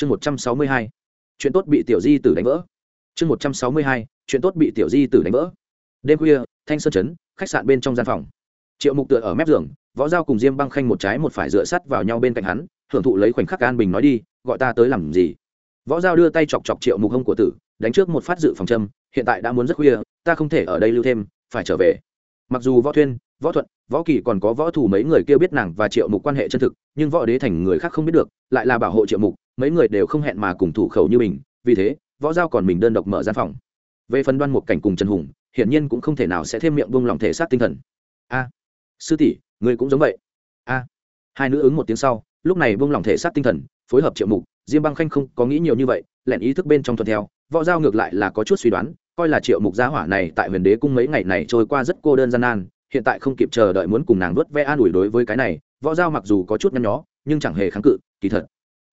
chương một trăm sáu mươi hai, chuyện tốt bị tiểu di tử đánh vỡ. Chương một trăm sáu mươi hai, chuyện tốt bị tiểu di tử đánh vỡ. Đêm khuya, thanh sơn chấn khách sạn bên trong gian phòng. Triệu mục tựa ở mép giường, võ dao cùng diêm băng khanh một trái một phải dựa sắt vào nhau bên cạnh hắn, hưởng thụ lấy khoảnh khắc an bình nói đi, gọi ta tới làm gì? Võ dao đưa tay chọc chọc triệu mục hông của tử, đánh trước một phát dự phòng châm, hiện tại đã muốn rất khuya, ta không thể ở đây lưu thêm, phải trở về. Mặc dù võ thuyên, võ thuận, võ kỳ còn có võ thủ mấy người kia biết nàng và triệu mục quan hệ chân thực, nhưng võ đế thành người khác không biết được, lại là bảo hộ triệu mục mấy người đều không hẹn mà cùng thủ khẩu như mình, vì thế, võ giao còn mình đơn độc mở gian phòng. Về phần đoan một cảnh cùng trần hùng, hiển nhiên cũng không thể nào sẽ thêm miệng buông lòng thể xác tinh thần. A, sư tỷ người cũng giống vậy. A, hai nữ ứng một tiếng sau, lúc này buông lòng thể xác tinh thần, phối hợp triệu mục, diêm băng khanh không có nghĩ nhiều như vậy lẻn ý thức bên trong thuận theo, võ giao ngược lại là có chút suy đoán, coi là triệu mục gia hỏa này tại huyền đế cung mấy ngày này trôi qua rất cô đơn gian nan, hiện tại không kịp chờ đợi muốn cùng nàng vớt ve an ủi đối với cái này, võ giao mặc dù có chút nhăn nhó, nhưng chẳng hề kháng cự, kỳ thật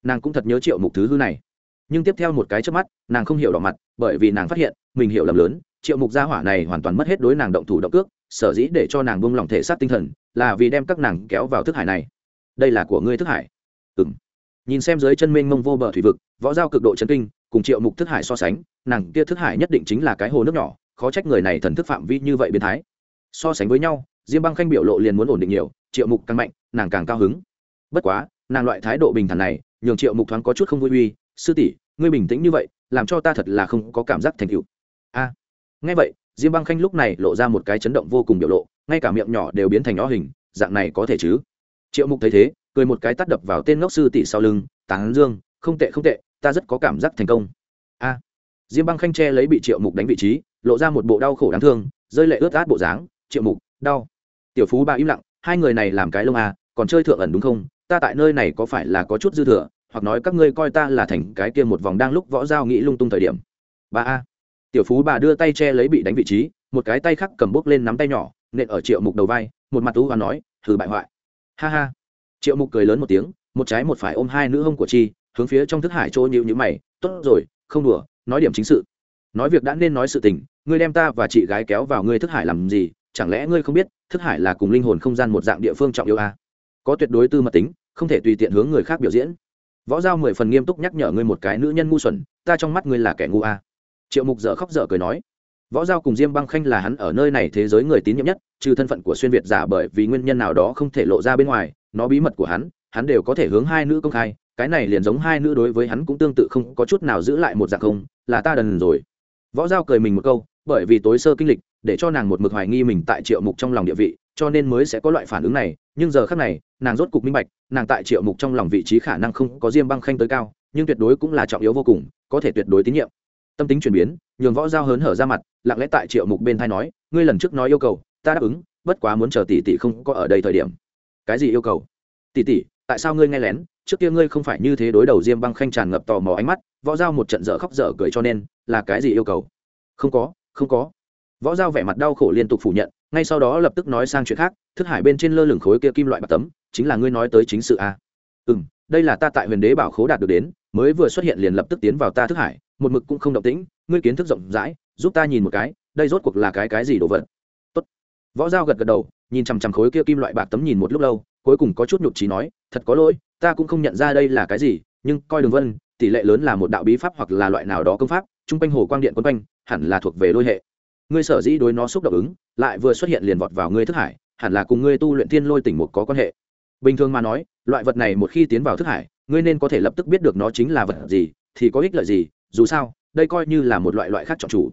nàng cũng thật nhớ triệu mục thứ hư này. Nhưng tiếp theo một cái trước mắt, nàng không hiểu đỏ mặt, bởi vì nàng phát hiện, mình hiểu lầm lớn, triệu mục gia hỏa này hoàn toàn mất hết đối nàng động thủ động cước, sở dĩ để cho nàng buông lỏng thể xác tinh thần, là vì đem các nàng kéo vào thức hải này. Đây là của ngươi thức hải. Ừng nhìn xem dưới chân mênh mông vô bờ thủy vực, võ giao cực độ chấn kinh, cùng triệu mục thức hải so sánh, nàng kia thức hải nhất định chính là cái hồ nước nhỏ, khó trách người này thần thức phạm vi như vậy biến thái. So sánh với nhau, diêm băng khanh biểu lộ liền muốn ổn định nhiều, triệu mục càng mạnh, nàng càng cao hứng. Bất quá, nàng loại thái độ bình thản này nhường triệu mục thoáng có chút không vui uy sư tỷ ngươi bình tĩnh như vậy làm cho ta thật là không có cảm giác thành cựu a. À, ngay vậy diêm băng khanh lúc này lộ ra một cái chấn động vô cùng biểu lộ ngay cả miệng nhỏ đều biến thành nó hình dạng này có thể chứ? Triệu mục thấy thế cười một cái tắt đập vào tên ngốc sư tỷ sau lưng tán dương không tệ không tệ ta rất có cảm giác thành công. A. Diêm băng khanh che lấy bị triệu mục đánh vị trí lộ ra một bộ đau khổ đáng thương rơi lệ ướt át bộ dáng triệu mục đau. Tiểu phú ba im lặng hai người này làm cái lông à còn chơi thượng ẩn đúng không? Ta tại nơi này có phải là có chút dư thừa hoặc nói các ngươi coi ta là thành cái kia một vòng đang lúc võ giao nghĩ lung tung thời điểm. Ba a. Tiểu phú bà đưa tay che lấy bị đánh vị trí, một cái tay khác cầm bốc lên nắm tay nhỏ, nện ở triệu mục đầu vai, một mặt tú và nói thử bại hoại. Ha ha. Triệu mục cười lớn một tiếng, một trái một phải ôm hai nữ hông của chi, hướng phía trong thức hải trôi nhịu nhữ mày, tốt rồi, không đùa, nói điểm chính sự. Nói việc đã nên nói sự tình, ngươi đem ta và chị gái kéo vào ngươi thức hải làm gì, chẳng lẽ ngươi không biết, thức hải là cùng linh hồn không gian một dạng địa phương trọng yêu a à? có tuyệt đối tư mật tính, không thể tùy tiện hướng người khác biểu diễn võ giao mười phần nghiêm túc nhắc nhở ngươi một cái nữ nhân ngu xuẩn, ta trong mắt ngươi là kẻ ngu a à. triệu mục dở khóc dở cười nói võ giao cùng diêm băng khanh là hắn ở nơi này thế giới người tín nhiệm nhất, trừ thân phận của xuyên việt giả bởi vì nguyên nhân nào đó không thể lộ ra bên ngoài, nó bí mật của hắn hắn đều có thể hướng hai nữ công khai, cái này liền giống hai nữ đối với hắn cũng tương tự không có chút nào giữ lại một dạng không, là ta đần rồi võ giao cười mình một câu, bởi vì tối sơ kinh lịch, để cho nàng một mực hoài nghi mình tại triệu mục trong lòng địa vị cho nên mới sẽ có loại phản ứng này, nhưng giờ khác này, nàng rốt cục minh bạch, nàng tại triệu mục trong lòng vị trí khả năng không có diêm băng khanh tới cao, nhưng tuyệt đối cũng là trọng yếu vô cùng, có thể tuyệt đối tín nhiệm. Tâm tính chuyển biến, nhường võ giao hớn hở ra mặt, lặng lẽ tại triệu mục bên thai nói, ngươi lần trước nói yêu cầu, ta đáp ứng, bất quá muốn chờ tỷ tỷ không có ở đây thời điểm. Cái gì yêu cầu? Tỷ tỷ, tại sao ngươi nghe lén? Trước kia ngươi không phải như thế đối đầu diêm băng khanh tràn ngập tò mò ánh mắt, võ giao một trận dở khóc dở cười cho nên, là cái gì yêu cầu? Không có không có võ giao vẻ mặt đau khổ liên tục phủ nhận, ngay sau đó lập tức nói sang chuyện khác, thức hải bên trên lơ lửng khối kia kim loại bạc tấm, chính là ngươi nói tới chính sự a à? ừ m đây là ta tại huyền đế bảo khố đạt được đến, mới vừa xuất hiện liền lập tức tiến vào ta thức hải, một mực cũng không động tĩnh, ngươi kiến thức rộng rãi, giúp ta nhìn một cái, đây rốt cuộc là cái cái gì đồ vật Tốt. võ giao gật gật đầu, nhìn chằm chằm khối kia kim loại bạc tấm nhìn một lúc lâu, cuối cùng có chút nhụt trí nói, thật có lỗi, ta cũng không nhận ra đây là cái gì, nhưng coi đường vân, tỷ lệ lớn là một đạo bí pháp hoặc là loại nào đó công pháp trung quanh hồ quang điện quấn quanh, hẳn là thuộc về lôi hệ ngươi sở dĩ đối nó xúc động ứng, lại vừa xuất hiện liền vọt vào ngươi thức hải, hẳn là cùng ngươi tu luyện thiên lôi tỉnh một có quan hệ. Bình thường mà nói, loại vật này một khi tiến vào thức hải, ngươi nên có thể lập tức biết được nó chính là vật gì, thì có ích lợi gì, dù sao, đây coi như là một loại loại khác chọn chủ.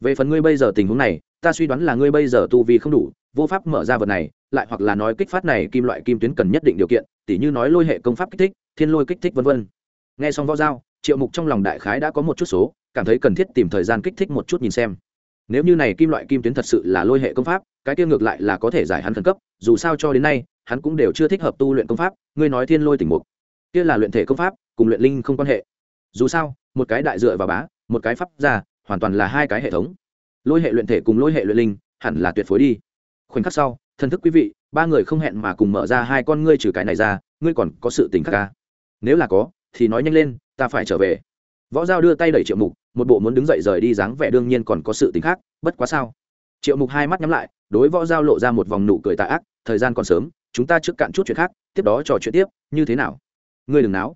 Về phần ngươi bây giờ tình huống này, ta suy đoán là ngươi bây giờ tu vi không đủ, vô pháp mở ra vật này, lại hoặc là nói kích phát này kim loại kim tuyến cần nhất định điều kiện, tỉ như nói lôi hệ công pháp kích thích, thiên lôi kích thích vân vân. Nghe xong võ giao, triệu mục trong lòng đại khái đã có một chút số, cảm thấy cần thiết tìm thời gian kích thích một chút nhìn xem nếu như này kim loại kim tuyến thật sự là lôi hệ công pháp, cái kia ngược lại là có thể giải hắn khẩn cấp, dù sao cho đến nay, hắn cũng đều chưa thích hợp tu luyện công pháp, ngươi nói thiên lôi tỉnh mục. Kia là luyện thể công pháp, cùng luyện linh không quan hệ. Dù sao, một cái đại dựa và bá, một cái pháp ra hoàn toàn là hai cái hệ thống. Lôi hệ luyện thể cùng lôi hệ luyện linh, hẳn là tuyệt phối đi. Khoảnh khắc sau, thân thức quý vị, ba người không hẹn mà cùng mở ra hai con ngươi trừ cái này ra, ngươi còn có sự tình khác ca nếu là có, thì nói nhanh lên, ta phải trở về võ giao đưa tay đẩy triệu mục, một bộ muốn đứng dậy rời đi dáng vẻ đương nhiên còn có sự tính khác, bất quá sao? Triệu mục hai mắt nhắm lại, đối võ giao lộ ra một vòng nụ cười tạ ác, thời gian còn sớm, chúng ta trước cạn chút chuyện khác, tiếp đó trò chuyện tiếp, như thế nào? Ngươi đừng náo.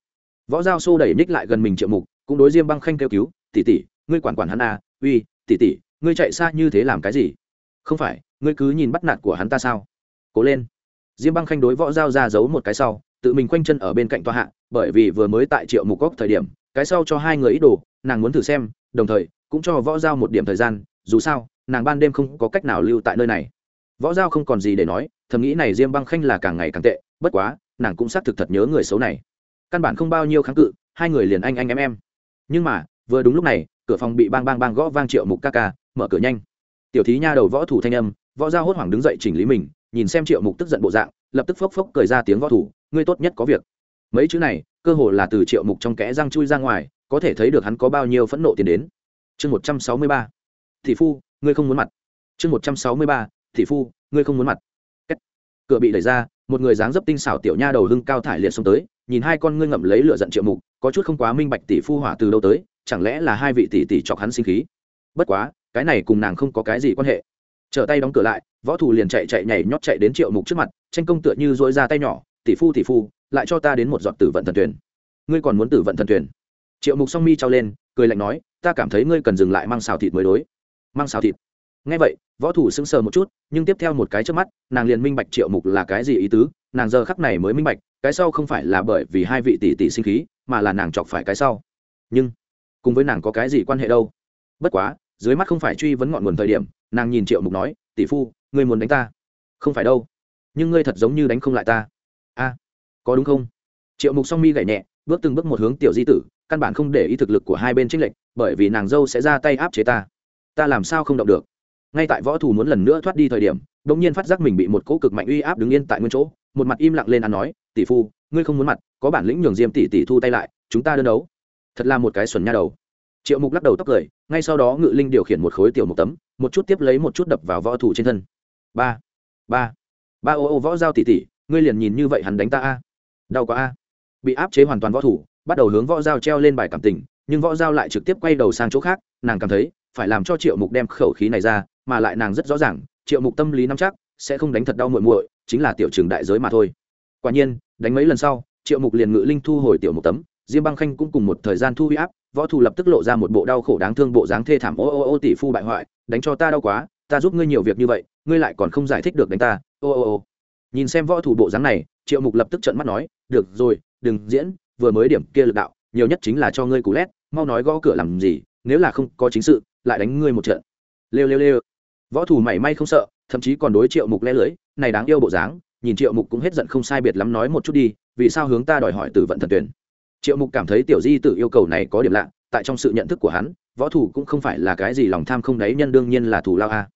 Võ giao xô đẩy ních lại gần mình triệu mục, cũng đối diêm băng khanh kêu cứu tỉ tỉ ngươi quản quản hắn à uy tỉ tỉ ngươi chạy xa như thế làm cái gì? Không phải, ngươi cứ nhìn bắt nạt của hắn ta sao? Cố lên. Diêm băng khanh đối võ giao ra giấu một cái sau, tự mình quanh chân ở bên cạnh toa hạ, bởi vì vừa mới tại triệu mục góc thời điểm cái sau cho hai người ít đồ, nàng muốn thử xem, đồng thời, cũng cho võ giao một điểm thời gian, dù sao, nàng ban đêm không có cách nào lưu tại nơi này. Võ giao không còn gì để nói, thầm nghĩ này diêm băng khanh là càng ngày càng tệ, bất quá, nàng cũng xác thực thật nhớ người xấu này. Căn bản không bao nhiêu kháng cự, hai người liền anh anh em em. Nhưng mà, vừa đúng lúc này, cửa phòng bị bang bang bang gõ vang triệu mục ca ca, mở cửa nhanh. Tiểu thí nha đầu võ thủ thanh âm, võ giao hốt hoảng đứng dậy chỉnh lý mình, nhìn xem triệu mục tức giận bộ dạng, lập tức phốc phốc cười ra tiếng võ thủ, ngươi tốt nhất có việc. Mấy chữ này cơ hồ là từ triệu mục trong kẽ răng chui ra ngoài, có thể thấy được hắn có bao nhiêu phẫn nộ tiền đến. Chương một trăm sáu mươi ba. Thị phu, ngươi không muốn mặt. Chương một trăm sáu mươi ba. Thị phu, ngươi không muốn mặt. Kết. cửa bị đẩy ra, một người dáng dấp tinh xảo tiểu nha đầu hưng cao thải liệt xông tới, nhìn hai con ngươi ngậm lấy lửa giận triệu mục, có chút không quá minh bạch tỷ phu hỏa từ đâu tới, chẳng lẽ là hai vị tỷ tỷ chọc hắn sinh khí? Bất quá, cái này cùng nàng không có cái gì quan hệ. Trở tay đóng cửa lại, võ thủ liền chạy chạy nhảy nhót chạy đến triệu mục trước mặt, tranh công tựa như dỗi ra tay nhỏ tỷ phu tỷ phu, lại cho ta đến một giọt tử vận thần tuyển ngươi còn muốn tử vận thần tuyển triệu mục song mi trao lên, cười lạnh nói, ta cảm thấy ngươi cần dừng lại mang xào thịt mới đối. Mang xào thịt? Ngay vậy, võ thủ sững sờ một chút, nhưng tiếp theo một cái trước mắt, nàng liền minh bạch triệu mục là cái gì ý tứ, nàng giờ khắc này mới minh bạch, cái sau không phải là bởi vì hai vị tỷ tỷ sinh khí, mà là nàng chọc phải cái sau. Nhưng, cùng với nàng có cái gì quan hệ đâu? Bất quá, dưới mắt không phải truy vấn ngọn nguồn thời điểm, nàng nhìn triệu mục nói, tỷ phu, ngươi muốn đánh ta? Không phải đâu. Nhưng ngươi thật giống như đánh không lại ta có đúng không? Triệu mục song mi gảy nhẹ, bước từng bước một hướng tiểu di tử, căn bản không để ý thực lực của hai bên tranh lệch, bởi vì nàng dâu sẽ ra tay áp chế ta. Ta làm sao không động được? Ngay tại võ thủ muốn lần nữa thoát đi thời điểm đ ỗ n g nhiên phát giác mình bị một cỗ cực mạnh uy áp đứng yên tại nguyên chỗ, một mặt im lặng lên ăn nói, tỷ phu, ngươi không muốn mặt, có bản lĩnh nhường diêm tỷ tỷ thu tay lại, chúng ta đơn đấu. Thật là một cái xuẩn nha đầu. Triệu mục lắc đầu tóc cười, ngay sau đó ngự linh điều khiển một khối tiểu mục tấm, một chút tiếp lấy một chút đập vào võ thủ trên thân. Ba ba ba ô ô võ giao tỷ tỷ, ngươi liền nhìn như vậy hắn đánh ta a đau quá a. Bị áp chế hoàn toàn võ thủ, bắt đầu hướng võ giao treo lên bài cảm tình, nhưng võ giao lại trực tiếp quay đầu sang chỗ khác, nàng cảm thấy phải làm cho triệu mục đem khẩu khí này ra, mà lại nàng rất rõ ràng, triệu mục tâm lý nắm chắc, sẽ không đánh thật đau muội muội, chính là tiểu trường đại giới mà thôi. Quả nhiên, đánh mấy lần sau, triệu mục liền ngự linh thu hồi tiểu một tấm, diêm băng khanh cũng cùng một thời gian thu huy áp, võ thủ lập tức lộ ra một bộ đau khổ đáng thương bộ dáng thê thảm, ô ô ô, tỷ phu bại hoại, đánh cho ta đau quá, ta giúp ngươi nhiều việc như vậy, ngươi lại còn không giải thích được đánh ta, ô ô ô nhìn xem võ thủ bộ dáng này, triệu mục lập tức trợn mắt nói, được rồi, đừng diễn, vừa mới điểm kia lực đạo, nhiều nhất chính là cho ngươi cú lét, mau nói gõ cửa làm gì, nếu là không có chính sự, lại đánh ngươi một trận. Lêu lêu lêu. Võ thủ mảy may không sợ, thậm chí còn đối triệu mục le lưới, này đáng yêu bộ dáng. Nhìn triệu mục cũng hết giận không sai biệt lắm nói một chút đi, vì sao hướng ta đòi hỏi từ vận thần tuyển? Triệu mục cảm thấy tiểu di tự yêu cầu này có điểm lạ, tại trong sự nhận thức của hắn, võ thủ cũng không phải là cái gì lòng tham không đáy nhân đương nhiên là thù lao a.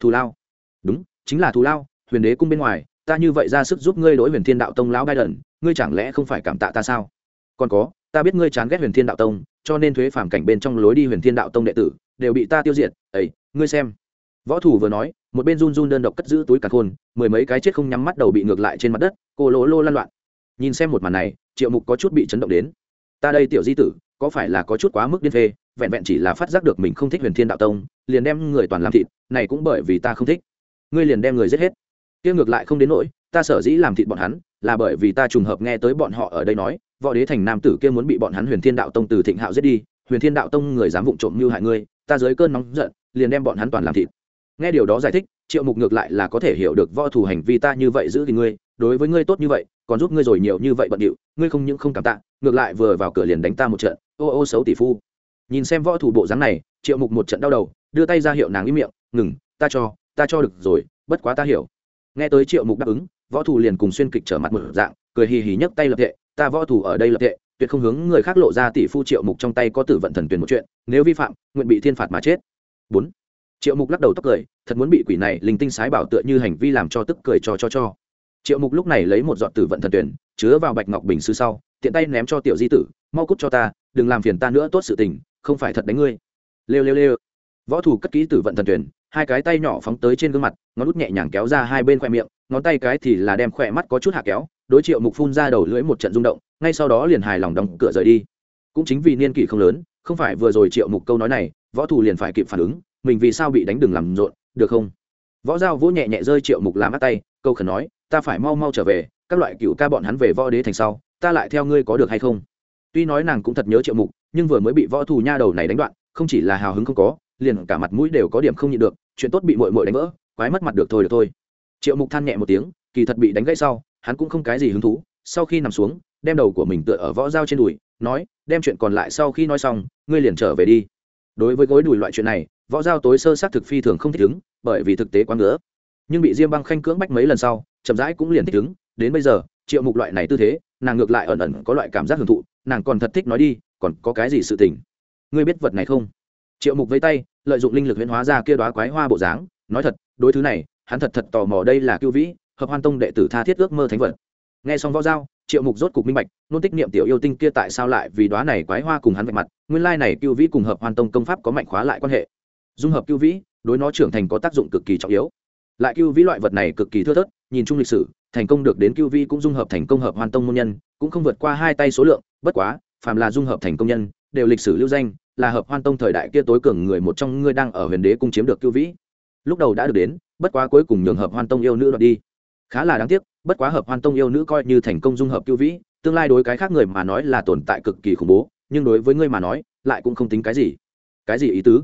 Thù lao? Đúng, chính là thù lao, huyền đế cung bên ngoài ta như vậy ra sức giúp ngươi đối huyền thiên đạo tông lão bai đần ngươi chẳng lẽ không phải cảm tạ ta sao? Còn có, ta biết ngươi chán ghét huyền thiên đạo tông, cho nên thuế phản cảnh bên trong lối đi huyền thiên đạo tông đệ tử, đều bị ta tiêu diệt. Ấy ngươi xem. Võ thủ vừa nói, một bên run run đơn độc cất giữ túi càn khôn, mười mấy cái chết không nhắm mắt đầu bị ngược lại trên mặt đất, cô lỗ lô lan loạn. Nhìn xem một màn này, triệu mục có chút bị chấn động đến. Ta đây tiểu di tử, có phải là có chút quá mức điên phê, vẹn vẹn chỉ là phát giác được mình không thích huyền thiên đạo tông, liền đem người toàn làm thịt, này cũng bởi vì ta không thích. Ngươi liền đem người giết hết kia ngược lại không đến nỗi, ta sở dĩ làm thịt bọn hắn, là bởi vì ta trùng hợp nghe tới bọn họ ở đây nói, võ đế thành nam tử kia muốn bị bọn hắn huyền thiên đạo tông từ thịnh hạo giết đi, huyền thiên đạo tông người dám vụng trộm mưu hại ngươi, ta dưới cơn nóng giận, liền đem bọn hắn toàn làm thịt. Nghe điều đó giải thích, triệu mục ngược lại là có thể hiểu được võ thủ hành vi ta như vậy giữ thì ngươi, đối với ngươi tốt như vậy, còn giúp ngươi rồi nhiều như vậy bận điệu, ngươi không những không cảm tạ, ngược lại vừa vào cửa liền đánh ta một trận, ô ô xấu tỷ phu. Nhìn xem võ thủ bộ dáng này, triệu mục một trận đau đầu, đưa tay ra hiệu nàng ý miệng, ngừng, ta cho ta cho được rồi, bất quá ta hiểu nghe tới triệu mục đáp ứng, võ thủ liền cùng xuyên kịch trở mặt một dạng, cười hì hì nhấc tay lập tệ ta võ thủ ở đây lập tệ tuyệt không hướng người khác lộ ra tỷ phu triệu mục trong tay có tử vận thần tuyển một chuyện, nếu vi phạm, nguyện bị thiên phạt mà chết. Bốn. Triệu mục lắc đầu tóc cười, thật muốn bị quỷ này linh tinh sái bảo tựa như hành vi làm cho tức cười cho cho cho. Triệu mục lúc này lấy một giọt tử vận thần tuyển, chứa vào bạch ngọc bình sư sau, tiện tay ném cho tiểu di tử, mau cút cho ta, đừng làm phiền ta nữa, tốt sự tình, không phải thật đánh ngươi. Lêu lêu lêu. Võ thủ cất kỹ tử vận thần tuyển hai cái tay nhỏ phóng tới trên gương mặt, ngón út nhẹ nhàng kéo ra hai bên khoe miệng, ngón tay cái thì là đem khoe mắt có chút hạ kéo, đối triệu mục phun ra đầu lưỡi một trận rung động, ngay sau đó liền hài lòng đóng cửa rời đi. Cũng chính vì niên kỷ không lớn, không phải vừa rồi triệu mục câu nói này, võ thủ liền phải kịp phản ứng, mình vì sao bị đánh đừng làm rộn, được không? Võ giao vỗ nhẹ nhẹ rơi triệu mục làm mắt tay, câu khẩn nói, ta phải mau mau trở về, các loại cựu ca bọn hắn về võ đế thành sau, ta lại theo ngươi có được hay không? Tuy nói nàng cũng thật nhớ triệu mục, nhưng vừa mới bị võ thù nha đầu này đánh đoạn, không chỉ là hào hứng không có liền cả mặt mũi đều có điểm không nhịn được, chuyện tốt bị mội mội đánh vỡ, quái mất mặt được thôi được thôi. Triệu mục than nhẹ một tiếng, kỳ thật bị đánh gãy sau, hắn cũng không cái gì hứng thú, sau khi nằm xuống, đem đầu của mình tựa ở võ dao trên đùi, nói, đem chuyện còn lại sau khi nói xong, ngươi liền trở về đi. Đối với gối đùi loại chuyện này, võ dao tối sơ xác thực phi thường không thích ứng, bởi vì thực tế quá ngứa. Nhưng bị diêm băng khanh cưỡng bách mấy lần sau, chậm rãi cũng liền thích ứng, đến bây giờ, triệu mục loại này tư thế, nàng ngược lại ẩn ẩn có loại cảm giác hưởng thụ, nàng còn thật thích nói đi, còn có cái gì sự tình? Ngươi biết vật này không? Triệu mục với tay, lợi dụng linh lực huyễn hóa ra kia đoá quái hoa bộ dáng, nói thật, đối thứ này, hắn thật thật tò mò đây là cưu vĩ, hợp hoan tông đệ tử tha thiết ước mơ thánh vật. Nghe xong võ giao, triệu mục rốt cục minh bạch, nôn tích niệm tiểu yêu tinh kia tại sao lại vì đoá này quái hoa cùng hắn vạch mặt, nguyên lai này cưu vĩ cùng hợp hoan tông công pháp có mạnh khóa lại quan hệ. Dung hợp cưu vĩ, đối nó trưởng thành có tác dụng cực kỳ trọng yếu. Lại cưu vĩ loại vật này cực kỳ thưa thớt, nhìn chung lịch sử, thành công được đến cưu vĩ cũng dung hợp thành công hợp hoan tông môn nhân, cũng không vượt qua hai tay số lượng, bất quá, phàm là dung hợp thành công nhân đều lịch sử lưu danh, là hợp hoan tông thời đại kia tối cường người một trong ngươi đang ở huyền đế cung chiếm được cưu vĩ. Lúc đầu đã được đến, bất quá cuối cùng nhường hợp hoan tông yêu nữ đoạt đi. Khá là đáng tiếc, bất quá hợp hoan tông yêu nữ coi như thành công dung hợp cưu vĩ, tương lai đối cái khác người mà nói là tồn tại cực kỳ khủng bố, nhưng đối với ngươi mà nói, lại cũng không tính cái gì. Cái gì ý tứ?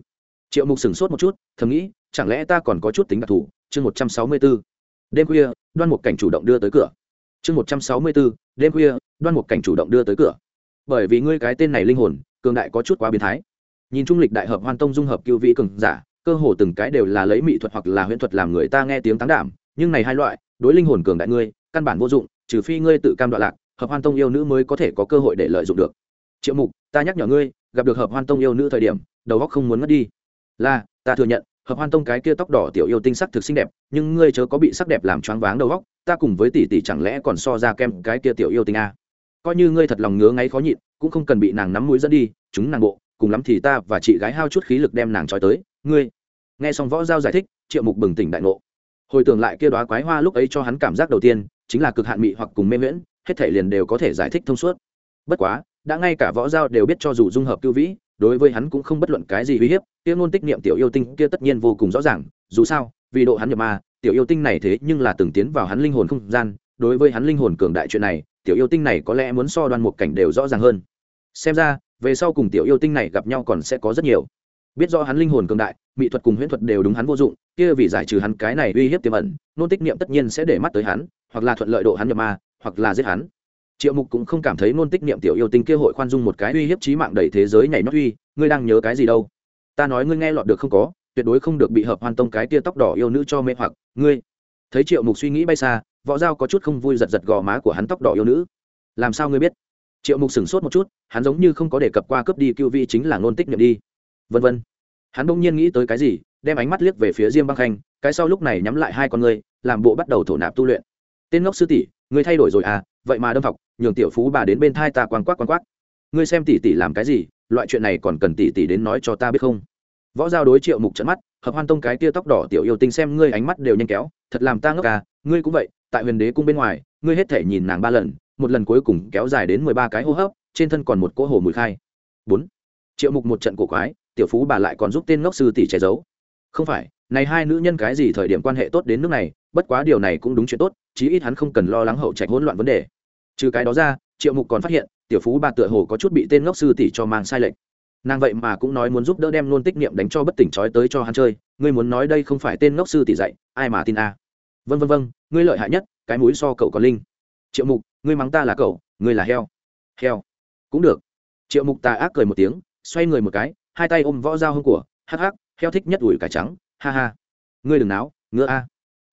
Triệu mục sửng sốt một chút, thầm nghĩ, chẳng lẽ ta còn có chút tính đặc thù? Chương một trăm sáu mươi b ố đêm khuya, đoan một cảnh chủ động đưa tới cửa. Chương một trăm sáu mươi b ố đêm khuya, đoan một cảnh chủ động đưa tới cửa. Bởi vì ngươi cái tên này linh hồn cường đại có chút quá biến thái. Nhìn trung lịch đại hợp hoan tông dung hợp cưu vĩ cường giả, cơ hồ từng cái đều là lấy mỹ thuật hoặc là huyễn thuật làm người ta nghe tiếng tán đảm, nhưng này hai loại, đối linh hồn cường đại ngươi, căn bản vô dụng, trừ phi ngươi tự cam đoạn lạc, hợp hoan tông yêu nữ mới có thể có cơ hội để lợi dụng được. Triệu mục, ta nhắc nhở ngươi, gặp được hợp hoan tông yêu nữ thời điểm, đầu óc không muốn mất đi. Là, ta thừa nhận, hợp hoan tông cái kia tóc đỏ tiểu yêu tinh sắc thực xinh đẹp, nhưng ngươi chớ có bị sắc đẹp làm choáng váng đầu óc, ta cùng với tỷ tỷ chẳng lẽ còn so ra kem cái kia tiểu yêu tinh a? Coi như ngươi thật lòng ngứa ngáy khó nhịn cũng không cần bị nàng nắm mũi dẫn đi, chúng nàng bộ, cùng lắm thì ta và chị gái hao chút khí lực đem nàng trói tới. Ngươi. Nghe xong võ giao giải thích, triệu mục bừng tỉnh đại ngộ. Hồi tưởng lại kia đoá quái hoa lúc ấy cho hắn cảm giác đầu tiên, chính là cực hạn mị hoặc cùng mê miễn hết thể liền đều có thể giải thích thông suốt. Bất quá, đã ngay cả võ giao đều biết cho dù dung hợp cưu vĩ, đối với hắn cũng không bất luận cái gì uy hiếp, kia ngôn tích niệm tiểu yêu tinh kia tất nhiên vô cùng rõ ràng, dù sao, vì độ hắn nhập ma, tiểu yêu tinh này thế nhưng là từng tiến vào hắn linh hồn không gian, đối với hắn linh hồn cường đại chuyện này, tiểu yêu tinh này có lẽ muốn so đoan một cảnh đều rõ ràng hơn xem ra, về sau cùng tiểu yêu tinh này gặp nhau còn sẽ có rất nhiều. Biết do hắn linh hồn cường đại, mỹ thuật cùng huyễn thuật đều đúng hắn vô dụng, kia vì giải trừ hắn cái này uy hiếp tiềm ẩn, nôn tích niệm tất nhiên sẽ để mắt tới hắn, hoặc là thuận lợi độ hắn nhập ma, hoặc là giết hắn. Triệu mục cũng không cảm thấy nôn tích niệm tiểu yêu tinh kia hội khoan dung một cái uy hiếp trí mạng đầy thế giới nhảy nhót uy, ngươi đang nhớ cái gì đâu? Ta nói ngươi nghe lọt được không có, tuyệt đối không được bị hợp hoan tông cái tia tóc đỏ yêu nữ cho mê hoặc, ngươi. Thấy triệu mục suy nghĩ bay xa, võ dao có chút không vui giật giật gò má của hắn tóc đỏ yêu nữ. Làm sao ngươi biết? Triệu mục sửng sốt một chút hắn giống như không có đề cập qua cướp đi cựu vi chính là ngôn tích nhậm đi. Vân vân. Hắn bỗng nhiên nghĩ tới cái gì, đem ánh mắt liếc về phía diêm băng khanh, cái sau lúc này nhắm lại hai con ngươi, làm bộ bắt đầu thổ nạp tu luyện. Tên ngốc sư tỷ ngươi thay đổi rồi à vậy mà đâm thọc, nhường tiểu phú bà đến bên thai ta quang quát quang quát ngươi xem tỷ tỷ làm cái gì, loại chuyện này còn cần tỷ tỷ đến nói cho ta biết không? Võ giao đối triệu mục trận mắt, hợp hoan tông cái tia tóc đỏ tiểu yêu tinh xem ngươi ánh mắt đều nhanh kéo, thật làm ta ngốc à ngươi cũng vậy, tại huyền đế cung bên ngoài, ngươi hết thể nhìn nàng ba lần, một lần cuối cùng kéo dài đến mười ba cái hô hấp trên thân còn một cỗ hồ mùi khai. Bốn. Triệu mục một trận cổ quái, tiểu phú bà lại còn giúp tên ngốc sư tỷ che giấu. Không phải, này hai nữ nhân cái gì thời điểm quan hệ tốt đến nước này, bất quá điều này cũng đúng chuyện tốt, chí ít hắn không cần lo lắng hậu trạch hỗn loạn vấn đề. Trừ cái đó ra, triệu mục còn phát hiện, tiểu phú bà tựa hồ có chút bị tên ngốc sư tỷ cho mang sai lệch. Nàng vậy mà cũng nói muốn giúp đỡ đem luôn tích niệm đánh cho bất tỉnh trói tới cho hắn chơi, ngươi muốn nói đây không phải tên ngốc sư tỷ dạy, ai mà tin a? À. vân vân vân ngươi lợi hại nhất, cái mũi so cậu có linh. Triệu mục, ngươi mắng ta là cậu, ngươi là heo. Heo cũng được. Triệu mục tà ác cười một tiếng, xoay người một cái, hai tay ôm võ dao hông của, hắc hắc, heo thích nhất ủi cải trắng, ha ha. Ngươi đừng náo, ngựa a.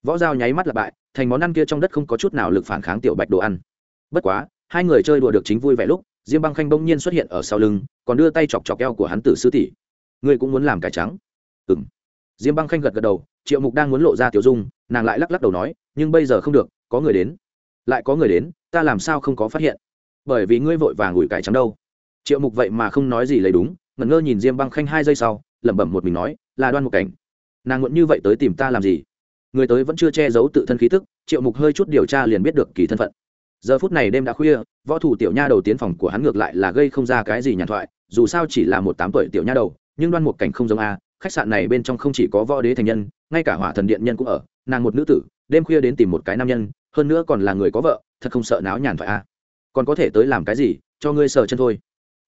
Võ dao nháy mắt lặp bại, thành món ăn kia trong đất không có chút nào lực phản kháng tiểu bạch đồ ăn. Bất quá, hai người chơi đùa được chính vui vẻ lúc, diêm băng khanh bỗng nhiên xuất hiện ở sau lưng, còn đưa tay chọc chọc eo của hắn tử sư tỷ. Ngươi cũng muốn làm cải trắng? Ừ m diêm băng khanh gật gật đầu, triệu mục đang muốn lộ ra tiểu dung, nàng lại lắc lắc đầu nói, nhưng bây giờ không được, có người đến. Lại có người đến, ta làm sao không có phát hiện? Bởi vì ngươi vội vàng ủi cải trắng đâu. Triệu mục vậy mà không nói gì lấy đúng, ngẩn ngơ nhìn diêm băng khanh hai giây sau, lẩm bẩm một mình nói, là đoan một cảnh. Nàng muộn như vậy tới tìm ta làm gì? Người tới vẫn chưa che giấu tự thân khí tức, triệu mục hơi chút điều tra liền biết được kỳ thân phận. Giờ phút này đêm đã khuya, võ thủ tiểu nha đầu tiến phòng của hắn ngược lại là gây không ra cái gì nhàn thoại, dù sao chỉ là một tám tuổi tiểu nha đầu, nhưng đoan một cảnh không giống a, khách sạn này bên trong không chỉ có võ đế thành nhân, ngay cả hỏa thần điện nhân cũng ở, nàng một nữ tử, đêm khuya đến tìm một cái nam nhân, hơn nữa còn là người có vợ, thật không sợ náo nhàn thoại a còn có thể tới làm cái gì, cho ngươi sờ chân thôi.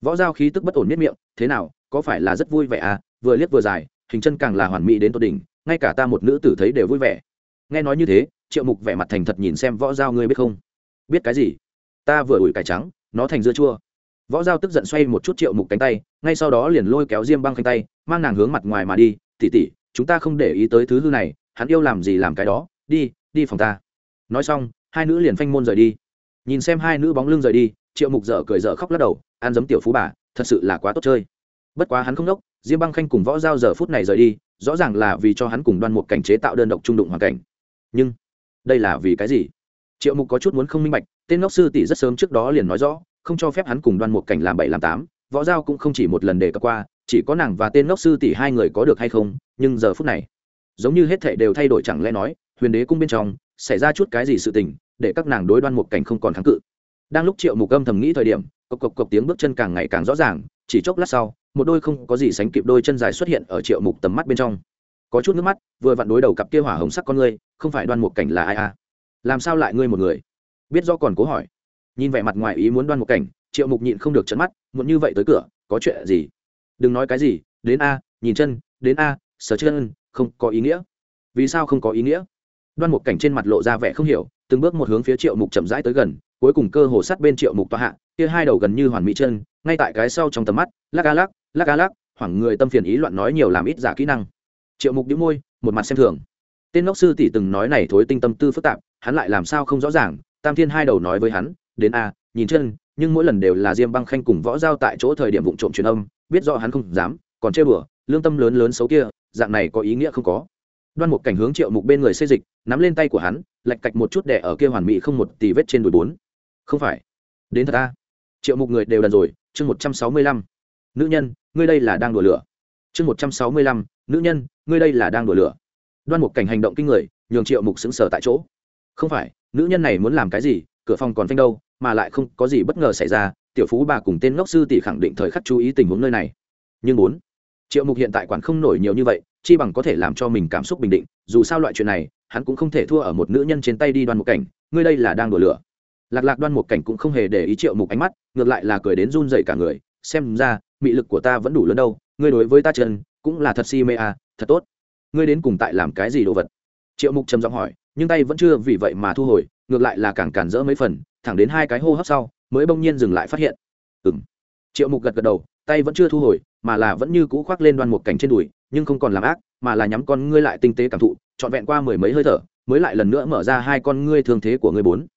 Võ giao khí tức bất ổn miết miệng, thế nào, có phải là rất vui vẻ à? Vừa liếc vừa dài, hình chân càng là hoàn mỹ đến tột đỉnh, ngay cả ta một nữ tử thấy đều vui vẻ. Nghe nói như thế, triệu mục vẻ mặt thành thật nhìn xem võ giao, ngươi biết không? Biết cái gì? Ta vừa ủi cải trắng, nó thành dưa chua. Võ giao tức giận xoay một chút triệu mục cánh tay, ngay sau đó liền lôi kéo diêm băng cánh tay, mang nàng hướng mặt ngoài mà đi. Tỉ tỉ chúng ta không để ý tới thứ hư này, hắn yêu làm gì làm cái đó, đi đi phòng ta. Nói xong, hai nữ liền phanh môn rời đi nhìn xem hai nữ bóng lưng rời đi, triệu mục dở cười dở khóc lắc đầu, an giấm tiểu phú bà, thật sự là quá tốt chơi. Bất quá hắn không đốc, diêm băng khanh cùng võ giao giờ phút này rời đi, rõ ràng là vì cho hắn cùng đoan một cảnh chế tạo đơn độc trung đụng hoàn cảnh. Nhưng, đây là vì cái gì? Triệu mục có chút muốn không minh bạch, tên ngốc sư tỷ rất sớm trước đó liền nói rõ, không cho phép hắn cùng đoan một cảnh làm bảy làm tám, võ giao cũng không chỉ một lần đề cập qua, chỉ có nàng và tên ngốc sư tỷ hai người có được hay không, nhưng giờ phút này, giống như hết thệ đều thay đổi chẳng lẽ nói, huyền đế cung bên trong, xảy ra chút cái gì sự tình để các nàng đối đoan một cảnh không còn kháng cự. Đang lúc triệu mục âm thầm nghĩ thời điểm, cộc cộc cộc tiếng bước chân càng ngày càng rõ ràng, chỉ chốc lát sau, một đôi không có gì sánh kịp đôi chân dài xuất hiện ở triệu mục tầm mắt bên trong. Có chút nước mắt, vừa vặn đối đầu cặp kia hỏa hồng sắc con ngươi, không phải đoan một cảnh là ai à? Làm sao lại ngươi một người? Biết do còn cố hỏi. Nhìn vẻ mặt ngoài ý muốn đoan một cảnh, triệu mục nhịn không được trận mắt muốn như vậy tới cửa, có chuyện gì? Đừng nói cái gì, đến a, nhìn chân, đến a, sở chân, không có ý nghĩa. Vì sao không có ý nghĩa? Đoan một cảnh trên mặt lộ ra vẻ không hiểu từng bước một hướng phía triệu mục chậm rãi tới gần, cuối cùng cơ hồ sát bên triệu mục tòa hạ, kia hai đầu gần như hoàn mỹ chân, ngay tại cái sau trong tầm mắt, lắc a lắc lắc a lắc, hoảng người tâm phiền ý loạn nói nhiều làm ít giả kỹ năng. Triệu mục đĩu môi, một mặt xem thường. Tên ngốc sư tỷ từng nói này thối tinh tâm tư phức tạp, hắn lại làm sao không rõ ràng, tam thiên hai đầu nói với hắn, đến a, nhìn chân, nhưng mỗi lần đều là diêm băng khanh cùng võ giao tại chỗ thời điểm vụ trộm truyền âm, biết rõ hắn không dám, còn chơi bừa, lương tâm lớn lớn xấu kia, dạng này có ý nghĩa không có đoan một cảnh hướng triệu mục bên người xây dịch, nắm lên tay của hắn, lạch cạch một chút đẻ ở kia hoàn mỹ không một tì vết trên đùi bốn. Không phải. Đến thật ta triệu mục người đều đần rồi, chương một trăm sáu mươi lăm. Nữ nhân, ngươi đây là đang đùa lửa. Chương một trăm sáu mươi lăm, nữ nhân, ngươi đây là đang đùa lửa. Đoan một cảnh hành động kinh người, nhường triệu mục xứng sở tại chỗ. Không phải, nữ nhân này muốn làm cái gì, cửa phòng còn phanh đâu, mà lại không có gì bất ngờ xảy ra, tiểu phú bà cùng tên ngốc sư tỷ khẳng định thời khắc chú ý tình huống nơi này. Nhưng bốn, triệu mục hiện tại quản không nổi nhiều như vậy chi bằng có thể làm cho mình cảm xúc bình định, dù sao loại chuyện này, hắn cũng không thể thua ở một nữ nhân trên tay đi đoan một cảnh, ngươi đây là đang đổ lửa. Lạc lạc đoan một cảnh cũng không hề để ý triệu mục ánh mắt, ngược lại là cười đến run dậy cả người, xem ra, mị lực của ta vẫn đủ lớn đâu, ngươi đối với ta chân, cũng là thật si mê à thật tốt. Ngươi đến cùng tại làm cái gì đồ vật? Triệu mục trầm giọng hỏi, nhưng tay vẫn chưa vì vậy mà thu hồi, ngược lại là càng cản rỡ mấy phần, thẳng đến hai cái hô hấp sau, mới bỗng nhiên dừng lại phát hiện. Ừng triệu mục gật gật đầu, tay vẫn chưa thu hồi, mà là vẫn như cũ khoác lên đoan một cảnh trên đùi nhưng không còn làm ác, mà là nhắm con ngươi lại tinh tế cảm thụ, trọn vẹn qua mười mấy hơi thở, mới lại lần nữa mở ra hai con ngươi thương thế của ngươi bốn.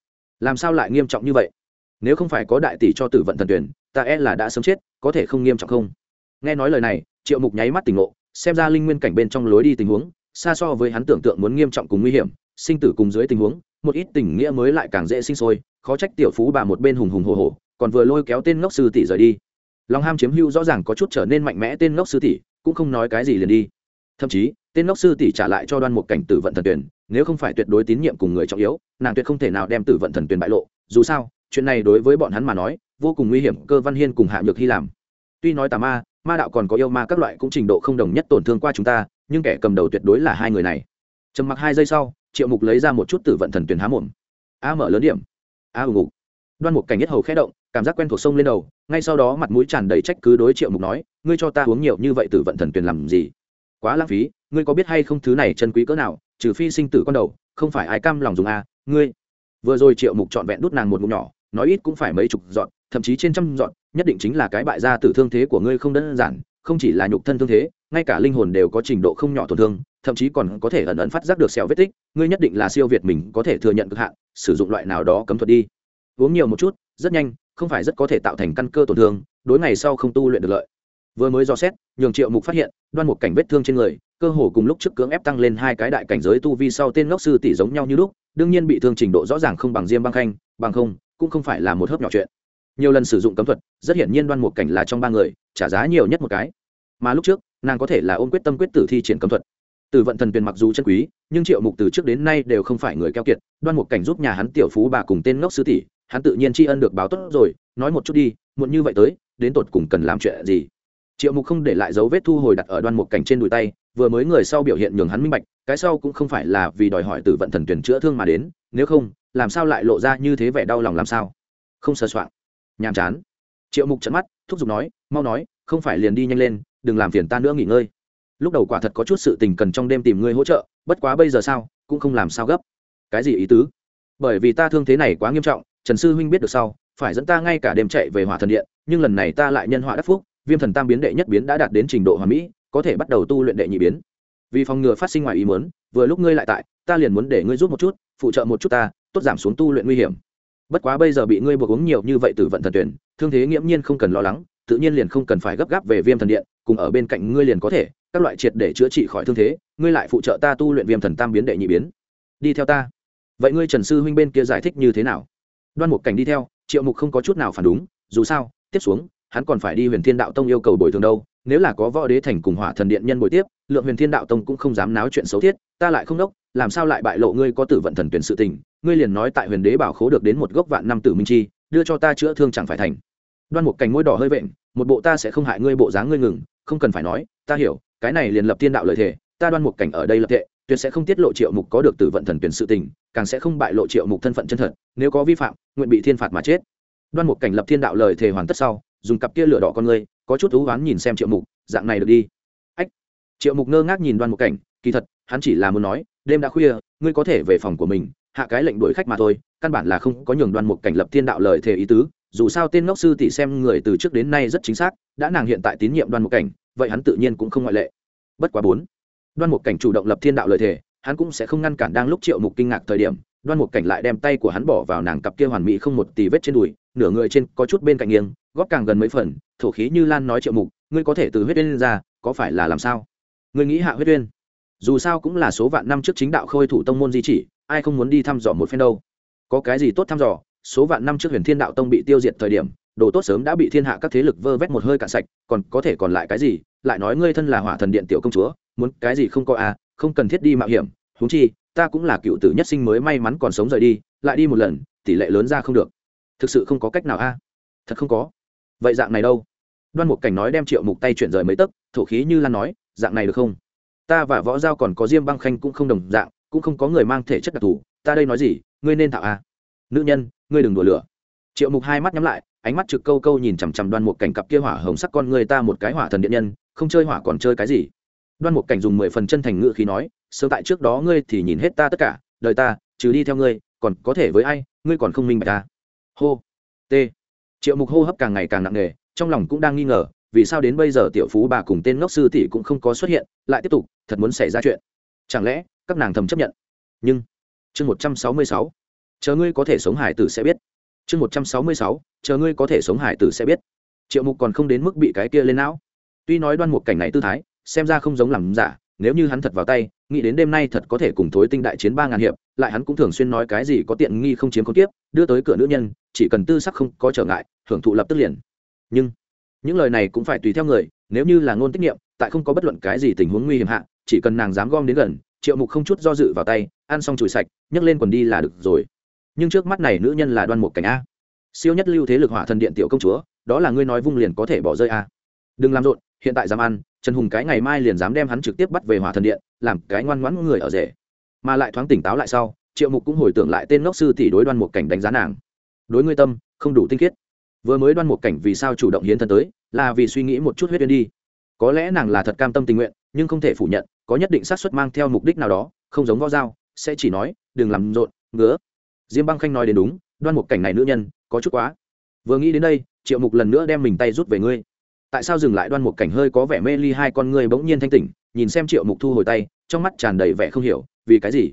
Làm sao lại nghiêm trọng như vậy? Nếu không phải có đại tỷ cho tử vận thần tuyển, ta e là đã sớm chết, có thể không nghiêm trọng không? Nghe nói lời này, triệu mục nháy mắt tỉnh ngộ, xem ra linh nguyên cảnh bên trong lối đi tình huống, xa so với hắn tưởng tượng muốn nghiêm trọng cùng nguy hiểm, sinh tử cùng dưới tình huống, một ít tình nghĩa mới lại càng dễ sinh sôi, khó trách tiểu phú bà một bên hùng hùng hồ hồ còn vừa lôi kéo tên ngốc sư tỷ rời đi. Lòng ham chiếm hưu rõ ràng có chút trở nên mạnh mẽ tên ngốc sư tỷ cũng không nói cái gì liền đi. Thậm chí, tên ngốc sư tỷ trả lại cho đoan một cảnh tử vận thần tuyển, nếu không phải tuyệt đối tín nhiệm cùng người trọng yếu, nàng tuyệt không thể nào đem tử vận thần tuyển bại lộ. Dù sao, chuyện này đối với bọn hắn mà nói, vô cùng nguy hiểm, cơ văn hiên cùng hạ nhược hy làm. Tuy nói tà ma ma đạo còn có yêu ma các loại cũng trình độ không đồng nhất tổn thương qua chúng ta, nhưng kẻ cầm đầu tuyệt đối là hai người này. Trầm mặc hai giây sau, triệu mục lấy ra một chút tử vận thần tuyển há mồm. A mở lớn điểm. A ù ngục. Đoan một cảnh nhất hầu khẽ động, cảm giác quen thuộc sông lên đầu, ngay sau đó mặt mũi tràn đầy trách cứ đối triệu mục nói ngươi cho ta uống nhiều như vậy tử vận thần tuyền làm gì? Quá lãng phí, ngươi có biết hay không thứ này chân quý cỡ nào, trừ phi sinh tử con đầu, không phải ai cam lòng dùng a ngươi. Vừa rồi triệu mục trọn vẹn đút nàng một ngụm nhỏ, nói ít cũng phải mấy chục dọn thậm chí trên trăm dọn nhất định chính là cái bại gia tử thương thế của ngươi không đơn giản, không chỉ là nhục thân thương thế, ngay cả linh hồn đều có trình độ không nhỏ tổn thương, thậm chí còn có thể ẩn ẩn phát giác được sẹo vết tích, ngươi nhất định là siêu việt mình, có thể thừa nhận cực hạn, sử dụng loại nào đó cấm thuật đi. Uống nhiều một chút, rất nhanh, không phải rất có thể tạo thành căn cơ tổn thương, đối ngày sau không tu luyện được lợi vừa mới do xét, nhường triệu mục phát hiện, đoan một cảnh vết thương trên người, cơ hồ cùng lúc trước cưỡng ép tăng lên hai cái đại cảnh giới tu vi sau tên ngốc sư tỷ giống nhau như lúc, đương nhiên bị thương trình độ rõ ràng không bằng diêm băng khanh, bằng không, cũng không phải là một hớp nhỏ chuyện. Nhiều lần sử dụng cấm thuật, rất hiển nhiên đoan một cảnh là trong ba người, trả giá nhiều nhất một cái. Mà lúc trước, nàng có thể là ôm quyết tâm quyết tử thi triển cấm thuật. Từ vận thần tuyền mặc dù chân quý, nhưng triệu mục từ trước đến nay đều không phải người keo kiệt, đoan một cảnh giúp nhà hắn tiểu phú bà cùng tên ngốc sư tỷ, hắn tự nhiên tri ân được báo tốt rồi, nói một chút đi, muộn như vậy tới, đến tột cùng cần làm chuyện gì? Triệu mục không để lại dấu vết thu hồi đặt ở đoan một cảnh trên đùi tay, vừa mới người sau biểu hiện nhường hắn minh bạch, cái sau cũng không phải là vì đòi hỏi từ vận thần tuyển chữa thương mà đến, nếu không, làm sao lại lộ ra như thế vẻ đau lòng làm sao? Không sơ soạn. Nhàm chán. Triệu mục trận mắt, thúc giục nói, mau nói, không phải liền đi nhanh lên, đừng làm phiền ta nữa nghỉ ngơi. Lúc đầu quả thật có chút sự tình cần trong đêm tìm ngươi hỗ trợ, bất quá bây giờ sao, cũng không làm sao gấp. Cái gì ý tứ? Bởi vì ta thương thế này quá nghiêm trọng, trần sư huynh biết được sau, phải dẫn ta ngay cả đêm chạy về hỏa thần điện, nhưng lần này ta lại nhân họa đắc phúc viêm thần tam biến đệ nhất biến đã đạt đến trình độ hoàn mỹ, có thể bắt đầu tu luyện đệ nhị biến. Vì phòng ngừa phát sinh ngoài ý muốn, vừa lúc ngươi lại tại, ta liền muốn để ngươi giúp một chút, phụ trợ một chút ta, tốt giảm xuống tu luyện nguy hiểm. Bất quá bây giờ bị ngươi buộc uống nhiều như vậy từ vận thần tuyển, thương thế nghiễm nhiên không cần lo lắng, tự nhiên liền không cần phải gấp gáp về viêm thần điện, cùng ở bên cạnh ngươi liền có thể, các loại triệt để chữa trị khỏi thương thế, ngươi lại phụ trợ ta tu luyện viêm thần tam biến đệ nhị biến. Đi theo ta. Vậy ngươi trần sư huynh bên kia giải thích như thế nào? Đoan mục cảnh đi theo, triệu mục không có chút nào phản đúng, dù sao, tiếp xuống hắn còn phải đi huyền thiên đạo tông yêu cầu bồi thường đâu nếu là có võ đế thành cùng hỏa thần điện nhân bồi tiếp lượng huyền thiên đạo tông cũng không dám náo chuyện xấu thiết ta lại không đốc làm sao lại bại lộ ngươi có tử vận thần tuyển sự tình ngươi liền nói tại huyền đế bảo khố được đến một gốc vạn năm tử minh chi đưa cho ta chữa thương chẳng phải thành. Đoan một cành môi đỏ hơi vện một bộ ta sẽ không hại ngươi bộ dáng ngươi ngừng không cần phải nói ta hiểu cái này liền lập thiên đạo lợi thể ta đoan một cảnh ở đây lập thệ, tuyệt sẽ không tiết lộ triệu mục có được tử vận thần tuyển sự tình càng sẽ không bại lộ triệu mục thân phận chân thật nếu có vi phạm nguyện bị thiên phạt mà chết. Đoan một cảnh lập thiên đạo lời thề hoàn tất sau dùng cặp kia lửa đỏ con ngươi, có chút thú oán nhìn xem triệu mục, dạng này được đi. Ách. Triệu mục ngơ ngác nhìn đoan một cảnh, kỳ thật, hắn chỉ là muốn nói, đêm đã khuya, ngươi có thể về phòng của mình, hạ cái lệnh đuổi khách mà thôi, căn bản là không có nhường đoan một cảnh lập thiên đạo lời thề ý tứ, dù sao tên ngốc sư tỷ xem người từ trước đến nay rất chính xác, đã nàng hiện tại tín nhiệm đoan một cảnh, vậy hắn tự nhiên cũng không ngoại lệ. Bất quá bốn. Đoan một cảnh chủ động lập thiên đạo lời thề, hắn cũng sẽ không ngăn cản đang lúc triệu mục kinh ngạc thời điểm đoan một cảnh lại đem tay của hắn bỏ vào nàng cặp kia hoàn mỹ không một tì vết trên đùi, nửa người trên có chút bên cạnh nghiêng, góp càng gần mấy phần, thổ khí như lan nói triệu mục, ngươi có thể từ huyết uyên ra, có phải là làm sao? Ngươi nghĩ hạ huyết uyên? Dù sao cũng là số vạn năm trước chính đạo khôi thủ tông môn di chỉ, ai không muốn đi thăm dò một phen đâu. Có cái gì tốt thăm dò? Số vạn năm trước huyền thiên đạo tông bị tiêu diệt thời điểm, đồ tốt sớm đã bị thiên hạ các thế lực vơ vét một hơi cạn sạch, còn có thể còn lại cái gì? Lại nói ngươi thân là hỏa thần điện tiểu công chúa, muốn cái gì không có à không cần thiết đi mạo hiểm, huống chi ta cũng là cựu tử nhất sinh mới may mắn còn sống rời đi, lại đi một lần, tỷ lệ lớn ra không được. Thực sự không có cách nào a. À? thật không có. Vậy dạng này đâu? Đoan mục cảnh nói đem triệu mục tay chuyển rời mấy tấc, thổ khí như lan nói, dạng này được không? Ta và võ giao còn có diêm băng khanh cũng không đồng dạng, cũng không có người mang thể chất đặc thù, ta đây nói gì, ngươi nên thạo a. Nữ nhân, ngươi đừng đùa lửa. Triệu mục hai mắt nhắm lại, ánh mắt trực câu câu nhìn chằm chằm đoan mục cảnh cặp kia hỏa hồng sắc con người ta một cái hỏa thần điện nhân, không chơi hỏa còn chơi cái gì? Đoan Mục cảnh dùng mười phần chân thành ngự khí nói, sớm tại trước đó ngươi thì nhìn hết ta tất cả, đời ta, trừ đi theo ngươi, còn có thể với ai, ngươi còn không minh bạch ta. Hô, t. Triệu mục hô hấp càng ngày càng nặng nề, trong lòng cũng đang nghi ngờ, vì sao đến bây giờ tiểu phú bà cùng tên ngốc sư tỷ cũng không có xuất hiện, lại tiếp tục, thật muốn xảy ra chuyện. Chẳng lẽ, các nàng thầm chấp nhận? Nhưng, chương một trăm sáu mươi sáu, chờ ngươi có thể sống hải tử sẽ biết. Chương một trăm sáu mươi sáu, chờ ngươi có thể sống hải tử sẽ biết. Triệu mục còn không đến mức bị cái kia lên não. Tuy nói đoan Mục cảnh này tư thái xem ra không giống làm giả, nếu như hắn thật vào tay, nghĩ đến đêm nay thật có thể cùng thối tinh đại chiến ba ngàn hiệp, lại hắn cũng thường xuyên nói cái gì có tiện nghi không chiếm không tiếp đưa tới cửa nữ nhân, chỉ cần tư sắc không có trở ngại, hưởng thụ lập tức liền. Nhưng, những lời này cũng phải tùy theo người, nếu như là ngôn tiết niệm, tại không có bất luận cái gì tình huống nguy hiểm hạ, chỉ cần nàng dám gom đến gần, triệu mục không chút do dự vào tay, ăn xong chùi sạch, nhấc lên quần đi là được rồi. Nhưng trước mắt này nữ nhân là đoan một cảnh a. Siêu nhất lưu thế lực hỏa thần điện tiểu công chúa, đó là ngươi nói vung liền có thể bỏ rơi a. Đừng làm rộn, hiện tại dám ăn trần hùng cái ngày mai liền dám đem hắn trực tiếp bắt về hỏa thần điện, làm cái ngoan ngoãn người ở rể. Mà lại thoáng tỉnh táo lại sau, triệu mục cũng hồi tưởng lại tên ngốc sư tỷ đối đoan một cảnh đánh giá nàng. Đối ngươi tâm, không đủ tinh khiết. Vừa mới đoan một cảnh vì sao chủ động hiến thân tới, là vì suy nghĩ một chút huyết yên đi. Có lẽ nàng là thật cam tâm tình nguyện, nhưng không thể phủ nhận, có nhất định xác suất mang theo mục đích nào đó, không giống võ dao sẽ chỉ nói, đừng làm rộn, ngứa. Diêm băng khanh nói đến đúng, đoan một cảnh này nữ nhân, có chút quá. Vừa nghĩ đến đây, triệu mục lần nữa đem mình tay rút về ngươi tại sao dừng lại đoan một cảnh hơi có vẻ mê ly hai con ngươi bỗng nhiên thanh tỉnh, nhìn xem triệu mục thu hồi tay, trong mắt tràn đầy vẻ không hiểu, vì cái gì?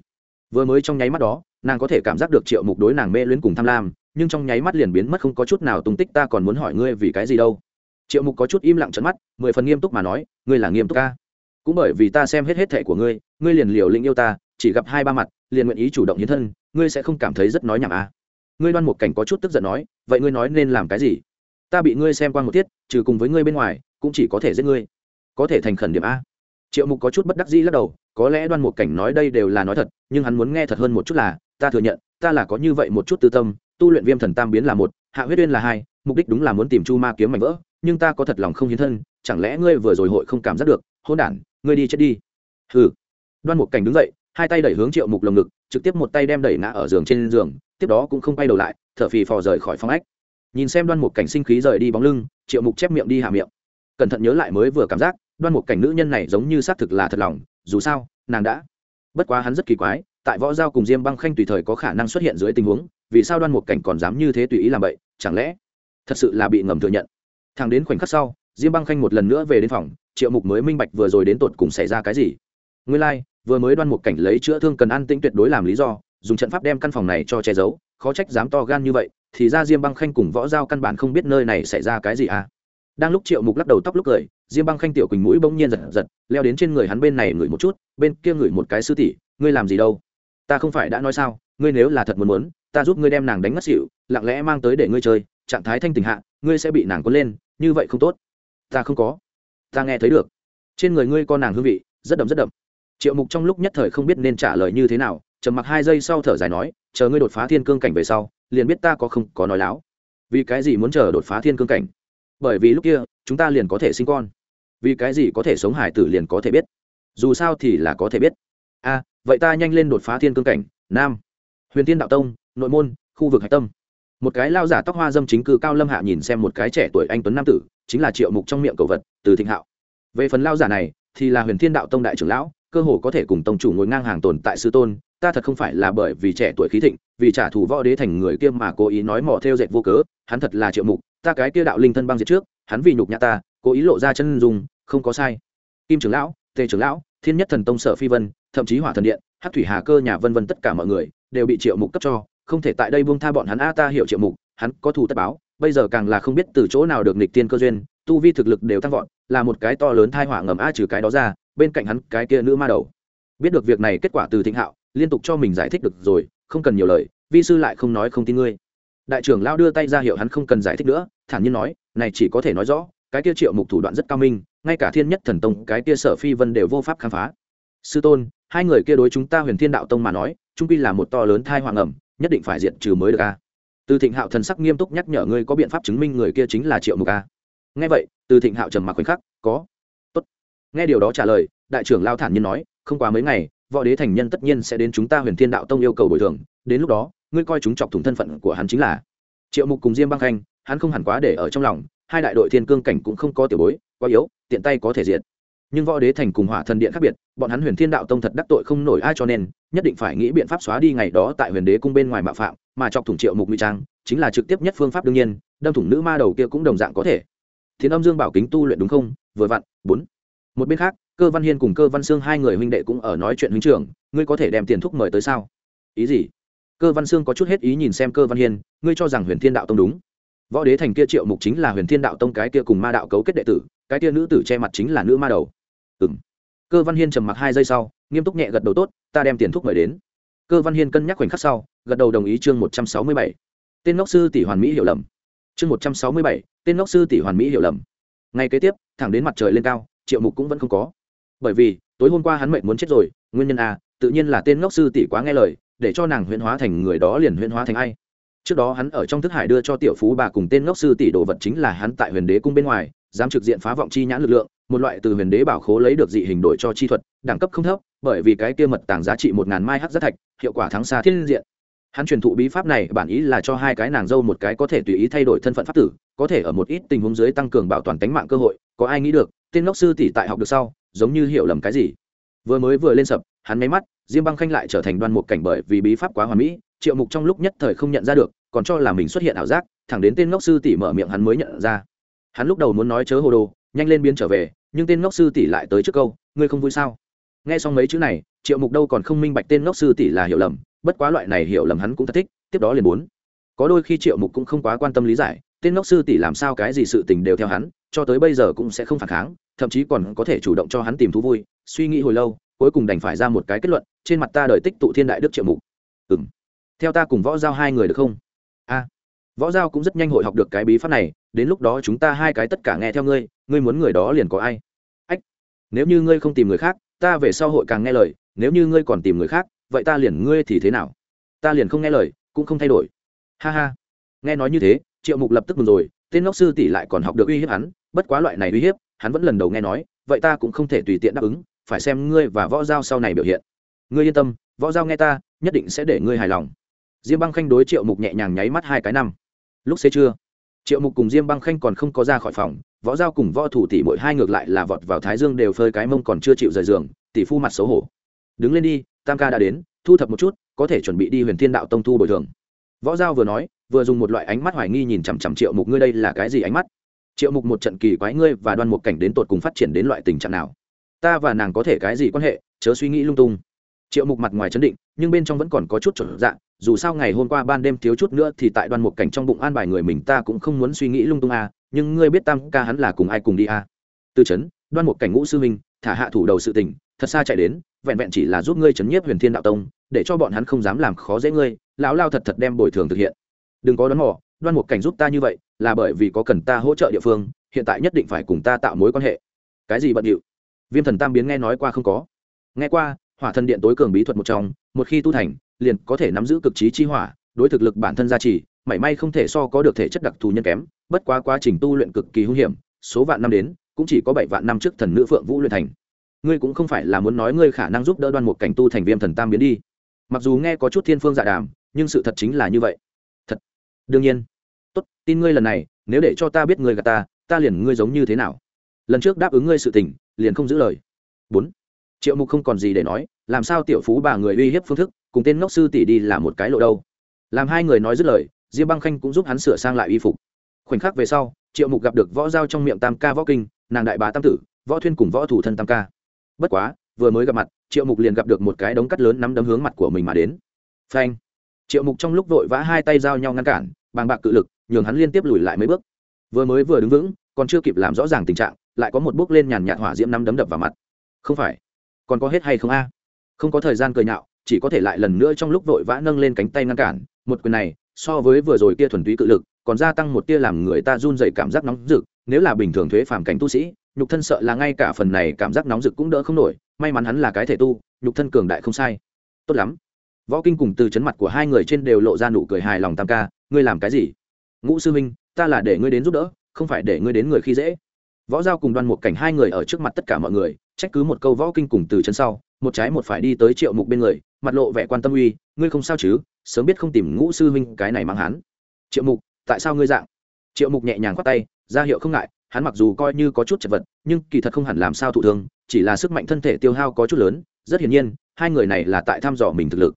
Vừa mới trong nháy mắt đó, nàng có thể cảm giác được triệu mục đối nàng mê luyến cùng tham lam, nhưng trong nháy mắt liền biến mất không có chút nào tung tích, ta còn muốn hỏi ngươi vì cái gì đâu? Triệu mục có chút im lặng trận mắt, mười phần nghiêm túc mà nói, ngươi là nghiêm túc ca. Cũng bởi vì ta xem hết hết thệ của ngươi ngươi liền liều lĩnh yêu ta, chỉ gặp hai ba mặt, liền nguyện ý chủ động hiến thân, ngươi sẽ không cảm thấy rất nói nhảm à. ngươi đoan một cảnh có chút tức giận nói, vậy ngươi nói nên làm cái gì? Ta bị ngươi xem qua một tiết, trừ cùng với ngươi bên ngoài, cũng chỉ có thể giết ngươi. Có thể thành khẩn điểm a. Triệu mục có chút bất đắc dĩ lắc đầu, có lẽ đoan Mục cảnh nói đây đều là nói thật, nhưng hắn muốn nghe thật hơn một chút là, ta thừa nhận, ta là có như vậy một chút tư tâm, tu luyện viêm thần tam biến là một, hạ huyết uyên là hai, mục đích đúng là muốn tìm chu ma kiếm mảnh vỡ, nhưng ta có thật lòng không hiến thân, chẳng lẽ ngươi vừa rồi hội không cảm giác được hôn đản, ngươi đi chết đi. Hừ. Đoan Mục cảnh đứng dậy, hai tay đẩy hướng triệu mục lồng ngực, trực tiếp một tay đem đẩy ngã ở giường trên giường, tiếp đó cũng không quay đầu lại, thở phì phò rời khỏi phòng ách nhìn xem đoan mục cảnh sinh khí rời đi bóng lưng triệu mục chép miệng đi hạ miệng. Cẩn thận nhớ lại mới vừa cảm giác đoan mục cảnh nữ nhân này giống như xác thực là thật lòng dù sao nàng đã. Bất quá hắn rất kỳ quái tại võ giao cùng diêm băng khanh tùy thời có khả năng xuất hiện dưới tình huống vì sao đoan mục cảnh còn dám như thế tùy ý làm vậy chẳng lẽ thật sự là bị ngầm thừa nhận? Thằng đến khoảnh khắc sau diêm băng khanh một lần nữa về đến phòng triệu mục mới minh bạch vừa rồi đến tột cùng xảy ra cái gì. Nguyên lai、like, vừa mới đoan mục cảnh lấy chữa thương cần an tĩnh tuyệt đối làm lý do dùng trận pháp đem căn phòng này cho che giấu khó trách dám to gan như vậy, thì ra diêm băng khanh cùng võ giao căn bản không biết nơi này xảy ra cái gì à. Đang lúc triệu mục lắc đầu tóc lúc cười, diêm băng khanh tiểu quỳnh mũi bỗng nhiên giật giật, leo đến trên người hắn bên này ngửi một chút, bên kia ngửi một cái sư tỷ, ngươi làm gì đâu? Ta không phải đã nói sao, ngươi nếu là thật muốn muốn, ta giúp ngươi đem nàng đánh ngất xỉu, lặng lẽ mang tới để ngươi chơi, trạng thái thanh tình hạ, ngươi sẽ bị nàng cuốn lên, như vậy không tốt. Ta không có. Ta nghe thấy được. Trên người ngươi con nàng hương vị, rất đậm rất đậm. Triệu mục trong lúc nhất thời không biết nên trả lời như thế nào, trầm mặc hai giây sau thở dài nói chờ ngươi đột phá thiên cương cảnh về sau, liền biết ta có không có nói láo. Vì cái gì muốn chờ đột phá thiên cương cảnh? Bởi vì lúc kia, chúng ta liền có thể sinh con. Vì cái gì có thể sống hải tử liền có thể biết. Dù sao thì là có thể biết. A, vậy ta nhanh lên đột phá thiên cương cảnh, nam, huyền tiên đạo tông, nội môn, khu vực hạch tâm. Một cái lao giả tóc hoa dâm chính cư cao lâm hạ nhìn xem một cái trẻ tuổi anh tuấn nam tử, chính là triệu mục trong miệng cầu vật, từ thịnh hạo. Về phần lao giả này, thì là huyền thiên đạo tông đại trưởng lão, cơ hồ có thể cùng tông chủ ngồi ngang hàng tồn tại sư tôn ta thật không phải là bởi vì trẻ tuổi khí thịnh, vì trả thù võ đế thành người kia mà cố ý nói mỏ theo dệt vô cớ, hắn thật là triệu mục, ta cái kia đạo linh thân băng diệt trước, hắn vì nhục nhã ta, cố ý lộ ra chân dùng không có sai. Kim trưởng lão, tề trưởng lão, thiên nhất thần tông sở phi vân, thậm chí hỏa thần điện hát thủy hà cơ nhà vân vân tất cả mọi người, đều bị triệu mục cấp cho, không thể tại đây buông tha bọn hắn. A, ta hiểu triệu mục, hắn có thù tất báo, bây giờ càng là không biết từ chỗ nào được nịch tiên cơ duyên, tu vi thực lực đều tăng vọt, là một cái to lớn thai họa ngầm a trừ cái đó ra, bên cạnh hắn cái kia nữ ma đầu. Biết được việc này kết quả từ thịnh hạo liên tục cho mình giải thích được rồi, không cần nhiều lời, vi sư lại không nói không tin ngươi. Đại trưởng lao đưa tay ra hiệu hắn không cần giải thích nữa, thản nhiên nói, này chỉ có thể nói rõ, cái kia triệu mục thủ đoạn rất cao minh, ngay cả thiên nhất thần tông, cái kia sở phi vân đều vô pháp khám phá. Sư tôn, hai người kia đối chúng ta huyền thiên đạo tông mà nói, trung pi là một to lớn thai hoàng ẩm, nhất định phải diện trừ mới được a. Từ thịnh hạo thần sắc nghiêm túc nhắc nhở ngươi có biện pháp chứng minh người kia chính là triệu mục a. Nghe vậy, từ thịnh hạo trầm mặc khoảnh khắc, có. Tốt. nghe điều đó trả lời, đại trưởng lao thản nhiên nói, không quá mấy ngày võ đế thành nhân tất nhiên sẽ đến chúng ta huyền thiên đạo tông yêu cầu bồi thường, đến lúc đó, ngươi coi chúng chọc thủng thân phận của hắn chính là triệu mục cùng diêm băng khanh, hắn không hẳn quá để ở trong lòng, hai đại đội thiên cương cảnh cũng không có tiểu bối, quá yếu, tiện tay có thể diệt. Nhưng võ đế thành cùng hỏa thần điện khác biệt, bọn hắn huyền thiên đạo tông thật đắc tội không nổi ai cho nên, nhất định phải nghĩ biện pháp xóa đi ngày đó tại huyền đế cung bên ngoài mạo phạm, mà chọc thủng triệu mục nguy trang, chính là trực tiếp nhất phương pháp đương nhiên, đâm thủng nữ ma đầu kia cũng đồng dạng có thể. Thiên âm dương bảo kính tu luyện đúng không? Vừa vặn, bốn một bên khác, cơ văn hiên cùng cơ văn sương hai người huynh đệ cũng ở nói chuyện huynh trưởng, ngươi có thể đem tiền thúc mời tới sao? Ý gì? Cơ văn sương có chút hết ý nhìn xem cơ văn hiên, ngươi cho rằng huyền thiên đạo tông đúng? Võ đế thành kia triệu mục chính là huyền thiên đạo tông cái kia cùng ma đạo cấu kết đệ tử, cái kia nữ tử che mặt chính là nữ ma đầu. Ừ m cơ văn hiên trầm mặc hai giây sau, nghiêm túc nhẹ gật đầu tốt, ta đem tiền thuốc mời đến. Cơ văn hiên cân nhắc khoảnh khắc sau, gật đầu đồng ý chương một trăm sáu mươi bảy. Tên ngốc sư tỷ hoàn mỹ hiểu lầm. Chương một trăm sáu mươi bảy, tên ngốc sư tỷ hoàn mỹ hiểu lầm. Ngay kế tiếp, thẳng đến mặt trời lên cao triệu mục cũng vẫn không có. Bởi vì, tối hôm qua hắn mệnh muốn chết rồi, nguyên nhân a, tự nhiên là tên ngốc sư tỷ quá nghe lời, để cho nàng huyễn hóa thành người đó liền huyễn hóa thành ai. Trước đó hắn ở trong thức hải đưa cho tiểu phú bà cùng tên ngốc sư tỷ đồ vật chính là hắn tại huyền đế cung bên ngoài, dám trực diện phá vọng chi nhãn lực lượng, một loại từ huyền đế bảo khố lấy được dị hình đổi cho chi thuật, đẳng cấp không thấp, bởi vì cái kia mật tàng giá trị một ngàn mai hắc rất thạch, hiệu quả thắng xa thiên diện. Hắn truyền thụ bí pháp này bản ý là cho hai cái nàng dâu một cái có thể tùy ý thay đổi thân phận pháp tử, có thể ở một ít tình huống dưới tăng cường bảo toàn tính mạng cơ hội, có ai nghĩ được tên ngốc sư tỷ tại học được sau, giống như hiểu lầm cái gì. Vừa mới vừa lên sập, hắn máy mắt, diêm băng khanh lại trở thành đoan mục cảnh bởi vì bí pháp quá hoàn mỹ, triệu mục trong lúc nhất thời không nhận ra được, còn cho là mình xuất hiện ảo giác, thẳng đến tên ngốc sư tỷ mở miệng hắn mới nhận ra. Hắn lúc đầu muốn nói chớ hồ đồ, nhanh lên biến trở về, nhưng tên ngốc sư tỷ lại tới trước câu, ngươi không vui sao? Nghe xong mấy chữ này, triệu mục đâu còn không minh bạch tên ngốc sư tỷ là hiểu lầm, bất quá loại này hiểu lầm hắn cũng thật thích, tiếp đó liền muốn. Có đôi khi triệu mục cũng không quá quan tâm lý giải, tên ngốc sư tỷ làm sao cái gì sự tình đều theo hắn cho tới bây giờ cũng sẽ không phản kháng, thậm chí còn có thể chủ động cho hắn tìm thú vui. Suy nghĩ hồi lâu, cuối cùng đành phải ra một cái kết luận, trên mặt ta đợi tích tụ thiên đại đức triệu mục. Ừ m theo ta cùng võ giao hai người được không? A. Võ giao cũng rất nhanh hội học được cái bí pháp này, đến lúc đó chúng ta hai cái tất cả nghe theo ngươi ngươi muốn người đó liền có ai? Ách. Nếu như ngươi không tìm người khác, ta về sau hội càng nghe lời, nếu như ngươi còn tìm người khác, vậy ta liền ngươi thì thế nào? Ta liền không nghe lời, cũng không thay đổi. Ha ha. Nghe nói như thế, triệu mục lập tức mừng rồi, tên ngốc sư tỷ lại còn học được uy hiếp hắn bất quá loại này uy hiếp, hắn vẫn lần đầu nghe nói, vậy ta cũng không thể tùy tiện đáp ứng, phải xem ngươi và võ giao sau này biểu hiện. Ngươi yên tâm, võ giao nghe ta, nhất định sẽ để ngươi hài lòng. Diêm băng khanh đối triệu mục nhẹ nhàng nháy mắt hai cái năm. Lúc xế trưa, triệu mục cùng diêm băng khanh còn không có ra khỏi phòng, võ giao cùng võ thủ tỷ mỗi hai ngược lại là vọt vào thái dương đều phơi cái mông còn chưa chịu rời giường, tỷ phu mặt xấu hổ. Đứng lên đi, tam ca đã đến, thu thập một chút, có thể chuẩn bị đi huyền thiên đạo tông thu bồi thường. Võ giao vừa nói, vừa dùng một loại ánh mắt hoài nghi nhìn chằm chằm triệu mục, ngươi đây là cái gì ánh mắt? Triệu mục một trận kỳ quái ngươi và đoan một cảnh đến tột cùng phát triển đến loại tình trạng nào? Ta và nàng có thể cái gì quan hệ? Chớ suy nghĩ lung tung. Triệu mục mặt ngoài chấn định nhưng bên trong vẫn còn có chút trở dạng dù sao ngày hôm qua ban đêm thiếu chút nữa thì tại đoan một cảnh trong bụng an bài người mình ta cũng không muốn suy nghĩ lung tung à, nhưng ngươi biết tam ca hắn là cùng ai cùng đi à. từ trấn đoan một cảnh ngũ sư minh thả hạ thủ đầu sự tình thật xa chạy đến vẹn vẹn chỉ là giúp ngươi chấn nhiếp huyền thiên đạo tông để cho bọn hắn không dám làm khó dễ ngươi lão lao thật thật đem bồi thường thực hiện. Đừng có đón mỏ đoan một cảnh giúp ta như vậy là bởi vì có cần ta hỗ trợ địa phương, hiện tại nhất định phải cùng ta tạo mối quan hệ. Cái gì bận điệu? Viêm thần tam biến nghe nói qua không có. Nghe qua, hỏa thần điện tối cường bí thuật một trong, một khi tu thành, liền có thể nắm giữ cực trí chi hỏa, đối thực lực bản thân gia trì, mảy may không thể so có được thể chất đặc thù nhân kém, bất quá quá trình tu luyện cực kỳ hung hiểm, số vạn năm đến, cũng chỉ có bảy vạn năm trước thần nữ phượng vũ luyện thành. Ngươi cũng không phải là muốn nói ngươi khả năng giúp đỡ đoan một cảnh tu thành viêm thần tam biến đi. Mặc dù nghe có chút thiên phương dạ đàm, nhưng sự thật chính là như vậy. Thật. Đương nhiên tin ngươi lần này, nếu để cho ta biết ngươi gạt ta ta liền ngươi giống như thế nào? Lần trước đáp ứng ngươi sự tình, liền không giữ lời. Bốn. Triệu mục không còn gì để nói, làm sao tiểu phú bà người uy hiếp phương thức, cùng tên ngốc sư tỷ đi là một cái lộ đâu? Làm hai người nói dứt lời, diêm băng khanh cũng giúp hắn sửa sang lại y phục. Khoảnh khắc về sau, triệu mục gặp được võ giao trong miệng tam ca võ kinh, nàng đại bá tam tử, võ thuyên cùng võ thủ thân tam ca. Bất quá, vừa mới gặp mặt, triệu mục liền gặp được một cái đống cắt lớn nắm đấm hướng mặt của mình mà đến. Phanh. Triệu mục trong lúc vội vã hai tay giao nhau ngăn cản, bàng bạc cự lực nhường hắn liên tiếp lùi lại mấy bước. Vừa mới vừa đứng vững, còn chưa kịp làm rõ ràng tình trạng, lại có một bước lên nhàn nhạt hỏa diễm nắm đấm đập vào mặt. Không phải. Còn có hết hay không a? Không có thời gian cười nhạo, chỉ có thể lại lần nữa trong lúc vội vã nâng lên cánh tay ngăn cản. Một quyền này, so với vừa rồi kia thuần túy cự lực, còn gia tăng một tia làm người ta run dày cảm giác nóng rực. Nếu là bình thường thuế phàm cảnh tu sĩ, nhục thân sợ là ngay cả phần này cảm giác nóng rực cũng đỡ không nổi. May mắn hắn là cái thể tu, nhục thân cường đại không sai. Tốt lắm. Võ kinh cùng từ chấn mặt của hai người trên đều lộ ra nụ cười hài lòng tam ca. Ngươi làm cái gì? Ngũ sư minh ta là để ngươi đến giúp đỡ, không phải để ngươi đến người khi dễ. Võ giao cùng đoan một cảnh hai người ở trước mặt tất cả mọi người, trách cứ một câu võ kinh cùng từ chân sau, một trái một phải đi tới triệu mục bên người, mặt lộ vẻ quan tâm uy, ngươi không sao chứ, sớm biết không tìm ngũ sư huynh cái này mang hắn triệu mục, tại sao ngươi dạng? Triệu mục nhẹ nhàng khoát tay, ra hiệu không ngại, hắn mặc dù coi như có chút chật vật, nhưng kỳ thật không hẳn làm sao thụ thương, chỉ là sức mạnh thân thể tiêu hao có chút lớn, rất hiển nhiên, hai người này là tại thăm dò mình thực lực.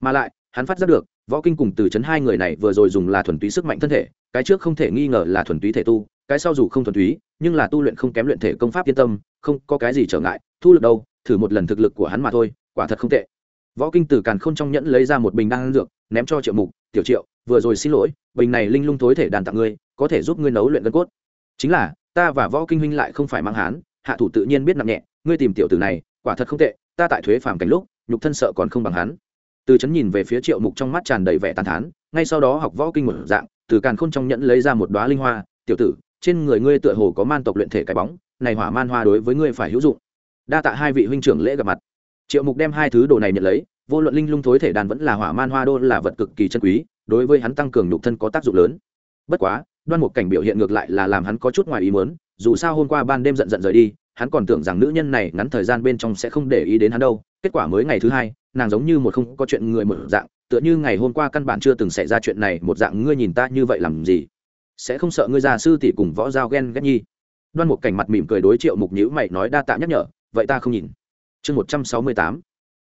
Mà lại, hắn phát giác được võ kinh cùng từ chấn hai người này vừa rồi dùng là thuần túy sức mạnh thân thể, cái trước không thể nghi ngờ là thuần túy thể tu, cái sau dù không thuần túy, nhưng là tu luyện không kém luyện thể công pháp yên tâm, không có cái gì trở ngại, thu lực đâu, thử một lần thực lực của hắn mà thôi, quả thật không tệ. Võ kinh từ càn k h ô n trong nhẫn lấy ra một bình đan dược, ném cho triệu mục, tiểu triệu, vừa rồi xin lỗi, bình này linh lung thối thể đàn tặng ngươi, có thể giúp ngươi nấu luyện gân cốt. Chính là, ta và võ kinh huynh lại không phải mang hán, hạ thủ tự nhiên biết nặng nhẹ, ngươi tìm tiểu tử này, quả thật không tệ, ta tại thuế phàm cảnh lúc, nhục thân sợ còn không bằng hắn từ chấn nhìn về phía triệu mục trong mắt tràn đầy vẻ tàn thán, ngay sau đó học võ kinh một dạng, từ càn khôn trong nhẫn lấy ra một đoá linh hoa, tiểu tử, trên người ngươi tựa hồ có man tộc luyện thể cái bóng, này hỏa man hoa đối với ngươi phải hữu dụng. Đa tạ hai vị huynh trưởng lễ gặp mặt. Triệu mục đem hai thứ đồ này nhận lấy, vô luận linh lung thối thể đàn vẫn là hỏa man hoa đô là vật cực kỳ chân quý, đối với hắn tăng cường nhục thân có tác dụng lớn. Bất quá, đoan một cảnh biểu hiện ngược lại là làm hắn có chút ngoài ý muốn, dù sao hôm qua ban đêm giận giận rời đi, hắn còn tưởng rằng nữ nhân này ngắn thời gian bên trong sẽ không để ý đến hắn đâu, kết quả mới ngày thứ hai nàng giống như một không có chuyện người một dạng, tựa như ngày hôm qua căn bản chưa từng xảy ra chuyện này, một dạng, ngươi nhìn ta như vậy làm gì? Sẽ không sợ ngươi già sư tỷ cùng võ giao ghen ghét nhi. Đoan một cảnh mặt mỉm cười đối triệu mục nhữ mày nói đa tạ nhắc nhở, vậy ta không nhìn. Chương một trăm sáu mươi tám,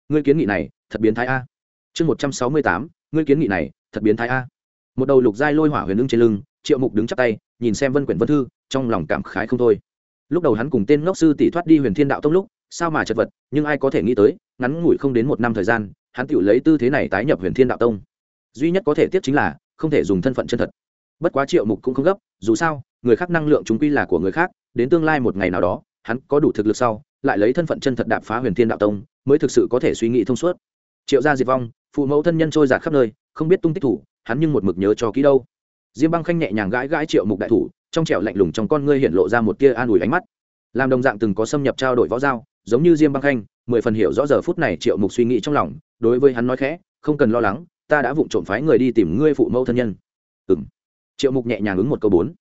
ngươi kiến nghị này, thật biến thái a. Chương một trăm sáu mươi tám, ngươi kiến nghị này, thật biến thái a. Một đầu lục giai lôi hỏa huyền lưng trên lưng, triệu mục đứng chắp tay, nhìn xem vân quyển vân thư, trong lòng cảm khái không thôi. Lúc đầu hắn cùng tên ngốc sư tỷ thoát đi huyền thiên đạo tông lúc, sao mà chật vật, nhưng ai có thể nghĩ tới ngắn ngủi không đến một năm thời gian, hắn tự lấy tư thế này tái nhập huyền thiên đạo tông. Duy nhất có thể tiếp chính là, không thể dùng thân phận chân thật. Bất quá triệu mục cũng không gấp, dù sao, người khác năng lượng chúng quy là của người khác, đến tương lai một ngày nào đó, hắn có đủ thực lực sau, lại lấy thân phận chân thật đạp phá huyền thiên đạo tông, mới thực sự có thể suy nghĩ thông suốt. Triệu gia diệt vong, phụ mẫu thân nhân trôi giạt khắp nơi, không biết tung tích thủ, hắn nhưng một mực nhớ cho kỹ đâu. Diêm băng khanh nhẹ nhàng gãi gãi triệu mục đại thủ, trong trẻo lạnh lùng trong con ngươi hiện lộ ra một tia an ủi ánh mắt. Làm đồng dạng từng có xâm nhập trao đổi võ giao, giống như diêm băng khanh mười phần hiểu rõ giờ phút này triệu mục suy nghĩ trong lòng, đối với hắn nói khẽ, không cần lo lắng, ta đã vụng trộm phái người đi tìm ngươi phụ mẫu thân nhân. Ừ m triệu mục nhẹ nhàng ứng một câu bốn.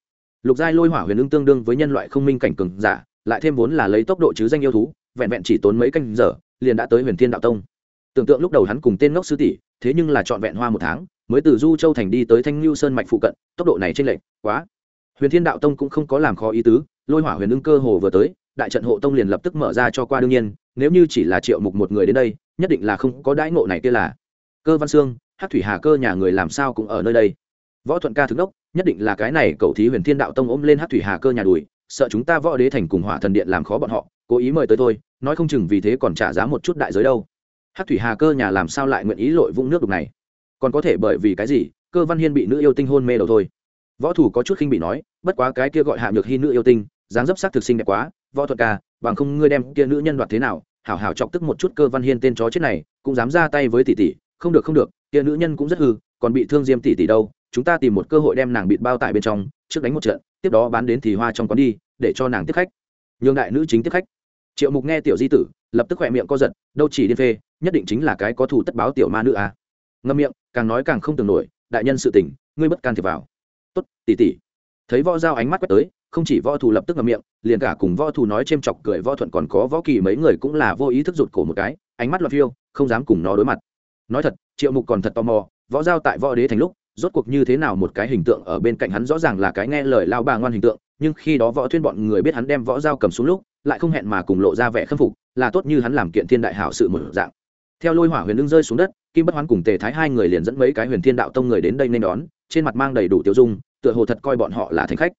Lục giai lôi hỏa huyền ưng tương đương với nhân loại không minh cảnh cường giả, lại thêm vốn là lấy tốc độ chứ danh yêu thú, vẹn vẹn chỉ tốn mấy canh giờ, liền đã tới huyền thiên đạo tông. Tưởng tượng lúc đầu hắn cùng tên ngốc sư tỷ, thế nhưng là trọn vẹn hoa một tháng, mới từ du châu thành đi tới thanh lưu sơn mạch phụ cận, tốc độ này trên lệch quá. Huyền thiên đạo tông cũng không có làm khó ý tứ, lôi hỏa huyền ưng cơ hồ vừa tới, đại trận hộ tông liền lập tức mở ra cho qua đương nhiên nếu như chỉ là triệu mục một người đến đây, nhất định là không có đãi ngộ này kia là. Cơ văn sương hát thủy hà cơ nhà người làm sao cũng ở nơi đây. Võ thuận ca thức đốc, nhất định là cái này cậu thí huyền thiên đạo tông ôm lên hát thủy hà cơ nhà đùi sợ chúng ta võ đế thành cùng hỏa thần điện làm khó bọn họ, cố ý mời tới tôi nói không chừng vì thế còn trả giá một chút đại giới đâu. Hát thủy hà cơ nhà làm sao lại nguyện ý lội vũng nước đục này? Còn có thể bởi vì cái gì, cơ văn hiên bị nữ yêu tinh hôn mê đầu thôi? Võ thủ có chút khinh bị nói, bất quá cái kia gọi hạ nhược hy nữ yêu tinh, dáng dấp sắc thực sinh đẹp quá, võ thuật ca bằng không ngươi đem kia nữ nhân đoạt thế nào, hảo hảo chọc tức một chút cơ văn hiên tên chó chết này, cũng dám ra tay với tỷ tỷ, không được không được, kia nữ nhân cũng rất hư, còn bị thương diêm tỷ tỷ đâu, chúng ta tìm một cơ hội đem nàng bịt bao tại bên trong, trước đánh một trận, tiếp đó bán đến thì hoa trong quán đi, để cho nàng tiếp khách. Nhường đại nữ chính tiếp khách. Triệu mục nghe tiểu di tử, lập tức khỏe miệng co giật, đâu chỉ điên phê, nhất định chính là cái có thủ tất báo tiểu ma nữ à. ngâm miệng, càng nói càng không tưởng nổi, đại nhân sự tình, ngươi bất can thiệp vào. Tốt, tỷ tỷ. Thấy võ dao ánh mắt quét tới không chỉ võ thủ lập tức ngậm miệng, liền cả cùng võ thủ nói c h ê m chọc cười, võ thuận còn có võ kỳ mấy người cũng là vô ý thức rụt cổ một cái, ánh mắt loạt phiêu, không dám cùng nó đối mặt. Nói thật, triệu mục còn thật tò mò, võ giao tại võ đế thành lúc, rốt cuộc như thế nào một cái hình tượng ở bên cạnh hắn rõ ràng là cái nghe lời lao bà ngoan hình tượng, nhưng khi đó võ thuyên bọn người biết hắn đem võ giao cầm xuống lúc, lại không hẹn mà cùng lộ ra vẻ khâm phục, là tốt như hắn làm kiện thiên đại hảo sự một dạng. Theo lôi hỏa huyền lưng rơi xuống đất, kim bất hoán cùng tề thái hai người liền dẫn mấy cái huyền thiên đạo tông người đến đây nên đón, trên mặt mang đầy đủ tiêu dung, tựa hồ thật coi bọn họ là thành khách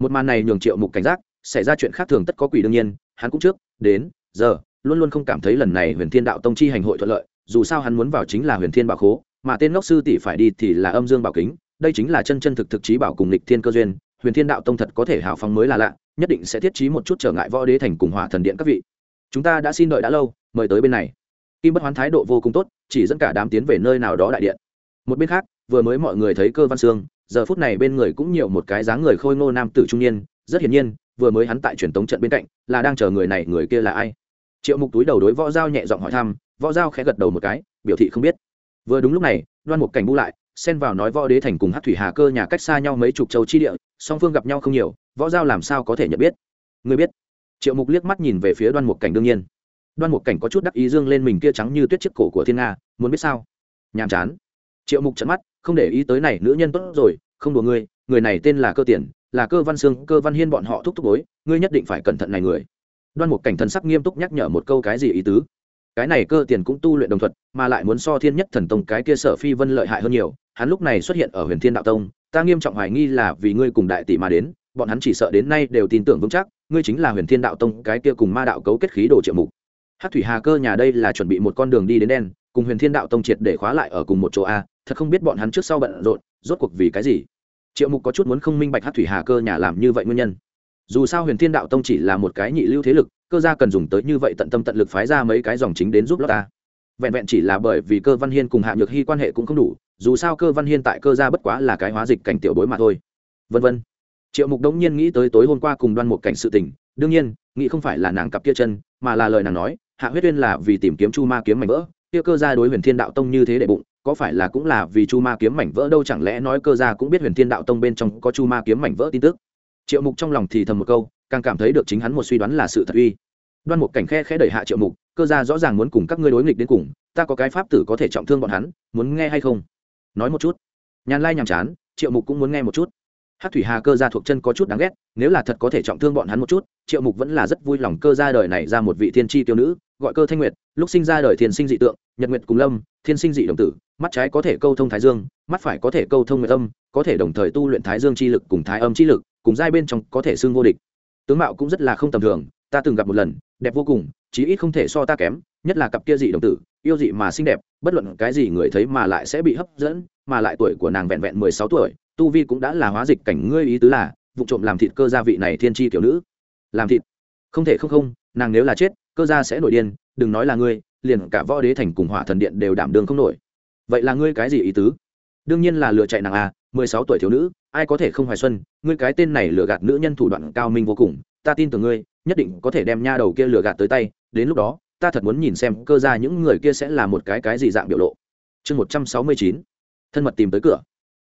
một màn này nhường triệu mục cảnh giác, xảy ra chuyện khác thường tất có quỷ đương nhiên, hắn cũng trước, đến, giờ, luôn luôn không cảm thấy lần này huyền thiên đạo tông chi hành hội thuận lợi, dù sao hắn muốn vào chính là huyền thiên bảo khố, mà tên ngốc sư tỷ phải đi thì là âm dương bảo kính, đây chính là chân chân thực thực trí bảo cùng lịch thiên cơ duyên, huyền thiên đạo tông thật có thể hào phóng mới là lạ, nhất định sẽ thiết trí một chút trở ngại võ đế thành cùng hỏa thần điện các vị. Chúng ta đã xin đợi đã lâu, mời tới bên này. Kim bất hoán thái độ vô cùng tốt, chỉ dẫn cả đám tiến về nơi nào đó đại điện. Một bên khác vừa mới mọi người thấy cơ văn sương giờ phút này bên người cũng nhiều một cái dáng người khôi ngô nam tử trung niên, rất hiển nhiên, vừa mới hắn tại truyền tống trận bên cạnh, là đang chờ người này, người kia là ai? Triệu mục túi đầu đối võ giao nhẹ giọng hỏi thăm, võ giao khẽ gật đầu một cái, biểu thị không biết. Vừa đúng lúc này, đoan mục cảnh bu lại, xen vào nói võ đế thành cùng hát thủy hà cơ nhà cách xa nhau mấy chục châu chi địa, song phương gặp nhau không nhiều, võ giao làm sao có thể nhận biết? Người biết? Triệu mục liếc mắt nhìn về phía đoan mục cảnh đương nhiên. Đoan mục cảnh có chút đắc ý dương lên mình kia trắng như tuyết chiếc cổ của thiên nga, muốn biết sao? Nhàm chán. Triệu mục trận mắt không để ý tới này, nữ nhân tốt rồi, không đùa ngươi, người này tên là cơ tiền là cơ văn sương, cơ văn hiên bọn họ thúc thúc bối ngươi nhất định phải cẩn thận này người. Đoan một cảnh thần sắc nghiêm túc nhắc nhở một câu cái gì ý tứ? Cái này cơ tiền cũng tu luyện đồng thuật, mà lại muốn so thiên nhất thần tông cái kia sở phi vân lợi hại hơn nhiều, hắn lúc này xuất hiện ở huyền thiên đạo tông, ta nghiêm trọng hoài nghi là vì ngươi cùng đại tỷ mà đến, bọn hắn chỉ sợ đến nay đều tin tưởng vững chắc, ngươi chính là huyền thiên đạo tông cái kia cùng ma đạo cấu kết khí đồ triệu mục. Hát thủy hà cơ nhà đây là chuẩn bị một con đường đi đến đen, cùng huyền thiên đạo tông triệt để khóa lại ở cùng một chỗ a thật không biết bọn hắn trước sau bận rộn, rốt cuộc vì cái gì? Triệu mục có chút muốn không minh bạch hát thủy hà cơ nhà làm như vậy nguyên nhân. Dù sao huyền thiên đạo tông chỉ là một cái nhị lưu thế lực, cơ gia cần dùng tới như vậy tận tâm tận lực phái ra mấy cái dòng chính đến giúp lót ta. Vẹn vẹn chỉ là bởi vì cơ văn hiên cùng hạ nhược hy quan hệ cũng không đủ, dù sao cơ văn hiên tại cơ gia bất quá là cái hóa dịch cảnh tiểu bối mà thôi. Vân vân. Triệu mục đống nhiên nghĩ tới tối hôm qua cùng đoan một cảnh sự tình, đương nhiên, nghĩ không phải là nàng cặp kia chân, mà là lời nàng nói, hạ huyết uyên là vì tìm kiếm chu ma kiếm mảnh vỡ, kia cơ gia đối huyền thiên đạo tông như thế để bụng có phải là cũng là vì chu ma kiếm mảnh vỡ đâu? Chẳng lẽ nói cơ gia cũng biết huyền thiên đạo tông bên trong có chu ma kiếm mảnh vỡ tin tức? Triệu mục trong lòng thì thầm một câu, càng cảm thấy được chính hắn một suy đoán là sự thật uy. Đoan một cảnh khe khẽ đẩy hạ triệu mục, cơ gia rõ ràng muốn cùng các ngươi đối nghịch đến cùng, ta có cái pháp tử có thể trọng thương bọn hắn, muốn nghe hay không? Nói một chút. Nhàn lai nhàm chán, triệu mục cũng muốn nghe một chút. Hát thủy hà cơ gia thuộc chân có chút đáng ghét, nếu là thật có thể trọng thương bọn hắn một chút triệu mục vẫn là rất vui lòng cơ gia đời này ra một vị thiên tri tiêu nữ, gọi cơ thanh nguyệt, lúc sinh ra đời thiên sinh dị tượng, nhật nguyệt cùng lâm, thiên sinh dị đồng tử, mắt trái có thể câu thông thái dương, mắt phải có thể câu thông nguyệt âm, có thể đồng thời tu luyện thái dương chi lực cùng thái âm chi lực, cùng giai bên trong có thể xương vô địch. Tướng mạo cũng rất là không tầm thường, ta từng gặp một lần, đẹp vô cùng, chí ít không thể so ta kém, nhất là cặp kia dị đồng tử, yêu dị mà xinh đẹp, bất luận cái gì người thấy mà lại sẽ bị hấp dẫn, mà lại tuổi của nàng vẹn vẹn mười sáu tuổi, tu vi cũng đã là hóa dịch cảnh ngươi ý tứ là, vụ trộm làm thịt cơ gia vị này thiên tri kiểu nữ làm thịt. Không thể không không, nàng nếu là chết, cơ gia sẽ nổi điên, đừng nói là ngươi, liền cả võ đế thành cùng hỏa thần điện đều đảm đường không nổi. Vậy là ngươi cái gì ý tứ? Đương nhiên là lựa chạy nàng à mười sáu tuổi thiếu nữ, ai có thể không hoài xuân, ngươi cái tên này lừa gạt nữ nhân thủ đoạn cao minh vô cùng, ta tin tưởng ngươi, nhất định có thể đem nha đầu kia lừa gạt tới tay, đến lúc đó, ta thật muốn nhìn xem cơ ra những người kia sẽ là một cái cái gì dạng biểu lộ. Chương một trăm sáu mươi chín, thân mật tìm tới cửa.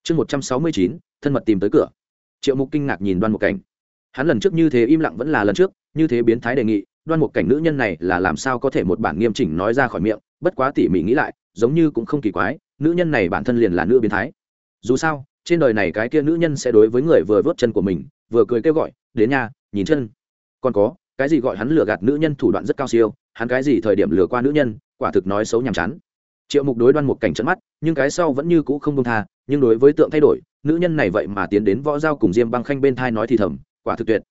Chương một trăm sáu mươi chín, thân mật tìm tới cửa. Triệu mục kinh ngạc nhìn đoan một cảnh hắn lần trước như thế im lặng vẫn là lần trước, như thế biến thái đề nghị, đoan một cảnh nữ nhân này là làm sao có thể một bản nghiêm chỉnh nói ra khỏi miệng, bất quá tỉ mỉ nghĩ lại, giống như cũng không kỳ quái, nữ nhân này bản thân liền là nữ biến thái. Dù sao, trên đời này cái kia nữ nhân sẽ đối với người vừa vớt chân của mình, vừa cười kêu gọi, đến nhà, nhìn chân. Còn có, cái gì gọi hắn lừa gạt nữ nhân thủ đoạn rất cao siêu, hắn cái gì thời điểm lừa qua nữ nhân, quả thực nói xấu nhàm chán. Triệu mục đối đoan một cảnh trận mắt, nhưng cái sau vẫn như cũ không công tha, nhưng đối với tượng thay đổi, nữ nhân này vậy mà tiến đến võ giao cùng diêm băng khanh bên thai nói thì thầm quả thực tuyệt.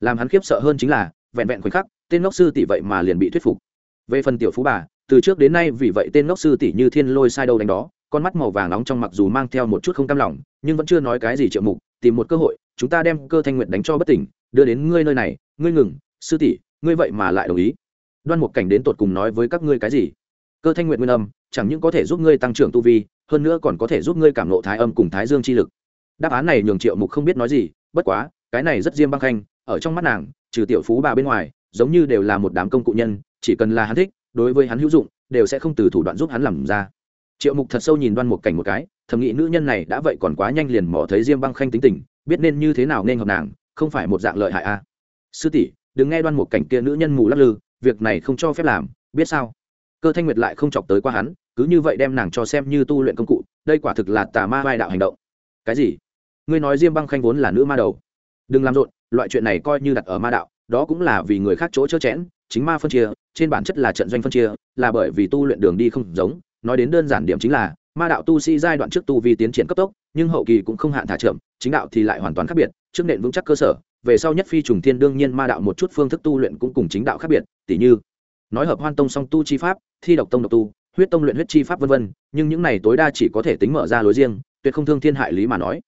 Làm hắn khiếp sợ hơn chính là, vẹn vẹn khoảnh khắc, tên ngốc sư tỷ vậy mà liền bị thuyết phục. Về phần tiểu phú bà, từ trước đến nay vì vậy tên ngốc sư tỷ như thiên lôi sai đâu đánh đó, con mắt màu vàng nóng trong mặc dù mang theo một chút không cam lòng, nhưng vẫn chưa nói cái gì triệu mục, tìm một cơ hội, chúng ta đem cơ thanh nguyện đánh cho bất tỉnh, đưa đến ngươi nơi này, ngươi ngừng, sư tỷ, ngươi vậy mà lại đồng ý. Đoan một cảnh đến tột cùng nói với các ngươi cái gì? Cơ thanh nguyện nguyên âm, chẳng những có thể giúp ngươi tăng trưởng tu vi, hơn nữa còn có thể giúp ngươi cảm lộ thái âm cùng thái dương chi lực. Đáp án này nhường triệu mục không biết nói gì, bất quá cái này rất diêm băng khanh, ở trong mắt nàng, trừ tiểu phú bà bên ngoài, giống như đều là một đám công cụ nhân, chỉ cần là hắn thích, đối với hắn hữu dụng, đều sẽ không từ thủ đoạn giúp hắn làm ra. Triệu mục thật sâu nhìn đoan một cảnh một cái, thầm nghĩ nữ nhân này đã vậy còn quá nhanh liền mỏ thấy diêm băng khanh tính tình, biết nên như thế nào nên hợp nàng, không phải một dạng lợi hại a à. sư tỷ, đừng nghe đoan một cảnh kia nữ nhân mù lắc lư, việc này không cho phép làm, biết sao? Cơ thanh nguyệt lại không chọc tới qua hắn, cứ như vậy đem nàng cho xem như tu luyện công cụ, đây quả thực là tà ma vai đạo hành động. Cái gì? Ngươi nói diêm băng khanh vốn là nữ ma đầu đừng làm rộn, loại chuyện này coi như đặt ở ma đạo, đó cũng là vì người khác chỗ chớ chẽn, chính ma phân chia, trên bản chất là trận doanh phân chia, là bởi vì tu luyện đường đi không giống. Nói đến đơn giản điểm chính là, ma đạo tu sĩ giai đoạn trước tu vi tiến triển cấp tốc, nhưng hậu kỳ cũng không hạn thả chậm, chính đạo thì lại hoàn toàn khác biệt, trước nền vững chắc cơ sở, về sau nhất phi trùng thiên đương nhiên ma đạo một chút phương thức tu luyện cũng cùng chính đạo khác biệt, tỉ như, nói hợp hoan tông song tu chi pháp, thi độc tông độc tu, huyết tông luyện huyết chi pháp vân vân, nhưng những này tối đa chỉ có thể tính mở ra lối riêng, tuyệt không thương thiên hại lý mà nói.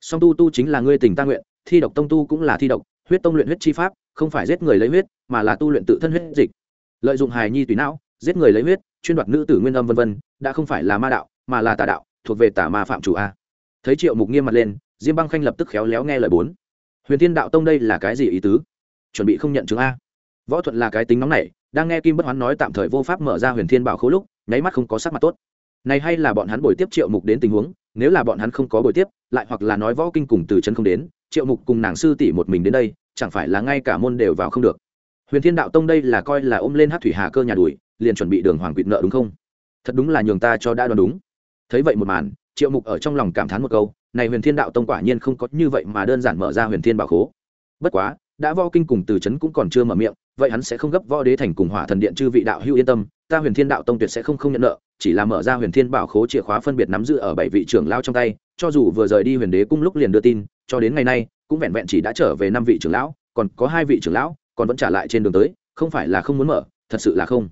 Song tu tu chính là ngươi tình ta nguyện thi độc tông tu cũng là thi độc, huyết tông luyện huyết chi pháp, không phải giết người lấy huyết, mà là tu luyện tự thân huyết dịch. Lợi dụng hài nhi tùy não, giết người lấy huyết, chuyên đoạt nữ tử nguyên âm vân vân, đã không phải là ma đạo, mà là tà đạo, thuộc về tà ma phạm chủ a. Thấy triệu mục nghiêm mặt lên, diêm băng khanh lập tức khéo léo nghe lời bốn. Huyền thiên đạo tông đây là cái gì ý tứ? Chuẩn bị không nhận chứng a. Võ thuận là cái tính nóng này đang nghe kim bất hoán nói tạm thời vô pháp mở ra huyền thiên bảo khố lúc, nháy mắt không có sắc mặt tốt. Này hay là bọn hắn bồi tiếp triệu mục đến tình huống, nếu là bọn hắn không có bồi tiếp, lại hoặc là nói võ kinh cùng từ chân không đến triệu mục cùng nàng sư tỷ một mình đến đây, chẳng phải là ngay cả môn đều vào không được. Huyền thiên đạo tông đây là coi là ôm lên hát thủy hà cơ nhà đuổi, liền chuẩn bị đường hoàng quỵt nợ đúng không? Thật đúng là nhường ta cho đã đoán đúng. Thấy vậy một màn, triệu mục ở trong lòng cảm thán một câu, này huyền thiên đạo tông quả nhiên không có như vậy mà đơn giản mở ra huyền thiên bảo khố. Bất quá, đã võ kinh cùng từ chấn cũng còn chưa mở miệng, vậy hắn sẽ không gấp võ đế thành cùng hỏa thần điện chư vị đạo hữu yên tâm, ta huyền thiên đạo tông tuyệt sẽ không không nhận nợ, chỉ là mở ra huyền thiên bảo khố chìa khóa phân biệt nắm giữ ở bảy vị trưởng lao trong tay, cho dù vừa rời đi huyền đế cung lúc liền đưa tin cho đến ngày nay, cũng vẹn vẹn chỉ đã trở về năm vị trưởng lão, còn có hai vị trưởng lão, còn vẫn trả lại trên đường tới, không phải là không muốn mở, thật sự là không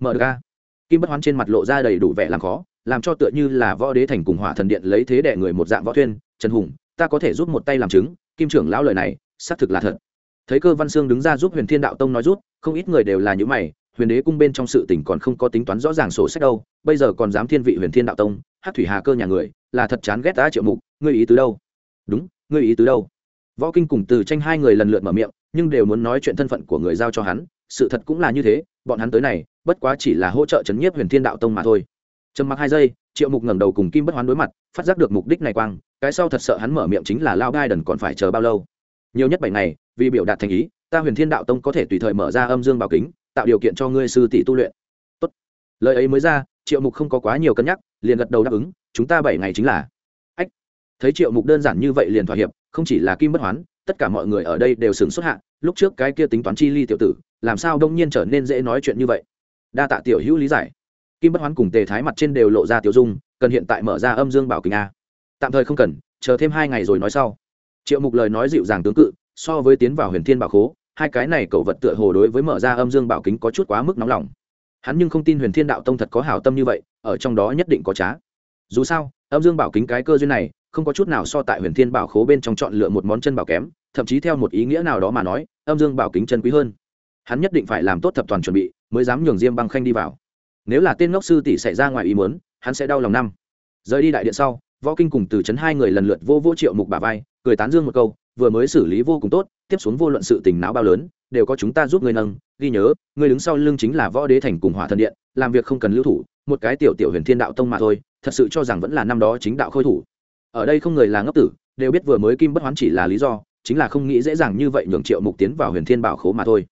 mở được a. Kim bất hoán trên mặt lộ ra đầy đủ vẻ làm khó, làm cho tựa như là võ đế thành cùng hỏa thần điện lấy thế đệ người một dạng võ thuyên, trần hùng, ta có thể giúp một tay làm chứng, kim trưởng lão lời này, xác thực là thật. Thấy cơ văn sương đứng ra giúp huyền thiên đạo tông nói rút, không ít người đều là những mày, huyền đế cung bên trong sự tỉnh còn không có tính toán rõ ràng sổ sách đâu, bây giờ còn dám thiên vị huyền thiên đạo tông hát thủy hà cơ nhà người, là thật chán ghét ta triệu mục, ngươi ý tứ đâu? Đúng ngươi ý tứ đâu? Võ kinh cùng từ tranh hai người lần lượt mở miệng, nhưng đều muốn nói chuyện thân phận của người giao cho hắn, sự thật cũng là như thế, bọn hắn tới này, bất quá chỉ là hỗ trợ chấn nhiếp huyền thiên đạo tông mà thôi. Trầm mặc hai giây, triệu mục ngẩng đầu cùng kim bất hoán đối mặt, phát giác được mục đích này quang, cái sau thật sợ hắn mở miệng chính là lao gai đần còn phải chờ bao lâu? Nhiều nhất bảy ngày, vì biểu đạt thành ý, ta huyền thiên đạo tông có thể tùy thời mở ra âm dương bảo kính, tạo điều kiện cho ngươi sư tỷ tu luyện. Tốt. lời ấy mới ra, triệu mục không có quá nhiều cân nhắc, liền gật đầu đáp ứng, chúng ta bảy ngày chính là thấy triệu mục đơn giản như vậy liền thỏa hiệp, không chỉ là kim bất hoán, tất cả mọi người ở đây đều sửng xuất hạ, lúc trước cái kia tính toán chi ly tiểu tử, làm sao đông nhiên trở nên dễ nói chuyện như vậy? Đa tạ tiểu hữu lý giải. Kim bất hoán cùng tề thái mặt trên đều lộ ra tiểu dung, cần hiện tại mở ra âm dương bảo kính a. Tạm thời không cần, chờ thêm hai ngày rồi nói sau. Triệu mục lời nói dịu dàng tướng cự so với tiến vào huyền thiên bảo khố, hai cái này cậu vật tựa hồ đối với mở ra âm dương bảo kính có chút quá mức nóng lòng. Hắn nhưng không tin huyền thiên đạo tông thật có hảo tâm như vậy, ở trong đó nhất định có trá. Dù sao âm dương bảo kính cái cơ duyên này, không có chút nào so tại huyền thiên bảo khố bên trong chọn lựa một món chân bảo kém, thậm chí theo một ý nghĩa nào đó mà nói, âm dương bảo kính chân quý hơn. Hắn nhất định phải làm tốt thập toàn chuẩn bị, mới dám nhường diêm băng khanh đi vào. Nếu là tên ngốc sư tỷ xảy ra ngoài ý muốn, hắn sẽ đau lòng năm. Rời đi đại điện sau, võ kinh cùng từ chấn hai người lần lượt vô vô triệu mục bà vai, cười tán dương một câu, vừa mới xử lý vô cùng tốt, tiếp xuống vô luận sự tình não bao lớn, đều có chúng ta giúp ngươi nâng, ghi nhớ, ngươi đứng sau lưng chính là võ đế thành cùng hỏa thần điện, làm việc không cần lưu thủ, một cái tiểu tiểu huyền thiên đạo tông mà thôi thật sự cho rằng vẫn là năm đó chính đạo khôi thủ. Ở đây không người là ngốc tử, đều biết vừa mới kim bất hoán chỉ là lý do, chính là không nghĩ dễ dàng như vậy nhường triệu mục tiến vào huyền thiên bảo khố mà thôi.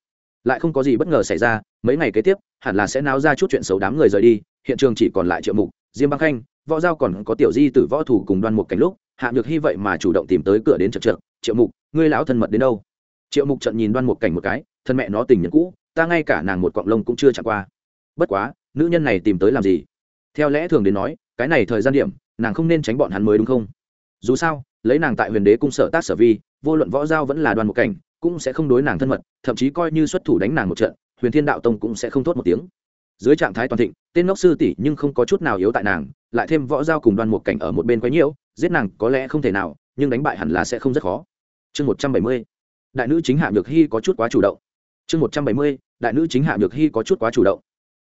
Lại không có gì bất ngờ xảy ra, mấy ngày kế tiếp, hẳn là sẽ náo ra chút chuyện xấu đám người rời đi, hiện trường chỉ còn lại triệu mục, diêm băng khanh, võ giao còn có tiểu di tử võ thủ cùng đoan một cảnh lúc, hạ nhược hy vậy mà chủ động tìm tới cửa đến chật trượt triệu mục, ngươi lão thân mật đến đâu? Triệu mục trận nhìn đoan một cảnh một cái, thân mẹ nó tình nhân cũ, ta ngay cả nàng một cọng lông cũng chưa chạm qua. Bất quá, nữ nhân này tìm tới làm gì? Theo lẽ thường đến nói cái này thời gian điểm, nàng không nên tránh bọn hắn mới đúng không? Dù sao, lấy nàng tại huyền đế cung sở tác sở vi, vô luận võ giao vẫn là đoàn một cảnh, cũng sẽ không đối nàng thân mật, thậm chí coi như xuất thủ đánh nàng một trận, huyền thiên đạo tông cũng sẽ không thốt một tiếng. Dưới trạng thái toàn thịnh, tên ngốc sư tỷ nhưng không có chút nào yếu tại nàng, lại thêm võ giao cùng đoàn một cảnh ở một bên quấy nhiễu, giết nàng có lẽ không thể nào, nhưng đánh bại hẳn là sẽ không rất khó. Chương một trăm bảy mươi, đại nữ chính hạ nhược hy có chút quá chủ động. Chương một trăm bảy mươi, đại nữ chính hạ nhược hy có chút quá chủ động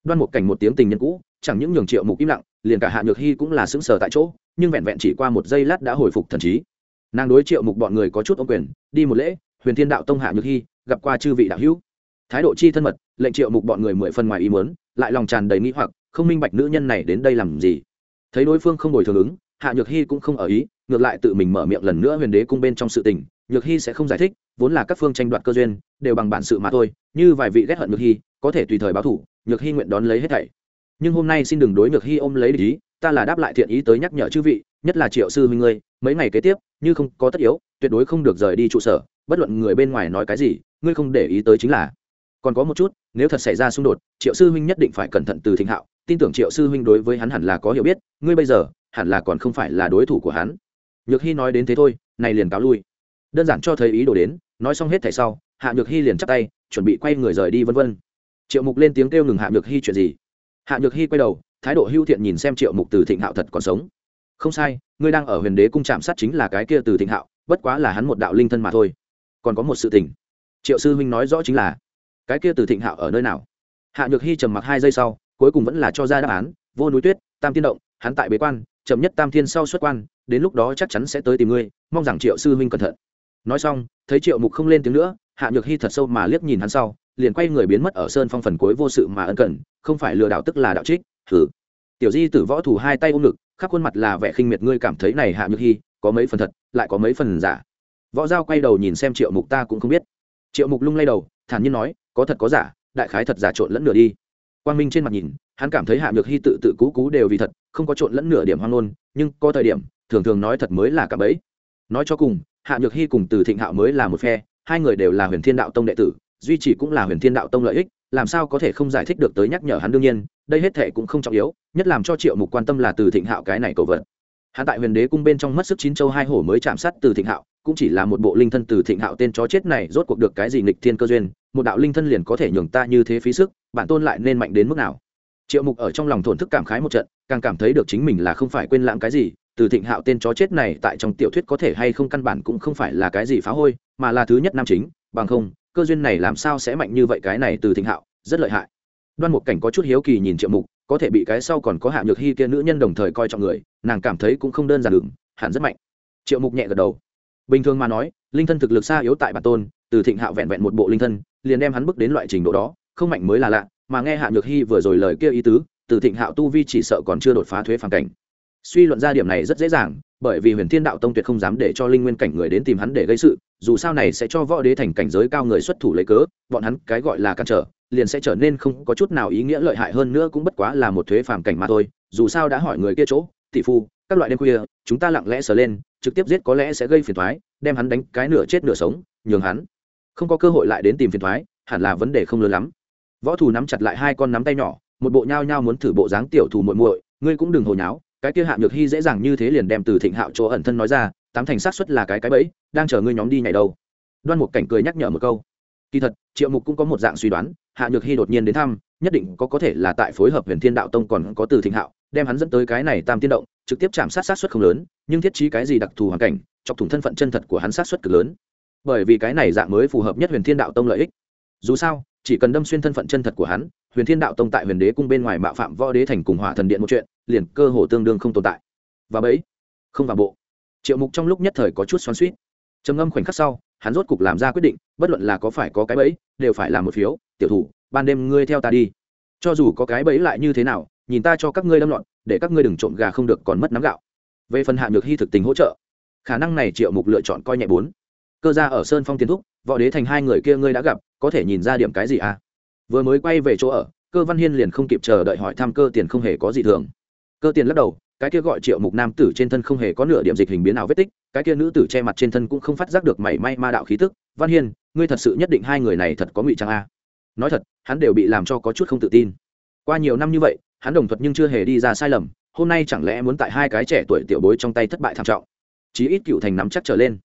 đoan một cảnh một tiếng tình nhân cũ, chẳng những nhường triệu mục im lặng, liền cả hạ nhược hy cũng là sững sờ tại chỗ, nhưng vẹn vẹn chỉ qua một giây lát đã hồi phục thần trí. Nàng đối triệu mục bọn người có chút ô quyền, đi một lễ, huyền thiên đạo tông hạ nhược hy gặp qua chư vị đạo hữu. Thái độ chi thân mật, lệnh triệu mục bọn người mười phần ngoài ý muốn, lại lòng tràn đầy nghĩ hoặc, không minh bạch nữ nhân này đến đây làm gì. Thấy đối phương không đổi thường ứng, hạ nhược hy cũng không ở ý, ngược lại tự mình mở miệng lần nữa huyền đế cung bên trong sự tình, nhược hy sẽ không giải thích, vốn là các phương tranh đoạt cơ duyên, đều bằng bản sự mà thôi, như vài vị ghét hận nhược hy có thể tùy thời báo thủ, nhược hy nguyện đón lấy hết thảy. Nhưng hôm nay xin đừng đối nhược hy ôm lấy ý, ta là đáp lại thiện ý tới nhắc nhở chư vị, nhất là triệu sư huynh ngươi, mấy ngày kế tiếp, như không có tất yếu, tuyệt đối không được rời đi trụ sở, bất luận người bên ngoài nói cái gì, ngươi không để ý tới chính là. Còn có một chút, nếu thật xảy ra xung đột, triệu sư huynh nhất định phải cẩn thận từ thịnh hạo, tin tưởng triệu sư huynh đối với hắn hẳn là có hiểu biết, ngươi bây giờ, hẳn là còn không phải là đối thủ của hắn. Nhược hy nói đến thế thôi, này liền cáo lui. Đơn giản cho thấy ý đồ đến, nói xong hết thảy sau, hạ nhược hy liền chắp tay, chuẩn bị quay người rời đi vân vân triệu mục lên tiếng kêu ngừng hạ nhược hy chuyện gì? Hạ nhược hy quay đầu, thái độ hưu thiện nhìn xem triệu mục từ thịnh hạo thật còn sống. Không sai, ngươi đang ở huyền đế cung chạm sát chính là cái kia từ thịnh hạo, bất quá là hắn một đạo linh thân mà thôi. Còn có một sự tình. Triệu sư huynh nói rõ chính là, cái kia từ thịnh hạo ở nơi nào? Hạ nhược hy trầm mặc hai giây sau, cuối cùng vẫn là cho ra đáp án, vô núi tuyết, tam tiên động, hắn tại bế quan, chậm nhất tam thiên sau xuất quan, đến lúc đó chắc chắn sẽ tới tìm ngươi, mong rằng triệu sư huynh cẩn thận. Nói xong, thấy triệu mục không lên tiếng nữa, hạ nhược hy thật sâu mà liếc nhìn hắn sau liền quay người biến mất ở sơn phong phần cuối vô sự mà ân cần, không phải lừa đảo tức là đạo trích thử tiểu di tử võ thủ hai tay ôm ngực, khắp khuôn mặt là vẻ khinh miệt, ngươi cảm thấy này hạ nhược hy có mấy phần thật, lại có mấy phần giả. Võ giao quay đầu nhìn xem triệu mục ta cũng không biết. Triệu mục lung lay đầu, thản nhiên nói, có thật có giả, đại khái thật giả trộn lẫn nửa đi. Quang minh trên mặt nhìn, hắn cảm thấy hạ nhược hy tự tự cú cú đều vì thật, không có trộn lẫn nửa điểm hoang ngôn, nhưng có thời điểm, thường thường nói thật mới là cả bấy. Nói cho cùng, hạ nhược hy cùng từ thịnh hạo mới là một phe, hai người đều là huyền thiên đạo tông đệ tử duy trì cũng là huyền thiên đạo tông lợi ích, làm sao có thể không giải thích được tới nhắc nhở hắn đương nhiên, đây hết thệ cũng không trọng yếu, nhất làm cho triệu mục quan tâm là từ thịnh hạo cái này cầu vật. Hắn tại huyền đế cung bên trong mất sức chín châu hai hổ mới chạm sát từ thịnh hạo, cũng chỉ là một bộ linh thân từ thịnh hạo tên chó chết này rốt cuộc được cái gì nghịch thiên cơ duyên, một đạo linh thân liền có thể nhường ta như thế phí sức, bản tôn lại nên mạnh đến mức nào? Triệu mục ở trong lòng thổn thức cảm khái một trận, càng cảm thấy được chính mình là không phải quên lãng cái gì, từ thịnh hạo tên chó chết này tại trong tiểu thuyết có thể hay không căn bản cũng không phải là cái gì phá hôi, mà là thứ nhất nam chính, bằng không cơ duyên này làm sao sẽ mạnh như vậy cái này từ thịnh hạo, rất lợi hại. Đoan Mục cảnh có chút hiếu kỳ nhìn triệu mục, có thể bị cái sau còn có hạ nhược hy kia nữ nhân đồng thời coi trọng người, nàng cảm thấy cũng không đơn giản đừng hẳn rất mạnh. Triệu mục nhẹ gật đầu. Bình thường mà nói, linh thân thực lực xa yếu tại bản tôn, từ thịnh hạo vẹn vẹn một bộ linh thân, liền đem hắn bước đến loại trình độ đó, không mạnh mới là lạ, mà nghe hạ nhược hy vừa rồi lời kia ý tứ, từ thịnh hạo tu vi chỉ sợ còn chưa đột phá thuế phản cảnh. Suy luận ra điểm này rất dễ dàng bởi vì huyền thiên đạo tông tuyệt không dám để cho linh nguyên cảnh người đến tìm hắn để gây sự, dù sao này sẽ cho võ đế thành cảnh giới cao người xuất thủ lấy cớ, bọn hắn cái gọi là cản trở, liền sẽ trở nên không có chút nào ý nghĩa lợi hại hơn nữa cũng bất quá là một thuế phàm cảnh mà thôi, dù sao đã hỏi người kia chỗ, tỷ phu, các loại đêm khuya, chúng ta lặng lẽ sờ lên, trực tiếp giết có lẽ sẽ gây phiền thoái đem hắn đánh cái nửa chết nửa sống, nhường hắn không có cơ hội lại đến tìm phiền thoái hẳn là vấn đề không lớn lắm. Võ thủ nắm chặt lại hai con nắm tay nhỏ, một bộ nhao nhao muốn thử bộ dáng tiểu thủ muội muội, ngươi cũng đừng hồi nháo cái kia hạ nhược hy dễ dàng như thế liền đem từ thịnh hạo chỗ ẩn thân nói ra, tám thành xác suất là cái cái bẫy, đang chờ ngươi nhóm đi nhảy đâu. Đoan một cảnh cười nhắc nhở một câu. Kỳ thật, triệu mục cũng có một dạng suy đoán, hạ nhược hy đột nhiên đến thăm, nhất định có có thể là tại phối hợp huyền thiên đạo tông còn có từ thịnh hạo, đem hắn dẫn tới cái này tam tiên động, trực tiếp chạm sát sát suất không lớn, nhưng thiết trí cái gì đặc thù hoàn cảnh, chọc thủng thân phận chân thật của hắn sát suất cực lớn. Bởi vì cái này dạng mới phù hợp nhất huyền thiên đạo tông lợi ích. Dù sao, chỉ cần đâm xuyên thân phận chân thật của hắn, huyền thiên đạo tông tại huyền đế cung bên ngoài mạo phạm võ đế thành cùng hỏa thần điện một chuyện liền cơ hồ tương đương không tồn tại. Và bấy, không vào bộ. Triệu mục trong lúc nhất thời có chút xoắn suýt trầm ngâm khoảnh khắc sau, hắn rốt cục làm ra quyết định, bất luận là có phải có cái bẫy, đều phải làm một phiếu. Tiểu thủ, ban đêm ngươi theo ta đi. Cho dù có cái bẫy lại như thế nào, nhìn ta cho các ngươi đâm loạn, để các ngươi đừng trộm gà không được còn mất nắm gạo. Về phần hạ nhược hy thực tình hỗ trợ, khả năng này triệu mục lựa chọn coi nhẹ bốn. Cơ ra ở sơn phong tiến thúc, võ đế thành hai người kia ngươi đã gặp, có thể nhìn ra điểm cái gì à? Vừa mới quay về chỗ ở, cơ văn hiên liền không kịp chờ đợi hỏi thăm cơ tiền không hề có gì thường cơ tiền lắc đầu, cái kia gọi triệu mục nam tử trên thân không hề có nửa điểm dịch hình biến nào vết tích, cái kia nữ tử che mặt trên thân cũng không phát giác được mảy may ma đạo khí tức. Văn hiên, ngươi thật sự nhất định hai người này thật có ngụy trang a. Nói thật, hắn đều bị làm cho có chút không tự tin. Qua nhiều năm như vậy, hắn đồng thuật nhưng chưa hề đi ra sai lầm, hôm nay chẳng lẽ muốn tại hai cái trẻ tuổi tiểu bối trong tay thất bại thảm trọng? Chí ít cựu thành nắm chắc trở lên.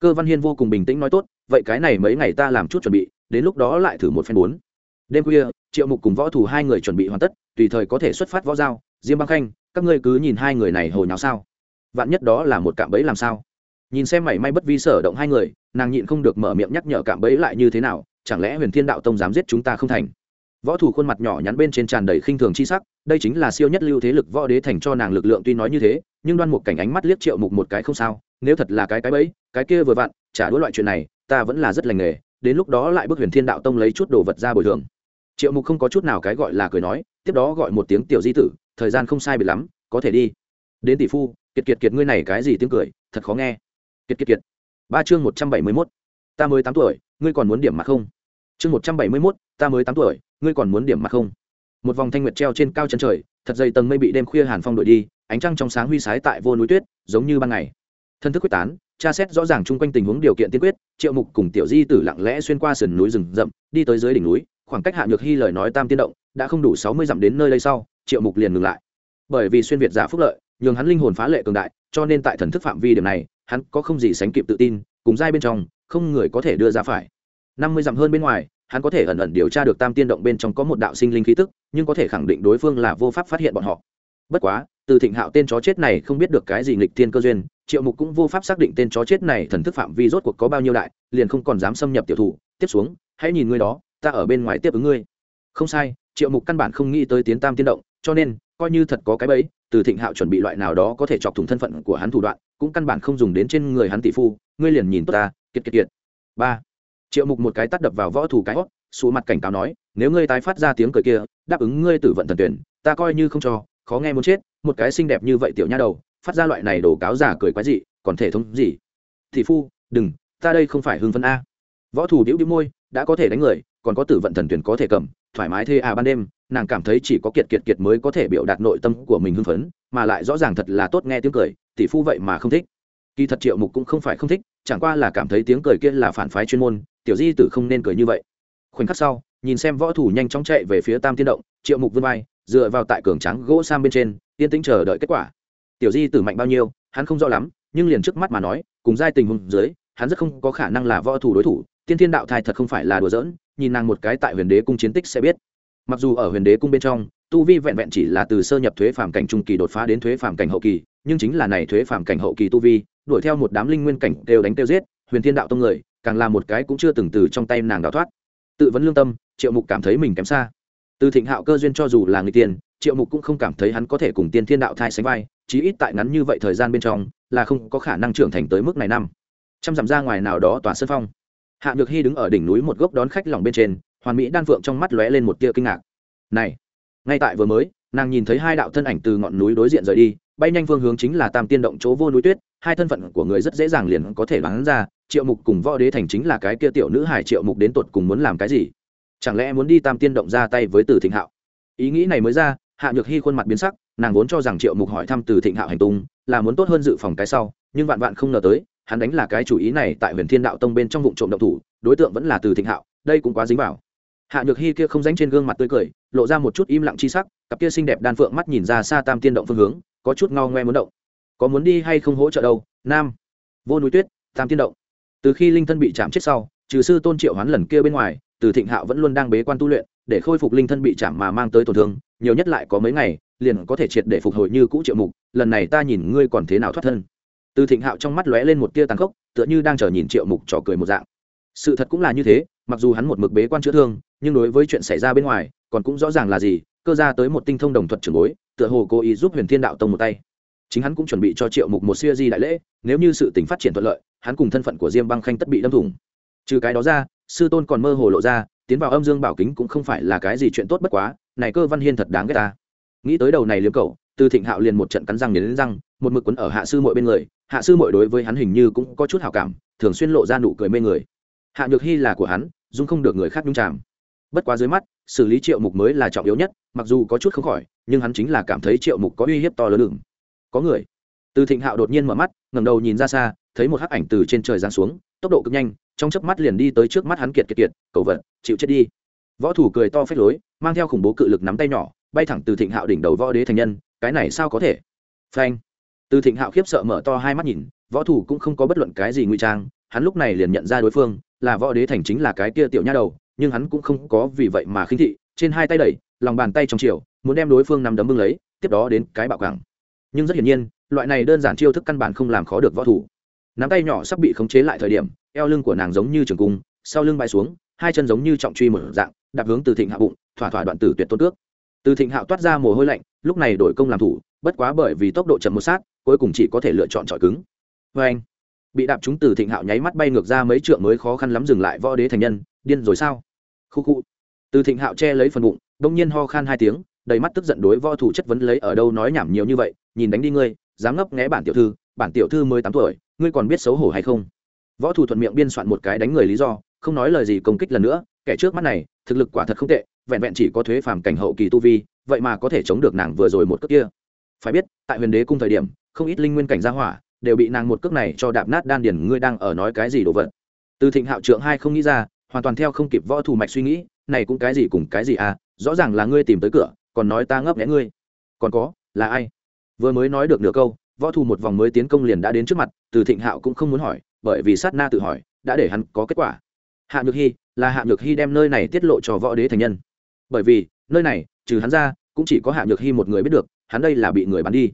Cơ văn hiên vô cùng bình tĩnh nói tốt, vậy cái này mấy ngày ta làm chút chuẩn bị, đến lúc đó lại thử một phen bốn. Đêm khuya, triệu mục cùng võ thủ hai người chuẩn bị hoàn tất, tùy thời có thể xuất phát võ giao. Diêm băng khanh các ngươi cứ nhìn hai người này hồi nháo sao? Vạn nhất đó là một cạm bẫy làm sao? Nhìn xem mảy may bất vi sở động hai người, nàng nhịn không được mở miệng nhắc nhở cạm bẫy lại như thế nào, chẳng lẽ huyền thiên đạo tông dám giết chúng ta không thành? Võ thủ khuôn mặt nhỏ nhắn bên trên tràn đầy khinh thường chi sắc, đây chính là siêu nhất lưu thế lực võ đế thành cho nàng lực lượng tuy nói như thế, nhưng đoan một cảnh ánh mắt liếc triệu mục một cái không sao, nếu thật là cái cái bẫy, cái kia vừa vặn trả đũa loại chuyện này, ta vẫn là rất lành nghề, đến lúc đó lại bước huyền thiên đạo tông lấy chút đồ vật ra bồi thường. Triệu mục không có chút nào cái gọi là cười nói, tiếp đó gọi một tiếng tiểu di tử thời gian không sai biệt lắm, có thể đi. Đến tỷ phu, kiệt kiệt kiệt ngươi này cái gì tiếng cười, thật khó nghe. Kiệt kiệt kiệt. Ba chương một trăm bảy mươi mốt. Ta mới tám tuổi, ngươi còn muốn điểm mặt không? Chương một trăm bảy mươi mốt, ta mới tám tuổi, ngươi còn muốn điểm mặt không? Một vòng thanh nguyệt treo trên cao chân trời, thật dày tầng mây bị đêm khuya hàn phong đổi đi, ánh trăng trong sáng huy sái tại vô núi tuyết, giống như ban ngày. Thân thức quyết tán, tra xét rõ ràng chung quanh tình huống điều kiện tiên quyết, triệu mục cùng tiểu di tử lặng lẽ xuyên qua sườn núi rừng rậm, đi tới dưới đỉnh núi, khoảng cách hạ nhược hy lời nói tam tiên động, đã không đủ sáu mươi dặm đến nơi đây sau triệu mục liền ngừng lại. Bởi vì xuyên việt giả phúc lợi, nhường hắn linh hồn phá lệ cường đại, cho nên tại thần thức phạm vi điểm này, hắn có không gì sánh kịp tự tin, cùng giai bên trong, không người có thể đưa ra phải. Năm mươi dặm hơn bên ngoài, hắn có thể ẩn ẩn điều tra được tam tiên động bên trong có một đạo sinh linh khí tức, nhưng có thể khẳng định đối phương là vô pháp phát hiện bọn họ. Bất quá, từ thịnh hạo tên chó chết này không biết được cái gì nghịch thiên cơ duyên, triệu mục cũng vô pháp xác định tên chó chết này thần thức phạm vi rốt cuộc có bao nhiêu đại, liền không còn dám xâm nhập tiểu thủ. Tiếp xuống, hãy nhìn ngươi đó, ta ở bên ngoài tiếp ứng ngươi. Không sai, triệu mục căn bản không nghĩ tới tiến tam tiên động cho nên, coi như thật có cái bẫy, từ thịnh hạo chuẩn bị loại nào đó có thể chọc thủng thân phận của hắn thủ đoạn, cũng căn bản không dùng đến trên người hắn tỷ phu, ngươi liền nhìn tốt ta, kiệt kiệt kiệt. Ba. Triệu mục một cái tắt đập vào võ thủ cái hót xù mặt cảnh cáo nói, nếu ngươi tái phát ra tiếng cười kia, đáp ứng ngươi tử vận thần tuyển, ta coi như không cho, khó nghe muốn chết, một cái xinh đẹp như vậy tiểu nha đầu, phát ra loại này đổ cáo giả cười quái dị, còn thể thống gì? Thị phu, đừng, ta đây không phải hưng phân a. Võ thủ đĩu đĩu môi, đã có thể đánh người, còn có tử vận thần tuyển có thể cầm thoải mái thê à ban đêm, nàng cảm thấy chỉ có kiệt kiệt kiệt mới có thể biểu đạt nội tâm của mình hưng phấn, mà lại rõ ràng thật là tốt nghe tiếng cười, tỷ phu vậy mà không thích. Kỳ thật triệu mục cũng không phải không thích, chẳng qua là cảm thấy tiếng cười kia là phản phái chuyên môn, tiểu di tử không nên cười như vậy. Khoảnh khắc sau, nhìn xem võ thủ nhanh chóng chạy về phía tam tiên động, triệu mục vươn vai, dựa vào tại cường trắng gỗ sam bên trên, yên tĩnh chờ đợi kết quả. Tiểu di tử mạnh bao nhiêu, hắn không rõ lắm, nhưng liền trước mắt mà nói, cùng giai tình huống dưới, hắn rất không có khả năng là võ thủ đối thủ tiên thiên đạo thai thật không phải là đùa giỡn, nhìn nàng một cái tại huyền đế cung chiến tích sẽ biết. Mặc dù ở huyền đế cung bên trong, tu vi vẹn vẹn chỉ là từ sơ nhập thuế phàm cảnh trung kỳ đột phá đến thuế phàm cảnh hậu kỳ, nhưng chính là này thuế phàm cảnh hậu kỳ tu vi, đuổi theo một đám linh nguyên cảnh đều đánh tiêu giết, huyền thiên đạo tông người, càng là một cái cũng chưa từng từ trong tay nàng đào thoát. Tự vấn lương tâm, triệu mục cảm thấy mình kém xa. Từ thịnh hạo cơ duyên cho dù là người tiền, triệu mục cũng không cảm thấy hắn có thể cùng tiên thiên đạo thai sánh vai, chí ít tại ngắn như vậy thời gian bên trong, là không có khả năng trưởng thành tới mức này năm. Trăm dặm ra ngoài nào đó tòa sân phong hạ nhược hy đứng ở đỉnh núi một gốc đón khách lòng bên trên, hoàn mỹ đan phượng trong mắt lóe lên một tia kinh ngạc. Này, ngay tại vừa mới, nàng nhìn thấy hai đạo thân ảnh từ ngọn núi đối diện rời đi, bay nhanh phương hướng chính là tam tiên động chỗ vô núi tuyết, hai thân phận của người rất dễ dàng liền có thể đoán ra, triệu mục cùng võ đế thành chính là cái kia tiểu nữ hải triệu mục đến tột cùng muốn làm cái gì? Chẳng lẽ muốn đi tam tiên động ra tay với từ thịnh hạo? Ý nghĩ này mới ra, hạ nhược hy khuôn mặt biến sắc, nàng vốn cho rằng triệu mục hỏi thăm từ thịnh hạo hành tung là muốn tốt hơn dự phòng cái sau, nhưng vạn vạn không ngờ tới hắn đánh là cái chủ ý này tại huyền thiên đạo tông bên trong vụ trộm động thủ, đối tượng vẫn là từ thịnh hạo, đây cũng quá dính vào. Hạ nhược hy kia không dánh trên gương mặt tươi cười, lộ ra một chút im lặng chi sắc, cặp kia xinh đẹp đan phượng mắt nhìn ra xa tam tiên động phương hướng, có chút ngao ngoe muốn động. Có muốn đi hay không hỗ trợ đâu, nam. Vô núi tuyết, tam tiên động. Từ khi linh thân bị chạm chết sau, trừ sư tôn triệu hoán lần kia bên ngoài, từ thịnh hạo vẫn luôn đang bế quan tu luyện, để khôi phục linh thân bị chạm mà mang tới tổn thương, nhiều nhất lại có mấy ngày, liền có thể triệt để phục hồi như cũ triệu mục, lần này ta nhìn ngươi còn thế nào thoát thân từ thịnh hạo trong mắt lóe lên một tia tàn khốc, tựa như đang chờ nhìn triệu mục trò cười một dạng. Sự thật cũng là như thế, mặc dù hắn một mực bế quan chữa thương, nhưng đối với chuyện xảy ra bên ngoài, còn cũng rõ ràng là gì, cơ ra tới một tinh thông đồng thuật trường bối, tựa hồ cố ý giúp huyền thiên đạo tông một tay. Chính hắn cũng chuẩn bị cho triệu mục một siêu di đại lễ, nếu như sự tình phát triển thuận lợi, hắn cùng thân phận của diêm băng khanh tất bị đâm thủng. Trừ cái đó ra, sư tôn còn mơ hồ lộ ra, tiến vào âm dương bảo kính cũng không phải là cái gì chuyện tốt bất quá, này cơ văn hiên thật đáng ghét ta. Nghĩ tới đầu này liếm cầu từ thịnh hạo liền một trận cắn răng đến răng một mực quấn ở hạ sư mội bên người, hạ sư mội đối với hắn hình như cũng có chút hảo cảm, thường xuyên lộ ra nụ cười mê người. Hạ nhược hy là của hắn, dung không được người khác nhung chàm. Bất quá dưới mắt, xử lý triệu mục mới là trọng yếu nhất, mặc dù có chút không khỏi, nhưng hắn chính là cảm thấy triệu mục có uy hiếp to lớn đường có người. Từ thịnh hạo đột nhiên mở mắt ngầm đầu nhìn ra xa, thấy một hắc ảnh từ trên trời giáng xuống, tốc độ cực nhanh, trong chớp mắt liền đi tới trước mắt hắn kiệt kiệt kiệt, cầu vật, chịu chết đi. Võ thủ cười to phết lối, mang theo khủng bố cự lực nắm tay nhỏ, bay thẳng từ thịnh hạo đỉnh đầu võ đế thành nhân, cái này sao có thể? Phanh từ thịnh hạo khiếp sợ mở to hai mắt nhìn, võ thủ cũng không có bất luận cái gì ngụy trang, hắn lúc này liền nhận ra đối phương, là võ đế thành chính là cái kia tiểu nha đầu, nhưng hắn cũng không có vì vậy mà khinh thị, trên hai tay đẩy, lòng bàn tay trong chiều, muốn đem đối phương nằm đấm bưng lấy, tiếp đó đến cái bạo cảng nhưng rất hiển nhiên, loại này đơn giản chiêu thức căn bản không làm khó được võ thủ. Nắm tay nhỏ sắp bị khống chế lại thời điểm, eo lưng của nàng giống như trường cung, sau lưng bay xuống, hai chân giống như trọng truy một dạng, đạp hướng từ thịnh hạ bụng, thỏa thỏa đoạn tử tuyệt tôn tước. Từ thịnh hạo toát ra mồ hôi lạnh, lúc này đổi công làm thủ, bất quá bởi vì tốc độ chậm một sát cuối cùng chỉ có thể lựa chọn trọi cứng. Vê anh, bị đạp chúng từ thịnh hạo nháy mắt bay ngược ra mấy trượng mới khó khăn lắm dừng lại võ đế thành nhân, điên rồi sao? Khu khu. Từ thịnh hạo che lấy phần bụng đông nhiên ho khan hai tiếng, đầy mắt tức giận đối võ thủ chất vấn lấy ở đâu nói nhảm nhiều như vậy, nhìn đánh đi ngươi, dám ngấp nghé bản tiểu thư, bản tiểu thư mới tám tuổi, ngươi còn biết xấu hổ hay không? Võ thủ thuận miệng biên soạn một cái đánh người lý do, không nói lời gì công kích lần nữa, kẻ trước mắt này, thực lực quả thật không tệ, vẹn vẹn chỉ có thuế phàm cảnh hậu kỳ tu vi, vậy mà có thể chống được nàng vừa rồi một cước kia. Phải biết, tại huyền đế cung thời điểm không ít linh nguyên cảnh gia hỏa đều bị nàng một cước này cho đạp nát đan điền. ngươi đang ở nói cái gì đồ vật? Từ thịnh hạo trượng hai không nghĩ ra, hoàn toàn theo không kịp võ thủ mạch suy nghĩ, này cũng cái gì cùng cái gì à? Rõ ràng là ngươi tìm tới cửa, còn nói ta ngấp nghẽ ngươi. Còn có, là ai? Vừa mới nói được nửa câu, võ thủ một vòng mới tiến công liền đã đến trước mặt, từ thịnh hạo cũng không muốn hỏi, bởi vì sát na tự hỏi, đã để hắn có kết quả. Hạ nhược hy là hạ nhược hy đem nơi này tiết lộ cho võ đế thành nhân. Bởi vì, nơi này, trừ hắn ra, cũng chỉ có hạ nhược hy một người biết được, hắn đây là bị người bắn đi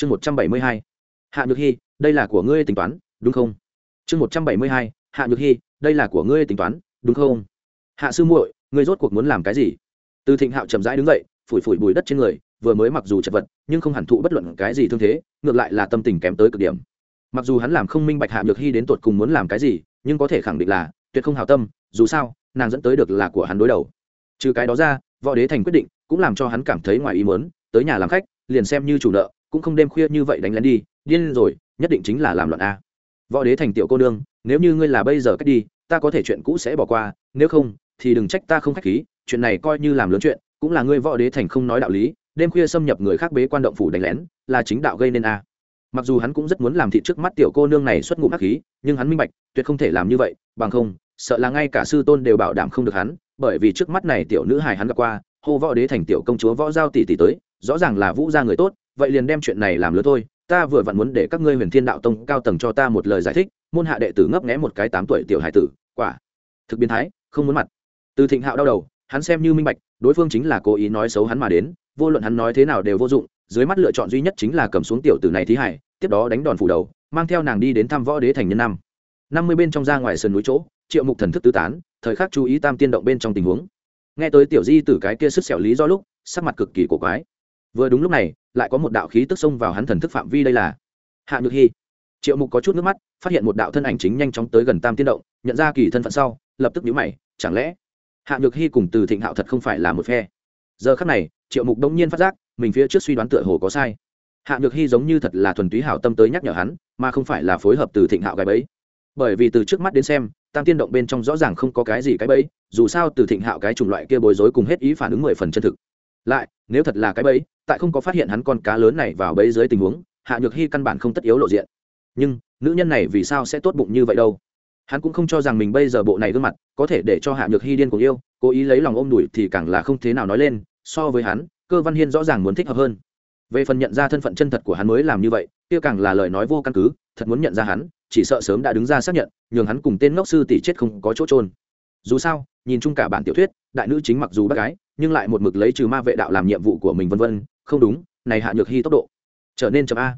chương một trăm bảy mươi hai, hạ nhược hy đây là của ngươi tính toán, đúng không? Chương một trăm bảy mươi hai, hạ nhược hy đây là của ngươi tính toán, đúng không? Hạ sư muội, ngươi rốt cuộc muốn làm cái gì? Từ thịnh hạo chậm rãi đứng dậy, phủi phủi bùi đất trên người, vừa mới mặc dù chật vật, nhưng không hẳn thụ bất luận cái gì thương thế, ngược lại là tâm tình kém tới cực điểm. Mặc dù hắn làm không minh bạch hạ nhược hy đến tột cùng muốn làm cái gì, nhưng có thể khẳng định là, tuyệt không hào tâm, dù sao, nàng dẫn tới được là của hắn đối đầu. Trừ cái đó ra, võ đế thành quyết định, cũng làm cho hắn cảm thấy ngoài ý mớn tới nhà làm khách, liền xem như chủ nợ cũng không đêm khuya như vậy đánh lén đi, điên rồi, nhất định chính là làm loạn a. Võ đế thành tiểu cô nương, nếu như ngươi là bây giờ cách đi, ta có thể chuyện cũ sẽ bỏ qua, nếu không, thì đừng trách ta không khách khí, chuyện này coi như làm lớn chuyện, cũng là ngươi võ đế thành không nói đạo lý, đêm khuya xâm nhập người khác bế quan động phủ đánh lén, là chính đạo gây nên a. Mặc dù hắn cũng rất muốn làm thị trước mắt tiểu cô nương này xuất ngụm hắc khí, nhưng hắn minh bạch, tuyệt không thể làm như vậy, bằng không, sợ là ngay cả sư tôn đều bảo đảm không được hắn, bởi vì trước mắt này tiểu nữ hài hắn gặp qua, hô võ đế thành tiểu công chúa võ giao tỷ tỷ tới, rõ ràng là vũ gia người tốt vậy liền đem chuyện này làm lớn thôi, ta vừa vặn muốn để các ngươi huyền thiên đạo tông cao tầng cho ta một lời giải thích, môn hạ đệ tử ngấp nghé một cái tám tuổi tiểu hải tử, quả, thực biến thái, không muốn mặt. Từ thịnh hạo đau đầu, hắn xem như minh bạch, đối phương chính là cố ý nói xấu hắn mà đến, vô luận hắn nói thế nào đều vô dụng, dưới mắt lựa chọn duy nhất chính là cầm xuống tiểu tử này thí hải, tiếp đó đánh đòn phủ đầu, mang theo nàng đi đến thăm võ đế thành nhân năm. Năm mươi bên trong ra ngoài sườn núi chỗ, triệu mục thần thức tứ tán, thời khắc chú ý tam tiên động bên trong tình huống. Nghe tới tiểu di tử cái kia sức xẻo lý do lúc, sắc mặt cực kỳ cổ quái vừa đúng lúc này, lại có một đạo khí tức xông vào hắn thần thức phạm vi đây là. Hạ nhược hy triệu mục có chút nước mắt, phát hiện một đạo thân ảnh chính nhanh chóng tới gần tam tiên động, nhận ra kỳ thân phận sau, lập tức nhíu mày, chẳng lẽ hạ nhược hy cùng từ thịnh hạo thật không phải là một phe? Giờ khắc này, triệu mục đông nhiên phát giác, mình phía trước suy đoán tựa hồ có sai. Hạ nhược hy giống như thật là thuần túy hảo tâm tới nhắc nhở hắn, mà không phải là phối hợp từ thịnh hạo gái bấy bởi vì từ trước mắt đến xem, tam tiên động bên trong rõ ràng không có cái gì cái bẫy, dù sao từ thịnh hạo cái chủng loại kia bối rối cùng hết ý phản ứng mười phần chân thực. Lại, nếu thật là cái bẫy tại không có phát hiện hắn con cá lớn này vào bẫy dưới tình huống, hạ nhược hy căn bản không tất yếu lộ diện. Nhưng, nữ nhân này vì sao sẽ tốt bụng như vậy đâu? Hắn cũng không cho rằng mình bây giờ bộ này gương mặt có thể để cho hạ nhược hy điên cuồng yêu, cố ý lấy lòng ôm đùi thì càng là không thế nào nói lên, so với hắn, cơ văn hiên rõ ràng muốn thích hợp hơn. Về phần nhận ra thân phận chân thật của hắn mới làm như vậy, kia càng là lời nói vô căn cứ, thật muốn nhận ra hắn, chỉ sợ sớm đã đứng ra xác nhận, nhường hắn cùng tên ngốc sư tỷ chết không có chỗ trôn dù sao, nhìn chung cả bản tiểu thuyết, đại nữ chính mặc dù bác gái, nhưng lại một mực lấy trừ ma vệ đạo làm nhiệm vụ của mình vân vân không đúng, này hạ nhược hy tốc độ trở nên chậm a.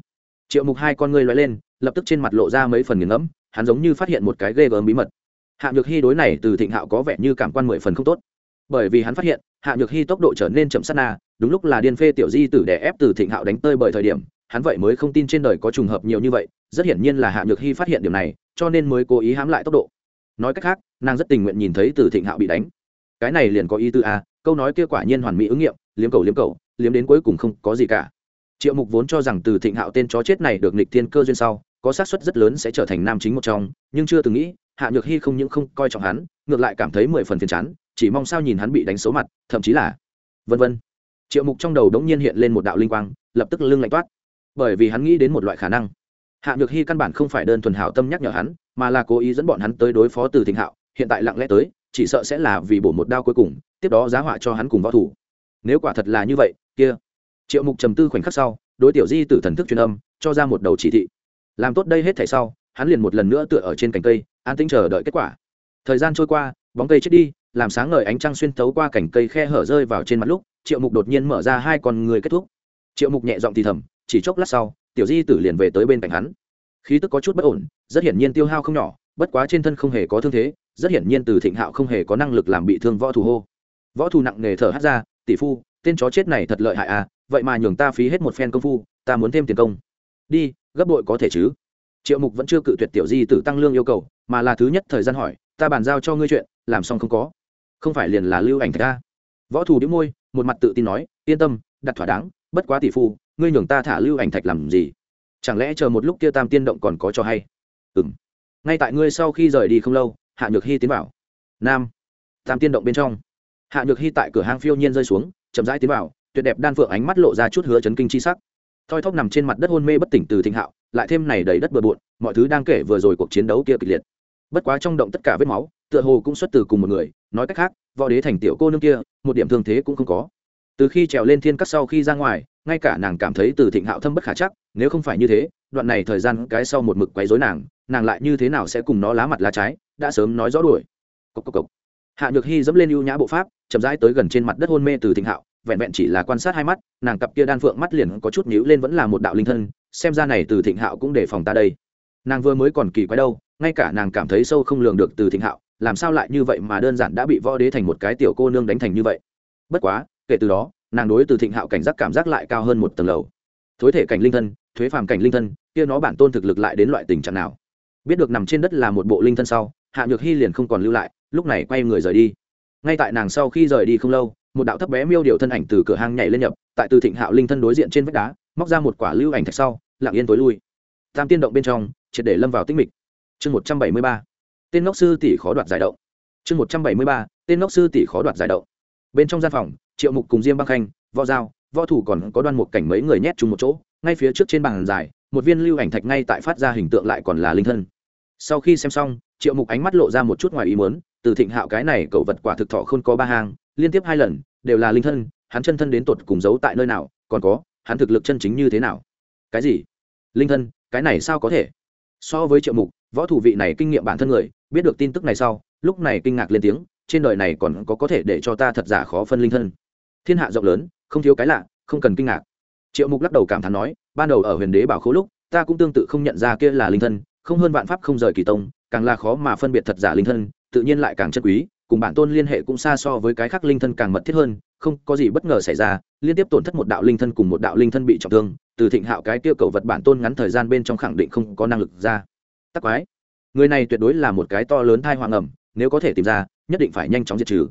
Triệu mục hai con ngươi loay lên, lập tức trên mặt lộ ra mấy phần nghiền ngẫm, hắn giống như phát hiện một cái ghê gớm bí mật. Hạ nhược hy đối này từ thịnh hạo có vẻ như cảm quan mười phần không tốt. Bởi vì hắn phát hiện, hạ nhược hy tốc độ trở nên chậm sát na, đúng lúc là điên phê tiểu di tử đè ép từ thịnh hạo đánh tơi bởi thời điểm, hắn vậy mới không tin trên đời có trùng hợp nhiều như vậy, rất hiển nhiên là hạ nhược hy phát hiện điều này, cho nên mới cố ý hãm lại tốc độ. Nói cách khác, nàng rất tình nguyện nhìn thấy từ thịnh hạo bị đánh. Cái này liền có ý tư a, câu nói kia quả nhiên hoàn mỹ ứng nghiệm, liếm cầu liếm cầu liếm đến cuối cùng không có gì cả. Triệu mục vốn cho rằng từ thịnh hạo tên chó chết này được nịch thiên cơ duyên sau, có xác suất rất lớn sẽ trở thành nam chính một trong, nhưng chưa từng nghĩ, hạ nhược hy không những không coi trọng hắn, ngược lại cảm thấy mười phần phiền chán, chỉ mong sao nhìn hắn bị đánh xấu mặt, thậm chí là vân vân. Triệu mục trong đầu đống nhiên hiện lên một đạo linh quang, lập tức lưng lạnh toát. Bởi vì hắn nghĩ đến một loại khả năng. Hạ nhược hy căn bản không phải đơn thuần hảo tâm nhắc nhở hắn, mà là cố ý dẫn bọn hắn tới đối phó từ thịnh hạo, hiện tại lặng lẽ tới, chỉ sợ sẽ là vì bổ một đao cuối cùng, tiếp đó giá họa cho hắn cùng võ thủ nếu quả thật là như vậy, kia. Triệu mục trầm tư khoảnh khắc sau, đối tiểu di tử thần thức truyền âm, cho ra một đầu chỉ thị. Làm tốt đây hết thảy sau, hắn liền một lần nữa tựa ở trên cành cây, an tĩnh chờ đợi kết quả. Thời gian trôi qua, bóng cây chết đi, làm sáng ngời ánh trăng xuyên thấu qua cành cây khe hở rơi vào trên mặt lúc, triệu mục đột nhiên mở ra hai con người kết thúc. Triệu mục nhẹ giọng thì thầm, chỉ chốc lát sau, tiểu di tử liền về tới bên cạnh hắn. Khí tức có chút bất ổn, rất hiển nhiên tiêu hao không nhỏ, bất quá trên thân không hề có thương thế, rất hiển nhiên từ thịnh hạo không hề có năng lực làm bị thương võ thủ hô. Võ thủ nặng nề thở hắt ra tỷ phu, tên chó chết này thật lợi hại à vậy mà nhường ta phí hết một phen công phu, ta muốn thêm tiền công. Đi, gấp bội có thể chứ? Triệu mục vẫn chưa cự tuyệt tiểu di tử tăng lương yêu cầu, mà là thứ nhất thời gian hỏi, ta bàn giao cho ngươi chuyện, làm xong không có. Không phải liền là lưu ảnh thạch ta võ thủ đĩu môi, một mặt tự tin nói, yên tâm, đặt thỏa đáng, bất quá tỷ phu, ngươi nhường ta thả lưu ảnh thạch làm gì? Chẳng lẽ chờ một lúc kia tam tiên động còn có cho hay? Ừ m ngay tại ngươi sau khi rời đi không lâu, hạ nhược hy tiến vào. Nam. Tam tiên động bên trong hạ nhược hy tại cửa hang phiêu nhiên rơi xuống, chậm rãi tiến vào, tuyệt đẹp đan phượng ánh mắt lộ ra chút hứa chấn kinh chi sắc. Thoi thóp nằm trên mặt đất hôn mê bất tỉnh từ thịnh hạo, lại thêm này đầy đất bừa bộn, mọi thứ đang kể vừa rồi cuộc chiến đấu kia kịch liệt. Bất quá trong động tất cả vết máu, tựa hồ cũng xuất từ cùng một người, nói cách khác, võ đế thành tiểu cô nương kia, một điểm thương thế cũng không có. Từ khi trèo lên thiên cắt sau khi ra ngoài, ngay cả nàng cảm thấy từ thịnh hạo thâm bất khả chắc, nếu không phải như thế, đoạn này thời gian cái sau một mực quấy rối nàng nàng lại như thế nào sẽ cùng nó lá mặt lá trái, đã sớm nói rõ đuổi. Cốc cốc cốc. hạ nhược hy dẫm lên ưu nhã bộ pháp chậm rãi tới gần trên mặt đất hôn mê từ thịnh hạo, vẹn vẹn chỉ là quan sát hai mắt, nàng cặp kia đan phượng mắt liền có chút nhíu lên vẫn là một đạo linh thân, xem ra này từ thịnh hạo cũng đề phòng ta đây. Nàng vừa mới còn kỳ quái đâu, ngay cả nàng cảm thấy sâu không lường được từ thịnh hạo, làm sao lại như vậy mà đơn giản đã bị võ đế thành một cái tiểu cô nương đánh thành như vậy. Bất quá, kể từ đó, nàng đối từ thịnh hạo cảnh giác cảm giác lại cao hơn một tầng lầu. Thối thể cảnh linh thân, thuế phàm cảnh linh thân, kia nó bản tôn thực lực lại đến loại tình trạng nào? Biết được nằm trên đất là một bộ linh thân sau, hạ nhược hy liền không còn lưu lại, lúc này quay người rời đi ngay tại nàng sau khi rời đi không lâu, một đạo thấp bé miêu điều thân ảnh từ cửa hang nhảy lên nhập, tại từ thịnh hạo linh thân đối diện trên vách đá, móc ra một quả lưu ảnh thạch sau, lặng yên tối lui. Tam tiên động bên trong, triệt để lâm vào tinh mịch. Chương một trăm bảy mươi ba. Tên ngốc sư tỷ khó đoạt giải đậu chương một trăm bảy mươi ba. Tên ngốc sư tỷ khó đoạt giải đậu bên trong gian phòng, triệu mục cùng diêm băng khanh, võ dao võ thủ còn có đoan một cảnh mấy người nhét chung một chỗ, ngay phía trước trên bàn dài một viên lưu ảnh thạch ngay tại phát ra hình tượng lại còn là linh thân. Sau khi xem xong, triệu mục ánh mắt lộ ra một chút ngoài ý muốn từ thịnh hạo cái này cậu vật quả thực thọ không có ba hang, liên tiếp hai lần, đều là linh thân, hắn chân thân đến tột cùng giấu tại nơi nào, còn có, hắn thực lực chân chính như thế nào? Cái gì? Linh thân, cái này sao có thể? So với triệu mục, võ thủ vị này kinh nghiệm bản thân người, biết được tin tức này sau, lúc này kinh ngạc lên tiếng, trên đời này còn có có thể để cho ta thật giả khó phân linh thân. Thiên hạ rộng lớn, không thiếu cái lạ, không cần kinh ngạc. Triệu mục lắc đầu cảm thán nói, ban đầu ở huyền đế bảo khố lúc, ta cũng tương tự không nhận ra kia là linh thân, không hơn vạn pháp không rời kỳ tông, càng là khó mà phân biệt thật giả linh thân tự nhiên lại càng chân quý, cùng bản tôn liên hệ cũng xa so với cái khác linh thân càng mật thiết hơn, không có gì bất ngờ xảy ra, liên tiếp tổn thất một đạo linh thân cùng một đạo linh thân bị trọng thương, từ thịnh hạo cái tiêu cầu vật bản tôn ngắn thời gian bên trong khẳng định không có năng lực ra. Tắc quái. Người này tuyệt đối là một cái to lớn thai hoàng ẩm, nếu có thể tìm ra, nhất định phải nhanh chóng diệt trừ.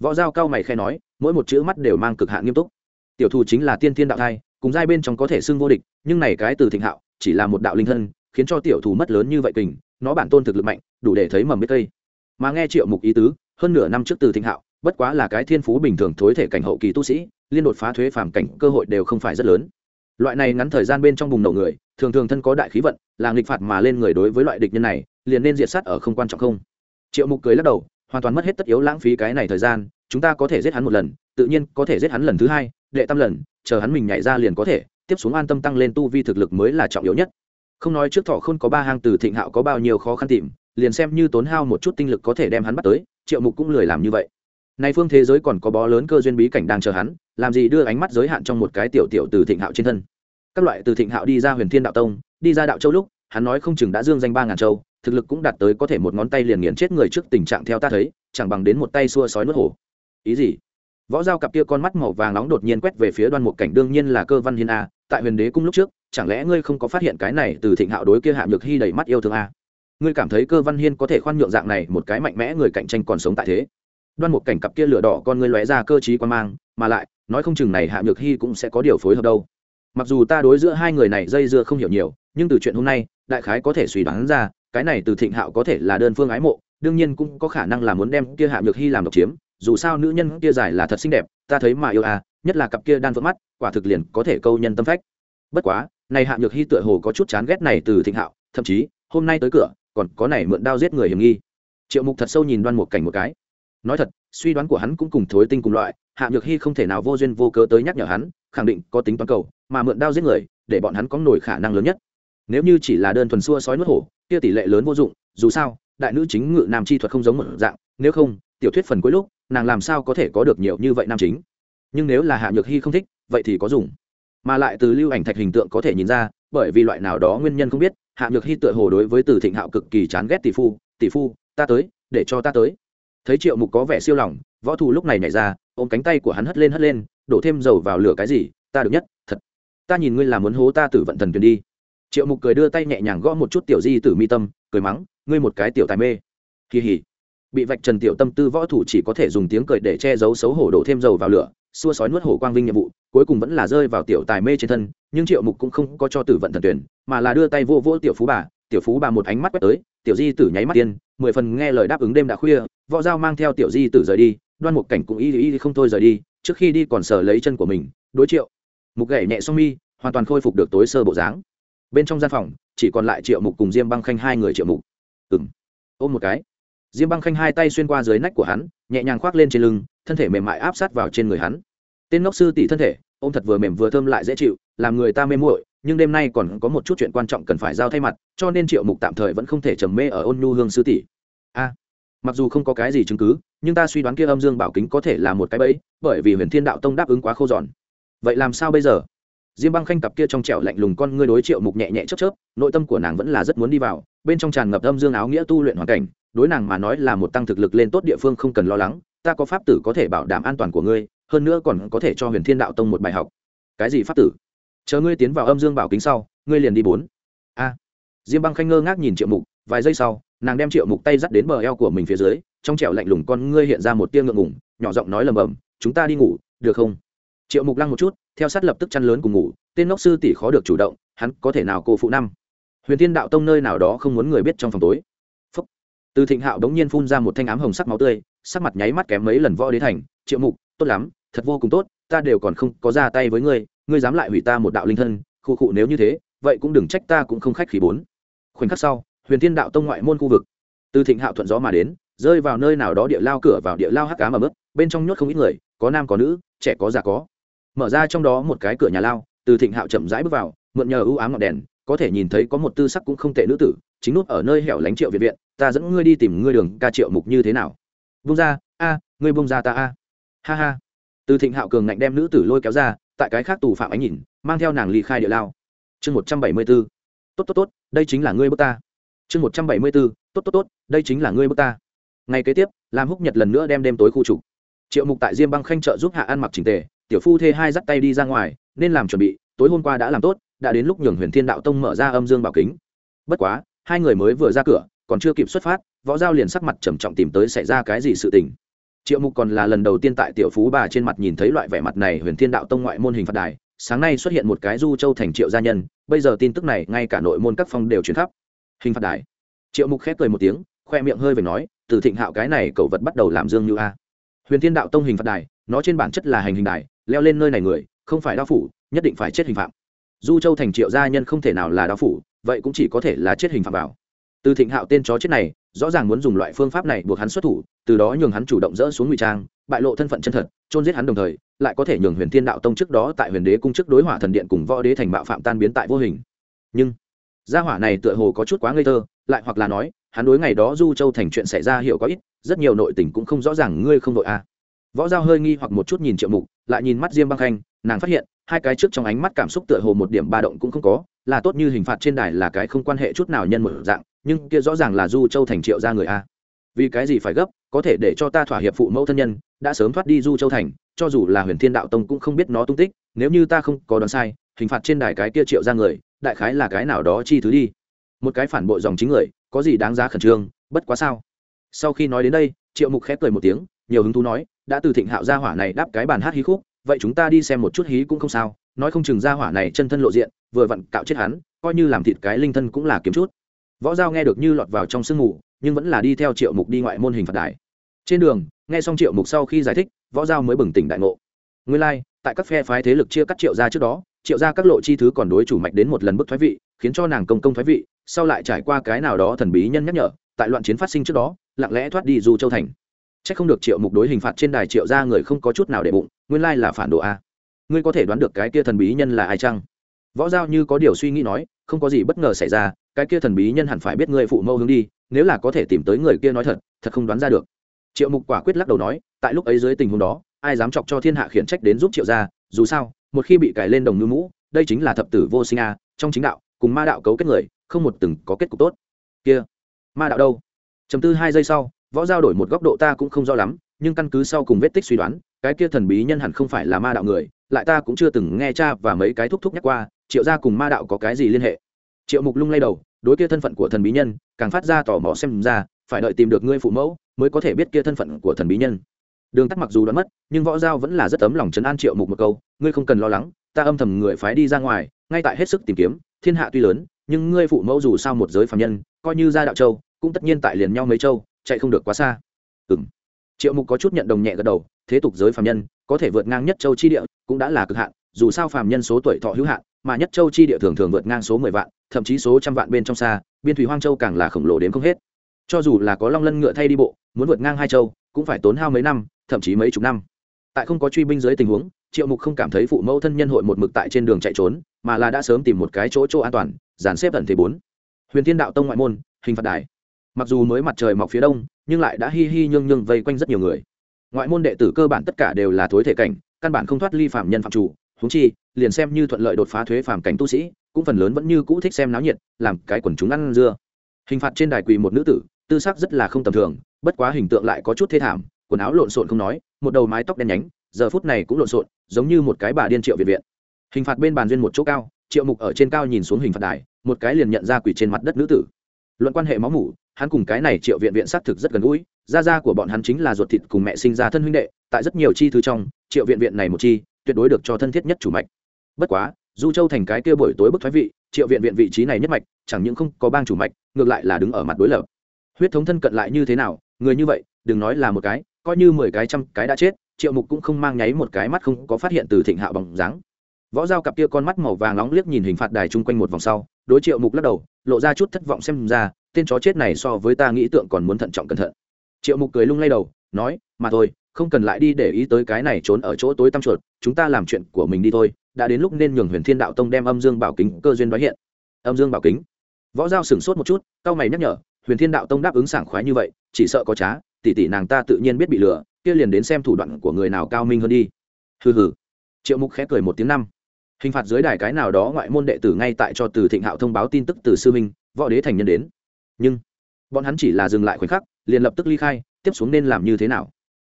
Võ giao cao mày khe nói, mỗi một chữ mắt đều mang cực hạn nghiêm túc. Tiểu thù chính là tiên thiên đạo thai, cùng giai bên trong có thể xưng vô địch, nhưng này cái từ thịnh hạo, chỉ là một đạo linh thân, khiến cho tiểu thù mất lớn như vậy kình, nó bản tôn thực lực mạnh, đủ để thấy mầm biết cây mà nghe triệu mục ý tứ, hơn nửa năm trước từ thịnh hạo, bất quá là cái thiên phú bình thường thối thể cảnh hậu kỳ tu sĩ, liên đột phá thuế phàm cảnh cơ hội đều không phải rất lớn. Loại này ngắn thời gian bên trong bùng nổ người, thường thường thân có đại khí vận, là nghịch phạt mà lên người đối với loại địch nhân này, liền nên diệt sát ở không quan trọng không. Triệu mục cười lắc đầu, hoàn toàn mất hết tất yếu lãng phí cái này thời gian, chúng ta có thể giết hắn một lần, tự nhiên có thể giết hắn lần thứ hai, đệ tam lần, chờ hắn mình nhảy ra liền có thể, tiếp xuống an tâm tăng lên tu vi thực lực mới là trọng yếu nhất. Không nói trước thọ không có ba hang từ thịnh hạo có bao nhiêu khó khăn tìm liền xem như tốn hao một chút tinh lực có thể đem hắn bắt tới, triệu mục cũng lười làm như vậy. Nay phương thế giới còn có bó lớn cơ duyên bí cảnh đang chờ hắn, làm gì đưa ánh mắt giới hạn trong một cái tiểu tiểu từ thịnh hạo trên thân. Các loại từ thịnh hạo đi ra huyền thiên đạo tông, đi ra đạo châu lúc, hắn nói không chừng đã dương danh ba ngàn châu, thực lực cũng đạt tới có thể một ngón tay liền nghiền chết người trước tình trạng theo ta thấy, chẳng bằng đến một tay xua sói nuốt hổ. Ý gì? Võ giao cặp kia con mắt màu vàng nóng đột nhiên quét về phía đoan mục cảnh, đương nhiên là cơ văn hiên a, tại huyền đế cung lúc trước, chẳng lẽ ngươi không có phát hiện cái này từ thịnh hạo đối kia hạ nhược hy đầy mắt yêu thương a? Ngươi cảm thấy cơ văn hiên có thể khoan nhượng dạng này một cái mạnh mẽ người cạnh tranh còn sống tại thế? Đoan một cảnh cặp kia lửa đỏ con ngươi lóe ra cơ t quan mang, mà lại, nói không chừng này hạ nhược hy cũng sẽ có điều phối hợp đâu. Mặc dù ta đối giữa hai người này dây dưa không hiểu nhiều, nhưng từ chuyện hôm nay, đại khái có thể suy đoán ra, cái này từ thịnh hạo có thể là đơn phương ái mộ, đương nhiên cũng có khả năng là muốn đem kia hạ nhược hy làm độc chiếm, dù sao nữ nhân kia dài là thật xinh đẹp, ta thấy mà yêu à nhất là cặp kia đan vỡ mắt, quả thực liền có thể câu nhân tâm phách. Bất quá, này hạ nhược hy tựa hồ có chút chán ghét này từ thịnh hạo, thậm chí, hôm nay tới cửa còn có này mượn đao giết người hiểm nghi. Triệu mục thật sâu nhìn đoan một cảnh một cái. Nói thật, suy đoán của hắn cũng cùng thối tinh cùng loại, hạ nhược hy không thể nào vô duyên vô cớ tới nhắc nhở hắn, khẳng định có tính toán cầu, mà mượn đao giết người, để bọn hắn có nổi khả năng lớn nhất. Nếu như chỉ là đơn thuần xua sói nuốt hổ, kia tỷ lệ lớn vô dụng, dù sao, đại nữ chính ngự nam chi thuật không giống một dạng, nếu không, tiểu thuyết phần cuối lúc, nàng làm sao có thể có được nhiều như vậy nam chính? Nhưng nếu là hạ nhược hy không thích, vậy thì có dùng. Mà lại từ lưu ảnh thạch hình tượng có thể nhìn ra, bởi vì loại nào đó nguyên nhân không biết hạ nhược hy tựa hồ đối với từ thịnh hạo cực kỳ chán ghét tỷ phu tỷ phu, ta tới, để cho ta tới. Thấy triệu mục có vẻ siêu lòng, võ thù lúc này nhảy ra, ôm cánh tay của hắn hất lên hất lên, đổ thêm dầu vào lửa cái gì, ta được nhất, thật. Ta nhìn ngươi là muốn hố ta tử vận thần tuyền đi. Triệu mục cười đưa tay nhẹ nhàng gõ một chút tiểu di tử mi tâm, cười mắng, ngươi một cái tiểu tài mê. Kỳ hỉ. Bị vạch trần tiểu tâm tư võ thủ chỉ có thể dùng tiếng cười để che giấu xấu hổ đổ thêm dầu vào lửa xua sói nuốt hổ quang vinh nhiệm vụ, cuối cùng vẫn là rơi vào tiểu tài mê trên thân, nhưng triệu mục cũng không có cho tử vận thần tuyển, mà là đưa tay vô vô tiểu phú bà, tiểu phú bà một ánh mắt quét tới, tiểu di tử nháy mắt tiên mười phần nghe lời đáp ứng đêm đã khuya, võ dao mang theo tiểu di tử rời đi, đoan một cảnh cũng y y không thôi rời đi, trước khi đi còn sờ lấy chân của mình, đối triệu mục gậy nhẹ song mi, hoàn toàn khôi phục được tối sơ bộ dáng. Bên trong gian phòng, chỉ còn lại triệu mục cùng diêm băng khanh hai người triệu mục. Ừng ôm một cái. Diêm băng khanh hai tay xuyên qua dưới nách của hắn, nhẹ nhàng khoác lên trên lưng thân thể mềm mại áp sát vào trên người hắn. Tên ngốc sư tỷ thân thể, ôm thật vừa mềm vừa thơm lại dễ chịu, làm người ta mê muội, nhưng đêm nay còn có một chút chuyện quan trọng cần phải giao thay mặt, cho nên triệu mục tạm thời vẫn không thể trầm mê ở ôn nhu hương sư tỷ. A, mặc dù không có cái gì chứng cứ, nhưng ta suy đoán kia âm dương bảo kính có thể là một cái bẫy, bởi vì huyền thiên đạo tông đáp ứng quá khô giòn. Vậy làm sao bây giờ? Diêm băng khanh cặp kia trong trẻo lạnh lùng con ngươi đối triệu mục nhẹ nhẹ chớp chớp, nội tâm của nàng vẫn là rất muốn đi vào, bên trong tràn ngập âm dương áo nghĩa tu luyện hoàn cảnh, đối nàng mà nói là một tăng thực lực lên tốt địa phương không cần lo lắng ta có pháp tử có thể bảo đảm an toàn của ngươi, hơn nữa còn có thể cho huyền thiên đạo tông một bài học. Cái gì pháp tử? Chờ ngươi tiến vào âm dương bảo kính sau, ngươi liền đi bốn. A. Diêm băng khanh ngơ ngác nhìn triệu mục, vài giây sau, nàng đem triệu mục tay dắt đến bờ eo của mình phía dưới, trong trẻo lạnh lùng con ngươi hiện ra một tia ngượng ngủng nhỏ giọng nói lầm bầm, chúng ta đi ngủ, được không? Triệu mục lăng một chút, theo sát lập tức chăn lớn cùng ngủ, tên ngốc sư tỷ khó được chủ động, hắn có thể nào cô phụ năm? Huyền thiên đạo tông nơi nào đó không muốn người biết trong phòng tối. Phúc. từ thịnh hạo đống nhiên phun ra một thanh ám hồng sắc máu tươi sắc mặt nháy mắt kém mấy lần võ đế thành, triệu mục, tốt lắm, thật vô cùng tốt, ta đều còn không có ra tay với ngươi ngươi dám lại hủy ta một đạo linh thân, khu cụ nếu như thế, vậy cũng đừng trách ta cũng không khách khí bốn. Khoảnh khắc sau, huyền thiên đạo tông ngoại môn khu vực, từ thịnh hạo thuận gió mà đến, rơi vào nơi nào đó địa lao cửa vào địa lao hắc cá mà bước, bên trong nhốt không ít người, có nam có nữ, trẻ có già có. Mở ra trong đó một cái cửa nhà lao, từ thịnh hạo chậm rãi bước vào, mượn nhờ ưu ám ngọn đèn, có thể nhìn thấy có một tư sắc cũng không tệ nữ tử, chính nút ở nơi hẻo lánh triệu viện viện, ta dẫn ngươi đi tìm ngươi đường ca triệu mục như thế nào? Vung ra, a, ngươi bung ra ta a. Ha ha. Từ thịnh hạo cường ngạnh đem nữ tử lôi kéo ra, tại cái khác tù phạm ánh nhìn, mang theo nàng ly khai địa lao. Chương một trăm bảy mươi b ố tốt tốt tốt, đây chính là ngươi bước ta. Chương một trăm bảy mươi b ố tốt tốt tốt, đây chính là ngươi bước ta. Ngày kế tiếp làm húc nhật lần nữa đem đêm tối khu trục. Triệu mục tại diêm băng khanh trợ giúp hạ ăn mặc trình tề, tiểu phu thê hai dắt tay đi ra ngoài, nên làm chuẩn bị, tối hôm qua đã làm tốt, đã đến lúc nhường huyền thiên đạo tông mở ra âm dương bảo kính. Bất quá, hai người mới vừa ra cửa, còn chưa kịp xuất phát võ giao liền sắc mặt trầm trọng tìm tới xảy ra cái gì sự tình. Triệu mục còn là lần đầu tiên tại tiểu phú bà trên mặt nhìn thấy loại vẻ mặt này huyền thiên đạo tông ngoại môn hình phạt đài, sáng nay xuất hiện một cái du châu thành triệu gia nhân, bây giờ tin tức này ngay cả nội môn các phong đều chuyển khắp. Hình phạt đài. Triệu mục khép cười một tiếng, khoe miệng hơi về nói, từ thịnh hạo cái này cậu vật bắt đầu làm dương như a. Huyền thiên đạo tông hình phạt đài, nó trên bản chất là hành hình đài, leo lên nơi này người, không phải đao phủ, nhất định phải chết hình phạm. Du châu thành triệu gia nhân không thể nào là đao phủ, vậy cũng chỉ có thể là chết hình phạm vào. Từ thịnh hạo tên chó chết này rõ ràng muốn dùng loại phương pháp này buộc hắn xuất thủ, từ đó nhường hắn chủ động dỡ xuống ngụy trang, bại lộ thân phận chân thật trôn giết hắn đồng thời, lại có thể nhường huyền thiên đạo tông trước đó tại huyền đế cung chức đối hỏa thần điện cùng võ đế thành bạo phạm tan biến tại vô hình. Nhưng, gia hỏa này tựa hồ có chút quá ngây thơ, lại hoặc là nói, hắn đối ngày đó du châu thành chuyện xảy ra hiểu có ít, rất nhiều nội tình cũng không rõ ràng ngươi không đội a. Võ giao hơi nghi hoặc một chút nhìn triệu mục, lại nhìn mắt diêm băng khanh, nàng phát hiện, hai cái trước trong ánh mắt cảm xúc tựa hồ một điểm ba động cũng không có, là tốt như hình phạt trên đài là cái không quan hệ chút nào nhân một dạng nhưng kia rõ ràng là du châu thành triệu ra người a. Vì cái gì phải gấp, có thể để cho ta thỏa hiệp phụ mẫu thân nhân, đã sớm thoát đi du châu thành, cho dù là huyền thiên đạo tông cũng không biết nó tung tích, nếu như ta không có đoán sai, hình phạt trên đài cái kia triệu ra người, đại khái là cái nào đó chi thứ đi. Một cái phản bội dòng chính người, có gì đáng giá khẩn trương, bất quá sao? Sau khi nói đến đây, triệu mục khép cười một tiếng, nhiều hứng thú nói, đã từ thịnh hạo gia hỏa này đáp cái bàn hát hí khúc, vậy chúng ta đi xem một chút hí cũng không sao, nói không chừng gia hỏa này chân thân lộ diện, vừa vặn cạo chết hắn, coi như làm thịt cái linh thân cũng là kiếm chút võ giao nghe được như lọt vào trong sương mù nhưng vẫn là đi theo triệu mục đi ngoại môn hình phạt đài. Trên đường nghe xong triệu mục sau khi giải thích võ giao mới bừng tỉnh đại ngộ. Nguyên lai、like, tại các phe phái thế lực chia cắt triệu ra trước đó triệu ra các lộ chi thứ còn đối chủ mạch đến một lần bức thoái vị khiến cho nàng công công thoái vị sau lại trải qua cái nào đó thần bí nhân nhắc nhở tại loạn chiến phát sinh trước đó lặng lẽ thoát đi du châu thành. C h ắ c không được triệu mục đối hình phạt trên đài triệu ra người không có chút nào để bụng nguyên lai là phản đồ a. Ngươi có thể đoán được cái kia thần bí nhân là ai chăng? Võ giao như có điều suy nghĩ nói không có gì bất ngờ xảy ra cái kia thần bí nhân hẳn phải biết ngươi phụ mâu hướng đi, nếu là có thể tìm tới người kia nói thật thật không đoán ra được. Triệu mục quả quyết lắc đầu nói, tại lúc ấy dưới tình huống đó, ai dám chọc cho thiên hạ khiển trách đến giúp triệu gia, dù sao, một khi bị cài lên đồng ngư mũ, đây chính là thập tử vô sinh a, trong chính đạo, cùng ma đạo cấu kết người, không một từng có kết cục tốt. Kia, ma đạo đâu? Chấm tư hai giây sau, võ giao đổi một góc độ ta cũng không rõ lắm, nhưng căn cứ sau cùng vết tích suy đoán, cái kia thần bí nhân hẳn không phải là ma đạo người, lại ta cũng chưa từng nghe cha và mấy cái thúc thúc nhắc qua, triệu gia cùng ma đạo có cái gì liên hệ? Triệu mục lung lay đầu, đối kia thân phận của thần bí nhân, càng phát ra tò mò xem ra, phải đợi tìm được ngươi phụ mẫu mới có thể biết kia thân phận của thần bí nhân. Đường tắt mặc dù đã mất, nhưng võ giao vẫn là rất ấm lòng chấn an triệu mục một câu, ngươi không cần lo lắng, ta âm thầm người phái đi ra ngoài, ngay tại hết sức tìm kiếm, thiên hạ tuy lớn, nhưng ngươi phụ mẫu dù sao một giới phạm nhân, coi như ra đạo châu, cũng tất nhiên tại liền nhau mấy châu, chạy không được quá xa. Ừng triệu mục có chút nhận đồng nhẹ gật đầu, thế tục giới phạm nhân có thể vượt ngang nhất châu chi địa cũng đã là cực hạn, dù sao phạm nhân số tuổi thọ hữu hạn, mà nhất châu chi địa thường thường vượt ngang số mười vạn, thậm chí số trăm vạn bên trong xa, biên thủy hoang châu càng là khổng lồ đến không hết. Cho dù là có long lân ngựa thay đi bộ, muốn vượt ngang hai châu, cũng phải tốn hao mấy năm, thậm chí mấy chục năm. Tại không có truy binh dưới tình huống, triệu mục không cảm thấy phụ mẫu thân nhân hội một mực tại trên đường chạy trốn, mà là đã sớm tìm một cái chỗ chỗ an toàn, dàn xếp tận thế bốn. Huyền thiên đạo tông ngoại môn, hình phạt đài. Mặc dù mới mặt trời mọc phía đông, nhưng lại đã hi hi nhương nhương vây quanh rất nhiều người ngoại môn đệ tử cơ bản tất cả đều là thối thể cảnh, căn bản không thoát ly phạm nhân phạm chủ. Húng chi, liền xem như thuận lợi đột phá thuế phạm cảnh tu sĩ, cũng phần lớn vẫn như cũ thích xem náo nhiệt, làm cái quần chúng ăn dưa. Hình phạt trên đài quỳ một nữ tử, tư sắc rất là không tầm thường, bất quá hình tượng lại có chút thê thảm, quần áo lộn xộn không nói, một đầu mái tóc đen nhánh, giờ phút này cũng lộn xộn, giống như một cái bà điên triệu viện viện. Hình phạt bên bàn duyên một chỗ cao, triệu mục ở trên cao nhìn xuống hình phạt đài, một cái liền nhận ra quỷ trên mặt đất nữ tử. Luận quan hệ máu mủ hắn cùng cái này triệu viện viện xác thực rất gần gũi, gia gia của bọn hắn chính là ruột thịt cùng mẹ sinh ra thân huynh đệ, tại rất nhiều chi thứ trong, triệu viện viện này một chi, tuyệt đối được cho thân thiết nhất chủ mạch. Bất quá, du châu thành cái kia buổi tối bức thoái vị, triệu viện viện vị trí này nhất mạch, chẳng những không có bang chủ mạch, ngược lại là đứng ở mặt đối lập. Huyết thống thân cận lại như thế nào, người như vậy, đừng nói là một cái, coi như mười cái trăm cái đã chết, triệu mục cũng không mang nháy một cái mắt không có phát hiện từ thịnh hạo bằng dáng. Võ dao cặp kia con mắt màu vàng nóng liếc nhìn hình phạt đài chung quanh một vòng sau, đối triệu mục lắc đầu lộ ra chút thất vọng xem ra, tên chó chết này so với ta nghĩ tượng còn muốn thận trọng cẩn thận. Triệu mục cười lung lay đầu, nói, mà thôi, không cần lại đi để ý tới cái này trốn ở chỗ tối tăm chuột, chúng ta làm chuyện của mình đi thôi, đã đến lúc nên nhường huyền thiên đạo tông đem âm dương bảo kính cơ duyên đoái hiện. Âm dương bảo kính. Võ giao sửng sốt một chút, cao mày nhắc nhở, huyền thiên đạo tông đáp ứng sảng khoái như vậy, chỉ sợ có trá, tỷ tỷ nàng ta tự nhiên biết bị lừa, kia liền đến xem thủ đoạn của người nào cao minh hơn đi. Hừ hừ. Triệu mục khẽ cười một tiếng năm hình phạt dưới đài cái nào đó ngoại môn đệ tử ngay tại cho từ thịnh hạo thông báo tin tức từ sư minh võ đế thành nhân đến. Nhưng, bọn hắn chỉ là dừng lại khoảnh khắc, liền lập tức ly khai, tiếp xuống nên làm như thế nào?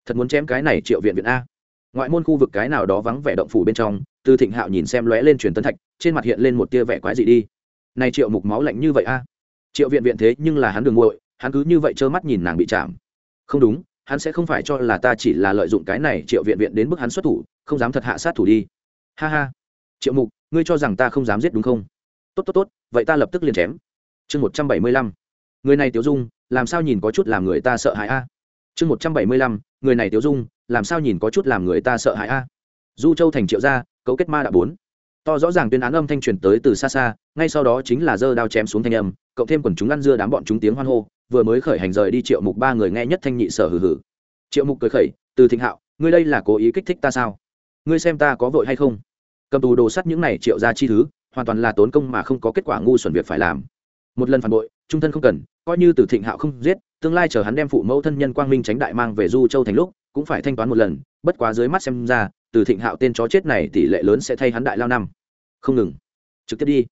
Thật muốn chém cái này triệu viện viện a. Ngoại môn khu vực cái nào đó vắng vẻ động phủ bên trong, từ thịnh hạo nhìn xem lóe lên truyền tân thạch, trên mặt hiện lên một tia vẻ quái dị đi. Này triệu mục máu lạnh như vậy a. Triệu viện viện thế nhưng là hắn đường nguội hắn cứ như vậy trơ mắt nhìn nàng bị chạm. Không đúng, hắn sẽ không phải cho là ta chỉ là lợi dụng cái này triệu viện viện đến mức hắn xuất thủ, không dám thật hạ sát thủ đi. Ha ha triệu mục, ngươi cho rằng ta không dám giết đúng không? Tốt tốt tốt, vậy ta lập tức liền chém. Chương một trăm bảy mươi lăm. Người này tiểu dung, làm sao nhìn có chút làm người ta sợ hãi a? Chương một trăm bảy mươi lăm, người này tiểu dung, làm sao nhìn có chút làm người ta sợ hãi a? Du châu thành triệu gia, cấu kết ma đã bốn. To rõ ràng tuyên án âm thanh truyền tới từ xa xa, ngay sau đó chính là dơ đao chém xuống thanh âm, cộng thêm quần chúng ăn dưa đám bọn chúng tiếng hoan hô, vừa mới khởi hành rời đi triệu mục ba người nghe nhất thanh nhị sở hừ hừ. Triệu mục cười khẩy, từ thịnh hạo, ngươi đây là cố ý kích thích ta sao? Ngươi xem ta có vội hay không? Cầm tù đồ sắt những này triệu ra chi thứ, hoàn toàn là tốn công mà không có kết quả ngu xuẩn việc phải làm. Một lần phản bội, trung thân không cần, coi như từ thịnh hạo không giết, tương lai chờ hắn đem phụ mẫu thân nhân quang minh tránh đại mang về du châu thành lúc, cũng phải thanh toán một lần, bất quá dưới mắt xem ra, từ thịnh hạo tên chó chết này tỷ lệ lớn sẽ thay hắn đại lao năm. Không ngừng. Trực tiếp đi.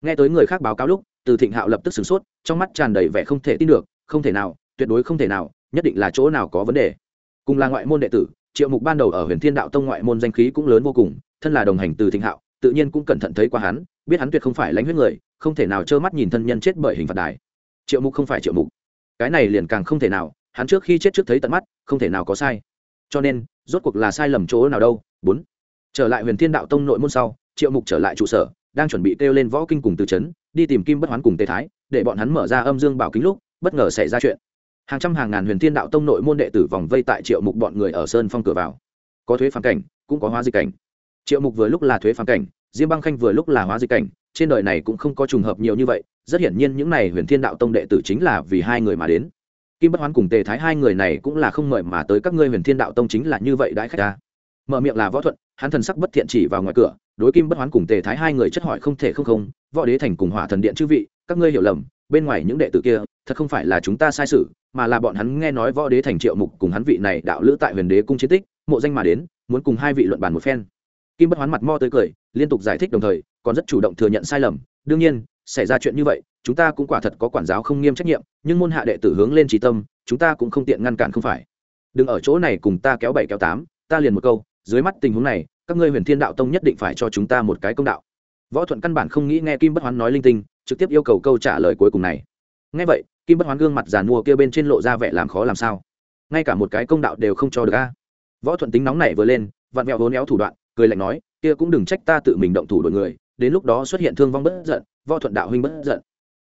Nghe tới người khác báo cáo lúc, từ thịnh hạo lập tức sửng sốt, trong mắt tràn đầy vẻ không thể tin được, không thể nào, tuyệt đối không thể nào, nhất định là chỗ nào có vấn đề. Cùng là ngoại môn đệ tử, triệu mục ban đầu ở huyền thiên đạo tông ngoại môn danh khí cũng lớn vô cùng thân là đồng hành từ thịnh hạo, tự nhiên cũng cẩn thận thấy qua hắn, biết hắn tuyệt không phải lãnh huyết người, không thể nào trơ mắt nhìn thân nhân chết bởi hình phạt đài. Triệu mục không phải triệu mục. Cái này liền càng không thể nào, hắn trước khi chết trước thấy tận mắt, không thể nào có sai. Cho nên, rốt cuộc là sai lầm chỗ nào đâu? Bốn. Trở lại huyền thiên đạo tông nội môn sau, triệu mục trở lại trụ sở, đang chuẩn bị kêu lên võ kinh cùng từ trấn đi tìm kim bất hoán cùng tề thái, để bọn hắn mở ra âm dương bảo kính lúc, bất ngờ xảy ra chuyện. Hàng trăm hàng ngàn huyền thiên đạo tông nội môn đệ tử vòng vây tại triệu mục bọn người ở sơn phong cửa vào. Có thuế phản cảnh, cũng có hóa dịch cảnh triệu mục vừa lúc là thuế phản cảnh, diêm băng khanh vừa lúc là hóa dịch cảnh, trên đời này cũng không có trùng hợp nhiều như vậy, rất hiển nhiên những này huyền thiên đạo tông đệ tử chính là vì hai người mà đến. Kim bất hoán cùng tề thái hai người này cũng là không mời mà tới các ngươi huyền thiên đạo tông chính là như vậy đãi khách ta. Mở miệng là võ thuận, hắn thần sắc bất thiện chỉ vào ngoài cửa, đối kim bất hoán cùng tề thái hai người chất hỏi không thể không không, võ đế thành cùng hỏa thần điện chư vị, các ngươi hiểu lầm, bên ngoài những đệ tử kia, thật không phải là chúng ta sai sự, mà là bọn hắn nghe nói võ đế thành triệu mục cùng hắn vị này đạo lữ tại huyền đế cung chiến tích, mộ danh mà đến, muốn cùng hai vị luận bàn một phen kim bất hoán mặt mo tới cười, liên tục giải thích đồng thời, còn rất chủ động thừa nhận sai lầm. Đương nhiên, xảy ra chuyện như vậy, chúng ta cũng quả thật có quản giáo không nghiêm trách nhiệm, nhưng môn hạ đệ tử hướng lên trí tâm, chúng ta cũng không tiện ngăn cản không phải. Đừng ở chỗ này cùng ta kéo bảy kéo tám, ta liền một câu, dưới mắt tình huống này, các ngươi huyền thiên đạo tông nhất định phải cho chúng ta một cái công đạo. Võ thuận căn bản không nghĩ nghe kim bất hoán nói linh tinh, trực tiếp yêu cầu câu trả lời cuối cùng này. Ngay vậy, kim bất hoán gương mặt giàn mua kia bên trên lộ ra vẻ làm khó làm sao. Ngay cả một cái công đạo đều không cho được a. Võ thuận tính nóng này vừa lên, vặn vẹo vốn éo thủ đoạn cười lạnh nói, kia cũng đừng trách ta tự mình động thủ đội người, đến lúc đó xuất hiện thương vong bất giận, võ thuận đạo huynh bất giận.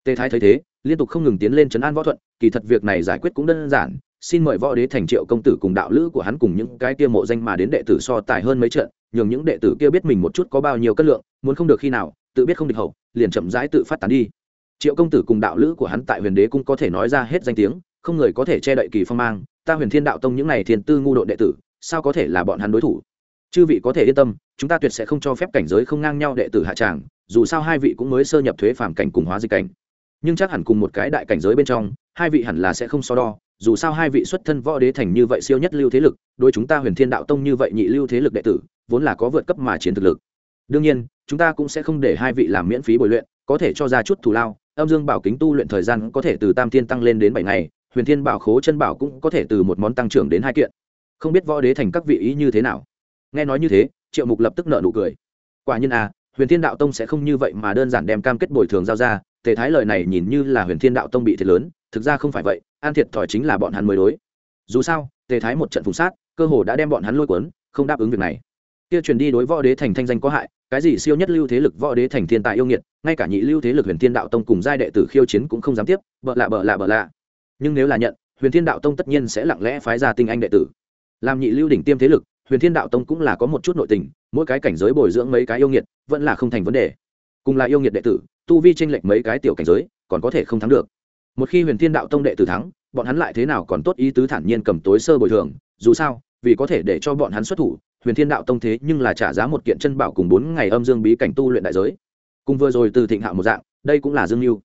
Tề thái thấy thế, liên tục không ngừng tiến lên trấn an võ thuận kỳ thật việc này giải quyết cũng đơn giản, xin mời võ đế thành triệu công tử cùng đạo lữ của hắn cùng những cái kia mộ danh mà đến đệ tử so tài hơn mấy trận, nhường những đệ tử kia biết mình một chút có bao nhiêu cân lượng, muốn không được khi nào, tự biết không địch hậu, liền chậm rãi tự phát tán đi. Triệu công tử cùng đạo lữ của hắn tại huyền đế cũng có thể nói ra hết danh tiếng, không người có thể che đậy kỳ phong mang, ta huyền thiên đạo tông những này thiên tư ngu độ đệ tử, sao có thể là bọn hắn đối thủ? Chư vị có thể yên tâm, chúng ta tuyệt sẽ không cho phép cảnh giới không ngang nhau đệ tử hạ tràng, dù sao hai vị cũng mới sơ nhập thuế phàm cảnh cùng hóa dịch cảnh. Nhưng chắc hẳn cùng một cái đại cảnh giới bên trong, hai vị hẳn là sẽ không so đo, dù sao hai vị xuất thân võ đế thành như vậy siêu nhất lưu thế lực đôi chúng ta huyền thiên đạo tông như vậy nhị lưu thế lực đệ tử, vốn là có vượt cấp mà chiến thực lực. Đương nhiên, chúng ta cũng sẽ không để hai vị làm miễn phí bồi luyện, có thể cho ra chút thù lao, âm dương bảo kính tu luyện thời gian có thể từ tam thiên tăng lên đến bảy ngày, huyền thiên bảo khố chân bảo cũng có thể từ một món tăng trưởng đến hai kiện. Không biết võ đế thành các vị ý như thế nào nghe nói như thế, triệu mục lập tức nợ nụ cười. Quả nhiên à huyền thiên đạo tông sẽ không như vậy mà đơn giản đem cam kết bồi thường giao ra, tề thái lời này nhìn như là huyền thiên đạo tông bị thiệt lớn, thực ra không phải vậy, an thiệt thòi chính là bọn hắn mới đối. Dù sao, tề thái một trận phùng sát, cơ hồ đã đem bọn hắn lôi cuốn, không đáp ứng việc này. Kia truyền đi đối võ đế thành thanh danh có hại, cái gì siêu nhất lưu thế lực võ đế thành thiên tài yêu nghiệt, ngay cả nhị lưu thế lực huyền thiên đạo tông cùng giai đệ tử khiêu chiến cũng không dám tiếp, bợ lạ bợ lạ bợ lạ. Nhưng nếu là nhận, huyền thiên đạo tông tất nhiên sẽ lặng lẽ phái ra tinh anh đệ tử. Làm nhị lưu đỉnh tiêm thế lực huyền thiên đạo tông cũng là có một chút nội tình, mỗi cái cảnh giới bồi dưỡng mấy cái yêu nghiệt vẫn là không thành vấn đề. Cùng là yêu nghiệt đệ tử, tu vi tranh lệch mấy cái tiểu cảnh giới, còn có thể không thắng được. Một khi huyền thiên đạo tông đệ tử thắng, bọn hắn lại thế nào còn tốt ý tứ thản nhiên cầm tối sơ bồi thường, dù sao, vì có thể để cho bọn hắn xuất thủ, huyền thiên đạo tông thế nhưng là trả giá một kiện chân bảo cùng bốn ngày âm dương bí cảnh tu luyện đại giới. Cùng vừa rồi từ thịnh hạo một dạng, đây cũng là dương mưu.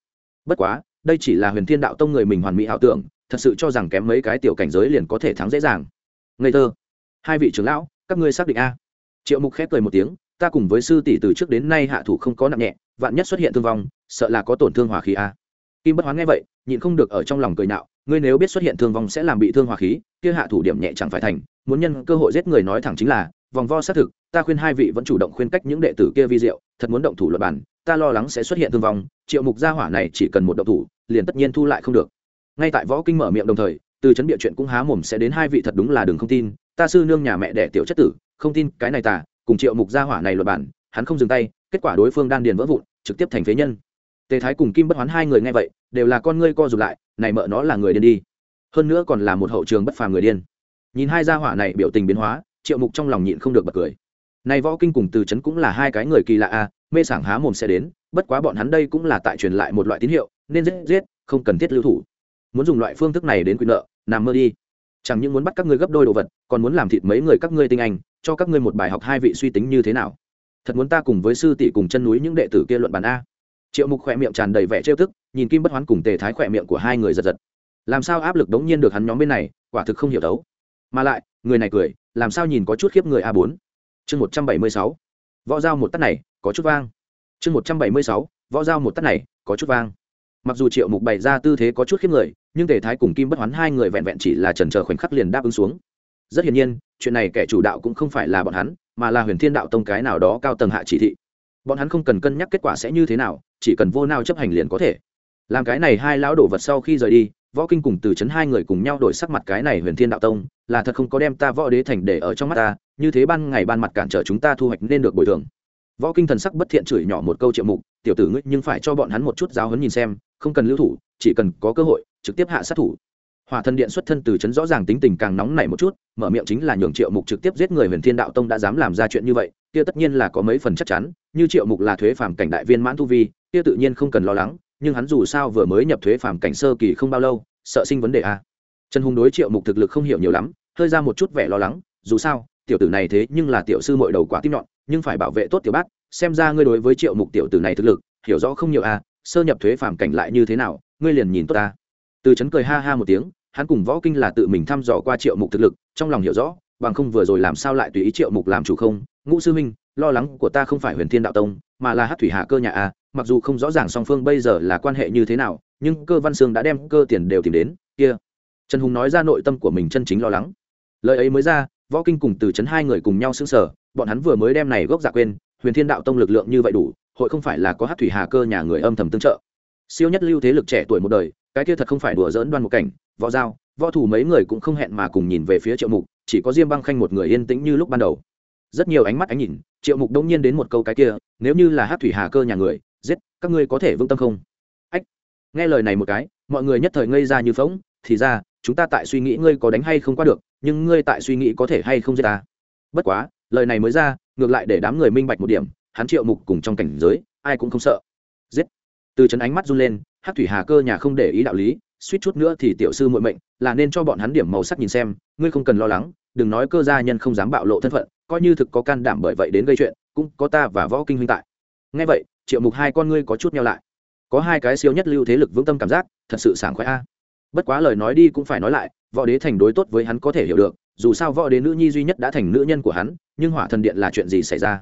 Bất quá, đây chỉ là huyền thiên đạo tông người mình hoàn mỹ ảo tưởng, thật sự cho rằng kém mấy cái tiểu cảnh giới liền có thể thắng dễ dàng. Ngây thơ hai vị trưởng lão, các ngươi xác định a? Triệu mục khép cười một tiếng, ta cùng với sư tỷ từ trước đến nay hạ thủ không có nặng nhẹ, vạn nhất xuất hiện thương vong, sợ là có tổn thương hỏa khí a. Kim bất hoán nghe vậy, nhịn không được ở trong lòng cười nạo, ngươi nếu biết xuất hiện thương vong sẽ làm bị thương hỏa khí, kia hạ thủ điểm nhẹ chẳng phải thành, muốn nhân cơ hội giết người nói thẳng chính là, vòng vo xác thực, ta khuyên hai vị vẫn chủ động khuyên cách những đệ tử kia vi diệu, thật muốn động thủ luật bản, ta lo lắng sẽ xuất hiện thương vong, triệu mục gia hỏa này chỉ cần một động thủ, liền tất nhiên thu lại không được. Ngay tại võ kinh mở miệng đồng thời từ chấn địa chuyện cũng há mồm sẽ đến hai vị thật đúng là đừng không tin, ta sư nương nhà mẹ đẻ tiểu chất tử, không tin cái này tả cùng triệu mục gia hỏa này luật bản, hắn không dừng tay, kết quả đối phương đan điền vỡ vụn, trực tiếp thành phế nhân. Tề thái cùng kim bất hoán hai người nghe vậy, đều là con ngươi co rụt lại, này mợ nó là người điên đi. Hơn nữa còn là một hậu trường bất phàm người điên. Nhìn hai gia hỏa này biểu tình biến hóa, triệu mục trong lòng nhịn không được bật cười. Này võ kinh cùng từ chấn cũng là hai cái người kỳ lạ a, mê sảng há mồm sẽ đến, bất quá bọn hắn đây cũng là tại truyền lại một loại tín hiệu, nên giết giết, không cần thiết lưu thủ. Muốn dùng loại phương thức này đến quyền nợ nằm mơ đi. Chẳng những muốn bắt các ngươi gấp đôi đồ vật, còn muốn làm thịt mấy người các ngươi tinh anh, cho các ngươi một bài học hai vị suy tính như thế nào. Thật muốn ta cùng với sư tỷ cùng chân núi những đệ tử kia luận bàn a. Triệu mục khỏe miệng tràn đầy vẻ trêu tức, nhìn kim bất hoán cùng tề thái khỏe miệng của hai người giật giật. Làm sao áp lực đống nhiên được hắn nhóm bên này, quả thực không hiểu đấu. Mà lại, người này cười, làm sao nhìn có chút khiếp người a bốn. Chương một trăm bảy mươi sáu. Võ dao một tắt này, có chút vang. Chương một trăm bảy mươi sáu. Võ dao một tắt này, có chút vang mặc dù triệu mục bày ra tư thế có chút khiếp người, nhưng tề thái cùng kim bất hoán hai người vẹn vẹn chỉ là trần trờ khoảnh khắc liền đáp ứng xuống. Rất hiển nhiên, chuyện này kẻ chủ đạo cũng không phải là bọn hắn, mà là huyền thiên đạo tông cái nào đó cao tầng hạ chỉ thị. Bọn hắn không cần cân nhắc kết quả sẽ như thế nào, chỉ cần vô nào chấp hành liền có thể. Làm cái này hai lão đổ vật sau khi rời đi, võ kinh cùng từ chấn hai người cùng nhau đổi sắc mặt cái này huyền thiên đạo tông, là thật không có đem ta võ đế thành để ở trong mắt ta, như thế ban ngày ban mặt cản trở chúng ta thu hoạch nên được bồi thường võ kinh thần sắc bất thiện chửi nhỏ một câu triệu mục, tiểu tử ngươi, nhưng phải cho bọn hắn một chút giáo hấn nhìn xem, không cần lưu thủ, chỉ cần có cơ hội, trực tiếp hạ sát thủ. Hỏa thần điện xuất thân từ chấn rõ ràng tính tình càng nóng nảy một chút, mở miệng chính là nhường triệu mục trực tiếp giết người huyền thiên đạo tông đã dám làm ra chuyện như vậy, kia tất nhiên là có mấy phần chắc chắn, như triệu mục là thuế phàm cảnh đại viên mãn tu vi, kia tự nhiên không cần lo lắng, nhưng hắn dù sao vừa mới nhập thuế phàm cảnh sơ kỳ không bao lâu, sợ sinh vấn đề a. Trần hùng đối triệu mục thực lực không hiểu nhiều lắm, hơi ra một chút vẻ lo lắng, dù sao, tiểu tử này thế nhưng là tiểu sư mội đầu quả tim nhọn nhưng phải bảo vệ tốt tiểu bác, xem ra ngươi đối với triệu mục tiểu tử này thực lực, hiểu rõ không nhiều à? sơ nhập thuế phàm cảnh lại như thế nào, ngươi liền nhìn tốt ta. Từ chấn cười ha ha một tiếng, hắn cùng võ kinh là tự mình thăm dò qua triệu mục thực lực, trong lòng hiểu rõ, bằng không vừa rồi làm sao lại tùy ý triệu mục làm chủ không? Ngũ sư minh lo lắng của ta không phải huyền thiên đạo tông, mà là hát thủy hạ cơ nhà a mặc dù không rõ ràng song phương bây giờ là quan hệ như thế nào, nhưng cơ văn sương đã đem cơ tiền đều tìm đến, kia. Trần hùng nói ra nội tâm của mình chân chính lo lắng. Lời ấy mới ra, võ kinh cùng từ chấn hai người cùng nhau xưng sở bọn hắn vừa mới đem này gốc giả quên, huyền thiên đạo tông lực lượng như vậy đủ, hội không phải là có hát thủy hà cơ nhà người âm thầm tương trợ. Siêu nhất lưu thế lực trẻ tuổi một đời, cái kia thật không phải đùa dỡn đoan một cảnh, võ giao, võ thủ mấy người cũng không hẹn mà cùng nhìn về phía triệu mục, chỉ có diêm băng khanh một người yên tĩnh như lúc ban đầu. Rất nhiều ánh mắt ánh nhìn, triệu mục đông nhiên đến một câu cái kia, nếu như là hát thủy hà cơ nhà người, giết, các ngươi có thể vững tâm không? Ách, nghe lời này một cái, mọi người nhất thời ngây ra như phóng thì ra, chúng ta tại suy nghĩ ngươi có đánh hay không qua được, nhưng ngươi tại suy nghĩ có thể hay không giết ta. Bất quá lời này mới ra, ngược lại để đám người minh bạch một điểm, hắn triệu mục cùng trong cảnh giới, ai cũng không sợ. Giết! Từ chấn ánh mắt run lên hát thủy hà cơ nhà không để ý đạo lý, suýt chút nữa thì tiểu sư muội mệnh, là nên cho bọn hắn điểm màu sắc nhìn xem, ngươi không cần lo lắng, đừng nói cơ gia nhân không dám bạo lộ thân phận, coi như thực có can đảm bởi vậy đến gây chuyện, cũng có ta và võ kinh huynh tại. Ngay vậy, triệu mục hai con ngươi có chút nhau lại. Có hai cái siêu nhất lưu thế lực vững tâm cảm giác, thật sự sảng khoái a. Bất quá lời nói đi cũng phải nói lại, võ đế thành đối tốt với hắn có thể hiểu được dù sao võ đế nữ nhi duy nhất đã thành nữ nhân của hắn, nhưng hỏa thần điện là chuyện gì xảy ra?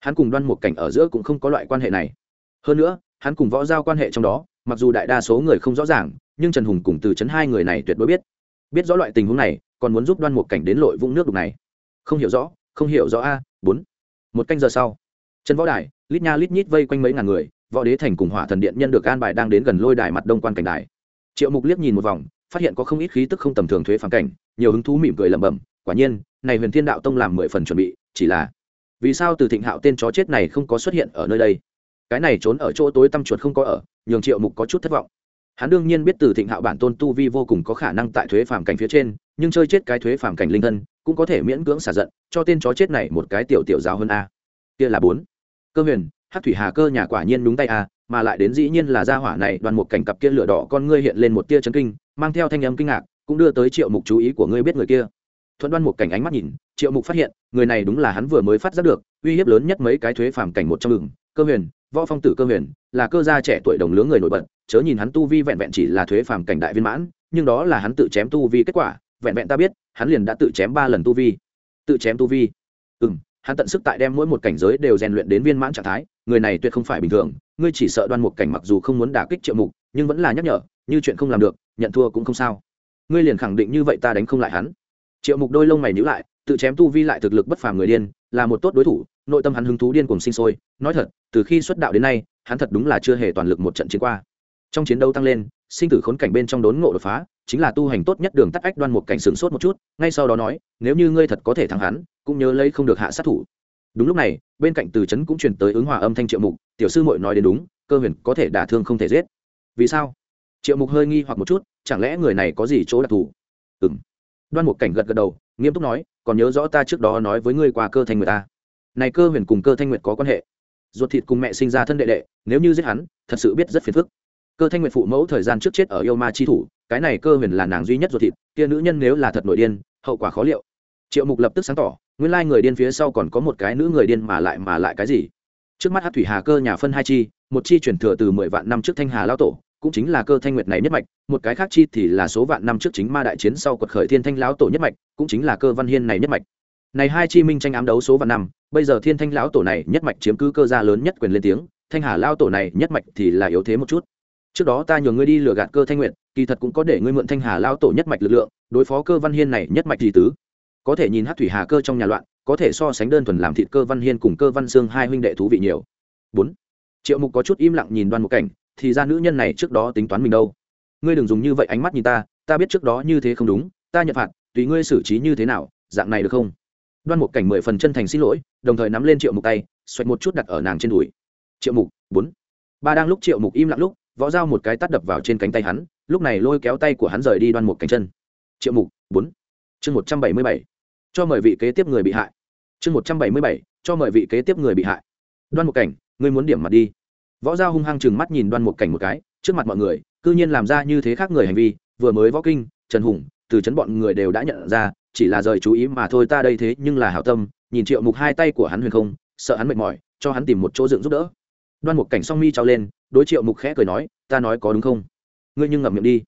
Hắn cùng đoan một cảnh ở giữa cũng không có loại quan hệ này. Hơn nữa, hắn cùng võ giao quan hệ trong đó, mặc dù đại đa số người không rõ ràng, nhưng trần hùng cùng từ chấn hai người này tuyệt đối biết. Biết rõ loại tình huống này, còn muốn giúp đoan một cảnh đến lội vũng nước đục này. Không hiểu rõ, không hiểu rõ a, bốn. Một canh giờ sau, trần võ đài, lít nha lít nhít vây quanh mấy ngàn người, võ đế thành cùng hỏa thần điện nhân được an bài đang đến gần lôi đài mặt đông quan cảnh đài. Triệu mục liếc nhìn một vòng phát hiện có không ít khí tức không tầm thường thuế phản cảnh, nhiều hứng thú mỉm cười lẩm bẩm, quả nhiên, này huyền thiên đạo tông làm mười phần chuẩn bị, chỉ là vì sao từ thịnh hạo tên chó chết này không có xuất hiện ở nơi đây? Cái này trốn ở chỗ tối tăm chuột không có ở, nhường triệu mục có chút thất vọng. Hắn đương nhiên biết từ thịnh hạo bản tôn tu vi vô cùng có khả năng tại thuế phàm cảnh phía trên, nhưng chơi chết cái thuế phàm cảnh linh thân, cũng có thể miễn cưỡng xả giận, cho tên chó chết này một cái tiểu tiểu giáo hơn a. Kia là bốn. Cơ huyền hát thủy hà cơ nhà quả nhiên đúng tay a, mà lại đến dĩ nhiên là gia hỏa này, đoàn một cảnh cặp kia lửa đỏ con ngươi hiện lên một tia chấn kinh mang theo thanh âm kinh ngạc, cũng đưa tới triệu mục chú ý của ngươi biết người kia. Thuận đoan một cảnh ánh mắt nhìn, triệu mục phát hiện, người này đúng là hắn vừa mới phát giác được, uy hiếp lớn nhất mấy cái thuế phàm cảnh một trong đường cơ huyền, võ phong tử cơ huyền, là cơ gia trẻ tuổi đồng lứa người nổi bật, chớ nhìn hắn tu vi vẹn vẹn chỉ là thuế phàm cảnh đại viên mãn, nhưng đó là hắn tự chém tu vi kết quả, vẹn vẹn ta biết, hắn liền đã tự chém ba lần tu vi. Tự chém tu vi. Ừ m hắn tận sức tại đem mỗi một cảnh giới đều rèn luyện đến viên mãn trạng thái, người này tuyệt không phải bình thường, ngươi chỉ sợ đoan một cảnh mặc dù không muốn đả kích triệu mục, nhưng vẫn là nhắc nhở, như chuyện không làm được nhận thua cũng không sao. Ngươi liền khẳng định như vậy ta đánh không lại hắn. Triệu mục đôi lông mày nhữ lại, tự chém tu vi lại thực lực bất phàm người điên, là một tốt đối thủ, nội tâm hắn hứng thú điên cùng sinh sôi. Nói thật, từ khi xuất đạo đến nay, hắn thật đúng là chưa hề toàn lực một trận chiến qua. Trong chiến đấu tăng lên, sinh tử khốn cảnh bên trong đốn ngộ đột phá, chính là tu hành tốt nhất đường tắt ách đoan một cảnh sửng sốt một chút, ngay sau đó nói, nếu như ngươi thật có thể thắng hắn, cũng nhớ lấy không được hạ sát thủ. Đúng lúc này, bên cạnh từ trấn cũng truyền tới ứng hòa âm thanh triệu mục, tiểu sư mội nói đến đúng, cơ huyền có thể đả thương không thể giết. Vì sao? Triệu mục hơi nghi hoặc một chút, chẳng lẽ người này có gì chỗ đặc thù? Ừ m đoan một cảnh gật gật đầu, nghiêm túc nói, còn nhớ rõ ta trước đó nói với ngươi qua cơ thanh nguyệt ta này cơ huyền cùng cơ thanh nguyệt có quan hệ. Ruột thịt cùng mẹ sinh ra thân đệ đệ, nếu như giết hắn, thật sự biết rất phiền phức. Cơ thanh nguyệt phụ mẫu thời gian trước chết ở yêu ma chi thủ, cái này cơ huyền là nàng duy nhất ruột thịt, kia nữ nhân nếu là thật nội điên, hậu quả khó liệu. Triệu mục lập tức sáng tỏ, nguyên lai người điên phía sau còn có một cái nữ người điên mà lại mà lại cái gì? Trước mắt hát thủy hà cơ nhà phân hai chi, một chi chuyển thừa từ mười vạn năm trước thanh hà lao tổ cũng chính là cơ thanh nguyệt này nhất mạch, một cái khác chi thì là số vạn năm trước chính ma đại chiến sau quật khởi thiên thanh lão tổ nhất mạch, cũng chính là cơ văn hiên này nhất mạch. Này hai chi minh tranh ám đấu số vạn năm, bây giờ thiên thanh lão tổ này nhất mạch chiếm cứ cơ gia lớn nhất quyền lên tiếng, thanh hà lao tổ này nhất mạch thì là yếu thế một chút. Trước đó ta nhường ngươi đi lừa gạt cơ thanh nguyệt, kỳ thật cũng có để ngươi mượn thanh hà lao tổ nhất mạch lực lượng, đối phó cơ văn hiên này nhất mạch gì tứ. Có thể nhìn hát thủy hà cơ trong nhà loạn, có thể so sánh đơn thuần làm thịt cơ văn hiên cùng cơ văn sương hai huynh đệ thú vị nhiều. Bốn. Triệu mục có chút im lặng nhìn đoan một cảnh thì ra nữ nhân này trước đó tính toán mình đâu. Ngươi đừng dùng như vậy ánh mắt nhìn ta ta biết trước đó như thế không đúng, ta nhận phạt, tùy ngươi xử trí như thế nào, dạng này được không? Đoan một cảnh mười phần chân thành xin lỗi, đồng thời nắm lên triệu mục tay xoạch một chút đặt ở nàng trên đùi. Triệu mục, bốn. Ba đang lúc triệu mục im lặng lúc, võ dao một cái tắt đập vào trên cánh tay hắn, lúc này lôi kéo tay của hắn rời đi đoan một cánh chân. Triệu mục, bốn. Chương một trăm bảy mươi bảy. Cho mời vị kế tiếp người bị hại. Chương một trăm bảy mươi bảy, cho mời vị kế tiếp người bị hại. Đoan một cảnh, ngươi muốn điểm mặt đi võ giao hung hăng chừng mắt nhìn đoan một cảnh một cái, trước mặt mọi người, cư nhiên làm ra như thế khác người hành vi, vừa mới võ kinh, trần hùng, từ chấn bọn người đều đã nhận ra, chỉ là rời chú ý mà thôi ta đây thế nhưng là hảo tâm, nhìn triệu mục hai tay của hắn huyền không, sợ hắn mệt mỏi, cho hắn tìm một chỗ dựng giúp đỡ. Đoan một cảnh song mi trao lên, đối triệu mục khẽ cười nói, ta nói có đúng không? Ngươi nhưng ngậm miệng đi.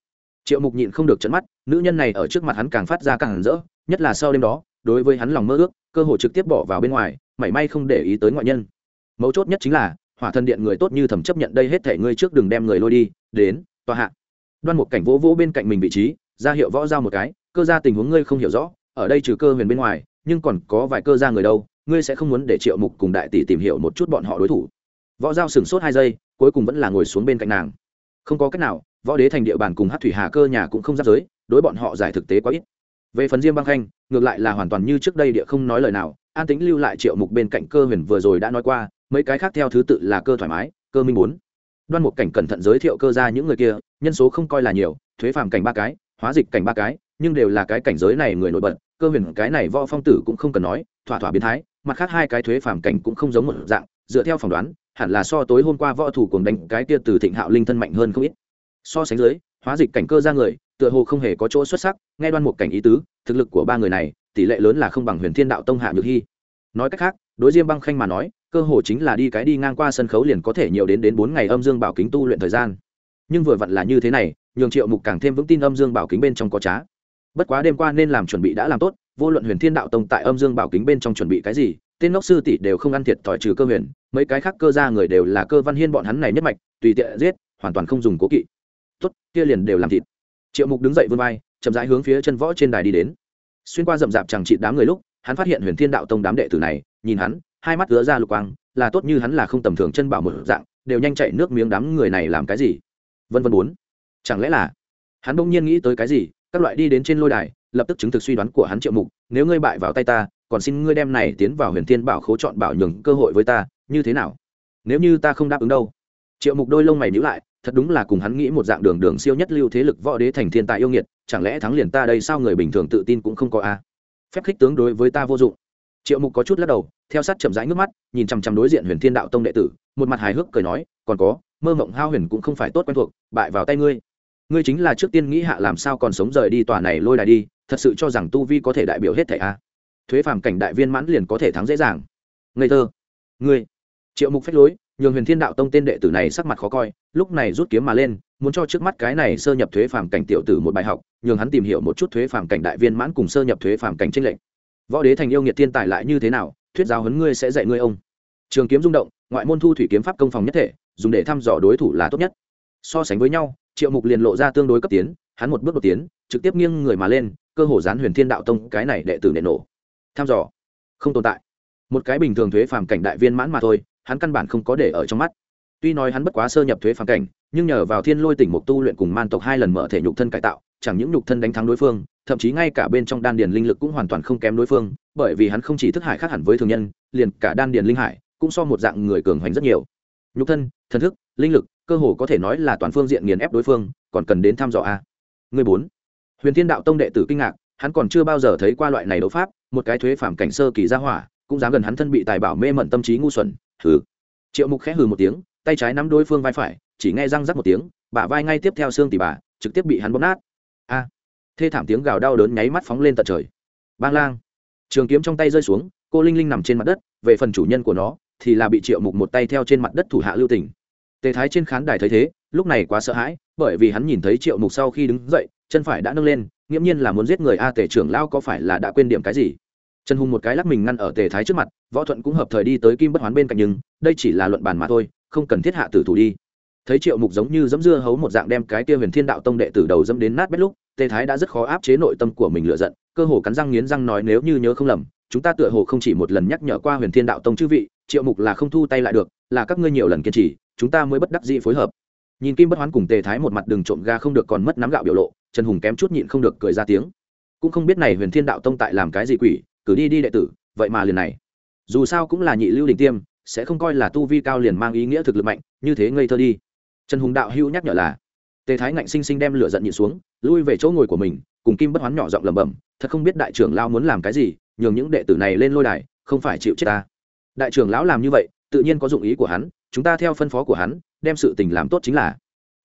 Triệu mục nhịn không được trận mắt, nữ nhân này ở trước mặt hắn càng phát ra càng rỡ, nhất là sau đêm đó, đối với hắn lòng mơ ước, cơ hội trực tiếp bỏ vào bên ngoài, mảy may không để ý tới ngoại nhân. Mấu chốt nhất chính là hỏa thần điện người tốt như thẩm chấp nhận đây hết thể ngươi trước đừng đem người lôi đi, đến, tòa hạ. Đoan một cảnh vỗ vỗ bên cạnh mình vị trí, ra hiệu võ giao một cái, cơ ra tình huống ngươi không hiểu rõ, ở đây trừ cơ huyền bên ngoài, nhưng còn có vài cơ ra người đâu, ngươi sẽ không muốn để triệu mục cùng đại tỷ tìm hiểu một chút bọn họ đối thủ. Võ giao sửng sốt hai giây, cuối cùng vẫn là ngồi xuống bên cạnh nàng. Không có cách nào, võ đế thành địa bàn cùng hát thủy hà cơ nhà cũng không giáp giới, đối bọn họ giải thực tế quá ít. Về phần diêm băng khanh, ngược lại là hoàn toàn như trước đây địa không nói lời nào an tính lưu lại triệu mục bên cạnh cơ huyền vừa rồi đã nói qua, mấy cái khác theo thứ tự là cơ thoải mái, cơ minh bốn. Đoan một cảnh cẩn thận giới thiệu cơ ra những người kia, nhân số không coi là nhiều, thuế phàm cảnh ba cái, hóa dịch cảnh ba cái, nhưng đều là cái cảnh giới này người nổi bật, cơ huyền cái này võ phong tử cũng không cần nói, thỏa thỏa biến thái, mặt khác hai cái thuế phàm cảnh cũng không giống một dạng, dựa theo phỏng đoán, hẳn là so tối hôm qua võ thủ cùng đánh cái kia từ thịnh hạo linh thân mạnh hơn không ít. So sánh dưới, hóa dịch cảnh cơ ra người tựa hồ không hề có chỗ xuất sắc, nghe đoan một cảnh ý tứ, thực lực của ba người này, tỷ lệ lớn là không bằng huyền thiên đạo tông hạ nhược hy. Nói cách khác, đối diêm băng khanh mà nói, cơ hồ chính là đi cái đi ngang qua sân khấu liền có thể nhiều đến đến bốn ngày âm dương bảo kính tu luyện thời gian. Nhưng vừa vặn là như thế này, nhường triệu mục càng thêm vững tin âm dương bảo kính bên trong có trá. Bất quá đêm qua nên làm chuẩn bị đã làm tốt, vô luận huyền thiên đạo tông tại âm dương bảo kính bên trong chuẩn bị cái gì, tên ngốc sư tỷ đều không ăn thiệt thòi trừ cơ huyền, mấy cái khác cơ ra người đều là cơ văn hiên bọn hắn này nhất mạch, tùy tiện giết, hoàn toàn không dùng cố kỵ. Tốt, kia liền đều làm thịt triệu mục đứng dậy vươn vai, chậm rãi hướng phía chân võ trên đài đi đến. Xuyên qua rậm rạp chẳng trị đám người lúc, hắn phát hiện huyền thiên đạo tông đám đệ tử này, nhìn hắn, hai mắt ứa ra lục quang, là tốt như hắn là không tầm thường chân bảo một dạng, đều nhanh chạy nước miếng đám người này làm cái gì? Vân vân bốn. Chẳng lẽ là hắn bỗng nhiên nghĩ tới cái gì? Các loại đi đến trên lôi đài, lập tức chứng thực suy đoán của hắn triệu mục, nếu ngươi bại vào tay ta, còn xin ngươi đem này tiến vào huyền thiên bảo khố chọn bảo nhường cơ hội với ta, như thế nào? Nếu như ta không đáp ứng đâu? Triệu mục đôi lông mày nhíu lại thật đúng là cùng hắn nghĩ một dạng đường đường siêu nhất lưu thế lực võ đế thành thiên tài yêu nghiệt, chẳng lẽ thắng liền ta đây sao người bình thường tự tin cũng không có a? À? Phép khích tướng đối với ta vô dụng. Triệu mục có chút lắc đầu, theo sát chậm rãi nước mắt, nhìn chằm chằm đối diện huyền thiên đạo tông đệ tử, một mặt hài hước cười nói, còn có, mơ mộng hao huyền cũng không phải tốt quen thuộc, bại vào tay ngươi. Ngươi chính là trước tiên nghĩ hạ làm sao còn sống rời đi tòa này lôi đài đi, thật sự cho rằng tu vi có thể đại biểu hết thẻ a. À? Thuế phàm cảnh đại viên mãn liền có thể thắng dễ dàng. Ngây thơ. Ngươi? Triệu mục phách lối nhường huyền thiên đạo tông tên đệ tử này sắc mặt khó coi, lúc này rút kiếm mà lên, muốn cho trước mắt cái này sơ nhập thuế phàm cảnh tiểu tử một bài học, nhường hắn tìm hiểu một chút thuế phàm cảnh đại viên mãn cùng sơ nhập thuế phàm cảnh tranh lệnh võ đế thành yêu nghiệt thiên tài lại như thế nào, thuyết giáo huấn ngươi sẽ dạy ngươi ông. Trường kiếm rung động, ngoại môn thu thủy kiếm pháp công phòng nhất thể, dùng để thăm dò đối thủ là tốt nhất. So sánh với nhau, triệu mục liền lộ ra tương đối cấp tiến, hắn một bước đột tiến, trực tiếp nghiêng người mà lên, cơ hồ dán huyền thiên đạo tông cái này đệ tử nệ nổ. Thăm dò. Không tồn tại. Một cái bình thường thuế phàm cảnh đại viên mãn mà thôi hắn căn bản không có để ở trong mắt. Tuy nói hắn bất quá sơ nhập thuế phàm cảnh, nhưng nhờ vào thiên lôi tỉnh mục tu luyện cùng man tộc hai lần mở thể nhục thân cải tạo, chẳng những nhục thân đánh thắng đối phương, thậm chí ngay cả bên trong đan điền linh lực cũng hoàn toàn không kém đối phương, bởi vì hắn không chỉ thức hải khác hẳn với thường nhân, liền cả đan điền linh hải cũng so một dạng người cường hoành rất nhiều. Nhục thân, thần thức, linh lực, cơ hồ có thể nói là toàn phương diện nghiền ép đối phương, còn cần đến thăm dò a. Người bốn. Huyền thiên đạo tông đệ tử kinh ngạc, hắn còn chưa bao giờ thấy qua loại này đấu pháp, một cái thuế phản cảnh sơ kỳ gia hỏa, cũng dám gần hắn thân bị tài bảo mê mẩn tâm trí ngu xuẩn hừ. Triệu mục khẽ hừ một tiếng, tay trái nắm đối phương vai phải, chỉ nghe răng rắc một tiếng, bả vai ngay tiếp theo xương tỉ bà trực tiếp bị hắn bóp nát. A. Thê thảm tiếng gào đau đớn nháy mắt phóng lên tận trời. Bang lang. Trường kiếm trong tay rơi xuống, cô linh linh nằm trên mặt đất, về phần chủ nhân của nó, thì là bị triệu mục một tay theo trên mặt đất thủ hạ lưu tỉnh tề thái trên khán đài thấy thế, lúc này quá sợ hãi, bởi vì hắn nhìn thấy triệu mục sau khi đứng dậy, chân phải đã nâng lên, nghiễm nhiên là muốn giết người a tề trưởng lao có phải là đã quên điểm cái gì? Trần hùng một cái lắc mình ngăn ở tề thái trước mặt, võ thuận cũng hợp thời đi tới kim bất hoán bên cạnh nhưng, đây chỉ là luận bàn mà thôi, không cần thiết hạ tử thủ đi. Thấy triệu mục giống như dẫm dưa hấu một dạng đem cái kia huyền thiên đạo tông đệ tử đầu dẫm đến nát bét lúc, tề thái đã rất khó áp chế nội tâm của mình lựa giận, cơ hồ cắn răng nghiến răng nói nếu như nhớ không lầm, chúng ta tựa hồ không chỉ một lần nhắc nhở qua huyền thiên đạo tông chư vị, triệu mục là không thu tay lại được, là các ngươi nhiều lần kiên trì, chúng ta mới bất đắc dĩ phối hợp. Nhìn kim bất hoán cùng tề thái một mặt đường trộm ga không được còn mất nắm gạo biểu lộ, trần hùng kém chút nhịn không được cười ra tiếng. Cũng không biết này huyền thiên đạo tông tại làm cái gì quỷ cử đi đi đệ tử, vậy mà liền này. Dù sao cũng là nhị lưu đình tiêm, sẽ không coi là tu vi cao liền mang ý nghĩa thực lực mạnh, như thế ngây thơ đi. Trần hùng đạo hữu nhắc nhở là, tề thái ngạnh sinh sinh đem lửa giận nhịn xuống, lui về chỗ ngồi của mình, cùng kim bất hoán nhỏ giọng lẩm bẩm, thật không biết đại trưởng lao muốn làm cái gì, nhường những đệ tử này lên lôi đài, không phải chịu chết ta. Đại trưởng lão làm như vậy, tự nhiên có dụng ý của hắn, chúng ta theo phân phó của hắn, đem sự tình làm tốt chính là.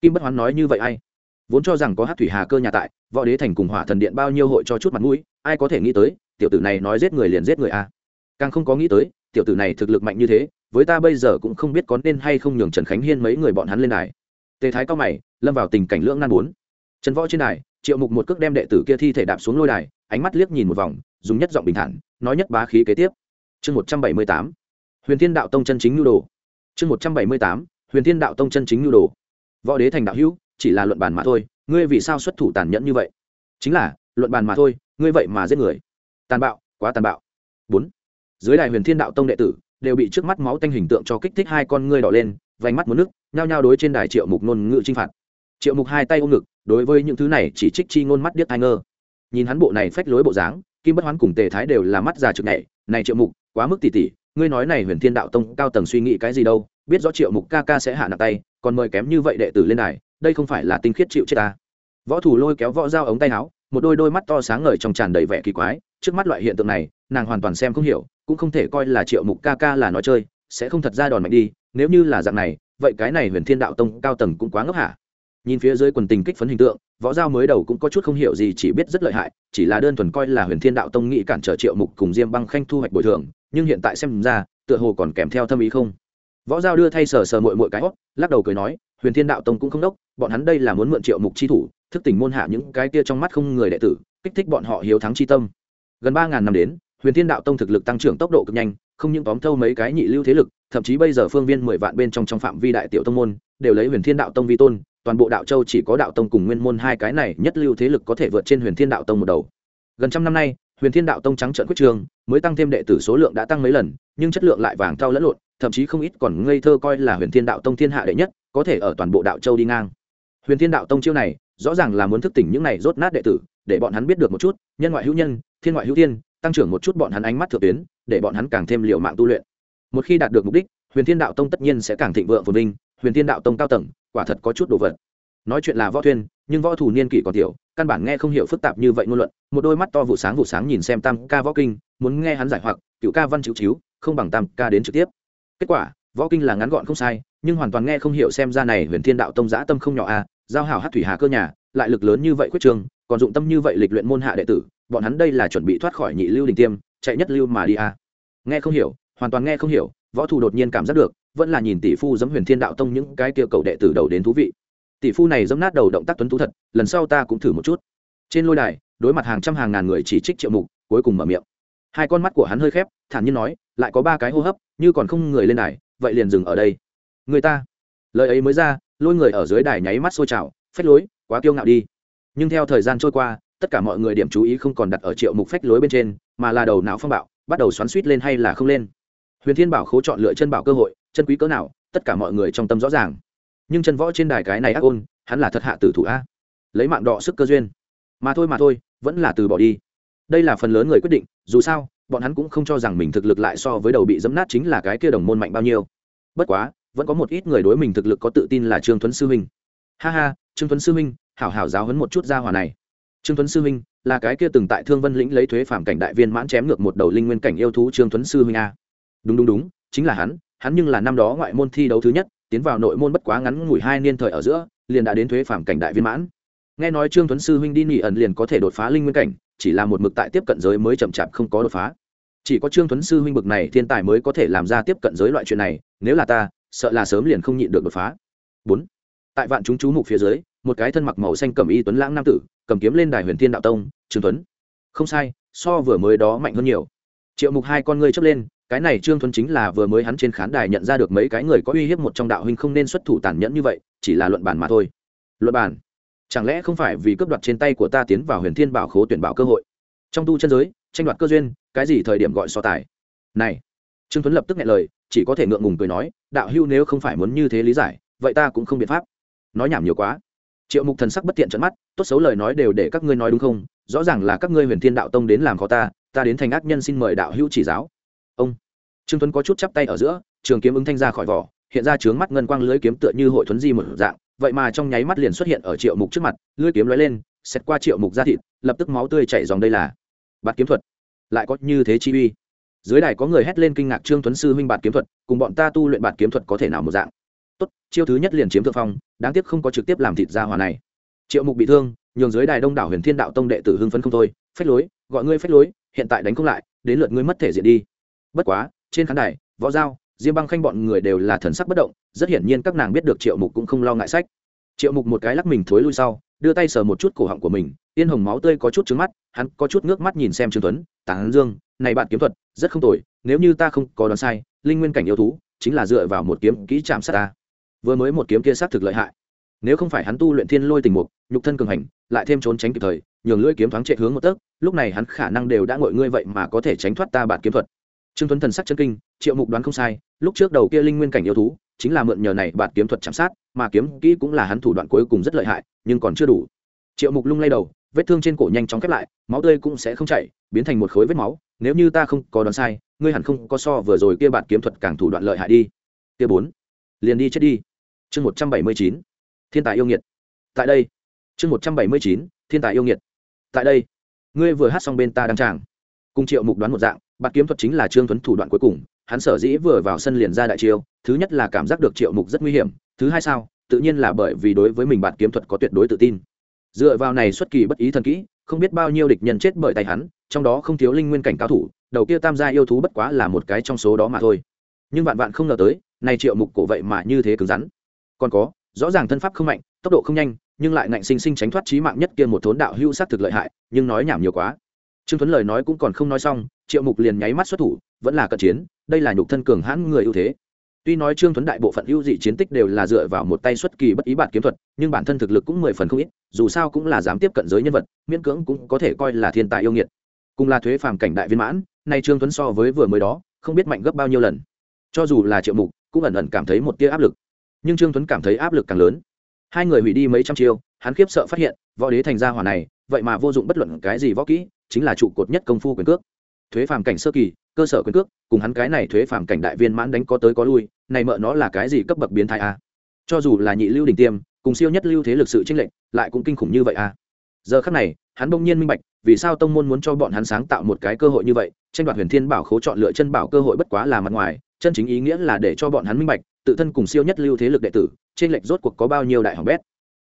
Kim bất hoán nói như vậy ai? Vốn cho rằng có hát thủy hà cơ nhà tại, võ đế thành cùng hỏa thần điện bao nhiêu hội cho chút mặt mũi, ai có thể nghĩ tới tiểu tử này nói giết người liền giết người a càng không có nghĩ tới, tiểu tử này thực lực mạnh như thế, với ta bây giờ cũng không biết có nên hay không nhường trần khánh hiên mấy người bọn hắn lên đài. Tề thái cao mày, lâm vào tình cảnh lưỡng nan bốn. Trần võ trên đài, triệu mục một cước đem đệ tử kia thi thể đạp xuống lôi đài, ánh mắt liếc nhìn một vòng, dùng nhất giọng bình thản, nói nhất bá khí kế tiếp. Chương một trăm bảy mươi tám. Huyền thiên đạo tông chân chính nhu đồ. Chương một trăm bảy mươi tám. Huyền thiên đạo tông chân chính nhu đồ. Võ đế thành đạo hữu, chỉ là luận bàn mà thôi, ngươi vì sao xuất thủ tàn nhẫn như vậy? Chính là, luận bàn mà thôi, ngươi vậy mà giết người tàn bạo, quá tàn bạo. Bốn, dưới đài huyền thiên đạo tông đệ tử đều bị trước mắt máu tanh hình tượng cho kích thích hai con ngươi đỏ lên, vành mắt muốn nước, nhao nhao đối trên đài triệu mục ngôn ngữ chinh phạt. Triệu mục hai tay ôm ngực, đối với những thứ này chỉ trích chi ngôn mắt điếc thai ngơ. Nhìn hắn bộ này phách lối bộ dáng, kim bất hoán cùng tề thái đều là mắt già trực nhảy, này triệu mục, quá mức tỉ tỉ, ngươi nói này huyền thiên đạo tông cao tầng suy nghĩ cái gì đâu, biết rõ triệu mục ca ca sẽ hạ nặng tay, còn mời kém như vậy đệ tử lên đài, đây không phải là tinh khiết chịu chết ta. Võ thủ lôi kéo võ dao ống tay áo một đôi đôi mắt to sáng ngời trong tràn đầy vẻ kỳ quái, trước mắt loại hiện tượng này, nàng hoàn toàn xem không hiểu, cũng không thể coi là triệu mục ca ca là nói chơi, sẽ không thật ra đòn mạnh đi, nếu như là dạng này, vậy cái này huyền thiên đạo tông cao tầng cũng quá ngốc hả? Nhìn phía dưới quần tình kích phấn hình tượng, võ giao mới đầu cũng có chút không hiểu gì, chỉ biết rất lợi hại, chỉ là đơn thuần coi là huyền thiên đạo tông nghĩ cản trở triệu mục cùng diêm băng khanh thu hoạch bồi thường, nhưng hiện tại xem ra, tựa hồ còn kèm theo thâm ý không. Võ giao đưa thay sờ sờ mội mội cái hót lắc đầu cười nói, huyền thiên đạo tông cũng không đốc, bọn hắn đây là muốn mượn triệu mục chi thủ thức tỉnh môn hạ những cái kia trong mắt không người đệ tử, kích thích bọn họ hiếu thắng chi tâm. Gần ba ngàn năm đến, huyền thiên đạo tông thực lực tăng trưởng tốc độ cực nhanh, không những tóm thâu mấy cái nhị lưu thế lực, thậm chí bây giờ phương viên mười vạn bên trong trong phạm vi đại tiểu tông môn, đều lấy huyền thiên đạo tông vi tôn, toàn bộ đạo châu chỉ có đạo tông cùng nguyên môn hai cái này nhất lưu thế lực có thể vượt trên huyền thiên đạo tông một đầu. Gần trăm năm nay, huyền thiên đạo tông trắng trợn quyết trường, mới tăng thêm đệ tử số lượng đã tăng mấy lần, nhưng chất lượng lại vàng thau lẫn lộn, thậm chí không ít còn ngây thơ coi là huyền thiên đạo tông thiên hạ đệ nhất, có thể ở toàn bộ đạo châu đi ngang. Huyền thiên đạo tông chiêu này rõ ràng là muốn thức tỉnh những này rốt nát đệ tử, để bọn hắn biết được một chút, nhân ngoại hữu nhân, thiên ngoại hữu thiên, tăng trưởng một chút bọn hắn ánh mắt thượng tuyến, để bọn hắn càng thêm liệu mạng tu luyện. Một khi đạt được mục đích, huyền thiên đạo tông tất nhiên sẽ càng thịnh vượng phồn vinh, huyền thiên đạo tông cao tầng, quả thật có chút đồ vật. Nói chuyện là võ thuyên nhưng võ thủ niên kỷ còn tiểu, căn bản nghe không hiểu phức tạp như vậy ngôn luận, một đôi mắt to vụ sáng vụ sáng nhìn xem tam ca võ kinh, muốn nghe hắn giải hoặc cựu ca văn chịu chiếu không bằng tam ca đến trực tiếp. Kết quả, võ kinh là ngắn gọn không sai, nhưng hoàn toàn nghe không hiểu xem ra này huyền thiên đạo tông giã tâm không nhỏ a giao hảo hát thủy hà cơ nhà, lại lực lớn như vậy quyết trường, còn dụng tâm như vậy lịch luyện môn hạ đệ tử, bọn hắn đây là chuẩn bị thoát khỏi nhị lưu đình tiêm, chạy nhất lưu mà đi a. À. Nghe không hiểu, hoàn toàn nghe không hiểu, võ thủ đột nhiên cảm giác được, vẫn là nhìn tỷ phu giấm huyền thiên đạo tông những cái kia cầu đệ tử đầu đến thú vị. Tỷ phu này giấm nát đầu động tác tuấn tú thật, lần sau ta cũng thử một chút. Trên lôi đài, đối mặt hàng trăm hàng ngàn người chỉ trích triệu mục, cuối cùng mở miệng. Hai con mắt của hắn hơi khép, thản nhiên nói, lại có ba cái hô hấp, như còn không người lên đài, vậy liền dừng ở đây. Người ta, lời ấy mới ra lôi người ở dưới đài nháy mắt sôi trào, phách lối, quá kiêu ngạo đi. Nhưng theo thời gian trôi qua, tất cả mọi người điểm chú ý không còn đặt ở triệu mục phách lối bên trên, mà là đầu não phong bạo, bắt đầu xoắn suýt lên hay là không lên. Huyền thiên bảo khố chọn lựa chân bảo cơ hội, chân quý cỡ nào, tất cả mọi người trong tâm rõ ràng. Nhưng chân võ trên đài cái này ác ôn, hắn là thật hạ tử thủ a. Lấy mạng đọ sức cơ duyên. Mà thôi mà thôi, vẫn là từ bỏ đi. Đây là phần lớn người quyết định, dù sao, bọn hắn cũng không cho rằng mình thực lực lại so với đầu bị dẫm nát chính là cái kia đồng môn mạnh bao nhiêu. Bất quá vẫn có một ít người đối mình thực lực có tự tin là trương tuấn sư huynh ha ha, trương tuấn sư huynh hảo hảo giáo hấn một chút ra hòa này. Trương tuấn sư huynh là cái kia từng tại thương vân lĩnh lấy thuế phạm cảnh đại viên mãn chém ngược một đầu linh nguyên cảnh yêu thú trương tuấn sư huynh a. Đúng đúng đúng, chính là hắn hắn nhưng là năm đó ngoại môn thi đấu thứ nhất, tiến vào nội môn bất quá ngắn ngủi hai niên thời ở giữa, liền đã đến thuế phạm cảnh đại viên mãn. Nghe nói trương tuấn sư huynh đi nỉ ẩn liền có thể đột phá linh nguyên cảnh, chỉ là một mực tại tiếp cận giới mới chậm chạp không có đột phá. Chỉ có trương tuấn sư huynh bực này thiên tài mới có thể làm ra tiếp cận giới loại chuyện này, nếu là ta sợ là sớm liền không nhịn được đột phá. Bốn, tại vạn chúng chú mục phía dưới, một cái thân mặc màu xanh cầm y tuấn lãng nam tử, cầm kiếm lên đài huyền thiên đạo tông, trương tuấn không sai, so vừa mới đó mạnh hơn nhiều. Triệu mục hai con ngươi chớp lên, cái này trương tuấn chính là vừa mới hắn trên khán đài nhận ra được mấy cái người có uy hiếp một trong đạo huynh không nên xuất thủ tàn nhẫn như vậy, chỉ là luận bàn mà thôi. Luận bàn? Chẳng lẽ không phải vì cướp đoạt trên tay của ta tiến vào huyền thiên bảo khố tuyển bảo cơ hội? Trong tu chân giới, tranh đoạt cơ duyên, cái gì thời điểm gọi so tài? Này! Trương tuấn lập tức nghe lời chỉ có thể ngượng ngùng cười nói, đạo hưu nếu không phải muốn như thế lý giải, vậy ta cũng không biện pháp. Nói nhảm nhiều quá. Triệu mục thần sắc bất tiện trận mắt, tốt xấu lời nói đều để các ngươi nói đúng không? Rõ ràng là các ngươi huyền thiên đạo tông đến làm khó ta ta đến thành ác nhân xin mời đạo hữu chỉ giáo. Ông. Trương tuấn có chút chắp tay ở giữa, trường kiếm ứng thanh ra khỏi vỏ, hiện ra trướng mắt ngân quang lưới kiếm tựa như hội thuấn di một dạng, vậy mà trong nháy mắt liền xuất hiện ở triệu mục trước mặt, lưới kiếm lóe lên xét qua triệu mục ra thịt, lập tức máu tươi chảy dòng đây là. Bạt kiếm thuật. Lại có như thế chi uy dưới đài có người hét lên kinh ngạc trương tuấn sư huynh bạt kiếm thuật, cùng bọn ta tu luyện bạt kiếm thuật có thể nào một dạng. Tốt, chiêu thứ nhất liền chiếm thượng phong, đáng tiếc không có trực tiếp làm thịt ra hòa này. Triệu mục bị thương, nhường dưới đài đông đảo huyền thiên đạo tông đệ tử hưng phấn không thôi, phách lối, gọi ngươi phách lối, hiện tại đánh không lại, đến lượt ngươi mất thể diện đi. Bất quá, trên khán đài, võ giao, diêm băng khanh bọn người đều là thần sắc bất động, rất hiển nhiên các nàng biết được triệu mục cũng không lo ngại sách. Triệu mục một cái lắc mình thối lui sau đưa tay sờ một chút cổ họng của mình, yên hồng máu tươi có chút trứng mắt, hắn có chút nước mắt nhìn xem trương tuấn tán dương, này bạn kiếm thuật rất không tồi, nếu như ta không có đoán sai, linh nguyên cảnh yêu thú chính là dựa vào một kiếm kỹ chạm sát ta. Vừa mới một kiếm kia sát thực lợi hại. Nếu không phải hắn tu luyện thiên lôi tình mục, nhục thân cường hành, lại thêm trốn tránh kịp thời, nhường lưỡi kiếm thoáng chạy hướng một tấc, lúc này hắn khả năng đều đã ngội ngươi vậy mà có thể tránh thoát ta bản kiếm thuật. Trương tuấn thần sắc chân kinh, triệu mục đoán không sai, lúc trước đầu kia linh nguyên cảnh yêu thú chính là mượn nhờ này bạt kiếm thuật chạm sát, mà kiếm kỹ cũng là hắn thủ đoạn cuối cùng rất lợi hại, nhưng còn chưa đủ. Triệu mục lung lay đầu, vết thương trên cổ nhanh chóng khép lại, máu tươi cũng sẽ không chảy, biến thành một khối vết máu, nếu như ta không có đoán sai, ngươi hẳn không có so vừa rồi kia bản kiếm thuật càng thủ đoạn lợi hại đi. Kia bốn, liền đi chết đi. Chương một trăm bảy mươi chín, thiên tài yêu nghiệt. Tại đây, chương một trăm bảy mươi chín, thiên tài yêu nghiệt. Tại đây, ngươi vừa hát xong bên ta đang tràng. Cùng triệu mục đoán một dạng, bạt kiếm thuật chính là trương tuấn thủ đoạn cuối cùng hắn sở dĩ vừa vào sân liền ra đại chiêu, thứ nhất là cảm giác được triệu mục rất nguy hiểm, thứ hai sao, tự nhiên là bởi vì đối với mình bạn kiếm thuật có tuyệt đối tự tin. Dựa vào này xuất kỳ bất ý thần kỹ, không biết bao nhiêu địch nhân chết bởi tay hắn, trong đó không thiếu linh nguyên cảnh cao thủ, đầu kia tam gia yêu thú bất quá là một cái trong số đó mà thôi. Nhưng vạn vạn không ngờ tới, này triệu mục cổ vậy mà như thế cứng rắn. Còn có, rõ ràng thân pháp không mạnh, tốc độ không nhanh, nhưng lại ngạnh sinh sinh tránh thoát trí mạng nhất kia một thốn đạo hữu sát thực lợi hại, nhưng nói nhảm nhiều quá trương tuấn lời nói cũng còn không nói xong, triệu mục liền nháy mắt xuất thủ, vẫn là cận chiến, đây là nhục thân cường hãn người ưu thế. Tuy nói trương tuấn đại bộ phận ưu dị chiến tích đều là dựa vào một tay xuất kỳ bất ý bản kiếm thuật, nhưng bản thân thực lực cũng mười phần không ít, dù sao cũng là dám tiếp cận giới nhân vật, miễn cưỡng cũng có thể coi là thiên tài yêu nghiệt. Cùng là thuế phàm cảnh đại viên mãn, nay trương tuấn so với vừa mới đó, không biết mạnh gấp bao nhiêu lần. Cho dù là triệu mục, cũng ẩn ẩn cảm thấy một tia áp lực. Nhưng trương tuấn cảm thấy áp lực càng lớn. Hai người hủy đi mấy trăm chiêu, hắn khiếp sợ phát hiện, võ đế thành gia hỏa này vậy mà vô dụng bất luận cái gì võ kỹ, chính là trụ cột nhất công phu quyền cước. Thuế phàm cảnh sơ kỳ, cơ sở quyền cước, cùng hắn cái này thuế phàm cảnh đại viên mãn đánh có tới có lui, này mợ nó là cái gì cấp bậc biến thái a? Cho dù là nhị lưu đỉnh tiêm, cùng siêu nhất lưu thế lực sự tranh lệch, lại cũng kinh khủng như vậy a. Giờ khắc này, hắn bỗng nhiên minh bạch, vì sao tông môn muốn cho bọn hắn sáng tạo một cái cơ hội như vậy, tranh đoạt huyền thiên bảo khố chọn lựa chân bảo cơ hội bất quá là mặt ngoài, chân chính ý nghĩa là để cho bọn hắn minh bạch, tự thân cùng siêu nhất lưu thế lực đệ tử trên lệch rốt cuộc có bao nhiêu đại hỏng bét.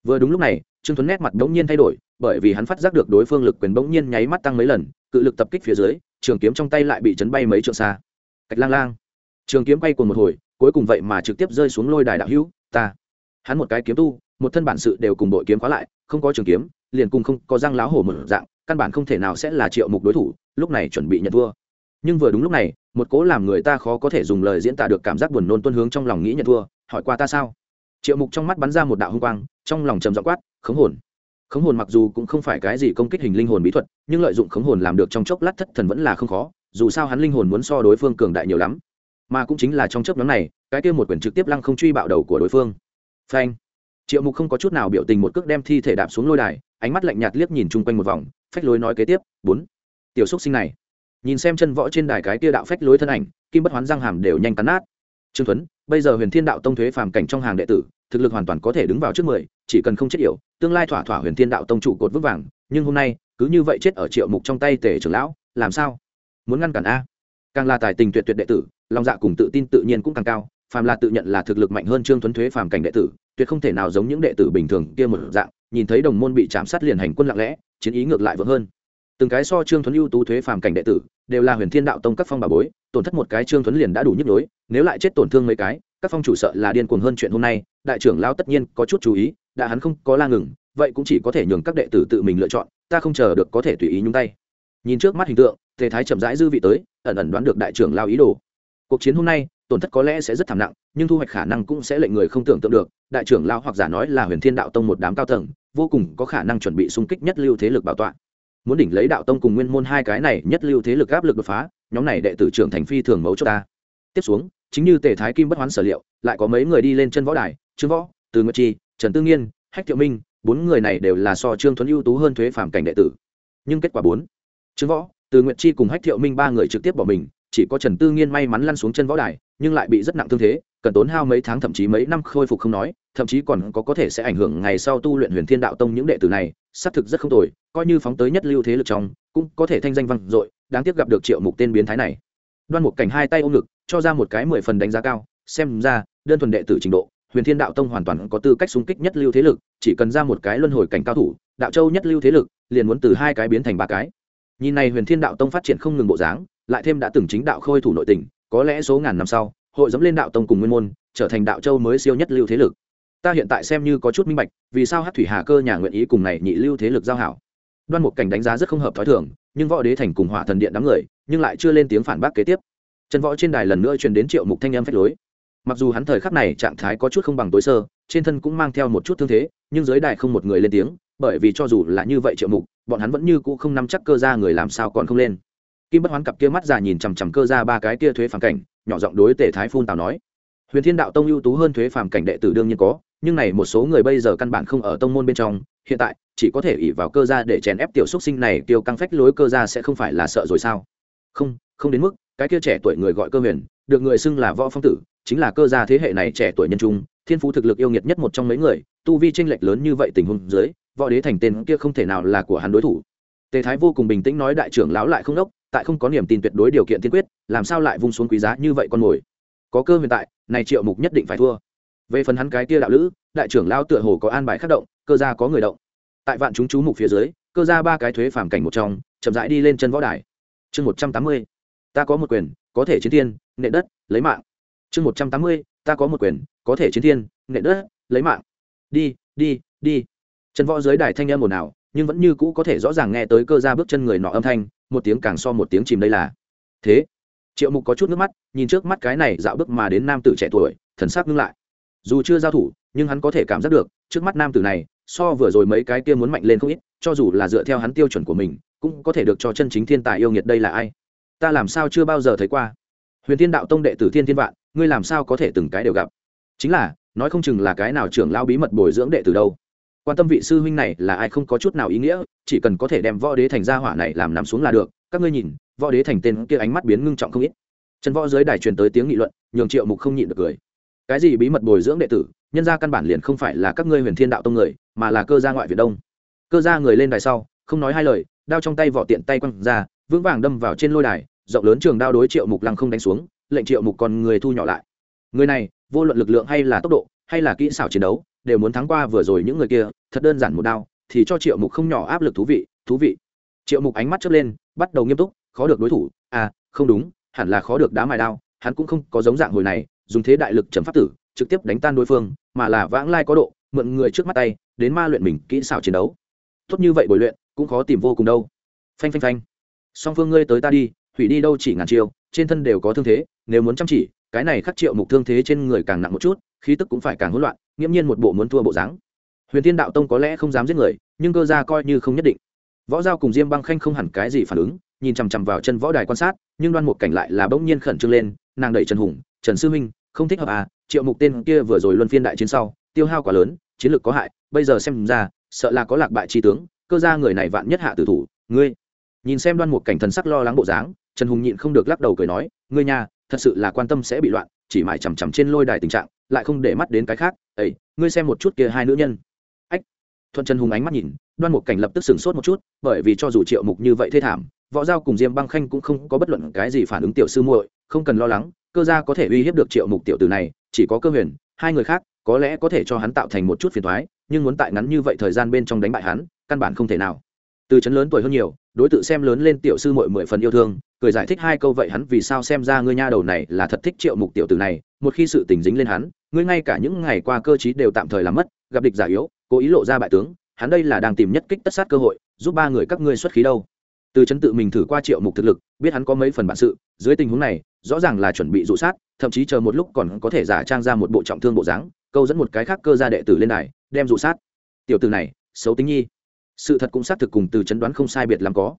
Vừa đúng lúc này trương tuấn nét mặt bỗng nhiên thay đổi, bởi vì hắn phát giác được đối phương lực quyền bỗng nhiên nháy mắt tăng mấy lần, cự lực tập kích phía dưới, trường kiếm trong tay lại bị chấn bay mấy trượng xa. Cách lang lang. Trường kiếm bay cùng một hồi, cuối cùng vậy mà trực tiếp rơi xuống lôi đài đạo hữu, ta. Hắn một cái kiếm tu, một thân bản sự đều cùng đội kiếm khóa lại, không có trường kiếm, liền cùng không có răng láo hổ mở dạng, căn bản không thể nào sẽ là triệu mục đối thủ, lúc này chuẩn bị nhận thua. Nhưng vừa đúng lúc này, một cố làm người ta khó có thể dùng lời diễn tả được cảm giác buồn nôn tuân hướng trong lòng nghĩ nhận thua, hỏi qua ta sao? Triệu mục trong mắt bắn ra một đạo hung quang, trong lòng trầm dọ quát khống hồn. Khống hồn mặc dù cũng không phải cái gì công kích hình linh hồn bí thuật, nhưng lợi dụng khống hồn làm được trong chốc lát thất thần vẫn là không khó, dù sao hắn linh hồn muốn so đối phương cường đại nhiều lắm. Mà cũng chính là trong chớp nhóm này, cái kia một quyển trực tiếp lăng không truy bạo đầu của đối phương. Phanh. Triệu mục không có chút nào biểu tình một cước đem thi thể đạp xuống lôi đài, ánh mắt lạnh nhạt liếc nhìn chung quanh một vòng, phách lối nói kế tiếp, bốn. Tiểu xúc sinh này. Nhìn xem chân võ trên đài cái kia đạo phách lối thân ảnh, kim bất hoán răng hàm đều nhanh cắn nát. Trương tuấn bây giờ huyền thiên đạo tông thuế phàm cảnh trong hàng đệ tử, thực lực hoàn toàn có thể đứng vào trước mười, chỉ cần không chết yểu, tương lai thỏa thỏa huyền thiên đạo tông trụ cột vững vàng, nhưng hôm nay, cứ như vậy chết ở triệu mục trong tay tể trưởng lão, làm sao? Muốn ngăn cản a. Càng là tài tình tuyệt tuyệt đệ tử, lòng dạ cùng tự tin tự nhiên cũng càng cao, phàm là tự nhận là thực lực mạnh hơn trương thuấn thuế phàm cảnh đệ tử, tuyệt không thể nào giống những đệ tử bình thường kia một dạng, nhìn thấy đồng môn bị chạm sát liền hành quân lặng lẽ, chiến ý ngược lại vững hơn từng cái so trương thuấn ưu tú thuế phàm cảnh đệ tử, đều là huyền thiên đạo tông các phong bà bối, tổn thất một cái trương thuấn liền đã đủ nhức nhối, nếu lại chết tổn thương mấy cái, các phong chủ sợ là điên cuồng hơn chuyện hôm nay, đại trưởng lao tất nhiên có chút chú ý, đã hắn không có la ngừng, vậy cũng chỉ có thể nhường các đệ tử tự mình lựa chọn, ta không chờ được có thể tùy ý nhúng tay. Nhìn trước mắt hình tượng, tề thái chậm rãi dư vị tới, ẩn ẩn đoán được đại trưởng lao ý đồ. Cuộc chiến hôm nay, tổn thất có lẽ sẽ rất thảm nặng, nhưng thu hoạch khả năng cũng sẽ lệnh người không tưởng tượng được, đại trưởng lao hoặc giả nói là huyền thiên đạo tông một đám cao tầng, vô cùng có khả năng chuẩn bị xung kích nhất lưu thế lực bảo tọa muốn đỉnh lấy đạo tông cùng nguyên môn hai cái này nhất lưu thế lực áp lực đột phá, nhóm này đệ tử trưởng thành phi thường mấu cho ta. Tiếp xuống, chính như tề thái kim bất hoán sở liệu, lại có mấy người đi lên chân võ đài, trương võ, từ nguyệt chi, trần tư nghiên, hách thiệu minh, bốn người này đều là so trương thuấn ưu tú hơn thuế phạm cảnh đệ tử. Nhưng kết quả bốn, trương võ, từ nguyệt chi cùng hách thiệu minh ba người trực tiếp bỏ mình, chỉ có trần tư nghiên may mắn lăn xuống chân võ đài, nhưng lại bị rất nặng thương thế cần tốn hao mấy tháng thậm chí mấy năm khôi phục không nói, thậm chí còn có có thể sẽ ảnh hưởng ngày sau tu luyện huyền thiên đạo tông những đệ tử này, xác thực rất không tồi, coi như phóng tới nhất lưu thế lực trong, cũng có thể thanh danh vang dội, đáng tiếc gặp được triệu mục tên biến thái này. Đoan một cảnh hai tay ôm ngực, cho ra một cái mười phần đánh giá cao, xem ra, đơn thuần đệ tử trình độ, huyền thiên đạo tông hoàn toàn có tư cách xung kích nhất lưu thế lực, chỉ cần ra một cái luân hồi cảnh cao thủ, đạo châu nhất lưu thế lực, liền muốn từ hai cái biến thành ba cái. Nhìn này huyền thiên đạo tông phát triển không ngừng bộ dáng, lại thêm đã từng chính đạo khôi thủ nội tình, có lẽ số ngàn năm sau hội dẫm lên đạo tông cùng nguyên môn, trở thành đạo châu mới siêu nhất lưu thế lực. Ta hiện tại xem như có chút minh bạch, vì sao hát thủy hà cơ nhà nguyện ý cùng này nhị lưu thế lực giao hảo? Đoan một cảnh đánh giá rất không hợp t h ó i thường, nhưng võ đế thành cùng hỏa thần điện đám người, nhưng lại chưa lên tiếng phản bác kế tiếp. Trần võ trên đài lần nữa truyền đến triệu mục thanh âm phách lối. Mặc dù hắn thời khắc này trạng thái có chút không bằng tối sơ, trên thân cũng mang theo một chút thương thế, nhưng dưới đài không một người lên tiếng, bởi vì cho dù là như vậy triệu mục, bọn hắn vẫn như cũ không nắm chắc cơ ra người làm sao còn không lên kim bất hoán cặp kia mắt già nhìn chằm chằm cơ ra ba cái kia thuế phản cảnh, nhỏ giọng đối tề thái phun tào nói. Huyền thiên đạo tông ưu tú hơn thuế phàm cảnh đệ tử đương nhiên có, nhưng này một số người bây giờ căn bản không ở tông môn bên trong, hiện tại, chỉ có thể ỉ vào cơ gia để chèn ép tiểu xúc sinh này, tiêu căng phách lối cơ gia sẽ không phải là sợ rồi sao? Không không đến mức, cái kia trẻ tuổi người gọi cơ huyền, được người xưng là võ phong tử, chính là cơ gia thế hệ này trẻ tuổi nhân trung, thiên phú thực lực yêu nghiệt nhất một trong mấy người, tu vi tranh lệch lớn như vậy tình huống dưới, võ đế thành tên kia không thể nào là của hắn đối thủ. Tề thái vô cùng bình tĩnh nói đại trưởng lão lại không đốc tại không có niềm tin tuyệt đối điều kiện tiên quyết, làm sao lại vung xuống quý giá như vậy con mồi? Có cơ hiện tại, này triệu mục nhất định phải thua. Về phần hắn cái kia đạo lữ, đại trưởng lao tựa hồ có an bài khắc động, cơ gia có người động. Tại vạn chúng chú mục phía dưới, cơ gia ba cái thuế phàm cảnh một trong, chậm rãi đi lên chân võ đài. Chương một trăm tám mươi, ta có một quyền, có thể chiến thiên nệ đất, lấy mạng. Chương một trăm tám mươi, ta có một quyền, có thể chiến thiên nệ đất, lấy mạng. Đi đi đi. Chân võ dưới đài thanh âm ồn ào, nhưng vẫn như cũ có thể rõ ràng nghe tới cơ gia bước chân người nọ âm thanh một tiếng càng so một tiếng chìm đây là. Thế, triệu mục có chút nước mắt, nhìn trước mắt cái này dạo bước mà đến nam tử trẻ tuổi, thần sắc ngưng lại. Dù chưa giao thủ, nhưng hắn có thể cảm giác được, trước mắt nam tử này, so vừa rồi mấy cái kia muốn mạnh lên không ít, cho dù là dựa theo hắn tiêu chuẩn của mình, cũng có thể được cho chân chính thiên tài yêu nghiệt đây là ai. Ta làm sao chưa bao giờ thấy qua. Huyền thiên đạo tông đệ tử thiên thiên vạn, ngươi làm sao có thể từng cái đều gặp. Chính là, nói không chừng là cái nào trưởng lao bí mật bồi dưỡng đệ tử đâu quan tâm vị sư huynh này là ai không có chút nào ý nghĩa, chỉ cần có thể đem võ đế thành gia hỏa này làm nằm xuống là được. Các ngươi nhìn, võ đế thành tên kia ánh mắt biến ngưng trọng không ít. Trần võ dưới đài truyền tới tiếng nghị luận, nhường triệu mục không nhịn được cười. Cái gì bí mật bồi dưỡng đệ tử, nhân ra căn bản liền không phải là các ngươi huyền thiên đạo tông người, mà là cơ gia ngoại việt đông. Cơ gia người lên đài sau, không nói hai lời, đao trong tay vỏ tiện tay quăng ra, vững vàng đâm vào trên lôi đài, rộng lớn trường đao đối triệu mục lăng không đánh xuống, lệnh triệu mục còn người thu nhỏ lại. Người này, vô luận lực lượng hay là tốc độ, hay là kỹ xảo chiến đấu đều muốn thắng qua vừa rồi những người kia, thật đơn giản một đao, thì cho triệu mục không nhỏ áp lực thú vị thú vị. Triệu mục ánh mắt chớp lên, bắt đầu nghiêm túc, khó được đối thủ à không đúng, hẳn là khó được đá mài đao, hắn cũng không có giống dạng hồi này, dùng thế đại lực chấm pháp tử, trực tiếp đánh tan đối phương, mà là vãng lai có độ, mượn người trước mắt tay, đến ma luyện mình kỹ xảo chiến đấu. Tốt như vậy bồi luyện, cũng khó tìm vô cùng đâu. Phanh phanh phanh. Song phương ngươi tới ta đi, hủy đi đâu chỉ ngàn chiêu, trên thân đều có thương thế, nếu muốn chăm chỉ cái này khắc triệu mục thương thế trên người càng nặng một chút, khí tức cũng phải càng hỗn loạn, nghiễm nhiên một bộ muốn thua bộ dáng. Huyền thiên đạo tông có lẽ không dám giết người, nhưng cơ gia coi như không nhất định. Võ giao cùng diêm băng khanh không hẳn cái gì phản ứng, nhìn chằm chằm vào chân võ đài quan sát, nhưng đoan một cảnh lại là bỗng nhiên khẩn trương lên, nàng đẩy trần hùng, trần sư huynh, không thích hợp à triệu mục tên kia vừa rồi luân phiên đại chiến sau, tiêu hao quá lớn, chiến lược có hại, bây giờ xem ra, sợ là có lạc bại tri tướng, cơ gia người này vạn nhất hạ tử thủ, ngươi. Nhìn xem đoan một cảnh thần sắc lo lắng bộ dáng, trần hùng nhịn không được lắc đầu cười nói, ngươi nhà thật sự là quan tâm sẽ bị loạn, chỉ mãi chằm chằm trên lôi đài tình trạng, lại không để mắt đến cái khác ấy ngươi xem một chút kia hai nữ nhân. Ách. Thuận chân hùng ánh mắt nhìn, đoan mục cảnh lập tức sửng sốt một chút, bởi vì cho dù triệu mục như vậy thê thảm, võ giao cùng diêm băng khanh cũng không có bất luận cái gì phản ứng tiểu sư muội, không cần lo lắng, cơ gia có thể uy hiếp được triệu mục tiểu tử này, chỉ có cơ huyền, hai người khác, có lẽ có thể cho hắn tạo thành một chút phiền thoái nhưng muốn tại ngắn như vậy thời gian bên trong đánh bại hắn, căn bản không thể nào. Từ chấn lớn tuổi hơn nhiều đối tượng xem lớn lên tiểu sư muội mười phần yêu thương, cười giải thích hai câu vậy hắn vì sao xem ra ngươi nha đầu này là thật thích triệu mục tiểu tử này, một khi sự tình dính lên hắn, ngươi ngay cả những ngày qua cơ chí đều tạm thời làm mất, gặp địch giả yếu, cố ý lộ ra bại tướng, hắn đây là đang tìm nhất kích tất sát cơ hội, giúp ba người các ngươi xuất khí đâu. Từ chấn tự mình thử qua triệu mục thực lực, biết hắn có mấy phần bản sự, dưới tình huống này, rõ ràng là chuẩn bị dụ sát, thậm chí chờ một lúc còn có thể giả trang ra một bộ trọng thương bộ dáng, câu dẫn một cái khác cơ ra đệ tử lên đài, đem dụ sát. Tiểu tử này, xấu tính nhi sự thật cũng xác thực cùng từ chấn đoán không sai biệt làm có.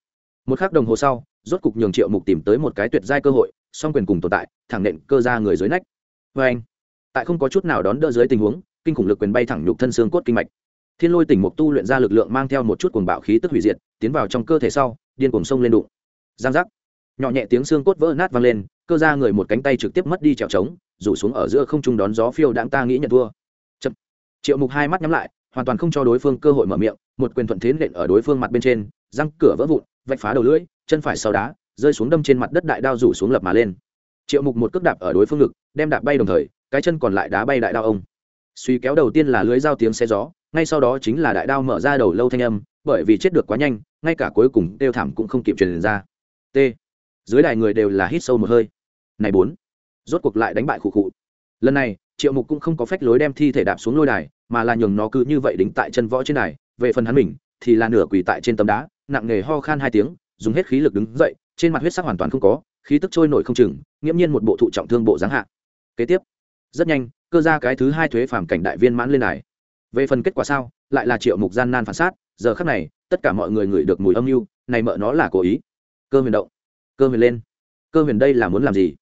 Một khắc đồng hồ sau, rốt cục nhường triệu mục tìm tới một cái tuyệt giai cơ hội, song quyền cùng tồn tại, thẳng nện cơ ra người dưới nách. Vê anh, tại không có chút nào đón đỡ dưới tình huống, kinh khủng lực quyền bay thẳng nhục thân xương cốt kinh mạch. Thiên lôi tỉnh mục tu luyện ra lực lượng mang theo một chút cuồng bạo khí tức hủy diệt, tiến vào trong cơ thể sau, điên cuồng sông lên đụng. Giang giác. Nhỏ nhẹ tiếng xương cốt vỡ nát vang lên, cơ ra người một cánh tay trực tiếp mất đi trèo trống, rủ xuống ở giữa không trung đón gió phiêu đãng ta nghĩ nhận thua. Chậm. triệu mục hai mắt nhắm lại hoàn toàn không cho đối phương cơ hội mở miệng, một quyền thuận thế nện ở đối phương mặt bên trên, răng cửa vỡ vụn, vạch phá đầu lưỡi, chân phải sau đá, rơi xuống đâm trên mặt đất đại đao rủ xuống lập mà lên. Triệu mục một cước đạp ở đối phương ngực, đem đạp bay đồng thời, cái chân còn lại đá bay đại đao ông. Suy kéo đầu tiên là lưới dao tiếng xe gió, ngay sau đó chính là đại đao mở ra đầu lâu thanh âm, bởi vì chết được quá nhanh, ngay cả cuối cùng đeo thảm cũng không kịp truyền ra. T. Dưới đài người đều là hít sâu một hơi. Này bốn. Rốt cuộc lại đánh bại khụ khụ. Lần này triệu mục cũng không có phách lối đem thi thể đạp xuống lôi đài, mà là nhường nó cứ như vậy đính tại chân võ trên đài, về phần hắn mình, thì là nửa quỳ tại trên tấm đá, nặng nghề ho khan hai tiếng, dùng hết khí lực đứng dậy, trên mặt huyết sắc hoàn toàn không có, khí tức trôi nổi không chừng, nghiễm nhiên một bộ thụ trọng thương bộ dáng hạ. Kế tiếp, rất nhanh, cơ ra cái thứ hai thuế phàm cảnh đại viên mãn lên đài. Về phần kết quả sao, lại là triệu mục gian nan phản sát, giờ khắc này, tất cả mọi người ngửi được mùi âm mưu, này mợ nó là cố ý. Cơ huyền động, cơ huyền lên. Cơ huyền đây là muốn làm gì?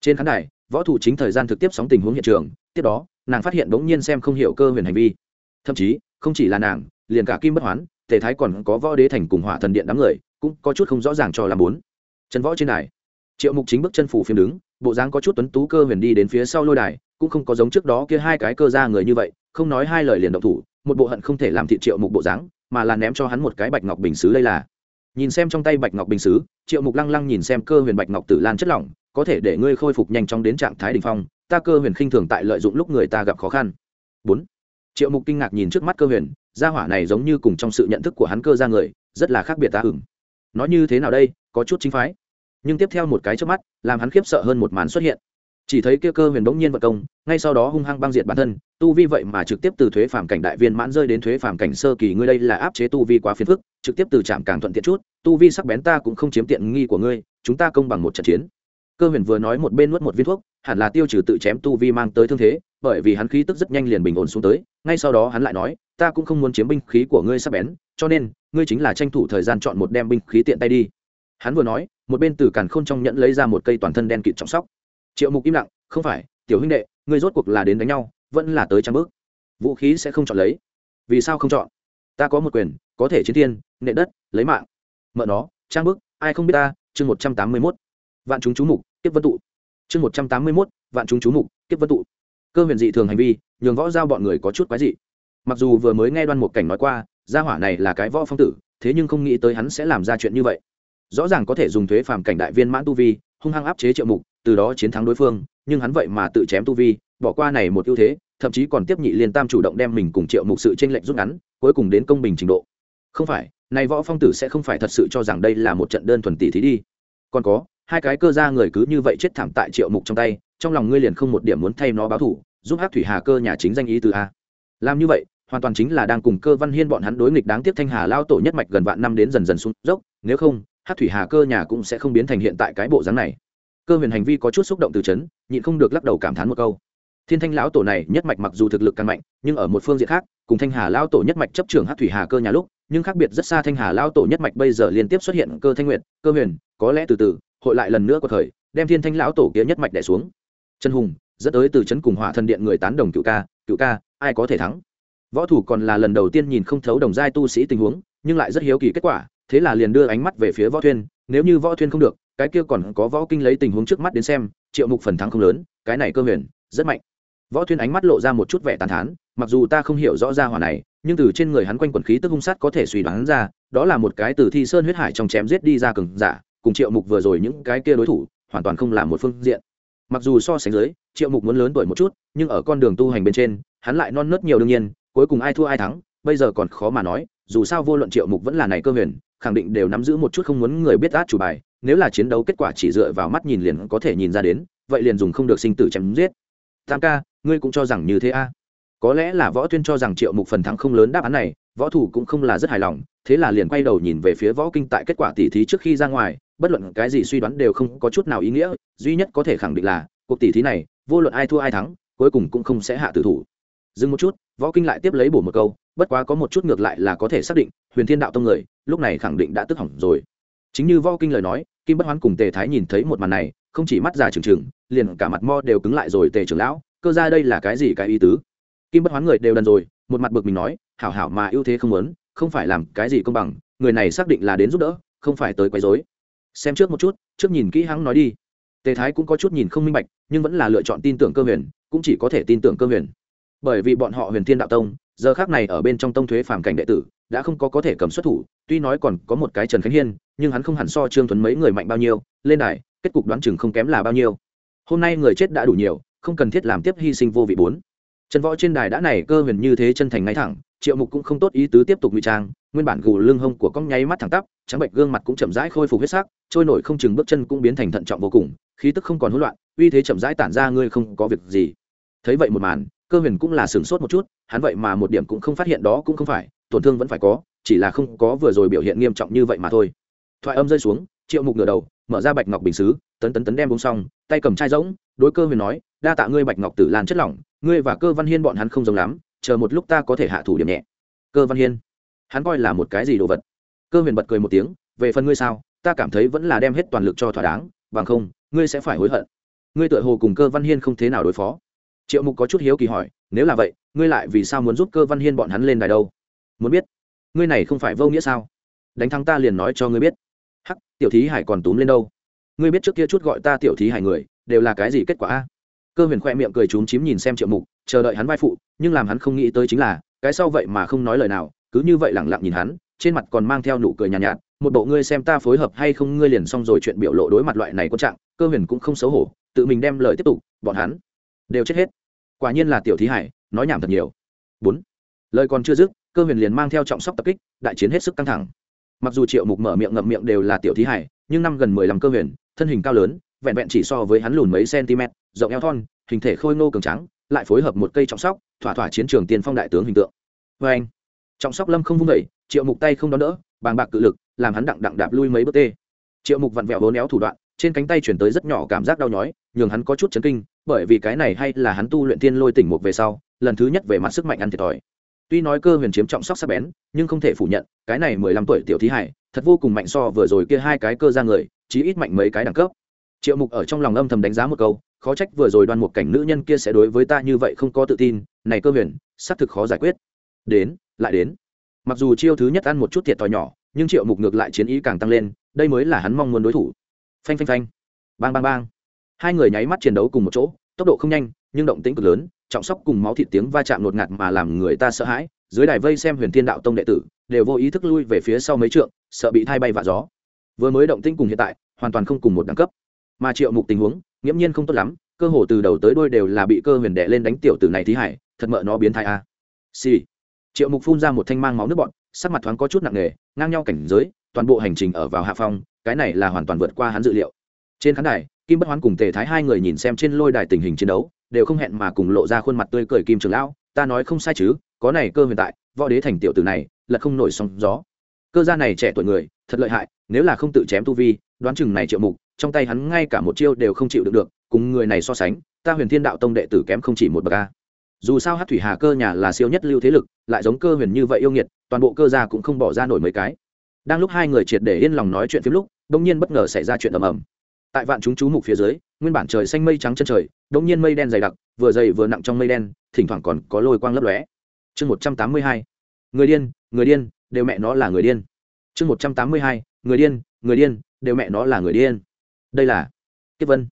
Trên khán đài, võ thủ chính thời gian thực tiếp sóng tình huống hiện trường tiếp đó, nàng phát hiện bỗng nhiên xem không hiểu cơ huyền hành vi. Thậm chí, không chỉ là nàng, liền cả kim bất hoán, tề thái còn có võ đế thành cùng hỏa thần điện đám người, cũng có chút không rõ ràng cho làm bốn. Chân võ trên đài. Triệu mục chính bước chân phủ phiếm đứng, bộ dáng có chút tuấn tú cơ huyền đi đến phía sau lôi đài, cũng không có giống trước đó kia hai cái cơ ra người như vậy, không nói hai lời liền động thủ, một bộ hận không thể làm thị triệu mục bộ dáng, mà là ném cho hắn một cái bạch ngọc bình xứ đây là. Nhìn xem trong tay bạch ngọc bình xứ triệu mục lăng lăng nhìn xem cơ huyền bạch ngọc tử lan chất lỏng, có thể để ngươi khôi phục nhanh chóng đến trạng thái đ ỉ n h phong ta cơ huyền khinh thường tại lợi dụng lúc người ta gặp khó khăn. Bốn. Triệu mục kinh ngạc nhìn trước mắt cơ huyền, gia hỏa này giống như cùng trong sự nhận thức của hắn cơ ra người, rất là khác biệt ta hửng nói như thế nào đây, có chút chính phái. Nhưng tiếp theo một cái trước mắt, làm hắn khiếp sợ hơn một màn xuất hiện. Chỉ thấy kia cơ huyền bỗng nhiên vận công, ngay sau đó hung hăng băng diệt bản thân, tu vi vậy mà trực tiếp từ thuế phàm cảnh đại viên mãn rơi đến thuế phàm cảnh sơ kỳ, ngươi đây là áp chế tu vi quá phiền phức, trực tiếp từ trạm càng thuận tiện chút, tu vi sắc bén ta cũng không chiếm tiện nghi của ngươi, chúng ta công bằng một trận chiến. Cơ huyền vừa nói một bên nuốt một viên thuốc hẳn là tiêu trừ tự chém tu vi mang tới thương thế, bởi vì hắn khí tức rất nhanh liền bình ổn xuống tới, ngay sau đó hắn lại nói, ta cũng không muốn chiếm binh khí của ngươi sắp bén, cho nên, ngươi chính là tranh thủ thời gian chọn một đem binh khí tiện tay đi. Hắn vừa nói, một bên từ càn khôn trong nhẫn lấy ra một cây toàn thân đen kịt trọng sóc. Triệu mục im lặng, không phải, tiểu huynh đệ, ngươi rốt cuộc là đến đánh nhau, vẫn là tới trang bước. Vũ khí sẽ không chọn lấy. Vì sao không chọn? Ta có một quyền, có thể chiến thiên, nệ đất, lấy mạng. Mợ nó, trang bức, ai không biết ta? Chương một trăm tám mươi mốt. Vạn chúng chú mục, tiếp vân tụ chương một trăm tám mươi mốt, vạn chúng chú mục, kiếp vân tụ. Cơ huyền dị thường hành vi, nhường võ giao bọn người có chút quái dị. Mặc dù vừa mới nghe đoan một cảnh nói qua, gia hỏa này là cái võ phong tử, thế nhưng không nghĩ tới hắn sẽ làm ra chuyện như vậy. Rõ ràng có thể dùng thuế phàm cảnh đại viên mãn tu vi, hung hăng áp chế triệu mục, từ đó chiến thắng đối phương, nhưng hắn vậy mà tự chém tu vi, bỏ qua này một ưu thế, thậm chí còn tiếp nhị liên tam chủ động đem mình cùng triệu mục sự tranh lệch rút ngắn, cuối cùng đến công bình trình độ. Không phải nay võ phong tử sẽ không phải thật sự cho rằng đây là một trận đơn thuần tỷ thí đi. Còn có hai cái cơ ra người cứ như vậy chết thảm tại triệu mục trong tay, trong lòng ngươi liền không một điểm muốn thay nó báo thủ, giúp hát thủy hà cơ nhà chính danh ý từ a. Làm như vậy, hoàn toàn chính là đang cùng cơ văn hiên bọn hắn đối nghịch đáng tiếc thanh hà lao tổ nhất mạch gần vạn năm đến dần dần xuống dốc, nếu không hát thủy hà cơ nhà cũng sẽ không biến thành hiện tại cái bộ dáng này. Cơ huyền hành vi có chút xúc động từ chấn, nhịn không được lắc đầu cảm thán một câu. Thiên thanh lão tổ này nhất mạch mặc dù thực lực càng mạnh, nhưng ở một phương diện khác, cùng thanh hà lão tổ nhất mạch chấp trưởng hát thủy hà cơ nhà lúc, nhưng khác biệt rất xa thanh hà lão tổ nhất mạch bây giờ liên tiếp xuất hiện cơ thanh nguyệt, cơ huyền, có lẽ từ từ hội lại lần nữa có thời, đem thiên thanh lão tổ kia nhất mạch đẻ xuống. Trần hùng, dẫn tới từ Trấn cùng hỏa thần điện người tán đồng cựu ca cựu ca, ai có thể thắng? Võ thủ còn là lần đầu tiên nhìn không thấu đồng giai tu sĩ tình huống, nhưng lại rất hiếu kỳ kết quả, thế là liền đưa ánh mắt về phía võ thuyên, nếu như võ thuyên không được, cái kia còn có võ kinh lấy tình huống trước mắt đến xem, triệu mục phần thắng không lớn, cái này cơ huyền, rất mạnh. Võ thuyên ánh mắt lộ ra một chút vẻ tàn thán, mặc dù ta không hiểu rõ ra hỏa này, nhưng từ trên người hắn quanh quần khí tức hung sát có thể suy đoán ra, đó là một cái từ thi sơn huyết hải trong chém giết đi ra cường giả cùng triệu mục vừa rồi những cái kia đối thủ, hoàn toàn không là một phương diện mặc dù so sánh dưới, triệu mục muốn lớn tuổi một chút, nhưng ở con đường tu hành bên trên, hắn lại non nớt nhiều đương nhiên, cuối cùng ai thua ai thắng, bây giờ còn khó mà nói, dù sao vô luận triệu mục vẫn là này cơ huyền, khẳng định đều nắm giữ một chút không muốn người biết át chủ bài, nếu là chiến đấu kết quả chỉ dựa vào mắt nhìn liền có thể nhìn ra đến, vậy liền dùng không được sinh tử chém giết tam ca, ngươi cũng cho rằng như thế a à? có lẽ là võ tuyên cho rằng triệu mục phần thắng không lớn đáp án này, võ thủ cũng không là rất hài lòng, thế là liền quay đầu nhìn về phía võ kinh tại kết quả tỉ thí trước khi ra ngoài bất luận cái gì suy đoán đều không có chút nào ý nghĩa, duy nhất có thể khẳng định là, cuộc tỷ thí này, vô luận ai thua ai thắng, cuối cùng cũng không sẽ hạ tử thủ. Dừng một chút, võ kinh lại tiếp lấy bổ một câu, bất quá có một chút ngược lại là có thể xác định, huyền thiên đạo tông người, lúc này khẳng định đã tức hỏng rồi. Chính như võ kinh lời nói, kim bất hoán cùng tề thái nhìn thấy một màn này, không chỉ mắt già trừng trừng, liền cả mặt mo đều cứng lại rồi, tề trưởng lão, cơ ra đây là cái gì cái ý tứ? Kim bất hoán người đều đần rồi, một mặt bực mình nói, hảo hảo mà ưu thế không muốn, không phải làm cái gì công bằng, người này xác định là đến giúp đỡ, không phải tới quấy rối xem trước một chút, trước nhìn kỹ hắn nói đi. Tề thái cũng có chút nhìn không minh bạch, nhưng vẫn là lựa chọn tin tưởng cơ huyền, cũng chỉ có thể tin tưởng cơ huyền. Bởi vì bọn họ huyền thiên đạo tông, giờ khác này ở bên trong tông thuế phàm cảnh đệ tử, đã không có có thể cầm xuất thủ, tuy nói còn có một cái trần khánh hiên, nhưng hắn không hẳn so trương tuấn mấy người mạnh bao nhiêu, lên đài, kết cục đoán chừng không kém là bao nhiêu. Hôm nay người chết đã đủ nhiều, không cần thiết làm tiếp hy sinh vô vị bốn trần võ trên đài đã này cơ huyền như thế chân thành ngay thẳng, triệu mục cũng không tốt ý tứ tiếp tục ngụy trang, nguyên bản gù lưng hông của con nháy mắt thẳng tắp, trắng bệnh gương mặt cũng chậm rãi khôi phục huyết sắc, trôi nổi không chừng bước chân cũng biến thành thận trọng vô cùng, khí tức không còn hỗn loạn, uy thế chậm rãi tản ra ngươi không có việc gì. Thấy vậy một màn, cơ huyền cũng là sửng sốt một chút, hắn vậy mà một điểm cũng không phát hiện đó cũng không phải, tổn thương vẫn phải có, chỉ là không có vừa rồi biểu hiện nghiêm trọng như vậy mà thôi. Thoại âm rơi xuống, triệu mục ngửa đầu, mở ra bạch ngọc bình xứ, tấn tấn tấn đem bông xong, tay cầm chai rỗng, đối cơ huyền nói, đa tạ ngươi bạch ngọc tử lan chất lỏng ngươi và cơ văn hiên bọn hắn không giống lắm, chờ một lúc ta có thể hạ thủ điểm nhẹ. Cơ văn hiên, hắn coi là một cái gì đồ vật? Cơ huyền bật cười một tiếng, về phần ngươi sao, ta cảm thấy vẫn là đem hết toàn lực cho thỏa đáng, bằng không, ngươi sẽ phải hối hận. Ngươi tự hồ cùng cơ văn hiên không thế nào đối phó. Triệu mục có chút hiếu kỳ hỏi, nếu là vậy, ngươi lại vì sao muốn giúp cơ văn hiên bọn hắn lên đài đâu? Muốn biết, ngươi này không phải vô nghĩa sao? Đánh thắng ta liền nói cho ngươi biết. Hắc, tiểu thí hải còn túm lên đâu? Ngươi biết trước kia chút gọi ta tiểu thí hải người, đều là cái gì kết quả a? Cơ huyền khoe miệng cười trúng chím nhìn xem triệu mục chờ đợi hắn vai phụ nhưng làm hắn không nghĩ tới chính là cái sau vậy mà không nói lời nào cứ như vậy lẳng lặng nhìn hắn trên mặt còn mang theo nụ cười nhàn nhạt, nhạt một bộ ngươi xem ta phối hợp hay không ngươi liền xong rồi chuyện biểu lộ đối mặt loại này quan trạng cơ huyền cũng không xấu hổ tự mình đem lời tiếp tục bọn hắn đều chết hết. Quả nhiên là tiểu thí hải nói nhảm thật nhiều. Bốn. Lời còn chưa dứt cơ huyền liền mang theo trọng sóc tập kích đại chiến hết sức căng thẳng. Mặc dù triệu mục mở miệng ngậm miệng đều là tiểu thí hải nhưng năm gần mười lăm cơ huyền thân hình cao lớn vẹn vẹn chỉ so với hắn lùn mấy cm rộng eo thon hình thể khôi ngô cường trắng lại phối hợp một cây trọng sóc thỏa thỏa chiến trường tiền phong đại tướng hình tượng. Vê anh trọng sóc lâm không vung đẩy, triệu mục tay không đón đỡ bàng bạc cự lực làm hắn đặng đặng đạp lui mấy bước tê. Triệu mục vặn vẹo hố néo thủ đoạn trên cánh tay chuyển tới rất nhỏ cảm giác đau nhói nhường hắn có chút chấn kinh bởi vì cái này hay là hắn tu luyện thiên lôi tỉnh mục về sau lần thứ nhất về mặt sức mạnh ăn thiệt thòi. Tuy nói cơ huyền chiếm trọng sóc sắc bén nhưng không thể phủ nhận cái này mười lăm tuổi tiểu thí hải thật vô cùng mạnh so vừa rồi kia hai cái cơ ra người chí ít mạnh mấy cái đẳng cấp. Triệu mục ở trong lòng âm thầm đánh giá một câu khó trách vừa rồi đoan một cảnh nữ nhân kia sẽ đối với ta như vậy không có tự tin, này cơ huyền, xác thực khó giải quyết. Đến, lại đến. Mặc dù chiêu thứ nhất ăn một chút thiệt thòi nhỏ, nhưng triệu mục ngược lại chiến ý càng tăng lên, đây mới là hắn mong muốn đối thủ. Phanh phanh phanh. Bang bang bang. Hai người nháy mắt chiến đấu cùng một chỗ, tốc độ không nhanh, nhưng động tĩnh cực lớn, trọng sóc cùng máu thịt tiếng va chạm ngột ngạt mà làm người ta sợ hãi, dưới đài vây xem huyền thiên đạo tông đệ tử, đều vô ý thức lui về phía sau mấy trượng, sợ bị thay bay vạ gió. Vừa mới động tĩnh cùng hiện tại, hoàn toàn không cùng một đẳng cấp. Mà triệu mục tình huống nghiễm nhiên không tốt lắm, cơ hồ từ đầu tới đôi đều là bị cơ huyền đệ lên đánh tiểu tử này thí hải, thật mợ nó biến thai a. Xì、sì. triệu mục phun ra một thanh mang máu nước bọn sắc mặt thoáng có chút nặng nề, ngang nhau cảnh giới, toàn bộ hành trình ở vào hạ phong, cái này là hoàn toàn vượt qua hắn dự liệu. Trên khán đài, kim bất hoán cùng tề thái hai người nhìn xem trên lôi đài tình hình chiến đấu, đều không hẹn mà cùng lộ ra khuôn mặt tươi cười kim trường lão, ta nói không sai chứ, có này cơ huyền tại, võ đế thành tiểu tử này, là không nổi sóng gió. Cơ gia này trẻ tuổi người, thật lợi hại, nếu là không tự chém tu vi, đoán chừng này triệu mục trong tay hắn ngay cả một chiêu đều không chịu được được, cùng người này so sánh, ta huyền thiên đạo tông đệ tử kém không chỉ một bậc a. Dù sao hát thủy hà cơ nhà là siêu nhất lưu thế lực, lại giống cơ huyền như vậy yêu nghiệt, toàn bộ cơ gia cũng không bỏ ra nổi mấy cái. Đang lúc hai người triệt để yên lòng nói chuyện phim lúc đông nhiên bất ngờ xảy ra chuyện ầm ầm. Tại vạn chúng chú mục phía dưới, nguyên bản trời xanh mây trắng chân trời đông nhiên mây đen dày đặc, vừa dày vừa nặng trong mây đen, thỉnh thoảng còn có lôi quang lấp lóe. Chương một trăm tám mươi hai. Người điên người điên, đều mẹ nó là người điên. Chương một trăm tám mươi hai. Người điên người điên, đều mẹ nó là người điên đây là kiếp vân.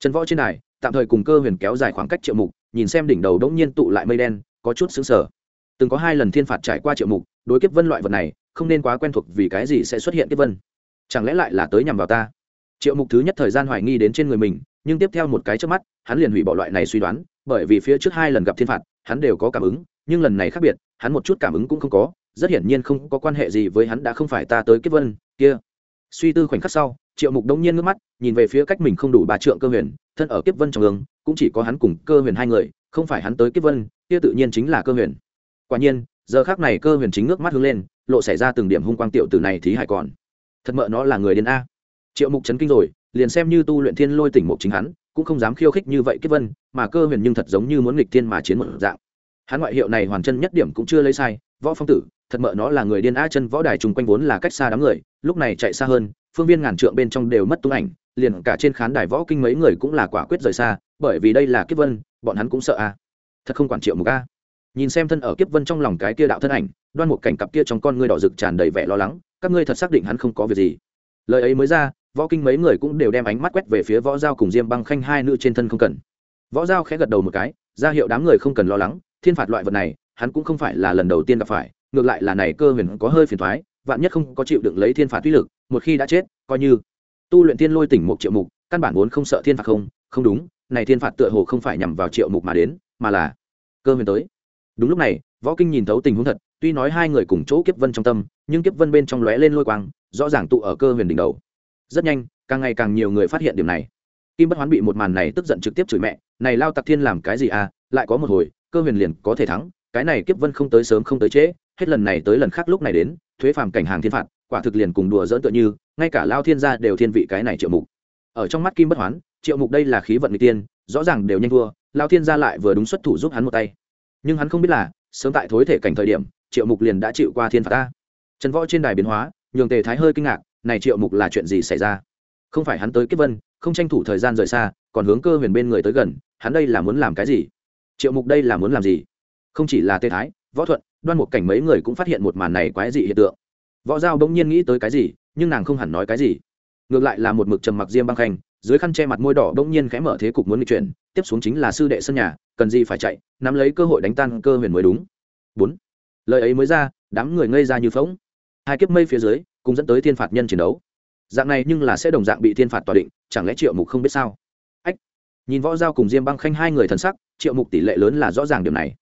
Trần võ trên đài, tạm thời cùng cơ huyền kéo dài khoảng cách triệu mục, nhìn xem đỉnh đầu đống nhiên tụ lại mây đen, có chút xứng sở từng có hai lần thiên phạt trải qua triệu mục, đối kiếp vân loại vật này, không nên quá quen thuộc vì cái gì sẽ xuất hiện kiếp vân. Chẳng lẽ lại là tới nhằm vào ta? Triệu mục thứ nhất thời gian hoài nghi đến trên người mình, nhưng tiếp theo một cái trước mắt, hắn liền hủy bỏ loại này suy đoán, bởi vì phía trước hai lần gặp thiên phạt, hắn đều có cảm ứng, nhưng lần này khác biệt, hắn một chút cảm ứng cũng không có, rất hiển nhiên không có quan hệ gì với hắn đã không phải ta tới kiếp vân, kia suy tư khoảnh khắc sau, triệu mục đông nhiên ngước mắt, nhìn về phía cách mình không đủ ba trượng cơ huyền, thân ở kiếp vân trong hướng cũng chỉ có hắn cùng cơ huyền hai người, không phải hắn tới kiếp vân, kia tự nhiên chính là cơ huyền. Quả nhiên, giờ khác này cơ huyền chính ngước mắt hướng lên, lộ xảy ra từng điểm hung quang tiểu từ này thì hải còn. Thật mợ nó là người điên a. Triệu mục chấn kinh rồi, liền xem như tu luyện thiên lôi tỉnh mục chính hắn, cũng không dám khiêu khích như vậy kiếp vân, mà cơ huyền nhưng thật giống như muốn nghịch thiên mà chiến một dạng. Hắn ngoại hiệu này hoàn chân nhất điểm cũng chưa lấy sai, võ phong tử thật mợ nó là người điên a chân võ đài chung quanh vốn là cách xa đám người, lúc này chạy xa hơn, phương viên ngàn trượng bên trong đều mất tung ảnh, liền cả trên khán đài võ kinh mấy người cũng là quả quyết rời xa, bởi vì đây là kiếp vân, bọn hắn cũng sợ a. À. Thật không quản triệu mục a. Nhìn xem thân ở kiếp vân trong lòng cái kia đạo thân ảnh, đoan một cảnh cặp kia trong con ngươi đỏ rực tràn đầy vẻ lo lắng, các ngươi thật xác định hắn không có việc gì. Lời ấy mới ra, võ kinh mấy người cũng đều đem ánh mắt quét về phía võ giao cùng diêm băng khanh hai nữ trên thân không cần. Võ giao khẽ gật đầu một cái, ra hiệu đám người không cần lo lắng, thiên phạt loại vật này, hắn cũng không phải là lần đầu tiên gặp phải ngược lại là này cơ huyền có hơi phiền thoái, vạn nhất không có chịu đựng lấy thiên phạt uy lực, một khi đã chết, coi như. Tu luyện thiên lôi tỉnh một triệu mục, căn bản vốn không sợ thiên phạt không không đúng, này thiên phạt tựa hồ không phải nhằm vào triệu mục mà đến, mà là cơ huyền tới. Đúng lúc này, võ kinh nhìn thấu tình huống thật, tuy nói hai người cùng chỗ kiếp vân trong tâm, nhưng kiếp vân bên trong lóe lên lôi quang, rõ ràng tụ ở cơ huyền đỉnh đầu. Rất nhanh, càng ngày càng nhiều người phát hiện điểm này. Kim bất hoán bị một màn này tức giận trực tiếp chửi mẹ, này lao tặc thiên làm cái gì à? Lại có một hồi, cơ huyền liền có thể thắng cái này kiếp vân không tới sớm không tới trễ, hết lần này tới lần khác lúc này đến, thuế phàm cảnh hàng thiên phạt, quả thực liền cùng đùa dỡn tựa như, ngay cả lao thiên gia đều thiên vị cái này triệu mục. Ở trong mắt kim bất hoán, triệu mục đây là khí vận người tiên, rõ ràng đều nhanh thua, lao thiên gia lại vừa đúng xuất thủ giúp hắn một tay. Nhưng hắn không biết là, sớm tại thối thể cảnh thời điểm, triệu mục liền đã chịu qua thiên phạt ta. Trần võ trên đài biến hóa, nhường tề thái hơi kinh ngạc, này triệu mục là chuyện gì xảy ra? Không phải hắn tới kiếp vân, không tranh thủ thời gian rời xa, còn hướng cơ huyền bên người tới gần, hắn đây là muốn làm cái gì? Triệu mục đây là muốn làm gì? Không chỉ là tề thái, võ thuận đoan một cảnh mấy người cũng phát hiện một màn này quái dị hiện tượng. Võ giao bỗng nhiên nghĩ tới cái gì, nhưng nàng không hẳn nói cái gì. Ngược lại là một mực trầm mặc diêm băng khanh, dưới khăn che mặt môi đỏ bỗng nhiên khẽ mở thế cục muốn đi chuyển, tiếp xuống chính là sư đệ sân nhà, cần gì phải chạy, nắm lấy cơ hội đánh tan cơ huyền mới đúng. Bốn. Lời ấy mới ra, đám người ngây ra như phóng hai kiếp mây phía dưới cũng dẫn tới thiên phạt nhân chiến đấu. Dạng này nhưng là sẽ đồng dạng bị thiên phạt tòa định, chẳng lẽ triệu mục không biết sao? Ách. Nhìn võ giao cùng diêm băng khanh hai người thần sắc, triệu mục tỷ lệ lớn là rõ ràng điểm này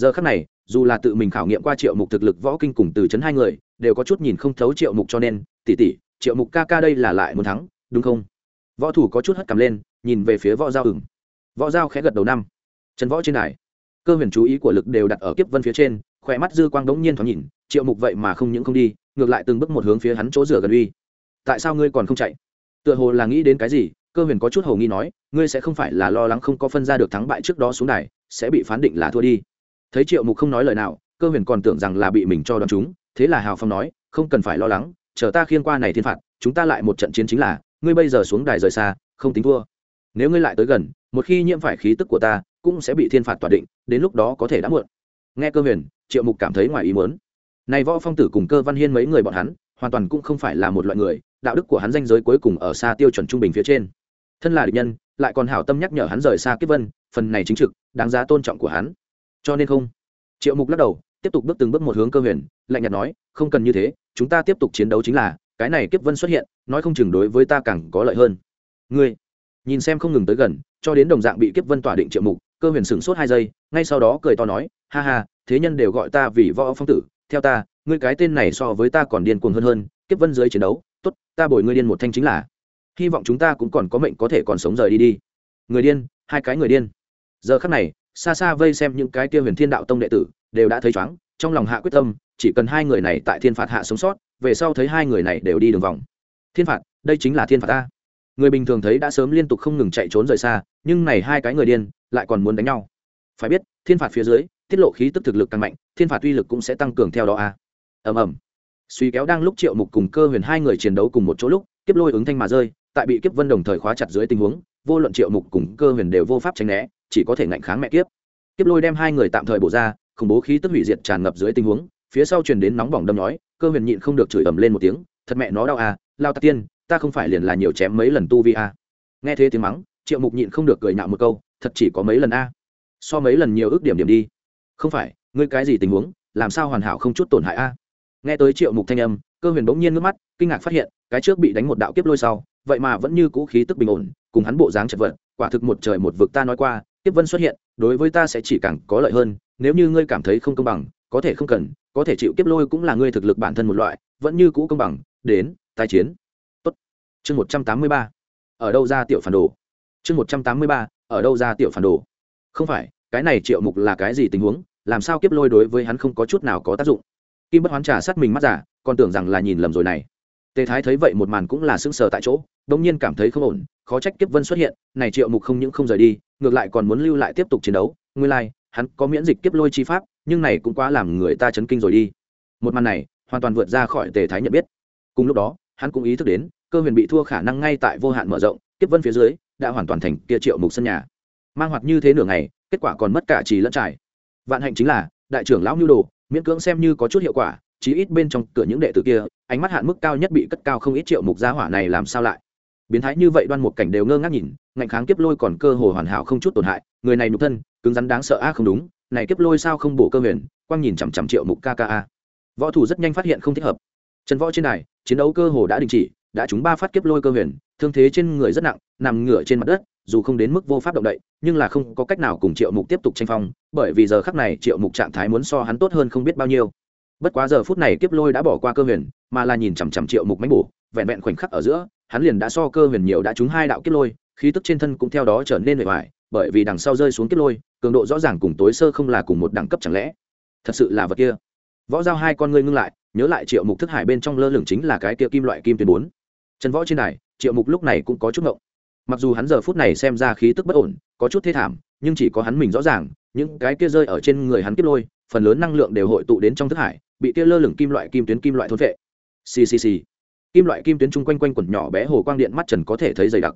giờ khắc này, dù là tự mình khảo nghiệm qua triệu mục thực lực võ kinh cùng từ chấn hai người, đều có chút nhìn không thấu triệu mục cho nên, tỷ tỷ, triệu mục ca ca đây là lại muốn thắng, đúng không? Võ thủ có chút hất cằm lên, nhìn về phía võ giao ửng võ giao khẽ gật đầu năm. Trần võ trên đài, cơ huyền chú ý của lực đều đặt ở kiếp vân phía trên, khỏe mắt dư quang đống nhiên thoáng nhìn, triệu mục vậy mà không những không đi, ngược lại từng bước một hướng phía hắn chỗ rửa gần uy. Tại sao ngươi còn không chạy? Tựa hồ là nghĩ đến cái gì, cơ huyền có chút hồ nghi nói, ngươi sẽ không phải là lo lắng không có phân ra được thắng bại trước đó xuống đài, sẽ bị phán định là thua đi thấy triệu mục không nói lời nào, cơ huyền còn tưởng rằng là bị mình cho đón chúng thế là hào phong nói, không cần phải lo lắng, chờ ta khiên qua này thiên phạt, chúng ta lại một trận chiến chính là, ngươi bây giờ xuống đài rời xa, không tính thua. Nếu ngươi lại tới gần, một khi nhiễm phải khí tức của ta, cũng sẽ bị thiên phạt tỏa định, đến lúc đó có thể đã muộn. Nghe cơ huyền, triệu mục cảm thấy ngoài ý muốn. Này võ phong tử cùng cơ văn hiên mấy người bọn hắn, hoàn toàn cũng không phải là một loại người, đạo đức của hắn danh giới cuối cùng ở xa tiêu chuẩn trung bình phía trên. Thân là địch nhân, lại còn hảo tâm nhắc nhở hắn rời xa kiếp vân, phần này chính trực, đáng giá tôn trọng của hắn cho nên không? Triệu mục lắc đầu, tiếp tục bước từng bước một hướng cơ huyền, lạnh nhạt nói, không cần như thế, chúng ta tiếp tục chiến đấu chính là, cái này kiếp vân xuất hiện, nói không chừng đối với ta càng có lợi hơn. Ngươi, nhìn xem không ngừng tới gần, cho đến đồng dạng bị kiếp vân tỏa định triệu mục, cơ huyền sửng sốt hai giây, ngay sau đó cười to nói, ha ha, thế nhân đều gọi ta vì võ phong tử, theo ta, ngươi cái tên này so với ta còn điên cuồng hơn hơn, kiếp vân dưới chiến đấu, tốt, ta bồi ngươi điên một thanh chính là, hy vọng chúng ta cũng còn có mệnh có thể còn sống rời đi đi. Người điên, hai cái người điên. Giờ khắc này xa xa vây xem những cái kia huyền thiên đạo tông đệ tử, đều đã thấy chóng trong lòng hạ quyết tâm, chỉ cần hai người này tại thiên phạt hạ sống sót, về sau thấy hai người này đều đi đường vòng. Thiên phạt, đây chính là thiên phạt ta. Người bình thường thấy đã sớm liên tục không ngừng chạy trốn rời xa, nhưng này hai cái người điên, lại còn muốn đánh nhau. Phải biết, thiên phạt phía dưới, tiết lộ khí tức thực lực càng mạnh, thiên phạt uy lực cũng sẽ tăng cường theo đó a. À. ầm ầm. Suy kéo đang lúc triệu mục cùng cơ huyền hai người chiến đấu cùng một chỗ lúc, kiếp lôi ứng thanh mà rơi, tại bị kiếp vân đồng thời khóa chặt dưới tình huống, vô luận triệu mục cùng cơ huyền đều vô pháp tránh né chỉ có thể ngạnh kháng mẹ kiếp. Kiếp lôi đem hai người tạm thời bổ ra, khủng bố khí tức hủy diệt tràn ngập dưới tình huống, phía sau truyền đến nóng bỏng đâm nói cơ huyền nhịn không được chửi ầm lên một tiếng, thật mẹ nó đau à lao tạc tiên, ta không phải liền là nhiều chém mấy lần tu vi à. nghe thế tiếng mắng, triệu mục nhịn không được cười nhạo một câu, thật chỉ có mấy lần a? So mấy lần nhiều ước điểm điểm đi. Không phải, ngươi cái gì tình huống, làm sao hoàn hảo không chút tổn hại a? Nghe tới triệu mục thanh âm, cơ huyền bỗng nhiên nước mắt, kinh ngạc phát hiện, cái trước bị đánh một đạo kiếp lôi sau, vậy mà vẫn như cũ khí tức bình ổn, cùng hắn bộ dáng chật vật, quả thực một trời một vực ta nói qua tiếp vân xuất hiện, đối với ta sẽ chỉ càng có lợi hơn, nếu như ngươi cảm thấy không công bằng, có thể không cần, có thể chịu kiếp lôi cũng là ngươi thực lực bản thân một loại, vẫn như cũ công bằng, đến tai chiến. Tốt. Chương một trăm tám mươi ba. Ở đâu ra tiểu phản đồ? Chương một trăm tám mươi ba, ở đâu ra tiểu phản đồ? Không phải, cái này triệu mục là cái gì tình huống, làm sao kiếp lôi đối với hắn không có chút nào có tác dụng? Kim bất hoán trà sát mình mắt giả, còn tưởng rằng là nhìn lầm rồi này. Tề thái thấy vậy một màn cũng là sững sờ tại chỗ đông nhiên cảm thấy không ổn, khó trách kiếp vân xuất hiện, này triệu mục không những không rời đi ngược lại còn muốn lưu lại tiếp tục chiến đấu, nguyên lai, hắn có miễn dịch kiếp lôi chi pháp, nhưng này cũng quá làm người ta chấn kinh rồi đi. Một màn này, hoàn toàn vượt ra khỏi tề thái nhận biết. Cùng lúc đó, hắn cũng ý thức đến, cơ huyền bị thua khả năng ngay tại vô hạn mở rộng tiếp vân phía dưới, đã hoàn toàn thành kia triệu mục sân nhà. Mang hoạt như thế nửa ngày, kết quả còn mất cả trì lẫn trải. Vạn hạnh chính là, đại trưởng lão nhu đồ, miễn cưỡng xem như có chút hiệu quả, chí ít bên trong cửa những đệ tử kia, ánh mắt hạn mức cao nhất bị cất cao không ít triệu mục gia hỏa này làm sao lại biến thái như vậy đoan một cảnh đều ngơ ngác nhìn, ngạnh kháng kiếp lôi còn cơ hồ hoàn hảo không chút tổn hại, người này nhục thân, cứng rắn đáng sợ a, không đúng, này kiếp lôi sao không bổ cơ huyền, quang nhìn chằm chằm triệu mục kka võ thủ rất nhanh phát hiện không thích hợp. Trần võ trên đài, chiến đấu cơ hồ đã đình chỉ, đã trúng ba phát kiếp lôi cơ huyền, thương thế trên người rất nặng, nằm ngửa trên mặt đất, dù không đến mức vô pháp động đậy, nhưng là không có cách nào cùng triệu mục tiếp tục tranh phong, bởi vì giờ khắc này triệu mục trạng thái muốn so hắn tốt hơn không biết bao nhiêu. Bất quá giờ phút này kiếp lôi đã bỏ qua cơ huyền, mà là nhìn chằm chằm triệu mục mánh bổ vẹn vẹn khoảnh khắc ở giữa, hắn liền đã so cơ huyền nhiều đã trúng hai đạo kiếp lôi, khí tức trên thân cũng theo đó trở nên bề ngoài bởi vì đằng sau rơi xuống kiếp lôi, cường độ rõ ràng cùng tối sơ không là cùng một đẳng cấp chẳng lẽ. Thật sự là vật kia. Võ giao hai con ngươi ngưng lại, nhớ lại triệu mục thức hải bên trong lơ lửng chính là cái kia kim loại kim tuyến bốn. Trần võ trên này triệu mục lúc này cũng có chút ngộng. Mặc dù hắn giờ phút này xem ra khí tức bất ổn, có chút thê thảm, nhưng chỉ có hắn mình rõ ràng, những cái kia rơi ở trên người hắn kiếp lôi, phần lớn năng lượng đều hội tụ đến trong thức hải, bị kia lơ lửng kim loại kim tuyến kim loại thôn vệ ccc kim loại kim tuyến chung quanh quanh quẩn nhỏ bé hồ quang điện mắt trần có thể thấy dày đặc.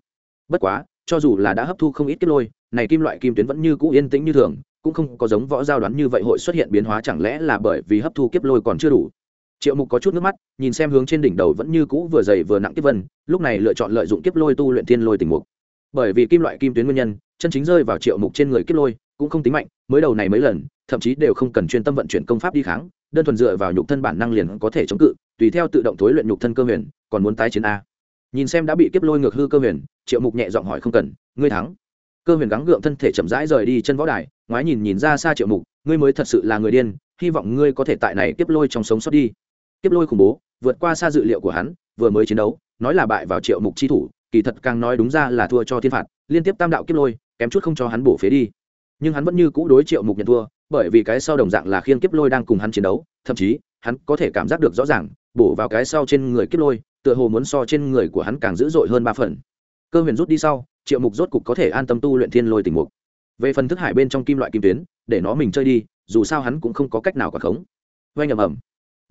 Bất quá, cho dù là đã hấp thu không ít kiếp lôi, này kim loại kim tuyến vẫn như cũ yên tĩnh như thường, cũng không có giống võ giao đoán như vậy hội xuất hiện biến hóa chẳng lẽ là bởi vì hấp thu kiếp lôi còn chưa đủ. Triệu mục có chút nước mắt, nhìn xem hướng trên đỉnh đầu vẫn như cũ vừa dày vừa nặng kiếp vân, lúc này lựa chọn lợi dụng kiếp lôi tu luyện thiên lôi tình mục. Bởi vì kim loại kim tuyến nguyên nhân, chân chính rơi vào triệu mục trên người kiếp lôi cũng không tính mạnh, mới đầu này mấy lần, thậm chí đều không cần chuyên tâm vận chuyển công pháp đi kháng, đơn thuần dựa vào nhục thân bản năng liền có thể chống cự tùy theo tự động thối luyện nhục thân cơ huyền, còn muốn tái chiến a. Nhìn xem đã bị kiếp lôi ngược hư cơ huyền, triệu mục nhẹ giọng hỏi không cần, ngươi thắng. Cơ huyền gắng gượng thân thể chậm rãi rời đi chân võ đài, ngoái nhìn nhìn ra xa triệu mục, ngươi mới thật sự là người điên, hy vọng ngươi có thể tại này kiếp lôi trong sống sót đi. Kiếp lôi khủng bố, vượt qua xa dự liệu của hắn, vừa mới chiến đấu, nói là bại vào triệu mục chi thủ, kỳ thật càng nói đúng ra là thua cho thiên phạt, liên tiếp tam đạo kiếp lôi, kém chút không cho hắn bổ phế đi. Nhưng hắn vẫn như cũ đối triệu mục nhận thua, bởi vì cái sau đồng dạng là khiên kiếp lôi đang cùng hắn chiến đấu, thậm chí, hắn có thể cảm giác được rõ ràng bổ vào cái sau trên người kiếp lôi, tựa hồ muốn so trên người của hắn càng dữ dội hơn ba phần. Cơ huyền rút đi sau, triệu mục rốt cục có thể an tâm tu luyện thiên lôi tình mục. Về phần thức hải bên trong kim loại kim tuyến, để nó mình chơi đi, dù sao hắn cũng không có cách nào quả khống. Vay ầm ầm.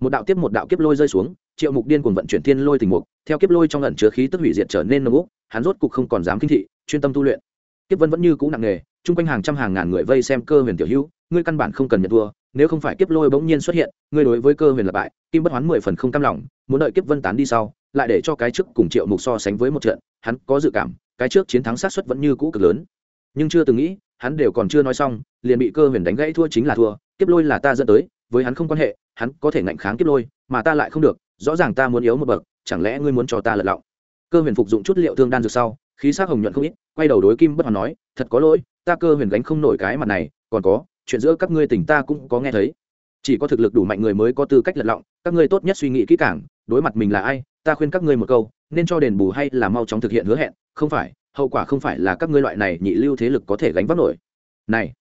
Một đạo tiếp một đạo kiếp lôi rơi xuống, triệu mục điên cuồng vận chuyển thiên lôi tình mục. Theo kiếp lôi trong ẩn chứa khí tức hủy diệt trở nên nồng úc hắn rốt cục không còn dám kinh thị, chuyên tâm tu luyện. Kiếp vân vẫn như cũ nặng nghề chung quanh hàng trăm hàng ngàn người vây xem cơ huyền tiểu hữu, ngươi căn bản không cần nhận thua nếu không phải kiếp lôi bỗng nhiên xuất hiện, ngươi đối với cơ huyền lập bại, kim bất hoán mười phần không cam lòng, muốn đợi kiếp vân tán đi sau, lại để cho cái trước cùng triệu mục so sánh với một trận, hắn có dự cảm, cái trước chiến thắng sát suất vẫn như cũ cực lớn. Nhưng chưa từng nghĩ, hắn đều còn chưa nói xong, liền bị cơ huyền đánh gãy thua chính là thua, kiếp lôi là ta dẫn tới, với hắn không quan hệ, hắn có thể ngạnh kháng kiếp lôi, mà ta lại không được, rõ ràng ta muốn yếu một bậc, chẳng lẽ ngươi muốn cho ta lật lọng? Cơ huyền phục dụng chút liệu thương đan dược sau, khí sắc hồng nhuận không ít, quay đầu đối kim bất hoàn nói, thật có lỗi, ta cơ huyền gánh không nổi cái mặt này, còn có chuyện giữa các ngươi tỉnh ta cũng có nghe thấy. Chỉ có thực lực đủ mạnh người mới có tư cách lật lọng các ngươi tốt nhất suy nghĩ kỹ càng đối mặt mình là ai ta khuyên các ngươi một câu nên cho đền bù hay là mau chóng thực hiện hứa hẹn không phải hậu quả không phải là các ngươi loại này nhị lưu thế lực có thể gánh vác nổi. Này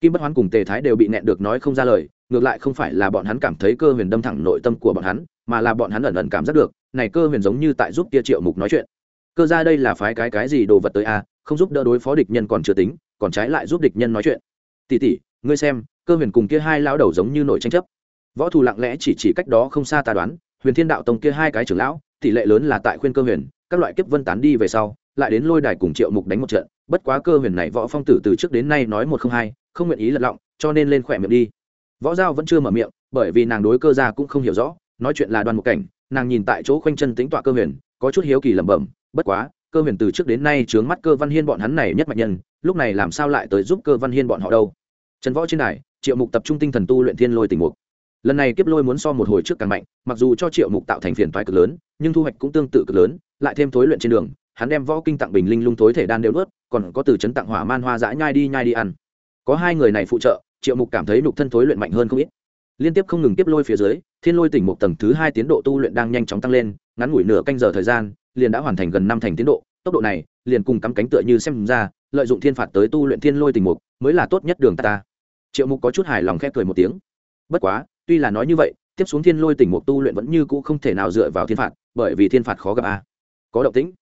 kim bất hoán cùng tề thái đều bị nẹn được nói không ra lời ngược lại không phải là bọn hắn cảm thấy cơ huyền đâm thẳng nội tâm của bọn hắn mà là bọn hắn ẩn ẩn cảm giác được này cơ huyền giống như tại giúp tia triệu mục nói chuyện. Cơ ra đây là phái cái cái gì đồ vật tới a à, không giúp đỡ đối phó địch nhân còn chưa tính còn trái lại giúp địch nhân nói chuyện. Tỉ tỉ ngươi xem, cơ huyền cùng kia hai lão đầu giống như nổi tranh chấp. Võ thù lặng lẽ chỉ chỉ cách đó không xa ta đoán, huyền thiên đạo tông kia hai cái trưởng lão, tỷ lệ lớn là tại khuyên cơ huyền, các loại kiếp vân tán đi về sau, lại đến lôi đài cùng triệu mục đánh một trận. Bất quá cơ huyền này võ phong tử từ trước đến nay nói một không hai, không nguyện ý lật lọng, cho nên lên khỏe miệng đi. Võ giao vẫn chưa mở miệng, bởi vì nàng đối cơ gia cũng không hiểu rõ, nói chuyện là đoàn một cảnh, nàng nhìn tại chỗ khoanh chân tính tọa cơ huyền, có chút hiếu kỳ lẩm bẩm, bất quá, cơ huyền từ trước đến nay trướng mắt cơ văn hiên bọn hắn này nhất mạnh nhân, lúc này làm sao lại tới giúp cơ văn hiên bọn họ đâu? Trần võ trên này triệu mục tập trung tinh thần tu luyện thiên lôi tình mục. Lần này kiếp lôi muốn so một hồi trước càng mạnh mặc dù cho triệu mục tạo thành phiền toái cực lớn nhưng thu hoạch cũng tương tự cực lớn lại thêm thối luyện trên đường hắn đem võ kinh tặng bình linh lung thối thể đan đều ướt còn có từ chấn tặng hỏa man hoa dã nhai đi nhai đi ăn. Có hai người này phụ trợ triệu mục cảm thấy nục thân thối luyện mạnh hơn không ít. Liên tiếp không ngừng tiếp lôi phía dưới thiên lôi tỉnh mục tầng thứ hai tiến độ tu luyện đang nhanh chóng tăng lên ngắn ngủi nửa canh giờ thời gian liền đã hoàn thành gần năm thành tiến độ tốc độ này liền cùng cắm cánh tựa như xem ra lợi dụng thiên phạt tới tu luyện thiên lôi tình mục mới là tốt nhất đường ta, ta triệu mục có chút hài lòng khép cười một tiếng. Bất quá, tuy là nói như vậy, tiếp xuống thiên lôi tỉnh mục tu luyện vẫn như cũ không thể nào dựa vào thiên phạt, bởi vì thiên phạt khó gặp a. Có động tĩnh.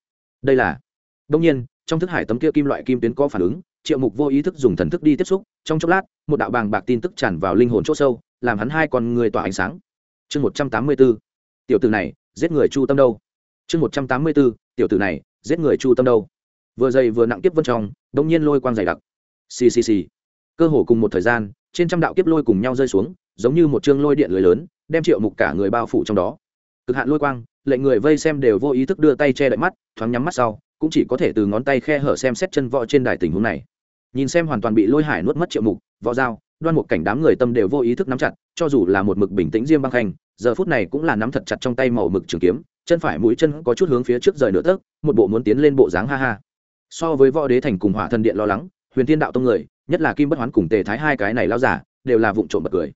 Đây là đông nhiên, trong thức hải tấm kia kim loại kim tuyến có phản ứng, triệu mục vô ý thức dùng thần thức đi tiếp xúc, trong chốc lát, một đạo bàng bạc tin tức tràn vào linh hồn c h ỗ sâu, làm hắn hai con người tỏa ánh sáng. Chương một trăm tám mươi b ố tiểu tử này, giết người chu tâm đâu? Chương một trăm tám mươi b ố tiểu tử này, giết người chu tâm đâu? Vừa dày vừa nặng tiếp vân trong đông nhiên lôi quang dày đặc. Xì xì xì cơ hồ cùng một thời gian, trên trăm đạo kiếp lôi cùng nhau rơi xuống, giống như một chương lôi điện lưới lớn, đem triệu mục cả người bao phủ trong đó. Cực hạn lôi quang, lệnh người vây xem đều vô ý thức đưa tay che đậy mắt, thoáng nhắm mắt sau, cũng chỉ có thể từ ngón tay khe hở xem xét chân võ trên đài tình huống này. Nhìn xem hoàn toàn bị lôi hải nuốt mất triệu mục, võ dao đoan một cảnh đám người tâm đều vô ý thức nắm chặt, cho dù là một mực bình tĩnh diêm băng khanh, giờ phút này cũng là nắm thật chặt trong tay màu mực trường kiếm, chân phải mũi chân có chút hướng phía trước rời nửa tấc, một bộ muốn tiến lên bộ dáng ha ha. So với võ đế thành cùng hỏa thần điện lo lắng, huyền thiên đạo tông người nhất là kim bất hoán cùng tề thái hai cái này lao giả, đều là vụng trộm bật cười.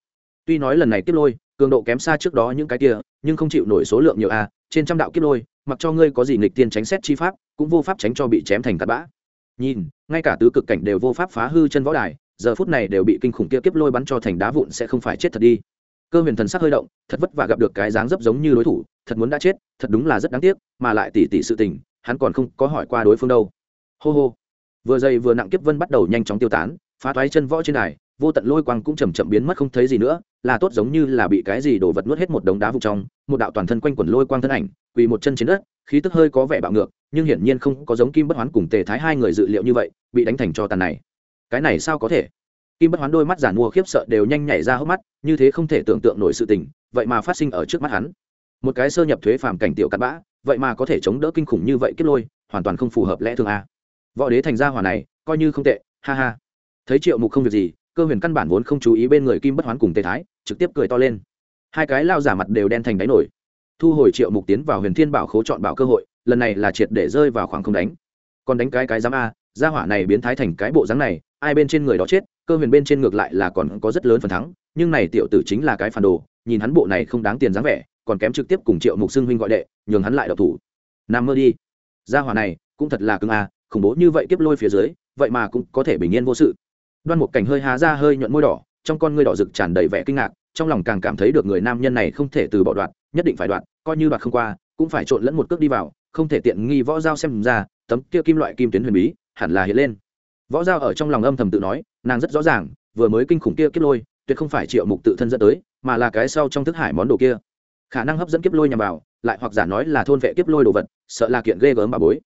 Tuy nói lần này kiếp lôi, cường độ kém xa trước đó những cái kia, nhưng không chịu nổi số lượng nhiều a, trên trăm đạo kiếp lôi, mặc cho ngươi có gì nghịch tiên tránh xét chi pháp, cũng vô pháp tránh cho bị chém thành tạt bã. Nhìn, ngay cả tứ cực cảnh đều vô pháp phá hư chân võ đài, giờ phút này đều bị kinh khủng kia kiếp lôi bắn cho thành đá vụn sẽ không phải chết thật đi. Cơ huyền thần sắc hơi động, thật vất vả gặp được cái dáng dấp giống như đối thủ, thật muốn đã chết, thật đúng là rất đáng tiếc, mà lại tỉ tỉ sự tình, hắn còn không có hỏi qua đối phương đâu. Hô hô vừa dày vừa nặng kiếp vân bắt đầu nhanh chóng tiêu tán, phá toái chân võ trên đài, vô tận lôi quang cũng chầm chậm biến mất không thấy gì nữa, là tốt giống như là bị cái gì đổ vật nuốt hết một đống đá vụt trong, một đạo toàn thân quanh quẩn lôi quang thân ảnh, quỳ một chân trên đất, khí tức hơi có vẻ bạo ngược, nhưng hiển nhiên không có giống kim bất hoán cùng tề thái hai người dự liệu như vậy, bị đánh thành cho tàn này. Cái này sao có thể? Kim bất hoán đôi mắt giản mua khiếp sợ đều nhanh nhảy ra hốc mắt, như thế không thể tưởng tượng nổi sự tình, vậy mà phát sinh ở trước mắt hắn. Một cái sơ nhập thuế phàm cảnh tiểu cặn bã, vậy mà có thể chống đỡ kinh khủng như vậy kết lôi, hoàn toàn không phù hợp lẽ thường a võ đế thành gia hỏa này, coi như không tệ, ha ha. Thấy triệu mục không việc gì, cơ huyền căn bản vốn không chú ý bên người kim bất hoán cùng tề thái, trực tiếp cười to lên. Hai cái lao giả mặt đều đen thành đáy nổi. Thu hồi triệu mục tiến vào huyền thiên bảo khố chọn bảo cơ hội, lần này là triệt để rơi vào khoảng không đánh. Còn đánh cái cái dám a, gia hỏa này biến thái thành cái bộ dáng này, ai bên trên người đó chết, cơ huyền bên trên ngược lại là còn có rất lớn phần thắng, nhưng này tiểu tử chính là cái phản đồ, nhìn hắn bộ này không đáng tiền dáng vẻ, còn kém trực tiếp cùng triệu mục xưng huynh gọi đệ, nhường hắn lại độc thủ. Nằm mơ đi. Gia hỏa này, cũng thật là cưng a khủng bố như vậy kiếp lôi phía dưới, vậy mà cũng có thể bình yên vô sự. Đoan một cảnh hơi há ra hơi nhuận môi đỏ, trong con ngươi đỏ rực tràn đầy vẻ kinh ngạc, trong lòng càng cảm thấy được người nam nhân này không thể từ bỏ đoạn, nhất định phải đoạn, coi như đoạn không qua, cũng phải trộn lẫn một cước đi vào, không thể tiện nghi võ dao xem ra, tấm kia kim loại kim tuyến huyền bí, hẳn là hiện lên. Võ dao ở trong lòng âm thầm tự nói, nàng rất rõ ràng, vừa mới kinh khủng kia kiếp lôi, tuyệt không phải triệu mục tự thân dẫn tới, mà là cái sau trong thức hải món đồ kia. Khả năng hấp dẫn kiếp lôi nhằm vào, lại hoặc giả nói là thôn vệ kiếp lôi đồ vật, sợ là kiện ghê gớm bà bối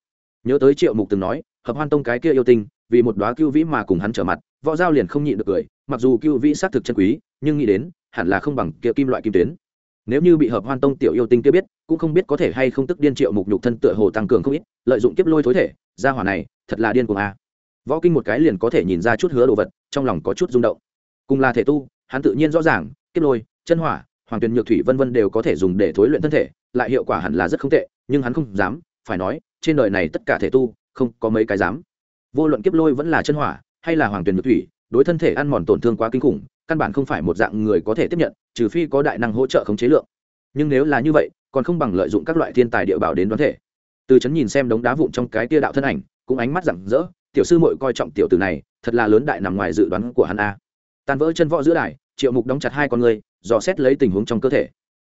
nhớ tới triệu mục từng nói, hợp hoan tông cái kia yêu tinh, vì một đoá cưu vĩ mà cùng hắn trở mặt, võ giao liền không nhịn được cười, mặc dù cưu vĩ xác thực chân quý, nhưng nghĩ đến, hẳn là không bằng kia kim loại kim tuyến. Nếu như bị hợp hoan tông tiểu yêu tinh kia biết, cũng không biết có thể hay không tức điên triệu mục nhục thân tựa hồ tăng cường không ít, lợi dụng kiếp lôi thối thể ra hỏa này, thật là điên cuồng a. Võ kinh một cái liền có thể nhìn ra chút hứa đồ vật, trong lòng có chút rung động. Cùng là thể tu, hắn tự nhiên rõ ràng, kiếp lôi, chân hỏa, hoàng tuyền nhược thủy vân vân đều có thể dùng để thối luyện thân thể, lại hiệu quả hẳn là rất không tệ, nhưng hắn không dám, phải nói trên đời này tất cả thể tu, không có mấy cái dám. Vô luận kiếp lôi vẫn là chân hỏa, hay là hoàng tuyền nhược thủy, đối thân thể ăn mòn tổn thương quá kinh khủng, căn bản không phải một dạng người có thể tiếp nhận, trừ phi có đại năng hỗ trợ khống chế lượng. Nhưng nếu là như vậy, còn không bằng lợi dụng các loại thiên tài địa bảo đến đoán thể. Từ chấn nhìn xem đống đá vụn trong cái tia đạo thân ảnh, cũng ánh mắt rạng rỡ, tiểu sư muội coi trọng tiểu tử này, thật là lớn đại nằm ngoài dự đoán của hắn a. Tan vỡ chân võ giữa đài, triệu mục đóng chặt hai con người, dò xét lấy tình huống trong cơ thể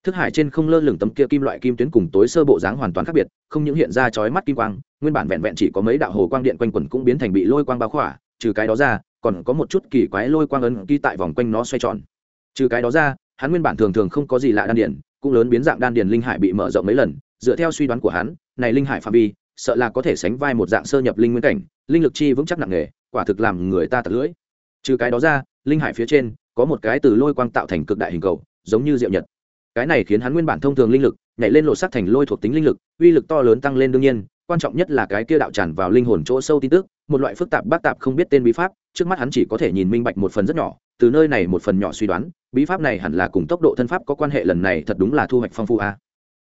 thức hải trên không lơ lửng tấm kia kim loại kim tuyến cùng tối sơ bộ dáng hoàn toàn khác biệt, không những hiện ra chói mắt kim quang, nguyên bản vẹn vẹn chỉ có mấy đạo hồ quang điện quanh quẩn cũng biến thành bị lôi quang bao khỏa, trừ cái đó ra, còn có một chút kỳ quái lôi quang ấn ký tại vòng quanh nó xoay tròn. Trừ cái đó ra, hắn nguyên bản thường thường không có gì lạ đan điền, cũng lớn biến dạng đan điền linh hải bị mở rộng mấy lần, dựa theo suy đoán của hắn, này linh hải phạm vi, sợ là có thể sánh vai một dạng sơ nhập linh nguyên cảnh, linh lực chi vững chắc nặng nề, quả thực làm người ta tật lưỡi. Trừ cái đó ra, linh hải phía trên, có một cái từ lôi quang tạo thành cực đại hình cầu, giống như diệu nhật cái này khiến hắn nguyên bản thông thường linh lực, nhảy lên lột sắc thành lôi thuộc tính linh lực, uy lực to lớn tăng lên đương nhiên, quan trọng nhất là cái kia đạo tràn vào linh hồn chỗ sâu tin tức, một loại phức tạp bác tạp không biết tên bí pháp, trước mắt hắn chỉ có thể nhìn minh bạch một phần rất nhỏ, từ nơi này một phần nhỏ suy đoán, bí pháp này hẳn là cùng tốc độ thân pháp có quan hệ lần này thật đúng là thu hoạch phong phu a.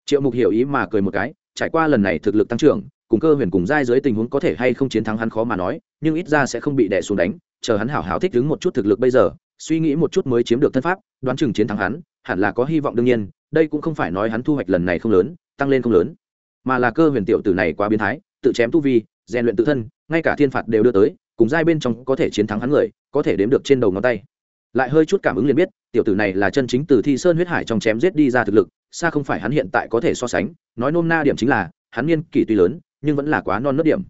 Triệu mục hiểu ý mà cười một cái, trải qua lần này thực lực tăng trưởng, cùng cơ huyền cùng giai dưới tình huống có thể hay không chiến thắng hắn khó mà nói, nhưng ít ra sẽ không bị đè xuống đánh, chờ hắn hảo hảo thích ứng một chút thực lực bây giờ, suy nghĩ một chút mới chiếm được thân pháp, đoán chừng chiến thắng hắn hẳn là có hy vọng đương nhiên đây cũng không phải nói hắn thu hoạch lần này không lớn tăng lên không lớn mà là cơ huyền tiểu tử này quá biến thái tự chém tu vi rèn luyện tự thân ngay cả thiên phạt đều đưa tới cùng giai bên trong có thể chiến thắng hắn người có thể đếm được trên đầu ngón tay. Lại hơi chút cảm ứng liền biết tiểu tử này là chân chính từ thi sơn huyết hải trong chém giết đi ra thực lực xa không phải hắn hiện tại có thể so sánh nói nôm na điểm chính là hắn niên kỷ tuy lớn nhưng vẫn là quá non nớt điểm.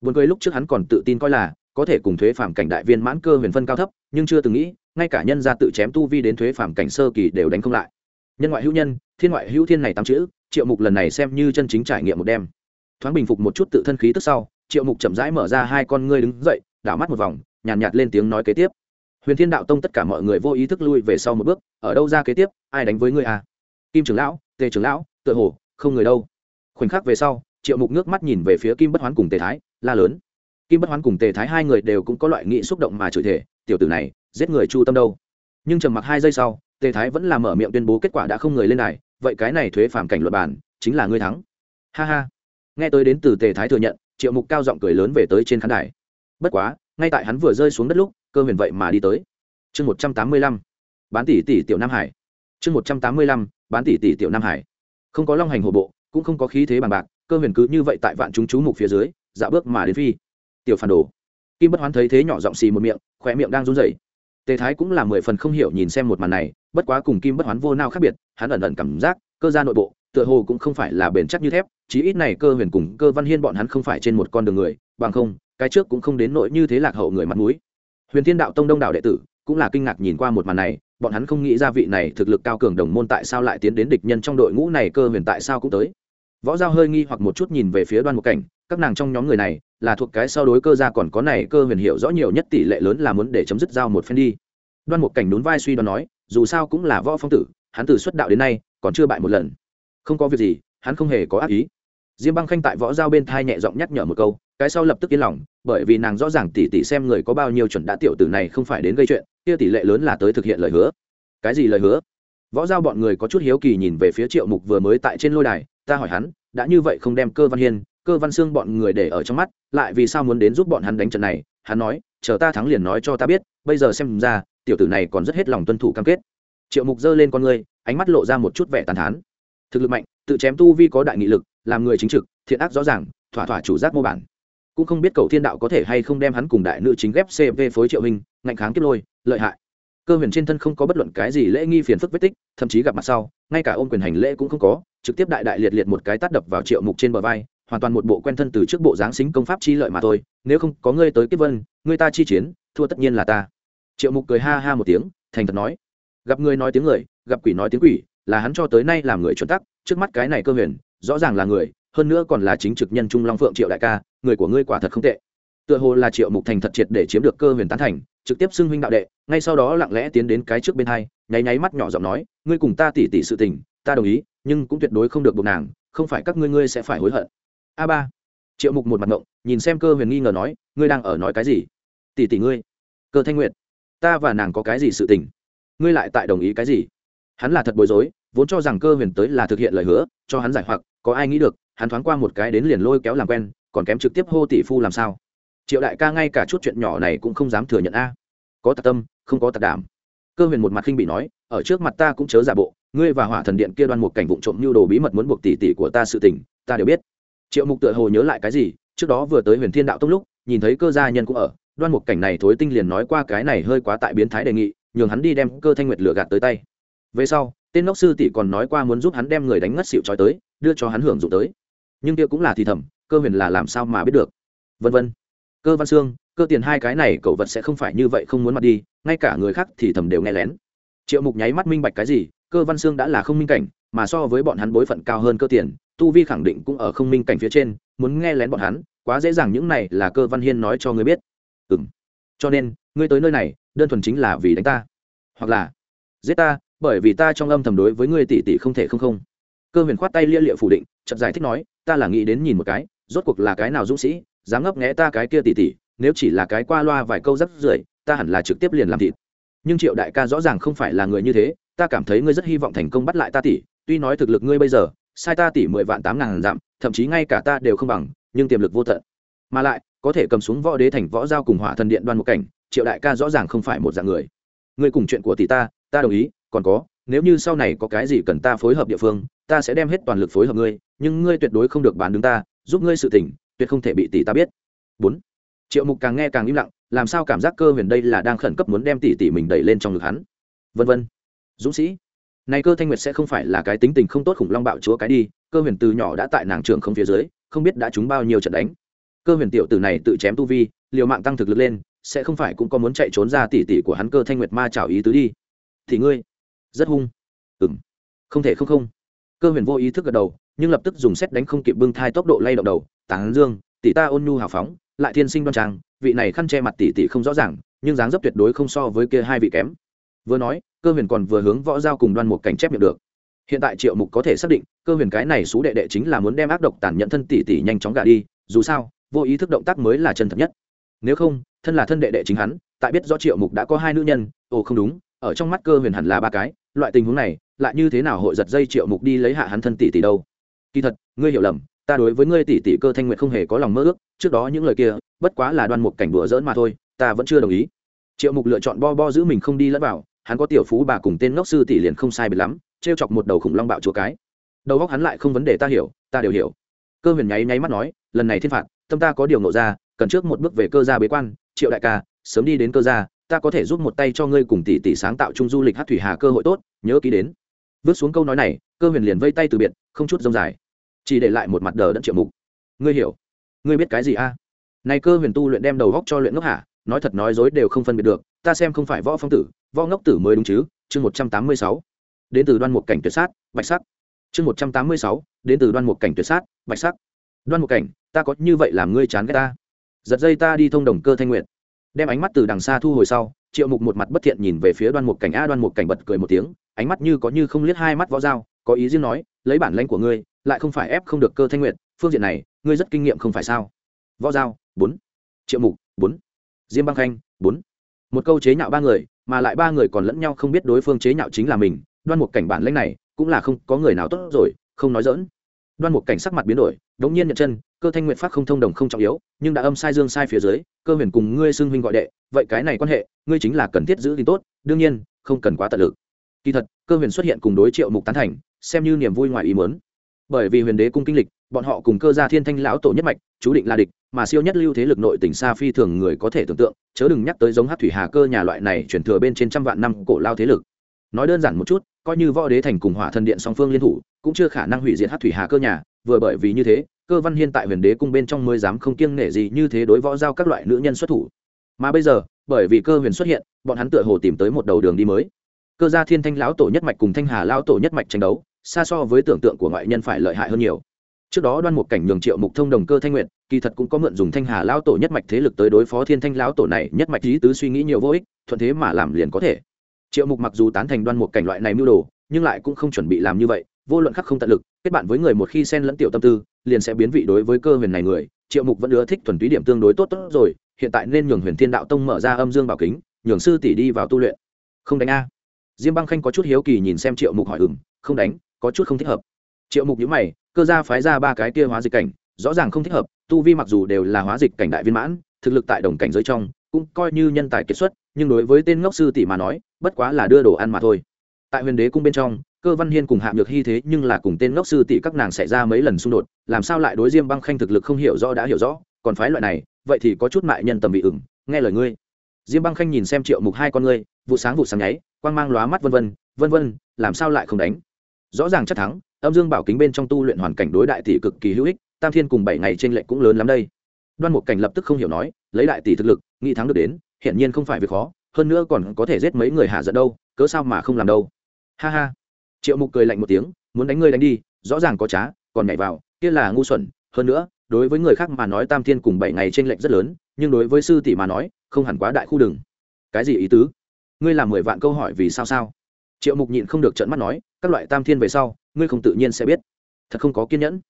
Buồn cười lúc trước hắn còn tự tin coi là có thể cùng thuế phạm cảnh đại viên mãn cơ huyền phân cao thấp, nhưng chưa từng nghĩ, ngay cả nhân gia tự chém tu vi đến thuế phạm cảnh sơ kỳ đều đánh không lại. Nhân ngoại hữu nhân, thiên ngoại hữu thiên này tám chữ, Triệu Mục lần này xem như chân chính trải nghiệm một đêm. Thoáng bình phục một chút tự thân khí tức sau, Triệu Mục chậm rãi mở ra hai con ngươi đứng dậy, đảo mắt một vòng, nhàn nhạt, nhạt lên tiếng nói kế tiếp. Huyền Thiên Đạo Tông tất cả mọi người vô ý thức lui về sau một bước, ở đâu ra kế tiếp, ai đánh với ngươi à? Kim trưởng lão, Tề trưởng lão, tựa hồ không người đâu. Khoảnh khắc về sau, Triệu Mục nước mắt nhìn về phía Kim Bất Hoán cùng Tề Thái, la lớn kim bất hoán cùng tề thái hai người đều cũng có loại nghị xúc động mà chửi thể tiểu tử này giết người chu tâm đâu. Nhưng trầm mặc hai giây sau, tề thái vẫn là mở miệng tuyên bố kết quả đã không người lên này vậy cái này thuế phản cảnh luật bản chính là ngươi thắng. Ha ha. Nghe tới đến từ tề thái thừa nhận, triệu mục cao giọng cười lớn về tới trên khán đài. Bất quá, ngay tại hắn vừa rơi xuống đất lúc, cơ huyền vậy mà đi tới. Chương một trăm tám mươi lăm, bán tỷ tỷ tiểu nam hải. Chương một trăm tám mươi lăm, bán tỷ tỷ tiểu nam hải. Không có long hành hồ bộ, cũng không có khí thế bằng bạc, cơ huyền cứ như vậy tại vạn chúng chú mục phía dưới dạ bước mà đến phi. Tiểu phản đồ. Kim bất hoán thấy thế nhỏ giọng xì một miệng khỏe miệng đang run rẩy tề thái cũng là mười phần không hiểu nhìn xem một màn này, bất quá cùng kim bất hoán vô nao khác biệt, hắn ẩn ẩn cảm giác, cơ gia nội bộ, tựa hồ cũng không phải là bền chắc như thép, chí ít này cơ huyền cùng cơ văn hiên bọn hắn không phải trên một con đường người, bằng không, cái trước cũng không đến nỗi như thế lạc hậu người mặt mũi. Huyền thiên đạo tông đông đảo đệ tử cũng là kinh ngạc nhìn qua một màn này, bọn hắn không nghĩ ra vị này thực lực cao cường đồng môn tại sao lại tiến đến địch nhân trong đội ngũ này, cơ huyền tại sao cũng tới võ giao hơi nghi hoặc một chút nhìn về phía đoan một cảnh, các nàng trong nhóm người này là thuộc cái sau đối cơ gia còn có này cơ huyền hiểu rõ nhiều nhất tỷ lệ lớn là muốn để chấm dứt giao một phen đi. Đoan một cảnh đốn vai suy đoán nói, dù sao cũng là võ phong tử, hắn từ xuất đạo đến nay còn chưa bại một lần. Không có việc gì, hắn không hề có ác ý. Diêm băng khanh tại võ giao bên thai nhẹ giọng nhắc nhở một câu, cái sau lập tức yên lòng, bởi vì nàng rõ ràng tỉ tỷ xem người có bao nhiêu chuẩn đã tiểu tử này không phải đến gây chuyện, kia tỷ lệ lớn là tới thực hiện lời hứa. Cái gì lời hứa? Võ giao bọn người có chút hiếu kỳ nhìn về phía triệu mục vừa mới tại trên lôi đài ta hỏi hắn, đã như vậy không đem cơ văn hiên, cơ văn xương bọn người để ở trong mắt, lại vì sao muốn đến giúp bọn hắn đánh trận này? Hắn nói, chờ ta thắng liền nói cho ta biết, bây giờ xem ra, tiểu tử này còn rất hết lòng tuân thủ cam kết. Triệu mục giơ lên con người ánh mắt lộ ra một chút vẻ tàn thán. Thực lực mạnh, tự chém tu vi có đại nghị lực, làm người chính trực, thiện ác rõ ràng, thỏa thỏa chủ giác mô bản. Cũng không biết cầu thiên đạo có thể hay không đem hắn cùng đại nữ chính ghép cv phối triệu hình, ngạnh kháng kiếp lôi, lợi hại cơ huyền trên thân không có bất luận cái gì lễ nghi phiền phức vết tích, thậm chí gặp mặt sau, ngay cả ôm quyền hành lễ cũng không có, trực tiếp đại đại liệt liệt một cái tát đập vào triệu mục trên bờ vai, hoàn toàn một bộ quen thân từ trước bộ giáng xính công pháp chi lợi mà thôi, nếu không có ngươi tới kiếp vân, ngươi ta chi chiến, thua tất nhiên là ta. Triệu mục cười ha ha một tiếng, thành thật nói. Gặp người nói tiếng người, gặp quỷ nói tiếng quỷ, là hắn cho tới nay làm người chuẩn tắc, trước mắt cái này cơ huyền, rõ ràng là người, hơn nữa còn là chính trực nhân trung long phượng triệu đại ca, người của ngươi quả thật không tệ tựa hồ là triệu mục thành thật triệt để chiếm được cơ huyền tán thành, trực tiếp xưng huynh đạo đệ, ngay sau đó lặng lẽ tiến đến cái trước bên hai, nháy nháy mắt nhỏ giọng nói, ngươi cùng ta tỉ tỉ sự tình, ta đồng ý, nhưng cũng tuyệt đối không được buộc nàng, không phải các ngươi ngươi sẽ phải hối hận. A ba. Triệu mục một mặt ngộng, nhìn xem cơ huyền nghi ngờ nói, ngươi đang ở nói cái gì? Tỉ tỉ ngươi. Cơ thanh nguyệt, ta và nàng có cái gì sự tình? Ngươi lại tại đồng ý cái gì? Hắn là thật bối rối, vốn cho rằng cơ huyền tới là thực hiện lời hứa, cho hắn giải hoặc, có ai nghĩ được, hắn thoáng qua một cái đến liền lôi kéo làm quen, còn kém trực tiếp hô tỷ phu làm sao? Triệu đại ca ngay cả chút chuyện nhỏ này cũng không dám thừa nhận a. Có tạc tâm, không có tạc đảm. Cơ huyền một mặt khinh bị nói, ở trước mặt ta cũng chớ giả bộ, ngươi và hỏa thần điện kia đoan một cảnh vụ trộm như đồ bí mật muốn buộc tỷ tỷ của ta sự tình, ta đều biết. Triệu mục tựa hồ nhớ lại cái gì, trước đó vừa tới huyền thiên đạo tông lúc, nhìn thấy cơ gia nhân cũng ở, đoan một cảnh này thối tinh liền nói qua cái này hơi quá tại biến thái đề nghị, nhường hắn đi đem cơ thanh nguyệt lửa gạt tới tay. Về sau, tên ngốc sư tỷ còn nói qua muốn giúp hắn đem người đánh ngất xịu trói tới, đưa cho hắn hưởng dụng tới. Nhưng kia cũng là thì thầm, cơ huyền là làm sao mà biết được. Vân vân cơ văn xương, cơ tiền hai cái này cậu vật sẽ không phải như vậy không muốn mặt đi, ngay cả người khác thì thầm đều nghe lén. Triệu mục nháy mắt minh bạch cái gì, cơ văn xương đã là không minh cảnh, mà so với bọn hắn bối phận cao hơn cơ tiền, tu vi khẳng định cũng ở không minh cảnh phía trên, muốn nghe lén bọn hắn, quá dễ dàng những này là cơ văn hiên nói cho ngươi biết. Ừ m cho nên, ngươi tới nơi này, đơn thuần chính là vì đánh ta. Hoặc là, giết ta, bởi vì ta trong âm thầm đối với ngươi tỷ tỷ không thể không không. Cơ huyền khoát tay lia liệu phủ định, chậm giải thích nói, ta là nghĩ đến nhìn một cái, rốt cuộc là cái nào dũng sĩ dám ngấp nghẽ ta cái kia tỷ tỷ nếu chỉ là cái qua loa vài câu rắc rưởi, ta hẳn là trực tiếp liền làm thịt. Nhưng triệu đại ca rõ ràng không phải là người như thế, ta cảm thấy ngươi rất hy vọng thành công bắt lại ta tỷ tuy nói thực lực ngươi bây giờ, sai ta tỷ mười vạn tám ngàn dặm thậm chí ngay cả ta đều không bằng, nhưng tiềm lực vô tận. Mà lại, có thể cầm xuống võ đế thành võ giao cùng hỏa thần điện đoan một cảnh, triệu đại ca rõ ràng không phải một dạng người. Ngươi cùng chuyện của tỷ ta ta đồng ý, còn có, nếu như sau này có cái gì cần ta phối hợp địa phương, ta sẽ đem hết toàn lực phối hợp ngươi, nhưng ngươi tuyệt đối không được bán đứng ta, giúp ngươi sự tỉnh tuyệt không thể bị tỷ ta biết. Bốn, triệu mục càng nghe càng im lặng, làm sao cảm giác cơ huyền đây là đang khẩn cấp muốn đem tỷ tỷ mình đẩy lên trong ngực hắn? Vân vân. Dũng sĩ, này cơ thanh nguyệt sẽ không phải là cái tính tình không tốt khủng long bạo chúa cái đi, cơ huyền từ nhỏ đã tại nàng trường không phía dưới, không biết đã trúng bao nhiêu trận đánh. Cơ huyền tiểu tử này tự chém tu vi, liều mạng tăng thực lực lên, sẽ không phải cũng có muốn chạy trốn ra tỷ tỷ của hắn cơ thanh nguyệt ma chảo ý tứ đi. Thì ngươi, rất hung. Ừm. Không thể không không. Cơ huyền vô ý thức gật đầu, nhưng lập tức dùng xét đánh không kịp bưng thai tốc độ lay động đầu tán dương, tỷ ta ôn nhu hào phóng, lại thiên sinh đoan trang, vị này khăn che mặt tỷ tỷ không rõ ràng, nhưng dáng dấp tuyệt đối không so với kia hai vị kém. Vừa nói, cơ huyền còn vừa hướng võ giao cùng đoan một cảnh chép miệng được. Hiện tại triệu mục có thể xác định, cơ huyền cái này xú đệ đệ chính là muốn đem ác độc tàn nhẫn thân tỷ tỷ nhanh chóng gả đi, dù sao, vô ý thức động tác mới là chân thật nhất. Nếu không, thân là thân đệ đệ chính hắn, tại biết rõ triệu mục đã có hai nữ nhân, ồ không đúng, ở trong mắt cơ huyền hẳn là ba cái, loại tình huống này, lại như thế nào hội giật dây triệu mục đi lấy hạ hắn thân tỷ tỷ đâu? Kỳ thật, ngươi hiểu lầm ta đối với ngươi tỷ tỷ cơ thanh nguyện không hề có lòng mơ ước, trước đó những lời kia, bất quá là đoan mục cảnh đùa dỡn mà thôi, ta vẫn chưa đồng ý. Triệu mục lựa chọn bo bo giữ mình không đi lẫn vào, hắn có tiểu phú bà cùng tên ngốc sư tỷ liền không sai biệt lắm t r e o chọc một đầu khủng long bạo chúa cái. Đầu góc hắn lại không vấn đề, ta hiểu, ta đều hiểu. Cơ huyền nháy nháy mắt nói, lần này thiên phạt, tâm ta có điều nộ ra, cần trước một bước về cơ gia bế quan, triệu đại ca, sớm đi đến cơ gia, ta có thể giúp một tay cho ngươi cùng tỷ tỷ sáng tạo chung du lịch hát thủy hà cơ hội tốt, nhớ ký đến. Vứt xuống câu nói này, cơ huyền liền vây tay từ biệt, không chút rông dài chỉ để lại một mặt đờ đẫn triệu mục. Ngươi hiểu. Ngươi biết cái gì a? Này cơ huyền tu luyện đem đầu góc cho luyện ngốc hả? Nói thật nói dối đều không phân biệt được, ta xem không phải võ phong tử, võ ngốc tử mới đúng chứ? Chương một trăm tám mươi sáu. Đến từ đoan một cảnh tuyệt sát, bạch sắc. Chương một trăm tám mươi sáu. Đến từ đoan một cảnh tuyệt sát, bạch sắc. Đoan một cảnh, ta có như vậy làm ngươi chán ghét ta? Giật dây ta đi thông đồng cơ thanh nguyện đem ánh mắt từ đằng xa thu hồi sau, triệu mục một mặt bất thiện nhìn về phía đoan một cảnh. A, đoan một cảnh bật cười một tiếng, ánh mắt như có như không liếc hai mắt võ dao có ý riêng nói, lấy bản lãnh của ngươi lại không phải ép không được cơ thanh nguyệt, phương diện này, ngươi rất kinh nghiệm không phải sao? Võ giao, bốn. Triệu mục, bốn. Diêm băng khanh, bốn. Một câu chế nhạo ba người, mà lại ba người còn lẫn nhau không biết đối phương chế nhạo chính là mình, đoan một cảnh bản lãnh này, cũng là không có người nào tốt rồi, không nói dỡn đoan một cảnh sắc mặt biến đổi, đống nhiên nhận chân, cơ thanh nguyện phát không thông đồng không trọng yếu, nhưng đã âm sai dương sai phía dưới, cơ huyền cùng ngươi xưng huynh gọi đệ, vậy cái này quan hệ, ngươi chính là cần thiết giữ thì tốt, đương nhiên, không cần quá tận lực. Kỳ thật, cơ huyền xuất hiện cùng đối triệu mục tán thành, xem như niềm vui ngoài ý muốn bởi vì huyền đế cung kinh lịch, bọn họ cùng cơ gia thiên thanh lão tổ nhất mạch, chú định là địch, mà siêu nhất lưu thế lực nội tỉnh xa phi thường người có thể tưởng tượng, chớ đừng nhắc tới giống hát thủy hà cơ nhà loại này chuyển thừa bên trên trăm vạn năm cổ lao thế lực. Nói đơn giản một chút, coi như võ đế thành cùng hỏa thần điện song phương liên thủ, cũng chưa khả năng hủy diệt hát thủy hà cơ nhà, vừa bởi vì như thế, cơ văn hiên tại huyền đế cung bên trong mới dám không kiêng nể gì như thế đối võ giao các loại nữ nhân xuất thủ. Mà bây giờ, bởi vì cơ huyền xuất hiện, bọn hắn tựa hồ tìm tới một đầu đường đi mới. Cơ gia thiên thanh lão tổ nhất mạch cùng thanh hà lão tổ nhất mạch tranh đấu xa so với tưởng tượng của ngoại nhân phải lợi hại hơn nhiều. Trước đó đoan một cảnh nhường triệu mục thông đồng cơ thanh nguyện kỳ thật cũng có mượn dùng thanh hà lão tổ nhất mạch thế lực tới đối phó thiên thanh lão tổ này, nhất mạch lý tứ suy nghĩ nhiều vô ích, thuận thế mà làm liền có thể. Triệu mục mặc dù tán thành đoan một cảnh loại này mưu đồ, nhưng lại cũng không chuẩn bị làm như vậy, vô luận khắc không tận lực, kết bạn với người một khi xen lẫn tiểu tâm tư, liền sẽ biến vị đối với cơ huyền này người, triệu mục vẫn ưa thích thuần túy điểm tương đối tốt tốt rồi, hiện tại nên nhường huyền thiên đạo tông mở ra âm dương bảo kính, nhường sư tỷ đi vào tu luyện. Không đánh a. Diêm băng khanh có chút hiếu kỳ nhìn xem triệu mục hỏi ừng không đánh có chút không thích hợp. Triệu mục nhữ mày, cơ gia phái ra ba cái kia hóa dịch cảnh, rõ ràng không thích hợp, tu vi mặc dù đều là hóa dịch cảnh đại viên mãn, thực lực tại đồng cảnh giới trong, cũng coi như nhân tài kiệt xuất, nhưng đối với tên ngốc sư tỷ mà nói, bất quá là đưa đồ ăn mà thôi. Tại huyền đế cung bên trong, cơ văn hiên cùng hạ nhược hy thế nhưng là cùng tên ngốc sư tỷ các nàng xảy ra mấy lần xung đột, làm sao lại đối diêm băng khanh thực lực không hiểu rõ đã hiểu rõ, còn phái loại này, vậy thì có chút mại nhân tầm bị ửng, nghe lời ngươi. Diêm băng khanh nhìn xem triệu mục hai con ngươi, vụ sáng vụ sáng nháy, quang mang lóa mắt vân vân vân vân, làm sao lại không đánh? Rõ ràng chắc thắng, âm dương bảo kính bên trong tu luyện hoàn cảnh đối đại tỷ cực kỳ hữu ích, tam thiên cùng bảy ngày trên lệch cũng lớn lắm đây. Đoan Mục cảnh lập tức không hiểu nói, lấy đại tỷ thực lực, nghĩ thắng được đến, hiển nhiên không phải việc khó, hơn nữa còn có thể giết mấy người hạ giận đâu, cớ sao mà không làm đâu. Ha ha. Triệu mục cười lạnh một tiếng, muốn đánh ngươi đánh đi, rõ ràng có trá, còn nhảy vào, kia là ngu xuẩn. Hơn nữa, đối với người khác mà nói tam thiên cùng bảy ngày trên lệch rất lớn, nhưng đối với sư tỷ mà nói, không hẳn quá đại khu đừng. Cái gì ý tứ? Ngươi làm mười vạn câu hỏi vì sao sao? Triệu mục nhịn không được trận mắt nói các loại tam thiên về sau, ngươi không tự nhiên sẽ biết. Thật không có kiên nhẫn.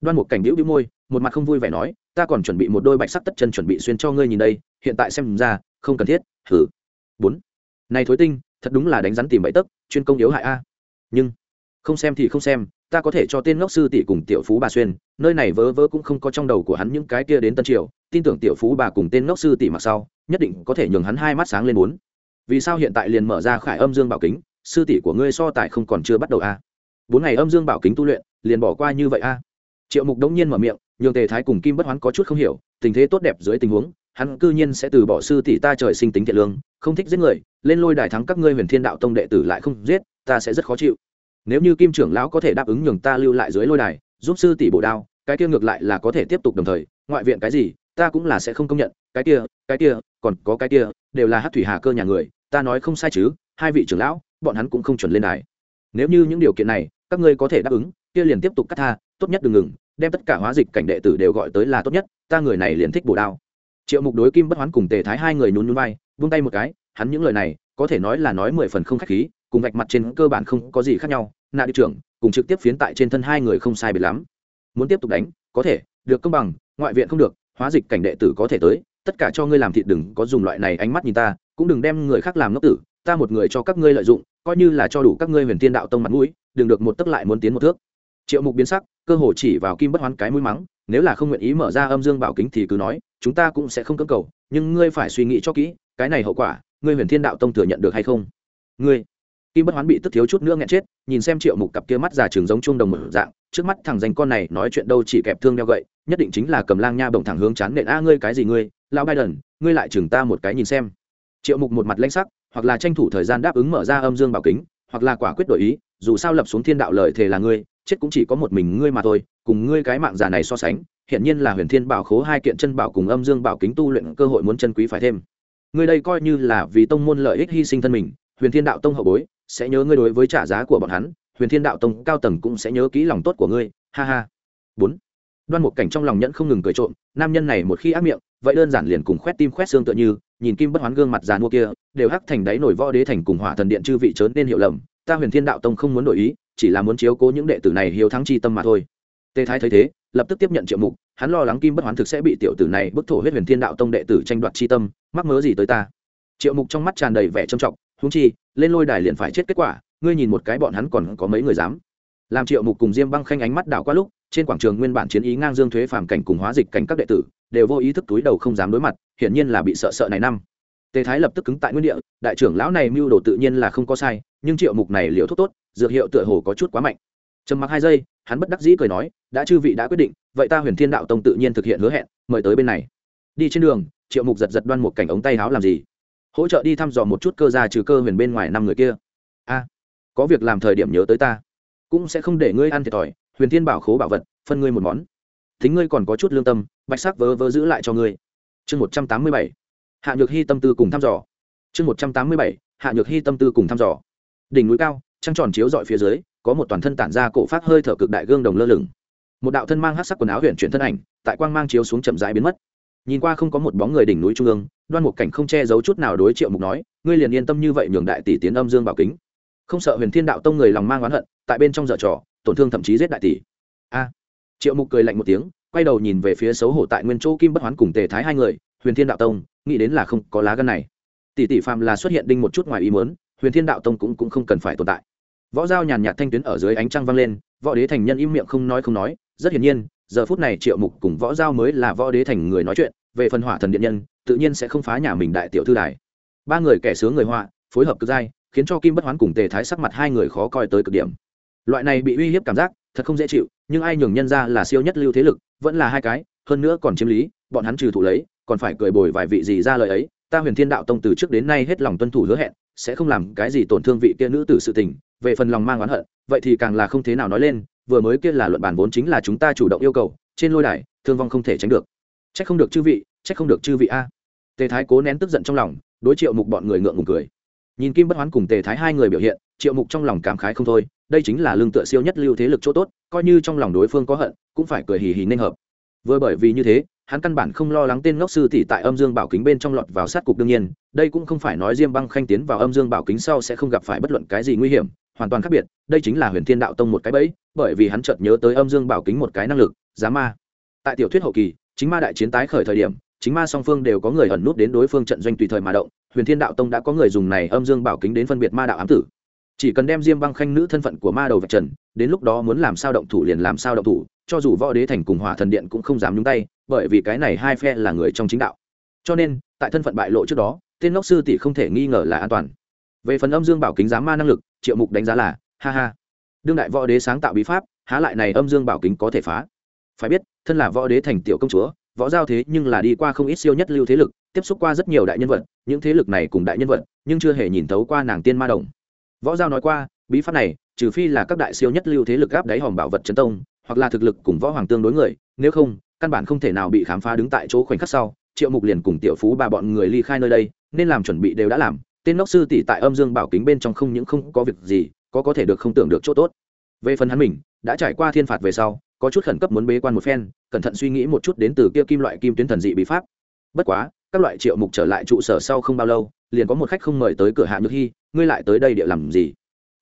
Đoan một cảnh đĩu đĩu môi, một mặt không vui vẻ nói, ta còn chuẩn bị một đôi bạch sắc tất chân chuẩn bị xuyên cho ngươi nhìn đây, hiện tại xem ra, không cần thiết thử bốn. Này thối tinh, thật đúng là đánh rắn tìm bẫy tấc, chuyên công yếu hại a. Nhưng, không xem thì không xem, ta có thể cho tên ngốc sư tỷ cùng tiểu phú bà xuyên, nơi này vớ vớ cũng không có trong đầu của hắn những cái kia đến tân triều, tin tưởng tiểu phú bà cùng tên ngốc sư tỷ mặc sau, nhất định có thể nhường hắn hai mắt sáng lên bốn. Vì sao hiện tại liền mở ra khải âm dương bảo kính? Sư tỷ của ngươi so tài không còn chưa bắt đầu a bốn ngày âm dương bảo kính tu luyện, liền bỏ qua như vậy a triệu mục đống nhiên mở miệng, nhường tề thái cùng kim bất hoán có chút không hiểu, tình thế tốt đẹp dưới tình huống, hắn cư nhiên sẽ từ bỏ sư tỷ ta trời sinh tính thiện lương, không thích giết người, lên lôi đài thắng các ngươi huyền thiên đạo tông đệ tử lại không giết, ta sẽ rất khó chịu. Nếu như kim trưởng lão có thể đáp ứng nhường ta lưu lại dưới lôi đài, giúp sư tỷ bổ đao, cái kia ngược lại là có thể tiếp tục đồng thời, ngoại viện cái gì, ta cũng là sẽ không công nhận, cái kia cái kia, còn có cái kia, đều là hát thủy hà cơ nhà người, ta nói không sai chứ, hai vị trưởng lão bọn hắn cũng không chuẩn lên đài. Nếu như những điều kiện này, các ngươi có thể đáp ứng, kia liền tiếp tục cắt tha, tốt nhất đừng ngừng, đem tất cả hóa dịch cảnh đệ tử đều gọi tới là tốt nhất, ta người này liền thích bổ đao. Triệu mục đối kim bất hoán cùng tề thái hai người nhún nhún vai, vung tay một cái, hắn những lời này, có thể nói là nói mười phần không khách khí, cùng vạch mặt trên cơ bản không có gì khác nhau, nạ đi trưởng, cùng trực tiếp phiến tại trên thân hai người không sai biệt lắm. Muốn tiếp tục đánh, có thể, được công bằng, ngoại viện không được, hóa dịch cảnh đệ tử có thể tới, tất cả cho ngươi làm thịt đừng có dùng loại này ánh mắt nhìn ta, cũng đừng đem người khác làm ngốc tử ta một người cho các ngươi lợi dụng, coi như là cho đủ các ngươi huyền thiên đạo tông mặt mũi, đừng được một tấc lại muốn tiến một thước. Triệu mục biến sắc, cơ hồ chỉ vào kim bất hoán cái mũi mắng, nếu là không nguyện ý mở ra âm dương bảo kính thì cứ nói, chúng ta cũng sẽ không cưỡng cầu, nhưng ngươi phải suy nghĩ cho kỹ, cái này hậu quả, ngươi huyền thiên đạo tông thừa nhận được hay không? Ngươi? Kim bất hoán bị tức thiếu chút nữa nghẹn chết, nhìn xem triệu mục cặp kia mắt già trường giống chuông đồng một dạng, trước mắt thằng danh con này nói chuyện đâu chỉ kẹp thương đeo gậy, nhất định chính là cầm lang nha bồng thẳng hướng chán nện, a, ngươi cái gì ngươi? Lão biden, ngươi lại chừng ta một cái nhìn xem. Triệu mục một mặt lanh sắc hoặc là tranh thủ thời gian đáp ứng mở ra âm dương bảo kính, hoặc là quả quyết đổi ý, dù sao lập xuống thiên đạo lợi thề là ngươi, chết cũng chỉ có một mình ngươi mà thôi, cùng ngươi cái mạng già này so sánh hiện nhiên là huyền thiên bảo khố hai kiện chân bảo cùng âm dương bảo kính tu luyện cơ hội muốn chân quý phải thêm. Ngươi đây coi như là vì tông môn lợi ích hy sinh thân mình, huyền thiên đạo tông hậu bối sẽ nhớ ngươi đối với trả giá của bọn hắn, huyền thiên đạo tông cao tầng cũng sẽ nhớ kỹ lòng tốt của ngươi, ha ha. Bốn. Đoan một cảnh trong lòng nhẫn không ngừng cười trộm, nam nhân này một khi ác miệng, vậy đơn giản liền cùng khoét tim khoét xương tựa như nhìn kim bất hoán gương mặt già mua kia, đều hắc thành đáy nổi võ đế thành cùng hỏa thần điện chư vị trớn nên hiểu lầm, ta huyền thiên đạo tông không muốn đổi ý, chỉ là muốn chiếu cố những đệ tử này hiếu thắng chi tâm mà thôi. Tề thái thấy thế, lập tức tiếp nhận triệu mục, hắn lo lắng kim bất hoán thực sẽ bị tiểu tử này bức thổ huyết huyền thiên đạo tông đệ tử tranh đoạt chi tâm, mắc mớ gì tới ta? Triệu mục trong mắt tràn đầy vẻ trầm trọng húng chi, lên lôi đài liền phải chết kết quả, ngươi nhìn một cái bọn hắn còn có mấy người dám? Làm triệu mục cùng diêm băng khanh ánh mắt đảo qua lúc, trên quảng trường nguyên bản chiến ý ngang dương thuế phàm cảnh cùng hóa dịch cảnh các đệ tử đều vô ý thức túi đầu không dám đối mặt, hiển nhiên là bị sợ sợ này năm. Tề thái lập tức cứng tại nguyên địa, đại trưởng lão này mưu đồ tự nhiên là không có sai, nhưng triệu mục này liều thuốc tốt, dược hiệu tựa hồ có chút quá mạnh. Trầm mặc hai giây, hắn bất đắc dĩ cười nói, đã chư vị đã quyết định, vậy ta huyền thiên đạo tông tự nhiên thực hiện hứa hẹn, mời tới bên này. Đi trên đường, triệu mục giật giật đoan một cảnh ống tay háo làm gì? Hỗ trợ đi thăm dò một chút cơ gia trừ cơ huyền bên ngoài năm người kia. A, có việc làm thời điểm nhớ tới ta, cũng sẽ không để ngươi ăn thiệt thòi, huyền thiên bảo khố bảo vật, phân ngươi một món thính ngươi còn có chút lương tâm, bạch sắc vớ vớ giữ lại cho ngươi. Chương một trăm tám mươi bảy, hạ nhược hy tâm tư cùng thăm dò. Chương một trăm tám mươi bảy, hạ nhược hy tâm tư cùng thăm dò. Đỉnh núi cao, trăng tròn chiếu dọi phía dưới, có một toàn thân tản ra cổ phát hơi thở cực đại gương đồng lơ lửng. Một đạo thân mang hát sắc quần áo huyện chuyển thân ảnh, tại quang mang chiếu xuống chậm rãi biến mất. Nhìn qua không có một bóng người đỉnh núi trung ương, đoan một cảnh không che giấu chút nào đối triệu mục nói, ngươi liền yên tâm như vậy nhường đại tỷ tiến âm dương bảo kính. Không sợ huyền thiên đạo tông người lòng mang oán hận, tại bên trong dở trò, tổn thương thậm chí giết đại tỷ. A! Triệu mục cười lạnh một tiếng, quay đầu nhìn về phía xấu hổ tại nguyên chỗ kim bất hoán cùng tề thái hai người, huyền thiên đạo tông, nghĩ đến là không có lá gân này. Tỷ tỷ phàm là xuất hiện đinh một chút ngoài ý muốn, huyền thiên đạo tông cũng cũng không cần phải tồn tại. Võ giao nhàn nhạt thanh tuyến ở dưới ánh trăng vang lên, võ đế thành nhân im miệng không nói không nói, rất hiển nhiên, giờ phút này triệu mục cùng võ giao mới là võ đế thành người nói chuyện, về phần hỏa thần điện nhân, tự nhiên sẽ không phá nhà mình đại tiểu thư đài. Ba người kẻ sướng người họa, phối hợp cực dai, khiến cho kim bất hoán cùng tề thái sắc mặt hai người khó coi tới cực điểm. Loại này bị uy hiếp cảm giác, thật không dễ chịu nhưng ai nhường nhân ra là siêu nhất lưu thế lực, vẫn là hai cái, hơn nữa còn chiếm lý, bọn hắn trừ thủ lấy, còn phải cười bồi vài vị gì ra lời ấy, ta huyền thiên đạo tông từ trước đến nay hết lòng tuân thủ hứa hẹn, sẽ không làm cái gì tổn thương vị kia nữ tử sự tình, về phần lòng mang oán hận, vậy thì càng là không thế nào nói lên, vừa mới kia là luận bản vốn chính là chúng ta chủ động yêu cầu, trên lôi đài, thương vong không thể tránh được. Trách không được chư vị, trách không được chư vị a. Tề thái cố nén tức giận trong lòng, đối triệu mục bọn người ngượng ngùng cười. Nhìn kim bất hoán cùng tề thái hai người biểu hiện, triệu mục trong lòng cảm khái không thôi đây chính là lương tựa siêu nhất lưu thế lực chỗ tốt, coi như trong lòng đối phương có hận, cũng phải cười hì hì nên hợp. Vừa bởi vì như thế, hắn căn bản không lo lắng tên ngốc sư tỷ tại âm dương bảo kính bên trong lọt vào sát cục đương nhiên, đây cũng không phải nói diêm băng khanh tiến vào âm dương bảo kính sau sẽ không gặp phải bất luận cái gì nguy hiểm, hoàn toàn khác biệt, đây chính là huyền thiên đạo tông một cái bẫy, bởi vì hắn chợt nhớ tới âm dương bảo kính một cái năng lực, giá ma. Tại tiểu thuyết hậu kỳ, chính ma đại chiến tái khởi thời điểm, chính ma song phương đều có người ẩn nút đến đối phương trận doanh tùy thời mà động, huyền thiên đạo tông đã có người dùng này âm dương bảo kính đến phân biệt ma đạo ám tử chỉ cần đem diêm băng khanh nữ thân phận của ma đầu vạch trần, đến lúc đó muốn làm sao động thủ liền làm sao động thủ, cho dù võ đế thành cùng hỏa thần điện cũng không dám nhúng tay, bởi vì cái này hai phe là người trong chính đạo. Cho nên, tại thân phận bại lộ trước đó, tên ngốc sư tỷ không thể nghi ngờ là an toàn. Về phần âm dương bảo kính giám ma năng lực, triệu mục đánh giá là, ha ha. Đương đại võ đế sáng tạo bí pháp, há lại này âm dương bảo kính có thể phá. Phải biết, thân là võ đế thành tiểu công chúa, võ giao thế nhưng là đi qua không ít siêu nhất lưu thế lực, tiếp xúc qua rất nhiều đại nhân vật, những thế lực này cùng đại nhân vật, nhưng chưa hề nhìn thấu qua nàng tiên ma đồng võ giao nói qua, bí pháp này, trừ phi là các đại siêu nhất lưu thế lực gáp đáy hòm bảo vật chấn tông, hoặc là thực lực cùng võ hoàng tương đối người, nếu không, căn bản không thể nào bị khám phá đứng tại chỗ khoảnh khắc sau, triệu mục liền cùng tiểu phú ba bọn người ly khai nơi đây, nên làm chuẩn bị đều đã làm. Tên nóc sư tỷ tại âm dương bảo kính bên trong không những không có việc gì, có có thể được không tưởng được chỗ tốt. Về phần hắn mình, đã trải qua thiên phạt về sau, có chút khẩn cấp muốn bế quan một phen, cẩn thận suy nghĩ một chút đến từ kia kim loại kim tuyến thần dị bí pháp. Bất quá, các loại triệu mục trở lại trụ sở sau không bao lâu, liền có một khách không mời tới cửa hạ nhược hy ngươi lại tới đây địa làm gì?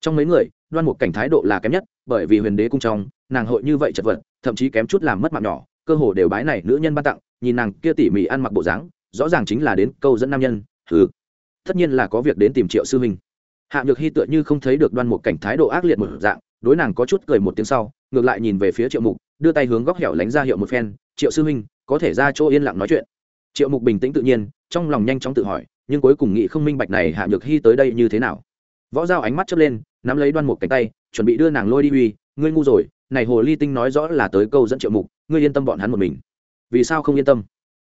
Trong mấy người, đoan Mục cảnh thái độ là kém nhất, bởi vì huyền đế cung trong, nàng hội như vậy chật vật, thậm chí kém chút làm mất mạng nhỏ, cơ hồ đều bái này nữ nhân ban tặng, nhìn nàng kia tỉ mỉ ăn mặc bộ dáng, rõ ràng chính là đến câu dẫn nam nhân thứ tất nhiên là có việc đến tìm triệu sư huynh. Hạ nhược hy tựa như không thấy được đoan Mục cảnh thái độ ác liệt một dạng, đối nàng có chút cười một tiếng sau, ngược lại nhìn về phía triệu mục, đưa tay hướng góc hẻo lánh ra hiệu một phen, triệu sư huynh, có thể ra chỗ yên lặng nói chuyện. Triệu mục bình tĩnh tự nhiên, trong lòng nhanh chóng tự hỏi nhưng cuối cùng nghĩ không minh bạch này hạ nhược hy tới đây như thế nào. Võ dao ánh mắt chớp lên, nắm lấy đoan một cánh tay, chuẩn bị đưa nàng lôi đi uy, ngươi ngu rồi, này hồ ly tinh nói rõ là tới câu dẫn triệu mục, ngươi yên tâm bọn hắn một mình. Vì sao không yên tâm?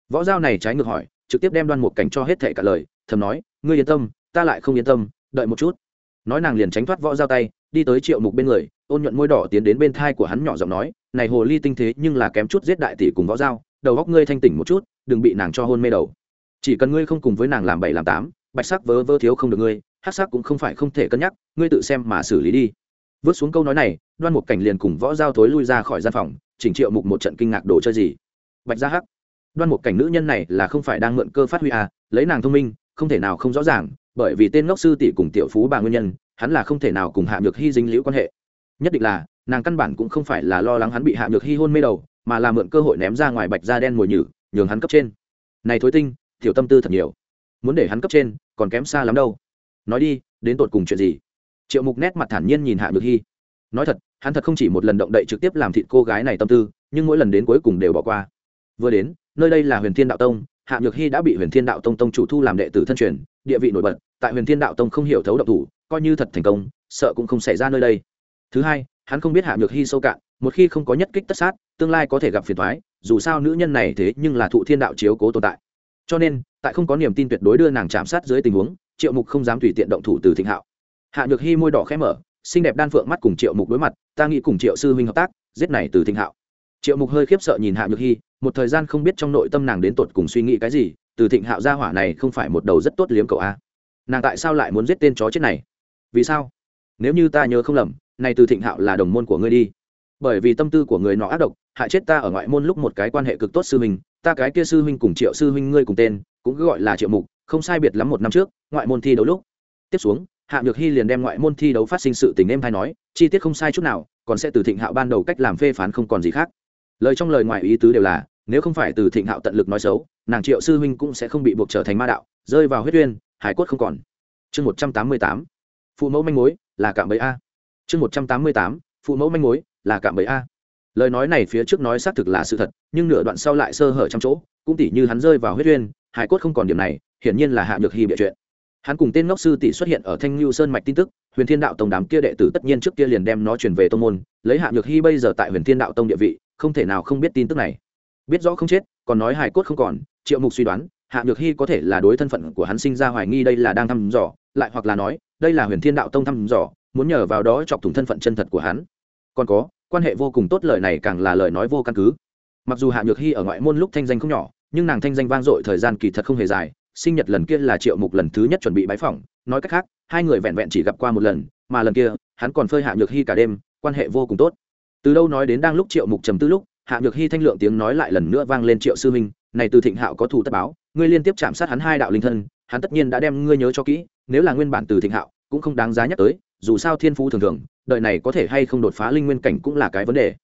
Võ dao này trái ngược hỏi, trực tiếp đem đoan một cảnh cho hết thệ cả lời, thầm nói, ngươi yên tâm, ta lại không yên tâm, đợi một chút. Nói nàng liền tránh thoát võ dao tay, đi tới triệu mục bên người, ôn nhuận môi đỏ tiến đến bên thai của hắn nhỏ giọng nói, này hồ ly tinh thế nhưng là kém chút giết đại tỷ cùng võ dao đầu góc ngươi thanh tỉnh một chút, đừng bị nàng cho hôn mê đầu chỉ cần ngươi không cùng với nàng làm bảy làm tám, bạch sắc vớ vơ thiếu không được ngươi hát sắc cũng không phải không thể cân nhắc, ngươi tự xem mà xử lý đi. Vớt xuống câu nói này, đoan một cảnh liền cùng võ giao thối lui ra khỏi gian phòng, chỉnh triệu mục một trận kinh ngạc đồ chơi gì. Bạch gia hắc. Đoan một cảnh nữ nhân này là không phải đang mượn cơ phát huy à lấy nàng thông minh, không thể nào không rõ ràng, bởi vì tên ngốc sư tỷ cùng tiểu phú bà nguyên nhân, hắn là không thể nào cùng hạ nhược hy dính liễu quan hệ. Nhất định là, nàng căn bản cũng không phải là lo lắng hắn bị hạ nhược hy hôn mê đầu, mà là mượn cơ hội ném ra ngoài bạch da đen mồi nhử, nhường hắn cấp trên. Này thối tinh tiểu tâm tư thật nhiều. Muốn để hắn cấp trên, còn kém xa lắm đâu. Nói đi, đến tột cùng chuyện gì? Triệu mục nét mặt thản nhiên nhìn hạ nhược hy. Nói thật, hắn thật không chỉ một lần động đậy trực tiếp làm thịt cô gái này tâm tư, nhưng mỗi lần đến cuối cùng đều bỏ qua. Vừa đến, nơi đây là huyền thiên đạo tông, hạ nhược hy đã bị huyền thiên đạo tông tông chủ thu làm đệ tử thân truyền, địa vị nổi bật, tại huyền thiên đạo tông không hiểu thấu độc thủ, coi như thật thành công, sợ cũng không xảy ra nơi đây. Thứ hai, hắn không biết hạ nhược hy sâu cạn, một khi không có nhất kích tất sát, tương lai có thể gặp phiền thoái dù sao nữ nhân này thế nhưng là thụ thiên đạo chiếu cố tồn tại cho nên, tại không có niềm tin tuyệt đối đưa nàng chạm sát dưới tình huống, triệu mục không dám tùy tiện động thủ từ thịnh hạo. Hạ nhược hy môi đỏ khẽ mở, xinh đẹp đan phượng mắt cùng triệu mục đối mặt, ta nghĩ cùng triệu sư huynh hợp tác, giết này từ thịnh hạo. Triệu mục hơi khiếp sợ nhìn hạ nhược hy một thời gian không biết trong nội tâm nàng đến tột cùng suy nghĩ cái gì, từ thịnh hạo gia hỏa này không phải một đầu rất tốt liếm cậu a. Nàng tại sao lại muốn giết tên chó chết này? Vì sao? Nếu như ta nhớ không lầm, này từ thịnh hạo là đồng môn của ngươi đi bởi vì tâm tư của người nọ ác độc, hại chết ta ở ngoại môn lúc một cái quan hệ cực tốt sư huynh, ta cái kia sư huynh cùng triệu sư huynh ngươi cùng tên, cũng cứ gọi là triệu mục, không sai biệt lắm một năm trước, ngoại môn thi đấu lúc. Tiếp xuống, hạ nhược hy liền đem ngoại môn thi đấu phát sinh sự tình em hay nói, chi tiết không sai chút nào, còn sẽ từ thịnh hạo ban đầu cách làm phê phán không còn gì khác. Lời trong lời ngoài ý tứ đều là, nếu không phải từ thịnh hạo tận lực nói xấu, nàng triệu sư huynh cũng sẽ không bị buộc trở thành ma đạo, rơi vào huyết uyên, hải cốt không còn. Chương một trăm tám mươi tám, phụ mẫu manh mối là cạm bẫy a. Chương một trăm tám mươi tám, phụ mẫu manh mối là cạm bẫy a. Lời nói này phía trước nói xác thực là sự thật, nhưng nửa đoạn sau lại sơ hở trong chỗ, cũng tỉ như hắn rơi vào huyết uyên, hải cốt không còn điểm này, hiển nhiên là hạ nhược hy bịa chuyện. Hắn cùng tên ngốc sư tỷ xuất hiện ở thanh lưu sơn mạch tin tức, huyền thiên đạo tông đám kia đệ tử tất nhiên trước kia liền đem nó truyền về tông môn, lấy hạ nhược hy bây giờ tại huyền thiên đạo tông địa vị, không thể nào không biết tin tức này. Biết rõ không chết, còn nói hài cốt không còn, triệu mục suy đoán, hạ nhược hy có thể là đối thân phận của hắn sinh ra hoài nghi đây là đang thăm dò, lại hoặc là nói, đây là huyền thiên đạo tông thăm dò, muốn nhờ vào đó chọc thủng thân phận chân thật của hắn còn có, quan hệ vô cùng tốt lời này càng là lời nói vô căn cứ. Mặc dù hạ nhược hy ở ngoại môn lúc thanh danh không nhỏ, nhưng nàng thanh danh vang dội thời gian kỳ thật không hề dài, sinh nhật lần kia là triệu mục lần thứ nhất chuẩn bị bái phỏng. Nói cách khác, hai người vẹn vẹn chỉ gặp qua một lần, mà lần kia, hắn còn phơi hạ nhược hy cả đêm, quan hệ vô cùng tốt. Từ đâu nói đến đang lúc triệu mục trầm tư lúc, hạ nhược hy thanh lượng tiếng nói lại lần nữa vang lên triệu sư minh, này từ thịnh hạo có thủ tất báo, ngươi liên tiếp chạm sát hắn hai đạo linh thân, hắn tất nhiên đã đem ngươi nhớ cho kỹ, nếu là nguyên bản từ thịnh hạo cũng không đáng giá nhắc tới, dù sao thiên phú thường thường đợi này có thể hay không đột phá linh nguyên cảnh cũng là cái vấn đề.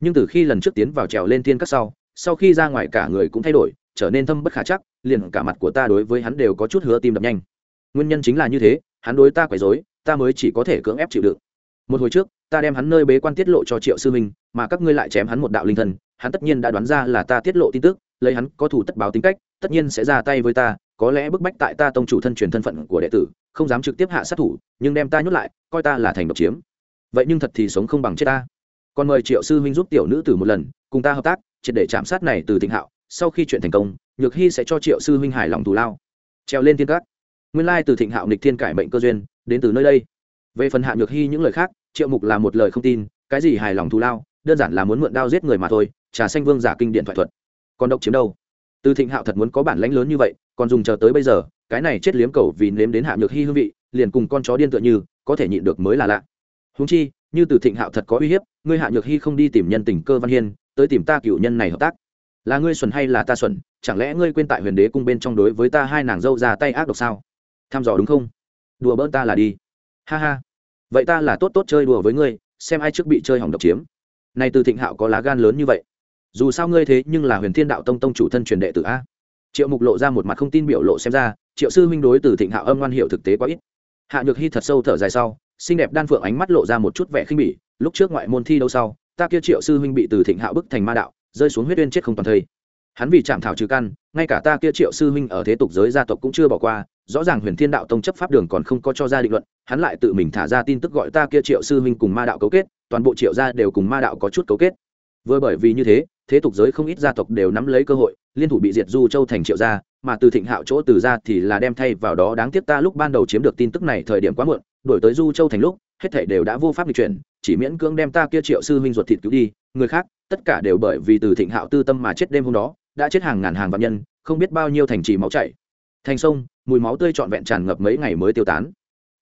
Nhưng từ khi lần trước tiến vào trèo lên thiên các sau sau khi ra ngoài cả người cũng thay đổi, trở nên thâm bất khả chắc, liền cả mặt của ta đối với hắn đều có chút hứa tim đập nhanh. Nguyên nhân chính là như thế, hắn đối ta quấy dối ta mới chỉ có thể cưỡng ép chịu đựng. Một hồi trước, ta đem hắn nơi bế quan tiết lộ cho triệu sư minh mà các ngươi lại chém hắn một đạo linh thần, hắn tất nhiên đã đoán ra là ta tiết lộ tin tức, lấy hắn có thủ tất báo tính cách, tất nhiên sẽ ra tay với ta, có lẽ bức bách tại ta tông chủ thân truyền thân phận của đệ tử, không dám trực tiếp hạ sát thủ, nhưng đem ta nhốt lại, coi ta là thành độc chiếm vậy nhưng thật thì sống không bằng chết ta. Còn mời triệu sư huynh giúp tiểu nữ tử một lần, cùng ta hợp tác, triệt để chạm sát này từ thịnh hạo, sau khi chuyện thành công, nhược hy sẽ cho triệu sư huynh hài lòng thù lao. Treo lên thiên cát. Nguyên lai từ thịnh hạo nịch thiên cải mệnh cơ duyên, đến từ nơi đây. Về phần hạ nhược hy những lời khác, triệu mục là một lời không tin, cái gì hài lòng thù lao, đơn giản là muốn mượn đao giết người mà thôi, trà xanh vương giả kinh điện thoại thuật. Còn độc chiếm đâu? Từ thịnh hạo thật muốn có bản lãnh lớn như vậy, còn dùng chờ tới bây giờ, cái này chết liếm cầu vì nếm đến hạ nhược hy hương vị, liền cùng con chó điên tựa như, có thể nhịn được mới là lạ húng chi, như từ thịnh hạo thật có uy hiếp, ngươi hạ nhược hy không đi tìm nhân tình cơ văn hiên, tới tìm ta cựu nhân này hợp tác. Là ngươi xuẩn hay là ta xuẩn, chẳng lẽ ngươi quên tại huyền đế cung bên trong đối với ta hai nàng dâu ra tay ác độc sao? Tham dò đúng không? Đùa bỡn ta là đi. Ha ha. Vậy ta là tốt tốt chơi đùa với ngươi, xem ai trước bị chơi hỏng độc chiếm. Này từ thịnh hạo có lá gan lớn như vậy. Dù sao ngươi thế nhưng là huyền thiên đạo tông tông chủ thân truyền đệ tử a. Triệu mục lộ ra một mặt không tin biểu lộ xem ra, triệu sư huynh đối từ thịnh hạo âm ngoan hiệu thực tế quá ít. Hạ nhược hy thật sâu thở dài sau xinh đẹp đan phượng ánh mắt lộ ra một chút vẻ khinh bỉ, lúc trước ngoại môn thi đâu sau, ta kia triệu sư huynh bị từ thịnh hạo bức thành ma đạo, rơi xuống huyết uyên chết không toàn thây. Hắn vì chạm thảo trừ căn, ngay cả ta kia triệu sư huynh ở thế tục giới gia tộc cũng chưa bỏ qua, rõ ràng huyền thiên đạo tông chấp pháp đường còn không có cho ra định luận, hắn lại tự mình thả ra tin tức gọi ta kia triệu sư huynh cùng ma đạo cấu kết, toàn bộ triệu gia đều cùng ma đạo có chút cấu kết. Vừa bởi vì như thế thế tục giới không ít gia tộc đều nắm lấy cơ hội, liên thủ bị diệt du châu thành triệu gia mà từ thịnh hạo chỗ từ ra thì là đem thay vào đó đáng tiếc ta lúc ban đầu chiếm được tin tức này thời điểm quá muộn, đổi tới du châu thành lúc, hết thảy đều đã vô pháp lịch chuyển, chỉ miễn cưỡng đem ta kia triệu sư huynh ruột thịt cứu đi, người khác, tất cả đều bởi vì từ thịnh hạo tư tâm mà chết đêm hôm đó, đã chết hàng ngàn hàng vạn nhân, không biết bao nhiêu thành trì máu chảy. Thành sông, mùi máu tươi trọn vẹn tràn ngập mấy ngày mới tiêu tán.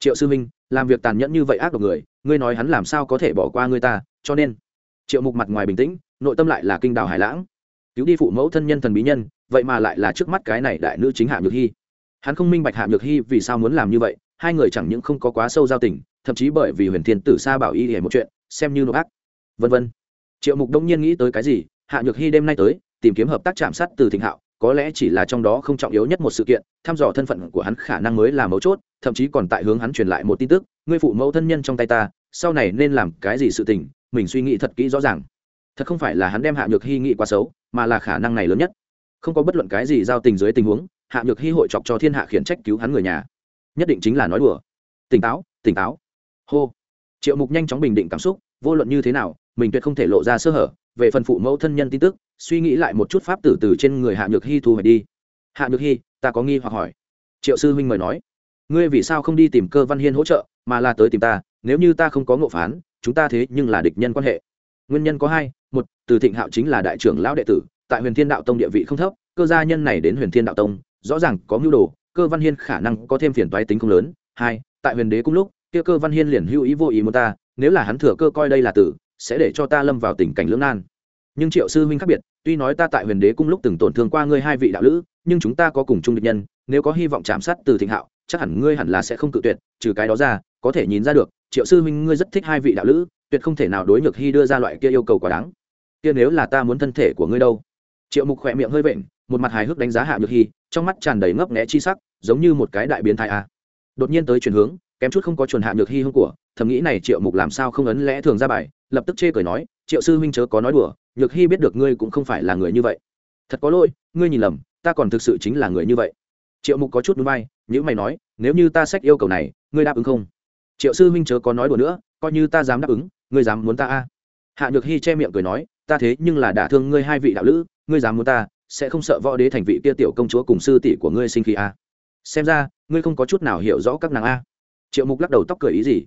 Triệu sư huynh, làm việc tàn nhẫn như vậy ác độc người, ngươi nói hắn làm sao có thể bỏ qua ngươi ta, cho nên, triệu mục mặt ngoài bình tĩnh, nội tâm lại là kinh đào hải lãng cứu đi phụ mẫu thân nhân thần bí nhân, vậy mà lại là trước mắt cái này đại nữ chính hạ nhược hy hắn không minh bạch hạ nhược hy vì sao muốn làm như vậy, hai người chẳng những không có quá sâu giao tình, thậm chí bởi vì huyền thiên tử sa bảo y hề một chuyện, xem như nộp ác. Vân vân. Triệu mục đông nhiên nghĩ tới cái gì, hạ nhược hy đêm nay tới, tìm kiếm hợp tác chạm sát từ thịnh hạo, có lẽ chỉ là trong đó không trọng yếu nhất một sự kiện, thăm dò thân phận của hắn khả năng mới là mấu chốt, thậm chí còn tại hướng hắn truyền lại một tin tức, ngươi phụ mẫu thân nhân trong tay ta, sau này nên làm cái gì sự tình? Mình suy nghĩ thật kỹ rõ ràng thật không phải là hắn đem hạ nhược hy nghĩ quá xấu, mà là khả năng này lớn nhất. Không có bất luận cái gì giao tình dưới tình huống, hạ nhược hy hội chọc cho thiên hạ khiển trách cứu hắn người nhà. Nhất định chính là nói đùa. Tỉnh táo tỉnh táo. Hô. Triệu mục nhanh chóng bình định cảm xúc, vô luận như thế nào, mình tuyệt không thể lộ ra sơ hở. Về phần phụ mẫu thân nhân tin tức, suy nghĩ lại một chút pháp tử từ trên người hạ nhược hy thu hồi đi. Hạ nhược hy, ta có nghi hoặc hỏi. Triệu sư huynh mời nói. Ngươi vì sao không đi tìm cơ văn hiên hỗ trợ, mà là tới tìm ta, nếu như ta không có ngộ phán, chúng ta thế nhưng là địch nhân quan hệ nguyên nhân có hai, một, từ thịnh hạo chính là đại trưởng lão đệ tử, tại huyền thiên đạo tông địa vị không thấp, cơ gia nhân này đến huyền thiên đạo tông, rõ ràng có mưu đồ, cơ văn hiên khả năng có thêm phiền toái tính không lớn. Hai, tại huyền đế cùng lúc, kia cơ văn hiên liền hưu ý vô ý muốn ta, nếu là hắn thừa cơ coi đây là tử, sẽ để cho ta lâm vào tình cảnh lưỡng nan. Nhưng triệu sư huynh khác biệt, tuy nói ta tại huyền đế cung lúc từng tổn thương qua ngươi hai vị đạo lữ, nhưng chúng ta có cùng chung địch nhân, nếu có hy vọng chạm sát từ thịnh hạo, chắc hẳn ngươi hẳn là sẽ không cự tuyệt, trừ cái đó ra, có thể nhìn ra được, triệu sư huynh ngươi rất thích hai vị đạo lữ tuyệt không thể nào đối nhược hy đưa ra loại kia yêu cầu quá đáng. Kia nếu là ta muốn thân thể của ngươi đâu? Triệu mục khỏe miệng hơi vện, một mặt hài hước đánh giá hạ nhược hy, trong mắt tràn đầy ngấp nghẽ chi sắc, giống như một cái đại biến thái a. Đột nhiên tới chuyển hướng, kém chút không có chuẩn hạ nhược hy hương của, thầm nghĩ này triệu mục làm sao không ấn lẽ thường ra bài, lập tức chê cười nói, triệu sư huynh chớ có nói đùa, nhược hy biết được ngươi cũng không phải là người như vậy. Thật có lỗi, ngươi nhìn lầm, ta còn thực sự chính là người như vậy. Triệu mục có chút núi bay nhữ mày nói, nếu như ta sách yêu cầu này, ngươi đáp ứng không? Triệu sư huynh chớ có nói đùa nữa, coi như ta dám đáp ứng ngươi dám muốn ta a? Hạ nhược hy che miệng cười nói, ta thế nhưng là đả thương ngươi hai vị đạo lữ, ngươi dám muốn ta, sẽ không sợ võ đế thành vị kia tiểu công chúa cùng sư tỷ của ngươi sinh khi a. Xem ra, ngươi không có chút nào hiểu rõ các nàng a. Triệu mục lắc đầu tóc cười ý gì?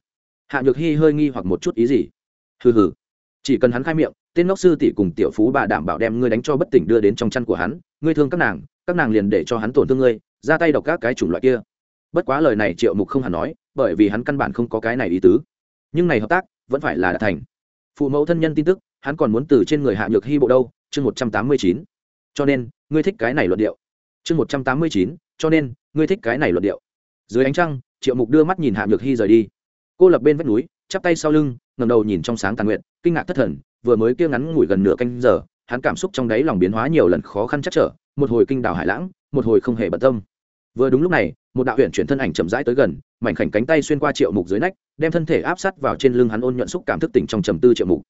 Hạ nhược hy hơi nghi hoặc một chút ý gì? Hừ hừ. Chỉ cần hắn khai miệng, tên ngốc sư tỷ cùng tiểu phú bà đảm bảo đem ngươi đánh cho bất tỉnh đưa đến trong chăn của hắn, ngươi thương các nàng các nàng liền để cho hắn tổn thương ngươi, ra tay độc các cái chủng loại kia. Bất quá lời này triệu mục không hẳn nói, bởi vì hắn căn bản không có cái này ý tứ. Nhưng này hợp tác vẫn phải là đạt thành. Phụ mẫu thân nhân tin tức, hắn còn muốn từ trên người hạ nhược hy bộ đâu, chương một trăm tám mươi chín. Cho nên, ngươi thích cái này luận điệu. Chương một trăm tám mươi chín, cho nên, ngươi thích cái này luận điệu. Dưới ánh trăng, triệu mục đưa mắt nhìn hạ nhược hy rời đi. Cô lập bên vách núi, chắp tay sau lưng ngầm đầu nhìn trong sáng tàn nguyện, kinh ngạc thất thần, vừa mới kia ngắn ngủi gần nửa canh giờ, hắn cảm xúc trong đáy lòng biến hóa nhiều lần khó khăn chắc trở, một hồi kinh đảo hải lãng, một hồi không hề bận tâm vừa đúng lúc này một đạo huyện chuyển thân ảnh chậm rãi tới gần mảnh khảnh cánh tay xuyên qua triệu mục dưới nách đem thân thể áp sát vào trên lưng hắn ôn nhuận xúc cảm thức tỉnh trong trầm tư triệu mục.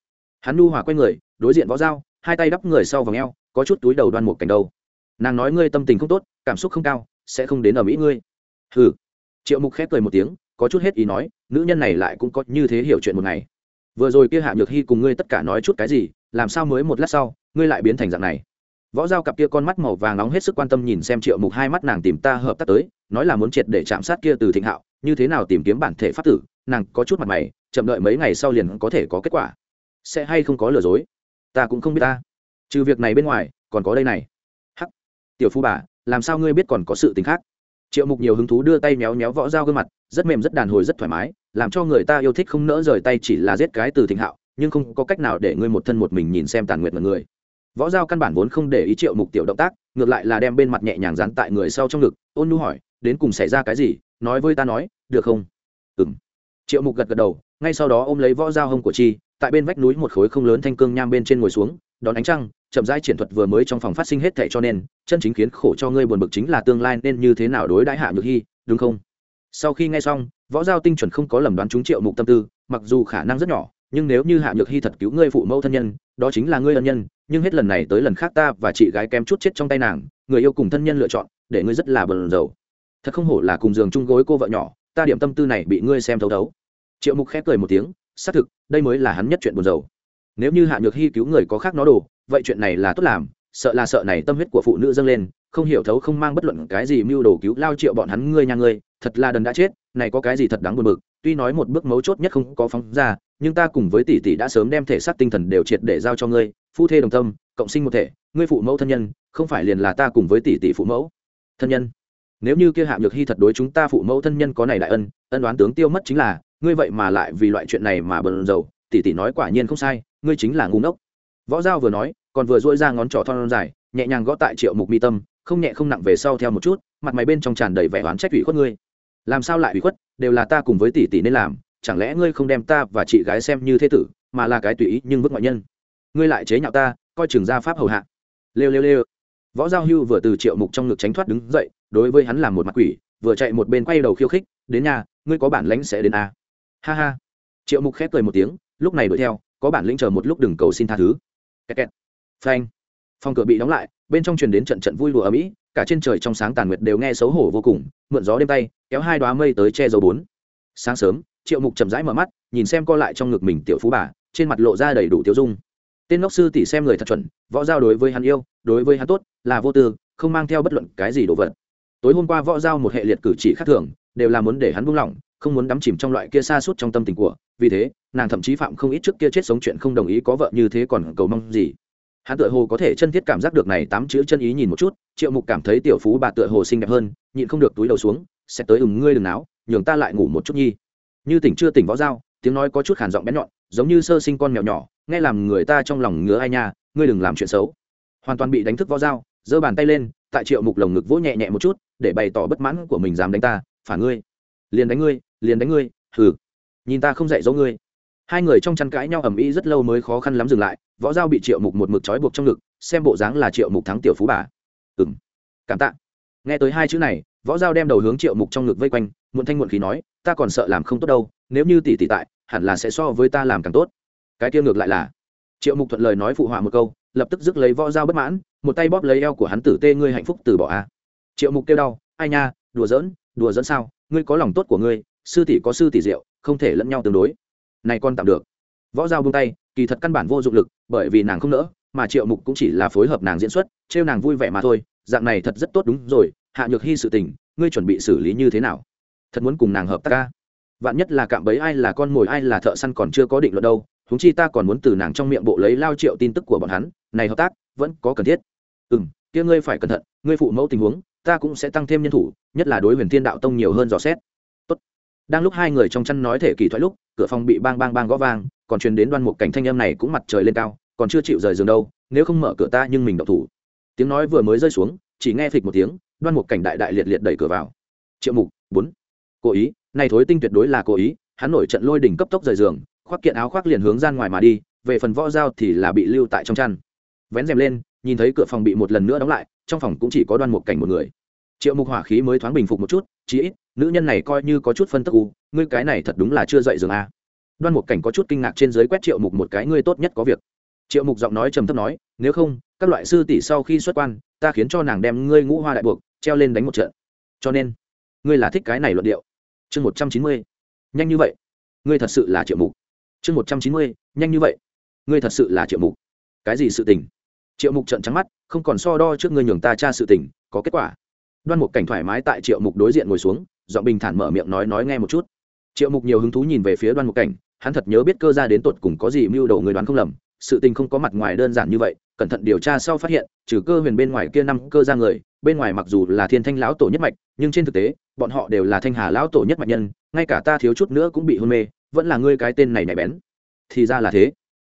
Hắn nu hòa q u a y người đối diện võ dao hai tay đắp người sau v ngheo, có chút túi đầu đoan một cành đầu nàng nói ngươi tâm tình không tốt cảm xúc không cao sẽ không đến ở mỹ ngươi. Ừ triệu mục khép cười một tiếng có chút hết ý nói nữ nhân này lại cũng có như thế hiểu chuyện một ngày. Vừa rồi kia hạ nhược hy cùng ngươi tất cả nói chút cái gì làm sao mới một lát sau ngươi lại biến thành dạng này? Võ dao cặp kia con mắt màu vàng nóng hết sức quan tâm nhìn xem triệu mục hai mắt nàng tìm ta hợp tác tới, nói là muốn triệt để chạm sát kia từ thịnh hạo, như thế nào tìm kiếm bản thể pháp tử, nàng có chút mặt mày, chậm đợi mấy ngày sau liền có thể có kết quả. Sẽ hay không có lừa dối? Ta cũng không biết ta. Trừ việc này bên ngoài, còn có đây này. Hắc. Tiểu phu bà, làm sao ngươi biết còn có sự tình khác? Triệu mục nhiều hứng thú đưa tay méo méo võ dao gương mặt, rất mềm rất đàn hồi rất thoải mái, làm cho người ta yêu thích không nỡ rời tay chỉ là giết cái từ thịnh hạo, nhưng không có cách nào để ngươi một thân một mình nhìn xem tàn nguyệt mọi người võ giao căn bản vốn không để ý triệu mục tiểu động tác, ngược lại là đem bên mặt nhẹ nhàng dán tại người sau trong ngực, ôn nu hỏi, đến cùng xảy ra cái gì? Nói với ta nói, được không? Ừ m triệu mục gật gật đầu, ngay sau đó ôm lấy võ dao hông của chi, tại bên vách núi một khối không lớn thanh cương nham bên trên ngồi xuống, đón ánh trăng, chậm rãi triển thuật vừa mới trong phòng phát sinh hết thệ cho nên, chân chính khiến khổ cho ngươi buồn bực chính là tương lai nên như thế nào đối đãi hạ nhược hy, đúng không? Sau khi nghe xong, võ giao tinh chuẩn không có lầm đoán chúng triệu mục tâm tư, mặc dù khả năng rất nhỏ, nhưng nếu như hạ nhược hy thật cứu ngươi phụ mẫu thân nhân, đó chính là ngươi ân nhân nhưng hết lần này tới lần khác ta và chị gái kém chút chết trong tay nàng, người yêu cùng thân nhân lựa chọn, để ngươi rất là bần dầu thật không hổ là cùng giường chung gối cô vợ nhỏ, ta điểm tâm tư này bị ngươi xem thấu thấu. Triệu mục khép cười một tiếng, xác thực, đây mới là hắn nhất chuyện buồn dầu nếu như hạ nhược hy cứu người có khác nó đồ, vậy chuyện này là tốt làm, sợ là sợ này tâm huyết của phụ nữ dâng lên, không hiểu thấu không mang bất luận cái gì mưu đồ cứu lao triệu bọn hắn ngươi nhà ngươi, thật là đần đã chết, này có cái gì thật đáng buồn bực, tuy nói một bước mấu chốt nhất không có phóng ra nhưng ta cùng với tỷ tỷ đã sớm đem thể xác tinh thần đều triệt để giao cho ngươi, phu thê đồng tâm, cộng sinh một thể, ngươi phụ mẫu thân nhân, không phải liền là ta cùng với tỷ tỷ phụ mẫu thân nhân. Nếu như kia hạ nhược hy thật đối chúng ta phụ mẫu thân nhân có này đại ân ân đoán tướng tiêu mất chính là, ngươi vậy mà lại vì loại chuyện này mà bần dầu tỷ tỷ nói quả nhiên không sai, ngươi chính là ngu ngốc. Võ giao vừa nói, còn vừa dỗi ra ngón trỏ thon dài, nhẹ nhàng gõ tại triệu mục mi tâm, không nhẹ không nặng về sau theo một chút, mặt mày bên trong tràn đầy vẻ oán trách ủy khuất ngươi. Làm sao lại ủy khuất, đều là ta cùng với tỷ tỷ nên làm chẳng lẽ ngươi không đem ta và chị gái xem như thế tử, mà là cái tùy ý nhưng vứt ngoại nhân? Ngươi lại chế nhạo ta, coi chừng gia pháp hầu hạ. Lêu lêu lêu. Võ giao hưu vừa từ triệu mục trong ngực tránh thoát đứng dậy, đối với hắn làm một mặt quỷ, vừa chạy một bên quay đầu khiêu khích, đến nhà, ngươi có bản lãnh sẽ đến a. À. ha ha. Triệu mục khép cười một tiếng, lúc này đuổi theo, có bản lĩnh chờ một lúc đừng cầu xin tha thứ. Kẹt kẹt. Phanh. Phòng cửa bị đóng lại, bên trong truyền đến trận trận vui đùa ở mỹ cả trên trời trong sáng tàn nguyệt đều nghe xấu hổ vô cùng, mượn gió đêm tay, kéo hai đoá mây tới che dầu bốn. Sáng sớm triệu mục chậm rãi mở mắt, nhìn xem co lại trong ngực mình tiểu phú bà, trên mặt lộ ra đầy đủ tiêu dung. Tên ngốc sư tỷ xem người thật chuẩn, võ giao đối với hắn yêu, đối với hắn tốt, là vô tư, không mang theo bất luận cái gì đồ vật. Tối hôm qua võ giao một hệ liệt cử chỉ khác thường, đều là muốn để hắn buông lỏng, không muốn đắm chìm trong loại kia xa suốt trong tâm tình của, vì thế, nàng thậm chí phạm không ít trước kia chết sống chuyện không đồng ý có vợ như thế còn cầu mong gì. Hắn tựa hồ có thể chân thiết cảm giác được này tám chữ chân ý nhìn một chút, triệu mục cảm thấy tiểu phú bà tựa hồ xinh đẹp hơn, nhịn không được túi đầu xuống, sẽ tới ừng ngươi đừng náo, nhường ta lại ngủ một chút nhi như tỉnh chưa tỉnh võ dao tiếng nói có chút khản giọng bén nhọn, giống như sơ sinh con mèo nhỏ, nghe làm người ta trong lòng ngứa ai nha, ngươi đừng làm chuyện xấu. Hoàn toàn bị đánh thức võ dao giơ bàn tay lên, tại triệu mục lồng ngực vỗ nhẹ nhẹ một chút, để bày tỏ bất mãn của mình dám đánh ta, phản ngươi. Liền đánh ngươi, liền đánh ngươi, hừ. Nhìn ta không dạy dỗ ngươi. Hai người trong chăn cãi nhau ầm ĩ rất lâu mới khó khăn lắm dừng lại, võ dao bị triệu mục một mực trói buộc trong ngực, xem bộ dáng là triệu mục thắng tiểu phú bà. Ừng cảm tạ. Nghe tới hai chữ này, võ dao đem đầu hướng triệu mục trong ngực vây quanh muộn thanh muộn khí nói ta còn sợ làm không tốt đâu nếu như tỷ tỷ tại hẳn là sẽ so với ta làm càng tốt. Cái kia ngược lại là triệu mục thuận lời nói phụ họa một câu lập tức dứt lấy võ dao bất mãn một tay bóp lấy eo của hắn tử tê ngươi hạnh phúc từ bỏ a. Triệu mục kêu đau ai nha đùa giỡn đùa giỡn sao? Ngươi có lòng tốt của ngươi sư tỷ có sư tỷ rượu, không thể lẫn nhau tương đối. Này con tạm được. Võ dao buông tay kỳ thật căn bản vô dụng lực bởi vì nàng không nỡ mà triệu mục cũng chỉ là phối hợp nàng diễn xuất trêu nàng vui vẻ mà thôi dạng này thật rất tốt đúng rồi hạ nhược hy sự tình ngươi chuẩn bị xử lý như thế nào? Thật muốn cùng nàng hợp tác ca. Vạn nhất là cạm bấy ai là con mồi ai là thợ săn còn chưa có định luật đâu húng chi ta còn muốn từ nàng trong miệng bộ lấy lao triệu tin tức của bọn hắn, này hợp tác, vẫn có cần thiết. Ừ m kia ngươi phải cẩn thận, ngươi phụ mẫu tình huống, ta cũng sẽ tăng thêm nhân thủ, nhất là đối huyền thiên đạo tông nhiều hơn dò xét. Tốt. đang lúc hai người trong chăn nói thể kỳ thoại lúc, cửa phòng bị bang bang bang gõ vang, còn truyền đến đoan một cảnh thanh âm này cũng mặt trời lên cao, còn chưa chịu rời giường đâu, nếu không mở cửa ta nhưng mình độc thủ. Tiếng nói vừa mới rơi xuống, chỉ nghe phịch một tiếng, đoan một cảnh đại đại liệt liệt đẩy cửa vào. Triệu mục, bốn cố ý, này thối tinh tuyệt đối là cố ý, hắn nổi trận lôi đỉnh cấp tốc rời giường, khoác kiện áo khoác liền hướng ra ngoài mà đi, về phần võ dao thì là bị lưu tại trong chăn. Vén rèm lên, nhìn thấy cửa phòng bị một lần nữa đóng lại, trong phòng cũng chỉ có đoan một cảnh một người. Triệu mục hỏa khí mới thoáng bình phục một chút, chí ít, nữ nhân này coi như có chút phân tức u, ngươi cái này thật đúng là chưa dậy giường a à. đoan một cảnh có chút kinh ngạc trên giới quét triệu mục một cái ngươi tốt nhất có việc. Triệu mục giọng nói trầm thấp nói, nếu không, các loại sư tỷ sau khi xuất quan, ta khiến cho nàng đem ngươi ngũ hoa đại buộc, treo lên đánh một trận. Cho nên ngươi là thích cái này luận điệu. Chương một trăm chín mươi, nhanh như vậy. Ngươi thật sự là triệu mục. Chương một trăm chín mươi, nhanh như vậy. Ngươi thật sự là triệu mục. Cái gì sự tình? Triệu mục trận trắng mắt, không còn so đo trước ngươi nhường ta tra sự tình, có kết quả. Đoan mục cảnh thoải mái tại triệu mục đối diện ngồi xuống, giọng bình thản mở miệng nói nói nghe một chút. Triệu mục nhiều hứng thú nhìn về phía đoan mục cảnh, hắn thật nhớ biết cơ ra đến tột cùng có gì mưu đồ người đoán không lầm, sự tình không có mặt ngoài đơn giản như vậy, cẩn thận điều tra sau phát hiện, trừ cơ huyền bên ngoài kia năm cơ ra người, bên ngoài mặc dù là thiên thanh lão tổ nhất mạch, nhưng trên thực tế bọn họ đều là thanh hà lão tổ nhất mạnh nhân, ngay cả ta thiếu chút nữa cũng bị hôn mê, vẫn là ngươi cái tên này nhạy bén. Thì ra là thế.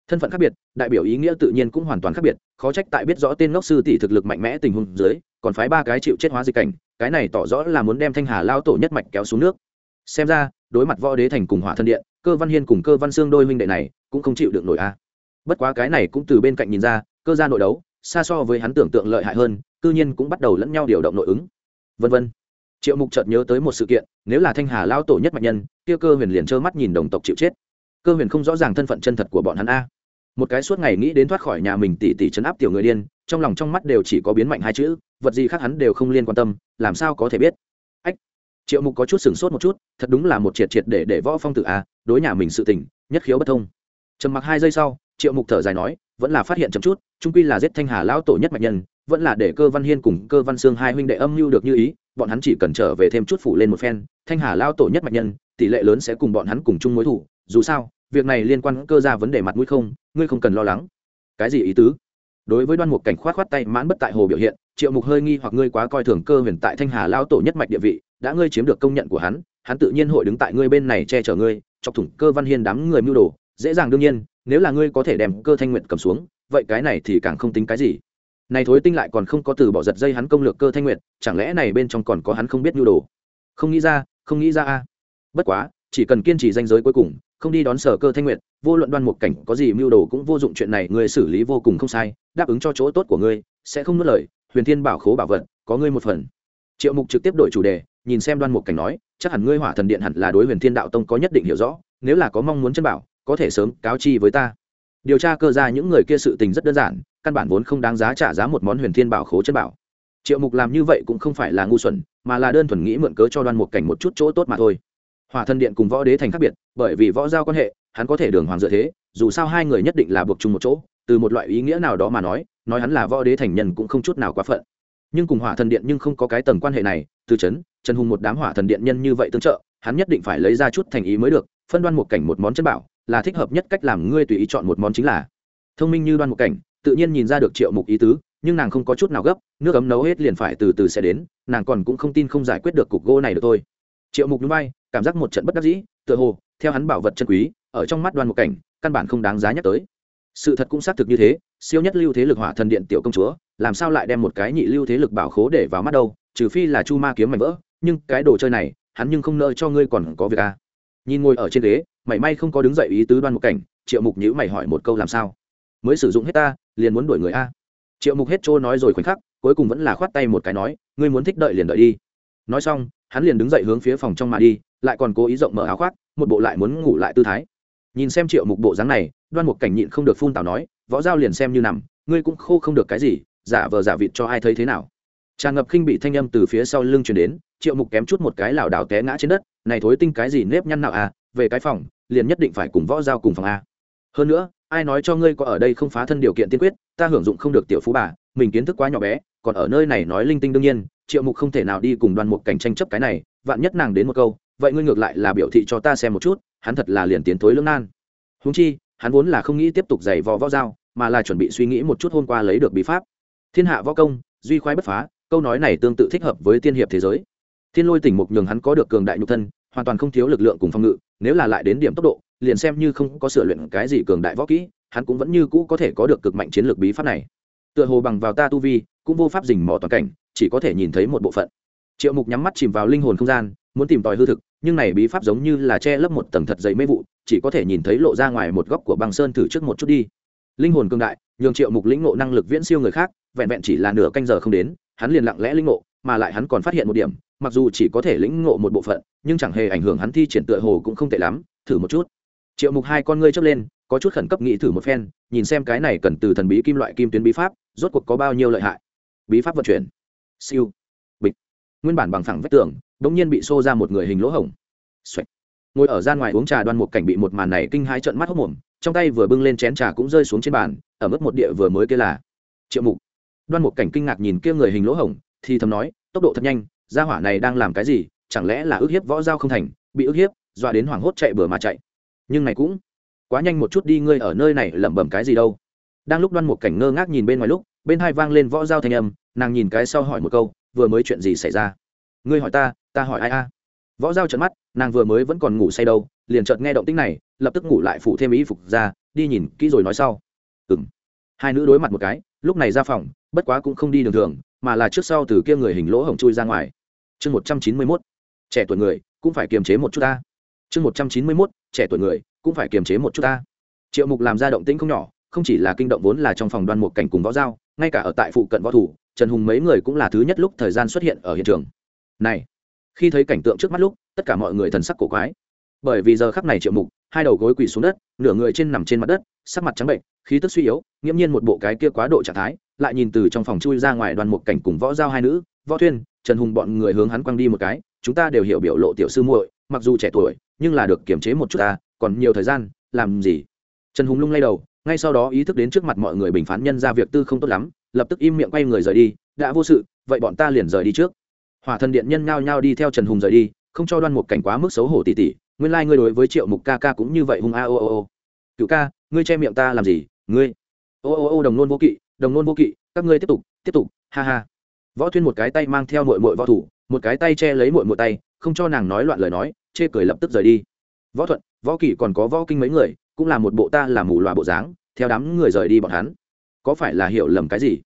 Thân phận khác biệt, đại biểu ý nghĩa tự nhiên cũng hoàn toàn khác biệt, khó trách tại biết rõ tên ngốc sư tỷ thực lực mạnh mẽ tình huống dưới, còn phái ba cái chịu chết hóa dịch cảnh, cái này tỏ rõ là muốn đem thanh hà lao tổ nhất mạch kéo xuống nước. Xem ra, đối mặt võ đế thành cùng hỏa thân điện, cơ văn hiên cùng cơ văn xương đôi huynh đệ này cũng không chịu được nổi a. Bất quá cái này cũng từ bên cạnh nhìn ra, cơ gia nội đấu, xa so với hắn tưởng tượng lợi hại hơn, cư nhiên cũng bắt đầu lẫn nhau điều động nội ứng. Vân vân triệu mục chợt nhớ tới một sự kiện, nếu là thanh hà lao tổ nhất mạch nhân, kia cơ huyền liền trơ mắt nhìn đồng tộc chịu chết. Cơ huyền không rõ ràng thân phận chân thật của bọn hắn a. Một cái suốt ngày nghĩ đến thoát khỏi nhà mình tỉ tỉ chấn áp tiểu người điên, trong lòng trong mắt đều chỉ có biến mạnh hai chữ, vật gì khác hắn đều không liên quan tâm, làm sao có thể biết? Ách, triệu mục có chút sửng sốt một chút, thật đúng là một triệt triệt để để võ phong tử a, đối nhà mình sự tình, nhất khiếu bất thông. Trầm mặc hai giây sau, triệu mục thở dài nói, vẫn là phát hiện chậm chút trung quy là giết thanh hà lão tổ nhất mạch nhân vẫn là để cơ văn hiên cùng cơ văn sương hai huynh đệ âm mưu được như ý, bọn hắn chỉ cần trở về thêm chút phủ lên một phen, thanh hà lao tổ nhất mạch nhân, tỷ lệ lớn sẽ cùng bọn hắn cùng chung mối thủ, dù sao, việc này liên quan cơ ra vấn đề mặt mũi không, ngươi không cần lo lắng. Cái gì ý tứ? Đối với đoan mục cảnh khoát khoát tay mãn bất tại hồ biểu hiện, triệu mục hơi nghi hoặc ngươi quá coi thường cơ huyền tại thanh hà lao tổ nhất mạch địa vị, đã ngươi chiếm được công nhận của hắn hắn tự nhiên hội đứng tại ngươi bên này che chở ngươi, chọc thủng cơ văn hiên đám người mưu đồ. Dễ dàng đương nhiên, nếu là ngươi có thể đem cơ thanh nguyện cầm xuống, vậy cái này thì càng không tính cái gì này thối tinh lại còn không có từ bỏ giật dây hắn công lược cơ thanh nguyệt, chẳng lẽ này bên trong còn có hắn không biết nhu đồ? Không nghĩ ra không nghĩ ra a. Bất quá chỉ cần kiên trì danh giới cuối cùng không đi đón sở cơ thanh nguyệt, vô luận đoan một cảnh có gì mưu đồ cũng vô dụng chuyện này người xử lý vô cùng không sai đáp ứng cho chỗ tốt của ngươi sẽ không nuốt lời huyền thiên bảo khố bảo vật có ngươi một phần. Triệu mục trực tiếp đổi chủ đề nhìn xem đoan một cảnh nói chắc hẳn ngươi hỏa thần điện hẳn là đối huyền thiên đạo tông có nhất định hiểu rõ nếu là có mong muốn chân bảo có thể sớm cáo chi với ta điều tra cơ ra những người kia sự tình rất đơn giản, căn bản vốn không đáng giá trả giá một món huyền thiên bảo khố chân bảo. Triệu mục làm như vậy cũng không phải là ngu xuẩn, mà là đơn thuần nghĩ mượn cớ cho đoan một cảnh một chút chỗ tốt mà thôi. Hòa thân điện cùng võ đế thành khác biệt, bởi vì võ giao quan hệ, hắn có thể đường hoàng dựa thế, dù sao hai người nhất định là buộc chung một chỗ, từ một loại ý nghĩa nào đó mà nói nói hắn là võ đế thành nhân cũng không chút nào quá phận. Nhưng cùng hỏa thần điện nhưng không có cái tầng quan hệ này, từ trấn trần hùng một đám hỏa thần điện nhân như vậy tương trợ, hắn nhất định phải lấy ra chút thành ý mới được, phân đoan một cảnh một món chân bảo là thích hợp nhất cách làm ngươi tùy ý chọn một món chính là. Thông minh như đoan một cảnh, tự nhiên nhìn ra được triệu mục ý tứ, nhưng nàng không có chút nào gấp, nước ấm nấu hết liền phải từ từ sẽ đến, nàng còn cũng không tin không giải quyết được cục gỗ này được thôi. Triệu mục núi bay cảm giác một trận bất đắc dĩ, tựa hồ, theo hắn bảo vật chân quý, ở trong mắt đoan một cảnh, căn bản không đáng giá nhắc tới. Sự thật cũng xác thực như thế, siêu nhất lưu thế lực hỏa thần điện tiểu công chúa, làm sao lại đem một cái nhị lưu thế lực bảo khố để vào mắt đâu, trừ phi là chu ma kiếm mảnh vỡ, nhưng cái đồ chơi này, hắn nhưng không nợ cho ngươi còn có việc à nhìn ngồi ở trên ghế, mảy may không có đứng dậy ý tứ đoan một cảnh, triệu mục nhữ mày hỏi một câu làm sao? Mới sử dụng hết ta, liền muốn đuổi người a. Triệu mục hết trôi nói rồi khoảnh khắc, cuối cùng vẫn là khoát tay một cái nói, ngươi muốn thích đợi liền đợi đi. Nói xong, hắn liền đứng dậy hướng phía phòng trong mà đi, lại còn cố ý rộng mở áo khoác, một bộ lại muốn ngủ lại tư thái. Nhìn xem triệu mục bộ dáng này, đoan mục cảnh nhịn không được phun tào nói, võ giao liền xem như nằm, ngươi cũng khô không được cái gì, giả vờ giả vịt cho ai thấy thế nào? Tràn ngập khinh bị thanh âm từ phía sau lưng chuyển đến triệu mục kém chút một cái lảo đảo té ngã trên đất, này thối tinh cái gì nếp nhăn nào à về cái phòng, liền nhất định phải cùng võ giao cùng phòng a. Hơn nữa, ai nói cho ngươi có ở đây không phá thân điều kiện tiên quyết, ta hưởng dụng không được tiểu phú bà, mình kiến thức quá nhỏ bé, còn ở nơi này nói linh tinh đương nhiên. Triệu mục không thể nào đi cùng đoàn một cảnh tranh chấp cái này, vạn nhất nàng đến một câu, vậy ngươi ngược lại là biểu thị cho ta xem một chút, hắn thật là liền tiến thối lưỡng nan. Húng chi, hắn vốn là không nghĩ tiếp tục giày vò võ dao mà là chuẩn bị suy nghĩ một chút hôm qua lấy được bí pháp. Thiên hạ võ công, duy khoái bất phá, câu nói này tương tự thích hợp với tiên hiệp thế giới thiên lôi tỉnh mục nhường hắn có được cường đại nhục thân, hoàn toàn không thiếu lực lượng cùng phòng ngự, nếu là lại đến điểm tốc độ, liền xem như không có sửa luyện cái gì cường đại võ kỹ, hắn cũng vẫn như cũ có thể có được cực mạnh chiến lược bí pháp này. Tựa hồ bằng vào ta tu vi, cũng vô pháp dình mò toàn cảnh, chỉ có thể nhìn thấy một bộ phận. Triệu mục nhắm mắt chìm vào linh hồn không gian, muốn tìm tòi hư thực, nhưng này bí pháp giống như là che lấp một tầng thật dày mê vụ, chỉ có thể nhìn thấy lộ ra ngoài một góc của băng sơn thử trước một chút đi. Linh hồn cương đại, nhường triệu mục lĩnh ngộ năng lực viễn siêu người khác, vẹn vẹn chỉ là nửa canh giờ không đến, hắn liền lặng lẽ lĩnh ngộ, mà lại hắn còn phát hiện một điểm mặc dù chỉ có thể lĩnh ngộ một bộ phận, nhưng chẳng hề ảnh hưởng hắn thi triển tựa hồ cũng không tệ lắm, thử một chút. Triệu mục hai con ngươi chớp lên, có chút khẩn cấp nghĩ thử một phen, nhìn xem cái này cần từ thần bí kim loại kim tuyến bí pháp, rốt cuộc có bao nhiêu lợi hại. Bí pháp vận chuyển. Siêu. Bịch. Nguyên bản bằng phẳng vách tường đ ỗ n g nhiên bị xô ra một người hình lỗ hổng. Xoạch. ngồi ở gian ngoài uống trà đoan một cảnh bị một màn này kinh hai trận mắt hốc mồm, trong tay vừa bưng lên chén trà cũng rơi xuống trên bàn, ở mức một địa vừa mới kia là triệu mục. Đoan một cảnh kinh ngạc nhìn kia người hình lỗ hổng, thì thầm nói, tốc độ thật nhanh gia hỏa này đang làm cái gì, chẳng lẽ là ức hiếp võ giao không thành, bị ức hiếp, dọa đến hoảng hốt chạy bừa mà chạy. Nhưng này cũng quá nhanh một chút đi, ngươi ở nơi này lẩm bẩm cái gì đâu. Đang lúc đoan một cảnh ngơ ngác nhìn bên ngoài lúc, bên hai vang lên võ giao thanh âm, nàng nhìn cái sau hỏi một câu, vừa mới chuyện gì xảy ra? Ngươi hỏi ta ta hỏi ai a? Võ giao trợn mắt, nàng vừa mới vẫn còn ngủ say đâu, liền chợt nghe động tĩnh này, lập tức ngủ lại phủ thêm ý phục ra, đi nhìn kỹ rồi nói sau. Ừ m hai nữ đối mặt một cái, lúc này ra phòng, bất quá cũng không đi đường thường, mà là trước sau từ kia người hình lỗ hổng chui ra ngoài chương một trăm chín mươi mốt, trẻ tuổi người cũng phải kiềm chế một chút ta. Chương một trăm chín mươi mốt, trẻ tuổi người cũng phải kiềm chế một chút ta. Triệu mục làm ra động tĩnh không nhỏ, không chỉ là kinh động vốn là trong phòng đoan một cảnh cùng võ giao, ngay cả ở tại phụ cận võ thủ, trần hùng mấy người cũng là thứ nhất lúc thời gian xuất hiện ở hiện trường. Này, khi thấy cảnh tượng trước mắt lúc, tất cả mọi người thần sắc cổ quái. Bởi vì giờ khắc này triệu mục, hai đầu gối quỳ xuống đất, nửa người trên nằm trên mặt đất, sắc mặt trắng bệnh, khí tức suy yếu, nghiễm nhiên một bộ cái kia quá độ trạng thái, lại nhìn từ trong phòng chui ra ngoài đoàn một cảnh cùng võ giao hai nữ, võ thuyên trần hùng bọn người hướng hắn quăng đi một cái, chúng ta đều hiểu biểu lộ tiểu sư muội, mặc dù trẻ tuổi, nhưng là được kiềm chế một chút ta, còn nhiều thời gian, làm gì? Trần hùng lung lay đầu, ngay sau đó ý thức đến trước mặt mọi người bình phán nhân ra việc tư không tốt lắm, lập tức im miệng quay người rời đi, đã vô sự, vậy bọn ta liền rời đi trước. Hỏa thần điện nhân nhao nhao đi theo trần hùng rời đi, không cho đoan một cảnh quá mức xấu hổ tỉ tỉ, nguyên lai、like、ngươi đối với triệu mục ca ca cũng như vậy hùng a, ô ô ô. Cựu ca, ngươi che miệng ta làm gì? Ngươi. Ô ô ô, đồng nôn vô kỵ, đồng nôn vô kỵ, các ngươi tiếp tục tiếp tục, ha ha võ thuyên một cái tay mang theo mội mội võ thủ, một cái tay che lấy mội mội tay, không cho nàng nói loạn lời nói, chê cười lập tức rời đi. Võ thuận, võ kỷ còn có võ kinh mấy người, cũng là một bộ ta làm mù loà bộ dáng, theo đám người rời đi bọn hắn. Có phải là hiểu lầm cái gì?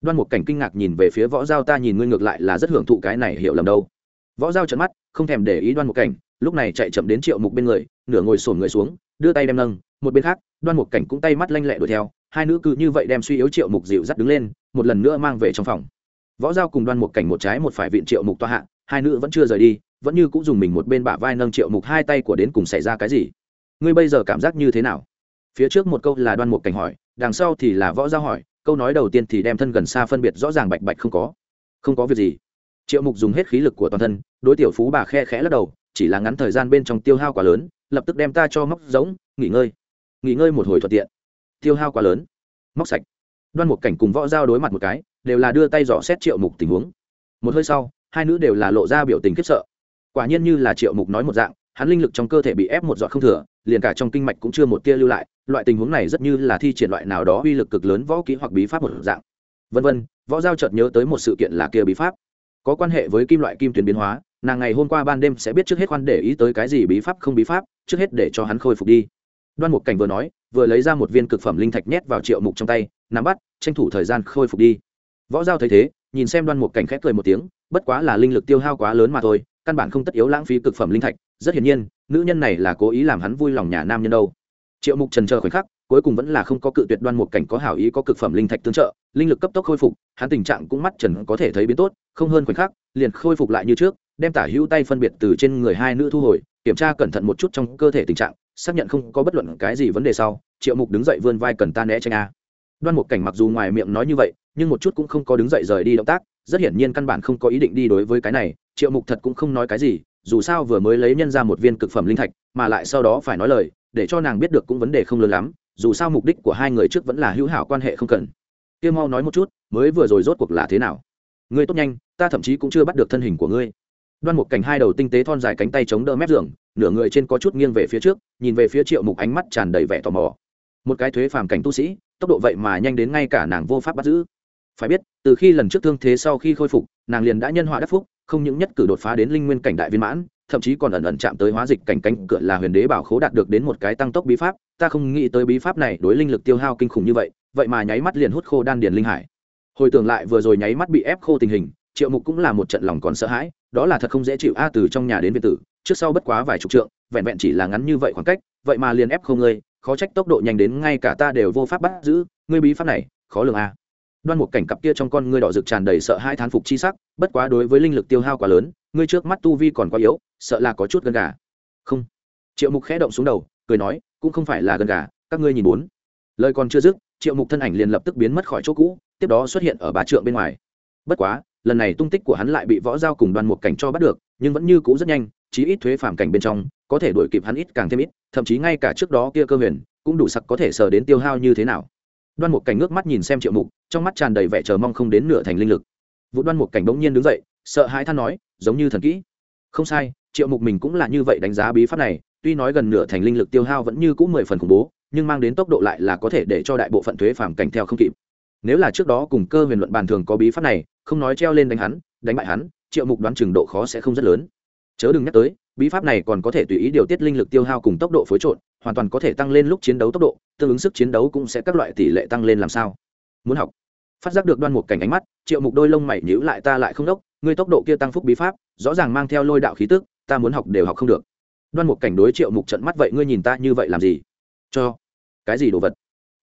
Đoan một cảnh kinh ngạc nhìn về phía võ giao, ta nhìn ngươi ngược lại là rất hưởng thụ cái này hiểu lầm đâu. Võ giao trận mắt, không thèm để ý đoan một cảnh, lúc này chạy chậm đến triệu mục bên người, nửa ngồi sổn người xuống, đưa tay đem nâng, một bên khác, đoan một cảnh cũng tay mắt lanh lẹ đuổi theo, hai nữ cứ như vậy đem suy yếu triệu mục dịu dắt đứng lên, một lần nữa mang về trong phòng võ giao cùng đoan một cảnh một trái một phải viện triệu mục toa hạ, hai nữ vẫn chưa rời đi, vẫn như cũng dùng mình một bên bả vai nâng triệu mục hai tay của đến cùng xảy ra cái gì. Ngươi bây giờ cảm giác như thế nào? Phía trước một câu là đoan một cảnh hỏi, đằng sau thì là võ giao hỏi, câu nói đầu tiên thì đem thân gần xa phân biệt rõ ràng bạch bạch không có. Không có việc gì. Triệu mục dùng hết khí lực của toàn thân, đối tiểu phú bà khe khẽ lắc đầu, chỉ là ngắn thời gian bên trong tiêu hao quá lớn, lập tức đem ta cho móc giống, nghỉ ngơi. Nghỉ ngơi một hồi thuận tiện. Tiêu hao quá lớn. Móc sạch. Đoan một cảnh cùng võ giao đối mặt một cái đều là đưa tay dò xét triệu mục tình huống. Một hơi sau, hai nữ đều là lộ ra biểu tình khiếp sợ. Quả nhiên như là triệu mục nói một dạng, hắn linh lực trong cơ thể bị ép một giọt không thừa, liền cả trong kinh mạch cũng chưa một tia lưu lại, loại tình huống này rất như là thi triển loại nào đó uy lực cực lớn võ kỹ hoặc bí pháp một dạng. Vân vân, võ giao chợt nhớ tới một sự kiện là kia bí pháp. Có quan hệ với kim loại kim tuyến biến hóa, nàng ngày hôm qua ban đêm sẽ biết trước hết khoan để ý tới cái gì bí pháp không bí pháp, trước hết để cho hắn khôi phục đi. Đoan mục cảnh vừa nói, vừa lấy ra một viên cực phẩm linh thạch nhét vào triệu mục trong tay, nắm bắt, tranh thủ thời gian khôi phục đi võ giao thấy thế, nhìn xem đoan mục cảnh khép cười một tiếng, bất quá là linh lực tiêu hao quá lớn mà thôi, căn bản không tất yếu lãng phí cực phẩm linh thạch. Rất hiển nhiên, nữ nhân này là cố ý làm hắn vui lòng nhà nam nhân đâu. Triệu mục trần chờ khoảnh khắc, cuối cùng vẫn là không có cự tuyệt đoan mục cảnh có hảo ý có cực phẩm linh thạch tương trợ, linh lực cấp tốc khôi phục, hắn tình trạng cũng mắt trần có thể thấy biến tốt, không hơn khoảnh khắc, liền khôi phục lại như trước, đem tả hữu tay phân biệt từ trên người hai nữ thu hồi, kiểm tra cẩn thận một chút trong cơ thể tình trạng, xác nhận không có bất luận cái gì vấn đề sau, triệu mục đứng dậy vươn vai cần ta né tranh a đoan một cảnh mặc dù ngoài miệng nói như vậy, nhưng một chút cũng không có đứng dậy rời đi động tác, rất hiển nhiên căn bản không có ý định đi đối với cái này, triệu mục thật cũng không nói cái gì, dù sao vừa mới lấy nhân ra một viên cực phẩm linh thạch, mà lại sau đó phải nói lời, để cho nàng biết được cũng vấn đề không lớn lắm, dù sao mục đích của hai người trước vẫn là hữu hảo quan hệ không cần. Kia mau nói một chút, mới vừa rồi rốt cuộc là thế nào? Ngươi tốt nhanh, ta thậm chí cũng chưa bắt được thân hình của ngươi. Đoan một cảnh hai đầu tinh tế thon dài cánh tay chống đỡ mép giường, nửa người trên có chút nghiêng về phía trước, nhìn về phía triệu mục ánh mắt tràn đầy vẻ tò mò một cái thuế phàm cảnh tu sĩ, tốc độ vậy mà nhanh đến ngay cả nàng vô pháp bắt giữ. Phải biết, từ khi lần trước thương thế sau khi khôi phục, nàng liền đã nhân họa đắc phúc, không những nhất cử đột phá đến linh nguyên cảnh đại viên mãn, thậm chí còn ẩn ẩn chạm tới hóa dịch cảnh cánh cửa là huyền đế bảo khố đạt được đến một cái tăng tốc bí pháp, ta không nghĩ tới bí pháp này đối linh lực tiêu hao kinh khủng như vậy vậy mà nháy mắt liền hút khô đan điền linh hải. Hồi tưởng lại vừa rồi nháy mắt bị ép khô tình hình, triệu mục cũng là một trận lòng còn sợ hãi, đó là thật không dễ chịu a, từ trong nhà đến biệt tử, trước sau bất quá vài chục trượng, vẹn vẹn chỉ là ngắn như vậy khoảng cách, vậy mà liền ép không ngươi khó trách tốc độ nhanh đến ngay cả ta đều vô pháp bắt giữ, ngươi bí pháp này, khó lường a đoan một cảnh cặp kia trong con ngươi đỏ rực tràn đầy sợ hai thán phục chi sắc, bất quá đối với linh lực tiêu hao quá lớn, ngươi trước mắt tu vi còn quá yếu, sợ là có chút gần gà. Không. Triệu mục khẽ động xuống đầu, cười nói, cũng không phải là gần gà, các ngươi nhìn bốn. Lời còn chưa dứt, triệu mục thân ảnh liền lập tức biến mất khỏi chỗ cũ, tiếp đó xuất hiện ở bà trượng bên ngoài. Bất quá, lần này tung tích của hắn lại bị võ giao cùng đoan một cảnh cho bắt được, nhưng vẫn như cũ rất nhanh, chí ít thuế phản cảnh bên trong có thể đuổi kịp hắn ít càng thêm ít, thậm chí ngay cả trước đó kia cơ huyền, cũng đủ sặc có thể sờ đến tiêu hao như thế nào. Đoan một cảnh ngước mắt nhìn xem triệu mục, trong mắt tràn đầy vẻ chờ mong không đến nửa thành linh lực. Vụ đoan một cảnh bỗng nhiên đứng dậy, sợ hãi than nói, giống như thần kỹ. Không sai, triệu mục mình cũng là như vậy đánh giá bí pháp này, tuy nói gần nửa thành linh lực tiêu hao vẫn như cũ mười phần khủng bố, nhưng mang đến tốc độ lại là có thể để cho đại bộ phận thuế phàm cảnh theo không kịp. Nếu là trước đó cùng cơ huyền luận bàn thường có bí pháp này, không nói treo lên đánh hắn, đánh bại hắn, triệu mục đoán chừng độ khó sẽ không rất lớn. Chớ đừng nhắc tới bí pháp này còn có thể tùy ý điều tiết linh lực tiêu hao cùng tốc độ phối trộn, hoàn toàn có thể tăng lên lúc chiến đấu tốc độ, tương ứng sức chiến đấu cũng sẽ các loại tỷ lệ tăng lên làm sao. Muốn học. Phát giác được đoan một cảnh ánh mắt, triệu mục đôi lông mày nhíu lại ta lại không đốc, ngươi tốc độ kia tăng phúc bí pháp, rõ ràng mang theo lôi đạo khí tức, ta muốn học đều học không được. Đoan một cảnh đối triệu mục trận mắt, vậy ngươi nhìn ta như vậy làm gì? Cho. Cái gì đồ vật?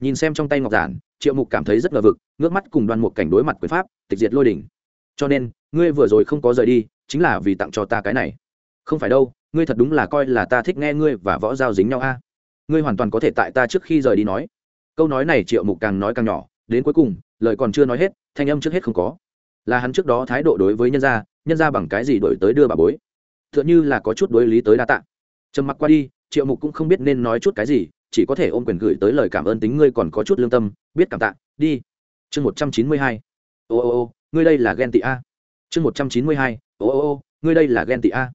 Nhìn xem trong tay ngọc giản, triệu mục cảm thấy rất ngờ vực, ngước mắt cùng đoan một cảnh đối mặt quyền pháp, tịch diệt lôi đỉnh. Cho nên, ngươi vừa rồi không có rời đi, chính là vì tặng cho ta cái này không phải đâu, ngươi thật đúng là coi là ta thích nghe ngươi và võ giao dính nhau a. À? Ngươi hoàn toàn có thể tại ta trước khi rời đi nói. Câu nói này triệu mục càng nói càng nhỏ, đến cuối cùng, lời còn chưa nói hết, thanh âm trước hết không có. Là hắn trước đó thái độ đối với nhân gia nhân gia bằng cái gì đổi tới đưa bà bối? T h ư ợ n như là có chút đối lý tới đa tạ. Trầm mặc qua đi, triệu mục cũng không biết nên nói chút cái gì, chỉ có thể ôm quyền gửi tới lời cảm ơn tính ngươi còn có chút lương tâm, biết cảm tạ, đi. Chương một trăm chín mươi hai. Ô ô ô, ngươi đây là ghen tị a. Chương một trăm chín mươi hai. Ô ô ô, ngươi đây là ghen tị a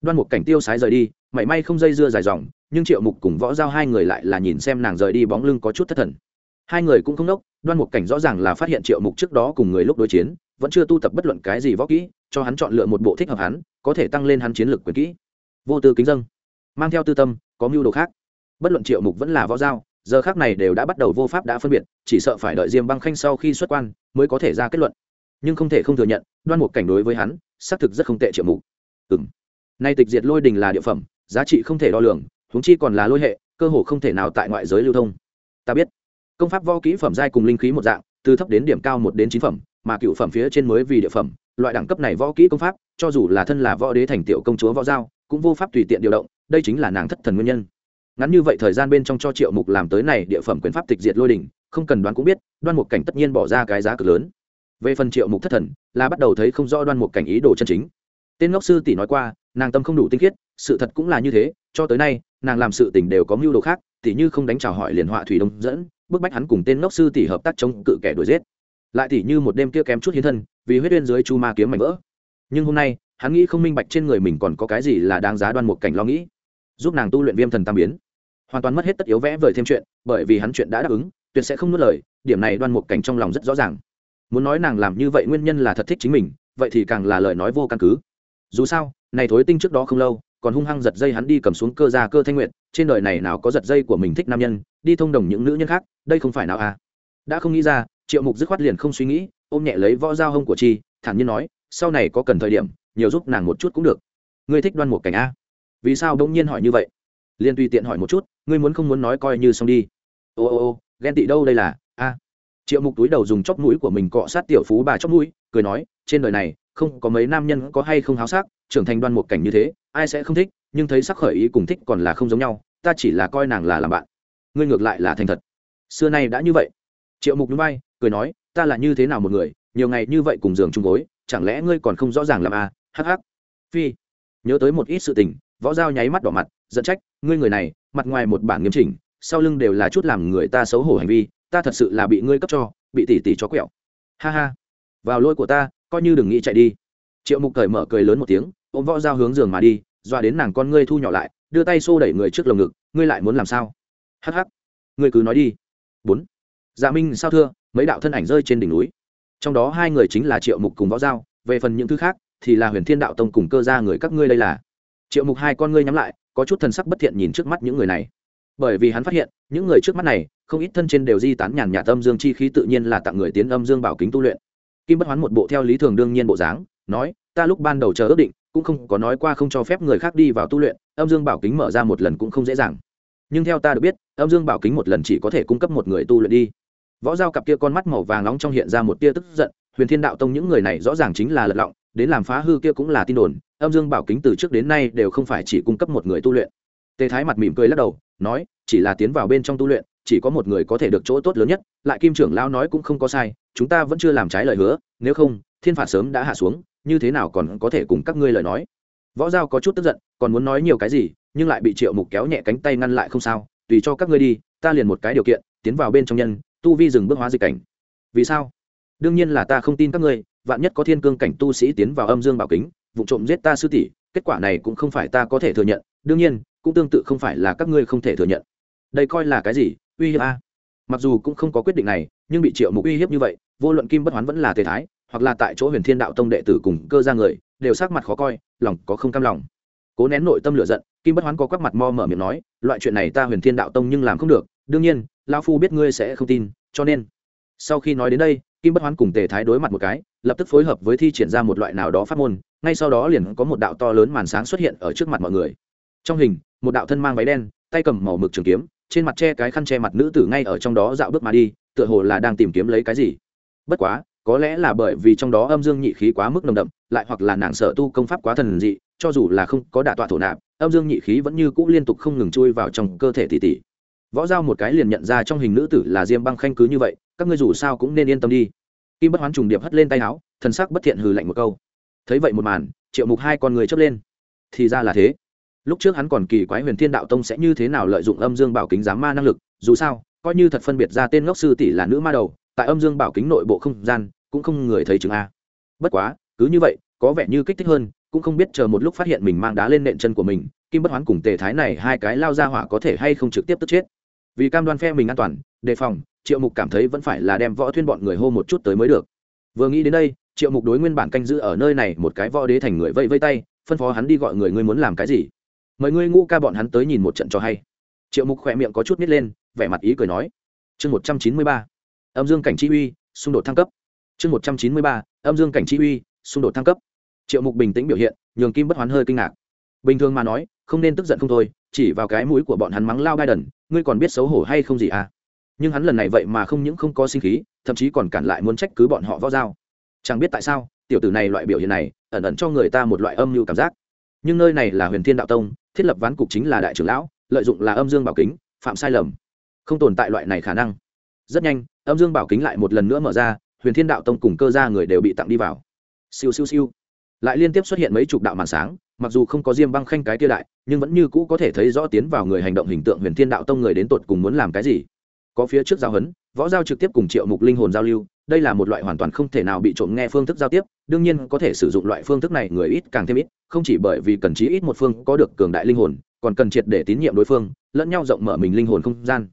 đoan một cảnh tiêu sái rời đi, mảy may không dây dưa dài dòng, nhưng triệu mục cùng võ giao hai người lại là nhìn xem nàng rời đi bóng lưng có chút thất thần. Hai người cũng không đốc đoan một cảnh rõ ràng là phát hiện triệu mục trước đó cùng người lúc đối chiến, vẫn chưa tu tập bất luận cái gì võ kỹ, cho hắn chọn lựa một bộ thích hợp hắn, có thể tăng lên hắn chiến lược quyền kỹ. Vô tư kính dân mang theo tư tâm, có mưu đồ khác. Bất luận triệu mục vẫn là võ giao, giờ khác này đều đã bắt đầu vô pháp đã phân biệt, chỉ sợ phải đợi diêm băng khanh sau khi xuất quan mới có thể ra kết luận. Nhưng không thể không thừa nhận, đoan một cảnh đối với hắn, xác thực rất không tệ triệu mục. Ừ nay tịch diệt lôi đình là địa phẩm, giá trị không thể đo lường, huống chi còn là lôi hệ, cơ hồ không thể nào tại ngoại giới lưu thông. Ta biết, công pháp võ kỹ phẩm giai cùng linh khí một dạng, từ thấp đến điểm cao một đến chín phẩm, mà cựu phẩm phía trên mới vì địa phẩm, loại đẳng cấp này võ kỹ công pháp, cho dù là thân là võ đế thành tiểu công chúa võ giao, cũng vô pháp tùy tiện điều động, đây chính là nàng thất thần nguyên nhân. Ngắn như vậy thời gian bên trong cho triệu mục làm tới này địa phẩm quyền pháp tịch diệt lôi đình, không cần đoán cũng biết, đoan một cảnh tất nhiên bỏ ra cái giá cực lớn. Về phần triệu mục thất thần, là bắt đầu thấy không rõ đoan một cảnh ý đồ chân chính. Tên ngốc sư tỷ nói qua nàng tâm không đủ tinh khiết, sự thật cũng là như thế, cho tới nay, nàng làm sự tình đều có mưu đồ khác tỷ như không đánh trào hỏi liền họa thủy đông dẫn, bức bách hắn cùng tên ngốc sư tỷ hợp tác chống cự kẻ đuổi giết. Lại tỷ như một đêm kia kém chút hiến thân, vì huyết uyên dưới chu ma kiếm mảnh vỡ. Nhưng hôm nay, hắn nghĩ không minh bạch trên người mình còn có cái gì là đáng giá đoan một cảnh lo nghĩ. Giúp nàng tu luyện viêm thần tam biến. Hoàn toàn mất hết tất yếu vẽ vời thêm chuyện, bởi vì hắn chuyện đã đáp ứng, tuyệt sẽ không nuốt lời, điểm này đoan một cảnh trong lòng rất rõ ràng. Muốn nói nàng làm như vậy nguyên nhân là thật thích chính mình, vậy thì càng là lời nói vô căn cứ. Dù sao này thối tinh trước đó không lâu, còn hung hăng giật dây hắn đi cầm xuống cơ ra cơ thanh nguyện trên đời này nào có giật dây của mình thích nam nhân, đi thông đồng những nữ nhân khác, đây không phải nào à? Đã không nghĩ ra, triệu mục dứt khoát liền không suy nghĩ, ôm nhẹ lấy võ dao hông của chi, thản nhiên nói, sau này có cần thời điểm, nhiều giúp nàng một chút cũng được. Ngươi thích đoan một cảnh a. Vì sao đông nhiên hỏi như vậy? Liền tùy tiện hỏi một chút, ngươi muốn không muốn nói coi như xong đi. Ô ô ô, ghen tị đâu đây là? A. Triệu mục túi đầu dùng chóp mũi của mình cọ sát tiểu phú bà chóp mũi, cười nói, trên đời này không có mấy nam nhân có hay không háo sắc, trưởng thành đoan một cảnh như thế, ai sẽ không thích, nhưng thấy sắc khởi ý cùng thích còn là không giống nhau, ta chỉ là coi nàng là làm bạn. Ngươi ngược lại là thành thật. Xưa nay đã như vậy. Triệu mục núi bay cười nói, ta là như thế nào một người, nhiều ngày như vậy cùng giường chung gối, chẳng lẽ ngươi còn không rõ ràng làm à hắc hắc. Phi, nhớ tới một ít sự tình, võ dao nháy mắt đỏ mặt, giận trách, ngươi người này, mặt ngoài một bản nghiêm chỉnh, sau lưng đều là chút làm người ta xấu hổ hành vi, ta thật sự là bị ngươi cấp cho, bị tỉ tỉ cho quẹo. Ha ha. Vào lôi của ta coi như đừng nghĩ chạy đi. Triệu mục cởi mở cười lớn một tiếng, ôm võ dao hướng giường mà đi doa đến nàng con ngươi thu nhỏ lại, đưa tay xô đẩy người trước lồng ngực, ngươi lại muốn làm sao? Hắc hắc, ngươi cứ nói đi. Bốn. Dạ minh sao thưa, mấy đạo thân ảnh rơi trên đỉnh núi. Trong đó hai người chính là triệu mục cùng võ giao về phần những thứ khác thì là huyền thiên đạo tông cùng cơ gia người các ngươi đây là. Triệu mục hai con ngươi nhắm lại, có chút thần sắc bất thiện nhìn trước mắt những người này. Bởi vì hắn phát hiện, những người trước mắt này, không ít thân trên đều di tán nhàn nhạt âm dương chi khí tự nhiên là tặng người tiến âm dương bảo kính tu luyện kim bất hoán một bộ theo lý thường đương nhiên bộ dáng, nói, ta lúc ban đầu chờ ước định, cũng không có nói qua không cho phép người khác đi vào tu luyện, âm dương bảo kính mở ra một lần cũng không dễ dàng. Nhưng theo ta được biết, âm dương bảo kính một lần chỉ có thể cung cấp một người tu luyện đi. Võ giao cặp kia con mắt màu vàng nóng trong hiện ra một tia tức giận, huyền thiên đạo tông những người này rõ ràng chính là lật lọng, đến làm phá hư kia cũng là tin đồn, âm dương bảo kính từ trước đến nay đều không phải chỉ cung cấp một người tu luyện. Tề thái mặt mỉm cười lắc đầu, nói, chỉ là tiến vào bên trong tu luyện, chỉ có một người có thể được chỗ tốt lớn nhất, lại kim trưởng lão nói cũng không có sai chúng ta vẫn chưa làm trái lời hứa, nếu không, thiên phạt sớm đã hạ xuống, như thế nào còn có thể cùng các ngươi lời nói? Võ giao có chút tức giận, còn muốn nói nhiều cái gì, nhưng lại bị triệu mục kéo nhẹ cánh tay ngăn lại không sao, tùy cho các ngươi đi, ta liền một cái điều kiện, tiến vào bên trong nhân, tu vi dừng bước hóa dịch cảnh. Vì sao? Đương nhiên là ta không tin các ngươi, vạn nhất có thiên cương cảnh tu sĩ tiến vào âm dương bảo kính, vụ trộm giết ta sư tỷ, kết quả này cũng không phải ta có thể thừa nhận, đương nhiên, cũng tương tự không phải là các ngươi không thể thừa nhận. Đây coi là cái gì? Uy hiếp a. Mặc dù cũng không có quyết định này nhưng bị triệu mục uy hiếp như vậy, vô luận kim bất hoán vẫn là tề thái, hoặc là tại chỗ huyền thiên đạo tông đệ tử cùng cơ ra người, đều sắc mặt khó coi, lòng có không cam lòng. Cố nén nội tâm lửa giận, kim bất hoán có quắc mặt mo mở miệng nói, loại chuyện này ta huyền thiên đạo tông nhưng làm không được, đương nhiên lao phu biết ngươi sẽ không tin, cho nên, sau khi nói đến đây, kim bất hoán cùng tề thái đối mặt một cái, lập tức phối hợp với thi triển ra một loại nào đó phát môn, ngay sau đó liền có một đạo to lớn màn sáng xuất hiện ở trước mặt mọi người. Trong hình, một đạo thân mang váy đen, tay cầm màu mực trường kiếm, trên mặt che cái khăn che mặt nữ tử ngay ở trong đó dạo bước mà đi tựa hồ là đang tìm kiếm lấy cái gì. Bất quá, có lẽ là bởi vì trong đó âm dương nhị khí quá mức nồng đậm, lại hoặc là nàng sợ tu công pháp quá thần dị, cho dù là không có đả tọa thổ nạp, âm dương nhị khí vẫn như cũ liên tục không ngừng chui vào trong cơ thể tỷ tỷ. Võ giao một cái liền nhận ra trong hình nữ tử là diêm băng khanh cứ như vậy, các ngươi dù sao cũng nên yên tâm đi. Kim bất hoán trùng điệp hất lên tay áo, thần sắc bất thiện hừ lạnh một câu. Thấy vậy một màn, triệu mục hai con người chớp lên. Thì ra là thế. Lúc trước hắn còn kỳ quái huyền thiên đạo tông sẽ như thế nào lợi dụng âm dương bảo kính giám ma năng lực, dù sao coi như thật phân biệt ra tên ngốc sư tỷ là nữ ma đầu, tại âm dương bảo kính nội bộ không gian, cũng không người thấy chứng a. Bất quá, cứ như vậy, có vẻ như kích thích hơn, cũng không biết chờ một lúc phát hiện mình mang đá lên nện chân của mình, kim bất hoán cùng tề thái này hai cái lao ra hỏa có thể hay không trực tiếp tức chết. Vì cam đoan phe mình an toàn, đề phòng, triệu mục cảm thấy vẫn phải là đem võ thuyên bọn người hô một chút tới mới được. Vừa nghĩ đến đây, triệu mục đối nguyên bản canh giữ ở nơi này một cái võ đế thành người vây vây tay, phân phó hắn đi gọi người ngươi muốn làm cái gì. Mời ngươi ngũ ca bọn hắn tới nhìn một trận cho hay. Triệu mục khỏe miệng có chút nít lên vẻ mặt ý cười nói. Chương một trăm chín mươi ba, âm dương cảnh chi uy, xung đột thăng cấp. Chương một trăm chín mươi ba, âm dương cảnh chi uy, xung đột thăng cấp. Triệu mục bình tĩnh biểu hiện, nhường kim bất hoán hơi kinh ngạc. Bình thường mà nói, không nên tức giận không thôi, chỉ vào cái mũi của bọn hắn mắng lao gai đần ngươi còn biết xấu hổ hay không gì à? Nhưng hắn lần này vậy mà không những không có sinh khí, thậm chí còn cản lại muốn trách cứ bọn họ võ dao chẳng biết tại sao, tiểu tử này loại biểu hiện này, ẩn ẩn cho người ta một loại âm mưu cảm giác. Nhưng nơi này là huyền thiên đạo tông, thiết lập ván cục chính là đại trưởng lão, lợi dụng là âm dương bảo kính, phạm sai lầm không tồn tại loại này khả năng. Rất nhanh, âm dương bảo kính lại một lần nữa mở ra, huyền thiên đạo tông cùng cơ gia người đều bị tặng đi vào. Siêu siêu siêu. Lại liên tiếp xuất hiện mấy chục đạo màn sáng, mặc dù không có diêm băng khanh cái kia đại, nhưng vẫn như cũ có thể thấy rõ tiến vào người hành động hình tượng huyền thiên đạo tông người đến tột cùng muốn làm cái gì. Có phía trước giao hấn, võ giao trực tiếp cùng triệu mục linh hồn giao lưu, đây là một loại hoàn toàn không thể nào bị trộm nghe phương thức giao tiếp, đương nhiên có thể sử dụng loại phương thức này người ít càng thêm ít, không chỉ bởi vì cần chí ít một phương có được cường đại linh hồn, còn cần triệt để tín nhiệm đối phương, lẫn nhau rộng mở mình linh hồn không gian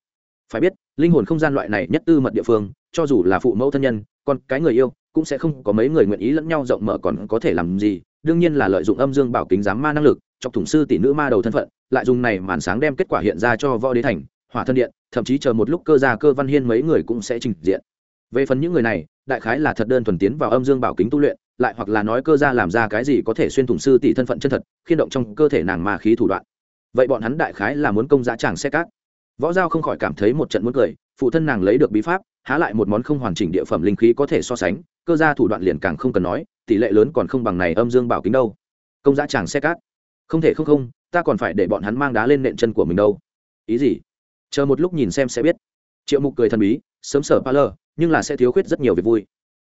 phải biết, linh hồn không gian loại này nhất tư mật địa phương, cho dù là phụ mẫu thân nhân còn cái người yêu, cũng sẽ không có mấy người nguyện ý lẫn nhau rộng mở còn có thể làm gì. Đương nhiên là lợi dụng âm dương bảo kính giám ma năng lực, chọc thủng sư tỷ nữ ma đầu thân phận, lại dùng này màn sáng đem kết quả hiện ra cho võ đế thành, hỏa thân điện, thậm chí chờ một lúc cơ gia cơ văn hiên mấy người cũng sẽ trình diện. Về phần những người này, đại khái là thật đơn thuần tiến vào âm dương bảo kính tu luyện, lại hoặc là nói cơ gia làm ra cái gì có thể xuyên thủng sư tỷ thân phận chân thật, khiên động trong cơ thể nàng ma khí thủ đoạn. Vậy bọn hắn đại khái là muốn công giá tràng xe cát võ giao không khỏi cảm thấy một trận muốn cười, phụ thân nàng lấy được bí pháp, há lại một món không hoàn chỉnh địa phẩm linh khí có thể so sánh, cơ gia thủ đoạn liền càng không cần nói, tỷ lệ lớn còn không bằng này âm dương bảo kính đâu. Công giá tràng xe cát. Không thể không không, ta còn phải để bọn hắn mang đá lên nện chân của mình đâu. Ý gì? Chờ một lúc nhìn xem sẽ biết. Triệu mục cười thần bí, sớm sở pa lơ, nhưng là sẽ thiếu khuyết rất nhiều việc vui.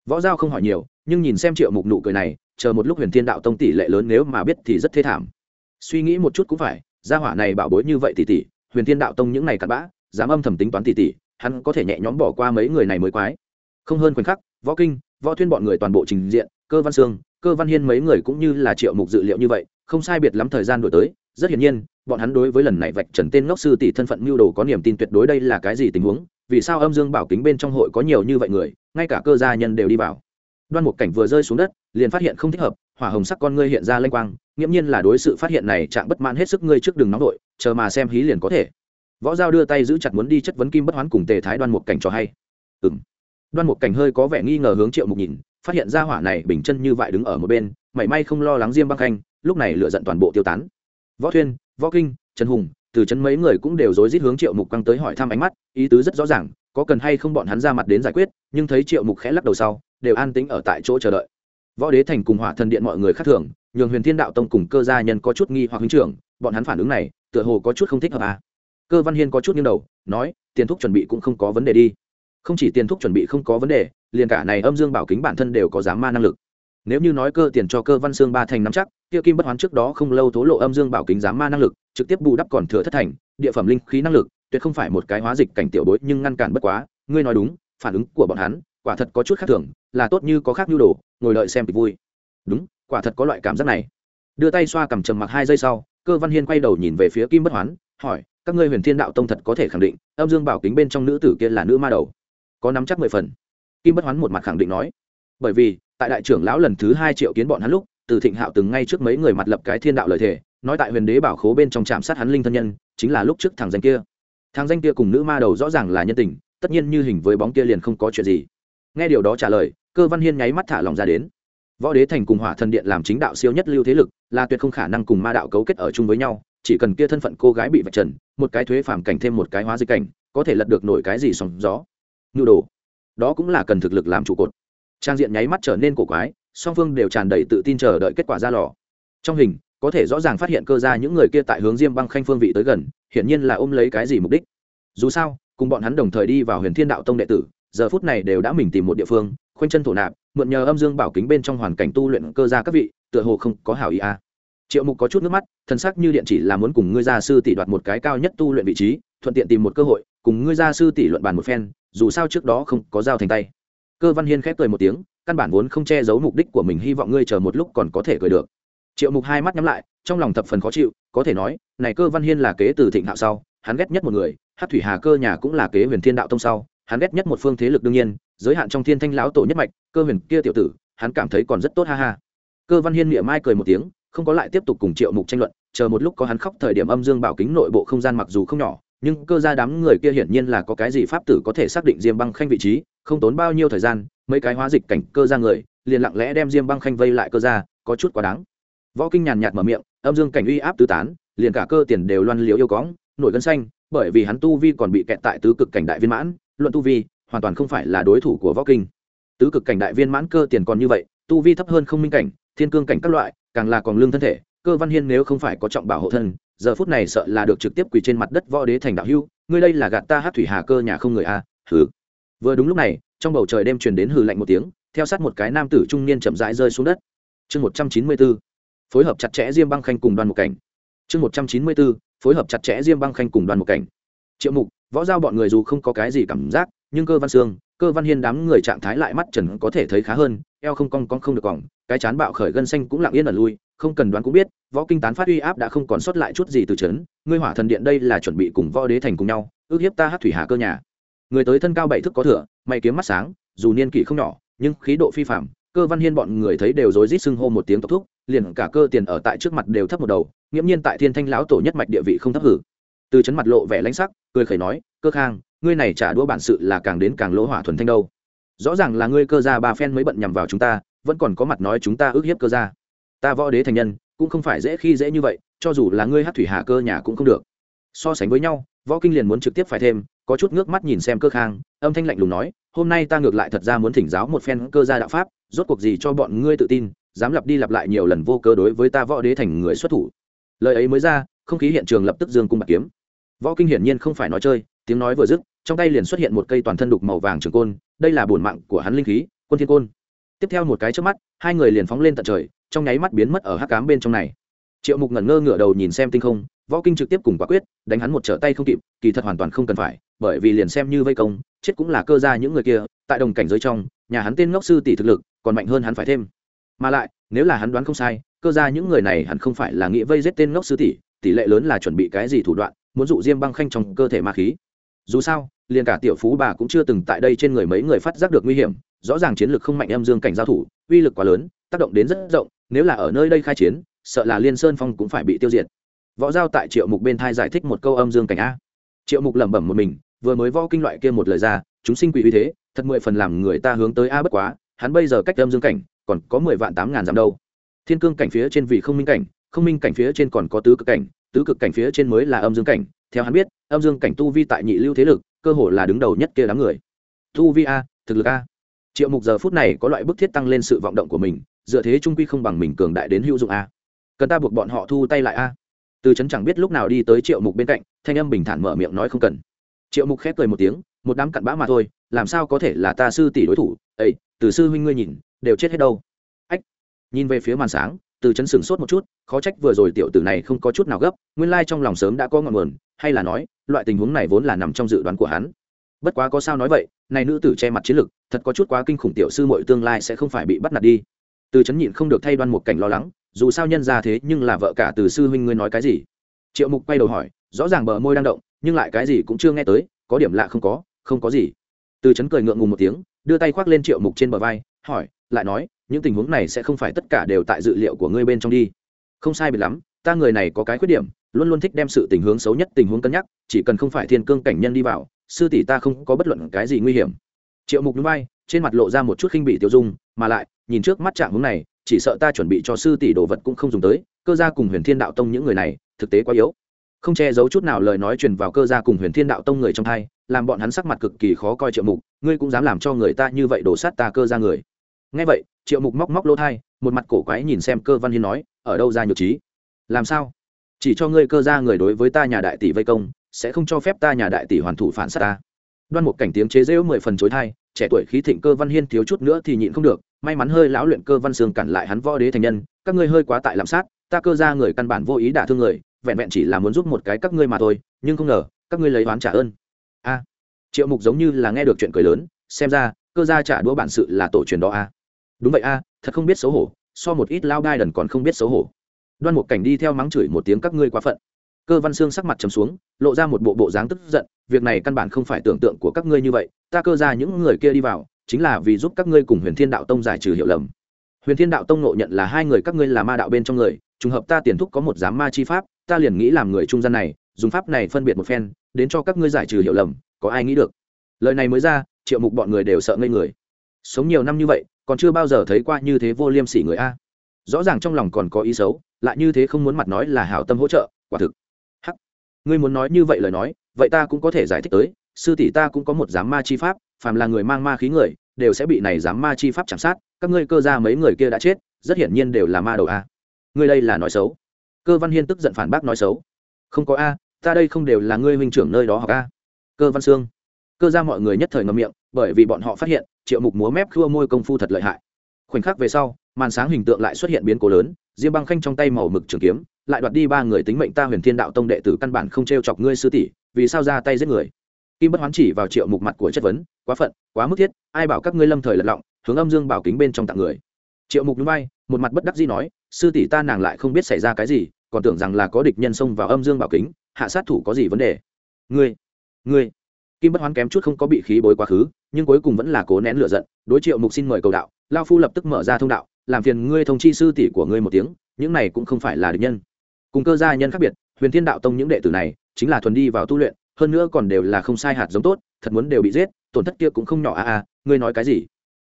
Võ giao không hỏi nhiều, nhưng nhìn xem triệu mục nụ cười này, chờ một lúc huyền thiên đạo tông tỷ lệ lớn nếu mà biết thì rất thê thảm. Suy nghĩ một chút cũng phải, gia hỏa này bảo bối như vậy tỷ tỷ huyền thiên đạo tông những này cặn bã dám âm thầm tính toán tỉ tỉ, hắn có thể nhẹ nhõm bỏ qua mấy người này mới quái. Không hơn khoảnh khắc võ kinh võ thuyên bọn người toàn bộ trình diện cơ văn sương cơ văn hiên mấy người cũng như là triệu mục dự liệu như vậy không sai biệt lắm thời gian đổi tới rất hiển nhiên bọn hắn đối với lần này vạch trần tên ngốc sư tỷ thân phận mưu đồ có niềm tin tuyệt đối đây là cái gì tình huống vì sao âm dương bảo kính bên trong hội có nhiều như vậy người ngay cả cơ gia nhân đều đi vào. Đoan một cảnh vừa rơi xuống đất liền phát hiện không thích hợp hỏa hồng sắc con ngươi hiện ra lanh quang, nghiễm nhiên là đối sự phát hiện này trạng bất mãn hết sức ngươi trước đường nóng đội chờ mà xem hí liền có thể. Võ giao đưa tay giữ chặt muốn đi chất vấn kim bất hoán cùng tề thái đoan một cảnh cho hay. Ừ m đoan một cảnh hơi có vẻ nghi ngờ hướng triệu mục nhìn, phát hiện ra hỏa này bình chân như vậy đứng ở một bên, mảy may không lo lắng diêm băng khanh, lúc này lựa giận toàn bộ tiêu tán. Võ thuyên, võ kinh, trần hùng, từ chân mấy người cũng đều rối rít hướng triệu mục căng tới hỏi thăm ánh mắt, ý tứ rất rõ ràng, có cần hay không bọn hắn ra mặt đến giải quyết, nhưng thấy triệu mục khẽ lắc đầu sau, đều an tính ở tại chỗ chờ đợi võ đế thành cùng hỏa thần điện mọi người khác thường, nhường huyền thiên đạo tông cùng cơ gia nhân có chút nghi hoặc hứng trưởng, bọn hắn phản ứng này, tựa hồ có chút không thích hợp à. cơ văn hiên có chút nghiêng đầu, nói, tiền thuốc chuẩn bị cũng không có vấn đề đi không chỉ tiền thuốc chuẩn bị không có vấn đề, liền cả này âm dương bảo kính bản thân đều có dám ma năng lực nếu như nói cơ tiền cho cơ văn xương ba thành nắm chắc Tiêu kim bất hoán trước đó không lâu thố lộ âm dương bảo kính dám ma năng lực, trực tiếp bù đắp còn thừa thất thành, địa phẩm linh khí năng lực, tuyệt không phải một cái hóa dịch cảnh tiểu bối nhưng ngăn cản bất quá, ngươi nói đúng, phản ứng của bọn hắn quả thật có chút khác thường, là tốt như có khác nhu đồ, ngồi đợi xem kịch vui. Đúng, quả thật có loại cảm giác này. Đưa tay xoa cầm trầm mặc hai giây sau, cơ văn hiên quay đầu nhìn về phía kim bất hoán, hỏi, các ngươi huyền thiên đạo tông thật có thể khẳng định, âm dương bảo kính bên trong nữ tử kia là nữ ma đầu? Có nắm chắc mười phần? Kim bất hoán một mặt khẳng định nói. Bởi vì, tại đại trưởng lão lần thứ hai triệu kiến bọn hắn lúc, từ thịnh hạo từng ngay trước mấy người mặt lập cái thiên đạo lời thề, nói tại huyền đế bảo khố bên trong trạm sát hắn linh thân nhân, chính là lúc trước thằng danh kia. Thằng danh kia cùng nữ ma đầu rõ ràng là nhân tình, tất nhiên như hình với bóng kia liền không có chuyện gì nghe điều đó trả lời, cơ văn hiên nháy mắt thả lòng ra đến. Võ đế thành cùng hỏa thần điện làm chính đạo siêu nhất lưu thế lực, là tuyệt không khả năng cùng ma đạo cấu kết ở chung với nhau, chỉ cần kia thân phận cô gái bị vạch trần, một cái thuế phản cảnh thêm một cái hóa dịch cảnh, có thể lật được nổi cái gì sóng gió. Nhu đồ, đó cũng là cần thực lực làm trụ cột. Trang diện nháy mắt trở nên cổ quái, song phương đều tràn đầy tự tin chờ đợi kết quả ra lò. Trong hình, có thể rõ ràng phát hiện cơ ra những người kia tại hướng diêm băng khanh phương vị tới gần, hiển nhiên là ôm lấy cái gì mục đích. Dù sao, cùng bọn hắn đồng thời đi vào huyền thiên đạo tông đệ tử giờ phút này đều đã mình tìm một địa phương, khoanh chân thổ nạp, mượn nhờ âm dương bảo kính bên trong hoàn cảnh tu luyện cơ ra các vị, tựa hồ không có hảo ý a à. triệu mục có chút nước mắt thân sắc như điện chỉ là muốn cùng ngươi gia sư tỷ đoạt một cái cao nhất tu luyện vị trí, thuận tiện tìm một cơ hội, cùng ngươi gia sư tỷ luận bàn một phen, dù sao trước đó không có giao thành tay cơ văn hiên khép cười một tiếng, căn bản vốn không che giấu mục đích của mình, hy vọng ngươi chờ một lúc còn có thể cười được triệu mục hai mắt nhắm lại, trong lòng thập phần khó chịu, có thể nói, này cơ văn hiên là kế từ thịnh hạo sau, hắn ghét nhất một người hát thủy hà cơ nhà cũng là kế huyền thiên đạo tông sau hắn ghét nhất một phương thế lực đương nhiên giới hạn trong thiên thanh lão tổ nhất mạch cơ huyền kia tiểu tử hắn cảm thấy còn rất tốt ha ha. Cơ văn hiên miệng mai cười một tiếng không có lại tiếp tục cùng triệu mục tranh luận chờ một lúc có hắn khóc thời điểm âm dương bảo kính nội bộ không gian mặc dù không nhỏ nhưng cơ gia đám người kia hiển nhiên là có cái gì pháp tử có thể xác định diêm băng khanh vị trí không tốn bao nhiêu thời gian mấy cái hóa dịch cảnh cơ gia người liền lặng lẽ đem diêm băng khanh vây lại cơ gia, có chút quá đáng. Võ kinh nhàn nhạt mở miệng âm dương cảnh uy áp tứ tán liền cả cơ tiền đều loan liễu yêu cõng nổi gân xanh bởi vì hắn tu vi còn bị kẹt tại tứ cực cảnh đại viên mãn luận tu vi, hoàn toàn không phải là đối thủ của võ kinh. Tứ cực cảnh đại viên mãn cơ tiền còn như vậy, tu vi thấp hơn không minh cảnh, thiên cương cảnh các loại, càng là còn lương thân thể, cơ văn hiên nếu không phải có trọng bảo hộ thân, giờ phút này sợ là được trực tiếp quỳ trên mặt đất võ đế thành đạo hưu ngươi đây là gạt ta hát thủy hà cơ nhà không người a, hừ. Vừa đúng lúc này, trong bầu trời đêm truyền đến hừ lạnh một tiếng, theo sát một cái nam tử trung niên chậm rãi rơi xuống đất. Chương một trăm chín mươi bốn phối hợp chặt chẽ diêm băng khanh cùng đoàn một cảnh. Chương một trăm chín mươi bốn phối hợp chặt chẽ diêm băng khanh cùng đoàn một cảnh. Triệu mục võ giao bọn người dù không có cái gì cảm giác, nhưng cơ văn sương cơ văn hiên đám người trạng thái lại mắt trần có thể thấy khá hơn, eo không cong cong không được còng cái chán bạo khởi gân xanh cũng lặng yên ẩn lui, không cần đoán cũng biết, võ kinh tán phát uy áp đã không còn sót lại chút gì từ trấn ngươi hỏa thần điện đây là chuẩn bị cùng võ đế thành cùng nhau, ước hiếp ta hát thủy hà cơ nhà. Người tới thân cao bảy thước có thừa, mày kiếm mắt sáng, dù niên kỷ không nhỏ, nhưng khí độ phi phạm cơ văn hiên bọn người thấy đều rối rít xưng hô một tiếng tốc thúc, liền cả cơ tiền ở tại trước mặt đều thấp một đầu, nghiễm nhiên tại thiên thanh lão tổ nhất mạch địa vị không thấp hử từ chấn mặt lộ vẻ lãnh sắc, cười khẩy nói, cơ khang, ngươi này trả đũa bản sự là càng đến càng lỗ hỏa thuần thanh đâu. Rõ ràng là ngươi cơ gia ba phen mới bận nhằm vào chúng ta, vẫn còn có mặt nói chúng ta ước hiếp cơ gia. Ta võ đế thành nhân, cũng không phải dễ khi dễ như vậy, cho dù là ngươi hát thủy hạ cơ nhà cũng không được. So sánh với nhau, võ kinh liền muốn trực tiếp phải thêm, có chút ngước mắt nhìn xem cơ khang, âm thanh lạnh lùng nói, hôm nay ta ngược lại thật ra muốn thỉnh giáo một phen cơ gia đạo pháp, rốt cuộc gì cho bọn ngươi tự tin, dám lặp đi lặp lại nhiều lần vô cơ đối với ta võ đế thành người xuất thủ. Lời ấy mới ra, không khí hiện trường lập tức dương cung bạc kiếm võ kinh hiển nhiên không phải nói chơi, tiếng nói vừa dứt, trong tay liền xuất hiện một cây toàn thân đục màu vàng trường côn, đây là bổn mạng của hắn linh khí, quân thiên côn. Tiếp theo một cái trước mắt, hai người liền phóng lên tận trời, trong nháy mắt biến mất ở hắc cám bên trong này. Triệu mục ngẩn ngơ ngửa đầu nhìn xem tinh không, võ kinh trực tiếp cùng quả quyết, đánh hắn một trở tay không kịp, kỳ thật hoàn toàn không cần phải, bởi vì liền xem như vây công, chết cũng là cơ ra những người kia, tại đồng cảnh giới trong, nhà hắn tên ngốc sư tỷ thực lực, còn mạnh hơn hắn phải thêm. Mà lại, nếu là hắn đoán không sai, cơ ra những người này hắn không phải là nghĩ vây giết tên ngốc sư tỷ tỷ lệ lớn là chuẩn bị cái gì thủ đoạn muốn dụ diêm băng khanh trong cơ thể ma khí. Dù sao, liền cả tiểu phú bà cũng chưa từng tại đây trên người mấy người phát giác được nguy hiểm, rõ ràng chiến lược không mạnh âm dương cảnh giao thủ, uy lực quá lớn, tác động đến rất rộng, nếu là ở nơi đây khai chiến, sợ là liên sơn phong cũng phải bị tiêu diệt. Võ giao tại triệu mục bên thai giải thích một câu âm dương cảnh a. Triệu mục lẩm bẩm một mình, vừa mới võ kinh loại kia một lời ra, chúng sinh quỷ uy thế, thật mười phần làm người ta hướng tới a bất quá, hắn bây giờ cách âm dương cảnh, còn có mười vạn tám ngàn dặm đâu. Thiên cương cảnh phía trên vì không minh cảnh, không minh cảnh phía trên còn có tứ cực cảnh tứ cực cảnh phía trên mới là âm dương cảnh, theo hắn biết, âm dương cảnh tu vi tại nhị lưu thế lực, cơ hồ là đứng đầu nhất kia đám người. Tu vi a, thực lực a. Triệu mục giờ phút này có loại bức thiết tăng lên sự vọng động của mình, dựa thế trung quy không bằng mình cường đại đến hữu dụng a. Cần ta buộc bọn họ thu tay lại a. Từ trấn chẳng biết lúc nào đi tới triệu mục bên cạnh, thanh âm bình thản mở miệng nói không cần. Triệu mục khép cười một tiếng, một đám cặn bã mà thôi, làm sao có thể là ta sư tỷ đối thủ? Ấy từ sư huynh ngươi nhìn, đều chết hết đâu. Ách, nhìn về phía màn sáng từ chấn sửng sốt một chút, khó trách vừa rồi tiểu tử này không có chút nào gấp, nguyên lai trong lòng sớm đã có ngọn nguồn, hay là nói, loại tình huống này vốn là nằm trong dự đoán của hắn. Bất quá có sao nói vậy, này nữ tử che mặt chiến lực, thật có chút quá kinh khủng tiểu sư mọi tương lai sẽ không phải bị bắt nạt đi. Từ chấn nhịn không được thay đoan một cảnh lo lắng, dù sao nhân ra thế nhưng là vợ cả từ sư huynh ngươi nói cái gì? Triệu mục quay đầu hỏi, rõ ràng bờ môi đang động, nhưng lại cái gì cũng chưa nghe tới, có điểm lạ không có không có gì. Từ chấn cười ngượng ngùng một tiếng, đưa tay khoác lên triệu mục trên bờ vai, hỏi, lại nói những tình huống này sẽ không phải tất cả đều tại dự liệu của ngươi bên trong đi. Không sai biệt lắm, ta người này có cái khuyết điểm, luôn luôn thích đem sự tình huống xấu nhất tình huống cân nhắc, chỉ cần không phải thiên cương cảnh nhân đi vào, sư tỷ ta không có bất luận cái gì nguy hiểm. Triệu mục núi bay trên mặt lộ ra một chút khinh bị tiêu dung, mà lại, nhìn trước mắt trạng hướng này, chỉ sợ ta chuẩn bị cho sư tỷ đồ vật cũng không dùng tới, cơ gia cùng huyền thiên đạo tông những người này, thực tế quá yếu. Không che giấu chút nào lời nói truyền vào cơ gia cùng huyền thiên đạo tông người trong thai làm bọn hắn sắc mặt cực kỳ khó coi triệu mục, ngươi cũng dám làm cho người ta như vậy đổ sát ta cơ ra người ngay vậy, triệu mục móc móc lỗ thai, một mặt cổ quái nhìn xem cơ văn hiên nói, ở đâu ra nhược trí? Làm sao? Chỉ cho ngươi cơ ra người đối với ta nhà đại tỷ vây công, sẽ không cho phép ta nhà đại tỷ hoàn thủ phản sát ta. Đoan một cảnh tiếng chế rễu mười phần chối thai, trẻ tuổi khí thịnh cơ văn hiên thiếu chút nữa thì nhịn không được, may mắn hơi lão luyện cơ văn sương cản lại hắn võ đế thành nhân, các ngươi hơi quá tại lạm sát, ta cơ ra người căn bản vô ý đả thương người, vẹn vẹn chỉ là muốn giúp một cái các ngươi mà thôi, nhưng không ngờ, các ngươi lấy oán trả ơn. A. Triệu mục giống như là nghe được chuyện cười lớn, xem ra, cơ gia trả đũa bản sự là tổ truyền đó a đúng vậy a, thật không biết xấu hổ, so một ít lao đai đần còn không biết xấu hổ. Đoan một cảnh đi theo mắng chửi một tiếng các ngươi quá phận. Cơ văn xương sắc mặt trầm xuống, lộ ra một bộ bộ dáng tức giận, việc này căn bản không phải tưởng tượng của các ngươi như vậy, ta cơ ra những người kia đi vào, chính là vì giúp các ngươi cùng huyền thiên đạo tông giải trừ hiểu lầm. Huyền thiên đạo tông nộ nhận là hai người các ngươi là ma đạo bên trong người, trùng hợp ta tiền thúc có một giám ma chi pháp, ta liền nghĩ làm người trung gian này, dùng pháp này phân biệt một phen, đến cho các ngươi giải trừ hiểu lầm, có ai nghĩ được? Lời này mới ra, triệu mục bọn người đều sợ ngây người. Sống nhiều năm như vậy còn chưa bao giờ thấy qua như thế vô liêm sỉ người a. Rõ ràng trong lòng còn có ý xấu, lại như thế không muốn mặt nói là hảo tâm hỗ trợ, quả thực. Hắc. Ngươi muốn nói như vậy lời nói, vậy ta cũng có thể giải thích tới, sư tỷ ta cũng có một giám ma chi pháp, phàm là người mang ma khí người, đều sẽ bị này giám ma chi pháp chạm sát, các ngươi cơ ra mấy người kia đã chết, rất hiển nhiên đều là ma đầu a. Ngươi đây là nói xấu. Cơ văn hiên tức giận phản bác nói xấu. Không có a, ta đây không đều là ngươi huynh trưởng nơi đó học a. Cơ văn sương. Cơ ra mọi người nhất thời ngậm miệng, bởi vì bọn họ phát hiện triệu mục múa mép khua môi công phu thật lợi hại. Khoảnh khắc về sau, màn sáng hình tượng lại xuất hiện biến cố lớn, diêm băng khanh trong tay màu mực trường kiếm, lại đoạt đi ba người tính mệnh ta huyền thiên đạo tông đệ tử căn bản không t r e o chọc ngươi sư tỷ, vì sao ra tay giết người? Kim bất hoán chỉ vào triệu mục mặt của chất vấn, quá phận, quá mức thiết, ai bảo các ngươi lâm thời lật lọng, hướng âm dương bảo kính bên trong tặng người. Triệu mục núi bay một mặt bất đắc dĩ nói, sư tỷ ta nàng lại không biết xảy ra cái gì, còn tưởng rằng là có địch nhân xông vào âm dương bảo kính, hạ sát thủ có gì vấn đề? Ngươi ngươi. Kim bất hoán kém chút không có bị khí bối quá khứ nhưng cuối cùng vẫn là cố nén lửa giận, đối triệu mục xin mời cầu đạo, lao phu lập tức mở ra thông đạo, làm phiền ngươi thông chi sư tỷ của ngươi một tiếng, những này cũng không phải là địch nhân. Cùng cơ gia nhân khác biệt, huyền thiên đạo tông những đệ tử này, chính là thuần đi vào tu luyện, hơn nữa còn đều là không sai hạt giống tốt, thật muốn đều bị giết, tổn thất kia cũng không nhỏ a a, ngươi nói cái gì?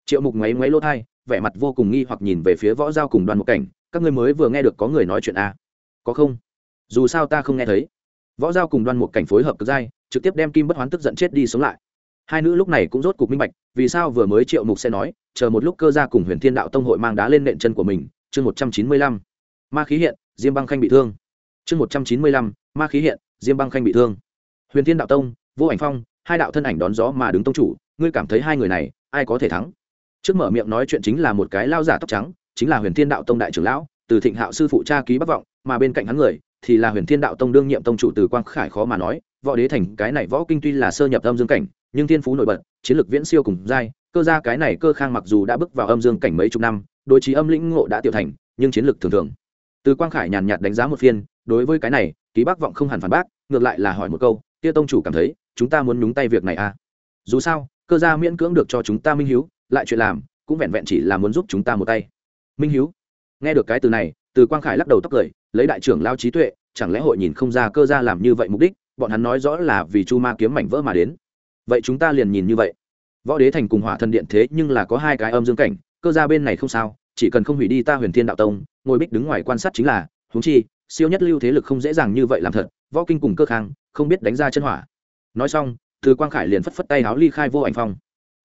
Triệu mục ngoáy ngoáy lỗ thai vẻ mặt vô cùng nghi hoặc nhìn về phía võ giao cùng đoàn một cảnh, các ngươi mới vừa nghe được có người nói chuyện a. Có không? Dù sao ta không nghe thấy. Võ giao cùng đoan một cảnh phối hợp cực dai, trực tiếp đem kim bất hoán tức giận chết đi sống lại hai nữ lúc này cũng rốt cục minh bạch, vì sao vừa mới triệu mục sẽ nói, chờ một lúc cơ gia cùng huyền thiên đạo tông hội mang đá lên nện chân của mình, chương một trăm chín mươi lăm. Ma khí hiện, diêm băng khanh bị thương. Chương một trăm chín mươi lăm, ma khí hiện, diêm băng khanh bị thương. Huyền thiên đạo tông, vô ảnh phong, hai đạo thân ảnh đón gió mà đứng tông chủ, ngươi cảm thấy hai người này, ai có thể thắng? Trước mở miệng nói chuyện chính là một cái lao giả tóc trắng, chính là huyền thiên đạo tông đại trưởng lão, từ thịnh hạo sư phụ cha ký bắc vọng, mà bên cạnh hắn người, thì là huyền thiên đạo tông đương nhiệm tông chủ từ quang khải khó mà nói, võ đế thành cái này võ kinh tuy là sơ nhập âm dương cảnh nhưng thiên phú nổi bật, chiến lược viễn siêu cùng giai, cơ ra cái này cơ khang mặc dù đã bước vào âm dương cảnh mấy chục năm, đối trí âm lĩnh ngộ đã tiểu thành, nhưng chiến lược thường thường. Từ quang khải nhàn nhạt đánh giá một phiên, đối với cái này, ký bác vọng không hẳn phản bác, ngược lại là hỏi một câu Tia tông chủ cảm thấy, chúng ta muốn nhúng tay việc này à? Dù sao, cơ gia miễn cưỡng được cho chúng ta minh hiếu, lại chuyện làm, cũng vẹn vẹn chỉ là muốn giúp chúng ta một tay. Minh hiếu? Nghe được cái từ này, từ quang khải lắc đầu tóc cười, lấy đại trưởng lao trí tuệ, chẳng lẽ hội nhìn không ra cơ gia làm như vậy mục đích, bọn hắn nói rõ là vì chu ma kiếm mảnh vỡ mà đến vậy chúng ta liền nhìn như vậy. Võ đế thành cùng hỏa thần điện thế nhưng là có hai cái âm dương cảnh, cơ ra bên này không sao, chỉ cần không hủy đi ta huyền thiên đạo tông, ngồi bích đứng ngoài quan sát chính là, huống chi, siêu nhất lưu thế lực không dễ dàng như vậy làm thật, võ kinh cùng cơ khang, không biết đánh ra chân hỏa. Nói xong, từ quang khải liền phất phất tay háo ly khai vô ảnh phong.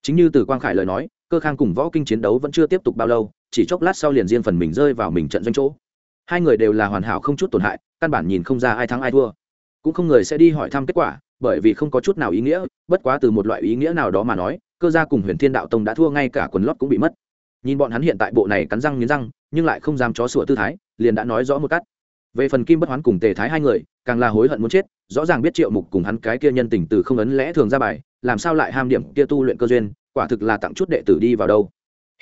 Chính như từ quang khải lời nói, cơ khang cùng võ kinh chiến đấu vẫn chưa tiếp tục bao lâu, chỉ chốc lát sau liền riêng phần mình rơi vào mình trận doanh chỗ. Hai người đều là hoàn hảo không chút tổn hại, căn bản nhìn không ra ai thắng ai thua. Cũng không người sẽ đi hỏi thăm kết quả bởi vì không có chút nào ý nghĩa, bất quá từ một loại ý nghĩa nào đó mà nói, cơ gia cùng huyền thiên đạo tông đã thua ngay cả quần lót cũng bị mất. Nhìn bọn hắn hiện tại bộ này cắn răng nghiến răng, nhưng lại không dám chó sủa tư thái, liền đã nói rõ một cách. Về phần kim bất hoán cùng tề thái hai người, càng là hối hận muốn chết, rõ ràng biết triệu mục cùng hắn cái kia nhân tình từ không ấn lẽ thường ra bài, làm sao lại ham điểm kia tu luyện cơ duyên, quả thực là tặng chút đệ tử đi vào đâu.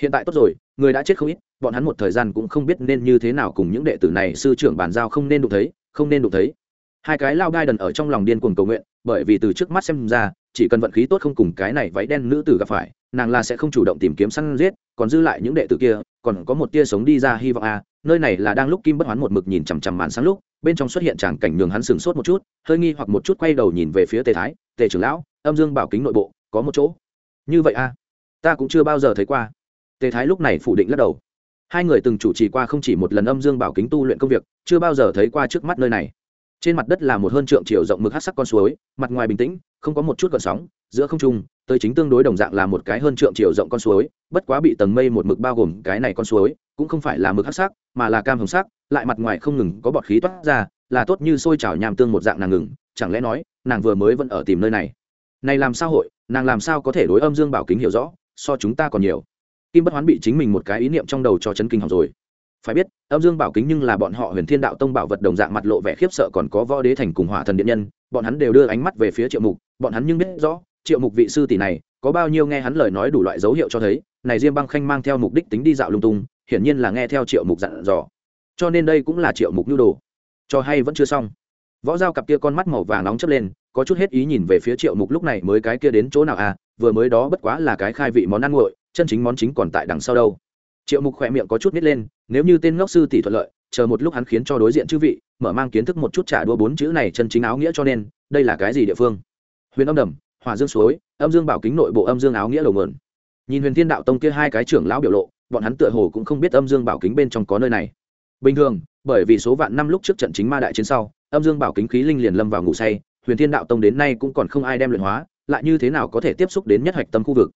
Hiện tại tốt rồi, người đã chết không ít, bọn hắn một thời gian cũng không biết nên như thế nào cùng những đệ tử này sư trưởng bàn giao không nên đụng thấy, không nên đụng thấy hai cái lao gai đần ở trong lòng điên cuồng cầu nguyện, bởi vì từ trước mắt xem ra, chỉ cần vận khí tốt không cùng cái này váy đen nữ tử gặp phải, nàng là sẽ không chủ động tìm kiếm săn giết, còn dư lại những đệ tử kia, còn có một tia sống đi ra hy vọng a. Nơi này là đang lúc kim bất hoán một mực nhìn chằm chằm màn sáng lúc, bên trong xuất hiện tràng cảnh nhường hắn sừng sốt một chút, hơi nghi hoặc một chút quay đầu nhìn về phía tề thái, tề trưởng lão, âm dương bảo kính nội bộ, có một chỗ. Như vậy a, ta cũng chưa bao giờ thấy qua. Tề thái lúc này phủ định lắc đầu. Hai người từng chủ trì qua không chỉ một lần âm dương bảo kính tu luyện công việc, chưa bao giờ thấy qua trước mắt nơi này trên mặt đất là một hơn trượng chiều rộng mực hát sắc con suối, mặt ngoài bình tĩnh, không có một chút gợn sóng, giữa không trung, tới chính tương đối đồng dạng là một cái hơn trượng chiều rộng con suối, bất quá bị tầng mây một mực bao gồm cái này con suối, cũng không phải là mực hát sắc, mà là cam hồng sắc, lại mặt ngoài không ngừng có bọt khí toát ra, là tốt như sôi trào nhàm tương một dạng nàng ngừng, chẳng lẽ nói, nàng vừa mới vẫn ở tìm nơi này? Này làm sao hội, nàng làm sao có thể đối âm dương bảo kính hiểu rõ, so chúng ta còn nhiều. Kim bất hoán bị chính mình một cái ý niệm trong đầu cho chấn kinh học rồi phải biết, âm dương bảo kính nhưng là bọn họ huyền thiên đạo tông bảo vật đồng dạng mặt lộ vẻ khiếp sợ còn có võ đế thành cùng hỏa thần điện nhân, bọn hắn đều đưa ánh mắt về phía triệu mục, bọn hắn nhưng biết rõ, triệu mục vị sư tỷ này, có bao nhiêu nghe hắn lời nói đủ loại dấu hiệu cho thấy, này diêm băng khanh mang theo mục đích tính đi dạo lung tung, hiển nhiên là nghe theo triệu mục dặn dò. Cho nên đây cũng là triệu mục nhu đồ. Cho hay vẫn chưa xong. Võ dao cặp kia con mắt màu vàng nóng chớp lên, có chút hết ý nhìn về phía triệu mục lúc này mới cái kia đến chỗ nào à vừa mới đó bất quá là cái khai vị món ăn nguội, chân chính món chính còn tại đằng sau đâu triệu mục khỏe miệng có chút nít lên, nếu như tên ngốc sư tỷ thuận lợi, chờ một lúc hắn khiến cho đối diện chư vị, mở mang kiến thức một chút trả đua bốn chữ này chân chính áo nghĩa cho nên, đây là cái gì địa phương? Huyền âm đầm hòa dương suối, âm dương bảo kính nội bộ âm dương áo nghĩa đầu mượn nhìn huyền thiên đạo tông kia hai cái trưởng lão biểu lộ, bọn hắn tựa hồ cũng không biết âm dương bảo kính bên trong có nơi này. Bình thường, bởi vì số vạn năm lúc trước trận chính ma đại chiến sau, âm dương bảo kính khí linh liền lâm vào ngủ say, huyền thiên đạo tông đến nay cũng còn không ai đem luyện hóa, lại như thế nào có thể tiếp xúc đến nhất hạch tâm khu vực?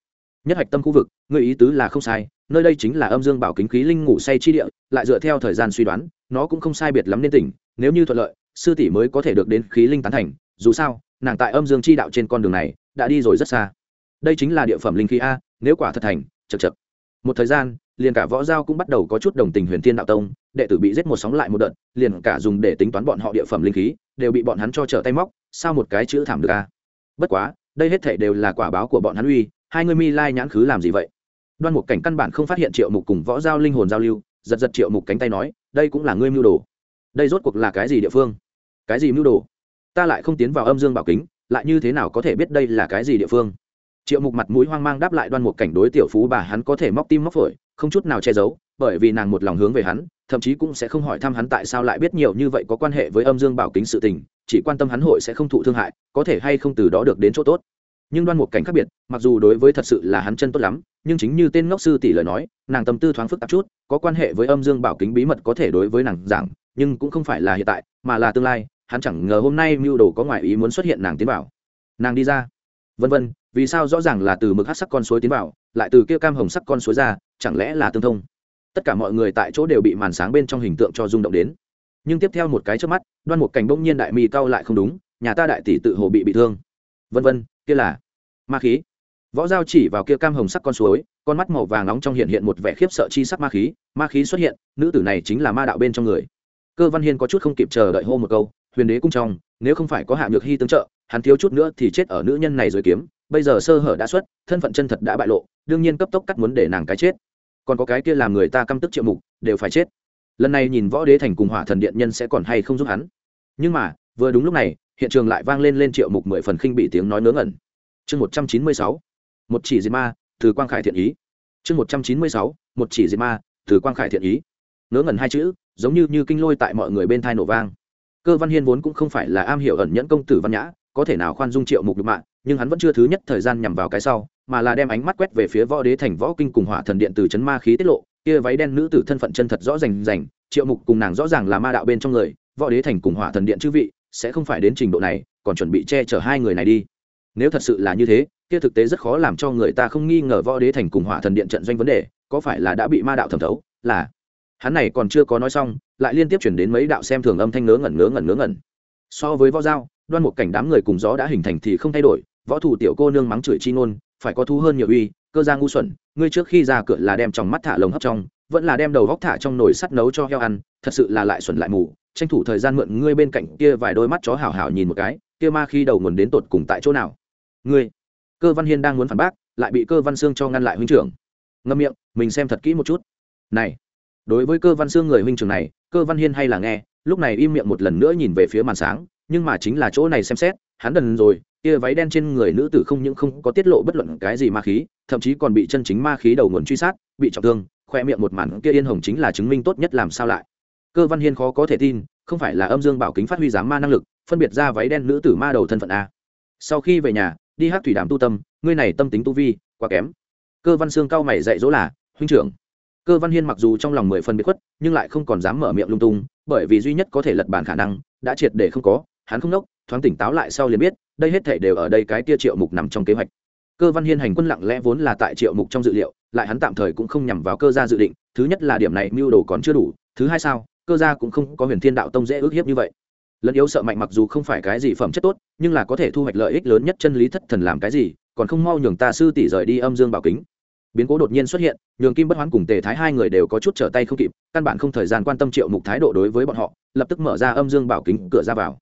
Nhất hạch tâm khu vực người ý tứ là không sai, nơi đây chính là âm dương bảo kính khí linh ngủ say chi địa, lại dựa theo thời gian suy đoán, nó cũng không sai biệt lắm nên tỉnh, nếu như thuận lợi, sư tỷ mới có thể được đến khí linh tán thành, dù sao, nàng tại âm dương chi đạo trên con đường này, đã đi rồi rất xa. Đây chính là địa phẩm linh khí a, nếu quả thật thành chật chật một thời gian, liền cả võ giao cũng bắt đầu có chút đồng tình huyền thiên đạo tông, đệ tử bị giết một sóng lại một đợt, liền cả dùng để tính toán bọn họ địa phẩm linh khí, đều bị bọn hắn cho trở tay móc, sao một cái chữ thảm được a? Bất quá, đây hết thể đều là quả báo của bọn hắn uy hai người mi lai nhãn khứ làm gì vậy? Đoan Mục cảnh căn bản không phát hiện triệu mục cùng võ giao linh hồn giao lưu, giật giật triệu mục cánh tay nói, đây cũng là ngươi mưu đồ. Đây rốt cuộc là cái gì địa phương? Cái gì mưu đồ? Ta lại không tiến vào âm dương bảo kính, lại như thế nào có thể biết đây là cái gì địa phương? Triệu mục mặt mũi hoang mang đáp lại đoan Mục cảnh đối tiểu phú bà hắn có thể móc tim móc phổi, không chút nào che giấu, bởi vì nàng một lòng hướng về hắn, thậm chí cũng sẽ không hỏi thăm hắn tại sao lại biết nhiều như vậy có quan hệ với âm dương bảo kính sự tình, chỉ quan tâm hắn hội sẽ không thụ thương hại, có thể hay không từ đó được đến chỗ tốt nhưng đoan một cảnh khác biệt, mặc dù đối với thật sự là hắn chân tốt lắm, nhưng chính như tên ngốc sư tỷ lời nói, nàng tâm tư thoáng phức tạp chút, có quan hệ với âm dương bảo kính bí mật có thể đối với nàng giảng, nhưng cũng không phải là hiện tại, mà là tương lai, hắn chẳng ngờ hôm nay mưu đồ có ngoại ý muốn xuất hiện nàng tiến vào. Nàng đi ra. Vân vân, vì sao rõ ràng là từ mực hát sắc con suối tiến vào, lại từ kia cam hồng sắc con suối ra, chẳng lẽ là tương thông? Tất cả mọi người tại chỗ đều bị màn sáng bên trong hình tượng cho rung động đến. Nhưng tiếp theo một cái trước mắt, đoan một cảnh bỗng nhiên đại mì cao lại không đúng, nhà ta đại tỷ tự hồ bị bị thương. Vân vân kia là ma khí. Võ giao chỉ vào kia cam hồng sắc con suối, con mắt màu vàng nóng trong hiện hiện một vẻ khiếp sợ chi sắc ma khí. Ma khí xuất hiện, nữ tử này chính là ma đạo bên trong người. Cơ văn hiên có chút không kịp chờ đợi hô một câu, huyền đế cung trong, nếu không phải có hạ nhược hy tương trợ, hắn thiếu chút nữa thì chết ở nữ nhân này rồi kiếm. Bây giờ sơ hở đã xuất, thân phận chân thật đã bại lộ, đương nhiên cấp tốc cắt muốn để nàng cái chết. Còn có cái kia làm người ta căm tức triệu mục, đều phải chết. Lần này nhìn võ đế thành cùng hỏa thần điện nhân sẽ còn hay không giúp hắn. Nhưng mà, vừa đúng lúc này hiện trường lại vang lên lên triệu mục mười phần khinh bị tiếng nói ngớ ngẩn. Chương một trăm chín mươi sáu, một chỉ diệt ma, từ quang khải thiện ý. Chương một trăm chín mươi sáu, một chỉ diệt ma, từ quang khải thiện ý. Ngớ ngẩn hai chữ, giống như như kinh lôi tại mọi người bên thai nổ vang. Cơ văn hiên vốn cũng không phải là am hiểu ẩn nhẫn công tử văn nhã, có thể nào khoan dung triệu mục được mạng nhưng hắn vẫn chưa thứ nhất thời gian nhằm vào cái sau, mà là đem ánh mắt quét về phía võ đế thành võ kinh cùng hỏa thần điện từ chấn ma khí tiết lộ, kia váy đen nữ tử thân phận chân thật rõ rành rành, triệu mục cùng nàng rõ ràng là ma đạo bên trong người, võ đế thành cùng hỏa thần điện chư vị sẽ không phải đến trình độ này, còn chuẩn bị che chở hai người này đi. Nếu thật sự là như thế, kia thực tế rất khó làm cho người ta không nghi ngờ võ đế thành cùng hỏa thần điện trận doanh vấn đề, có phải là đã bị ma đạo thẩm thấu, là? Hắn này còn chưa có nói xong, lại liên tiếp chuyển đến mấy đạo xem thường âm thanh ngớ ngẩn ngớ ngẩn ngớ ngẩn. So với võ giao, đoan một cảnh đám người cùng gió đã hình thành thì không thay đổi, võ thủ tiểu cô nương mắng chửi chi ngôn, phải có thu hơn nhiều uy, cơ gia ngu xuẩn, ngươi trước khi ra cửa là đem trong mắt thả lồng hấp trong, vẫn là đem đầu góc thả trong nồi sắt nấu cho heo ăn, thật sự là lại xuẩn lại mù tranh thủ thời gian mượn ngươi bên cạnh kia vài đôi mắt chó hảo hảo nhìn một cái, kia ma khi đầu nguồn đến tột cùng tại chỗ nào? Ngươi, cơ văn hiên đang muốn phản bác, lại bị cơ văn sương cho ngăn lại huynh trưởng. Ngâm miệng, mình xem thật kỹ một chút. Này, đối với cơ văn sương người huynh trưởng này, cơ văn hiên hay là nghe, lúc này im miệng một lần nữa nhìn về phía màn sáng, nhưng mà chính là chỗ này xem xét, hắn đần rồi, kia váy đen trên người nữ tử không những không có tiết lộ bất luận cái gì ma khí, thậm chí còn bị chân chính ma khí đầu nguồn truy sát, bị trọng thương, khoe miệng một màn kia yên hồng chính là chứng minh tốt nhất làm sao lại cơ văn hiên khó có thể tin, không phải là âm dương bảo kính phát huy giám ma năng lực, phân biệt ra váy đen nữ tử ma đầu thân phận a. Sau khi về nhà, đi hát thủy đàm tu tâm, ngươi này tâm tính tu vi, quá kém. Cơ văn xương cao mày dạy dỗ là, huynh trưởng. Cơ văn hiên mặc dù trong lòng mười phần biệt khuất, nhưng lại không còn dám mở miệng lung tung, bởi vì duy nhất có thể lật bản khả năng, đã triệt để không có, hắn không nốc, thoáng tỉnh táo lại sau liền biết, đây hết thể đều ở đây cái tia triệu mục nằm trong kế hoạch. Cơ văn hiên hành quân lặng lẽ vốn là tại triệu mục trong dự liệu, lại hắn tạm thời cũng không nhằm vào cơ gia dự định, thứ nhất là điểm này mưu đồ còn chưa đủ, thứ hai sao cơ gia cũng không có huyền thiên đạo tông dễ ước hiếp như vậy. Lẫn yếu sợ mạnh mặc dù không phải cái gì phẩm chất tốt, nhưng là có thể thu hoạch lợi ích lớn nhất chân lý thất thần làm cái gì, còn không mau nhường ta sư tỷ rời đi âm dương bảo kính. Biến cố đột nhiên xuất hiện, nhường kim bất hoán cùng tề thái hai người đều có chút trở tay không kịp, căn bản không thời gian quan tâm triệu mục thái độ đối với bọn họ, lập tức mở ra âm dương bảo kính cửa ra vào.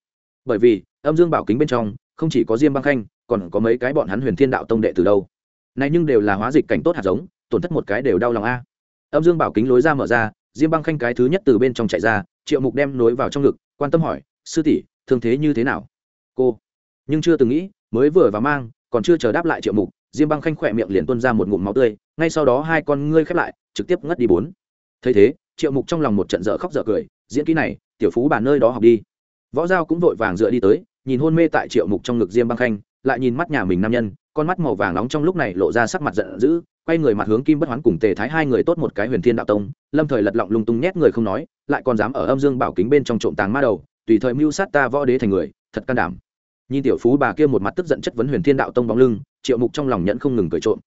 Bởi vì, âm dương bảo kính bên trong, không chỉ có diêm băng khanh, còn có mấy cái bọn hắn huyền thiên đạo tông đệ từ đâu. Này nhưng đều là hóa dịch cảnh tốt hạt giống, tổn thất một cái đều đau lòng a. Âm dương bảo kính lối ra mở ra diêm băng khanh cái thứ nhất từ bên trong chạy ra, triệu mục đem nối vào trong ngực, quan tâm hỏi, sư tỷ, thương thế như thế nào? Cô. Nhưng chưa từng nghĩ, mới vừa vào mang, còn chưa chờ đáp lại triệu mục, diêm băng khanh khỏe miệng liền tuôn ra một ngụm máu tươi, ngay sau đó hai con ngươi khép lại, trực tiếp ngất đi bốn. Thấy thế, triệu mục trong lòng một trận dở khóc dở cười, diễn kỹ này, tiểu phú bà nơi đó học đi. Võ giao cũng vội vàng dựa đi tới, nhìn hôn mê tại triệu mục trong ngực diêm băng khanh, lại nhìn mắt nhà mình nam nhân, con mắt màu vàng nóng trong lúc này lộ ra sắc mặt giận dữ quay người mặt hướng kim bất hoán cùng tề thái hai người tốt một cái huyền thiên đạo tông, lâm thời lật lọng lung tung nhét người không nói, lại còn dám ở âm dương bảo kính bên trong trộm tàng ma đầu, tùy thời mưu sát ta võ đế thành người, thật can đảm. Nhìn tiểu phú bà kia một mặt tức giận chất vấn huyền thiên đạo tông bóng lưng, triệu mục trong lòng nhẫn không ngừng cười trộm.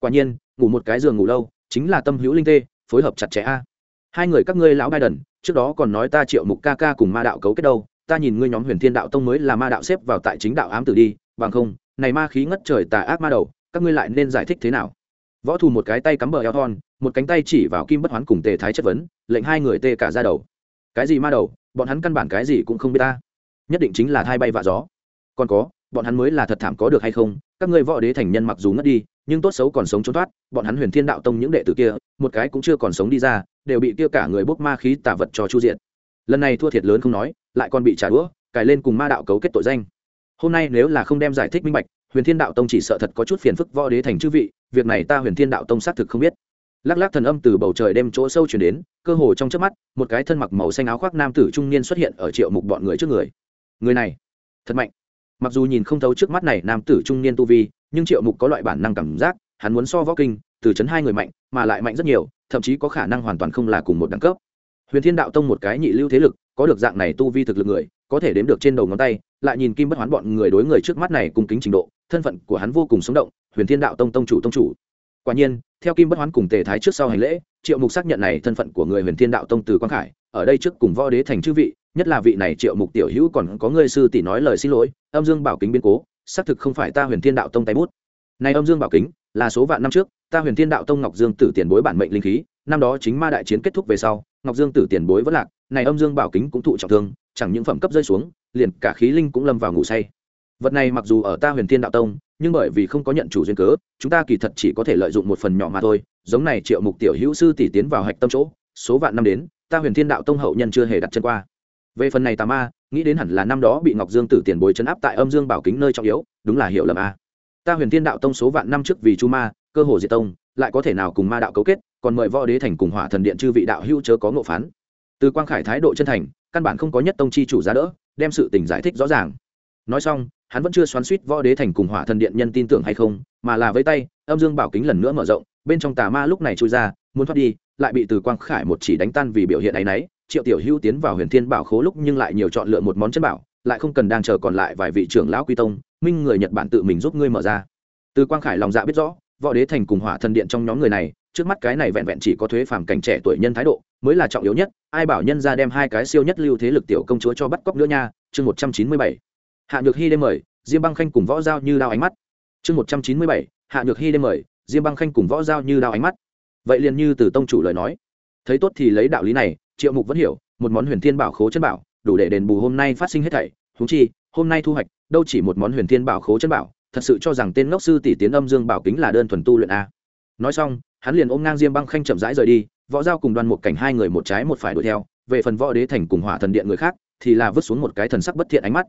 Quả nhiên, ngủ một cái giường ngủ lâu, chính là tâm hữu linh tê, phối hợp chặt chẽ a. Hai người các ngươi lão bai đần trước đó còn nói ta triệu mục ca ca cùng ma đạo cấu kết đâu, ta nhìn ngươi nhóm huyền thiên đạo tông mới là ma đạo xếp vào tại chính đạo ám tử đi, bằng không, này ma khí ngất trời tà ác ma đầu, các ngươi lại nên giải thích thế nào? Võ thù một cái tay cắm bờ eo thon, một cánh tay chỉ vào kim bất hoán cùng tề thái chất vấn, lệnh hai người tê cả ra đầu. Cái gì ma đầu? Bọn hắn căn bản cái gì cũng không biết ta. Nhất định chính là thai bay vạ gió. Còn có, bọn hắn mới là thật thảm có được hay không? Các ngươi võ đế thành nhân mặc dù ngất đi, nhưng tốt xấu còn sống trốn thoát. Bọn hắn huyền thiên đạo tông những đệ tử kia, một cái cũng chưa còn sống đi ra, đều bị kia cả người bốc ma khí tả vật cho chu diện lần này thua thiệt lớn không nói, lại còn bị trả đũa, cài lên cùng ma đạo cấu kết tội danh. Hôm nay nếu là không đem giải thích minh bạch huyền thiên đạo tông chỉ sợ thật có chút phiền phức võ đế thành chư vị, việc này ta huyền thiên đạo tông xác thực không biết. Lắc lắc thần âm từ bầu trời đem chỗ sâu chuyển đến, cơ hồ trong trước mắt, một cái thân mặc màu xanh áo khoác nam tử trung niên xuất hiện ở triệu mục bọn người trước người. Người này, thật mạnh. Mặc dù nhìn không thấu trước mắt này nam tử trung niên tu vi, nhưng triệu mục có loại bản năng cảm giác, hắn muốn so võ kinh, từ chấn hai người mạnh, mà lại mạnh rất nhiều, thậm chí có khả năng hoàn toàn không là cùng một đẳng cấp. Huyền thiên đạo tông một cái nhị lưu thế lực, có được dạng này tu vi thực lực người, có thể đếm được trên đầu ngón tay, lại nhìn kim bất hoán bọn người đối người trước mắt này cùng kính trình độ thân phận của hắn vô cùng sống động, huyền thiên đạo tông tông chủ tông chủ. Quả nhiên, theo kim bất hoán cùng tề thái trước sau hành lễ, triệu mục xác nhận này thân phận của người huyền thiên đạo tông từ quang khải, ở đây trước cùng võ đế thành chư vị, nhất là vị này triệu mục tiểu hữu còn có người sư tỷ nói lời xin lỗi, âm dương bảo kính biến cố, xác thực không phải ta huyền thiên đạo tông tay bút. Này âm dương bảo kính, là số vạn năm trước, ta huyền thiên đạo tông ngọc dương tử tiền bối bản mệnh linh khí, năm đó chính ma đại chiến kết thúc về sau, ngọc dương tử tiền bối vẫn lạc, này âm dương bảo kính cũng thụ trọng thương, chẳng những phẩm cấp rơi xuống, liền cả khí linh cũng lâm vào ngủ say vật này mặc dù ở ta huyền thiên đạo tông, nhưng bởi vì không có nhận chủ duyên cớ, chúng ta kỳ thật chỉ có thể lợi dụng một phần nhỏ mà thôi. Giống này triệu mục tiểu hữu sư tỷ tiến vào hạch tâm chỗ, số vạn năm đến, ta huyền thiên đạo tông hậu nhân chưa hề đặt chân qua. Về phần này tà ma, nghĩ đến hẳn là năm đó bị ngọc dương tử tiền bối chấn áp tại âm dương bảo kính nơi trọng yếu, đúng là hiểu lầm a ta huyền thiên đạo tông số vạn năm trước vì chu ma, cơ hồ diệt tông, lại có thể nào cùng ma đạo cấu kết, còn mời võ đế thành cùng hỏa thần điện chư vị đạo hữu chớ có ngộ phán. Từ quang khải thái độ chân thành, căn bản không có nhất tông chi chủ ra đỡ, đem sự tình giải thích rõ ràng nói xong, hắn vẫn chưa xoắn suýt võ đế thành cùng hỏa thần điện nhân tin tưởng hay không, mà là với tay, âm dương bảo kính lần nữa mở rộng, bên trong tà ma lúc này trôi ra, muốn thoát đi, lại bị từ quang khải một chỉ đánh tan vì biểu hiện ấy nấy triệu tiểu hữu tiến vào huyền thiên bảo khố lúc nhưng lại nhiều chọn lựa một món chân bảo, lại không cần đang chờ còn lại vài vị trưởng lão quy tông, minh người nhật bản tự mình giúp ngươi mở ra. Từ quang khải lòng dạ biết rõ, võ đế thành cùng hỏa thần điện trong nhóm người này, trước mắt cái này vẹn vẹn chỉ có thuế phàm cảnh trẻ tuổi nhân thái độ, mới là trọng yếu nhất, ai bảo nhân ra đem hai cái siêu nhất lưu thế lực tiểu công chúa cho bắt cóc nữa nha, chương một trăm chín mươi bảy hạ nhược hy đêm mời, diêm băng khanh cùng võ giao như đao ánh mắt. Chương một trăm chín mươi bảy, hạ nhược hy đêm mời, diêm băng khanh cùng võ giao như đao ánh mắt. Vậy liền như từ tông chủ lời nói. Thấy tốt thì lấy đạo lý này, triệu mục vẫn hiểu, một món huyền thiên bảo khố chân bảo, đủ để đền bù hôm nay phát sinh hết thảy. Thú chi, hôm nay thu hoạch, đâu chỉ một món huyền thiên bảo khố chân bảo, thật sự cho rằng tên ngốc sư tỷ tiến âm dương bảo kính là đơn thuần tu luyện a. Nói xong, hắn liền ôm ngang diêm băng khanh chậm rãi rời đi, võ giao cùng đoan một cảnh hai người một trái một phải đuổi theo, về phần võ đế thành cùng hỏa thần điện người khác, thì là vứt xuống một cái thần sắc bất thiện ánh mắt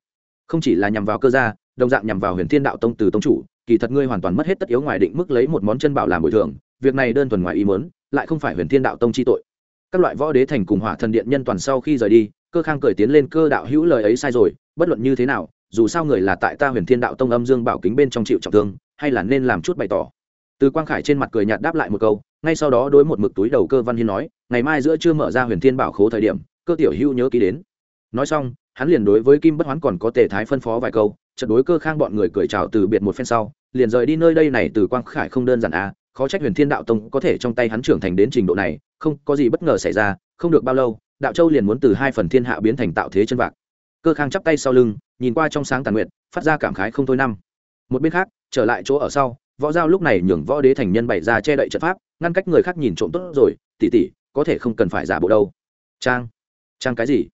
không chỉ là nhằm vào cơ gia, đồng dạng nhằm vào huyền thiên đạo tông từ tông chủ, kỳ thật ngươi hoàn toàn mất hết tất yếu ngoài định mức lấy một món chân bảo làm bồi thường, việc này đơn thuần ngoài ý mớn lại không phải huyền thiên đạo tông chi tội. Các loại võ đế thành cùng hỏa thần điện nhân toàn sau khi rời đi, cơ khang cởi tiến lên cơ đạo hữu lời ấy sai rồi, bất luận như thế nào, dù sao người là tại ta huyền thiên đạo tông âm dương bảo kính bên trong chịu trọng thương, hay là nên làm chút bày tỏ. Từ quang khải trên mặt cười nhạt đáp lại một câu, ngay sau đó đối một mực túi đầu cơ văn hiên nói, ngày mai giữa chưa mở ra huyền thiên bảo khố thời điểm, cơ tiểu hữu nhớ ký đến. Nói xong hắn liền đối với kim bất hoán còn có tề thái phân phó vài câu trận đối cơ khang bọn người cười chào từ biệt một phen sau, liền rời đi nơi đây này từ quang khải không đơn giản à khó trách huyền thiên đạo tông có thể trong tay hắn trưởng thành đến trình độ này, không có gì bất ngờ xảy ra, không được bao lâu, đạo châu liền muốn từ hai phần thiên hạ biến thành tạo thế chân vạc. Cơ khang chắp tay sau lưng, nhìn qua trong sáng tàn nguyện, phát ra cảm khái không thôi năm. Một bên khác, trở lại chỗ ở sau, võ giao lúc này nhường võ đế thành nhân bày ra che đậy trận pháp, ngăn cách người khác nhìn trộm tốt rồi tỉ tỉ có thể không cần phải giả bộ đâu. Trang trang cái gì?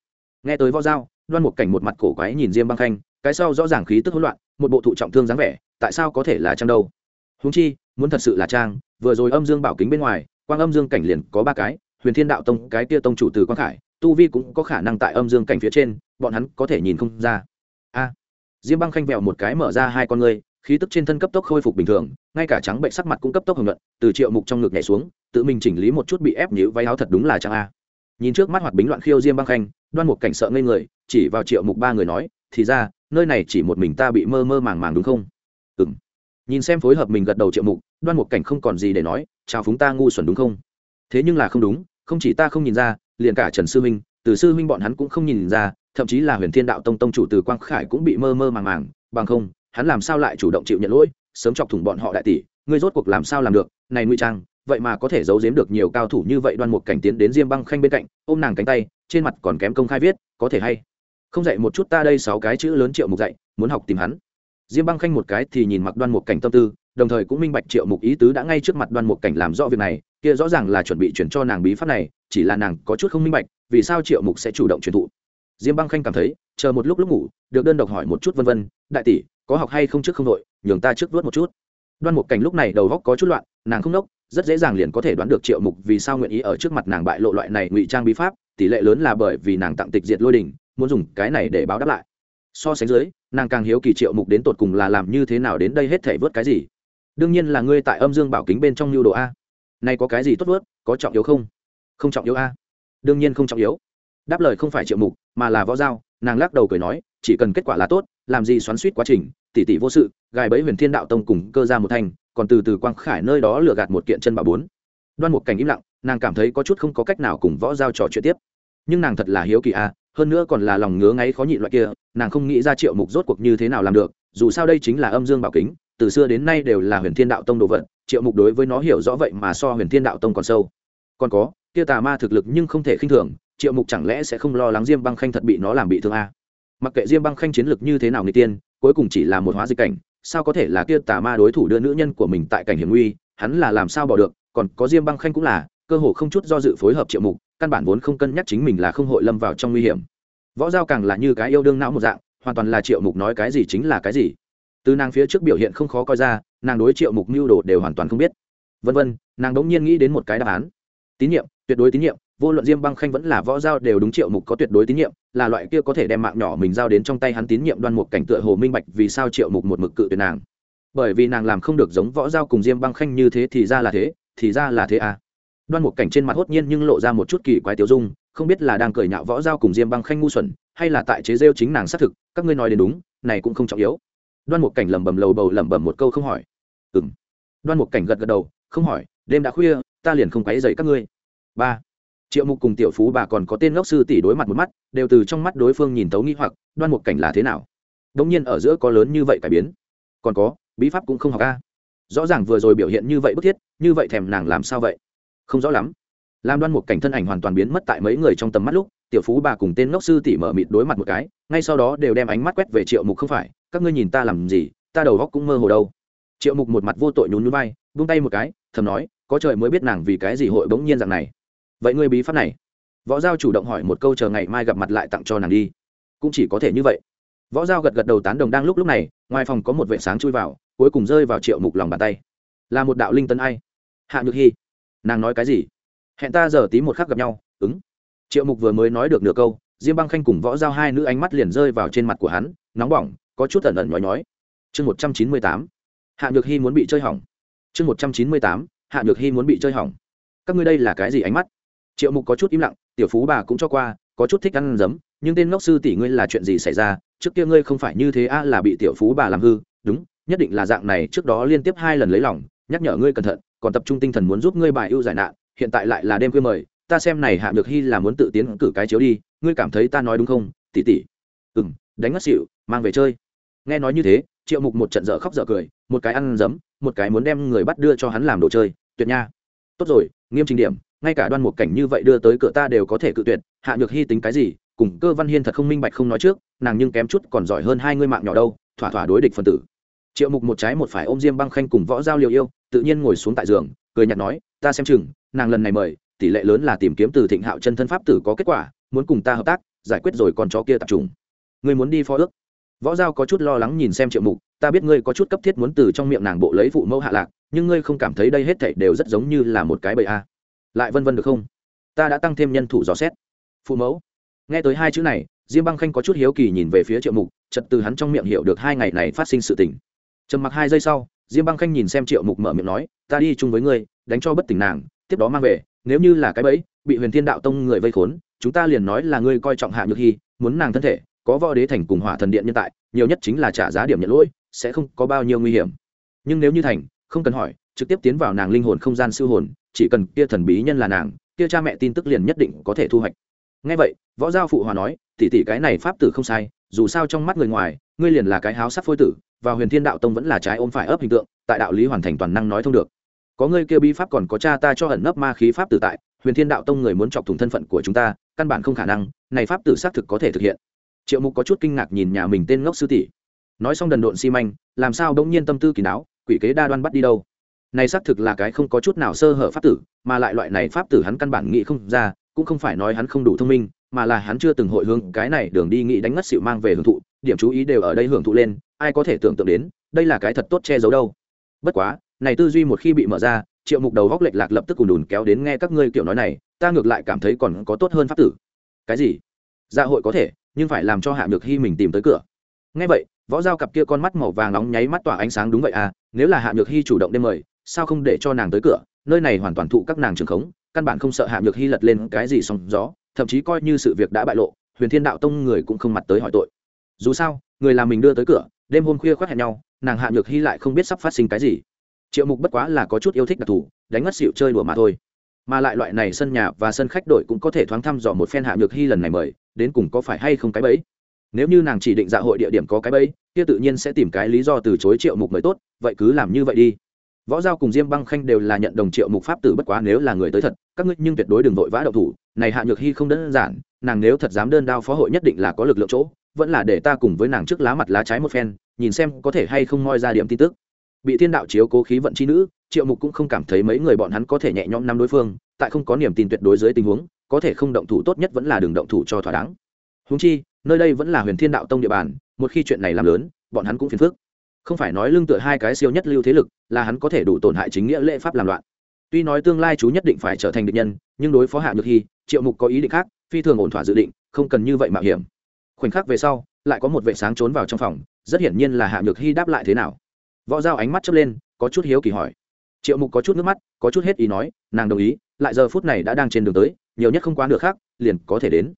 Nghe tới võ giao đoan một cảnh một mặt cổ quái nhìn diêm băng khanh, cái sau rõ ràng khí tức hỗn loạn, một bộ thụ trọng thương dáng vẻ, tại sao có thể là trang đâu? Húng chi, muốn thật sự là trang, vừa rồi âm dương bảo kính bên ngoài, quang âm dương cảnh liền có ba cái, huyền thiên đạo tông, cái tia tông chủ từ quang khải, tu vi cũng có khả năng tại âm dương cảnh phía trên, bọn hắn có thể nhìn không ra. A! Diêm băng khanh vẹo một cái mở ra hai con ngươi, khí tức trên thân cấp tốc khôi phục bình thường, ngay cả trắng bệnh sắc mặt cũng cấp tốc hưởng luận từ triệu mục trong ngực nhảy xuống, tự mình chỉnh lý một chút bị ép nhữ váy áo thật đúng là trang a. Nhìn trước mắt hoạt bính loạn khiêu diêm băng khanh, đoan một cảnh sợ ngây người chỉ vào triệu mục ba người nói, thì ra, nơi này chỉ một mình ta bị mơ mơ màng màng đúng không? Ừ m nhìn xem phối hợp mình gật đầu triệu mục, đoan một cảnh không còn gì để nói, chào phúng ta ngu xuẩn đúng không? Thế nhưng là không đúng, không chỉ ta không nhìn ra, liền cả trần sư minh từ sư minh bọn hắn cũng không nhìn ra, thậm chí là huyền thiên đạo tông tông chủ từ quang khải cũng bị mơ mơ màng màng, bằng không, hắn làm sao lại chủ động chịu nhận lỗi, sớm chọc thủng bọn họ đại tỷ, ngươi rốt cuộc làm sao làm được, này ngụy trang, vậy mà có thể giấu giếm được nhiều cao thủ như vậy. Đoan một cảnh tiến đến diêm băng khanh bên cạnh, ôm nàng cánh tay, trên mặt còn kém công khai viết, có thể hay không dạy một chút ta đây sáu cái chữ lớn triệu mục dạy, muốn học tìm hắn. Diêm băng khanh một cái thì nhìn mặc đoan một cảnh tâm tư, đồng thời cũng minh bạch triệu mục ý tứ đã ngay trước mặt đoan một cảnh làm rõ việc này, kia rõ ràng là chuẩn bị chuyển cho nàng bí pháp này, chỉ là nàng có chút không minh bạch, vì sao triệu mục sẽ chủ động truyền thụ. Diêm băng khanh cảm thấy, chờ một lúc lúc ngủ, được đơn độc hỏi một chút vân vân, đại tỷ, có học hay không trước không đội, nhường ta trước vớt một chút. Đoan một cảnh lúc này đầu góc có chút loạn, nàng không nốc, rất dễ dàng liền có thể đoán được triệu mục vì sao nguyện ý ở trước mặt nàng bại lộ loại này ngụy trang bí pháp, tỷ lệ lớn là bởi vì nàng tặng tịch diệt lôi đình muốn dùng cái này để báo đáp lại. So sánh dưới, nàng càng hiếu kỳ triệu mục đến tột cùng là làm như thế nào đến đây hết thể vớt cái gì. Đương nhiên là ngươi tại âm dương bảo kính bên trong nhu đồ a. Nay có cái gì tốt vớt, có trọng yếu không? Không trọng yếu a. Đương nhiên không trọng yếu. Đáp lời không phải triệu mục, mà là võ giao, nàng lắc đầu cười nói, chỉ cần kết quả là tốt, làm gì xoắn suýt quá trình tỷ tỷ vô sự, gài bẫy huyền thiên đạo tông cùng cơ ra một thành, còn từ từ quang khải nơi đó lừa gạt một kiện chân bà bốn. Đoan một cảnh im lặng, nàng cảm thấy có chút không có cách nào cùng võ giao trò chuyện tiếp. Nhưng nàng thật là hiếu kỳ a hơn nữa còn là lòng ngứa ngáy khó nhịn loại kia, nàng không nghĩ ra triệu mục rốt cuộc như thế nào làm được, dù sao đây chính là âm dương bảo kính, từ xưa đến nay đều là huyền thiên đạo tông đồ vật, triệu mục đối với nó hiểu rõ vậy mà so huyền thiên đạo tông còn sâu. Còn có, kia tà ma thực lực nhưng không thể khinh thường, triệu mục chẳng lẽ sẽ không lo lắng diêm băng khanh thật bị nó làm bị thương a? Mặc kệ diêm băng khanh chiến lực như thế nào người tiên, cuối cùng chỉ là một hóa dịch cảnh, sao có thể là kia tà ma đối thủ đưa nữ nhân của mình tại cảnh hiểm nguy, hắn là làm sao bỏ được, còn có diêm băng khanh cũng là, cơ hồ không chút do dự phối hợp triệu mục căn bản vốn không cân nhắc chính mình là không hội lâm vào trong nguy hiểm. Võ giao càng là như cái yêu đương não một dạng, hoàn toàn là triệu mục nói cái gì chính là cái gì. Từ nàng phía trước biểu hiện không khó coi ra, nàng đối triệu mục mưu đồ đều hoàn toàn không biết. Vân vân, nàng đống nhiên nghĩ đến một cái đáp án. Tín nhiệm, tuyệt đối tín nhiệm, vô luận diêm băng khanh vẫn là võ giao đều đúng triệu mục có tuyệt đối tín nhiệm, là loại kia có thể đem mạng nhỏ mình giao đến trong tay hắn tín nhiệm đoan mục cảnh tựa hồ minh bạch vì sao triệu mục một mực cự tuyệt nàng. Bởi vì nàng làm không được giống võ giao cùng diêm băng khanh như thế thì ra là thế, thì ra là thế à? Đoan một cảnh trên mặt hốt nhiên nhưng lộ ra một chút kỳ quái tiêu dung, không biết là đang cười nhạo võ giao cùng diêm băng khanh ngu xuẩn, hay là tại chế rêu chính nàng xác thực, các ngươi nói đến đúng, này cũng không trọng yếu. Đoan một cảnh lẩm bẩm lầu bầu lẩm bẩm một câu không hỏi. Ừng đoan một cảnh gật gật đầu, không hỏi, đêm đã khuya, ta liền không quấy dậy các ngươi. Ba. Triệu mục cùng tiểu phú bà còn có tên ngốc sư tỷ đối mặt một mắt, đều từ trong mắt đối phương nhìn tấu nghĩ hoặc, đoan một cảnh là thế nào? Đông nhiên ở giữa có lớn như vậy cải biến. Còn có, bí pháp cũng không học ca rõ ràng vừa rồi biểu hiện như vậy bức thiết, như vậy thèm nàng làm sao vậy? Không rõ lắm. Làm đoan một cảnh thân ảnh hoàn toàn biến mất tại mấy người trong tầm mắt lúc, tiểu phú bà cùng tên ngốc sư tỉ mở mịt đối mặt một cái, ngay sau đó đều đem ánh mắt quét về triệu mục không phải, các ngươi nhìn ta làm gì, ta đầu góc cũng mơ hồ đâu. Triệu mục một mặt vô tội nhún nhún vai, vung tay một cái, thầm nói, có trời mới biết nàng vì cái gì hội bỗng nhiên dạng này. Vậy ngươi bí pháp này. Võ giao chủ động hỏi một câu chờ ngày mai gặp mặt lại tặng cho nàng đi. Cũng chỉ có thể như vậy. Võ giao gật gật đầu tán đồng đang lúc lúc này, ngoài phòng có một vệ sáng chui vào, cuối cùng rơi vào triệu mục lòng bàn tay. Là một đạo linh tân ai? Hạ nhược hy nàng nói cái gì? Hẹn ta giờ tí một khắc gặp nhau, ứng. Triệu mục vừa mới nói được nửa câu, diêm băng khanh cùng võ giao hai nữ ánh mắt liền rơi vào trên mặt của hắn, nóng bỏng, có chút ẩn ẩn nhói nhói. Chương một trăm chín mươi tám, hạ nhược hy muốn bị chơi hỏng. Chương một trăm chín mươi tám, hạ nhược hy muốn bị chơi hỏng. Các ngươi đây là cái gì ánh mắt? Triệu mục có chút im lặng, tiểu phú bà cũng cho qua, có chút thích ăn giấm, nhưng tên ngốc sư tỷ ngươi là chuyện gì xảy ra? Trước kia ngươi không phải như thế a là bị tiểu phú bà làm hư, đúng, nhất định là dạng này, trước đó liên tiếp hai lần lấy lòng, nhắc nhở ngươi cẩn thận còn tập trung tinh thần muốn giúp ngươi bài ưu giải nạn, hiện tại lại là đêm khuya mời, ta xem này hạ được hy là muốn tự tiến cử cái chiếu đi, ngươi cảm thấy ta nói đúng không? Tỷ tỷ. Ừ m đánh ngất xịu mang về chơi. Nghe nói như thế, triệu mục một trận dở khóc dở cười, một cái ăn giấm một cái muốn đem người bắt đưa cho hắn làm đồ chơi, tuyệt nha. Tốt rồi, nghiêm trình điểm, ngay cả đoan một cảnh như vậy đưa tới cửa ta đều có thể cự tuyệt, hạ nhược hy tính cái gì, cùng cơ văn hiên thật không minh bạch không nói trước, nàng nhưng kém chút còn giỏi hơn hai ngươi mạng nhỏ đâu, thỏa thỏa đối địch phần tử. Triệu mục một trái một phải ôm diêm băng khanh cùng võ giao liều yêu tự nhiên ngồi xuống tại giường, cười nhạt nói, ta xem chừng, nàng lần này mời, tỷ lệ lớn là tìm kiếm từ thịnh hạo chân thân pháp tử có kết quả, muốn cùng ta hợp tác, giải quyết rồi con chó kia tập trung ngươi muốn đi phó ước? Võ giao có chút lo lắng nhìn xem triệu mục, ta biết ngươi có chút cấp thiết muốn từ trong miệng nàng bộ lấy phụ mẫu hạ lạc, nhưng ngươi không cảm thấy đây hết thảy đều rất giống như là một cái bầy a. Lại vân vân được không? Ta đã tăng thêm nhân thủ dò xét. Phụ mẫu? Nghe tới hai chữ này, diêm băng khanh có chút hiếu kỳ nhìn về phía triệu mục chật từ hắn trong miệng hiểu được hai ngày này phát sinh sự tình. Trầm mặc hai giây sau diêm băng khanh nhìn xem triệu mục mở miệng nói, ta đi chung với ngươi, đánh cho bất tỉnh nàng, tiếp đó mang về, nếu như là cái bẫy, bị huyền thiên đạo tông người vây khốn, chúng ta liền nói là ngươi coi trọng hạ nhược hy, muốn nàng thân thể, có võ đế thành cùng hỏa thần điện nhân tại, nhiều nhất chính là trả giá điểm nhận lỗi, sẽ không có bao nhiêu nguy hiểm. Nhưng nếu như thành, không cần hỏi, trực tiếp tiến vào nàng linh hồn không gian siêu hồn, chỉ cần kia thần bí nhân là nàng, kia cha mẹ tin tức liền nhất định có thể thu hoạch. Ngay vậy, võ giao phụ hòa nói, tỷ tỷ cái này pháp tử không sai, dù sao trong mắt người ngoài, ngươi liền là cái háo sắc phôi tử và huyền thiên đạo tông vẫn là trái ôm phải ấp hình tượng, tại đạo lý hoàn thành toàn năng nói thông được. Có ngươi kia bi pháp còn có cha ta cho ẩn nấp ma khí pháp tử tại, huyền thiên đạo tông người muốn chọc thủng thân phận của chúng ta, căn bản không khả năng, này pháp tử xác thực có thể thực hiện. Triệu mục có chút kinh ngạc nhìn nhà mình tên ngốc sư tỷ. Nói xong đần độn xi manh, làm sao bỗng nhiên tâm tư kỳ đáo quỷ kế đa đoan bắt đi đâu? Này xác thực là cái không có chút nào sơ hở pháp tử, mà lại loại này pháp tử hắn căn bản nghĩ không ra, cũng không phải nói hắn không đủ thông minh, mà là hắn chưa từng hội hướng cái này đường đi nghĩ đánh ngất xịu mang về hưởng thụ, điểm chú ý đều ở đây hưởng thụ lên ai có thể tưởng tượng đến, đây là cái thật tốt che giấu đâu. Bất quá, này tư duy một khi bị mở ra, triệu mục đầu góc lệch lạc lập tức cùng đùn kéo đến nghe các ngươi kiểu nói này, ta ngược lại cảm thấy còn có tốt hơn pháp tử. Cái gì? Dạ hội có thể, nhưng phải làm cho hạ nhược hy mình tìm tới cửa. Ngay vậy, võ dao cặp kia con mắt màu vàng nóng nháy mắt tỏa ánh sáng đúng vậy à nếu là hạ nhược hy chủ động đêm mời, sao không để cho nàng tới cửa? Nơi này hoàn toàn thụ các nàng trường khống, căn bản không sợ hạ nhược hy lật lên cái gì sóng gió, thậm chí coi như sự việc đã bại lộ, huyền thiên đạo tông người cũng không mặt tới hỏi tội. Dù sao, người làm mình đưa tới cửa đêm hôm khuya khoác hẹn nhau, nàng hạ nhược hy lại không biết sắp phát sinh cái gì. Triệu mục bất quá là có chút yêu thích đặc thù, đánh mất xịu chơi đùa mà thôi. Mà lại loại này sân nhà và sân khách đội cũng có thể thoáng thăm dò một phen hạ nhược hy lần này mời, đến cùng có phải hay không cái bẫy. Nếu như nàng chỉ định dạ hội địa điểm có cái bẫy, kia tự nhiên sẽ tìm cái lý do từ chối triệu mục mới tốt, vậy cứ làm như vậy đi. Võ giao cùng diêm băng khanh đều là nhận đồng triệu mục pháp tử bất quá nếu là người tới thật, các ngươi nhưng tuyệt đối đừng vội vã đậu thủ, này hạ nhược hy không đơn giản, nàng nếu thật dám đơn đao phó hội nhất định là có lực lượng chỗ vẫn là để ta cùng với nàng trước lá mặt lá trái một phen, nhìn xem có thể hay không moi ra điểm tin tức. Bị thiên đạo chiếu cố khí vận chi nữ, triệu mục cũng không cảm thấy mấy người bọn hắn có thể nhẹ nhõm năm đối phương, tại không có niềm tin tuyệt đối dưới tình huống, có thể không động thủ tốt nhất vẫn là đường động thủ cho thỏa đáng. Húng chi, nơi đây vẫn là huyền thiên đạo tông địa bàn, một khi chuyện này làm lớn, bọn hắn cũng phiền phức. Không phải nói lương tựa hai cái siêu nhất lưu thế lực, là hắn có thể đủ tổn hại chính nghĩa lễ pháp làm loạn. Tuy nói tương lai chú nhất định phải trở thành địch nhân, nhưng đối phó hạ nhược hy, triệu mục có ý định khác, phi thường ổn thỏa dự định, không cần như vậy mạo hiểm khoảnh khắc về sau, lại có một vệ sáng trốn vào trong phòng, rất hiển nhiên là hạ nhược hy đáp lại thế nào. Võ dao ánh mắt chớp lên, có chút hiếu kỳ hỏi. Triệu mục có chút nước mắt, có chút hết ý nói, nàng đồng ý, lại giờ phút này đã đang trên đường tới, nhiều nhất không quá nửa khác liền có thể đến.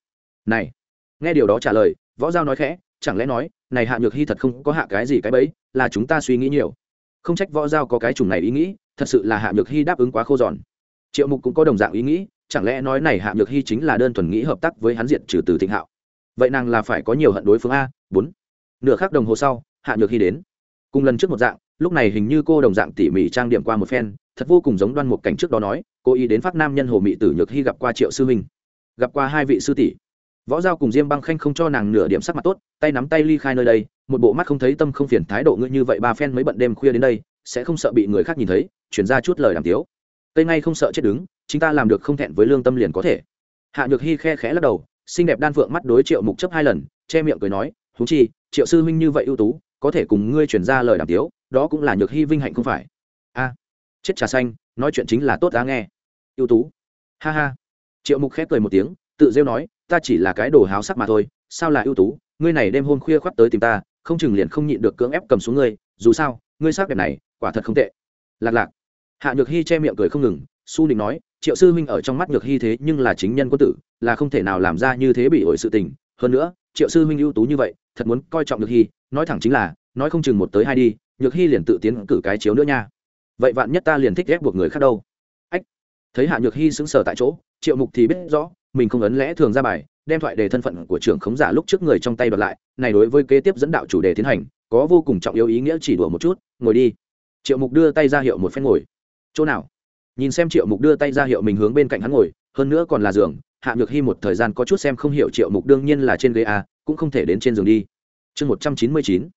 Này, nghe điều đó trả lời, võ giao nói khẽ, chẳng lẽ nói, này hạ nhược hy thật không có hạ cái gì cái bấy là chúng ta suy nghĩ nhiều. Không trách võ giao có cái chủng này ý nghĩ, thật sự là hạ nhược hy đáp ứng quá khô giòn. Triệu mục cũng có đồng dạng ý nghĩ, chẳng lẽ nói này hạ nhược hy chính là đơn thuần nghĩ hợp tác với hắn diện trừ từ thịnh hạo? Vậy nàng là phải có nhiều hận đối phương a, bốn. Nửa khắc đồng hồ sau, hạ nhược hy đến. Cùng lần trước một dạng, lúc này hình như cô đồng dạng tỉ mỉ trang điểm qua một phen, thật vô cùng giống đoan một cảnh trước đó nói, cô ý đến phát nam nhân hồ mị tử nhược hy gặp qua triệu sư huynh gặp qua hai vị sư tỷ. Võ giao cùng diêm băng khanh không cho nàng nửa điểm sắc mặt tốt, tay nắm tay ly khai nơi đây, một bộ mắt không thấy tâm không phiền thái độ ngươi như vậy ba phen mới bận đêm khuya đến đây, sẽ không sợ bị người khác nhìn thấy, chuyển ra chút lời đàm tiếu. Tây ngay không sợ chết đứng, chính ta làm được không thẹn với lương tâm liền có thể. Hạ nhược hy khe khẽ lắc đầu xinh đẹp đan phượng mắt đối triệu mục chấp hai lần, che miệng cười nói thú chi, triệu sư huynh như vậy ưu tú, có thể cùng ngươi chuyển ra lời đàm tiếu, đó cũng là nhược hy vinh hạnh không phải. A, chết trà xanh, nói chuyện chính là tốt đã nghe. Ưu tú. Ha ha. Triệu mục khép cười một tiếng, tự rêu nói, ta chỉ là cái đồ háo sắc mà thôi, sao là ưu tú? Ngươi này đêm hôm khuya khoắt tới tìm ta, không chừng liền không nhịn được cưỡng ép cầm xuống ngươi, dù sao, ngươi sắc đẹp này, quả thật không tệ. Lạc lạc. Hạ nhược hy che miệng cười không ngừng su định nói, triệu sư huynh ở trong mắt nhược hy thế nhưng là chính nhân quân tử, là không thể nào làm ra như thế bị ổi sự tình. Hơn nữa, triệu sư huynh ưu tú như vậy, thật muốn coi trọng nhược hy, nói thẳng chính là, nói không chừng một tới hai đi, nhược hy liền tự tiến cử cái chiếu nữa nha. Vậy vạn nhất ta liền thích ghép buộc người khác đâu? Ách. Thấy hạ nhược hy xứng sở tại chỗ, triệu mục thì biết rõ, mình không ấn lẽ thường ra bài, đem thoại đề thân phận của trưởng khống giả lúc trước người trong tay đoạt lại, này đối với kế tiếp dẫn đạo chủ đề tiến hành, có vô cùng trọng yếu ý nghĩa chỉ đùa một chút, ngồi đi. Triệu mục đưa tay ra hiệu một phen ngồi. Chỗ nào? Nhìn xem triệu mục đưa tay ra hiệu mình hướng bên cạnh hắn ngồi, hơn nữa còn là giường, hạ nhược hy một thời gian có chút xem không hiểu triệu mục đương nhiên là trên ghế a, cũng không thể đến trên giường đi. Chương một trăm chín mươi chín,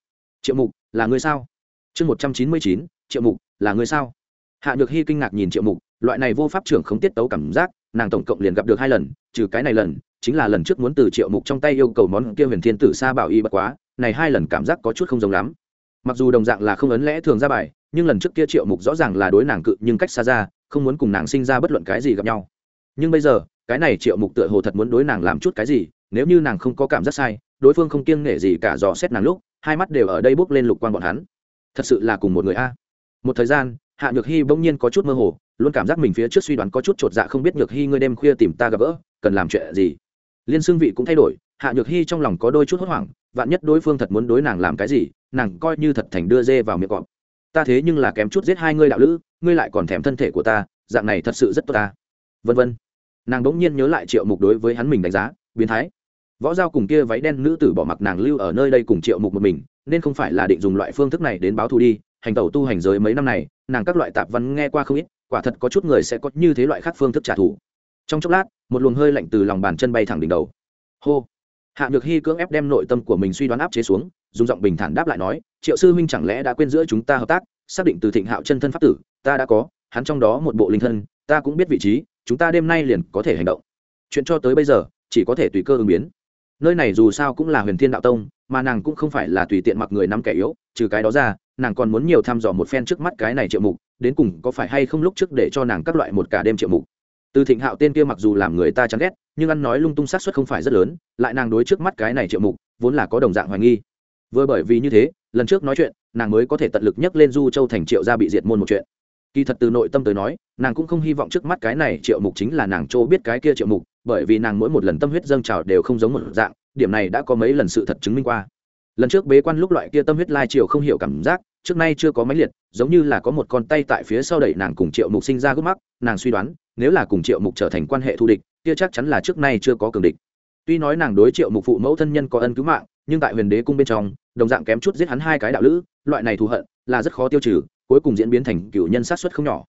triệu mục, là người sao? Chương một trăm chín mươi chín, triệu mục, là người sao? Hạ nhược hy kinh ngạc nhìn triệu mục, loại này vô pháp trưởng không tiết tấu cảm giác, nàng tổng cộng liền gặp được hai lần, trừ cái này lần, chính là lần trước muốn từ triệu mục trong tay yêu cầu món kia huyền thiên tử sa bảo y bất quá, này hai lần cảm giác có chút không giống lắm mặc dù đồng dạng là không ấn lẽ thường ra bài, nhưng lần trước kia triệu mục rõ ràng là đối nàng cự nhưng cách xa ra, không muốn cùng nàng sinh ra bất luận cái gì gặp nhau. Nhưng bây giờ, cái này triệu mục tựa hồ thật muốn đối nàng làm chút cái gì, nếu như nàng không có cảm giác sai, đối phương không kiêng nể gì cả dò xét nàng lúc, hai mắt đều ở đây bốc lên lục quan bọn hắn. Thật sự là cùng một người a. Một thời gian, hạ nhược hy bỗng nhiên có chút mơ hồ, luôn cảm giác mình phía trước suy đoán có chút chột dạ không biết nhược hy ngươi đêm khuya tìm ta gặp gỡ, cần làm chuyện gì. Liên xương vị cũng thay đổi, hạ nhược hy trong lòng có đôi chút hốt hoảng vạn nhất đối phương thật muốn đối nàng làm cái gì, nàng coi như thật thành đưa dê vào miệng cọp. Ta thế nhưng là kém chút giết hai ngươi đạo lữ, ngươi lại còn thèm thân thể của ta, dạng này thật sự rất tốt ta. Vân vân. Nàng đ ỗ n g nhiên nhớ lại triệu mục đối với hắn mình đánh giá, biến thái. Võ giao cùng kia váy đen nữ tử bỏ mặc nàng lưu ở nơi đây cùng triệu mục một mình, nên không phải là định dùng loại phương thức này đến báo thù đi, hành tẩu tu hành giới mấy năm này, nàng các loại tạp văn nghe qua không ít, quả thật có chút người sẽ có như thế loại khác phương thức trả thù. Trong chốc lát, một luồng hơi lạnh từ lòng bàn chân bay thẳng đỉnh đầu. Hô hạ nhược hy cưỡng ép đem nội tâm của mình suy đoán áp chế xuống, dùng giọng bình thản đáp lại nói, triệu sư huynh chẳng lẽ đã quên giữa chúng ta hợp tác, xác định từ thịnh hạo chân thân pháp tử, ta đã có, hắn trong đó một bộ linh thân, ta cũng biết vị trí, chúng ta đêm nay liền có thể hành động. Chuyện cho tới bây giờ, chỉ có thể tùy cơ ứng biến. Nơi này dù sao cũng là huyền thiên đạo tông, mà nàng cũng không phải là tùy tiện mặc người nắm kẻ yếu, trừ cái đó ra, nàng còn muốn nhiều thăm dò một phen trước mắt cái này triệu mục, đến cùng có phải hay không lúc trước để cho nàng các loại một cả đêm triệu mục từ thịnh hạo tên kia mặc dù làm người ta chán ghét, nhưng ăn nói lung tung xác suất không phải rất lớn, lại nàng đối trước mắt cái này triệu mục, vốn là có đồng dạng hoài nghi. Vừa bởi vì như thế, lần trước nói chuyện, nàng mới có thể tận lực nhắc lên du châu thành triệu gia bị diệt môn một chuyện. Kỳ thật từ nội tâm tới nói, nàng cũng không hy vọng trước mắt cái này triệu mục chính là nàng chỗ biết cái kia triệu mục, bởi vì nàng mỗi một lần tâm huyết dâng trào đều không giống một dạng, điểm này đã có mấy lần sự thật chứng minh qua. Lần trước bế quan lúc loại kia tâm huyết lai triều không hiểu cảm giác, trước nay chưa có máy liệt, giống như là có một con tay tại phía sau đẩy nàng cùng triệu mục sinh ra gốc mắc, nàng suy đoán nếu là cùng triệu mục trở thành quan hệ thù địch, kia chắc chắn là trước nay chưa có cường địch. Tuy nói nàng đối triệu mục phụ mẫu thân nhân có ân cứu mạng, nhưng tại huyền đế cung bên trong, đồng dạng kém chút giết hắn hai cái đạo lữ, loại này thù hận là rất khó tiêu trừ, cuối cùng diễn biến thành cựu nhân sát xuất không nhỏ.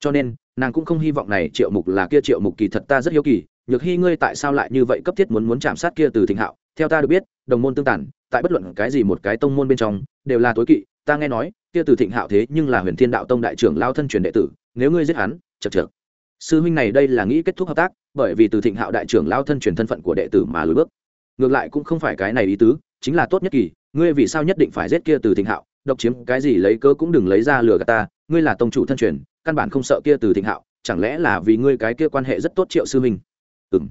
Cho nên, nàng cũng không hy vọng này triệu mục là kia triệu mục kỳ thật ta rất hiếu kỳ, nhược hy ngươi tại sao lại như vậy cấp thiết muốn muốn chạm sát kia từ thịnh hạo? Theo ta được biết, đồng môn tương tản, tại bất luận cái gì một cái tông môn bên trong, đều là tối kỵ, ta nghe nói, kia từ thịnh hạo thế nhưng là huyền thiên đạo tông đại trưởng lao thân truyền đệ tử, nếu ngươi giết hắn chật chật sư huynh này đây là nghĩ kết thúc hợp tác, bởi vì từ thịnh hạo đại trưởng lao thân truyền thân phận của đệ tử mà lùi bước. Ngược lại cũng không phải cái này ý tứ, chính là tốt nhất kỳ, ngươi vì sao nhất định phải giết kia từ thịnh hạo, độc chiếm cái gì lấy cớ cũng đừng lấy ra lừa gạt ta, ngươi là tông chủ thân truyền, căn bản không sợ kia từ thịnh hạo, chẳng lẽ là vì ngươi cái kia quan hệ rất tốt triệu sư huynh? Ừng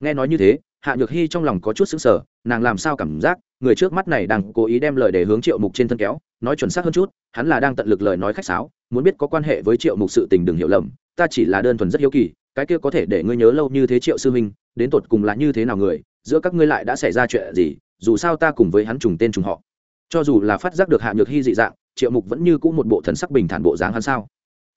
nghe nói như thế, hạ nhược hy trong lòng có chút xứng sở nàng làm sao cảm giác, người trước mắt này đang cố ý đem lời để hướng triệu mục trên thân kéo, nói chuẩn xác hơn chút, hắn là đang tận lực lời nói khách sáo, muốn biết có quan hệ với triệu mục sự tình đừng hiểu lầm ta chỉ là đơn thuần rất hiếu kỳ, cái kia có thể để ngươi nhớ lâu như thế triệu sư huynh đến tột cùng là như thế nào người, giữa các ngươi lại đã xảy ra chuyện gì, dù sao ta cùng với hắn trùng tên trùng họ. Cho dù là phát giác được hạ nhược hy dị dạng, triệu mục vẫn như cũ một bộ thần sắc bình thản bộ dáng hắn sao?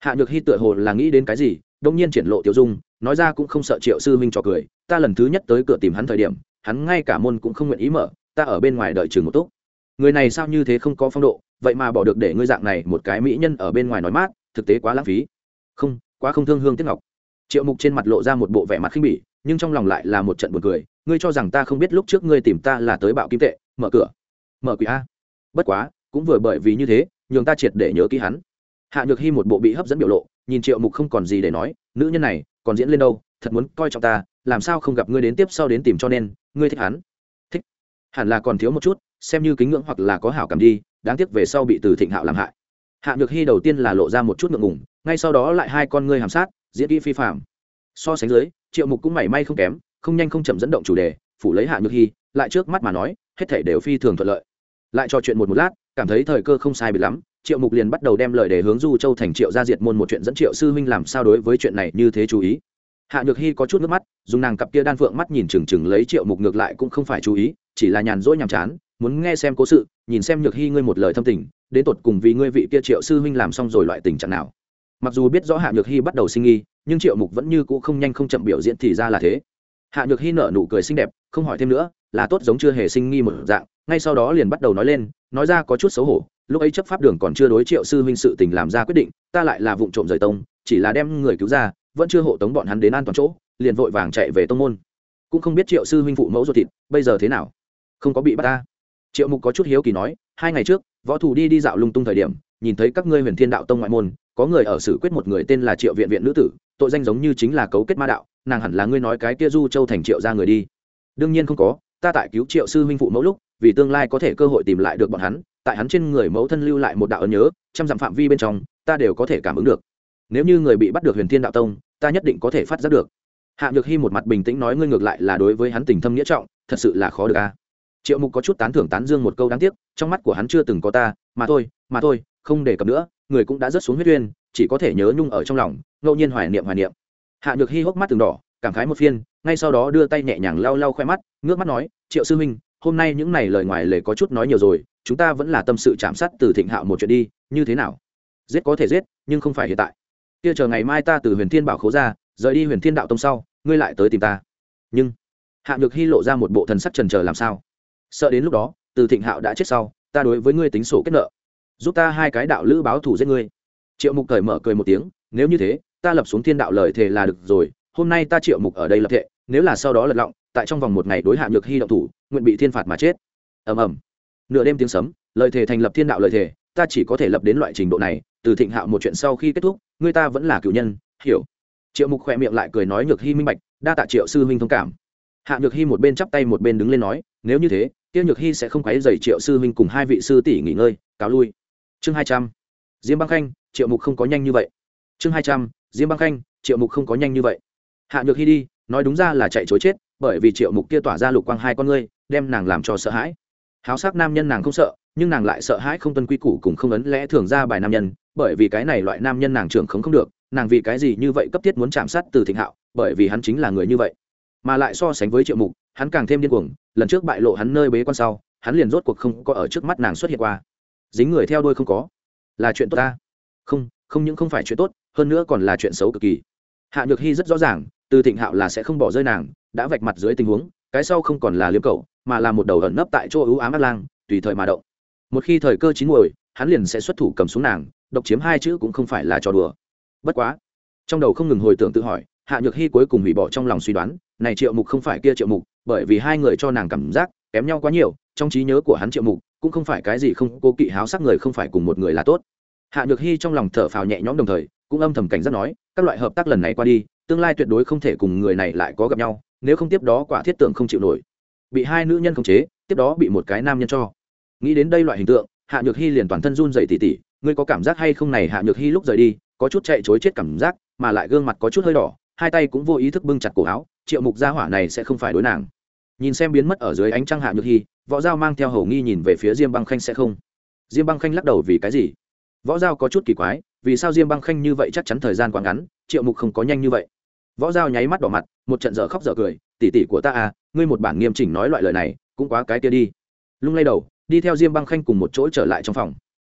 Hạ nhược hy tựa hồ là nghĩ đến cái gì, đông nhiên triển lộ tiểu dung, nói ra cũng không sợ triệu sư huynh cho cười, ta lần thứ nhất tới cửa tìm hắn thời điểm, hắn ngay cả môn cũng không nguyện ý mở, ta ở bên ngoài đợi chừng một tốt người này sao như thế không có phong độ, vậy mà bỏ được để ngươi dạng này một cái mỹ nhân ở bên ngoài nói mát, thực tế quá lãng phí. Không quá không thương hương tiếc ngọc. Triệu mục trên mặt lộ ra một bộ vẻ mặt khinh bỉ, nhưng trong lòng lại là một trận buồn cười, ngươi cho rằng ta không biết lúc trước ngươi tìm ta là tới bạo kim tệ, mở cửa. Mở quỷ a. Bất quá, cũng vừa bởi vì như thế, nhường ta triệt để nhớ ký hắn. Hạ nhược hy một bộ bị hấp dẫn biểu lộ, nhìn triệu mục không còn gì để nói, nữ nhân này, còn diễn lên đâu, thật muốn coi trọng ta, làm sao không gặp ngươi đến tiếp sau đến tìm cho nên, ngươi thích hắn. Thích. Hẳn là còn thiếu một chút, xem như kính ngưỡng hoặc là có hảo cảm đi, đáng tiếc về sau bị từ thịnh hạo làm hại. Hạ nhược hy đầu tiên là lộ ra một chút ngượng ngùng ngay sau đó lại hai con ngươi hàm sát, diễn kỹ phi phạm so sánh dưới, triệu mục cũng mảy may không kém, không nhanh không chậm dẫn động chủ đề, phủ lấy hạ nhược hy, lại trước mắt mà nói, hết thể đều phi thường thuận lợi. Lại trò chuyện một một lát, cảm thấy thời cơ không sai bị lắm, triệu mục liền bắt đầu đem lời để hướng du châu thành triệu ra diệt môn một chuyện dẫn triệu sư huynh làm sao đối với chuyện này như thế chú ý. Hạ nhược hy có chút nước mắt, dùng nàng cặp kia đan phượng mắt nhìn chừng chừng lấy triệu mục ngược lại cũng không phải chú ý, chỉ là nhàn rỗi nhàm chán, muốn nghe xem cố sự, nhìn xem nhược hy ngươi một lời thâm tình, đến tột cùng vì ngươi vị kia triệu sư huynh làm xong rồi loại tình trạng nào mặc dù biết rõ hạ nhược hy bắt đầu sinh nghi, nhưng triệu mục vẫn như cũ không nhanh không chậm biểu diễn thì ra là thế. Hạ nhược hy nở nụ cười xinh đẹp, không hỏi thêm nữa, là tốt giống chưa hề sinh nghi một dạng, ngay sau đó liền bắt đầu nói lên, nói ra có chút xấu hổ, lúc ấy chấp pháp đường còn chưa đối triệu sư huynh sự tình làm ra quyết định, ta lại là vụ trộm rời tông, chỉ là đem người cứu ra, vẫn chưa hộ tống bọn hắn đến an toàn chỗ, liền vội vàng chạy về tông môn. Cũng không biết triệu sư huynh phụ mẫu ruột thịt, bây giờ thế nào? Không có bị bắt ta. Triệu mục có chút hiếu kỳ nói, hai ngày trước, võ thủ đi đi dạo lung tung thời điểm, nhìn thấy các ngươi huyền thiên đạo tông ngoại môn có người ở xử quyết một người tên là triệu viện viện nữ tử, tội danh giống như chính là cấu kết ma đạo, nàng hẳn là ngươi nói cái kia du châu thành triệu ra người đi. Đương nhiên không có, ta tại cứu triệu sư huynh phụ mẫu lúc, vì tương lai có thể cơ hội tìm lại được bọn hắn, tại hắn trên người mẫu thân lưu lại một đạo ấn nhớ, trăm dặm phạm vi bên trong, ta đều có thể cảm ứng được. Nếu như người bị bắt được huyền thiên đạo tông, ta nhất định có thể phát giác được. Hạ nhược hy một mặt bình tĩnh nói ngươi ngược lại là đối với hắn tình thâm nghĩa trọng, thật sự là khó được a. Triệu mục có chút tán thưởng tán dương một câu đáng tiếc, trong mắt của hắn chưa từng có ta, mà thôi mà thôi, không đề cập nữa người cũng đã rớt xuống huyết uyên chỉ có thể nhớ nhung ở trong lòng, ngẫu nhiên hoài niệm hoài niệm. Hạ nhược hy hốc mắt từng đỏ, cảm khái một phiên, ngay sau đó đưa tay nhẹ nhàng lau lau khoe mắt, ngước mắt nói, triệu sư huynh, hôm nay những này lời ngoài lề có chút nói nhiều rồi, chúng ta vẫn là tâm sự chạm sát từ thịnh hạo một chuyện đi, như thế nào? Giết có thể giết, nhưng không phải hiện tại. Kia chờ ngày mai ta từ huyền thiên bảo khấu ra, rời đi huyền thiên đạo tông sau, ngươi lại tới tìm ta. Nhưng hạ nhược hy lộ ra một bộ thần sắc trần trờ làm sao? Sợ đến lúc đó, từ thịnh hạo đã chết sau, ta đối với ngươi tính sổ kết nợ giúp ta hai cái đạo lữ báo thù giết ngươi. Triệu mục cởi mở cười một tiếng, nếu như thế, ta lập xuống thiên đạo lời thề là được rồi, hôm nay ta triệu mục ở đây lập thệ, nếu là sau đó lật lọng, tại trong vòng một ngày đối hạ nhược hy động thủ, nguyện bị thiên phạt mà chết. Ầm ầm. Nửa đêm tiếng sấm, lời thề thành lập thiên đạo lời thề, ta chỉ có thể lập đến loại trình độ này, từ thịnh hạo một chuyện sau khi kết thúc ngươi ta vẫn là cựu nhân, hiểu. Triệu mục khỏe miệng lại cười nói nhược hy minh bạch, đa tạ triệu sư huynh thông cảm. Hạ nhược hy một bên chắp tay một bên đứng lên nói, nếu như thế tiêu nhược hy sẽ không quấy dày triệu sư huynh cùng hai vị sư tỷ nghỉ ngơi, cáo lui chương hai trăm. Diêm băng khanh, triệu mục không có nhanh như vậy. Chương hai trăm, diêm băng khanh, triệu mục không có nhanh như vậy. Hạ nhược hy đi, nói đúng ra là chạy chối chết, bởi vì triệu mục kia tỏa ra lục quang hai con ngươi, đem nàng làm cho sợ hãi. Háo sắc nam nhân nàng không sợ, nhưng nàng lại sợ hãi không tuân quy củ cùng không ấn lẽ thường ra bài nam nhân, bởi vì cái này loại nam nhân nàng trưởng không không được, nàng vì cái gì như vậy cấp thiết muốn chạm sát từ thịnh hạo, bởi vì hắn chính là người như vậy. Mà lại so sánh với triệu mục, hắn càng thêm điên cuồng, lần trước bại lộ hắn nơi bế quan sau, hắn liền rốt cuộc không có ở trước mắt nàng xuất hiện qua dính người theo đuôi không có. Là chuyện tốt ta. Không không những không phải chuyện tốt, hơn nữa còn là chuyện xấu cực kỳ. Hạ nhược hy rất rõ ràng, từ thịnh hạo là sẽ không bỏ rơi nàng, đã vạch mặt dưới tình huống, cái sau không còn là liếm cầu mà là một đầu ẩn nấp tại chỗ ưu ám ác lang, tùy thời mà động. Một khi thời cơ chín muồi, hắn liền sẽ xuất thủ cầm xuống nàng, độc chiếm hai chữ cũng không phải là trò đùa. Bất quá, trong đầu không ngừng hồi tưởng tự hỏi, hạ nhược hy cuối cùng hủy bỏ trong lòng suy đoán, này triệu mục không phải kia triệu mục, bởi vì hai người cho nàng cảm giác kém nhau quá nhiều, trong trí nhớ của hắn triệu mục cũng không phải cái gì không cố kỵ háo sắc người không phải cùng một người là tốt. Hạ nhược hy trong lòng thở phào nhẹ nhõm đồng thời, cũng âm thầm cảnh giác nói, các loại hợp tác lần này qua đi, tương lai tuyệt đối không thể cùng người này lại có gặp nhau, nếu không tiếp đó quả thiết tượng không chịu nổi. Bị hai nữ nhân khống chế, tiếp đó bị một cái nam nhân cho. Nghĩ đến đây loại hình tượng, hạ nhược hy liền toàn thân run dậy tỉ tỉ, ngươi có cảm giác hay không này hạ nhược hy lúc rời đi, có chút chạy chối chết cảm giác, mà lại gương mặt có chút hơi đỏ, hai tay cũng vô ý thức bưng chặt cổ áo, triệu mục gia hỏa này sẽ không phải đối nàng. Nhìn xem biến mất ở dưới ánh trăng hạ nhược hy võ giao mang theo hầu nghi nhìn về phía diêm băng khanh sẽ không. Diêm băng khanh lắc đầu vì cái gì? Võ giao có chút kỳ quái, vì sao diêm băng khanh như vậy chắc chắn thời gian quá ngắn, triệu mục không có nhanh như vậy? Võ giao nháy mắt đỏ mặt, một trận dở khóc dở cười tỉ tỉ của ta à ngươi một bản nghiêm chỉnh nói loại lời này, cũng quá cái kia đi. Lung lay đầu, đi theo diêm băng khanh cùng một chỗ trở lại trong phòng.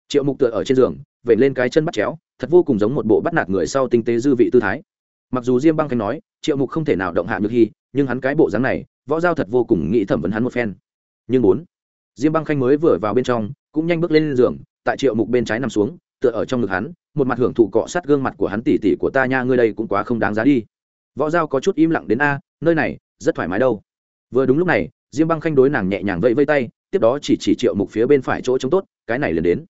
Triệu mục tựa ở trên giường vẩy lên cái chân bắt chéo, thật vô cùng giống một bộ bắt nạt người sau tinh tế dư vị tư thái. Mặc dù diêm băng khanh nói, triệu mục không thể nào động hạ nhược hy nhưng hắn cái bộ dáng này, võ giao thật vô cùng nghĩ thẩm vấn hắn một phen nhưng bốn. Diêm băng khanh mới vừa vào bên trong, cũng nhanh bước lên giường, tại triệu mục bên trái nằm xuống, tựa ở trong ngực hắn, một mặt hưởng thụ cọ sát gương mặt của hắn tỉ tỉ của ta nha, ngươi đây cũng quá không đáng giá đi. Võ giao có chút im lặng đến a, nơi này, rất thoải mái đâu. Vừa đúng lúc này, diêm băng khanh đối nàng nhẹ nhàng vẫy vây tay, tiếp đó chỉ chỉ triệu mục phía bên phải chỗ chống tốt, cái này liền đến.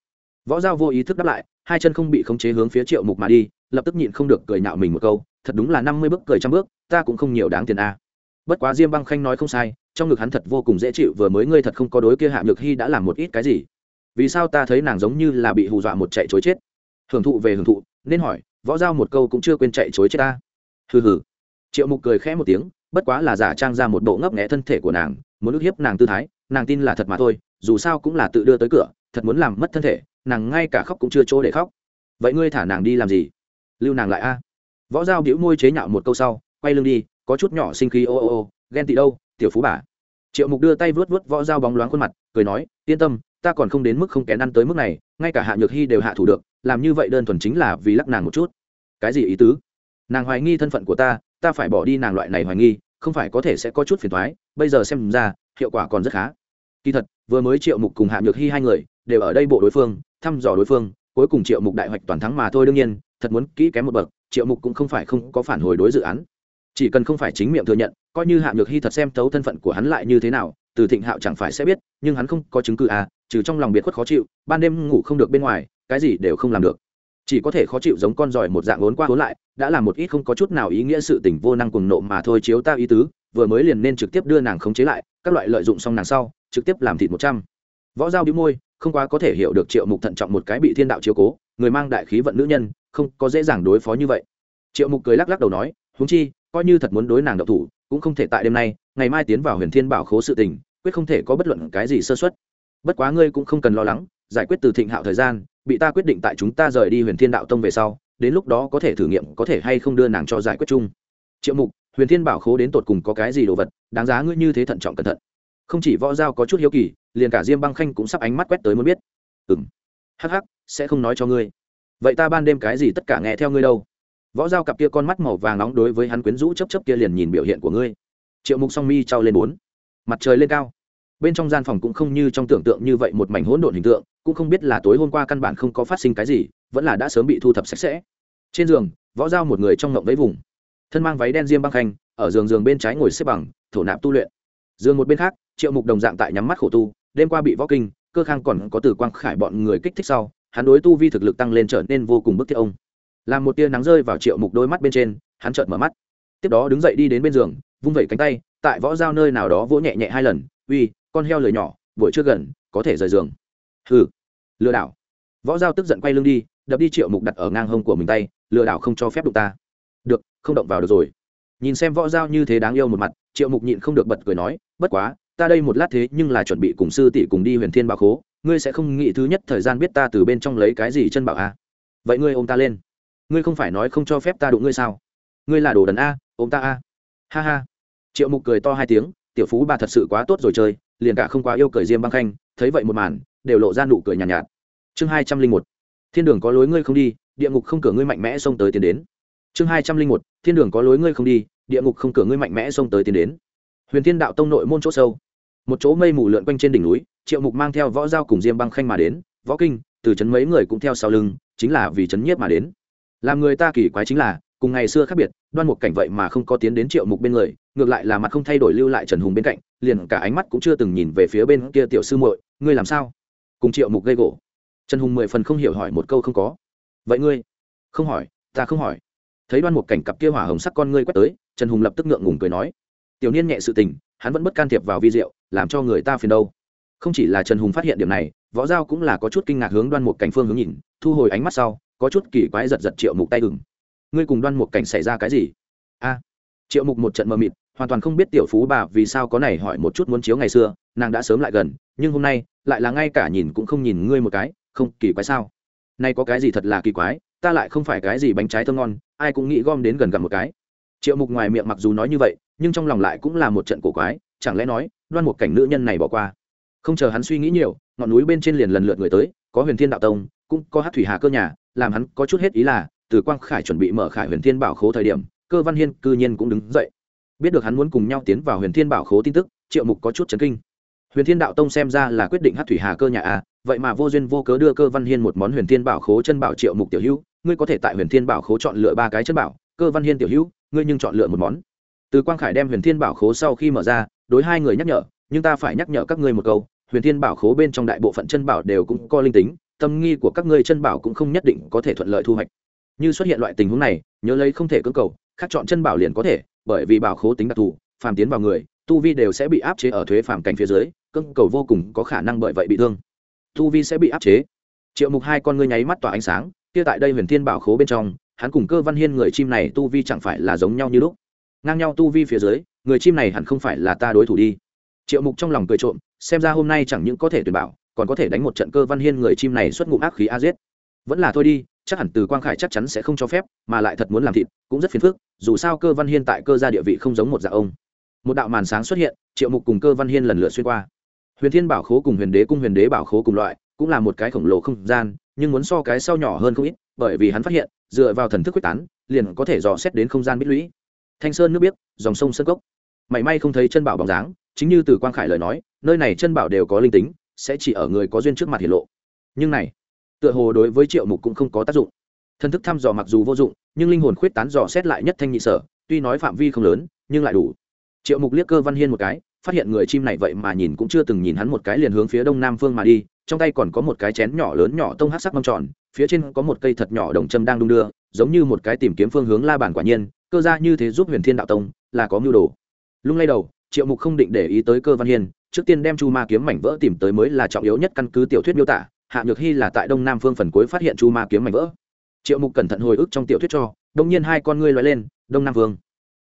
Võ giao vô ý thức đáp lại, hai chân không bị khống chế hướng phía triệu mục mà đi, lập tức nhịn không được cười nhạo mình một câu, thật đúng là năm mươi bước, cười trăm bước, ta cũng không nhiều đáng tiền a. Bất quá diêm băng khanh nói không sai trong ngực hắn thật vô cùng dễ chịu, vừa mới ngươi thật không có đối kia hạ nhược hy đã làm một ít cái gì? Vì sao ta thấy nàng giống như là bị hù dọa một chạy chối chết? Hưởng thụ về hưởng thụ, nên hỏi, võ giao một câu cũng chưa quên chạy chối chết ta. Hừ hừ. Triệu mục cười khẽ một tiếng, bất quá là giả trang ra một bộ ngấp nghẽ thân thể của nàng, muốn ức hiếp nàng tư thái, nàng tin là thật mà thôi, dù sao cũng là tự đưa tới cửa, thật muốn làm mất thân thể, nàng ngay cả khóc cũng chưa chỗ để khóc. Vậy ngươi thả nàng đi làm gì? Lưu nàng lại a. Võ giao đĩu môi chế nhạo một câu sau, quay lưng đi, có chút nhỏ sinh khí, ô ô ô, ghen tị đâu? Tiểu phú bà. Triệu mục đưa tay vớt vớt võ dao bóng loáng khuôn mặt, cười nói, yên tâm, ta còn không đến mức không kén ăn tới mức này, ngay cả hạ nhược hy đều hạ thủ được, làm như vậy đơn thuần chính là vì lắc nàng một chút. Cái gì ý tứ? Nàng hoài nghi thân phận của ta ta phải bỏ đi nàng loại này hoài nghi, không phải có thể sẽ có chút phiền thoái bây giờ xem ra, hiệu quả còn rất khá. Kỳ thật, vừa mới triệu mục cùng hạ nhược hy hai người, đều ở đây bộ đối phương, thăm dò đối phương, cuối cùng triệu mục đại hoạch toàn thắng mà thôi đương nhiên, thật muốn kỹ kém một bậc, triệu mục cũng không phải không có phản hồi đối dự án chỉ cần không phải chính miệng thừa nhận, coi như hạ nhược hy thật xem thấu thân phận của hắn lại như thế nào, từ thịnh hạo chẳng phải sẽ biết, nhưng hắn không có chứng cứ à trừ trong lòng biệt khuất khó chịu, ban đêm ngủ không được bên ngoài, cái gì đều không làm được. Chỉ có thể khó chịu giống con giỏi một dạng ốn qua ốn lại, đã làm một ít không có chút nào ý nghĩa sự tình vô năng cùng nộ mà thôi chiếu ta ý tứ, vừa mới liền nên trực tiếp đưa nàng khống chế lại, các loại lợi dụng xong nàng sau, trực tiếp làm thịt một trăm. Võ giao đĩu môi, không quá có thể hiểu được triệu mục thận trọng một cái bị thiên đạo chiếu cố, người mang đại khí vận nữ nhân, không có dễ dàng đối phó như vậy. Triệu mục cười lắc lắc đầu nói huống chi, coi như thật muốn đối nàng độc thủ, cũng không thể tại đêm nay, ngày mai tiến vào huyền thiên bảo khố sự tình, quyết không thể có bất luận cái gì sơ xuất bất quá ngươi cũng không cần lo lắng, giải quyết từ thịnh hạo thời gian, bị ta quyết định tại chúng ta rời đi huyền thiên đạo tông về sau, đến lúc đó có thể thử nghiệm có thể hay không đưa nàng cho giải quyết chung. Triệu mục, huyền thiên bảo khố đến tột cùng có cái gì đồ vật, đáng giá ngươi như thế thận trọng cẩn thận. Không chỉ võ giao có chút hiếu kỳ, liền cả diêm băng khanh cũng sắp ánh mắt quét tới muốn biết. Ừ m hắc hắc, sẽ không nói cho ngươi. Vậy ta ban đêm cái gì tất cả nghe theo ngươi đâu? Võ Dao cặp kia con mắt màu vàng nóng đối với hắn quyến rũ chấp chấp kia liền nhìn biểu hiện của ngươi. Triệu mục song mi trao lên bốn. Mặt trời lên cao. Bên trong gian phòng cũng không như trong tưởng tượng như vậy một mảnh hỗn độn hình tượng, cũng không biết là tối hôm qua căn bản không có phát sinh cái gì, vẫn là đã sớm bị thu thập sạch sẽ. Trên giường, võ Dao một người trong ngộng với vùng. Thân mang váy đen diêm băng khanh, ở giường giường bên trái ngồi xếp bằng, thổ nạp tu luyện. Giường một bên khác, triệu mục đồng dạng tại nhắm mắt khổ tu, đêm qua bị võ kinh, cơ khang còn có từ quang khải bọn người kích thích sau, hắn đối tu vi thực lực tăng lên trở nên vô cùng bức thiết ông làm một tia nắng rơi vào triệu mục đôi mắt bên trên, hắn chợt mở mắt. Tiếp đó đứng dậy đi đến bên giường, vung vẩy cánh tay, tại võ giao nơi nào đó vỗ nhẹ nhẹ hai lần, uy, con heo lười nhỏ, buổi chưa gần, có thể rời giường. Hừ. Lừa đảo. Võ giao tức giận quay lưng đi, đập đi triệu mục đặt ở ngang hông của mình tay, lừa đảo không cho phép đụng ta. Được, không động vào được rồi. Nhìn xem võ giao như thế đáng yêu một mặt, triệu mục nhịn không được bật cười nói, bất quá, ta đây một lát thế nhưng là chuẩn bị cùng sư tỷ cùng đi huyền thiên bảo khố, ngươi sẽ không nghĩ thứ nhất thời gian biết ta từ bên trong lấy cái gì chân bảo à? vậy ngươi ôm ta lên ngươi không phải nói không cho phép ta đụng ngươi sao? Ngươi là đồ đần a ôm ta a. Ha ha. Triệu mục cười to hai tiếng tiểu phú bà thật sự quá tốt rồi chơi liền cả không quá yêu cười diêm băng khanh thấy vậy một màn đều lộ ra nụ cười nhàn nhạt, nhạt. Chương hai trăm linh một thiên đường có lối ngươi không đi địa ngục không cửa ngươi mạnh mẽ xông tới tiến đến. Chương hai trăm linh một thiên đường có lối ngươi không đi địa ngục không cửa ngươi mạnh mẽ xông tới tiến đến. Huyền thiên đạo tông nội môn chỗ sâu. Một chỗ mây mù lượn quanh trên đỉnh núi triệu mục mang theo võ dao cùng diêm băng khanh mà đến võ kinh từ chấn mấy người cũng theo sau lưng chính là vì chấn nhiếp mà đến làm người ta kỳ quái chính là, cùng ngày xưa khác biệt, đoan một cảnh vậy mà không có tiến đến triệu mục bên người, ngược lại là mặt không thay đổi lưu lại trần hùng bên cạnh, liền cả ánh mắt cũng chưa từng nhìn về phía bên kia tiểu sư muội, ngươi làm sao? Cùng triệu mục gây gỗ. Trần hùng mười phần không hiểu hỏi một câu không có. Vậy ngươi? Không hỏi, ta không hỏi. Thấy đoan một cảnh cặp kia hỏa hồng sắc con ngươi quét tới, trần hùng lập tức ngượng ngùng cười nói, tiểu niên nhẹ sự tình, hắn vẫn bất can thiệp vào vi diệu, làm cho người ta phiền đâu. Không chỉ là trần hùng phát hiện điểm này, võ giao cũng là có chút kinh ngạc hướng đoan một cảnh phương hướng nhìn, thu hồi ánh mắt sau có chút kỳ quái giật giật triệu mục tay ừng. Ngươi cùng đoan mục cảnh xảy ra cái gì? A. Triệu mục một trận mờ mịt, hoàn toàn không biết tiểu phú bà vì sao có này hỏi một chút muốn chiếu ngày xưa, nàng đã sớm lại gần, nhưng hôm nay, lại là ngay cả nhìn cũng không nhìn ngươi một cái, không, kỳ quái sao? Nay có cái gì thật là kỳ quái, ta lại không phải cái gì bánh trái thơm ngon, ai cũng nghĩ gom đến gần gần một cái. Triệu mục ngoài miệng mặc dù nói như vậy, nhưng trong lòng lại cũng là một trận cổ quái, chẳng lẽ nói, đoan một cảnh nữ nhân này bỏ qua? Không chờ hắn suy nghĩ nhiều, ngọn núi bên trên liền lần lượt người tới, có huyền thiên đạo tông cũng có hát thủy hà cơ nhà làm hắn có chút hết ý là từ quang khải chuẩn bị mở khải huyền thiên bảo khố thời điểm cơ văn hiên cư nhiên cũng đứng dậy. Biết được hắn muốn cùng nhau tiến vào huyền thiên bảo khố tin tức triệu mục có chút chấn kinh. Huyền thiên đạo tông xem ra là quyết định hát thủy hà cơ nhà à, vậy mà vô duyên vô cớ đưa cơ văn hiên một món huyền thiên bảo khố chân bảo triệu mục tiểu hữu ngươi có thể tại huyền thiên bảo khố chọn lựa ba cái chân bảo cơ văn hiên tiểu hữu ngươi nhưng chọn lựa một món. Từ quang khải đem huyền thiên bảo khố sau khi mở ra đối hai người nhắc nhở nhưng ta phải nhắc nhở các ngươi một câu huyền thiên bảo khố bên trong đại bộ phận chân bảo đều cũng có linh tính tâm nghi của các ngươi chân bảo cũng không nhất định có thể thuận lợi thu hoạch. Như xuất hiện loại tình huống này, nhớ lấy không thể cưỡng cầu, khác chọn chân bảo liền có thể, bởi vì bảo khố tính đặc thù, phàm tiến vào người, tu vi đều sẽ bị áp chế ở thuế phàm cảnh phía dưới, cưỡng cầu vô cùng có khả năng bởi vậy bị thương. Tu vi sẽ bị áp chế. Triệu mục hai con ngươi nháy mắt tỏa ánh sáng, kia tại đây huyền thiên bảo khố bên trong, hắn cùng cơ văn hiên người chim này tu vi chẳng phải là giống nhau như lúc. Ngang nhau tu vi phía dưới, người chim này hẳn không phải là ta đối thủ đi. Triệu mục trong lòng cười trộm, xem ra hôm nay chẳng những có thể tuyển bảo còn có thể đánh một trận cơ văn hiên người chim này xuất ngụm ác khí a giết vẫn là thôi đi, chắc hẳn từ quang khải chắc chắn sẽ không cho phép, mà lại thật muốn làm thịt, cũng rất phiền phức, dù sao cơ văn hiên tại cơ gia địa vị không giống một dạng ông. Một đạo màn sáng xuất hiện, triệu mục cùng cơ văn hiên lần lượt xuyên qua. Huyền thiên bảo khố cùng huyền đế cung huyền đế bảo khố cùng loại, cũng là một cái khổng lồ không gian, nhưng muốn so cái sau nhỏ hơn không ít, bởi vì hắn phát hiện, dựa vào thần thức quyết tán, liền có thể dò xét đến không gian bích lũy. Thanh sơn nước biếc, dòng sông sơn cốc. Mảy may không thấy chân bảo bóng dáng, chính như từ quang khải lời nói, nơi này chân bảo đều có linh tính sẽ chỉ ở người có duyên trước mặt hiển lộ. Nhưng này, tựa hồ đối với triệu mục cũng không có tác dụng. Thân thức thăm dò mặc dù vô dụng, nhưng linh hồn khuyết tán dò xét lại nhất thanh nhị sở, tuy nói phạm vi không lớn, nhưng lại đủ. Triệu mục liếc cơ văn hiên một cái, phát hiện người chim này vậy mà nhìn cũng chưa từng nhìn hắn một cái liền hướng phía đông nam phương mà đi, trong tay còn có một cái chén nhỏ lớn nhỏ tông hát sắc mâm tròn, phía trên có một cây thật nhỏ đồng châm đang đung đưa, giống như một cái tìm kiếm phương hướng la bàn quả nhiên, cơ ra như thế giúp huyền thiên đạo tông, là có mưu đồ. Lung lay đầu triệu mục không định để ý tới cơ văn hiên, trước tiên đem chu ma kiếm mảnh vỡ tìm tới mới là trọng yếu nhất căn cứ tiểu thuyết miêu tả, hạ nhược hy là tại đông nam phương phần cuối phát hiện chu ma kiếm mảnh vỡ. Triệu mục cẩn thận hồi ức trong tiểu thuyết cho, đông nhiên hai con ngươi loại lên, đông nam vương.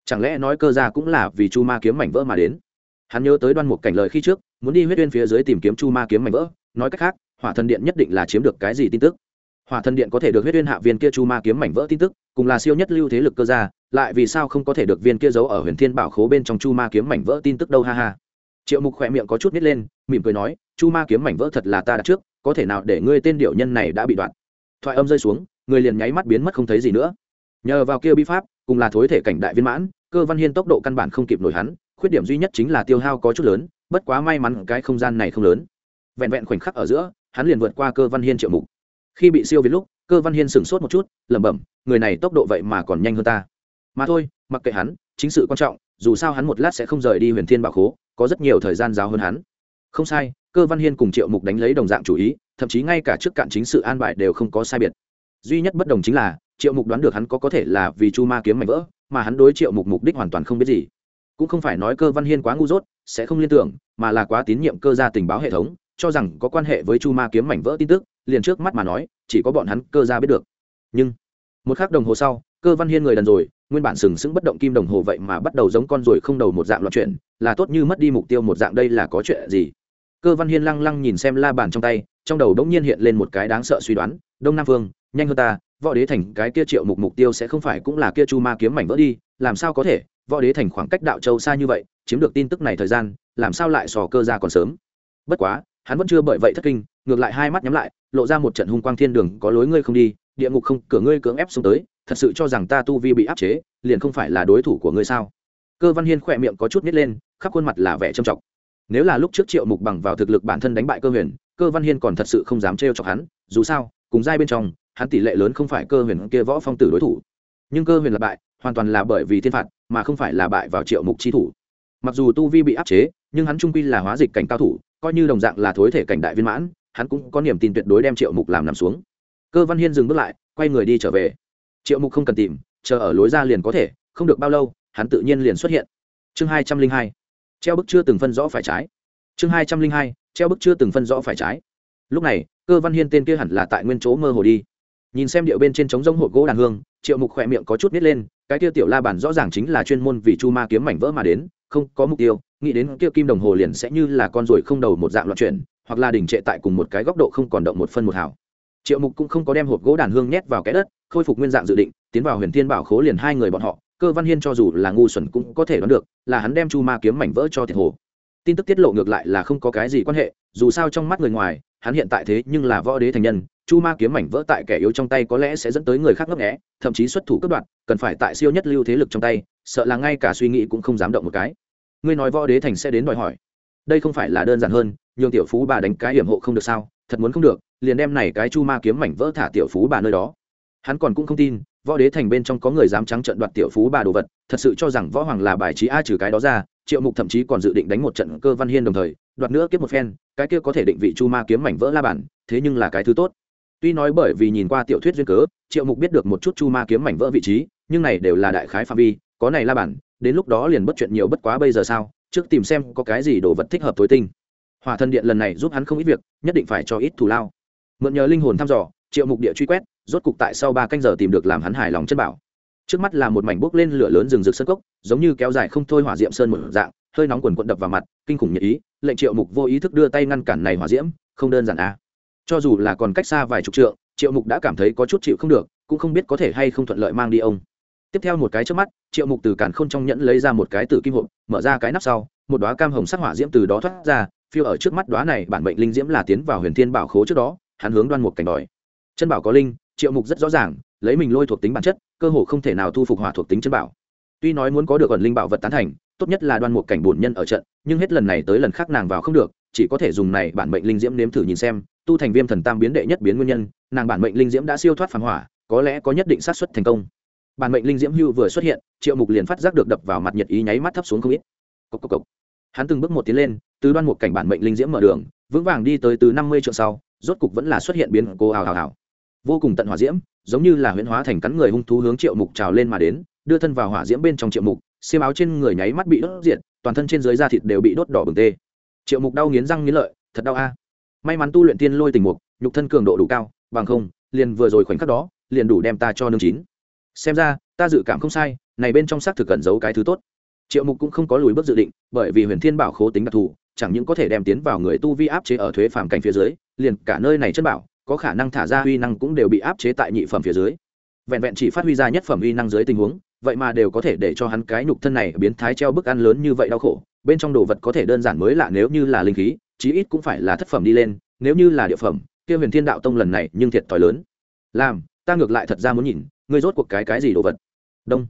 Chẳng lẽ nói cơ ra cũng là vì chu ma kiếm mảnh vỡ mà đến? Hắn nhớ tới đoan Mục cảnh lời khi trước, muốn đi huyết uyên phía dưới tìm kiếm chu ma kiếm mảnh vỡ, nói cách khác, hỏa thần điện nhất định là chiếm được cái gì tin tức? Hỏa thần điện có thể được huyết uyên hạ viên kia chu ma kiếm mảnh vỡ tin tức cùng là siêu nhất lưu thế lực cơ gia, lại vì sao không có thể được viên kia giấu ở huyền thiên bảo khố bên trong chu ma kiếm mảnh vỡ tin tức đâu ha ha. Triệu mục khỏe miệng có chút nít lên, mỉm cười nói, chu ma kiếm mảnh vỡ thật là ta đặt trước, có thể nào để ngươi tên điệu nhân này đã bị đoạn thoại âm rơi xuống, người liền nháy mắt biến mất không thấy gì nữa. Nhờ vào kia bi pháp, cùng là thối thể cảnh đại viên mãn, cơ văn hiên tốc độ căn bản không kịp nổi hắn, khuyết điểm duy nhất chính là tiêu hao có chút lớn, bất quá may mắn cái không gian này không lớn. Vẹn vẹn khoảnh khắc ở giữa, hắn liền vượt qua cơ văn hiên triệu mục. Khi bị siêu việt lúc cơ văn hiên sửng sốt một chút, lẩm bẩm, người này tốc độ vậy mà còn nhanh hơn ta. Mà thôi, mặc kệ hắn, chính sự quan trọng, dù sao hắn một lát sẽ không rời đi huyền thiên bảo khố, có rất nhiều thời gian giáo hơn hắn. Không sai, cơ văn hiên cùng triệu mục đánh lấy đồng dạng chủ ý, thậm chí ngay cả trước cạn chính sự an bài đều không có sai biệt. Duy nhất bất đồng chính là, triệu mục đoán được hắn có có thể là vì chu ma kiếm mảnh vỡ, mà hắn đối triệu mục mục đích hoàn toàn không biết gì. Cũng không phải nói cơ văn hiên quá ngu dốt, sẽ không liên tưởng, mà là quá tín nhiệm cơ gia tình báo hệ thống, cho rằng có quan hệ với chu ma kiếm mảnh vỡ tin tức, liền trước mắt mà nói chỉ có bọn hắn cơ ra biết được. Nhưng, một k h ắ c đồng hồ sau, cơ văn hiên người đần rồi, nguyên bản sừng sững bất động kim đồng hồ vậy mà bắt đầu giống con ruồi không đầu một dạng loạn chuyện, là tốt như mất đi mục tiêu một dạng đây là có chuyện gì? Cơ văn hiên lăng lăng nhìn xem la bàn trong tay, trong đầu đ ỗ n g nhiên hiện lên một cái đáng sợ suy đoán, đông nam phương nhanh hơn ta, võ đế thành cái kia triệu mục mục tiêu sẽ không phải cũng là kia chu ma kiếm mảnh vỡ đi, làm sao có thể, võ đế thành khoảng cách đạo châu xa như vậy, chiếm được tin tức này thời gian, làm sao lại sò cơ ra còn sớm? Bất quá hắn vẫn chưa bởi vậy thất kinh, ngược lại hai mắt nhắm lại, lộ ra một trận hung quang thiên đường, có lối ngươi không đi, địa ngục không, cửa ngươi cưỡng ép xuống tới, thật sự cho rằng ta tu vi bị áp chế, liền không phải là đối thủ của ngươi sao? Cơ văn hiên khỏe miệng có chút nít lên, khắp khuôn mặt là vẻ trầm trọng. Nếu là lúc trước triệu mục bằng vào thực lực bản thân đánh bại cơ huyền, cơ văn hiên còn thật sự không dám trêu chọc hắn, dù sao, cùng giai bên trong, hắn tỷ lệ lớn không phải cơ huyền kia võ phong tử đối thủ. Nhưng cơ huyền là bại, hoàn toàn là bởi vì thiên phạt, mà không phải là bại vào triệu mục chi thủ mặc dù tu vi bị áp chế, nhưng hắn trung quy là hóa dịch cảnh cao thủ, coi như đồng dạng là thối thể cảnh đại viên mãn, hắn cũng có niềm tin tuyệt đối đem triệu mục làm nằm xuống. Cơ văn hiên dừng bước lại, quay người đi trở về. Triệu mục không cần tìm, chờ ở lối ra liền có thể, không được bao lâu, hắn tự nhiên liền xuất hiện. Chương hai trăm linh hai. Treo bức chưa từng phân rõ phải trái. Chương hai trăm linh hai, treo bức chưa từng phân rõ phải trái. Lúc này, cơ văn hiên tên kia hẳn là tại nguyên chỗ mơ hồ đi. Nhìn xem điệu bên trên trống rông hộp gỗ đàn hương, triệu mục khỏe miệng có chút nít lên, cái kia tiểu la bản rõ ràng chính là chuyên môn vì chu ma kiếm mảnh vỡ mà đến không có mục tiêu, nghĩ đến kia kim đồng hồ liền sẽ như là con ruồi không đầu một dạng loạn chuyển, hoặc là đình trệ tại cùng một cái góc độ không còn động một phân một hào. Triệu mục cũng không có đem hộp gỗ đàn hương nhét vào cái đất, khôi phục nguyên dạng dự định, tiến vào huyền thiên bảo khố liền hai người bọn họ, cơ văn hiên cho dù là ngu xuẩn cũng có thể đoán được, là hắn đem chu ma kiếm mảnh vỡ cho thiệt hồ. Tin tức tiết lộ ngược lại là không có cái gì quan hệ, dù sao trong mắt người ngoài, hắn hiện tại thế nhưng là võ đế thành nhân, chu ma kiếm mảnh vỡ tại kẻ yếu trong tay có lẽ sẽ dẫn tới người khác ngấp nghẽ thậm chí xuất thủ cướp đoạt, cần phải tại siêu nhất lưu thế lực trong tay, sợ là ngay cả suy nghĩ cũng không dám động một cái ngươi nói võ đế thành sẽ đến đòi hỏi. Đây không phải là đơn giản hơn, nhường tiểu phú bà đánh cái hiểm hộ không được sao? Thật muốn không được, liền đem này cái chu ma kiếm mảnh vỡ thả tiểu phú bà nơi đó. Hắn còn cũng không tin, võ đế thành bên trong có người dám trắng trận đoạt tiểu phú bà đồ vật, thật sự cho rằng võ hoàng là bài trí a trừ cái đó ra, triệu mục thậm chí còn dự định đánh một trận cơ văn hiên đồng thời, đoạt nữa kiếp một phen, cái kia có thể định vị chu ma kiếm mảnh vỡ la bản thế nhưng là cái thứ tốt. Tuy nói bởi vì nhìn qua tiểu thuyết duyên cớ, triệu mục biết được một chút chu ma kiếm mảnh vỡ vị trí, nhưng này đều là đại khái phạm vi có này la bản, đến lúc đó liền bất chuyện nhiều bất quá bây giờ sao? Trước tìm xem có cái gì đồ vật thích hợp tối tinh. Hỏa thần điện lần này giúp hắn không ít việc, nhất định phải cho ít thù lao. Mượn nhờ linh hồn thăm dò, triệu mục địa truy quét, rốt cục tại sau ba canh giờ tìm được làm hắn hài lòng chân bảo. Trước mắt là một mảnh bốc lên lửa lớn rừng rực sân cốc, giống như kéo dài không thôi hỏa diệm sơn một dạng, hơi nóng quần quận đập vào mặt, kinh khủng nhiệt ý, lệnh triệu mục vô ý thức đưa tay ngăn cản này hỏa diễm, không đơn giản à. cho dù là còn cách xa vài chục trượng, triệu mục đã cảm thấy có chút chịu không được, cũng không biết có thể hay không thuận lợi mang đi ông tiếp theo một cái trước mắt, triệu mục từ càn k h ô n trong nhẫn lấy ra một cái tử kim hộp, mở ra cái nắp sau, một đoá cam hồng sắc hỏa diễm từ đó thoát ra, phiêu ở trước mắt đoá này bản mệnh linh diễm là tiến vào huyền thiên bảo khố trước đó, hắn hướng đoan một cảnh đòi. Chân bảo có linh, triệu mục rất rõ ràng, lấy mình lôi thuộc tính bản chất, cơ hồ không thể nào thu phục hỏa thuộc tính chân bảo. Tuy nói muốn có được ẩn linh bảo vật tán thành, tốt nhất là đoan một cảnh bổn nhân ở trận, nhưng hết lần này tới lần khác nàng vào không được, chỉ có thể dùng này bản mệnh linh diễm nếm thử nhìn xem, tu thành viêm thần tam biến đệ nhất biến nguyên nhân, nàng bản mệnh linh diễm đã siêu thoát phản hỏa, có lẽ có nhất định sát xuất thành công bản mệnh linh diễm hưu vừa xuất hiện, triệu mục liền phát giác được đập vào mặt nhiệt ý nháy mắt thấp xuống không ít. Cốc cốc cốc. hắn từng bước một tiến lên, từ đoan một cảnh bản mệnh linh diễm mở đường, vững vàng đi tới từ năm mươi triệu sau, rốt cục vẫn là xuất hiện biến cố ào ào ào. Vô cùng tận hỏa diễm, giống như là huyễn hóa thành cắn người hung thú hướng triệu mục trào lên mà đến, đưa thân vào hỏa diễm bên trong triệu mục, xiêm áo trên người nháy mắt bị đốt diệt, toàn thân trên dưới da thịt đều bị đốt đỏ bừng tê. Triệu mục đau nghiến răng nghiến lợi, thật đau a. May mắn tu luyện tiên lôi tình mục, nhục thân cường độ đủ cao, bằng không, liền vừa rồi khoảnh khắc đó, liền đủ đem ta cho nương chín xem ra, ta dự cảm không sai, này bên trong xác thực cần giấu cái thứ tốt. Triệu mục cũng không có lùi bước dự định, bởi vì huyền thiên bảo khố tính đặc thù, chẳng những có thể đem tiến vào người tu vi áp chế ở thuế phàm cảnh phía dưới, liền cả nơi này chân bảo, có khả năng thả ra uy năng cũng đều bị áp chế tại nhị phẩm phía dưới. Vẹn vẹn chỉ phát huy ra nhất phẩm uy năng dưới tình huống, vậy mà đều có thể để cho hắn cái nhục thân này biến thái treo bức ăn lớn như vậy đau khổ. Bên trong đồ vật có thể đơn giản mới lạ nếu như là linh khí, chí ít cũng phải là thất phẩm đi lên, nếu như là địa phẩm, kia huyền thiên đạo tông lần này nhưng thiệt thòi lớn. Làm, ta ngược lại thật ra muốn nhìn ngươi rốt cuộc cái cái gì đồ vật? Đông.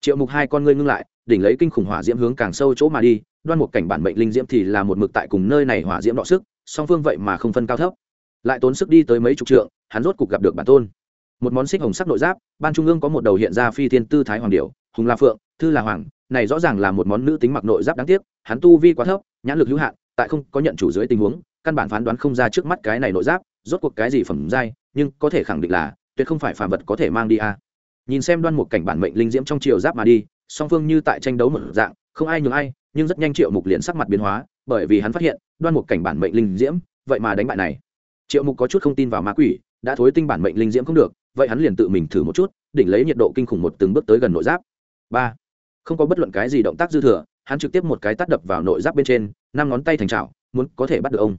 Triệu mục hai con ngươi ngưng lại, đỉnh lấy kinh khủng hỏa diễm hướng càng sâu chỗ mà đi, đoan một cảnh bản mệnh linh diễm thì là một mực tại cùng nơi này hỏa diễm đọ sức, song phương vậy mà không phân cao thấp. Lại tốn sức đi tới mấy chục trượng, hắn rốt cục gặp được bản tôn. Một món xích hồng sắc nội giáp, ban trung ương có một đầu hiện ra phi thiên tư thái hoàng điệu hùng la phượng, thư là hoàng, này rõ ràng là một món nữ tính mặc nội giáp đáng tiếc, hắn tu vi quá thấp, nhãn lực hữu hạn, tại không có nhận chủ dưới tình huống, căn bản phán đoán không ra trước mắt cái này nội giáp, rốt cuộc cái gì phẩm giai, nhưng có thể khẳng định là tuyệt không phải phàm vật có thể mang đi a nhìn xem đoan mục cảnh bản mệnh linh diễm trong chiều giáp mà đi, song phương như tại tranh đấu một dạng, không ai nhường ai, nhưng rất nhanh triệu mục liền sắc mặt biến hóa, bởi vì hắn phát hiện, đoan mục cảnh bản mệnh linh diễm, vậy mà đánh bại này. Triệu mục có chút không tin vào ma quỷ, đã thối tinh bản mệnh linh diễm không được, vậy hắn liền tự mình thử một chút, đỉnh lấy nhiệt độ kinh khủng một từng bước tới gần nội giáp. Ba. Không có bất luận cái gì động tác dư thừa, hắn trực tiếp một cái tắt đập vào nội giáp bên trên, năm ngón tay thành trào muốn có thể bắt được ông.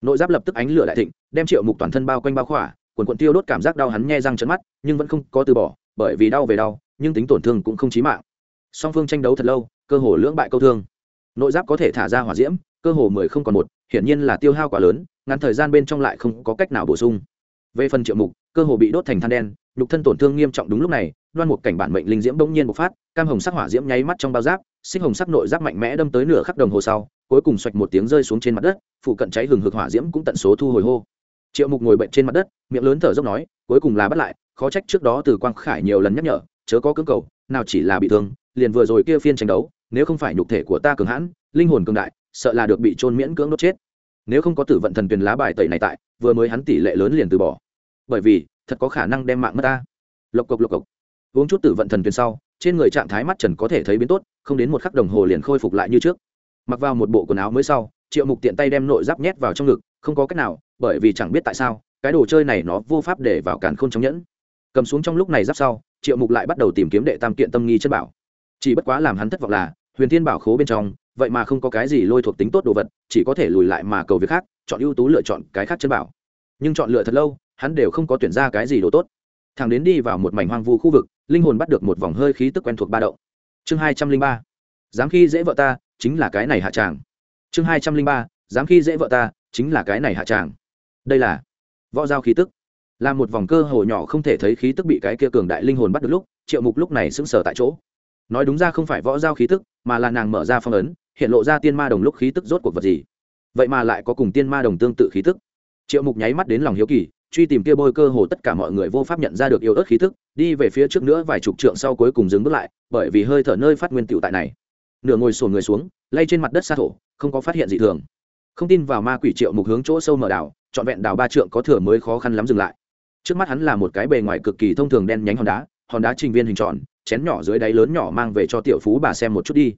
Nội giáp lập tức ánh lửa đại thịnh, đem triệu mục toàn thân bao quanh bao khỏa quần quận tiêu đốt cảm giác đau hắn nghe răng chấn mắt, nhưng vẫn không có từ bỏ, bởi vì đau về đau, nhưng tính tổn thương cũng không chí mạng. Song phương tranh đấu thật lâu, cơ hồ lưỡng bại câu thương. Nội giáp có thể thả ra hỏa diễm, cơ hồ mười không còn một, hiển nhiên là tiêu hao quá lớn, ngắn thời gian bên trong lại không có cách nào bổ sung. Về phần triệu mục, cơ hồ bị đốt thành than đen, nhục thân tổn thương nghiêm trọng đúng lúc này, đoan một cảnh bản mệnh linh diễm bỗng nhiên bộc phát, cam hồng sắc hỏa diễm nháy mắt trong bao giáp, xích hồng sắc nội giáp mạnh mẽ đâm tới nửa khắc đồng hồ sau, cuối cùng xoạch một tiếng rơi xuống trên mặt đất, phụ cận cháy hừng hực hỏa diễm cũng tận số thu hồi hô triệu mục ngồi bệnh trên mặt đất, miệng lớn thở dốc nói, cuối cùng là bắt lại, khó trách trước đó từ quang khải nhiều lần nhắc nhở, chớ có cưỡng cầu, nào chỉ là bị thương, liền vừa rồi kia phiên tranh đấu, nếu không phải nhục thể của ta cường hãn, linh hồn cường đại, sợ là được bị trôn miễn cưỡng đốt chết. Nếu không có tử vận thần tuyền lá bài tẩy này tại, vừa mới hắn tỷ lệ lớn liền từ bỏ. Bởi vì, thật có khả năng đem mạng mất ta. Lộc cộc lộc cộc. Uống chút tử vận thần tuyền sau, trên người trạng thái mắt trần có thể thấy biến tốt, không đến một khắc đồng hồ liền khôi phục lại như trước. Mặc vào một bộ quần áo mới sau, triệu mục tiện tay đem nội giáp nhét vào trong ngực, không có cách nào bởi vì chẳng biết tại sao, cái đồ chơi này nó vô pháp để vào càn k h ô n trong nhẫn. Cầm xuống trong lúc này giáp sau, triệu mục lại bắt đầu tìm kiếm đệ tam kiện tâm nghi chất bảo. Chỉ bất quá làm hắn thất vọng là, huyền thiên bảo khố bên trong, vậy mà không có cái gì lôi thuộc tính tốt đồ vật, chỉ có thể lùi lại mà cầu việc khác, chọn ưu tú lựa chọn cái khác chân bảo. Nhưng chọn lựa thật lâu, hắn đều không có tuyển ra cái gì đồ tốt. Thằng đến đi vào một mảnh hoang vu khu vực, linh hồn bắt được một vòng hơi khí tức quen thuộc ba động. Chương hai trăm linh ba. Dám khi dễ vợ ta, chính là cái này hạ tràng. Chương hai trăm linh ba. Dám khi dễ vợ ta, chính là cái này hạ tràng đây là võ giao khí tức. Là một vòng cơ hồ nhỏ không thể thấy khí tức bị cái kia cường đại linh hồn bắt được lúc, triệu mục lúc này sững sờ tại chỗ. Nói đúng ra không phải võ giao khí tức, mà là nàng mở ra phong ấn, hiện lộ ra tiên ma đồng lúc khí tức rốt cuộc vật gì. Vậy mà lại có cùng tiên ma đồng tương tự khí tức. Triệu mục nháy mắt đến lòng hiếu kỳ, truy tìm kia bôi cơ hồ tất cả mọi người vô pháp nhận ra được yêu ớt khí tức, đi về phía trước nữa vài chục trượng sau cuối cùng dừng bước lại, bởi vì hơi thở nơi phát nguyên tựu tại này. Nửa ngồi sổ người xuống, lay trên mặt đất xa thổ, không có phát hiện gì thường. Không tin vào ma quỷ triệu mục hướng chỗ sâu mở đảo trọn vẹn đào ba trượng có thừa mới khó khăn lắm dừng lại. Trước mắt hắn là một cái bề ngoài cực kỳ thông thường đen nhánh hòn đá hòn đá trình viên hình tròn, chén nhỏ dưới đáy lớn nhỏ mang về cho tiểu phú bà xem một chút đi.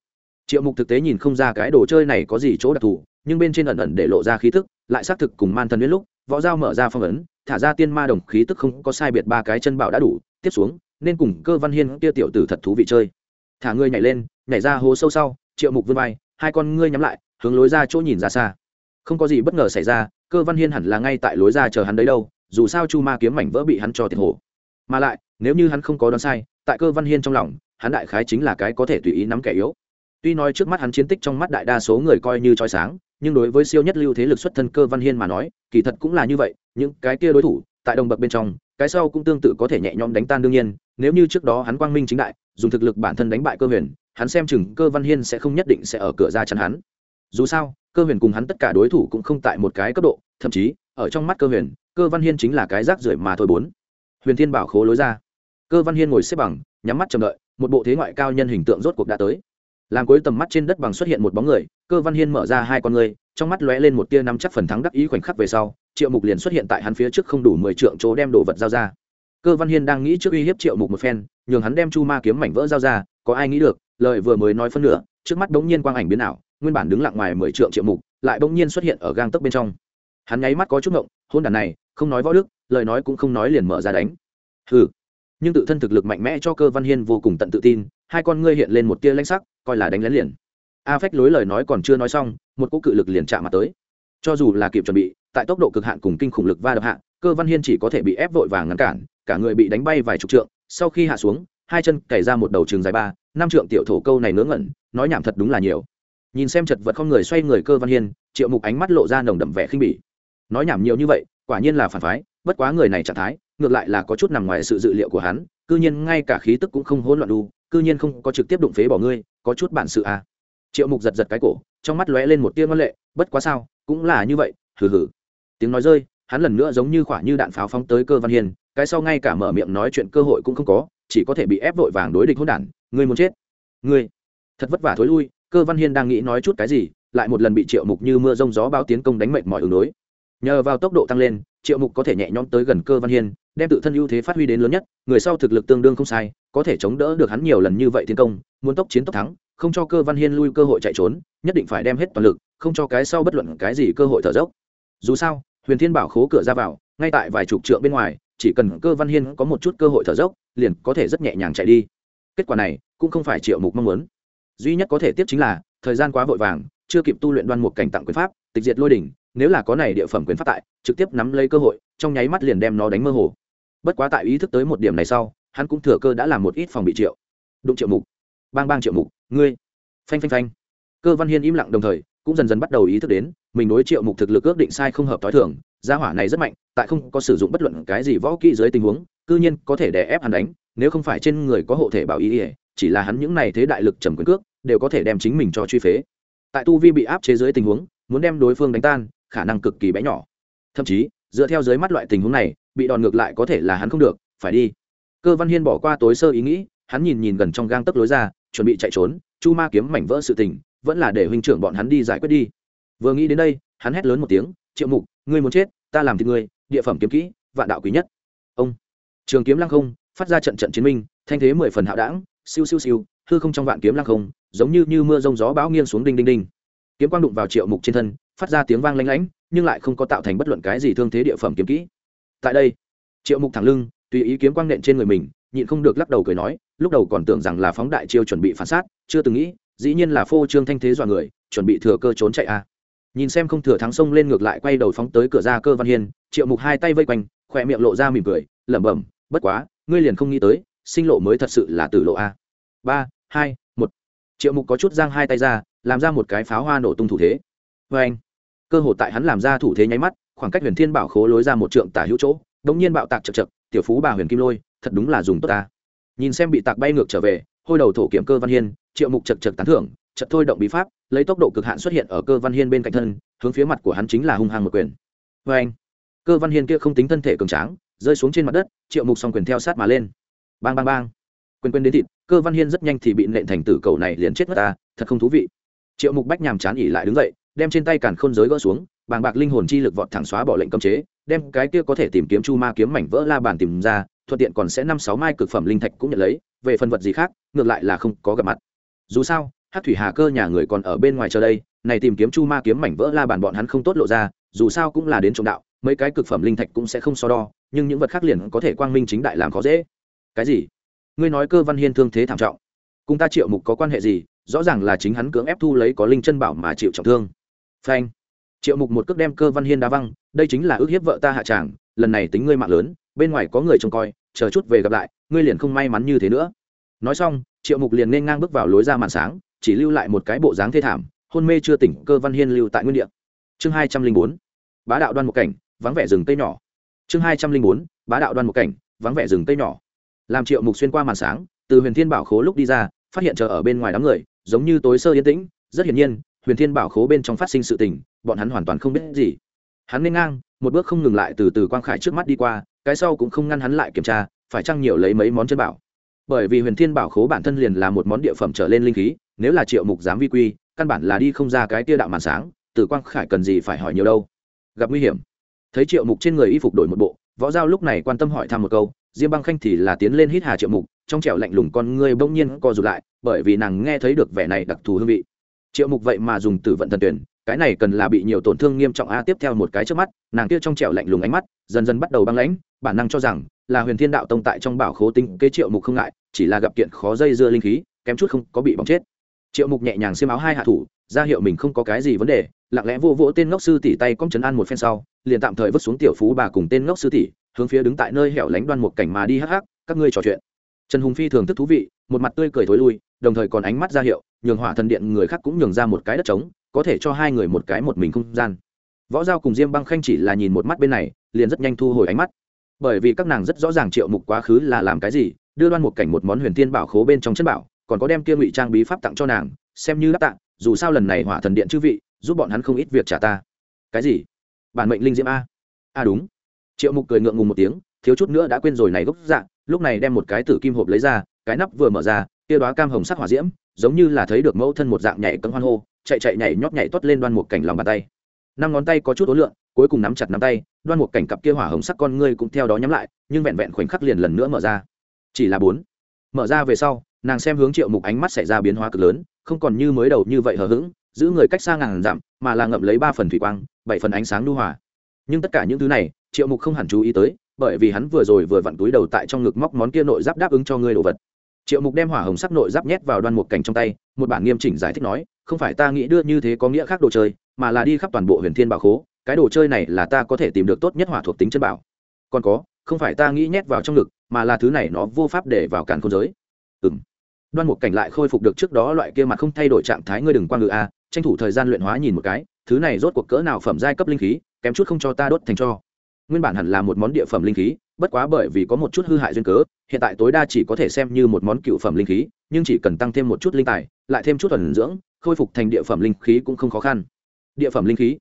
Triệu mục thực tế nhìn không ra cái đồ chơi này có gì chỗ đặc thù, nhưng bên trên ẩn ẩn để lộ ra khí tức, lại xác thực cùng man thần đến lúc, võ dao mở ra phong ấn, thả ra tiên ma đồng khí tức không có sai biệt ba cái chân bảo đã đủ, tiếp xuống, nên cùng cơ văn hiên kia tiểu tử thật thú vị chơi. Thả ngươi nhảy lên, nhảy ra hố sâu sau, triệu mục vươn vai, hai con ngươi nhắm lại, hướng lối ra chỗ nhìn ra xa. Không có gì bất ngờ xảy ra cơ văn hiên hẳn là ngay tại lối ra chờ hắn đấy đâu, dù sao chu ma kiếm mảnh vỡ bị hắn cho tiền hồ mà lại, nếu như hắn không có đoán sai, tại cơ văn hiên trong lòng, hắn đại khái chính là cái có thể tùy ý nắm kẻ yếu. Tuy nói trước mắt hắn chiến tích trong mắt đại đa số người coi như trói sáng, nhưng đối với siêu nhất lưu thế lực xuất thân cơ văn hiên mà nói, kỳ thật cũng là như vậy, những cái kia đối thủ, tại đồng bậc bên trong, cái sau cũng tương tự có thể nhẹ nhõm đánh tan đương nhiên, nếu như trước đó hắn quang minh chính đại, dùng thực lực bản thân đánh bại cơ huyền, hắn xem chừng cơ văn hiên sẽ không nhất định sẽ ở cửa ra chắn hắn. Dù sao cơ huyền cùng hắn tất cả đối thủ cũng không tại một cái cấp độ, thậm chí, ở trong mắt cơ huyền, cơ văn hiên chính là cái rác rưởi mà thôi bốn. Huyền thiên bảo khố lối ra. Cơ văn hiên ngồi xếp bằng, nhắm mắt chờ đợi, một bộ thế ngoại cao nhân hình tượng rốt cuộc đã tới. Làm cuối tầm mắt trên đất bằng xuất hiện một bóng người, cơ văn hiên mở ra hai con người trong mắt lóe lên một tia nắm chắc phần thắng đắc ý khoảnh khắc về sau, triệu mục liền xuất hiện tại hắn phía trước không đủ mười trượng chỗ đem đồ vật giao ra. Cơ văn hiên đang nghĩ trước uy hiếp triệu mục một phen, nhường hắn đem chu ma kiếm mảnh vỡ giao ra, có ai nghĩ được, lời vừa mới nói phân nửa trước mắt bỗng nhiên quang ảnh biến ảo, nguyên bản đứng lặng ngoài mười trượng triệu mục, lại bỗng nhiên xuất hiện ở gang tấc bên trong. Hắn nháy mắt có chút ngộng, hôn đàn này, không nói võ đức, lời nói cũng không nói liền mở ra đánh. Hừ. Nhưng tự thân thực lực mạnh mẽ cho cơ văn hiên vô cùng tận tự tin, hai con ngươi hiện lên một tia lanh sắc, coi là đánh lén liền. A phách lối lời nói còn chưa nói xong, một cỗ cự lực liền chạm mặt tới. Cho dù là kịp chuẩn bị, tại tốc độ cực hạn cùng kinh khủng lực va đập hạ, cơ văn hiên chỉ có thể bị ép vội vàng ngăn cản, cả người bị đánh bay vài chục trượng, sau khi hạ xuống, hai chân cày ra một đầu trường dài ba năm trượng tiểu thổ câu này ngớ ngẩn nói nhảm thật đúng là nhiều. Nhìn xem chật vật không người xoay người cơ văn hiên triệu mục ánh mắt lộ ra nồng đậm vẻ khinh bỉ. Nói nhảm nhiều như vậy quả nhiên là phản phái bất quá người này trạng thái ngược lại là có chút nằm ngoài sự dự liệu của hắn cư nhiên ngay cả khí tức cũng không hỗn loạn đu cư nhiên không có trực tiếp đụng phế bỏ ngươi có chút bản sự à. triệu mục giật giật cái cổ trong mắt lóe lên một tia ngân lệ bất quá sao cũng là như vậy hừ hừ. Tiếng nói rơi hắn lần nữa giống như khỏa như đạn pháo phóng tới cơ văn Hiên, cái sau ngay cả mở miệng nói chuyện cơ hội cũng không có chỉ có thể bị ép vội vàng đối địch hỗn đản ngươi muốn chết. Ngươi. Thật vất vả thối lui, cơ văn hiên đang nghĩ nói chút cái gì, lại một lần bị triệu mục như mưa rông gió báo tiến công đánh mệnh mọi ứng đối. Nhờ vào tốc độ tăng lên, triệu mục có thể nhẹ nhõm tới gần cơ văn hiên, đem tự thân ưu thế phát huy đến lớn nhất, người sau thực lực tương đương không sai, có thể chống đỡ được hắn nhiều lần như vậy tiến công, muốn tốc chiến tốc thắng, không cho cơ văn hiên lui cơ hội chạy trốn, nhất định phải đem hết toàn lực, không cho cái sau bất luận cái gì cơ hội thở dốc. Dù sao, huyền thiên bảo khố cửa ra vào, ngay tại vài chục trượng bên ngoài, chỉ cần cơ văn hiên có một chút cơ hội thở dốc, liền có thể rất nhẹ nhàng chạy đi kết quả này cũng không phải triệu mục mong muốn. Duy nhất có thể tiếp chính là, thời gian quá vội vàng, chưa kịp tu luyện đoan mục cảnh tặng quyền pháp, tịch diệt lôi đỉnh, nếu là có này địa phẩm quyền pháp tại, trực tiếp nắm lấy cơ hội, trong nháy mắt liền đem nó đánh mơ hồ. Bất quá tại ý thức tới một điểm này sau, hắn cũng thừa cơ đã làm một ít phòng bị triệu. Đụng triệu mục. Bang bang triệu mục, ngươi. Phanh phanh phanh. Cơ văn hiên im lặng đồng thời, cũng dần dần bắt đầu ý thức đến, mình đối triệu mục thực lực ước định sai không hợp t h o i thường, gia hỏa này rất mạnh, tại không có sử dụng bất luận cái gì võ kỹ dưới tình huống, cư nhiên có thể đè ép hắn đánh nếu không phải trên người có hộ thể bảo ý ỉa, chỉ là hắn những này thế đại lực trầm quyền cước, đều có thể đem chính mình cho truy phế. Tại tu vi bị áp chế dưới tình huống, muốn đem đối phương đánh tan, khả năng cực kỳ bé nhỏ. Thậm chí, dựa theo dưới mắt loại tình huống này, bị đòn ngược lại có thể là hắn không được, phải đi. Cơ văn hiên bỏ qua tối sơ ý nghĩ, hắn nhìn nhìn gần trong gang tấc lối ra, chuẩn bị chạy trốn, chu ma kiếm mảnh vỡ sự tình, vẫn là để huynh trưởng bọn hắn đi giải quyết đi. Vừa nghĩ đến đây, hắn hét lớn một tiếng, triệu mục, ngươi muốn chết, ta làm thì ngươi, địa phẩm kiếm kỹ, vạn đạo quý nhất. Ông, trường kiếm lăng không phát ra trận trận chiến minh, thanh thế mười phần hạo đảng, siêu siêu siêu, hư không trong vạn kiếm lăng không, giống như như mưa rông gió bão nghiêng xuống đinh đinh đinh kiếm quang đụng vào triệu mục trên thân, phát ra tiếng vang lanh lảnh, nhưng lại không có tạo thành bất luận cái gì thương thế địa phẩm kiếm kỹ tại đây, triệu mục thẳng lưng, tùy ý kiếm quang nện trên người mình, nhịn không được lắc đầu cười nói, lúc đầu còn tưởng rằng là phóng đại chiêu chuẩn bị phản sát, chưa từng nghĩ, dĩ nhiên là phô trương thanh thế dọa người, chuẩn bị thừa cơ trốn chạy a à. nhìn xem không thừa thắng sông lên ngược lại quay đầu phóng tới cửa ra cơ văn hiên, triệu mục hai tay vây quanh khỏe miệng lộ ra mỉm cười, lẩm bẩm, bất quá ngươi liền không nghĩ tới, sinh lộ mới thật sự là tử lộ a. Ba, hai, một. Triệu mục có chút giang hai tay ra, làm ra một cái pháo hoa nổ tung thủ thế. Vê anh cơ hội tại hắn làm ra thủ thế nháy mắt, khoảng cách huyền thiên bảo khố lối ra một trượng tả hữu chỗ, đống nhiên bạo tạc chật chật tiểu phú bà huyền kim lôi, thật đúng là dùng tốt ta. Nhìn xem bị tạc bay ngược trở về, hôi đầu thổ kiểm cơ văn hiên, triệu mục chật chật tán thưởng chật thôi động bí pháp, lấy tốc độ cực hạn xuất hiện ở cơ văn hiên bên cạnh thân, hướng phía mặt của hắn chính là hung hăng một quyền. Vê anh cơ văn hiên kia không tính thân thể cường tráng rơi xuống trên mặt đất, triệu mục xong quyền theo sát mà lên. Bang bang bang. Quyền quyền đến thịt, cơ văn hiên rất nhanh thì bị nện thành tử cầu này liền chết mất ta, thật không thú vị. Triệu mục bách nhàm chán ỉ lại đứng dậy, đem trên tay càn khôn giới gỡ xuống, bàng bạc linh hồn chi lực vọt thẳng xóa bỏ lệnh cấm chế, đem cái kia có thể tìm kiếm chu ma kiếm mảnh vỡ la bàn tìm ra, thuận tiện còn sẽ năm sáu mai cực phẩm linh thạch cũng nhận lấy, về phần vật gì khác, ngược lại là không có gặp mặt. Dù sao hát thủy hà cơ nhà người còn ở bên ngoài chờ đây, này tìm kiếm chu ma kiếm mảnh vỡ la bàn bọn hắn không tốt lộ ra, dù sao cũng là đến trộm đạo mấy cái cực phẩm linh thạch cũng sẽ không so đo, nhưng những vật khác liền có thể quang minh chính đại làm khó dễ. Cái gì? Ngươi nói cơ văn hiên thương thế thảm trọng. Cùng ta triệu mục có quan hệ gì? Rõ ràng là chính hắn cưỡng ép thu lấy có linh chân bảo mà chịu trọng thương. Phanh. Triệu mục một cước đem cơ văn hiên đá văng, đây chính là ước hiếp vợ ta hạ tràng, lần này tính ngươi mạng lớn, bên ngoài có người trông coi, chờ chút về gặp lại, ngươi liền không may mắn như thế nữa. Nói xong, triệu mục liền nên ngang bước vào lối ra màn sáng, chỉ lưu lại một cái bộ dáng thê thảm, hôn mê chưa tỉnh cơ văn hiên lưu tại nguyên địa. Chương hai trăm linh bốn. Bá đạo đoan một cảnh vắng vẻ rừng cây nhỏ. Chương hai trăm linh bốn, bá đạo đoan một cảnh, vắng vẻ rừng cây nhỏ. Làm triệu mục xuyên qua màn sáng, từ huyền thiên bảo khố lúc đi ra, phát hiện chờ ở bên ngoài đám người, giống như tối sơ yên tĩnh, rất hiển nhiên, huyền thiên bảo khố bên trong phát sinh sự tình, bọn hắn hoàn toàn không biết gì. Hắn nên ngang, một bước không ngừng lại từ từ quang khải trước mắt đi qua, cái sau cũng không ngăn hắn lại kiểm tra, phải chăng nhiều lấy mấy món chân bảo. Bởi vì huyền thiên bảo khố bản thân liền là một món địa phẩm trở lên linh khí, nếu là triệu mục dám vi quy, căn bản là đi không ra cái tia đạo màn sáng, từ quang khải cần gì phải hỏi nhiều đâu. Gặp nguy hiểm thấy triệu mục trên người y phục đổi một bộ, võ giao lúc này quan tâm hỏi thăm một câu, diêm băng khanh thì là tiến lên hít hà triệu mục, trong trẻo lạnh lùng con ngươi bỗng nhiên co rụt lại, bởi vì nàng nghe thấy được vẻ này đặc thù hương vị. Triệu mục vậy mà dùng tử vận thần tuyển, cái này cần là bị nhiều tổn thương nghiêm trọng a, tiếp theo một cái trước mắt, nàng kia trong trẻo lạnh lùng ánh mắt, dần dần bắt đầu băng lãnh, bản năng cho rằng là huyền thiên đạo tông tại trong bảo khố tinh kế triệu mục không ngại, chỉ là gặp kiện khó dây dưa linh khí, kém chút không có bị bóng chết. Triệu mục nhẹ nhàng xiêm áo hai hạ thủ, ra hiệu mình không có cái gì vấn đề, lặng lẽ vô vỗ tên ngốc sư tỉ tay cong trấn an một phen sau liền tạm thời vứt xuống tiểu phú bà cùng tên ngốc sư tỷ, hướng phía đứng tại nơi hẻo lánh đoan một cảnh mà đi hắc hắc, các ngươi trò chuyện. Trần hùng phi thường thức thú vị, một mặt tươi cười thối lui, đồng thời còn ánh mắt ra hiệu, nhường hỏa thần điện người khác cũng nhường ra một cái đất trống, có thể cho hai người một cái một mình không gian. Võ giao cùng diêm băng khanh chỉ là nhìn một mắt bên này, liền rất nhanh thu hồi ánh mắt. Bởi vì các nàng rất rõ ràng triệu mục quá khứ là làm cái gì, đưa đoan một cảnh một món huyền thiên bảo khố bên trong chất bảo, còn có đem kia ngụy trang bí pháp tặng cho nàng, xem như đáp tặng dù sao lần này hỏa thần điện chư vị, giúp bọn hắn không ít việc trả ta. Cái gì? Bản mệnh linh diễm a. A đúng. Triệu mục cười ngượng ngùng một tiếng, thiếu chút nữa đã quên rồi này gốc dạng lúc này đem một cái tử kim hộp lấy ra, cái nắp vừa mở ra kia đoá cam hồng sắc hỏa diễm, giống như là thấy được mẫu thân một dạng nhảy cấm hoan hô, chạy chạy nhảy nhót nhảy tuất lên đoan một cảnh lòng bàn tay. Năm ngón tay có chút ố lượng, cuối cùng nắm chặt nắm tay, đoan một cảnh cặp kia hỏa hồng sắc con ngươi cũng theo đó nhắm lại, nhưng vẹn vẹn khoảnh khắc liền lần nữa mở ra. Chỉ là bốn. Mở ra về sau, nàng xem hướng triệu mục ánh mắt xảy ra biến hóa cực lớn, không còn như mới đầu như vậy hờ hững, giữ người cách xa ngàn dặm, mà là ngậm lấy ba phần thủy quang bảy phần ánh sáng lưu hòa. Nhưng tất cả những thứ này, triệu mục không hẳn chú ý tới, bởi vì hắn vừa rồi vừa vặn túi đầu tại trong ngực móc món kia nội giáp đáp ứng cho ngươi đồ vật. Triệu mục đem hỏa hồng sắc nội giáp nhét vào đoan một cảnh trong tay, một bản nghiêm chỉnh giải thích nói, không phải ta nghĩ đưa như thế có nghĩa khác đồ chơi, mà là đi khắp toàn bộ huyền thiên bảo khố, cái đồ chơi này là ta có thể tìm được tốt nhất hỏa thuộc tính chân bảo. Còn có, không phải ta nghĩ nhét vào trong ngực, mà là thứ này nó vô pháp để vào cản khôn giới. Ừng đoan một cảnh lại khôi phục được trước đó loại kia mặt không thay đổi trạng thái, ngươi đừng qua ngự a, tranh thủ thời gian luyện hóa nhìn một cái thứ này rốt cuộc cỡ nào phẩm giai cấp linh khí, kém chút không cho ta đốt thành cho. Nguyên bản hẳn là một món địa phẩm linh khí, bất quá bởi vì có một chút hư hại duyên cớ, hiện tại tối đa chỉ có thể xem như một món cựu phẩm linh khí, nhưng chỉ cần tăng thêm một chút linh tài, lại thêm chút thuần dưỡng, khôi phục thành địa phẩm linh khí cũng không khó khăn. Địa phẩm linh khí?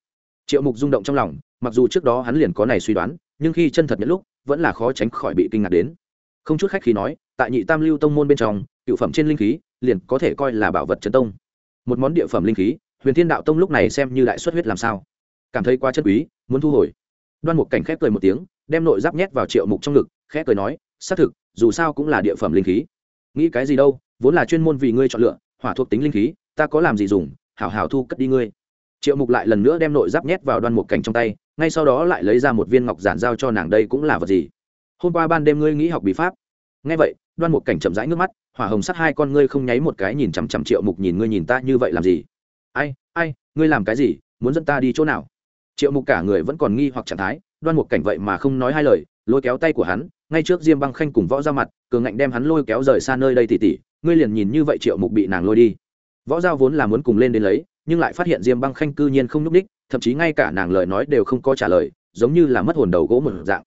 Triệu mục rung động trong lòng, mặc dù trước đó hắn liền có này suy đoán, nhưng khi chân thật nhất lúc, vẫn là khó tránh khỏi bị kinh ngạc đến. Không chút khách khí nói, tại nhị tam lưu tông môn bên trong, cựu phẩm trên linh khí, liền có thể coi là bảo vật chấn tông. Một món địa phẩm linh khí huyền thiên đạo tông lúc này xem như đại xuất huyết làm sao. Cảm thấy quá chân quý, muốn thu hồi. Đoan Mục cảnh khép cười một tiếng, đem nội giáp nhét vào triệu mục trong ngực khép cười nói, xác thực, dù sao cũng là địa phẩm linh khí. Nghĩ cái gì đâu, vốn là chuyên môn vì ngươi chọn lựa, hỏa thuộc tính linh khí, ta có làm gì dùng, hảo hảo thu cất đi ngươi. Triệu mục lại lần nữa đem nội giáp nhét vào đoan Mục cảnh trong tay, ngay sau đó lại lấy ra một viên ngọc giản giao cho nàng đây cũng là vật gì. Hôm qua ban đêm ngươi nghĩ học bí pháp. Nghe vậy, đoan Mục cảnh chậm rãi nước mắt, hỏa hồng sắt hai con ngươi không nháy một cái nhìn chằm chằm triệu mục, nhìn ngươi nhìn ta như vậy làm gì? Ai ai, ngươi làm cái gì? Muốn dẫn ta đi chỗ nào? Triệu mục cả người vẫn còn nghi hoặc trạng thái, đoan mục cảnh vậy mà không nói hai lời, lôi kéo tay của hắn, ngay trước diêm băng khanh cùng võ ra mặt, cường ngạnh đem hắn lôi kéo rời xa nơi đây tỉ tỉ, ngươi liền nhìn như vậy triệu mục bị nàng lôi đi. Võ giao vốn là muốn cùng lên đến lấy, nhưng lại phát hiện diêm băng khanh cư nhiên không nhúc ních thậm chí ngay cả nàng lời nói đều không có trả lời, giống như là mất hồn đầu gỗ một dạng.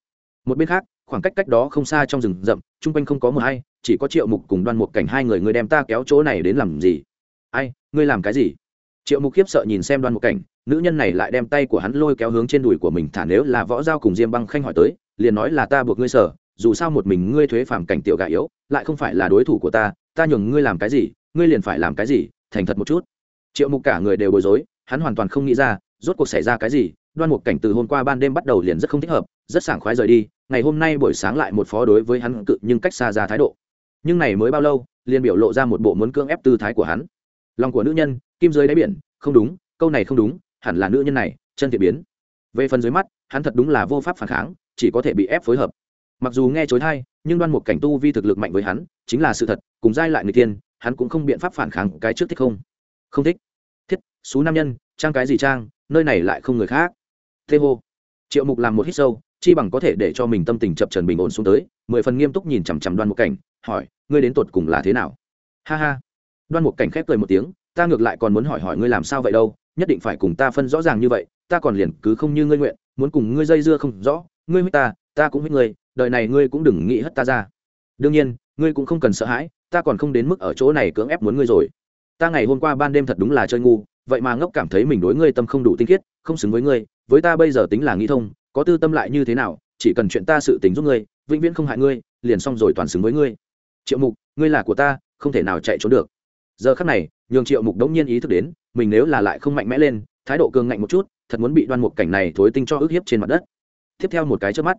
Một bên khác, khoảng cách cách đó không xa trong rừng rậm, chung quanh không có mờ hay, chỉ có triệu mục cùng đoan mục cảnh hai người người đem ta kéo chỗ này đến làm gì? Ai, ngươi làm cái gì? Triệu mục khiếp sợ nhìn xem đoan một cảnh, nữ nhân này lại đem tay của hắn lôi kéo hướng trên đùi của mình, thả nếu là võ giao cùng diêm băng khanh hỏi tới, liền nói là ta buộc ngươi sở, dù sao một mình ngươi thuế phàm cảnh tiểu gà yếu, lại không phải là đối thủ của ta ta nhường ngươi làm cái gì, ngươi liền phải làm cái gì, thành thật một chút. Triệu mục cả người đều bối rối, hắn hoàn toàn không nghĩ ra, rốt cuộc xảy ra cái gì, đoan Mục cảnh từ hôm qua ban đêm bắt đầu liền rất không thích hợp, rất sảng khoái rời đi, ngày hôm nay buổi sáng lại một phó đối với hắn cự nhưng cách xa ra thái độ. Nhưng này mới bao lâu, liền biểu lộ ra một bộ muốn cưỡng ép tư thái của hắn. Lòng của nữ nhân kim dưới đáy biển, không đúng, câu này không đúng, hẳn là nữ nhân này, chân thiện biến. Về phần dưới mắt, hắn thật đúng là vô pháp phản kháng, chỉ có thể bị ép phối hợp. Mặc dù nghe chối thai nhưng đoan một cảnh tu vi thực lực mạnh với hắn, chính là sự thật, cùng giai lại người tiên, hắn cũng không biện pháp phản kháng cái trước thích không. Không thích. Thiết, xú nam nhân, trang cái gì trang, nơi này lại không người khác. Thế hô. Triệu mục làm một hít sâu, chi bằng có thể để cho mình tâm tình chập trần bình ổn xuống tới, mười phần nghiêm túc nhìn chằm chằm đoan một cảnh, hỏi, ngươi đến tột cùng là thế nào? Ha ha. Đoan một cảnh khép cười một tiếng ta ngược lại còn muốn hỏi hỏi ngươi làm sao vậy đâu, nhất định phải cùng ta phân rõ ràng như vậy, ta còn liền cứ không như ngươi nguyện, muốn cùng ngươi dây dưa không rõ, ngươi huyết ta ta cũng huyết ngươi, đời này ngươi cũng đừng nghĩ hất ta ra. Đương nhiên, ngươi cũng không cần sợ hãi, ta còn không đến mức ở chỗ này cưỡng ép muốn ngươi rồi. Ta ngày hôm qua ban đêm thật đúng là chơi ngu, vậy mà ngốc cảm thấy mình đối ngươi tâm không đủ tinh khiết, không xứng với ngươi, với ta bây giờ tính là nghĩ thông, có tư tâm lại như thế nào, chỉ cần chuyện ta sự tính giúp ngươi, vĩnh viễn không hại ngươi, liền xong rồi toàn xứng với ngươi. Triệu mục, ngươi là của ta, không thể nào chạy trốn được giờ khắc này, nhường triệu mục đống nhiên ý thức đến, mình nếu là lại không mạnh mẽ lên, thái độ cường ngạnh một chút, thật muốn bị đoan mục cảnh này thối tinh cho ức hiếp trên mặt đất. Tiếp theo một cái trước mắt,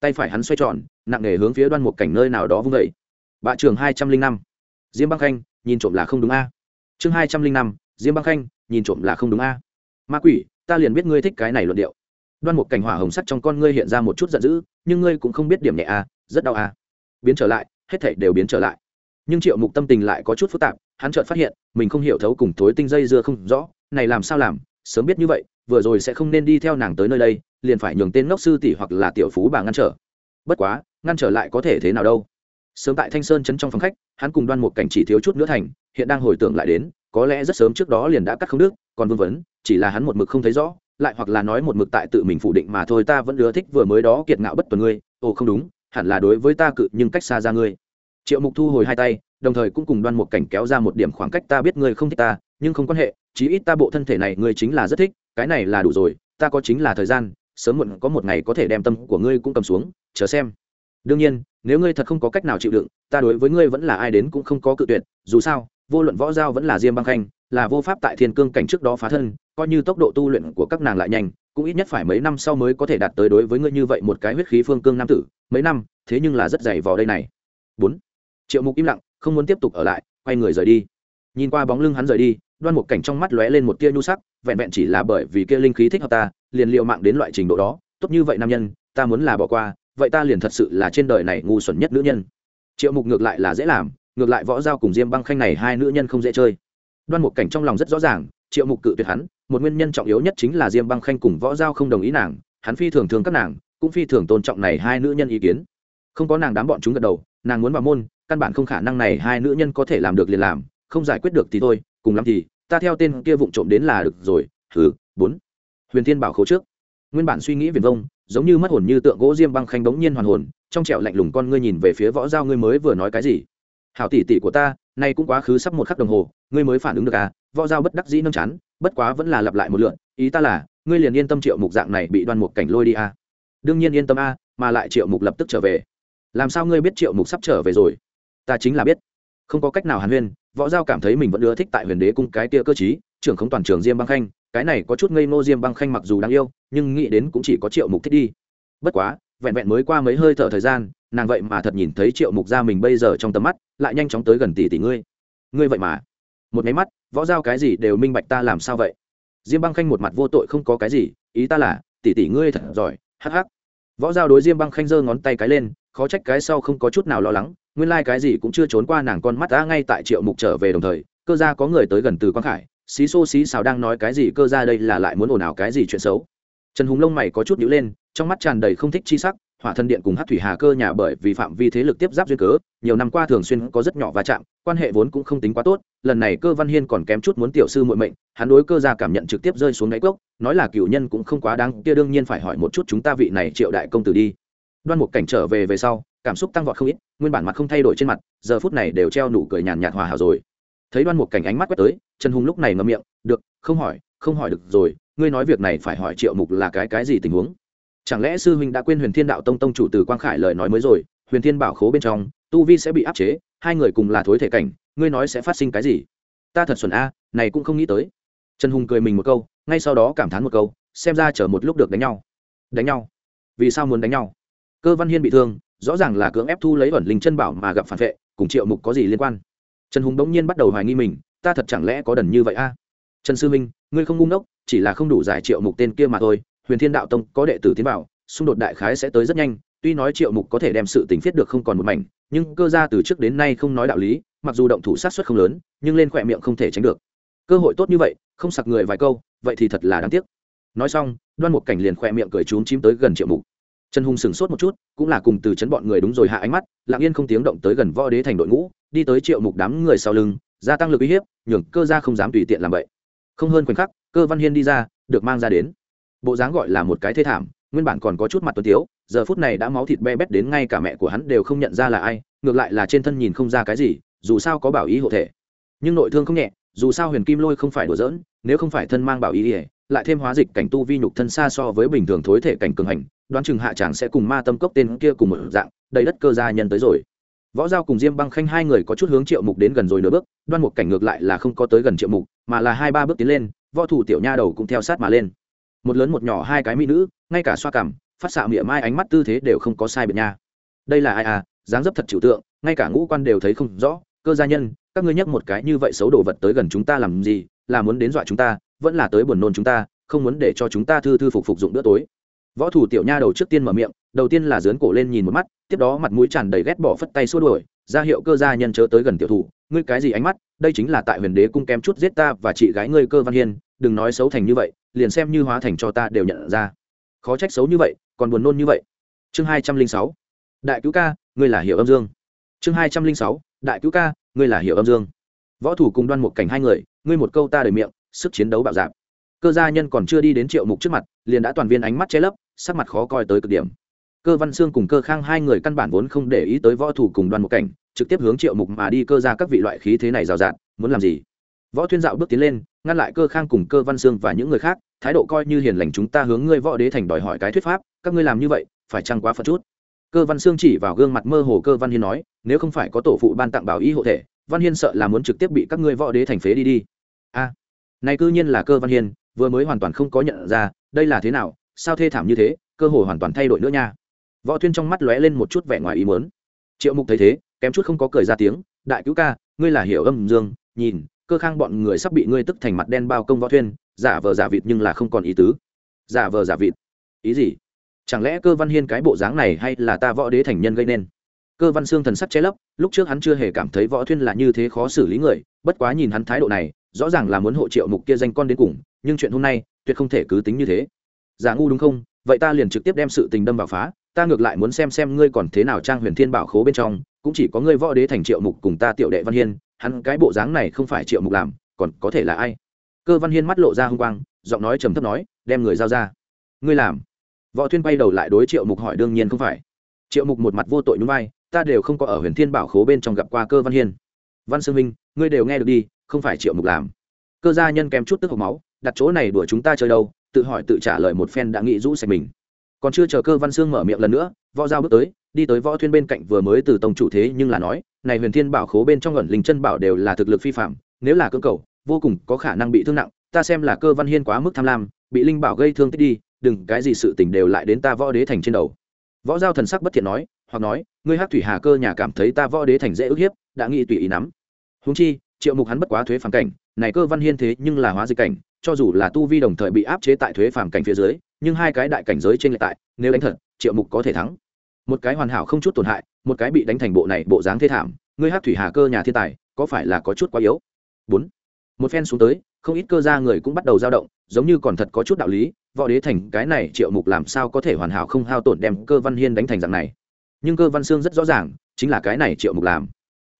tay phải hắn xoay tròn, nặng nề hướng phía đoan mục cảnh nơi nào đó vung vẩy bạ trường hai trăm linh năm, diêm băng khanh, nhìn trộm là không đúng a. Chương hai trăm linh năm, diêm băng khanh, nhìn trộm là không đúng a. Ma quỷ, ta liền biết ngươi thích cái này luận điệu. Đoan mục cảnh hỏa hồng sắc trong con ngươi hiện ra một chút giận dữ, nhưng ngươi cũng không biết điểm nhẹ a, rất đau a. Biến trở lại, hết thảy đều biến trở lại nhưng triệu mục tâm tình lại có chút phức tạp, hắn chợt phát hiện, mình không hiểu thấu cùng thối tinh dây dưa không rõ, này làm sao làm, sớm biết như vậy, vừa rồi sẽ không nên đi theo nàng tới nơi đây, liền phải nhường tên ngốc sư tỷ hoặc là tiểu phú bà ngăn trở. Bất quá, ngăn trở lại có thể thế nào đâu. Sớm tại thanh sơn chấn trong phòng khách, hắn cùng đoan một cảnh chỉ thiếu chút nữa thành, hiện đang hồi tưởng lại đến, có lẽ rất sớm trước đó liền đã cắt không đức còn vương vấn, chỉ là hắn một mực không thấy rõ, lại hoặc là nói một mực tại tự mình phủ định mà thôi, ta vẫn ưa thích vừa mới đó kiệt ngạo bất tuần ngươi. Ồ, không đúng, hẳn là đối với ta cự, nhưng cách xa ra ngươi triệu mục thu hồi hai tay, đồng thời cũng cùng đoan một cảnh kéo ra một điểm khoảng cách ta biết ngươi không thích ta, nhưng không quan hệ, chí ít ta bộ thân thể này ngươi chính là rất thích, cái này là đủ rồi, ta có chính là thời gian, sớm muộn có một ngày có thể đem tâm của ngươi cũng cầm xuống, chờ xem. Đương nhiên, nếu ngươi thật không có cách nào chịu đựng, ta đối với ngươi vẫn là ai đến cũng không có cự tuyệt, dù sao, vô luận võ giao vẫn là diêm băng khanh, là vô pháp tại thiên cương cảnh trước đó phá thân, coi như tốc độ tu luyện của các nàng lại nhanh, cũng ít nhất phải mấy năm sau mới có thể đạt tới đối với ngươi như vậy một cái huyết khí phương cương nam tử, mấy năm, thế nhưng là rất dày vào đây này. Bốn triệu mục im lặng, không muốn tiếp tục ở lại, quay người rời đi. Nhìn qua bóng lưng hắn rời đi, đoan một cảnh trong mắt lóe lên một tia nhu sắc, vẹn vẹn chỉ là bởi vì kia linh khí thích hợp ta, liền liệu mạng đến loại trình độ đó, tốt như vậy nam nhân, ta muốn là bỏ qua, vậy ta liền thật sự là trên đời này ngu xuẩn nhất nữ nhân. Triệu mục ngược lại là dễ làm, ngược lại võ giao cùng diêm băng khanh này hai nữ nhân không dễ chơi. Đoan một cảnh trong lòng rất rõ ràng, triệu mục cự tuyệt hắn, một nguyên nhân trọng yếu nhất chính là diêm băng khanh cùng võ giao không đồng ý nàng, hắn phi thường thường các nàng, cũng phi thường tôn trọng này hai nữ nhân ý kiến. Không có nàng đám bọn chúng gật đầu, nàng muốn vào môn căn bản không khả năng này hai nữ nhân có thể làm được liền làm không giải quyết được thì thôi cùng lắm thì ta theo tên kia vụng trộm đến là được rồi thứ bốn. Huyền thiên bảo khấu trước. Nguyên bản suy nghĩ viền vông giống như mất hồn như tượng gỗ diêm băng khanh bỗng nhiên hoàn hồn trong trẹo lạnh lùng con ngươi nhìn về phía võ giao ngươi mới vừa nói cái gì? Hảo tỷ tỷ của ta nay cũng quá khứ sắp một khắc đồng hồ ngươi mới phản ứng được à? Võ giao bất đắc dĩ nâng chán bất quá vẫn là lặp lại một lượn ý ta là ngươi liền yên tâm triệu mục dạng này bị đoan mục cảnh lôi đi à? Đương nhiên yên tâm a à, mà lại triệu mục lập tức trở về. Làm sao ngươi biết triệu mục sắp trở về rồi? Ta chính là biết. Không có cách nào hàn huyên, võ giao cảm thấy mình vẫn ưa thích tại huyền đế cung cái tia cơ chí trưởng không toàn trường diêm băng khanh, cái này có chút ngây ngô diêm băng khanh mặc dù đáng yêu, nhưng nghĩ đến cũng chỉ có triệu mục thích đi. Bất quá, vẹn vẹn mới qua mấy hơi thở thời gian, nàng vậy mà thật nhìn thấy triệu mục ra mình bây giờ trong tầm mắt, lại nhanh chóng tới gần tỷ tỷ ngươi. Ngươi vậy mà. Một máy mắt, võ giao cái gì đều minh bạch ta làm sao vậy? Diêm băng khanh một mặt vô tội không có cái gì, ý ta là, tỷ tỷ ngươi thật giỏi, hắc hắc. Võ giao đối diêm băng khanh giơ ngón tay cái lên, khó trách cái sau không có chút nào lo lắng nguyên lai、like、cái gì cũng chưa trốn qua nàng con mắt đã ngay tại triệu mục trở về đồng thời, cơ gia có người tới gần từ quang khải, xí xô xí xào đang nói cái gì cơ gia đây là lại muốn ồn ào cái gì chuyện xấu. Trần hùng lông mày có chút nhữ lên, trong mắt tràn đầy không thích chi sắc, hỏa thân điện cùng hát thủy hà cơ nhà bởi vì phạm vi thế lực tiếp giáp duyên cớ, nhiều năm qua thường xuyên có rất nhỏ va chạm, quan hệ vốn cũng không tính quá tốt, lần này cơ văn hiên còn kém chút muốn tiểu sư muội mệnh, hắn đối cơ gia cảm nhận trực tiếp rơi xuống đáy cốc, nói là cựu nhân cũng không quá đáng, kia đương nhiên phải hỏi một chút chúng ta vị này triệu đại công tử đi. Đoan một cảnh trở về về sau cảm xúc tăng vọt không ít, nguyên bản mặt không thay đổi trên mặt, giờ phút này đều treo nụ cười nhàn nhạt hòa hảo rồi. Thấy đoan một cảnh ánh mắt quét tới, trần hùng lúc này ngậm miệng, được, không hỏi không hỏi được rồi, ngươi nói việc này phải hỏi triệu mục là cái cái gì tình huống? Chẳng lẽ sư huynh đã quên huyền thiên đạo tông tông chủ từ quang khải lời nói mới rồi, huyền thiên bảo khố bên trong, tu vi sẽ bị áp chế, hai người cùng là thối thể cảnh, ngươi nói sẽ phát sinh cái gì? Ta thật xuẩn a, này cũng không nghĩ tới. Trần hùng cười mình một câu, ngay sau đó cảm thán một câu, xem ra chờ một lúc được đánh nhau. Đánh nhau? Vì sao muốn đánh nhau? Cơ văn hiên bị thương rõ ràng là cưỡng ép thu lấy ẩn linh chân bảo mà gặp phản vệ, cùng triệu mục có gì liên quan? Trần hùng bỗng nhiên bắt đầu hoài nghi mình, ta thật chẳng lẽ có đần như vậy a? Trần sư minh, ngươi không ngu ngốc, chỉ là không đủ giải triệu mục tên kia mà thôi, huyền thiên đạo tông có đệ tử tiến bảo xung đột đại khái sẽ tới rất nhanh, tuy nói triệu mục có thể đem sự tình viết được không còn một mảnh, nhưng cơ gia từ trước đến nay không nói đạo lý, mặc dù động thủ sát xuất không lớn, nhưng lên khỏe miệng không thể tránh được. Cơ hội tốt như vậy, không sặc người vài câu, vậy thì thật là đáng tiếc. Nói xong, đoan một cảnh liền khỏe miệng cười trúng chim tới gần triệu mục trần hùng sửng sốt một chút, cũng là cùng từ chấn bọn người đúng rồi hạ ánh mắt, lặng yên không tiếng động tới gần võ đế thành đội ngũ, đi tới triệu mục đám người sau lưng, gia tăng lực uy hiếp, nhường cơ ra không dám tùy tiện làm vậy không hơn khoảnh khắc, cơ văn hiên đi ra, được mang ra đến. Bộ dáng gọi là một cái thê thảm, nguyên bản còn có chút mặt tuấn tiếu, giờ phút này đã máu thịt be bét đến ngay cả mẹ của hắn đều không nhận ra là ai, ngược lại là trên thân nhìn không ra cái gì, dù sao có bảo ý hộ thể. Nhưng nội thương không nhẹ, dù sao huyền kim lôi không phải đùa dỡn nếu không phải thân mang bảo ý ỉa lại thêm hóa dịch cảnh tu vi nhục thân xa so với bình thường thối thể cảnh cường hành, đoán chừng hạ chàng sẽ cùng ma tâm cốc tên kia cùng một dạng, đầy đất cơ gia nhân tới rồi. Võ giao cùng diêm băng khanh hai người có chút hướng triệu mục đến gần rồi nửa bước, đoan một cảnh ngược lại là không có tới gần triệu mục, mà là hai ba bước tiến lên, võ thủ tiểu nha đầu cũng theo sát mà lên. Một lớn một nhỏ hai cái mỹ nữ, ngay cả xoa cằm phát xạ miệng mai ánh mắt tư thế đều không có sai biệt nha. Đây là ai à dáng dấp thật trừu tượng, ngay cả ngũ quan đều thấy không rõ, cơ gia nhân, các ngươi nhắc một cái như vậy xấu đồ vật tới gần chúng ta làm gì, là muốn đến dọa chúng ta vẫn là tới buồn nôn chúng ta, không muốn để cho chúng ta thư thư phục phục dụng bữa tối. Võ thủ tiểu nha đầu trước tiên mở miệng, đầu tiên là dướn cổ lên nhìn một mắt, tiếp đó mặt mũi tràn đầy ghét bỏ phất tay xua đuổi, ra hiệu cơ gia nhân chớ tới gần tiểu thủ, ngươi cái gì ánh mắt, đây chính là tại huyền đế cung kém chút giết ta và chị gái ngươi cơ văn hiên, đừng nói xấu thành như vậy, liền xem như hóa thành cho ta đều nhận ra. Khó trách xấu như vậy, còn buồn nôn như vậy. Chương hai trăm linh sáu, đại cứu ca, ngươi là hiệu âm dương. Chương hai trăm linh sáu, đại cứu ca, ngươi là hiệu âm dương. Võ thủ cùng đoan một cảnh hai người, ngươi một câu ta đầy miệng sức chiến đấu bạo dạp. Cơ gia nhân còn chưa đi đến triệu mục trước mặt, liền đã toàn viên ánh mắt che lấp, sắc mặt khó coi tới cực điểm. Cơ văn sương cùng cơ khang hai người căn bản vốn không để ý tới võ thủ cùng đoàn một cảnh, trực tiếp hướng triệu mục mà đi cơ ra các vị loại khí thế này rào rạt, muốn làm gì? Võ thuyên dạo bước tiến lên, ngăn lại cơ khang cùng cơ văn sương và những người khác, thái độ coi như hiền lành chúng ta hướng ngươi võ đế thành đòi hỏi cái thuyết pháp, các ngươi làm như vậy, phải chăng quá phật chút? Cơ văn sương chỉ vào gương mặt mơ hồ cơ văn hiên nói, nếu không phải có tổ phụ ban tặng bảo y hộ thể, văn hiên sợ là muốn trực tiếp bị các ngươi võ đế thành phế đi đi. A này cư nhiên là cơ văn hiên vừa mới hoàn toàn không có nhận ra đây là thế nào sao thê thảm như thế cơ hội hoàn toàn thay đổi nữa nha. Võ thuyên trong mắt lóe lên một chút vẻ ngoài ý muốn, triệu mục thấy thế kém chút không có cười ra tiếng đại cứu ca ngươi là hiểu âm dương nhìn cơ khang bọn người sắp bị ngươi tức thành mặt đen bao công võ thuyên giả vờ giả vịt nhưng là không còn ý tứ. Giả vờ giả vịt? Ý gì? Chẳng lẽ cơ văn hiên cái bộ dáng này hay là ta võ đế thành nhân gây nên? Cơ văn xương thần sắc che lấp lúc trước hắn chưa hề cảm thấy võ thuyên là như thế khó xử lý người bất quá nhìn hắn thái độ này rõ ràng là muốn hộ triệu mục kia danh con đến cùng, nhưng chuyện hôm nay, tuyệt không thể cứ tính như thế. Giả ngu đúng không? Vậy ta liền trực tiếp đem sự tình đâm vào phá, ta ngược lại muốn xem xem ngươi còn thế nào trang huyền thiên bảo khố bên trong, cũng chỉ có ngươi võ đế thành triệu mục cùng ta tiểu đệ văn hiên, hắn cái bộ dáng này không phải triệu mục làm, còn có thể là ai? Cơ văn hiên mắt lộ ra h u n g quang, giọng nói trầm thấp nói, đem người giao ra. Ngươi làm. Võ thuyên bay đầu lại đối triệu mục hỏi đương nhiên không phải. Triệu mục một mặt vô tội núi vai, ta đều không có ở huyền thiên bảo khố bên trong gặp qua cơ văn hiên. Văn sương minh, ngươi đều nghe được đi không phải triệu mục làm. Cơ gia nhân kém chút tức hộc máu, đặt chỗ này đuổi chúng ta chơi đâu, tự hỏi tự trả lời một phen đã nghĩ rũ sạch mình. Còn chưa chờ cơ văn sương mở miệng lần nữa, võ giao bước tới, đi tới võ thuyên bên cạnh vừa mới từ tổng chủ thế nhưng là nói, này huyền thiên bảo khố bên trong ẩn linh chân bảo đều là thực lực phi phạm, nếu là cơ cầu, vô cùng có khả năng bị thương nặng, ta xem là cơ văn hiên quá mức tham lam, bị linh bảo gây thương tích đi, đừng, cái gì sự tình đều lại đến ta võ đế thành trên đầu. Võ giao thần sắc bất thiện nói, hoặc nói, ngươi hát thủy hà cơ nhà cảm thấy ta võ đế thành dễ ức hiếp, đã nghĩ tùy ý nắm. Húng chi triệu mục hắn bất quá thuế phản cảnh, này cơ văn hiên thế nhưng là hóa dịch cảnh, cho dù là tu vi đồng thời bị áp chế tại thuế phản cảnh phía dưới, nhưng hai cái đại cảnh giới trên lệ tại, nếu đánh thật, triệu mục có thể thắng. Một cái hoàn hảo không chút tổn hại, một cái bị đánh thành bộ này bộ dáng thế thảm, ngươi hát thủy hà cơ nhà thiên tài, có phải là có chút quá yếu? Bốn. Một phen xuống tới, không ít cơ gia người cũng bắt đầu dao động, giống như còn thật có chút đạo lý, võ đế thành cái này triệu mục làm sao có thể hoàn hảo không hao tổn đem cơ văn hiên đánh thành dạng này? Nhưng cơ văn sương rất rõ ràng, chính là cái này triệu mục làm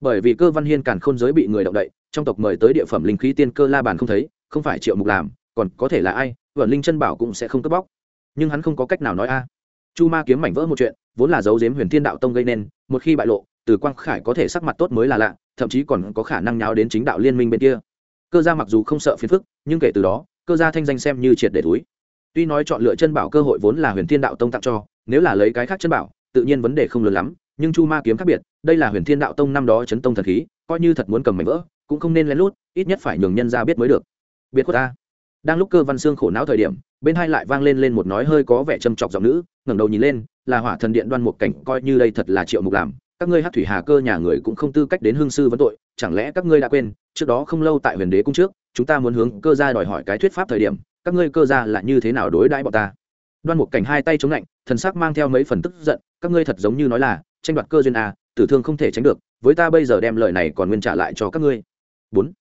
bởi vì cơ văn hiên càn khôn giới bị người động đậy, trong tộc mời tới địa phẩm linh khí tiên cơ la bàn không thấy, không phải triệu mục làm, còn có thể là ai vẩn linh chân bảo cũng sẽ không cướp bóc. Nhưng hắn không có cách nào nói a. Chu ma kiếm mảnh vỡ một chuyện, vốn là dấu diếm huyền thiên đạo tông gây nên, một khi bại lộ, từ quang khải có thể sắc mặt tốt mới là lạ, thậm chí còn có khả năng nháo đến chính đạo liên minh bên kia. Cơ gia mặc dù không sợ phiền phức, nhưng kể từ đó, cơ gia thanh danh xem như triệt để túi tuy nói chọn lựa chân bảo cơ hội vốn là huyền thiên đạo tông tặng cho, nếu là lấy cái khác chân bảo, tự nhiên vấn đề không lớn lắm nhưng chu ma kiếm khác biệt, đây là huyền thiên đạo tông năm đó chấn tông thần khí, coi như thật muốn cầm mảnh vỡ, cũng không nên lén lút, ít nhất phải nhường nhân ra biết mới được. Biệt của ta. Đang lúc cơ văn xương khổ não thời điểm, bên hai lại vang lên lên một nói hơi có vẻ châm chọc giọng nữ, ngẩng đầu nhìn lên, là hỏa thần điện đoan một cảnh, coi như đây thật là triệu mục làm, các ngươi hát thủy hà cơ nhà người cũng không tư cách đến hương sư vấn tội, chẳng lẽ các ngươi đã quên, trước đó không lâu tại huyền đế cung trước, chúng ta muốn hướng cơ gia đòi hỏi cái thuyết pháp thời điểm, các ngươi cơ gia là như thế nào đối đãi bọn ta? Đoan một cảnh hai tay chống lạnh, thần sắc mang theo mấy phần tức giận, các ngươi thật giống như nói là tranh đoạt cơ duyên a, tử thương không thể tránh được, với ta bây giờ đem lời này còn nguyên trả lại cho các ngươi. Bốn,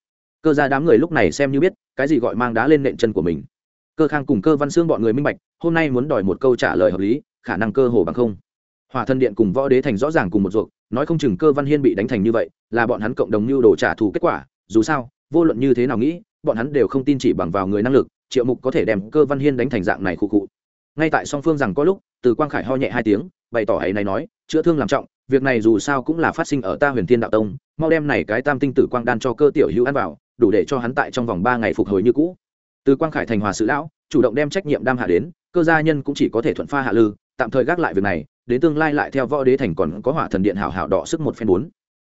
cơ gia đám người lúc này xem như biết, cái gì gọi mang đá lên nện chân của mình. Cơ khang cùng cơ văn xương bọn người minh bạch, hôm nay muốn đòi một câu trả lời hợp lý, khả năng cơ hồ bằng không. Hòa thân điện cùng võ đế thành rõ ràng cùng một ruột, nói không chừng cơ văn hiên bị đánh thành như vậy, là bọn hắn cộng đồng mưu đồ trả thù kết quả, dù sao, vô luận như thế nào nghĩ, bọn hắn đều không tin chỉ bằng vào người năng lực, triệu mục có thể đem cơ văn hiên đánh thành dạng này khụ khụ ngay tại song phương rằng có lúc, từ quang khải ho nhẹ hai tiếng, bày tỏ ấy này nói, chữa thương làm trọng, việc này dù sao cũng là phát sinh ở ta huyền thiên đạo tông, mau đem này cái tam tinh tử quang đan cho cơ tiểu hữu ăn vào, đủ để cho hắn tại trong vòng ba ngày phục hồi như cũ. Từ quang khải thành hòa sự lão, chủ động đem trách nhiệm đam hạ đến, cơ gia nhân cũng chỉ có thể thuận pha hạ lư, tạm thời gác lại việc này, đến tương lai lại theo võ đế thành còn có hỏa thần điện hảo hảo đỏ sức một phen bốn.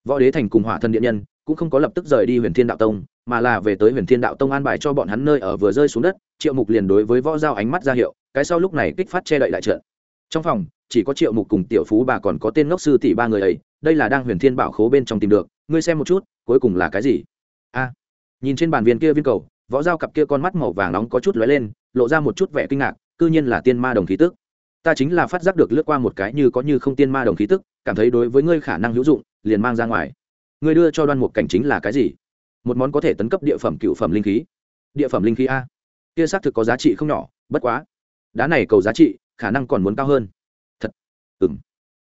Võ đế thành cùng hỏa thần điện nhân cũng không có lập tức rời đi huyền thiên đạo tông, mà là về tới huyền thiên đạo tông an bài cho bọn hắn nơi ở vừa rơi xuống đất, triệu mục liền đối với võ giao ánh mắt ra hiệu cái sau lúc này kích phát che đậy lại trận. Trong phòng, chỉ có triệu mục cùng tiểu phú bà còn có tên ngốc sư tỷ ba người ấy, đây là đang huyền thiên bảo khố bên trong tìm được, ngươi xem một chút, cuối cùng là cái gì? A. Nhìn trên bàn viên kia viên cầu, võ dao cặp kia con mắt màu vàng nóng có chút lóe lên, lộ ra một chút vẻ kinh ngạc, cư nhiên là tiên ma đồng khí tức. Ta chính là phát giác được lướt qua một cái như có như không tiên ma đồng khí tức, cảm thấy đối với ngươi khả năng hữu dụng, liền mang ra ngoài. Ngươi đưa cho đoan mục cảnh chính là cái gì? Một món có thể tấn cấp địa phẩm cựu phẩm linh khí. Địa phẩm linh khí a. Kia xác thực có giá trị không nhỏ, bất quá đá này cầu giá trị, khả năng còn muốn cao hơn. Thật. Ừng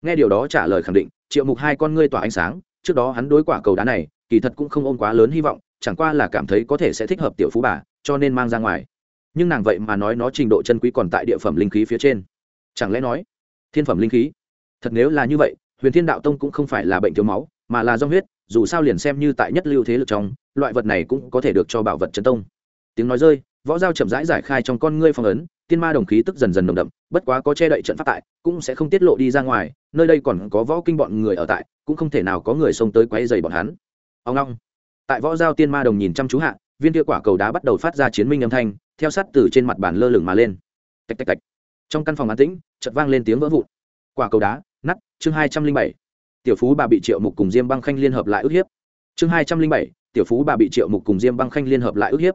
nghe điều đó trả lời khẳng định, triệu mục hai con ngươi tỏa ánh sáng, trước đó hắn đối quả cầu đá này, kỳ thật cũng không ôm quá lớn hy vọng, chẳng qua là cảm thấy có thể sẽ thích hợp tiểu phú bà, cho nên mang ra ngoài. Nhưng nàng vậy mà nói nó trình độ chân quý còn tại địa phẩm linh khí phía trên. Chẳng lẽ nói, thiên phẩm linh khí? Thật nếu là như vậy, huyền thiên đạo tông cũng không phải là bệnh thiếu máu, mà là do huyết, dù sao liền xem như tại nhất lưu thế lực trong, loại vật này cũng có thể được cho bảo vật chân tông. Tiếng nói rơi, võ dao chậm rãi giải khai trong con ngươi phong ấn tiên ma đồng khí tức dần dần nồng đậm, bất quá có che đậy trận pháp tại, cũng sẽ không tiết lộ đi ra ngoài, nơi đây còn có võ kinh bọn người ở tại, cũng không thể nào có người xông tới quấy dày bọn hắn. Ông long. Tại võ giao tiên ma đồng nhìn chăm chú hạ, viên kia quả cầu đá bắt đầu phát ra chiến minh âm thanh, theo sát từ trên mặt bàn lơ lửng mà lên. Tạch tạch tạch. Trong căn phòng an tĩnh, chợt vang lên tiếng vỡ vụn. Quả cầu đá nắt chương hai trăm linh bảy. Tiểu phú bà bị triệu mục cùng diêm băng khanh liên hợp lại ức hiếp. Chương hai trăm linh bảy, tiểu phú bà bị triệu mục cùng diêm băng khanh liên hợp lại ức hiếp.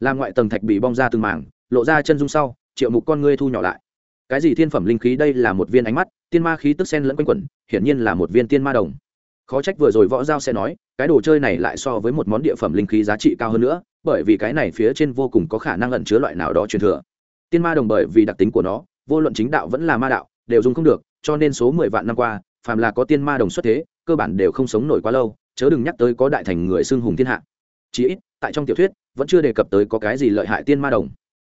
Làm ngoại tầng thạch bị bong ra từng mảng, lộ ra chân dung sau triệu mục con ngươi thu nhỏ lại. Cái gì thiên phẩm linh khí? Đây là một viên ánh mắt, tiên ma khí tức sen lẫn quanh quẩn, hiển nhiên là một viên tiên ma đồng. Khó trách vừa rồi võ giao sẽ nói, cái đồ chơi này lại so với một món địa phẩm linh khí giá trị cao hơn nữa, bởi vì cái này phía trên vô cùng có khả năng ẩn chứa loại nào đó truyền thừa. Tiên ma đồng bởi vì đặc tính của nó, vô luận chính đạo vẫn là ma đạo, đều dùng không được, cho nên số mười vạn năm qua, phàm là có tiên ma đồng xuất thế, cơ bản đều không sống nổi quá lâu, chớ đừng nhắc tới có đại thành người xưng hùng thiên hạ. Chí ít, tại trong tiểu thuyết, vẫn chưa đề cập tới có cái gì lợi hại tiên ma đồng.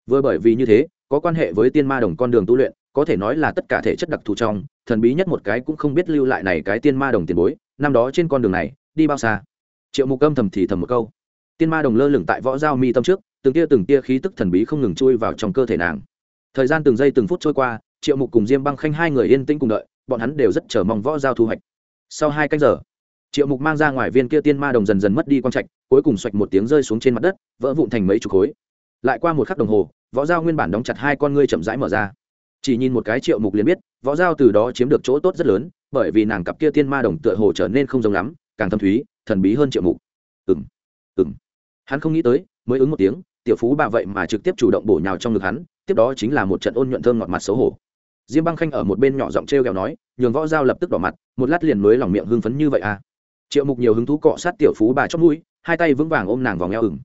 Vừa bởi vì như thế có quan hệ với tiên ma đồng con đường tu luyện, có thể nói là tất cả thể chất đặc thù trong, thần bí nhất một cái cũng không biết lưu lại này cái tiên ma đồng tiền bối, năm đó trên con đường này, đi bao xa? Triệu mục âm thầm thì thầm một câu. Tiên ma đồng lơ lửng tại võ giao mi tâm trước, từng tia từng tia khí tức thần bí không ngừng chui vào trong cơ thể nàng. Thời gian từng giây từng phút trôi qua, triệu mục cùng diêm băng khanh hai người yên tĩnh cùng đợi, bọn hắn đều rất chờ mong võ giao thu hoạch. Sau hai canh giờ, triệu mục mang ra ngoài viên kia tiên ma đồng dần dần mất đi quang trạch, cuối cùng xoạch một tiếng rơi xuống trên mặt đất, vỡ vụn thành mấy chục khối lại qua một khắc đồng hồ, võ giao nguyên bản đóng chặt hai con ngươi chậm rãi mở ra. Chỉ nhìn một cái triệu mục liền biết, võ giao từ đó chiếm được chỗ tốt rất lớn, bởi vì nàng cặp kia tiên ma đồng tựa hồ trở nên không giống lắm, càng thâm thúy, thần bí hơn triệu mục. Ừng ừng hắn không nghĩ tới, mới ứng một tiếng, tiểu phú bà vậy mà trực tiếp chủ động bổ nhào trong ngực hắn, tiếp đó chính là một trận ôn nhuận thơm ngọt mặt xấu hổ. Diêm băng khanh ở một bên nhỏ giọng t r e o kẹo nói, nhường võ giao lập tức đỏ mặt, một lát liền nối lòng miệng hưng phấn như vậy à. Triệu mục nhiều hứng thú cọ sát tiểu phú bà chót mũi, hai tay vững vàng ôm nàng vào ngheo ửng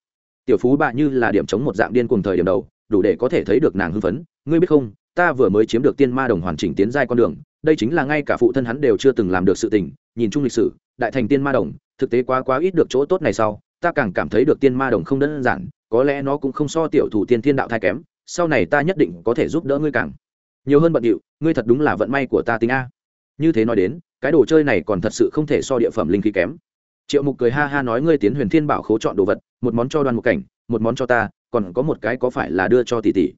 tiểu phú bà như là điểm chống một dạng điên cùng thời điểm đầu, đủ để có thể thấy được nàng hưng phấn. Ngươi biết không, ta vừa mới chiếm được tiên ma đồng hoàn chỉnh tiến giai con đường, đây chính là ngay cả phụ thân hắn đều chưa từng làm được sự tình, nhìn chung lịch sử, đại thành tiên ma đồng, thực tế quá quá ít được chỗ tốt này sau, ta càng cảm thấy được tiên ma đồng không đơn giản, có lẽ nó cũng không so tiểu thủ tiên thiên đạo thai kém, sau này ta nhất định có thể giúp đỡ ngươi càng. Nhiều hơn bận điệu, ngươi thật đúng là vận may của ta tính a. Như thế nói đến, cái đồ chơi này còn thật sự không thể so địa phẩm linh khí kém. Triệu mục cười ha ha nói ngươi tiến huyền thiên bảo khố chọn đồ vật một món cho đoan một cảnh, một món cho ta, còn có một cái có phải là đưa cho tỷ tỷ.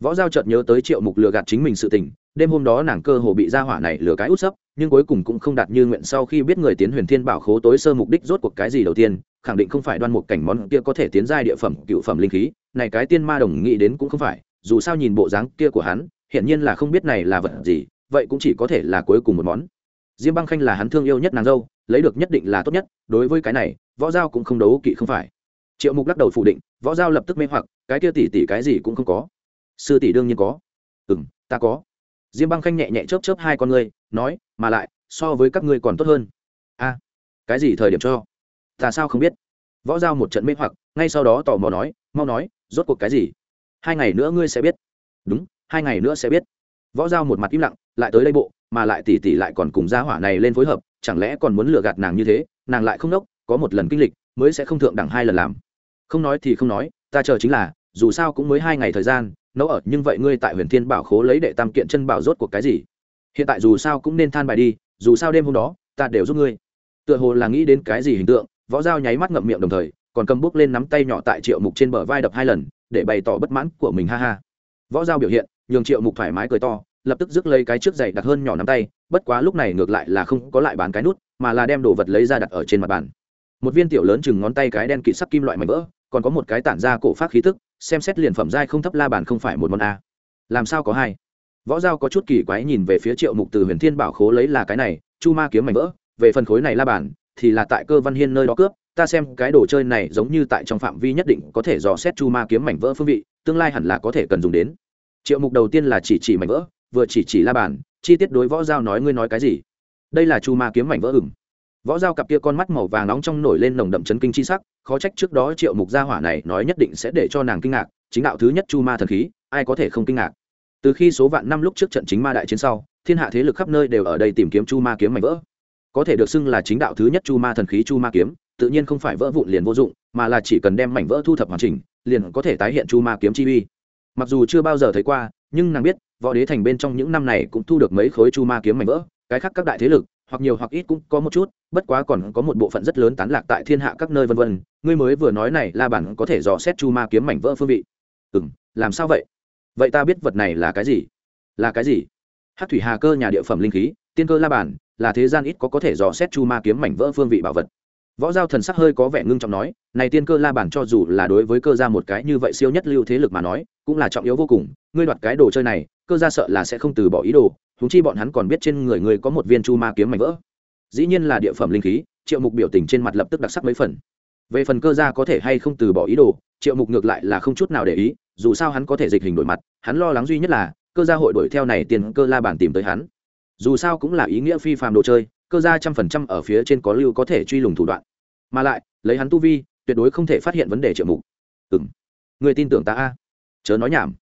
Võ giao chợt nhớ tới triệu mục lừa gạt chính mình sự tình, đêm hôm đó nàng cơ hồ bị gia hỏa này lừa cái út sấp, nhưng cuối cùng cũng không đạt như nguyện sau khi biết người tiến huyền thiên bảo khố tối sơ mục đích rốt cuộc cái gì đầu tiên, khẳng định không phải đoan một cảnh món kia có thể tiến giai địa phẩm, cựu phẩm linh khí, này cái tiên ma đồng nghĩ đến cũng không phải, dù sao nhìn bộ dáng kia của hắn, hiển nhiên là không biết này là vật gì, vậy cũng chỉ có thể là cuối cùng một món. Diêm băng khanh là hắn thương yêu nhất nàng dâu, lấy được nhất định là tốt nhất, đối với cái này, võ giao cũng không đấu kỵ không phải triệu mục lắc đầu phủ định, võ giao lập tức mê hoặc, cái kia tỷ tỷ cái gì cũng không có. Sư tỷ đương nhiên có. Ừ m ta có. Diêm băng khanh nhẹ nhẹ chớp chớp hai con ngươi, nói, mà lại, so với các ngươi còn tốt hơn. A, cái gì thời điểm cho? Ta sao không biết? Võ giao một trận mê hoặc, ngay sau đó tò mò nói, mau nói, rốt cuộc cái gì? Hai ngày nữa ngươi sẽ biết. Đúng, hai ngày nữa sẽ biết. Võ giao một mặt im lặng, lại tới đây bộ, mà lại tỉ tỉ lại còn cùng gia hỏa này lên phối hợp, chẳng lẽ còn muốn lừa gạt nàng như thế? Nàng lại không nốc, có một lần kinh lịch, mới sẽ không thượng đẳng hai lần làm không nói thì không nói, ta chờ chính là, dù sao cũng mới hai ngày thời gian, nấu ở, nhưng vậy ngươi tại huyền thiên bảo khố lấy đệ tam kiện chân bảo rốt cuộc cái gì? Hiện tại dù sao cũng nên than bài đi, dù sao đêm hôm đó, ta đều giúp ngươi. Tựa hồ là nghĩ đến cái gì hình tượng, võ dao nháy mắt ngậm miệng đồng thời, còn cầm bút lên nắm tay nhỏ tại triệu mục trên bờ vai đập hai lần, để bày tỏ bất mãn của mình, ha ha. Võ dao biểu hiện, nhường triệu mục thoải mái cười to, lập tức rước lấy cái trước giày đặt hơn nhỏ nắm tay, bất quá lúc này ngược lại là không có lại bán cái nút, mà là đem đồ vật lấy ra đặt ở trên mặt bàn. Một viên tiểu lớn chừng ngón tay cái đen kịt sắc kim loại mảnh vỡ còn có một cái tản ra cổ phát khí tức, xem xét liền phẩm giai không thấp la bàn không phải một món a. Làm sao có hai? Võ giao có chút kỳ quái nhìn về phía triệu mục từ huyền thiên bảo khố lấy là cái này, chu ma kiếm mảnh vỡ, về phần khối này la bàn, thì là tại cơ văn hiên nơi đó cướp, ta xem cái đồ chơi này giống như tại trong phạm vi nhất định có thể dò xét chu ma kiếm mảnh vỡ phương vị, tương lai hẳn là có thể cần dùng đến. Triệu mục đầu tiên là chỉ chỉ mảnh vỡ, vừa chỉ chỉ la bàn, chi tiết đối võ giao nói ngươi nói cái gì? Đây là chu ma kiếm mảnh vỡ ửng võ giao cặp kia con mắt màu vàng nóng trong nổi lên nồng đậm chấn kinh chi sắc, khó trách trước đó triệu mục gia hỏa này nói nhất định sẽ để cho nàng kinh ngạc, chính đạo thứ nhất chu ma thần khí, ai có thể không kinh ngạc? Từ khi số vạn năm lúc trước trận chính ma đại chiến sau, thiên hạ thế lực khắp nơi đều ở đây tìm kiếm chu ma kiếm mảnh vỡ. Có thể được xưng là chính đạo thứ nhất chu ma thần khí chu ma kiếm, tự nhiên không phải vỡ vụn liền vô dụng, mà là chỉ cần đem mảnh vỡ thu thập hoàn chỉnh, liền có thể tái hiện chu ma kiếm chi uy. Mặc dù chưa bao giờ thấy qua, nhưng nàng biết, võ đế thành bên trong những năm này cũng thu được mấy khối chu ma kiếm mảnh vỡ, cái khác các đại thế lực hoặc nhiều hoặc ít cũng có một chút, bất quá còn có một bộ phận rất lớn tán lạc tại thiên hạ các nơi vân vân. Ngươi mới vừa nói này, la bản có thể dò xét chu ma kiếm mảnh vỡ phương vị. Ừ m làm sao vậy? Vậy ta biết vật này là cái gì? Là cái gì? Hát thủy hà cơ nhà địa phẩm linh khí, tiên cơ la bản, là thế gian ít có có thể dò xét chu ma kiếm mảnh vỡ phương vị bảo vật. Võ giao thần sắc hơi có vẻ ngưng trọng nói, này tiên cơ la bản cho dù là đối với cơ gia một cái như vậy siêu nhất lưu thế lực mà nói, cũng là trọng yếu vô cùng. Ngươi đoạt cái đồ chơi này, cơ gia sợ là sẽ không từ bỏ ý đồ húng chi bọn hắn còn biết trên người người có một viên chu ma kiếm mảnh vỡ. Dĩ nhiên là địa phẩm linh khí, triệu mục biểu tình trên mặt lập tức đặc sắc mấy phần. Về phần cơ gia có thể hay không từ bỏ ý đồ, triệu mục ngược lại là không chút nào để ý, dù sao hắn có thể dịch hình đổi mặt, hắn lo lắng duy nhất là, cơ gia hội đổi theo này tiền cơ la bản tìm tới hắn. Dù sao cũng là ý nghĩa phi phàm đồ chơi, cơ gia trăm phần trăm ở phía trên có lưu có thể truy lùng thủ đoạn. Mà lại, lấy hắn tu vi, tuyệt đối không thể phát hiện vấn đề triệu mục. Ừ m người tin tưởng ta a? Chớ nói nhảm.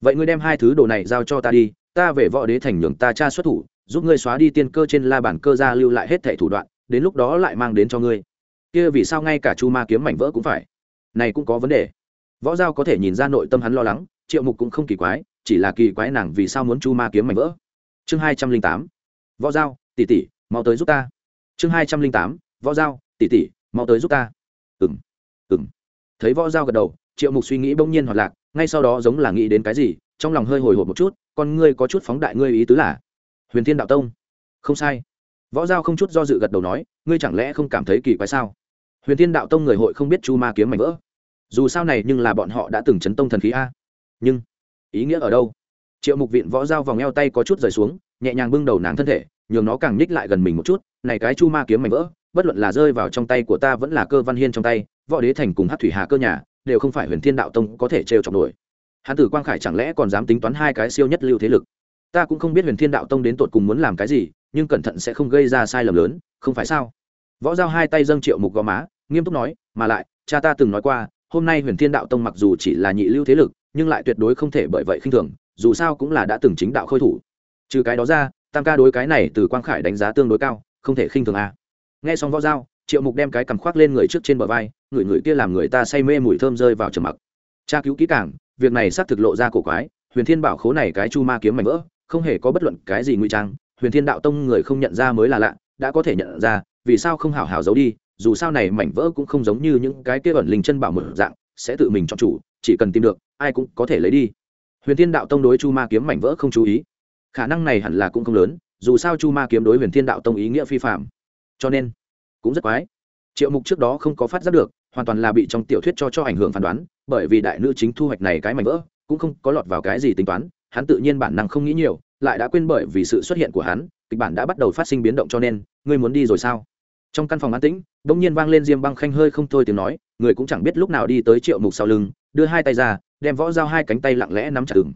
Vậy ngươi đem hai thứ đồ này giao cho ta đi ta về võ đế thành nhường ta cha xuất thủ, giúp ngươi xóa đi tiên cơ trên la bản cơ gia lưu lại hết thẻ thủ đoạn, đến lúc đó lại mang đến cho ngươi. Kia vì sao ngay cả chu ma kiếm mảnh vỡ cũng phải? Này cũng có vấn đề. Võ giao có thể nhìn ra nội tâm hắn lo lắng, triệu mục cũng không kỳ quái, chỉ là kỳ quái nàng vì sao muốn chu ma kiếm mảnh vỡ. Chương hai trăm linh tám. Võ giao, tỷ tỷ, mau tới giúp ta. Chương hai trăm linh tám. Võ giao, tỷ tỷ, mau tới giúp ta. Ừng ừng thấy võ giao gật đầu, triệu mục suy nghĩ bỗng nhiên hoạt lạc, ngay sau đó giống là nghĩ đến cái gì, trong lòng hơi hồi hộp một chút con ngươi có chút phóng đại ngươi ý tứ là, huyền thiên đạo tông. Không sai. Võ giao không chút do dự gật đầu nói, ngươi chẳng lẽ không cảm thấy kỳ quái sao? Huyền thiên đạo tông người hội không biết chu ma kiếm mảnh vỡ. Dù sao này nhưng là bọn họ đã từng chấn tông thần khí a. Nhưng, ý nghĩa ở đâu? Triệu mục viện võ giao vòng eo tay có chút rời xuống, nhẹ nhàng bưng đầu nàng thân thể, nhường nó càng nhích lại gần mình một chút. Này cái chu ma kiếm mảnh vỡ, bất luận là rơi vào trong tay của ta vẫn là cơ văn hiên trong tay, võ đế thành cùng hát thủy hà cơ nhà, đều không phải huyền thiên đạo tông có thể trêu chọc nổi hán tử quang khải chẳng lẽ còn dám tính toán hai cái siêu nhất lưu thế lực? Ta cũng không biết huyền thiên đạo tông đến tột cùng muốn làm cái gì, nhưng cẩn thận sẽ không gây ra sai lầm lớn, không phải sao? Võ giao hai tay dâng triệu mục gò má, nghiêm túc nói, mà lại, cha ta từng nói qua, hôm nay huyền thiên đạo tông mặc dù chỉ là nhị lưu thế lực, nhưng lại tuyệt đối không thể bởi vậy khinh thường, dù sao cũng là đã từng chính đạo khôi thủ. Trừ cái đó ra, tam ca đối cái này từ quang khải đánh giá tương đối cao, không thể khinh thường à? nghe xong võ giao, triệu mục đem cái cằm khoác lên người trước trên bờ vai, người người kia làm người ta say mê mùi thơm rơi vào trầm mặc. Tra cứu kỹ càng việc này xác thực lộ ra cổ quái, huyền thiên bảo khố này cái chu ma kiếm mảnh vỡ, không hề có bất luận cái gì nguy trang, huyền thiên đạo tông người không nhận ra mới là lạ, đã có thể nhận ra, vì sao không hảo hảo giấu đi, dù sao này mảnh vỡ cũng không giống như những cái kia ẩn linh chân bảo một dạng, sẽ tự mình chọn chủ, chỉ cần tìm được, ai cũng có thể lấy đi. Huyền thiên đạo tông đối chu ma kiếm mảnh vỡ không chú ý. Khả năng này hẳn là cũng không lớn, dù sao chu ma kiếm đối huyền thiên đạo tông ý nghĩa phi phạm. Cho nên, cũng rất quái. Triệu mục trước đó không có phát giác được, hoàn toàn là bị trong tiểu thuyết cho cho ảnh hưởng phán đoán bởi vì đại nữ chính thu hoạch này cái mảnh vỡ, cũng không có lọt vào cái gì tính toán, hắn tự nhiên bản năng không nghĩ nhiều, lại đã quên bởi vì sự xuất hiện của hắn, kịch bản đã bắt đầu phát sinh biến động cho nên, ngươi muốn đi rồi sao? Trong căn phòng an tĩnh đ ỗ n g nhiên vang lên diêm băng khanh hơi không thôi tiếng nói, người cũng chẳng biết lúc nào đi tới triệu mục sau lưng, đưa hai tay ra, đem võ dao hai cánh tay lặng lẽ nắm chặt từng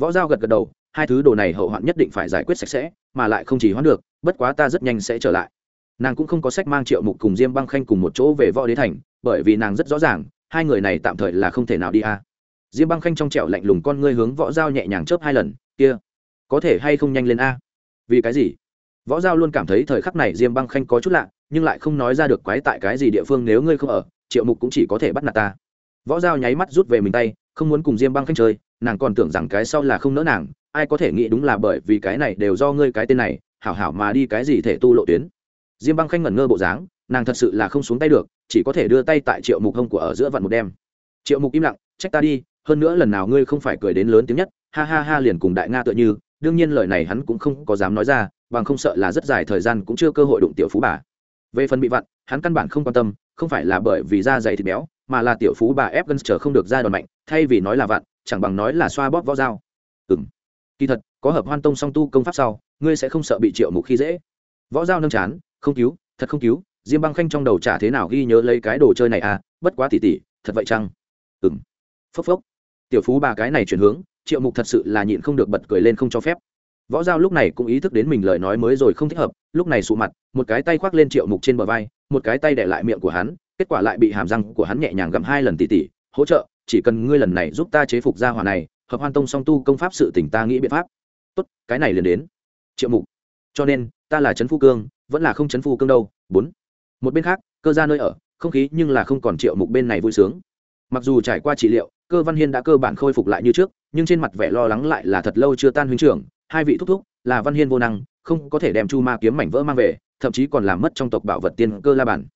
võ dao gật gật đầu, hai thứ đồ này hậu hoạn nhất định phải giải quyết sạch sẽ, mà lại không chỉ hoãn được, bất quá ta rất nhanh sẽ trở lại. Nàng cũng không có sách mang triệu mục cùng diêm băng khanh cùng một chỗ về võ đế thành, bởi vì nàng rất rõ ràng hai người này tạm thời là không thể nào đi a. Diêm băng khanh trong trẻo lạnh lùng con ngươi hướng võ dao nhẹ nhàng chớp hai lần, kia, có thể hay không nhanh lên a? Vì cái gì? Võ giao luôn cảm thấy thời khắc này diêm băng khanh có chút lạ, nhưng lại không nói ra được quái tại cái gì địa phương nếu ngươi không ở, triệu mục cũng chỉ có thể bắt nạt ta. Võ giao nháy mắt rút về mình tay, không muốn cùng diêm băng khanh chơi, nàng còn tưởng rằng cái sau là không nỡ nàng, ai có thể nghĩ đúng là bởi vì cái này đều do ngươi cái tên này, hảo hảo mà đi cái gì thể tu lộ tuyến. Diêm băng khanh ngẩn ngơ bộ dáng nàng thật sự là không xuống tay được, chỉ có thể đưa tay tại triệu mục hông của ở giữa vặn một đêm triệu mục im lặng, trách ta đi, hơn nữa lần nào ngươi không phải cười đến lớn tiếng nhất, ha ha ha liền cùng đại nga tựa như, đương nhiên lời này hắn cũng không có dám nói ra, bằng không sợ là rất dài thời gian cũng chưa cơ hội đụng tiểu phú bà. Về phần bị vặn, hắn căn bản không quan tâm, không phải là bởi vì da dày thịt béo, mà là tiểu phú bà ép gân chờ không được ra đòn mạnh, thay vì nói là vặn, chẳng bằng nói là xoa bóp võ dao. Ừ m kỳ thật, có hợp hoan tông song tu công pháp sau, ngươi sẽ không sợ bị triệu mục khi dễ. Võ dao nâng chán, không cứu, thật không cứu diêm băng khanh trong đầu chả thế nào ghi nhớ lấy cái đồ chơi này à bất quá tỉ tỉ, thật vậy chăng? Ừng phốc phốc. Tiểu phú bà cái này chuyển hướng, triệu mục thật sự là nhịn không được bật cười lên không cho phép. Võ giao lúc này cũng ý thức đến mình lời nói mới rồi không thích hợp, lúc này sụ mặt, một cái tay khoác lên triệu mục trên bờ vai, một cái tay đẻ lại miệng của hắn, kết quả lại bị hàm răng của hắn nhẹ nhàng gặm hai lần tỉ tỉ, hỗ trợ, chỉ cần ngươi lần này giúp ta chế phục gia hỏa này, hợp hoan tông song tu công pháp sự tỉnh ta nghĩ biện pháp. Tốt, cái này liền đến. Triệu mục. Cho nên, ta là trấn phu cương, vẫn là không trấn phu cương đâu. Bốn một bên khác, cơ ra nơi ở, không khí nhưng là không còn triệu mục bên này vui sướng. Mặc dù trải qua trị liệu, cơ văn hiên đã cơ bản khôi phục lại như trước, nhưng trên mặt vẻ lo lắng lại là thật lâu chưa tan huynh trưởng, hai vị thúc thúc, là văn hiên vô năng, không có thể đem chu ma kiếm mảnh vỡ mang về, thậm chí còn làm mất trong tộc bảo vật tiên cơ la bản.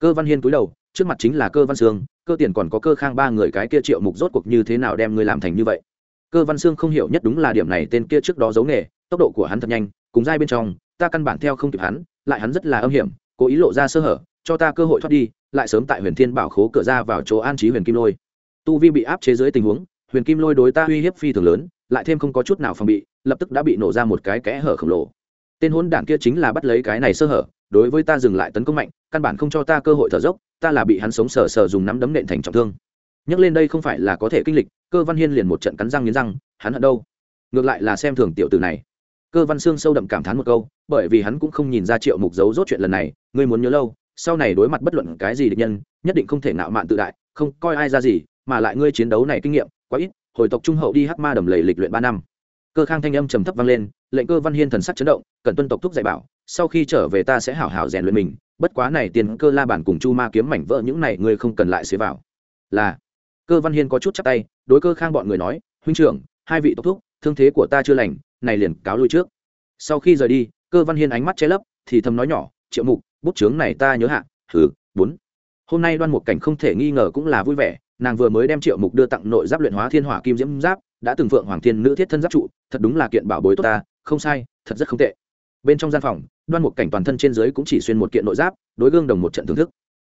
Cơ văn hiên cúi đầu, trước mặt chính là cơ văn sương cơ tiền còn có cơ khang ba người cái kia triệu mục rốt cuộc như thế nào đem ngươi làm thành như vậy. Cơ văn sương không hiểu nhất đúng là điểm này tên kia trước đó giấu nghề, tốc độ của hắn thật nhanh, cùng dai bên trong, ta căn bản theo không kịp hắn, lại hắn rất là âm hiểm cố ý lộ ra sơ hở, cho ta cơ hội thoát đi, lại sớm tại huyền thiên bảo khố cửa ra vào chỗ an trí huyền kim lôi. Tu vi bị áp chế dưới tình huống, huyền kim lôi đối ta uy hiếp phi thường lớn, lại thêm không có chút nào phòng bị, lập tức đã bị nổ ra một cái kẽ hở khổng lồ. Tên hôn đảng kia chính là bắt lấy cái này sơ hở, đối với ta dừng lại tấn công mạnh, căn bản không cho ta cơ hội thở dốc, ta là bị hắn sống sờ sờ dùng nắm đấm nện thành trọng thương. Nhắc lên đây không phải là có thể kinh lịch, cơ văn hiên liền một trận cắn răng nghiến răng, hắn hận đâu? Ngược lại là xem thường tiểu tử này cơ văn Sương sâu đậm cảm thán một câu, bởi vì hắn cũng không nhìn ra triệu mục giấu rốt chuyện lần này, ngươi muốn nhớ lâu, sau này đối mặt bất luận cái gì địch nhân, nhất định không thể nạo mạn tự đại, không coi ai ra gì, mà lại ngươi chiến đấu này kinh nghiệm, quá ít, hồi tộc trung hậu đi hắc ma đầm lầy lịch luyện ba năm. Cơ khang thanh âm trầm thấp vang lên, lệnh cơ văn hiên thần sắc chấn động, cần tuân tộc thúc dạy bảo, sau khi trở về ta sẽ hảo hảo rèn luyện mình, bất quá này tiền cơ la bản cùng chu ma kiếm mảnh vỡ những này ngươi không cần lại xế vào. Là, cơ văn hiên có chút chắc tay, đối cơ khang bọn người nói, huynh trưởng, hai vị tộc thúc, thương thế của ta chưa lành này liền cáo lui trước. Sau khi rời đi, cơ văn hiên ánh mắt che lấp, thì thầm nói nhỏ, triệu mục, bút chướng này ta nhớ hạ thử bốn. Hôm nay đoan Mục cảnh không thể nghi ngờ cũng là vui vẻ, nàng vừa mới đem triệu mục đưa tặng nội giáp luyện hóa thiên hỏa kim diễm giáp, đã từng phượng hoàng thiên nữ thiết thân giáp trụ, thật đúng là kiện bảo bối tốt ta, không sai, thật rất không tệ. Bên trong gian phòng, đoan Mục cảnh toàn thân trên dưới cũng chỉ xuyên một kiện nội giáp, đối gương đồng một trận thưởng thức.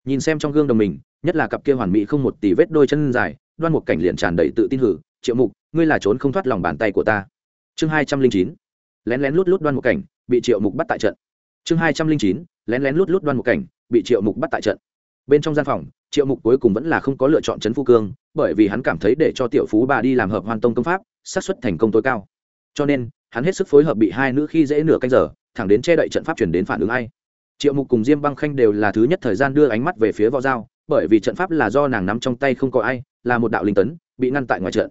Nhìn xem trong gương đồng mình, nhất là cặp kia hoàn mỹ không một tỷ vết đôi chân dài, đoan Mục cảnh liền tràn đầy tự tin hử, triệu mục, ngươi là trốn không thoát lòng bàn tay của ta chương hai trăm linh chín. Lén lén lút lút đoan một cảnh, bị triệu mục bắt tại trận. Chương hai trăm linh chín, lén lén lút lút đoan một cảnh, bị triệu mục bắt tại trận. Bên trong gian phòng, triệu mục cuối cùng vẫn là không có lựa chọn trấn phu cương, bởi vì hắn cảm thấy để cho tiểu phú bà đi làm hợp hoàn tông công pháp, xác suất thành công tối cao. Cho nên, hắn hết sức phối hợp bị hai nữ khi dễ nửa canh giờ, thẳng đến che đậy trận pháp chuyển đến phản ứng ai. Triệu mục cùng diêm băng khanh đều là thứ nhất thời gian đưa ánh mắt về phía võ giao, bởi vì trận pháp là do nàng nắm trong tay không có ai, là một đạo linh tấn, bị ngăn tại ngoài trận.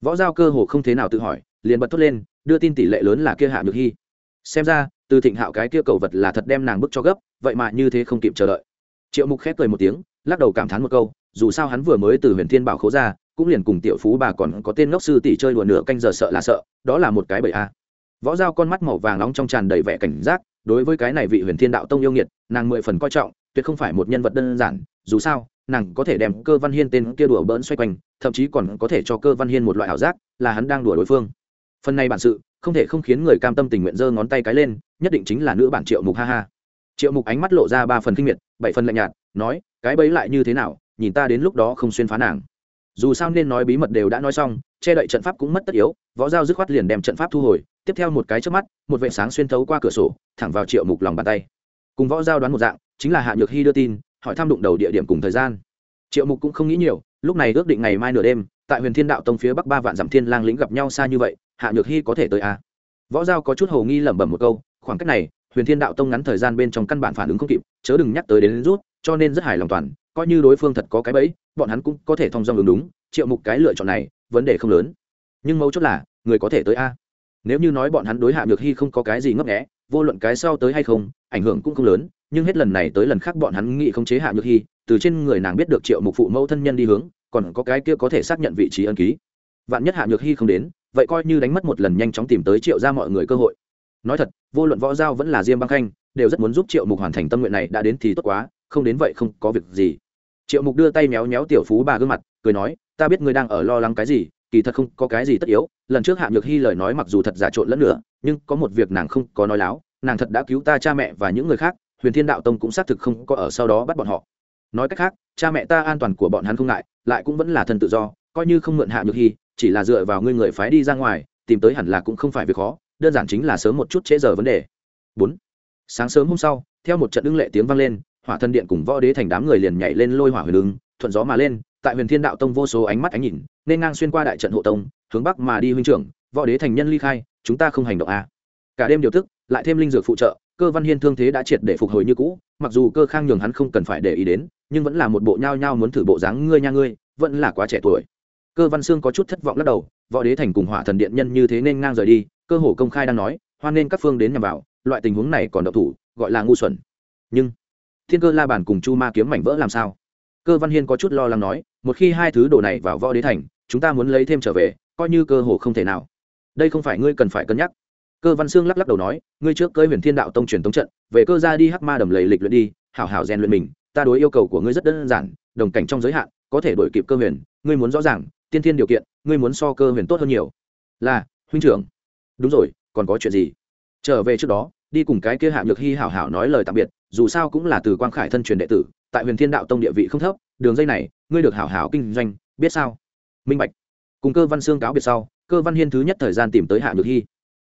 Võ giao cơ hồ không thế nào tự hỏi liền bật thốt lên, đưa tin tỷ lệ lớn là kia hạ nhược hy. Xem ra, từ thịnh hạo cái kia cầu vật là thật đem nàng bức cho gấp, vậy mà như thế không kịp chờ đợi. Triệu mục khép cười một tiếng, lắc đầu cảm thán một câu, dù sao hắn vừa mới từ huyền thiên bảo khố ra, cũng liền cùng tiểu phú bà còn có tên ngốc sư tỷ chơi đùa nửa canh giờ sợ là sợ, đó là một cái bậy a. Võ dao con mắt màu vàng nóng trong tràn đầy vẻ cảnh giác, đối với cái này vị huyền thiên đạo tông yêu nghiệt, nàng mười phần coi trọng, tuyệt không phải một nhân vật đơn giản, dù sao, nàng có thể đem cơ văn hiên tên kia đùa bỡn xoay quanh, thậm chí còn có thể cho cơ văn hiên một loại ảo giác, là hắn đang đùa đối phương phần này bản sự, không thể không khiến người cam tâm tình nguyện giơ ngón tay cái lên, nhất định chính là nữ bản triệu mục, ha ha. Triệu mục ánh mắt lộ ra ba phần kinh miệt, bảy phần lạnh nhạt, nói, cái bấy lại như thế nào, nhìn ta đến lúc đó không xuyên phá nàng. Dù sao nên nói bí mật đều đã nói xong, che đậy trận pháp cũng mất tất yếu, võ giao dứt khoát liền đem trận pháp thu hồi, tiếp theo một cái trước mắt, một vệ sáng xuyên thấu qua cửa sổ, thẳng vào triệu mục lòng bàn tay. Cùng võ giao đoán một dạng, chính là hạ nhược hy đưa tin, hỏi thăm đụng đầu địa điểm cùng thời gian. Triệu mục cũng không nghĩ nhiều, lúc này ước định ngày mai nửa đêm, tại huyền thiên đạo tông phía bắc ba vạn dặm thiên lang lĩnh gặp nhau xa như vậy hạ nhược hy có thể tới à. võ giao có chút hồ nghi lẩm bẩm một câu, khoảng cách này, huyền thiên đạo tông ngắn thời gian bên trong căn bản phản ứng không kịp, chớ đừng nhắc tới đến rút, cho nên rất hài lòng toàn, coi như đối phương thật có cái bẫy, bọn hắn cũng có thể thông dong ứng đúng, triệu mục cái lựa chọn này, vấn đề không lớn. Nhưng mấu chốt là, người có thể tới a? Nếu như nói bọn hắn đối hạ nhược hy không có cái gì ngấp nghẽ vô luận cái sau tới hay không, ảnh hưởng cũng không lớn, nhưng hết lần này tới lần khác bọn hắn nghĩ không chế hạ nhược hy từ trên người nàng biết được triệu mục phụ mẫu thân nhân đi hướng, còn có cái kia có thể xác nhận vị trí ân ký. Vạn nhất hạ nhược hy không đến vậy coi như đánh mất một lần nhanh chóng tìm tới triệu ra mọi người cơ hội. Nói thật, vô luận võ giao vẫn là diêm băng khanh, đều rất muốn giúp triệu mục hoàn thành tâm nguyện này đã đến thì tốt quá, không đến vậy không có việc gì. Triệu mục đưa tay méo méo tiểu phú bà gương mặt, cười nói, ta biết ngươi đang ở lo lắng cái gì, kỳ thật không có cái gì tất yếu, lần trước hạ nhược hy lời nói mặc dù thật giả trộn lẫn nữa, nhưng có một việc nàng không có nói láo, nàng thật đã cứu ta cha mẹ và những người khác, huyền thiên đạo tông cũng xác thực không có ở sau đó bắt bọn họ. Nói cách khác, cha mẹ ta an toàn của bọn hắn không ngại, lại cũng vẫn là thân tự do, coi như không mượn hạ nhược hy chỉ là dựa vào ngươi người phái đi ra ngoài, tìm tới hẳn là cũng không phải việc khó, đơn giản chính là sớm một chút trễ giờ vấn đề bốn, sáng sớm hôm sau, theo một trận ưng lệ tiếng vang lên, hỏa thân điện cùng võ đế thành đám người liền nhảy lên lôi hỏa huyền ứng, thuận gió mà lên, tại huyền thiên đạo tông vô số ánh mắt ánh nhìn, nên ngang xuyên qua đại trận hộ tông, hướng bắc mà đi huynh trưởng, võ đế thành nhân ly khai, chúng ta không hành động a à. cả đêm điều tức lại thêm linh dược phụ trợ, cơ văn hiên thương thế đã triệt để phục hồi như cũ, mặc dù cơ khang nhường hắn không cần phải để ý đến, nhưng vẫn là một bộ nhao nhao muốn thử bộ dáng ngươi nha ngươi, vẫn là quá trẻ tuổi cơ văn sương có chút thất vọng lắc đầu, võ đế thành cùng hỏa thần điện nhân như thế nên ngang rời đi, cơ hồ công khai đang nói, hoan nên các phương đến nhằm vào, loại tình huống này còn độc thủ, gọi là ngu xuẩn. Nhưng thiên cơ la bàn cùng chu ma kiếm mảnh vỡ làm sao? Cơ văn hiên có chút lo lắng nói, một khi hai thứ đồ này vào võ đế thành, chúng ta muốn lấy thêm trở về, coi như cơ hồ không thể nào. Đây không phải ngươi cần phải cân nhắc. Cơ văn sương lắc lắc đầu nói, ngươi trước cơi huyền thiên đạo tông truyền tống trận, về cơ ra đi hắc ma đầm lầy lịch luyện đi, hảo hảo rèn luyện mình, ta đối yêu cầu của ngươi rất đơn giản, đồng cảnh trong giới hạn, có thể đổi kịp cơ huyền, ngươi muốn rõ ràng tiên thiên điều kiện, ngươi muốn so cơ huyền tốt hơn nhiều. Là, huynh trưởng. Đúng rồi, còn có chuyện gì? Trở về trước đó, đi cùng cái kia hạ nhược hy hảo hảo nói lời tạm biệt, dù sao cũng là từ quang khải thân truyền đệ tử, tại huyền thiên đạo tông địa vị không thấp, đường dây này, ngươi được hảo hảo kinh doanh, biết sao? Minh bạch. Cùng cơ văn xương cáo biệt sau, cơ văn hiên thứ nhất thời gian tìm tới hạ nhược hy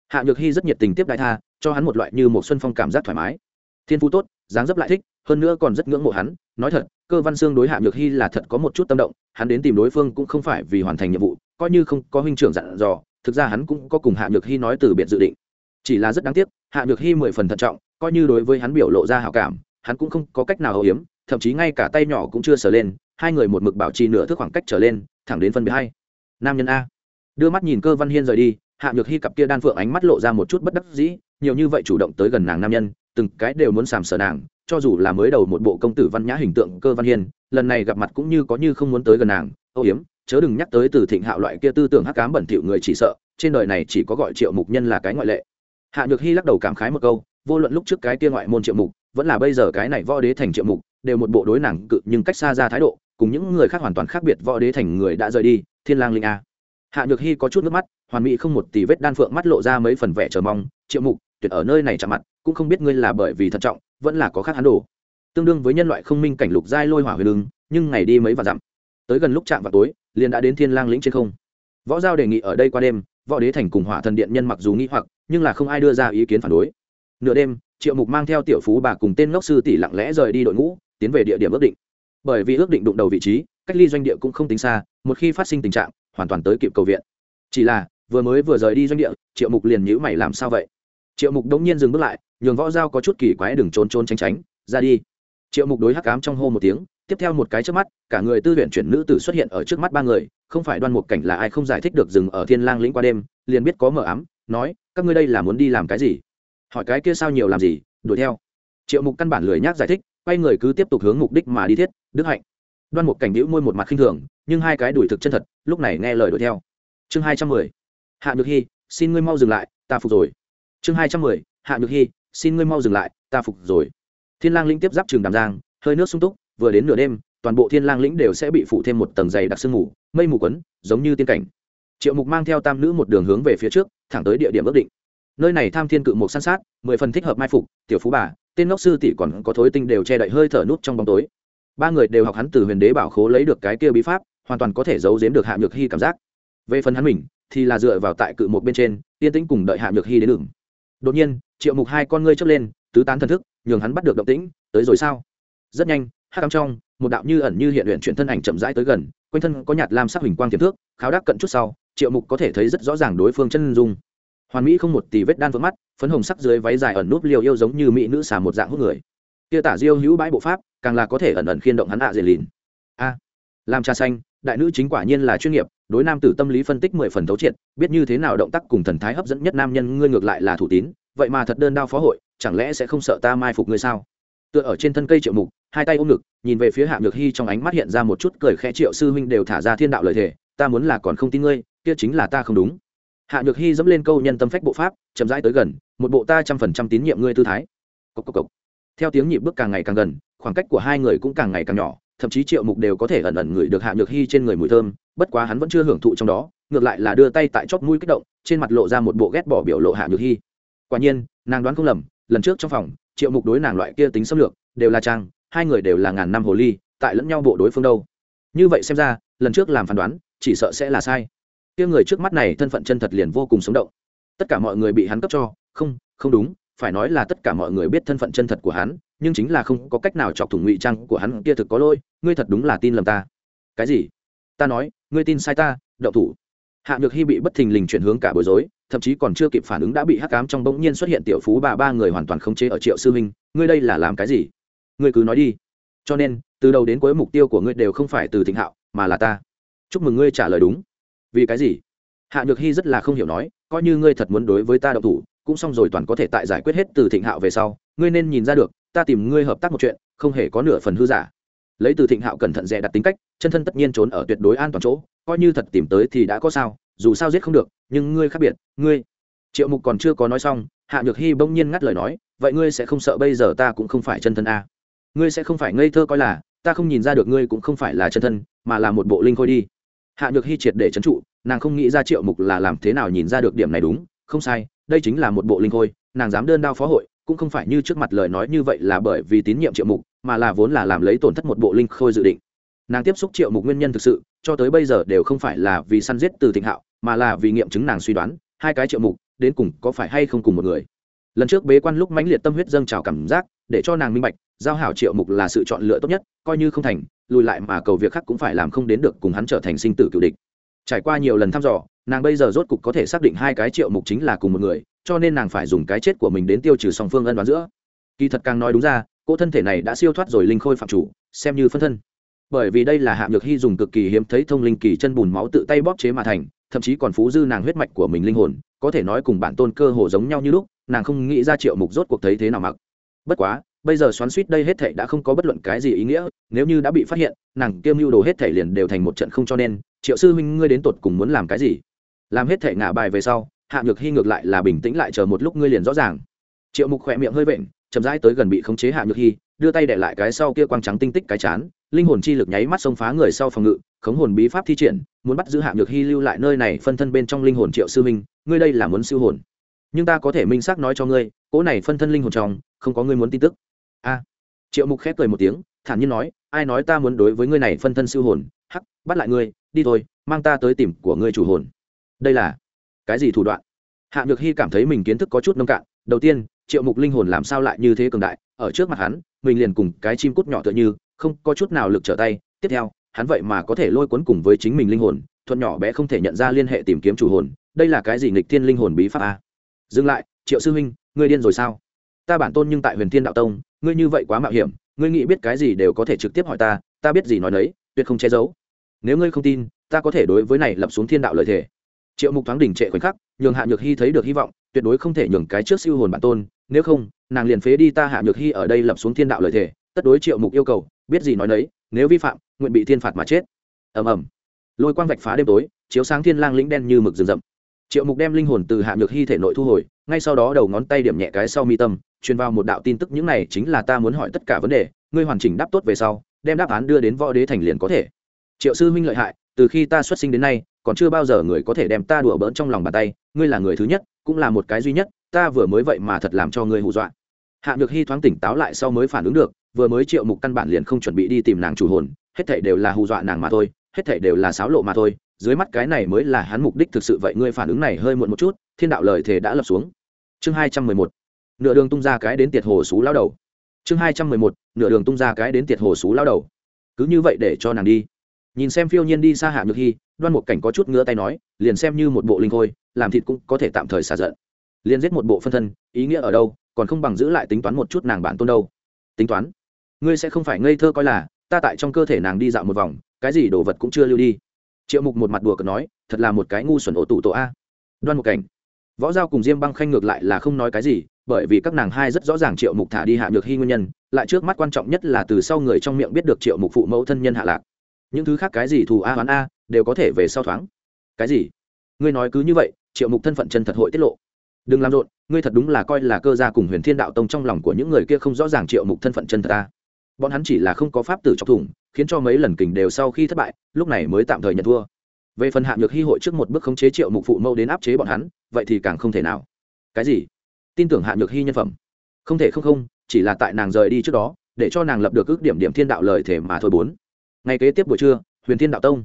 hạ nhược hy rất nhiệt tình tiếp đại tha, cho hắn một loại như một xuân phong cảm giác thoải mái thiên phú tốt, dáng dấp lại thích, hơn nữa còn rất ngưỡng mộ hắn. Nói thật, cơ văn sương đối hạ nhược hy là thật có một chút tâm động, hắn đến tìm đối phương cũng không phải vì hoàn thành nhiệm vụ, coi như không có huynh trưởng dặn dò, thực ra hắn cũng có cùng hạ nhược hy nói từ biệt dự định. Chỉ là rất đáng tiếc, hạ nhược hy mười phần thận trọng, coi như đối với hắn biểu lộ ra hảo cảm, hắn cũng không có cách nào âu hiếm thậm chí ngay cả tay nhỏ cũng chưa sờ lên, hai người một mực bảo trì nửa thước khoảng cách trở lên, thẳng đến phân biệt hai. Nam nhân a. Đưa mắt nhìn cơ văn hiên rời đi, hạ nhược hy cặp kia đan phượng ánh mắt lộ ra một chút bất đắc dĩ, nhiều như vậy chủ động tới gần nàng nam nhân từng cái đều muốn sàm sở nàng, cho dù là mới đầu một bộ công tử văn nhã hình tượng cơ văn hiên, lần này gặp mặt cũng như có như không muốn tới gần nàng. Âu hiếm, chớ đừng nhắc tới từ thịnh hạo loại kia tư tưởng hắc cám bẩn thỉu người chỉ sợ, trên đời này chỉ có gọi triệu mục nhân là cái ngoại lệ. Hạ nhược hy lắc đầu cảm khái một câu, vô luận lúc trước cái kia ngoại môn triệu mục, vẫn là bây giờ cái này võ đế thành triệu mục, đều một bộ đối nàng cự nhưng cách xa ra thái độ, cùng những người khác hoàn toàn khác biệt võ đế thành người đã rời đi, thiên lang linh a. Hạ nhược hy có chút nước mắt, hoàn mỹ không một tỷ vết đan phượng mắt lộ ra mấy phần vẻ chờ mong, triệu mục tuyệt ở nơi này chạm mặt, cũng không biết ngươi là bởi vì thận trọng, vẫn là có khác hắn đồ. Tương đương với nhân loại không minh cảnh lục giai lôi hỏa huyền lưng nhưng ngày đi mấy và dặm. Tới gần lúc chạm vào tối, liền đã đến thiên lang lĩnh trên không. Võ giao đề nghị ở đây qua đêm, võ đế thành cùng hỏa thần điện nhân mặc dù nghĩ hoặc, nhưng là không ai đưa ra ý kiến phản đối. Nửa đêm, triệu mục mang theo tiểu phú bà cùng tên ngốc sư tỷ lặng lẽ rời đi đội ngũ, tiến về địa điểm ước định. Bởi vì ước định đụng đầu vị trí, cách ly doanh địa cũng không tính xa, một khi phát sinh tình trạng, hoàn toàn tới kịp cầu viện. Chỉ là, vừa mới vừa rời đi doanh địa, triệu mục liền nhữ mày làm sao vậy? Triệu mục đống nhiên dừng bước lại, nhường võ dao có chút kỳ quái đừng trốn trốn tránh tránh, ra đi. Triệu mục đối hắc ám trong hô một tiếng, tiếp theo một cái trước mắt, cả người tư viện chuyển nữ tử xuất hiện ở trước mắt ba người, không phải đoan một cảnh là ai không giải thích được dừng ở thiên lang lĩnh qua đêm, liền biết có mở ám, nói, các ngươi đây là muốn đi làm cái gì? Hỏi cái kia sao nhiều làm gì, đuổi theo. Triệu mục căn bản lười nhác giải thích, quay người cứ tiếp tục hướng mục đích mà đi thiết, đức hạnh. Đoan một cảnh đĩu môi một mặt khinh thường, nhưng hai cái đuổi thực chân thật, lúc này nghe lời đuổi theo. Chương hai trăm mười. Hạ nhược hy xin ngươi mau dừng lại, ta phục rồi chương hai trăm mười, hạ nhược hy xin ngươi mau dừng lại, ta phục rồi. Thiên lang lĩnh tiếp giáp trường đàm giang, hơi nước sung túc, vừa đến nửa đêm, toàn bộ thiên lang lĩnh đều sẽ bị phủ thêm một tầng dày đặc sương mù, mây mù quấn, giống như tiên cảnh. Triệu mục mang theo tam nữ một đường hướng về phía trước, thẳng tới địa điểm ước định. Nơi này tham thiên cự mục san sát, mười phần thích hợp mai phục, tiểu phú bà, tên ngốc sư tỷ còn có thối tinh đều che đậy hơi thở nút trong bóng tối. Ba người đều học hắn từ huyền đế bảo khố lấy được cái kia bí pháp, hoàn toàn có thể giấu giếm được hạ nhược hy cảm giác. Về phần hắn mình, thì là dựa vào tại cự một bên trên tiên tĩnh cùng đợi hạ nhược hy đến đường đột nhiên, triệu mục hai con ngươi chớp lên, tứ tán thần thức, nhường hắn bắt được động tĩnh, tới rồi sao? Rất nhanh, hát cắm trong, một đạo như ẩn như hiện luyện chuyển thân ảnh chậm rãi tới gần, quanh thân có nhạt lam sắc hình quang tiềm thước, kháo đắc cận chút sau, triệu mục có thể thấy rất rõ ràng đối phương chân dung. Hoàn mỹ không một tỷ vết đan vỡ mắt, phấn hồng sắc dưới váy dài ẩn núp liều yêu giống như mỹ nữ xà một dạng hút người. Kia tả diêu hữu bãi bộ pháp, càng là có thể ẩn ẩn khiên động hắn ạ à dề lìn. A, làm trà xanh, đại nữ chính quả nhiên là chuyên nghiệp đối nam tử tâm lý phân tích mười phần thấu triệt, biết như thế nào động tác cùng thần thái hấp dẫn nhất nam nhân ngươi ngược lại là thủ tín, vậy mà thật đơn đao phó hội, chẳng lẽ sẽ không sợ ta mai phục ngươi sao? Tựa ở trên thân cây triệu mục, hai tay ôm ngực, nhìn về phía hạ ngược hy trong ánh mắt hiện ra một chút cười khẽ, triệu sư huynh đều thả ra thiên đạo lời thề, ta muốn là còn không tin ngươi, kia chính là ta không đúng. Hạ nhược hy dẫm lên câu nhân tâm phách bộ pháp, chậm rãi tới gần, một bộ ta trăm phần trăm tín nhiệm ngươi tư thái. Cốc cốc cốc. theo tiếng nhịp bước càng ngày càng gần, khoảng cách của hai người cũng càng ngày càng nhỏ thậm chí triệu mục đều có thể ẩn ẩn ngửi được hạ nhược hy trên người mùi thơm, bất quá hắn vẫn chưa hưởng thụ trong đó, ngược lại là đưa tay tại chóp mũi kích động, trên mặt lộ ra một bộ ghét bỏ biểu lộ hạ nhược hy. Quả nhiên, nàng đoán không lầm, lần trước trong phòng, triệu mục đối nàng loại kia tính xâm lược, đều là trang, hai người đều là ngàn năm hồ ly, tại lẫn nhau bộ đối phương đâu. Như vậy xem ra, lần trước làm phán đoán, chỉ sợ sẽ là sai. Kia người trước mắt này thân phận chân thật liền vô cùng sống động. Tất cả mọi người bị hắn cấp cho, không không đúng phải nói là tất cả mọi người biết thân phận chân thật của hắn, nhưng chính là không có cách nào chọc thủng ngụy trang của hắn kia thực có lỗi, ngươi thật đúng là tin lầm ta. Cái gì? Ta nói, ngươi tin sai ta, đậu thủ. Hạ nhược hy bị bất thình lình chuyển hướng cả bối rối, thậm chí còn chưa kịp phản ứng đã bị hắc cám trong bỗng nhiên xuất hiện tiểu phú bà ba người hoàn toàn không chế ở triệu sư huynh ngươi đây là làm cái gì? Ngươi cứ nói đi. Cho nên, từ đầu đến cuối mục tiêu của ngươi đều không phải từ thịnh hạo, mà là ta. Chúc mừng ngươi trả lời đúng. Vì cái gì? Hạ nhược hy rất là không hiểu nói, coi như ngươi thật muốn đối với ta đậu thủ cũng xong rồi toàn có thể tại giải quyết hết từ thịnh hạo về sau, ngươi nên nhìn ra được, ta tìm ngươi hợp tác một chuyện, không hề có nửa phần hư giả. Lấy từ thịnh hạo cẩn thận dè đặt tính cách, chân thân tất nhiên trốn ở tuyệt đối an toàn chỗ, coi như thật tìm tới thì đã có sao, dù sao giết không được, nhưng ngươi khác biệt, ngươi. Triệu mục còn chưa có nói xong, hạ nhược hy bỗng nhiên ngắt lời nói, vậy ngươi sẽ không sợ bây giờ ta cũng không phải chân thân a? Ngươi sẽ không phải ngây thơ coi là, ta không nhìn ra được ngươi cũng không phải là chân thân, mà là một bộ linh khôi đi. Hạ nhược hy triệt để trấn trụ, nàng không nghĩ ra triệu mục là làm thế nào nhìn ra được điểm này đúng không sai, đây chính là một bộ linh khôi, nàng dám đơn đao phó hội, cũng không phải như trước mặt lời nói như vậy là bởi vì tín nhiệm triệu mục, mà là vốn là làm lấy tổn thất một bộ linh khôi dự định. Nàng tiếp xúc triệu mục nguyên nhân thực sự, cho tới bây giờ đều không phải là vì săn giết từ thịnh hạo, mà là vì nghiệm chứng nàng suy đoán, hai cái triệu mục, đến cùng có phải hay không cùng một người. Lần trước bế quan lúc mãnh liệt tâm huyết dâng trào cảm giác, để cho nàng minh bạch, giao hảo triệu mục là sự chọn lựa tốt nhất, coi như không thành, lùi lại mà cầu việc khác cũng phải làm không đến được cùng hắn trở thành sinh tử cựu địch. Trải qua nhiều lần thăm dò nàng bây giờ rốt cục có thể xác định hai cái triệu mục chính là cùng một người, cho nên nàng phải dùng cái chết của mình đến tiêu trừ song phương ân đoán giữa. Kỳ thật càng nói đúng ra cô thân thể này đã siêu thoát rồi linh khôi phạm chủ, xem như phân thân. Bởi vì đây là hạng nhược hy dùng cực kỳ hiếm thấy thông linh kỳ chân bùn máu tự tay bóp chế mà thành, thậm chí còn phú dư nàng huyết mạch của mình linh hồn, có thể nói cùng bản tôn cơ hồ giống nhau như lúc, nàng không nghĩ ra triệu mục rốt cuộc thấy thế nào mặc. Bất quá, bây giờ xoắn suýt đây hết thảy đã không có bất luận cái gì ý nghĩa, nếu như đã bị phát hiện, nàng kiêm mưu đồ hết thảy liền đều thành một trận không cho nên, triệu sư huynh, ngươi đến tột cùng muốn làm cái gì? Làm hết thảy ngả bài về sau, hạ nhược hy ngược lại là bình tĩnh lại chờ một lúc ngươi liền rõ ràng. Triệu mục khỏe miệng hơi vện, chậm rãi tới gần bị khống chế hạ nhược hy, đưa tay để lại cái sau kia quang trắng tinh tích cái chán, linh hồn chi lực nháy mắt xông phá người sau phòng ngự, khống hồn bí pháp thi triển, muốn bắt giữ hạ nhược hy lưu lại nơi này phân thân bên trong linh hồn triệu sư minh, ngươi đây là muốn siêu hồn. Nhưng ta có thể minh xác nói cho ngươi, cỗ này phân thân linh hồn trong, không có ngươi muốn tin tức. A. Triệu mục khép cười một tiếng, thản nhiên nói, ai nói ta muốn đối với ngươi này phân thân siêu hồn, hắc, bắt lại ngươi, đi thôi, mang ta tới tìm của ngươi chủ hồn đây là cái gì thủ đoạn? Hạ nhược hy cảm thấy mình kiến thức có chút nông cạn. Đầu tiên, triệu mục linh hồn làm sao lại như thế cường đại? Ở trước mặt hắn, mình liền cùng cái chim cút nhỏ tựa như, không có chút nào lực trở tay. Tiếp theo, hắn vậy mà có thể lôi cuốn cùng với chính mình linh hồn, thuận nhỏ bé không thể nhận ra liên hệ tìm kiếm chủ hồn. Đây là cái gì nghịch thiên linh hồn bí pháp a dừng lại, triệu sư huynh, ngươi điên rồi sao? Ta bản tôn nhưng tại huyền thiên đạo tông, ngươi như vậy quá mạo hiểm, ngươi nghĩ biết cái gì đều có thể trực tiếp hỏi ta ta biết gì nói đấy tuyệt không che giấu. Nếu ngươi không tin, ta có thể đối với này lập xuống thiên đạo lợi thể triệu mục thoáng đỉnh trệ khoảnh khắc, nhường hạ nhược hy thấy được hy vọng, tuyệt đối không thể nhường cái trước siêu hồn bản tôn, nếu không, nàng liền phế đi ta hạ nhược hy ở đây lập xuống thiên đạo lợi thể tất đối triệu mục yêu cầu, biết gì nói đấy nếu vi phạm, nguyện bị thiên phạt mà chết. Ầm ầm. Lôi quang vạch phá đêm tối, chiếu sáng thiên lang lĩnh đen như mực rừng rậm. Triệu mục đem linh hồn từ hạ nhược hy thể nội thu hồi, ngay sau đó đầu ngón tay điểm nhẹ cái sau mi tâm, truyền vào một đạo tin tức những này chính là ta muốn hỏi tất cả vấn đề, ngươi hoàn chỉnh đáp tốt về sau, đem đáp án đưa đến võ đế thành liền có thể. Triệu sư huynh lợi hại, từ khi ta xuất sinh đến nay còn chưa bao giờ người có thể đem ta đùa bỡn trong lòng bàn tay, ngươi là người thứ nhất, cũng là một cái duy nhất, ta vừa mới vậy mà thật làm cho ngươi hù dọa. Hạ nhược hy thoáng tỉnh táo lại sau mới phản ứng được, vừa mới triệu mục căn bản liền không chuẩn bị đi tìm nàng chủ hồn, hết thảy đều là hù dọa nàng mà thôi, hết thảy đều là xáo lộ mà thôi, dưới mắt cái này mới là hắn mục đích thực sự vậy ngươi phản ứng này hơi muộn một chút, thiên đạo lời thề đã lập xuống. Chương hai trăm mười một, nửa đường tung ra cái đến tiệt hồ xú lao đầu. Chương hai trăm mười một, nửa đường tung ra cái đến tiệt hồ xú lao đầu. Cứ như vậy để cho nàng đi. Nhìn xem phiêu nhiên đi xa hạ nhược hy đoan một cảnh có chút ngứa tay nói, liền xem như một bộ linh khôi, làm thịt cũng có thể tạm thời xả giận. Liền giết một bộ phân thân, ý nghĩa ở đâu, còn không bằng giữ lại tính toán một chút nàng bản tôn đâu. Tính toán? Ngươi sẽ không phải ngây thơ coi là, ta tại trong cơ thể nàng đi dạo một vòng, cái gì đồ vật cũng chưa lưu đi. Triệu mục một mặt đùa cợt nói, thật là một cái ngu xuẩn ổ tủ tổ a. Đoan một cảnh, võ giao cùng diêm băng khanh ngược lại là không nói cái gì, bởi vì các nàng hai rất rõ ràng triệu mục thả đi hạ nhược hy nguyên nhân, lại trước mắt quan trọng nhất là từ sau người trong miệng biết được triệu mục phụ mẫu thân nhân hạ lạc. Những thứ khác cái gì thù a hoán a đều có thể về sau thoáng. Cái gì? Ngươi nói cứ như vậy, triệu mục thân phận chân thật hội tiết lộ. Đừng làm rộn, ngươi thật đúng là coi là cơ gia cùng huyền thiên đạo tông trong lòng của những người kia không rõ ràng triệu mục thân phận chân thật ta. Bọn hắn chỉ là không có pháp tử chọc thủng, khiến cho mấy lần kình đều sau khi thất bại, lúc này mới tạm thời nhận thua. Về phần hạ nhược hy hội trước một bước khống chế triệu mục phụ mẫu đến áp chế bọn hắn, vậy thì càng không thể nào. Cái gì? Tin tưởng hạ nhược hy nhân phẩm. Không thể không không, chỉ là tại nàng rời đi trước đó, để cho nàng lập được ước điểm điểm thiên đạo lời thể mà thôi bốn. Ngày kế tiếp buổi trưa, huyền thiên đạo tông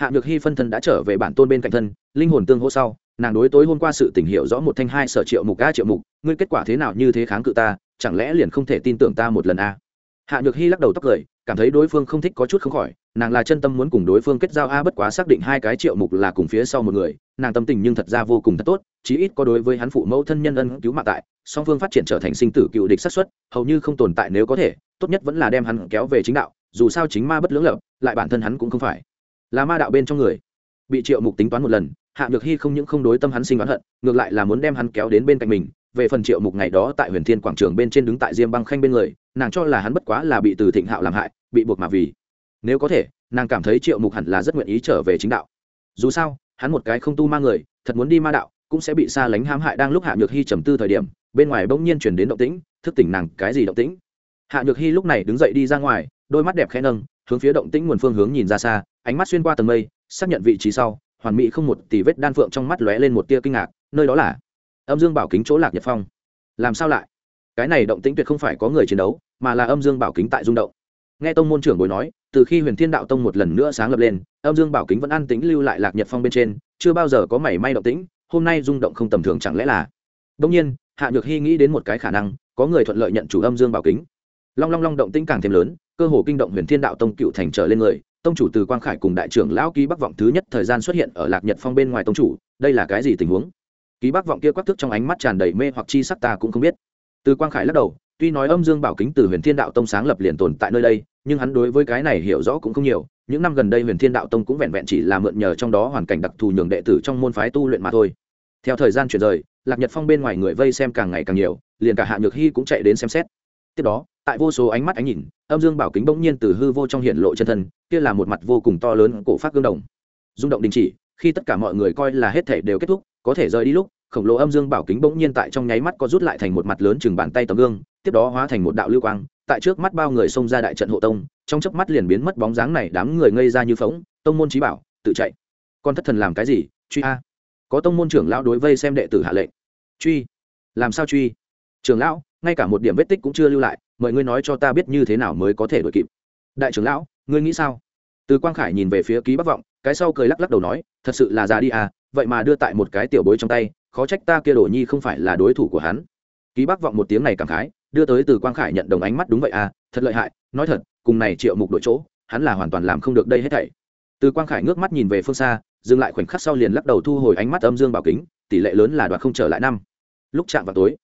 hạ nhược hy phân thân đã trở về bản tôn bên cạnh thân, linh hồn tương hỗ sau, nàng đối tối hôm qua sự tình hiểu rõ một thanh hai sở triệu mục a triệu mục, ngươi kết quả thế nào như thế kháng cự ta, chẳng lẽ liền không thể tin tưởng ta một lần a? Hạ nhược hy lắc đầu tóc cười, cảm thấy đối phương không thích có chút không khỏi, nàng là chân tâm muốn cùng đối phương kết giao a bất quá xác định hai cái triệu mục là cùng phía sau một người, nàng tâm tình nhưng thật ra vô cùng thật tốt, chí ít có đối với hắn phụ mẫu thân nhân ân cứu mạng tại, song phương phát triển trở thành sinh tử cựu địch sát xuất hầu như không tồn tại nếu có thể, tốt nhất vẫn là đem hắn kéo về chính đạo, dù sao chính ma bất lưỡng lập, lại bản thân hắn cũng không phải là ma đạo bên trong người. Bị triệu mục tính toán một lần, hạ nhược hy không những không đối tâm hắn sinh oán hận, ngược lại là muốn đem hắn kéo đến bên cạnh mình. Về phần triệu mục ngày đó tại huyền thiên quảng trường bên trên đứng tại diêm băng khanh bên người, nàng cho là hắn bất quá là bị từ thịnh hạo làm hại, bị buộc mà vì. Nếu có thể, nàng cảm thấy triệu mục hẳn là rất nguyện ý trở về chính đạo. Dù sao, hắn một cái không tu ma người, thật muốn đi ma đạo, cũng sẽ bị xa lánh hãm hại. Đang lúc hạ nhược hy trầm tư thời điểm, bên ngoài bỗng nhiên chuyển đến động tĩnh, thức tỉnh nàng, cái gì động tĩnh? Hạ nhược hy lúc này đứng dậy đi ra ngoài, đôi mắt đẹp khẽ nâng, hướng phía động tĩnh nguồn phương hướng nhìn ra xa ánh mắt xuyên qua tầng mây, xác nhận vị trí sau, hoàn mỹ không một tỷ vết đan phượng trong mắt lóe lên một tia kinh ngạc, nơi đó là âm dương bảo kính chỗ lạc nhật phong. Làm sao lại? Cái này động tĩnh tuyệt không phải có người chiến đấu, mà là âm dương bảo kính tại rung động. Nghe tông môn trưởng bồi nói, từ khi huyền thiên đạo tông một lần nữa sáng lập lên, âm dương bảo kính vẫn an tính lưu lại lạc nhật phong bên trên, chưa bao giờ có mảy may động tĩnh, hôm nay rung động không tầm thường chẳng lẽ là? Đông nhiên, hạ nhược hy nghĩ đến một cái khả năng, có người thuận lợi nhận chủ âm dương bảo kính. Long long long động tĩnh càng thêm lớn, cơ hồ kinh động huyền thiên đạo tông cựu thành trở lên người tông chủ từ quang khải cùng đại trưởng lão ký bắc vọng thứ nhất thời gian xuất hiện ở lạc nhật phong bên ngoài tông chủ, đây là cái gì tình huống? Ký bắc vọng kia quắc thức trong ánh mắt tràn đầy mê hoặc chi sắc ta cũng không biết. Từ quang khải lắc đầu, tuy nói âm dương bảo kính từ huyền thiên đạo tông sáng lập liền tồn tại nơi đây, nhưng hắn đối với cái này hiểu rõ cũng không nhiều, những năm gần đây huyền thiên đạo tông cũng vẹn vẹn chỉ là mượn nhờ trong đó hoàn cảnh đặc thù nhường đệ tử trong môn phái tu luyện mà thôi. Theo thời gian chuyển rời, lạc nhật phong bên ngoài người vây xem càng ngày càng nhiều, liền cả hạ nhược hy cũng chạy đến xem xét. Tiếp đó tại vô số ánh mắt ánh nhìn, âm dương bảo kính bỗng nhiên từ hư vô trong hiện lộ chân thân, kia là một mặt vô cùng to lớn cổ phát gương đồng. Rung động đình chỉ, khi tất cả mọi người coi là hết thể đều kết thúc, có thể rời đi lúc, khổng lồ âm dương bảo kính bỗng nhiên tại trong nháy mắt có rút lại thành một mặt lớn chừng bàn tay tấm gương, tiếp đó hóa thành một đạo lưu quang, tại trước mắt bao người xông ra đại trận hộ tông, trong chớp mắt liền biến mất bóng dáng này đám người ngây ra như phóng tông môn trí bảo, tự chạy. Con thất thần làm cái gì? Truy a. Có tông môn trưởng lão đối vây xem đệ tử hạ lệnh. Truy. Làm sao truy? Trưởng lão, ngay cả một điểm vết tích cũng chưa lưu lại mời ngươi nói cho ta biết như thế nào mới có thể đuổi kịp. Đại trưởng lão, ngươi nghĩ sao? Từ quang khải nhìn về phía ký bắc vọng, cái sau cười lắc lắc đầu nói, thật sự là già đi à vậy mà đưa tại một cái tiểu bối trong tay, khó trách ta kia đồ nhi không phải là đối thủ của hắn. Ký bắc vọng một tiếng này cảm khái, đưa tới từ quang khải nhận đồng ánh mắt đúng vậy à thật lợi hại, nói thật, cùng này triệu mục đội chỗ, hắn là hoàn toàn làm không được đây hết thảy. Từ quang khải ngước mắt nhìn về phương xa, dừng lại khoảnh khắc sau liền lắc đầu thu hồi ánh mắt âm dương bảo kính, tỷ lệ lớn là đoạt không trở lại năm. Lúc chạm vào tối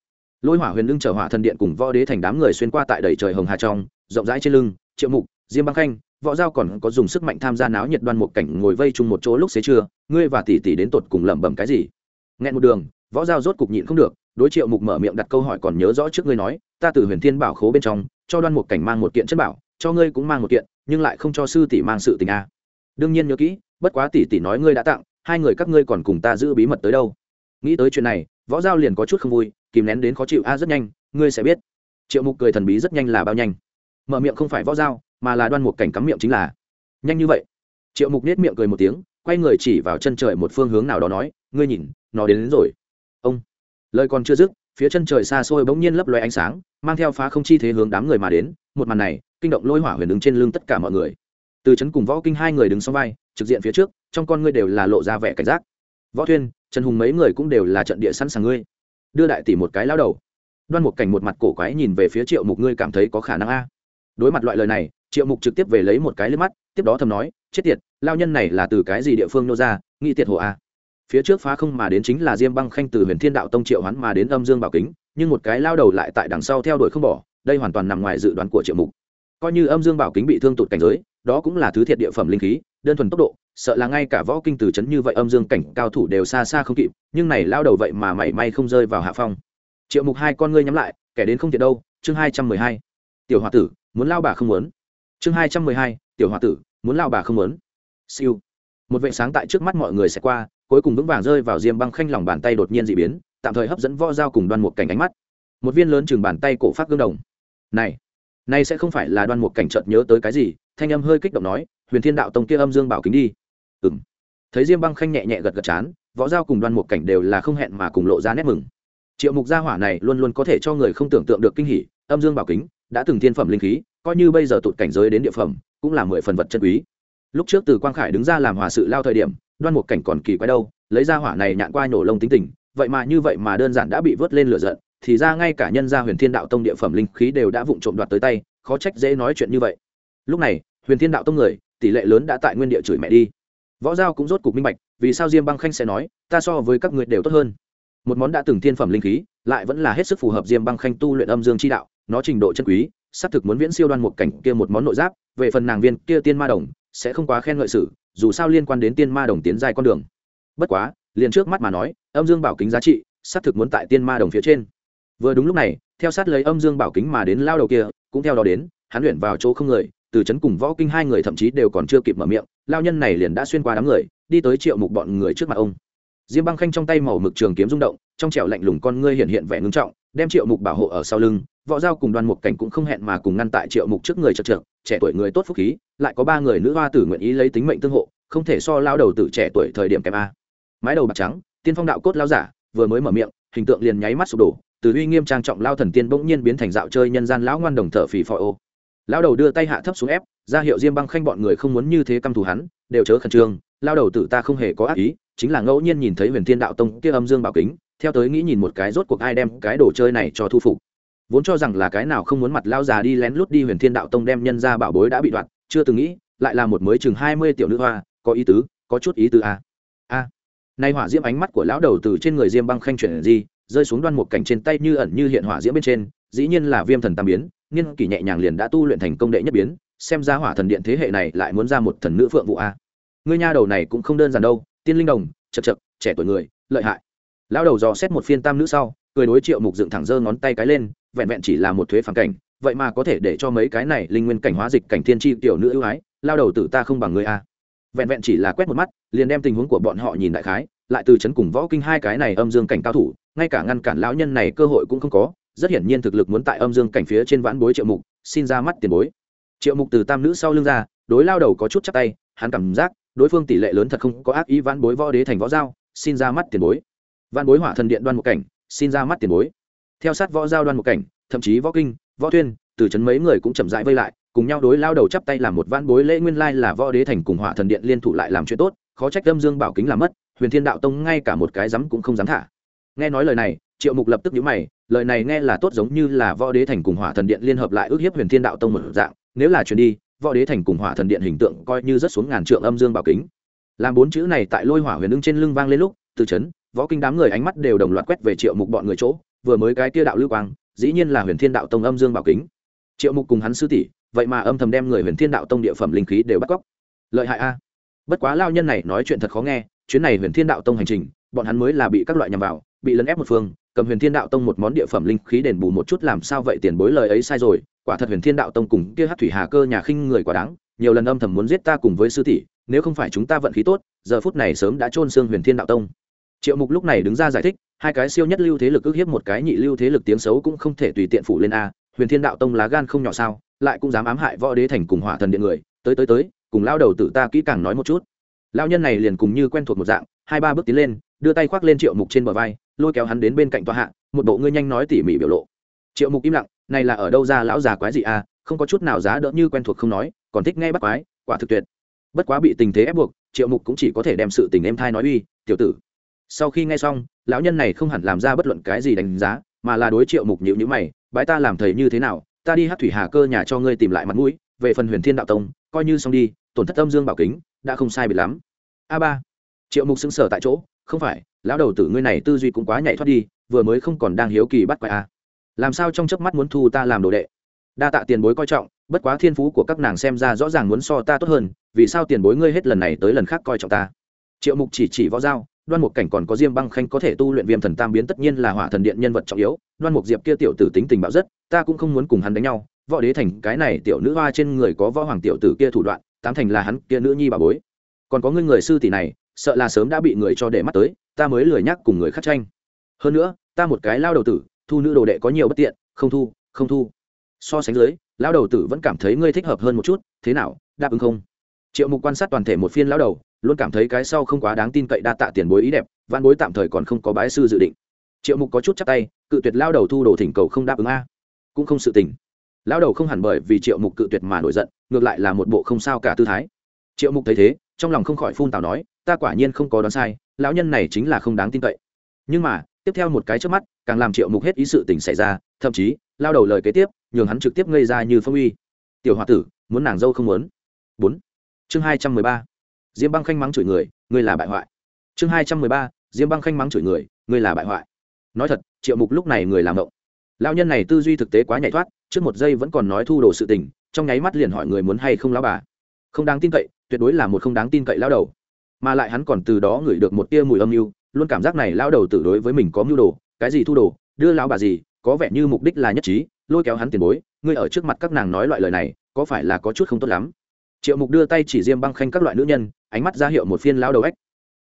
lôi hỏa huyền lưng chở hỏa thần điện cùng võ đế thành đám người xuyên qua tại đầy trời hồng hà trong, rộng rãi trên lưng, triệu mục, diêm băng khanh, võ giao còn có dùng sức mạnh tham gia náo nhiệt đoan một cảnh ngồi vây chung một chỗ lúc xế trưa, ngươi và tỷ tỷ đến tột cùng lẩm bẩm cái gì? Nghẹn một đường, võ giao rốt cục nhịn không được, đối triệu mục mở miệng đặt câu hỏi còn nhớ rõ trước ngươi nói, ta từ huyền thiên bảo khố bên trong, cho đoan một cảnh mang một kiện chất bảo, cho ngươi cũng mang một kiện, nhưng lại không cho sư tỷ mang sự tình a. Đương nhiên nhớ kỹ, bất quá tỷ tỷ nói ngươi đã tặng, hai người các ngươi còn cùng ta giữ bí mật tới đâu? Nghĩ tới chuyện này, võ giao liền có chút không vui kìm nén đến khó chịu. A rất nhanh ngươi sẽ biết. Triệu mục cười thần bí rất nhanh là bao nhanh. Mở miệng không phải võ dao, mà là đoan mục cảnh cắm miệng chính là. Nhanh như vậy. Triệu mục nết miệng cười một tiếng quay người chỉ vào chân trời một phương hướng nào đó nói ngươi nhìn nó đến, đến rồi. Ông. Lời còn chưa dứt phía chân trời xa xôi bỗng nhiên lấp loe ánh sáng mang theo phá không chi thế hướng đám người mà đến một màn này kinh động lôi hỏa huyền đứng trên lưng tất cả mọi người. Từ trấn cùng võ kinh hai người đứng sau vai trực diện phía trước trong con ngươi đều là lộ ra vẻ cảnh giác. Võ thuyên trần hùng mấy người cũng đều là trận địa sẵn sàng ngươi đưa đại tỷ một cái lao đầu. Đoan một cảnh một mặt cổ quái nhìn về phía triệu mục, ngươi cảm thấy có khả năng a? Đối mặt loại lời này, triệu mục trực tiếp về lấy một cái lên mắt, tiếp đó thầm nói, chết tiệt, lao nhân này là từ cái gì địa phương nô ra, nghĩ tiệt hồ a? Phía trước phá không mà đến chính là diêm băng khanh từ huyền thiên đạo tông triệu hoán mà đến âm dương bảo kính, nhưng một cái lao đầu lại tại đằng sau theo đuổi không bỏ, đây hoàn toàn nằm ngoài dự đoán của triệu mục. Coi như âm dương bảo kính bị thương tụt cảnh giới, đó cũng là thứ thiệt địa phẩm linh khí, đơn thuần tốc độ sợ là ngay cả võ kinh từ chấn như vậy âm dương cảnh cao thủ đều xa xa không kịp, nhưng này lao đầu vậy mà mảy may không rơi vào hạ phong. Triệu mục hai con ngươi nhắm lại, kẻ đến không thiệt đâu, chương hai trăm mười hai. Tiểu h o a tử, muốn lao bà không muốn? Chương hai trăm mười hai, tiểu h o a tử, muốn lao bà không muốn? Siêu. Một vệ sáng tại trước mắt mọi người sẽ qua, cuối cùng vững vàng rơi vào diêm băng khanh lòng bàn tay đột nhiên dị biến, tạm thời hấp dẫn võ dao cùng đoan một cảnh ánh mắt. Một viên lớn chừng bàn tay cổ phát gương đồng. Này này sẽ không phải là đoan một cảnh chợt nhớ tới cái gì, thanh âm hơi kích động nói, huyền thiên đạo tông kia âm dương bảo kính đi ừng thấy diêm băng khanh nhẹ nhẹ gật gật chán, võ giao cùng đoan Mục cảnh đều là không hẹn mà cùng lộ ra nét mừng. Triệu mục gia hỏa này luôn luôn có thể cho người không tưởng tượng được kinh hỉ, âm dương bảo kính, đã từng thiên phẩm linh khí, coi như bây giờ tụt cảnh giới đến địa phẩm, cũng là mười phần vật chân quý. Lúc trước từ quang khải đứng ra làm hòa sự lao thời điểm, đoan Mục cảnh còn kỳ quái đâu, lấy ra hỏa này nhạn qua nổ lông tính tình, vậy mà như vậy mà đơn giản đã bị vớt lên lửa giận, thì ra ngay cả nhân gia huyền thiên đạo tông địa phẩm linh khí đều đã vụng trộm đoạt tới tay, khó trách dễ nói chuyện như vậy. Lúc này, huyền thiên đạo tông người, tỷ lệ lớn đã tại nguyên địa chửi mẹ đi võ giao cũng rốt cục minh bạch, vì sao diêm băng khanh sẽ nói, ta so với các người đều tốt hơn. Một món đã từng thiên phẩm linh khí, lại vẫn là hết sức phù hợp diêm băng khanh tu luyện âm dương chi đạo, nó trình độ chân quý, xác thực muốn viễn siêu đoan một cảnh kia một món nội giáp, về phần nàng viên kia tiên ma đồng, sẽ không quá khen ngợi sự, dù sao liên quan đến tiên ma đồng tiến dài con đường. Bất quá, liền trước mắt mà nói, âm dương bảo kính giá trị, xác thực muốn tại tiên ma đồng phía trên. Vừa đúng lúc này, theo sát lấy âm dương bảo kính mà đến lao đầu kia, cũng theo đó đến, hắn luyện vào chỗ không người từ chấn cùng võ kinh hai người thậm chí đều còn chưa kịp mở miệng, lao nhân này liền đã xuyên qua đám người, đi tới triệu mục bọn người trước mặt ông. Diêm băng khanh trong tay màu mực trường kiếm rung động, trong trẻo lạnh lùng con ngươi hiện hiện vẻ ngưng trọng, đem triệu mục bảo hộ ở sau lưng, võ giao cùng đoàn mục cảnh cũng không hẹn mà cùng ngăn tại triệu mục trước người chật trượt, trẻ tuổi người tốt phúc khí, lại có ba người nữ hoa tử nguyện ý lấy tính mệnh tương hộ, không thể so lao đầu tử trẻ tuổi thời điểm kém a. Mái đầu bạc trắng, tiên phong đạo cốt lao giả, vừa mới mở miệng, hình tượng liền nháy mắt sụp đổ, từ uy nghiêm trang trọng lao thần tiên bỗng nhiên biến thành dạo chơi nhân gian lão ngoan đồng thở phì phò ô lao đầu đưa tay hạ thấp xuống ép, ra hiệu diêm băng khanh bọn người không muốn như thế căm thù hắn, đều chớ khẩn trương lao đầu tử ta không hề có ác ý, chính là ngẫu nhiên nhìn thấy huyền thiên đạo tông kia âm dương bảo kính, theo tới nghĩ nhìn một cái rốt cuộc ai đem cái đồ chơi này cho thu phục. Vốn cho rằng là cái nào không muốn mặt lao già đi lén lút đi huyền thiên đạo tông đem nhân ra bảo bối đã bị đoạt, chưa từng nghĩ, lại là một mới chừng hai mươi tiểu nữ hoa, có ý tứ, có chút ý tứ a a nay hỏa diễm ánh mắt của lão đầu từ trên người diêm băng khanh chuyển gì rơi xuống đoan một cảnh trên tay như ẩn như hiện hỏa diễm bên trên dĩ nhiên là viêm thần tam biến, nghiên kỷ nhẹ nhàng liền đã tu luyện thành công đệ nhất biến, xem ra hỏa thần điện thế hệ này lại muốn ra một thần nữ phượng vụ a. Ngươi nha đầu này cũng không đơn giản đâu, tiên linh đồng, chật chật, trẻ tuổi người, lợi hại. Lão đầu dò xét một phiên tam nữ sau, cười đối triệu mục dựng thẳng giơ ngón tay cái lên, vẹn vẹn chỉ là một thuế phản cảnh, vậy mà có thể để cho mấy cái này linh nguyên cảnh hóa dịch cảnh thiên tri tiểu nữ ưu ái lao đầu tử ta không bằng người a. Vẹn vẹn chỉ là quét một mắt, liền đem tình huống của bọn họ nhìn đại khái, lại từ chấn cùng võ kinh hai cái này âm dương cảnh cao thủ, ngay cả ngăn cản lão nhân này cơ hội cũng không có rất hiển nhiên thực lực muốn tại âm dương cảnh phía trên vãn bối triệu mục, xin ra mắt tiền bối. Triệu mục từ tam nữ sau lưng ra, đối lao đầu có chút chắc tay, hắn cảm giác đối phương tỷ lệ lớn thật không có ác ý vãn bối võ đế thành võ giao, xin ra mắt tiền bối. Vãn bối hỏa thần điện đoan một cảnh, xin ra mắt tiền bối. Theo sát võ giao đoan một cảnh, thậm chí võ kinh, võ tuyên từ chấn mấy người cũng chậm rãi vây lại, cùng nhau đối lao đầu chắp tay làm một vãn bối lễ nguyên lai là võ đế thành cùng hỏa thần điện liên thủ lại làm chuyện tốt, khó trách âm dương bảo kính làm mất, huyền thiên đạo tông ngay cả một cái rắm cũng không dám thả. Nghe nói lời này triệu mục lập tức nhíu mày, lời này nghe là tốt giống như là võ đế thành cùng hỏa thần điện liên hợp lại ước hiếp huyền thiên đạo tông một dạng, nếu là chuyển đi, võ đế thành cùng hỏa thần điện hình tượng coi như rất xuống ngàn trượng âm dương bảo kính. Làm bốn chữ này tại lôi hỏa huyền ưng trên lưng vang lên lúc, từ chấn, võ kinh đám người ánh mắt đều đồng loạt quét về triệu mục bọn người chỗ, vừa mới cái kia đạo lưu quang, dĩ nhiên là huyền thiên đạo tông âm dương bảo kính. Triệu mục cùng hắn sư tỷ, vậy mà âm thầm đem người huyền thiên đạo tông địa phẩm linh khí đều bắt cóc. Lợi hại a. Bất quá lao nhân này nói chuyện thật khó nghe, chuyến này huyền thiên đạo tông hành trình, bọn hắn mới là bị các loại nhằm vào, bị lấn ép một phương cầm huyền thiên đạo tông một món địa phẩm linh khí đền bù một chút làm sao vậy tiền bối lời ấy sai rồi, quả thật huyền thiên đạo tông cùng kia hát thủy hà cơ nhà khinh người quá đáng, nhiều lần âm thầm muốn giết ta cùng với sư tỷ, nếu không phải chúng ta vận khí tốt, giờ phút này sớm đã trôn xương huyền thiên đạo tông. Triệu mục lúc này đứng ra giải thích, hai cái siêu nhất lưu thế lực ước hiếp một cái nhị lưu thế lực tiếng xấu cũng không thể tùy tiện phủ lên a, huyền thiên đạo tông lá gan không nhỏ sao, lại cũng dám ám hại võ đế thành cùng hỏa thần điện người, tới tới tới, cùng lao đầu tự ta kỹ càng nói một chút. Lao nhân này liền cùng như quen thuộc một dạng, hai ba bước tiến lên, đưa tay khoác lên triệu mục trên bờ vai lôi kéo hắn đến bên cạnh tòa hạ, một bộ ngươi nhanh nói tỉ mỉ biểu lộ. Triệu mục im lặng, này là ở đâu ra lão già quái gì à không có chút nào giá đỡ như quen thuộc không nói, còn thích nghe bắt quái, quả thực tuyệt. Bất quá bị tình thế ép buộc, triệu mục cũng chỉ có thể đem sự tình em thai nói uy, tiểu tử. Sau khi nghe xong, lão nhân này không hẳn làm ra bất luận cái gì đánh giá, mà là đối triệu mục nhữ nhữ mày bãi ta làm thầy như thế nào, ta đi hát thủy hà cơ nhà cho ngươi tìm lại mặt mũi, về phần huyền thiên đạo tông, coi như xong đi, tổn thất âm dương bảo kính, đã không sai biệt lắm. A ba. Triệu mục xứng sở tại chỗ, không phải lão đầu tử ngươi này tư duy cũng quá nhảy thoát đi, vừa mới không còn đang hiếu kỳ bắt quái a làm sao trong chớp mắt muốn thu ta làm đồ đệ? Đa tạ tiền bối coi trọng, bất quá thiên phú của các nàng xem ra rõ ràng muốn so ta tốt hơn, vì sao tiền bối ngươi hết lần này tới lần khác coi trọng ta? Triệu mục chỉ chỉ võ dao đoan mục cảnh còn có diêm băng khanh có thể tu luyện viêm thần tam biến tất nhiên là hỏa thần điện nhân vật trọng yếu, đoan mục diệp kia tiểu tử tính tình bạo rất, ta cũng không muốn cùng hắn đánh nhau, võ đế thành cái này tiểu nữ hoa trên người có võ hoàng tiểu tử kia thủ đoạn, tám thành là hắn kia nữ nhi bà bối. Còn có ngươi người sư tỷ này, sợ là sớm đã bị người cho để mắt tới ta mới lười nhắc cùng người khác tranh. Hơn nữa, ta một cái lao đầu tử, thu nữ đồ đệ có nhiều bất tiện, không thu không thu. So sánh dưới, lao đầu tử vẫn cảm thấy ngươi thích hợp hơn một chút, thế nào, đáp ứng không? Triệu mục quan sát toàn thể một phiên lao đầu, luôn cảm thấy cái sau không quá đáng tin cậy đa tạ tiền bối ý đẹp văn bối tạm thời còn không có bái sư dự định. Triệu mục có chút chắc tay, cự tuyệt lao đầu thu đồ thỉnh cầu không đáp ứng a. Cũng không sự tình. Lao đầu không hẳn bởi vì triệu mục cự tuyệt mà nổi giận, ngược lại là một bộ không sao cả tư thái. Triệu mục thấy thế, trong lòng không khỏi phun tào nói, ta quả nhiên không có đoán sai lão nhân này chính là không đáng tin cậy. Nhưng mà, tiếp theo một cái trước mắt, càng làm triệu mục hết ý sự tình xảy ra, thậm chí, lao đầu lời kế tiếp, nhường hắn trực tiếp ngây ra như phong uy. Tiểu h o a tử, muốn nàng dâu không muốn? Bốn. Chương hai trăm mười ba. Diêm băng khanh mắng chửi người, ngươi là bại hoại. Chương hai trăm mười ba. Diêm băng khanh mắng chửi người, ngươi là bại hoại. Nói thật, triệu mục lúc này người làm động lao nhân này tư duy thực tế quá nhảy thoát, trước một giây vẫn còn nói thu đồ sự tình, trong nháy mắt liền hỏi người muốn hay không lao bà. Không đáng tin cậy, tuyệt đối là một không đáng tin cậy lao đầu mà lại hắn còn từ đó ngửi được một tia mùi âm mưu, luôn cảm giác này lao đầu tử đối với mình có mưu đồ, cái gì thu đồ, đưa lao bà gì, có vẻ như mục đích là nhất trí, lôi kéo hắn tiền bối, ngươi ở trước mặt các nàng nói loại lời này, có phải là có chút không tốt lắm? Triệu mục đưa tay chỉ diêm băng khanh các loại nữ nhân, ánh mắt ra hiệu một phiên lao đầu ếch.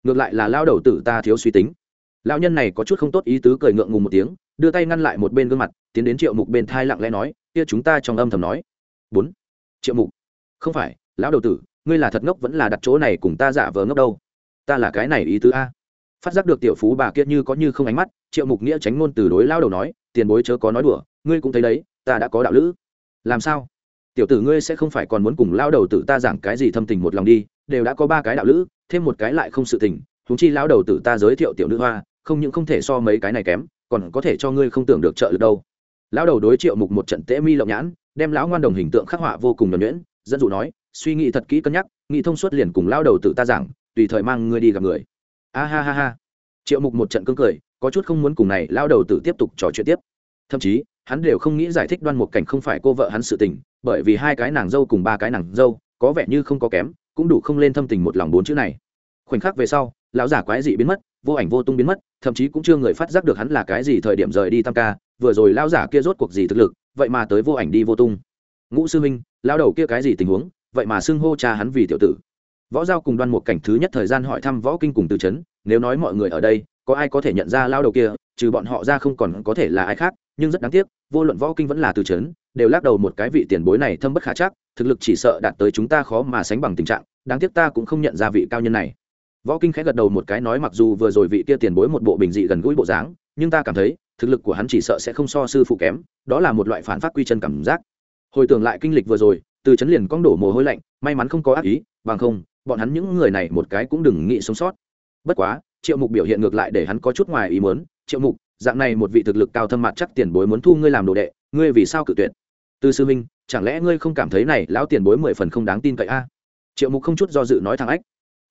Ngược lại là lao đầu tử ta thiếu suy tính. Lao nhân này có chút không tốt ý tứ cười ngượng ngùng một tiếng, đưa tay ngăn lại một bên gương mặt, tiến đến triệu mục bên thai lặng lẽ nói, kia chúng ta trong âm thầm nói. Bốn. Triệu mục. Không phải, lão đầu tử ngươi là thật ngốc vẫn là đặt chỗ này cùng ta giả vờ ngốc đâu? Ta là cái này ý tứ a. Phát giác được tiểu phú bà kia như có như không ánh mắt, triệu mục nghĩa tránh ngôn từ đối lao đầu nói, tiền bối chớ có nói đùa, ngươi cũng thấy đấy, ta đã có đạo lữ. Làm sao? Tiểu tử ngươi sẽ không phải còn muốn cùng lao đầu tử ta giảng cái gì thâm tình một lòng đi, đều đã có ba cái đạo lữ, thêm một cái lại không sự tình thúng chi lao đầu tử ta giới thiệu tiểu nữ hoa, không những không thể so mấy cái này kém, còn có thể cho ngươi không tưởng được trợ lực đâu. Lão đầu đối triệu mục một trận tễ mi lộng nhãn, đem lão ngoan đồng hình tượng khắc họa vô cùng nhuẩn nhuyễn, dẫn dụ nói suy nghĩ thật kỹ cân nhắc, nghĩ thông suốt liền cùng lao đầu tự ta giảng, tùy thời mang ngươi đi gặp người. A ha ha ha. Triệu mục một trận cưng cười, có chút không muốn cùng này lao đầu tự tiếp tục trò chuyện tiếp. Thậm chí, hắn đều không nghĩ giải thích đoan một cảnh không phải cô vợ hắn sự tình, bởi vì hai cái nàng dâu cùng ba cái nàng dâu, có vẻ như không có kém, cũng đủ không lên thâm tình một lòng bốn chữ này. Khoảnh khắc về sau, lão giả quái dị biến mất, vô ảnh vô tung biến mất, thậm chí cũng chưa người phát giác được hắn là cái gì thời điểm rời đi tam ca, vừa rồi lão giả kia rốt cuộc gì thực lực, vậy mà tới vô ảnh đi vô tung. Ngũ sư minh lao đầu kia cái gì tình huống? Vậy mà xưng hô cha hắn vì tiểu tử. Võ giao cùng đoan một cảnh thứ nhất thời gian hỏi thăm võ kinh cùng từ chấn, nếu nói mọi người ở đây, có ai có thể nhận ra lao đầu kia, trừ bọn họ ra không còn có thể là ai khác, nhưng rất đáng tiếc, vô luận võ kinh vẫn là từ chấn, đều lắc đầu một cái vị tiền bối này thâm bất khả chắc, thực lực chỉ sợ đạt tới chúng ta khó mà sánh bằng tình trạng, đáng tiếc ta cũng không nhận ra vị cao nhân này. Võ kinh khẽ gật đầu một cái nói mặc dù vừa rồi vị kia tiền bối một bộ bình dị gần gũi bộ dáng, nhưng ta cảm thấy, thực lực của hắn chỉ sợ sẽ không so sư phụ kém, đó là một loại phản phát quy chân cảm giác. Hồi tưởng lại kinh lịch vừa rồi từ chấn liền cong đổ mồ hôi lạnh, may mắn không có ác ý, bằng không, bọn hắn những người này một cái cũng đừng nghĩ sống sót. Bất quá, triệu mục biểu hiện ngược lại để hắn có chút ngoài ý muốn, triệu mục, dạng này một vị thực lực cao thâm mặt chắc tiền bối muốn thu ngươi làm đồ đệ, ngươi vì sao cự tuyệt? Từ sư minh chẳng lẽ ngươi không cảm thấy này lão tiền bối mười phần không đáng tin cậy a? Triệu mục không chút do dự nói thằng ách.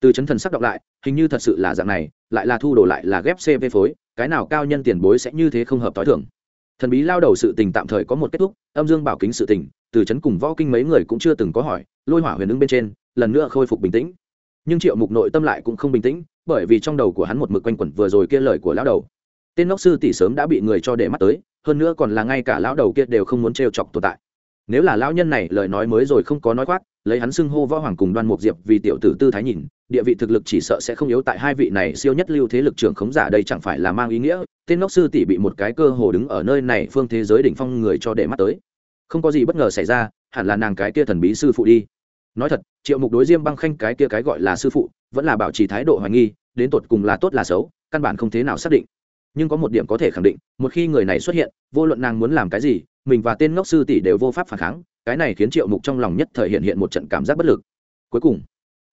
Từ chấn thần sắc đọc lại, hình như thật sự là dạng này, lại là thu đồ lại là ghép cv phối, cái nào cao nhân tiền bối sẽ như thế không hợp t h o i thưởng thần bí lao đầu sự tình tạm thời có một kết thúc, âm dương bảo kính sự tình, từ chấn cùng võ kinh mấy người cũng chưa từng có hỏi, lôi hỏa huyền ứng bên trên, lần nữa khôi phục bình tĩnh. Nhưng triệu mục nội tâm lại cũng không bình tĩnh, bởi vì trong đầu của hắn một mực quanh quẩn vừa rồi kia lời của lão đầu. Tên ngốc sư tỷ sớm đã bị người cho để mắt tới, hơn nữa còn là ngay cả lão đầu kia đều không muốn trêu chọc tồn tại. Nếu là lão nhân này lời nói mới rồi không có nói khoác, lấy hắn xưng hô võ hoàng cùng đoan mục diệp vì tiểu tử tư thái nhìn, địa vị thực lực chỉ sợ sẽ không yếu tại hai vị này siêu nhất lưu thế lực trưởng khống giả đây chẳng phải là mang ý nghĩa tên ngốc sư tỷ bị một cái cơ hồ đứng ở nơi này phương thế giới đỉnh phong người cho để mắt tới. Không có gì bất ngờ xảy ra, hẳn là nàng cái kia thần bí sư phụ đi. Nói thật, triệu mục đối diêm băng khanh cái kia cái gọi là sư phụ, vẫn là bảo trì thái độ hoài nghi, đến tột cùng là tốt là xấu, căn bản không thế nào xác định. Nhưng có một điểm có thể khẳng định, một khi người này xuất hiện, vô luận nàng muốn làm cái gì, mình và tên ngốc sư tỷ đều vô pháp phản kháng, cái này khiến triệu mục trong lòng nhất thời hiện hiện một trận cảm giác bất lực. Cuối cùng,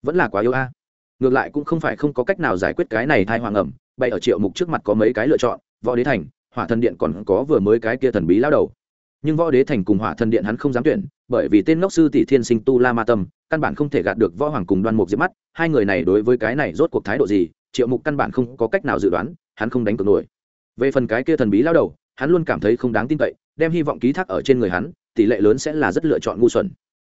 vẫn là quá yêu a. Ngược lại cũng không phải không có cách nào giải quyết cái này thai hoàng ẩm bay ở triệu mục trước mặt có mấy cái lựa chọn võ đế thành, hỏa thần điện còn có vừa mới cái kia thần bí lao đầu. Nhưng võ đế thành cùng hỏa thần điện hắn không dám tuyển, bởi vì tên ngốc sư tỷ thiên sinh tu la ma tâm, căn bản không thể gạt được võ hoàng cùng đoan mục diệp mắt, hai người này đối với cái này rốt cuộc thái độ gì, triệu mục căn bản không có cách nào dự đoán, hắn không đánh cược nổi. Về phần cái kia thần bí lao đầu, hắn luôn cảm thấy không đáng tin cậy, đem hy vọng ký thác ở trên người hắn, tỷ lệ lớn sẽ là rất lựa chọn ngu xuẩn.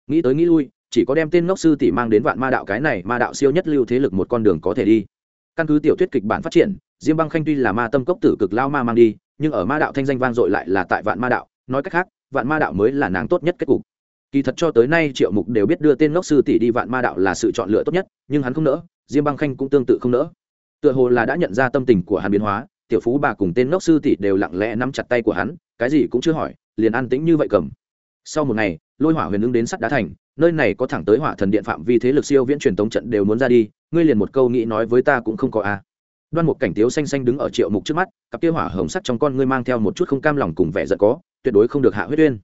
Nghĩ tới nghĩ lui, chỉ có đem tên ngốc sư tỷ mang đến vạn ma đạo cái này ma đạo siêu nhất lưu thế lực một con đường có thể đi. Căn cứ tiểu thuyết kịch bản phát triển diêm băng khanh tuy là ma tâm cốc tử cực lao ma mang đi, nhưng ở ma đạo thanh danh vang dội lại là tại vạn ma đạo, nói cách khác, vạn ma đạo mới là nàng tốt nhất kết cục. Kỳ thật cho tới nay triệu mục đều biết đưa tên ngốc sư tỷ đi vạn ma đạo là sự chọn lựa tốt nhất, nhưng hắn không nỡ, diêm băng khanh cũng tương tự không nỡ. Tựa hồ là đã nhận ra tâm tình của hắn biến hóa, tiểu phú bà cùng tên ngốc sư tỷ đều lặng lẽ nắm chặt tay của hắn, cái gì cũng chưa hỏi, liền an tĩnh như vậy cầm. Sau một ngày, lôi hỏa huyền ứng đến sắt đá thành, nơi này có thẳng tới hỏa thần điện phạm vi thế lực siêu viễn truyền tống trận đều muốn ra đi, ngươi liền một câu nghĩ nói với ta cũng không có a đoan một cảnh tiếu xanh xanh đứng ở triệu mục trước mắt, cặp kia hỏa hồng sắt trong con ngươi mang theo một chút không cam lòng cùng vẻ giận có, tuyệt đối không được hạ huyết uyên.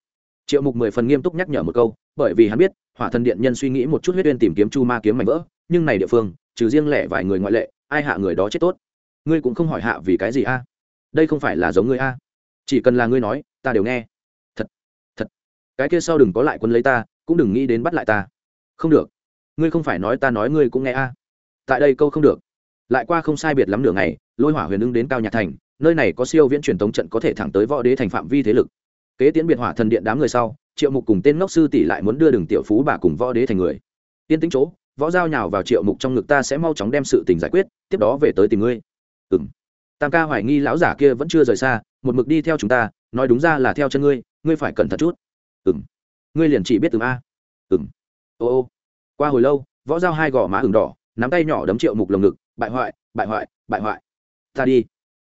Triệu mục mười phần nghiêm túc nhắc nhở một câu, bởi vì hắn biết, hỏa thần điện nhân suy nghĩ một chút huyết uyên tìm kiếm chu ma kiếm mảnh vỡ, nhưng này địa phương, trừ riêng lẻ vài người ngoại lệ, ai hạ người đó chết tốt? Ngươi cũng không hỏi hạ vì cái gì a? Đây không phải là giống ngươi a. Chỉ cần là ngươi nói, ta đều nghe. Thật thật. Cái kia sau đừng có lại quân lấy ta, cũng đừng nghĩ đến bắt lại ta. Không được. Ngươi không phải nói ta nói ngươi cũng nghe a. Tại đây câu không được lại qua không sai biệt lắm nửa ngày, lôi hỏa huyền ưng đến cao nhạc thành, nơi này có siêu viễn truyền tống trận có thể thẳng tới võ đế thành phạm vi thế lực. Kế tiến biệt hỏa thần điện đám người sau, triệu mục cùng tên ngốc sư tỷ lại muốn đưa đường tiểu phú bà cùng võ đế thành người. Tiên tính chỗ, võ giao nhào vào triệu mục trong ngực ta sẽ mau chóng đem sự tình giải quyết, tiếp đó về tới tìm ngươi. Ừ m tam ca hoài nghi lão giả kia vẫn chưa rời xa, một mực đi theo chúng ta, nói đúng ra là theo chân ngươi ngươi phải cẩn thận chút. Ừ m ngươi liền chỉ biết từng a. Ừ m ô ô. Qua hồi lâu, võ giao hai gò má ửng đỏ, nắm tay nhỏ đấm triệu mục lồng ngực bại hoại bại hoại bại hoại. Ta đi.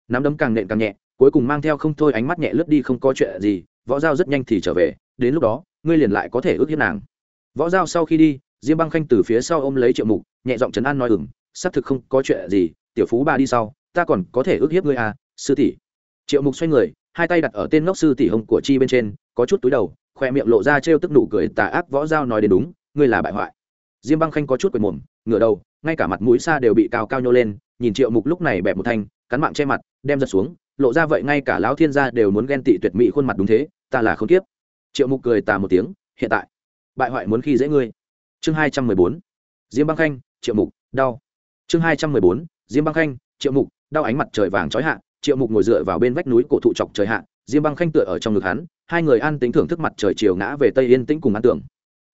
Nắm đấm càng nện càng nhẹ, cuối cùng mang theo không thôi ánh mắt nhẹ lướt đi không có chuyện gì, võ giao rất nhanh thì trở về, đến lúc đó, ngươi liền lại có thể ước hiếp nàng. Võ giao sau khi đi, diêm băng khanh từ phía sau ôm lấy triệu mục, nhẹ giọng trấn an nói ừng xác thực không có chuyện gì, tiểu phú ba đi sau, ta còn có thể ước hiếp ngươi à sư tỷ. Triệu mục xoay người, hai tay đặt ở tên ngốc sư tỷ hồng của chi bên trên, có chút túi đầu, khoe miệng lộ ra trêu tức nụ cười tà ác võ giao nói đến đúng, ngươi là bại hoại diêm băng khanh có chút quệt mồm, ngửa đầu, ngay cả mặt mũi xa đều bị cao cao nhô lên, nhìn triệu mục lúc này bẹp một thanh, cắn mạng che mặt, đem giật xuống, lộ ra vậy ngay cả lão thiên gia đều muốn ghen tị tuyệt mỹ khuôn mặt đúng thế, ta là không tiếp triệu mục cười tà một tiếng, hiện tại, bại hoại muốn khi dễ ngươi. Chương hai trăm mười bốn, diêm băng khanh, triệu mục, đau. Chương hai trăm mười bốn, diêm băng khanh, triệu mục, đau ánh mặt trời vàng trói hạ, triệu mục ngồi dựa vào bên vách núi cổ thụ chọc trời hạ, diêm băng khanh tựa ở trong ngực hắn, hai người an tính thưởng thức mặt trời chiều ngã về tây yên tĩnh cùng ăn tưởng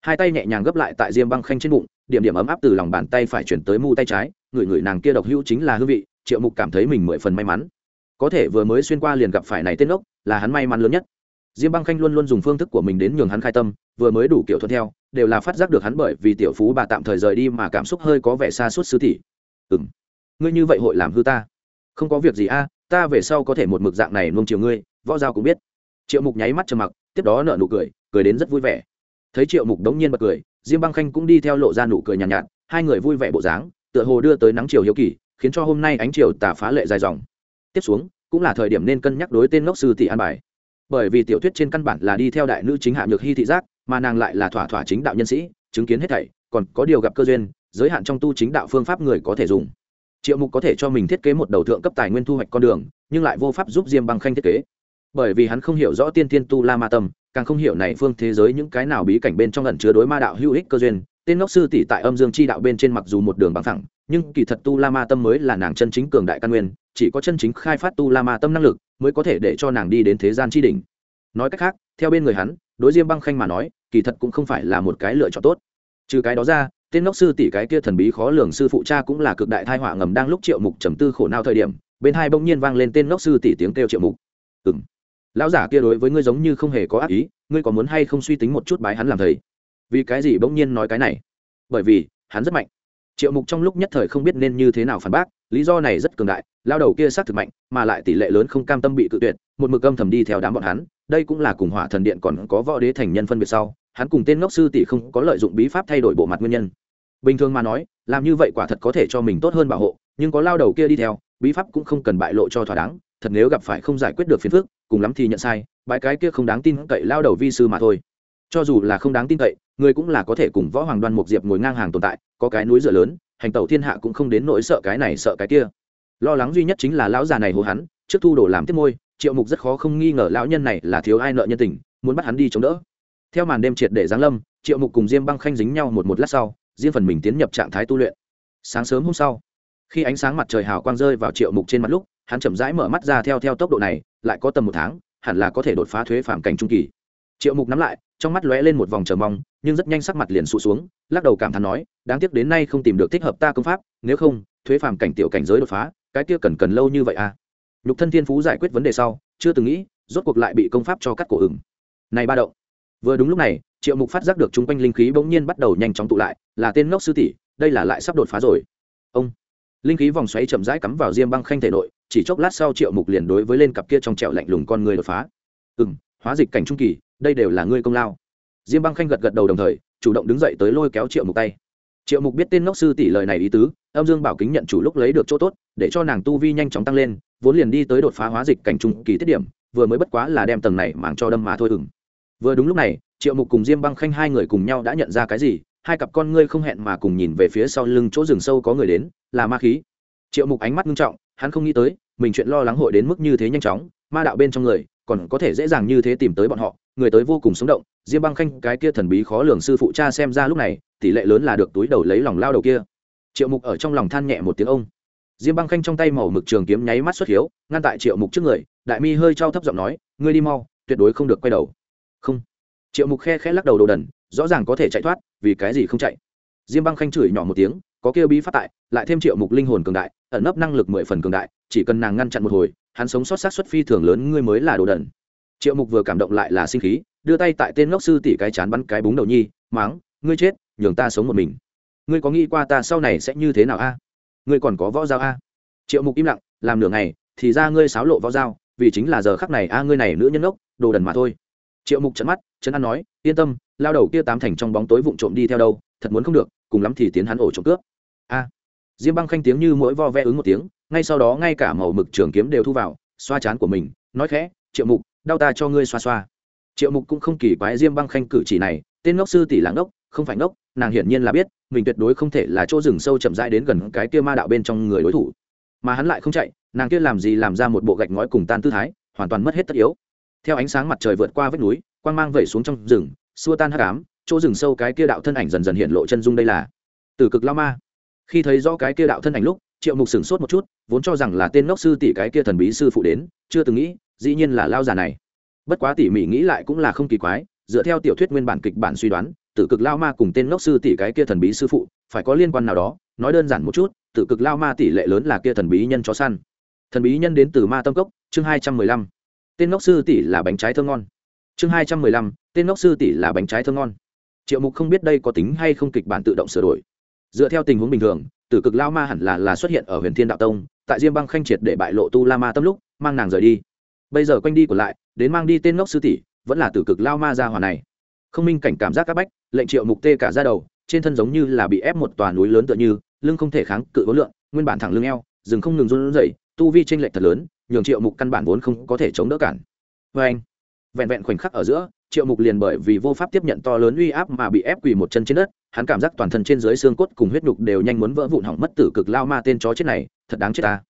hai tay nhẹ nhàng gấp lại tại diêm băng khanh trên bụng, điểm điểm ấm áp từ lòng bàn tay phải chuyển tới mu tay trái, người người nàng kia độc hữu chính là hương vị, triệu mục cảm thấy mình mười phần may mắn. Có thể vừa mới xuyên qua liền gặp phải này tên ốc, là hắn may mắn lớn nhất. Diêm băng khanh luôn luôn dùng phương thức của mình đến nhường hắn khai tâm, vừa mới đủ kiểu thuận theo, đều là phát giác được hắn bởi vì tiểu phú bà tạm thời rời đi mà cảm xúc hơi có vẻ xa suốt sứ tỷ ừ m ngươi như vậy hội làm hư ta? Không có việc gì a, ta về sau có thể một mực dạng này nuông chiều ngươi, võ giao cũng biết. Triệu mục nháy mắt trầm mặc, tiếp đó nợ nụ cười cười đến rất vui vẻ thấy triệu mục đống nhiên bật cười diêm băng khanh cũng đi theo lộ ra nụ cười nhàn nhạt, nhạt hai người vui vẻ bộ dáng tựa hồ đưa tới nắng chiều hiếu kỳ khiến cho hôm nay ánh chiều tả phá lệ dài dòng. Tiếp xuống cũng là thời điểm nên cân nhắc đối tên ngốc sư tỷ an bài. Bởi vì tiểu thuyết trên căn bản là đi theo đại nữ chính hạ nhược hy thị giác mà nàng lại là thỏa thỏa chính đạo nhân sĩ chứng kiến hết thảy còn có điều gặp cơ duyên giới hạn trong tu chính đạo phương pháp người có thể dùng. Triệu mục có thể cho mình thiết kế một đầu thượng cấp tài nguyên thu hoạch con đường nhưng lại vô pháp giúp diêm băng khanh thiết kế. Bởi vì hắn không hiểu rõ tiên tiên tu la ma tâm càng không hiểu này phương thế giới những cái nào bí cảnh bên trong lần chứa đối ma đạo hữu ích cơ duyên. Tên ngốc sư tỷ tại âm dương chi đạo bên trên mặc dù một đường bằng thẳng nhưng kỳ thật tu la ma tâm mới là nàng chân chính cường đại căn nguyên, chỉ có chân chính khai phát tu la ma tâm năng lực mới có thể để cho nàng đi đến thế gian tri đỉnh. Nói cách khác, theo bên người hắn, đối diêm băng khanh mà nói, kỳ thật cũng không phải là một cái lựa chọn tốt. Trừ cái đó ra, tên ngốc sư tỷ cái kia thần bí khó lường sư phụ cha cũng là cực đại thai họa ngầm đang lúc triệu mục trầm tư khổ nào thời điểm, bên hai bỗng nhiên vang lên tên ngốc sư tỷ tiếng kêu triệu mục. Ừng lão giả kia đối với ngươi giống như không hề có ác ý, ngươi có muốn hay không suy tính một chút bái hắn làm thầy? Vì cái gì bỗng nhiên nói cái này? Bởi vì, hắn rất mạnh. Triệu mục trong lúc nhất thời không biết nên như thế nào phản bác, lý do này rất cường đại, lao đầu kia xác thực mạnh, mà lại tỷ lệ lớn không cam tâm bị cự tuyệt, một mực âm thầm đi theo đám bọn hắn, đây cũng là cùng hỏa thần điện còn có võ đế thành nhân phân biệt sau, hắn cùng tên ngốc sư tỷ không có lợi dụng bí pháp thay đổi bộ mặt nguyên nhân. Bình thường mà nói, làm như vậy quả thật có thể cho mình tốt hơn bảo hộ, nhưng có lao đầu kia đi theo, bí pháp cũng không cần bại lộ cho thỏa đáng thật nếu gặp phải không giải quyết được phiền phức, cùng lắm thì nhận sai, bãi cái kia không đáng tin cậy lao đầu vi sư mà thôi. Cho dù là không đáng tin cậy, người cũng là có thể cùng võ hoàng đoan một diệp ngồi ngang hàng tồn tại, có cái núi dựa lớn, hành tẩu thiên hạ cũng không đến nỗi sợ cái này sợ cái kia. Lo lắng duy nhất chính là lão già này hồ hắn, trước thu đồ làm tiếp môi, triệu mục rất khó không nghi ngờ lão nhân này là thiếu ai nợ nhân tình, muốn bắt hắn đi chống đỡ. Theo màn đêm triệt để giáng lâm, triệu mục cùng diêm băng khanh dính nhau một một lát sau diêm phần mình tiến nhập trạng thái tu luyện. Sáng sớm hôm sau, khi ánh sáng mặt trời hào quang rơi vào triệu mục trên mặt lúc hắn chậm rãi mở mắt ra theo theo tốc độ này, lại có tầm một tháng, hẳn là có thể đột phá thuế phạm cảnh trung kỳ. Triệu mục nắm lại, trong mắt lóe lên một vòng chờ mong, nhưng rất nhanh sắc mặt liền sụt xuống, lắc đầu cảm thán nói, đáng tiếc đến nay không tìm được thích hợp ta công pháp, nếu không, thuế phàm cảnh tiểu cảnh giới đột phá, cái kia cần cần lâu như vậy à? Nhục thân thiên phú giải quyết vấn đề sau, chưa từng nghĩ, rốt cuộc lại bị công pháp cho cắt cổ ửng. Này ba động. Vừa đúng lúc này, triệu mục phát giác được chung quanh linh khí bỗng nhiên bắt đầu nhanh chóng tụ lại, là tên ngốc sư tỷ, đây là lại sắp đột phá rồi. Ông. Linh khí vòng xoáy chậm rãi cắm vào diêm băng khanh thể nội chỉ chốc lát sau triệu mục liền đối với lên cặp kia trong trẹo lạnh lùng con người đột phá. Ừ m hóa dịch cảnh trung kỳ, đây đều là ngươi công lao. Diêm băng khanh gật gật đầu đồng thời, chủ động đứng dậy tới lôi kéo triệu mục tay. Triệu mục biết tên ngốc sư tỷ lời này ý tứ, âm dương bảo kính nhận chủ lúc lấy được chỗ tốt, để cho nàng tu vi nhanh chóng tăng lên, vốn liền đi tới đột phá hóa dịch cảnh trung kỳ tiết điểm, vừa mới bất quá là đem tầng này màng cho đâm mà thôi ừng vừa đúng lúc này, triệu mục cùng diêm băng khanh hai người cùng nhau đã nhận ra cái gì, hai cặp con ngươi không hẹn mà cùng nhìn về phía sau lưng chỗ rừng sâu có người đến, là ma khí. Triệu mục ánh mắt nghiêm trọng hắn không nghĩ tới, mình chuyện lo lắng hội đến mức như thế nhanh chóng, ma đạo bên trong người, còn có thể dễ dàng như thế tìm tới bọn họ, người tới vô cùng sống động, diêm băng khanh, cái kia thần bí khó lường sư phụ cha xem ra lúc này, tỷ lệ lớn là được túi đầu lấy lòng lao đầu kia. Triệu mục ở trong lòng than nhẹ một tiếng ông. Diêm băng khanh trong tay màu mực trường kiếm nháy mắt xuất hiếu, ngăn tại triệu mục trước người, đại mi hơi trao thấp giọng nói, ngươi đi mau, tuyệt đối không được quay đầu. Không. Triệu mục khe khẽ lắc đầu đồ đần, rõ ràng có thể chạy thoát, vì cái gì không chạy? Diêm băng khanh chửi nhỏ một tiếng có kia bí phát tại lại thêm triệu mục linh hồn cường đại ẩn nấp năng lực mười phần cường đại chỉ cần nàng ngăn chặn một hồi hắn sống sót sát xuất phi thường lớn ngươi mới là đồ đần. Triệu mục vừa cảm động lại là sinh khí đưa tay tại tên ngốc sư tỷ cái chán bắn cái búng đầu nhi máng ngươi chết nhường ta sống một mình. Ngươi có nghĩ qua ta sau này sẽ như thế nào a? Ngươi còn có võ dao a? Triệu mục im lặng làm nửa ngày thì ra ngươi xáo lộ võ dao, vì chính là giờ khắc này a ngươi này nữ nhân ngốc đồ đần mà thôi. Triệu mục trận mắt trấn an nói yên tâm lao đầu kia tám thành trong bóng tối vụng trộm đi theo đâu thật muốn không được cùng lắm thì tiến hắn ổ trộm cướp a. Diêm băng khanh tiếng như mỗi vo ve ứng một tiếng, ngay sau đó ngay cả màu mực trường kiếm đều thu vào, xoa chán của mình, nói khẽ, triệu mục, đau ta cho ngươi xoa xoa. Triệu mục cũng không kỳ quái diêm băng khanh cử chỉ này, tên ngốc sư tỷ là ngốc, không phải ngốc, nàng hiển nhiên là biết, mình tuyệt đối không thể là chỗ rừng sâu chậm rãi đến gần cái kia ma đạo bên trong người đối thủ. Mà hắn lại không chạy, nàng kia làm gì làm ra một bộ gạch ngói cùng tan tư thái, hoàn toàn mất hết tất yếu. Theo ánh sáng mặt trời vượt qua vách núi, quang mang vẩy xuống trong rừng, xua tan hắc ám, chỗ rừng sâu cái kia đạo thân ảnh dần dần hiện lộ chân dung đây là từ cực lao ma khi thấy rõ cái kia đạo thân ảnh lúc, triệu mục sửng sốt một chút, vốn cho rằng là tên ngốc sư tỷ cái kia thần bí sư phụ đến, chưa từng nghĩ, dĩ nhiên là lao già này. Bất quá tỉ mỉ nghĩ lại cũng là không kỳ quái, dựa theo tiểu thuyết nguyên bản kịch bản suy đoán, tử cực lao ma cùng tên ngốc sư tỷ cái kia thần bí sư phụ, phải có liên quan nào đó, nói đơn giản một chút, tử cực lao ma tỷ lệ lớn là kia thần bí nhân chó săn. Thần bí nhân đến từ ma tâm cốc, chương hai trăm mười lăm. Tên ngốc sư tỷ là bánh trái thơ ngon. Chương hai trăm mười lăm, tên ngốc sư tỷ là bánh trái thơ ngon. Triệu mục không biết đây có tính hay không kịch bản tự động sửa đổi dựa theo tình huống bình thường, tử cực lao ma hẳn là là xuất hiện ở huyền thiên đạo tông, tại diêm băng khanh triệt để bại lộ tu la ma tâm lúc, mang nàng rời đi. Bây giờ quanh đi còn lại, đến mang đi tên ngốc sư tỷ, vẫn là tử cực lao ma ra hòa này. Không minh cảnh cảm giác các bách, lệnh triệu mục tê cả ra đầu, trên thân giống như là bị ép một tòa núi lớn tựa như, lưng không thể kháng cự hối lượng, nguyên bản thẳng lưng eo, rừng không ngừng run rẩy, tu vi tranh lệch thật lớn, nhường triệu mục căn bản vốn không có thể chống đỡ cản. Vê anh vẹn vẹn khoảnh khắc ở giữa, triệu mục liền bởi vì vô pháp tiếp nhận to lớn uy áp mà bị ép quỳ một chân trên đất, hắn cảm giác toàn thân trên dưới xương cốt cùng huyết nhục đều nhanh muốn vỡ vụn hỏng mất tử cực lao ma tên chó chết này, thật đáng chết ta.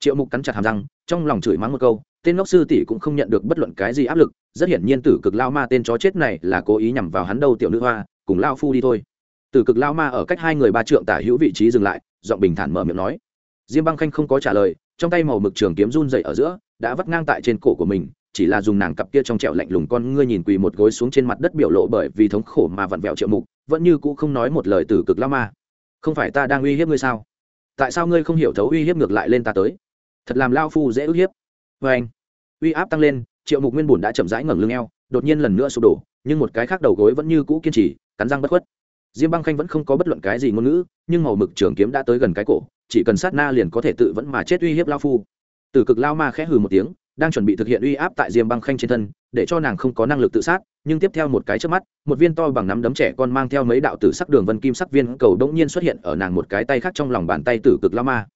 Triệu mục cắn chặt hàm răng, trong lòng chửi mắng một câu, tên ngốc sư tỷ cũng không nhận được bất luận cái gì áp lực, rất hiển nhiên tử cực lao ma tên chó chết này là cố ý nhằm vào hắn đâu tiểu nữ hoa, cùng lao phu đi thôi. Tử cực lao ma ở cách hai người ba trượng tả hữu vị trí dừng lại, giọng bình thản mở miệng nói. Diêm băng khanh không có trả lời, trong tay màu mực trường kiếm run dậy ở giữa, đã vắt ngang tại trên cổ của mình chỉ là dùng nàng cặp kia trong trẹo lạnh lùng con ngươi nhìn quỳ một gối xuống trên mặt đất biểu lộ bởi vì thống khổ mà vặn vẹo triệu mục, vẫn như cũ không nói một lời từ cực lao ma không phải ta đang uy hiếp ngươi sao? Tại sao ngươi không hiểu thấu uy hiếp ngược lại lên ta tới? Thật làm lao phu dễ ức hiếp. Vê anh, uy áp tăng lên, triệu mục nguyên bùn đã chậm rãi ngẩng lưng eo, đột nhiên lần nữa sụp đổ, nhưng một cái khác đầu gối vẫn như cũ kiên trì, cắn răng bất khuất. Diêm băng khanh vẫn không có bất luận cái gì ngôn ngữ, nhưng màu mực trường kiếm đã tới gần cái cổ, chỉ cần sát na liền có thể tự vẫn mà chết uy hiếp lao phu. Từ cực lao ma khẽ hừ một tiếng đang chuẩn bị thực hiện uy áp tại diêm băng khanh trên thân, để cho nàng không có năng lực tự sát, nhưng tiếp theo một cái trước mắt, một viên to bằng nắm đấm trẻ con mang theo mấy đạo tử sắc đường vân kim sắc viên cầu đông nhiên xuất hiện ở nàng một cái tay khác trong lòng bàn tay tử cực la ma.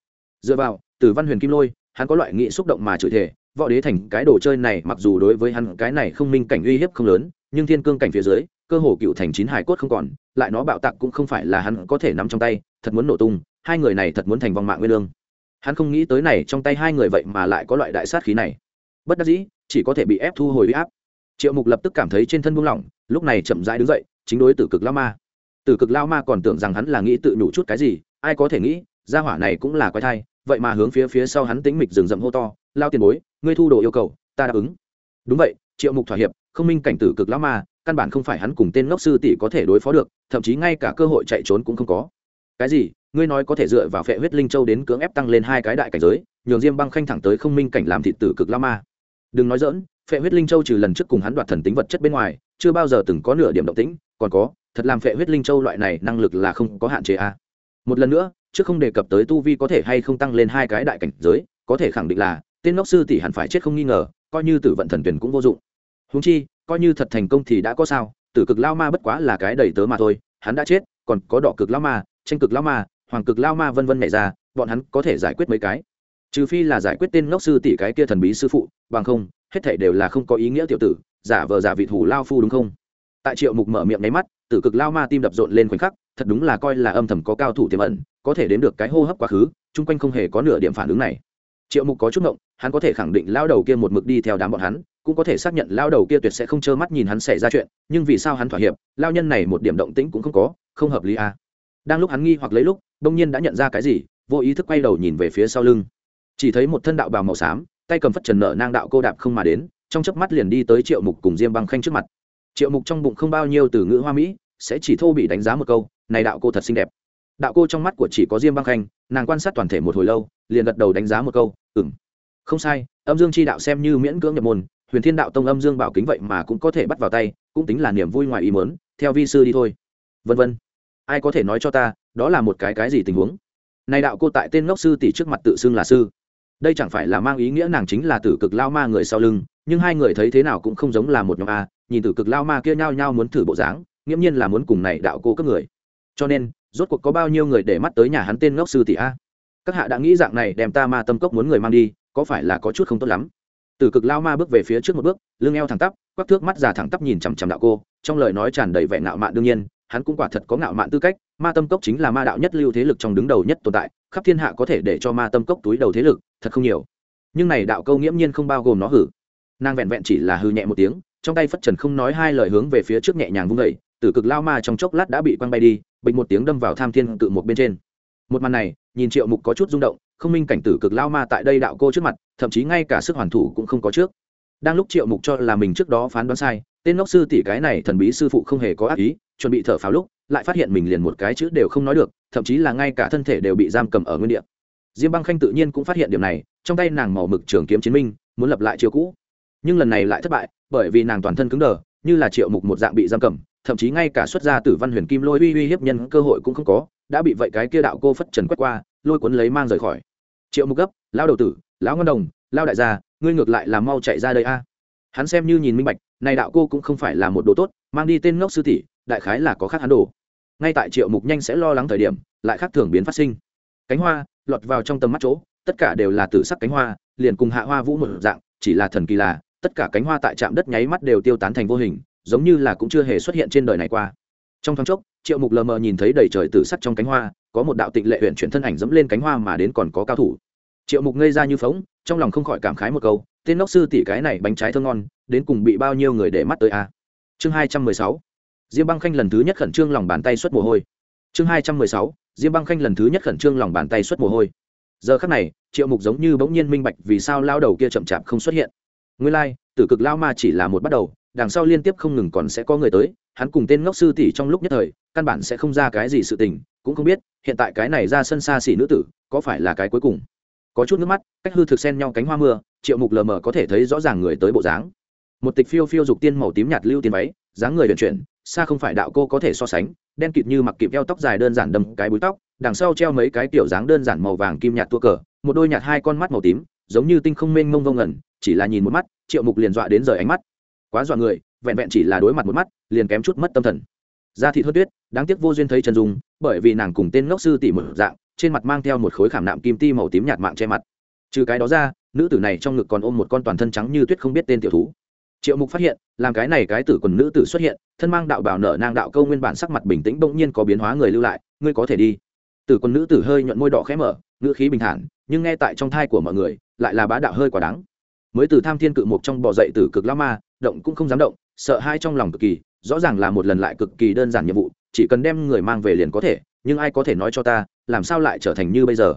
Dựa vào, tử văn huyền kim lôi, hắn có loại nghị xúc động mà chửi thể võ đế thành cái đồ chơi này mặc dù đối với hắn cái này không minh cảnh uy hiếp không lớn, nhưng thiên cương cảnh phía dưới, cơ hồ cựu thành chín hải cốt không còn, lại nó bạo tạc cũng không phải là hắn có thể nắm trong tay, thật muốn nổ tung, hai người này thật muốn thành vong mạng nguyên lương. Hắn không nghĩ tới này trong tay hai người vậy mà lại có loại đại sát khí này bất đắc dĩ, chỉ có thể bị ép thu hồi huy áp. Triệu mục lập tức cảm thấy trên thân buông lỏng, lúc này chậm rãi đứng dậy, chính đối tử cực lao ma. Tử cực lao ma còn tưởng rằng hắn là nghĩ tự nhủ chút cái gì, ai có thể nghĩ, gia hỏa này cũng là quái thai, vậy mà hướng phía phía sau hắn tính mịch rừng rậm hô to, lao tiền bối, ngươi thu đồ yêu cầu, ta đáp ứng. Đúng vậy, triệu mục thỏa hiệp, không minh cảnh tử cực lao ma, căn bản không phải hắn cùng tên ngốc sư tỷ có thể đối phó được, thậm chí ngay cả cơ hội chạy trốn cũng không có. Cái gì? Ngươi nói có thể dựa vào phệ huyết linh châu đến cưỡng ép tăng lên hai cái đại cảnh giới, nhường diêm băng khanh thẳng tới không minh cảnh làm thịt tử cực lao ma đừng nói dỡn phệ huyết linh châu trừ lần trước cùng hắn đoạt thần tính vật chất bên ngoài, chưa bao giờ từng có nửa điểm động tĩnh, còn có, thật làm phệ huyết linh châu loại này năng lực là không có hạn chế a à. một lần nữa chứ không đề cập tới tu vi có thể hay không tăng lên hai cái đại cảnh giới, có thể khẳng định là, tên ngốc sư tỷ hẳn phải chết không nghi ngờ, coi như tử vận thần tuyển cũng vô dụng húng chi, coi như thật thành công thì đã có sao, tử cực lao ma bất quá là cái đầy tớ mà thôi, hắn đã chết, còn có đỏ cực lao ma tranh cực lao ma, hoàng cực lao ma vân vân nảy ra, bọn hắn có thể giải quyết mấy cái trừ phi là giải quyết tên ngốc sư tỷ cái kia thần bí sư phụ, bằng không, hết thảy đều là không có ý nghĩa tiểu tử, giả vờ giả vị thủ lao phu đúng không? Tại triệu mục mở miệng nháy mắt, tử cực lao ma tim đập rộn lên khoảnh khắc, thật đúng là coi là âm thầm có cao thủ tiềm ẩn, có thể đến được cái hô hấp quá khứ, chung quanh không hề có nửa điểm phản ứng này. Triệu mục có chút ngộng, hắn có thể khẳng định lao đầu kia một mực đi theo đám bọn hắn, cũng có thể xác nhận lao đầu kia tuyệt sẽ không trơ mắt nhìn hắn xảy ra chuyện, nhưng vì sao hắn thỏa hiệp, lao nhân này một điểm động tĩnh cũng không có, không hợp lý à. đang lúc hắn nghi hoặc lấy lúc, đông nhiên đã nhận ra cái gì, vô ý thức quay đầu nhìn về phía sau lưng chỉ thấy một thân đạo bào màu xám, tay cầm phất trần nợ nang đạo cô đạp không mà đến, trong chớp mắt liền đi tới triệu mục cùng diêm băng khanh trước mặt. Triệu mục trong bụng không bao nhiêu từ ngữ hoa mỹ, sẽ chỉ thô bị đánh giá một câu, này đạo cô thật xinh đẹp. Đạo cô trong mắt của chỉ có diêm băng khanh, nàng quan sát toàn thể một hồi lâu, liền gật đầu đánh giá một câu ừng không sai, âm dương chi đạo xem như miễn cưỡng nhập môn, huyền thiên đạo tông âm dương bảo kính vậy mà cũng có thể bắt vào tay, cũng tính là niềm vui ngoài ý mớn theo vi sư đi thôi. Vân vân. Ai có thể nói cho ta, đó là một cái cái gì tình huống? Này đạo cô tại tên ngốc sư tỷ trước mặt tự xưng là sư đây chẳng phải là mang ý nghĩa nàng chính là tử cực lao ma người sau lưng, nhưng hai người thấy thế nào cũng không giống là một nhóm a, nhìn tử cực lao ma kia nhao nhao muốn thử bộ dáng, nghiễm nhiên là muốn cùng này đạo cô cấp người. Cho nên, rốt cuộc có bao nhiêu người để mắt tới nhà hắn tên ngốc sư tỷ a? Các hạ đã nghĩ dạng này đem ta ma tâm cốc muốn người mang đi, có phải là có chút không tốt lắm? Tử cực lao ma bước về phía trước một bước, lưng eo thẳng tắp, quắc thước mắt già thẳng tắp nhìn chằm chằm đạo cô, trong lời nói tràn đầy vẻ ngạo mạn đương nhiên, hắn cũng quả thật có ngạo mạn tư cách, ma tâm cốc chính là ma đạo nhất lưu thế lực trong đứng đầu nhất tồn tại khắp thiên hạ có thể để cho ma tâm cốc túi đầu thế lực, thật không nhiều. Nhưng này đạo câu nghiễm nhiên không bao gồm nó hử. Nàng vẹn vẹn chỉ là hư nhẹ một tiếng, trong tay phất trần không nói hai lời hướng về phía trước nhẹ nhàng vung đẩy tử cực lao ma trong chốc lát đã bị quăng bay đi bình một tiếng đâm vào tham thiên cự một bên trên. Một màn này, nhìn triệu mục có chút rung động, không minh cảnh tử cực lao ma tại đây đạo cô trước mặt, thậm chí ngay cả sức hoàn thủ cũng không có trước. Đang lúc triệu mục cho là mình trước đó phán đoán sai tên ngốc sư tỷ cái này thần bí sư phụ không hề có ác ý, chuẩn bị thở pháo lúc, lại phát hiện mình liền một cái chữ đều không nói được, thậm chí là ngay cả thân thể đều bị giam cầm ở nguyên địa. Diêm băng khanh tự nhiên cũng phát hiện điểm này, trong tay nàng màu mực trường kiếm chiến minh, muốn lập lại chiều cũ. Nhưng lần này lại thất bại, bởi vì nàng toàn thân cứng đờ, như là triệu mục một dạng bị giam cầm, thậm chí ngay cả xuất gia tử văn huyền kim lôi uy uy hiếp nhân cơ hội cũng không có, đã bị vậy cái kia đạo cô phất trần quét qua, lôi cuốn lấy mang rời khỏi. Triệu mục gấp lao đầu tử, lão ngân đồng lao đại gia, ngươi ngược lại là mau chạy ra đây a hắn xem như nhìn minh bạch, này đạo cô cũng không phải là một đồ tốt, mang đi tên ngốc sư tỷ, đại khái là có khác hắn đồ. Ngay tại triệu mục nhanh sẽ lo lắng thời điểm, lại khác thường biến phát sinh. Cánh hoa, lọt vào trong tầm mắt chỗ, tất cả đều là tử sắc cánh hoa, liền cùng hạ hoa vũ một dạng, chỉ là thần kỳ là, tất cả cánh hoa tại trạm đất nháy mắt đều tiêu tán thành vô hình, giống như là cũng chưa hề xuất hiện trên đời này qua. Trong thoáng chốc, triệu mục lờ mờ nhìn thấy đầy trời tử sắc trong cánh hoa, có một đạo tịnh lệ huyện chuyển thân ảnh dẫm lên cánh hoa mà đến còn có cao thủ. Triệu mục ngây ra như phóng, trong lòng không khỏi cảm khái một câu tên nóc sư tỷ cái này bánh trái thơ ngon đến cùng bị bao nhiêu người để mắt tới a? Chương hai trăm mười sáu diêm băng khanh lần thứ nhất khẩn trương lòng bàn tay xuất mồ hôi. Chương hai trăm mười sáu diêm băng khanh lần thứ nhất khẩn trương lòng bàn tay xuất mồ hôi. Giờ khắc này triệu mục giống như bỗng nhiên minh bạch vì sao lao đầu kia chậm chạp không xuất hiện. Nguyên lai、like, tử cực lao ma chỉ là một bắt đầu đằng sau liên tiếp không ngừng còn sẽ có người tới hắn cùng tên ngốc sư tỷ trong lúc nhất thời căn bản sẽ không ra cái gì sự tình cũng không biết hiện tại cái này ra sân xa xỉ nữ tử có phải là cái cuối cùng? Có chút nước mắt cách hư thực xen nhau cánh hoa mưa triệu mục lờ mờ có thể thấy rõ ràng người tới bộ dáng. Một tịch phiêu phiêu dục tiên màu tím nhạt lưu tiền váy, dáng người vận chuyển, xa không phải đạo cô có thể so sánh, đen kịt như mặc kịp eo tóc dài đơn giản đầm cái búi tóc, đằng sau treo mấy cái kiểu dáng đơn giản màu vàng kim nhạt tua cờ, một đôi nhạt hai con mắt màu tím, giống như tinh không mênh mông vông ngẩn chỉ là nhìn một mắt, triệu mục liền dọa đến rời ánh mắt. Quá dọa người, vẹn vẹn chỉ là đối mặt một mắt, liền kém chút mất tâm thần. Da thị thất tuyết, đáng tiếc vô duyên thấy trần dung, bởi vì nàng cùng tên ngốc sư tỷ một dạng, trên mặt mang theo một khối khảm nạm kim ti màu tím nhạt mạng che mặt. Trừ cái đó ra nữ tử này trong ngực còn ôm một con toàn thân trắng như tuyết không biết tên tiểu thú. Triệu mục phát hiện, làm cái này cái tử quần nữ tử xuất hiện, thân mang đạo bảo nở nang đạo câu nguyên bản sắc mặt bình tĩnh bỗng nhiên có biến hóa người lưu lại, ngươi có thể đi. Tử quần nữ tử hơi nhuận môi đỏ khẽ mở, ngữ khí bình thản, nhưng nghe tại trong thai của mọi người, lại là bá đạo hơi quả đáng. Mới từ tham thiên cự mục trong bò dậy từ cực lao ma, động cũng không dám động, sợ hai trong lòng cực kỳ, rõ ràng là một lần lại cực kỳ đơn giản nhiệm vụ, chỉ cần đem người mang về liền có thể, nhưng ai có thể nói cho ta, làm sao lại trở thành như bây giờ?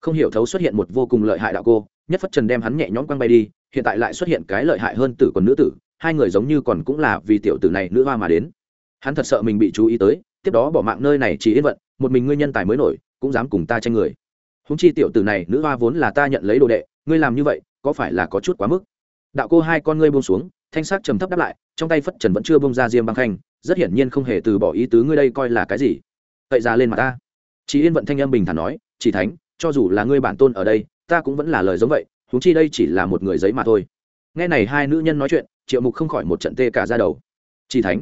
Không hiểu thấu xuất hiện một vô cùng lợi hại đạo cô, nhất phất trần đem hắn nhẹ nhõm quăng bay đi, hiện tại lại xuất hiện cái lợi hại hơn tử còn nữ tử, hai người giống như còn cũng là vì tiểu tử này nữ hoa mà đến. Hắn thật sợ mình bị chú ý tới, tiếp đó bỏ mạng nơi này chỉ yên vận, một mình ngươi nhân tài mới nổi, cũng dám cùng ta tranh người. Húng chi tiểu tử này nữ hoa vốn là ta nhận lấy đồ đệ, ngươi làm như vậy, có phải là có chút quá mức? Đạo cô hai con ngươi buông xuống, thanh sắc trầm thấp đáp lại, trong tay phất trần vẫn chưa bông ra diêm băng khanh, rất hiển nhiên không hề từ bỏ ý tứ ngươi đây coi là cái gì. Cậy ra lên mặt ta. Chị yên vận thanh âm bình thản nói, chỉ thánh cho dù là ngươi bản tôn ở đây, ta cũng vẫn là lời giống vậy, huống chi đây chỉ là một người giấy mà thôi. Nghe này hai nữ nhân nói chuyện, triệu mục không khỏi một trận tê cả ra đầu. Chỉ thánh.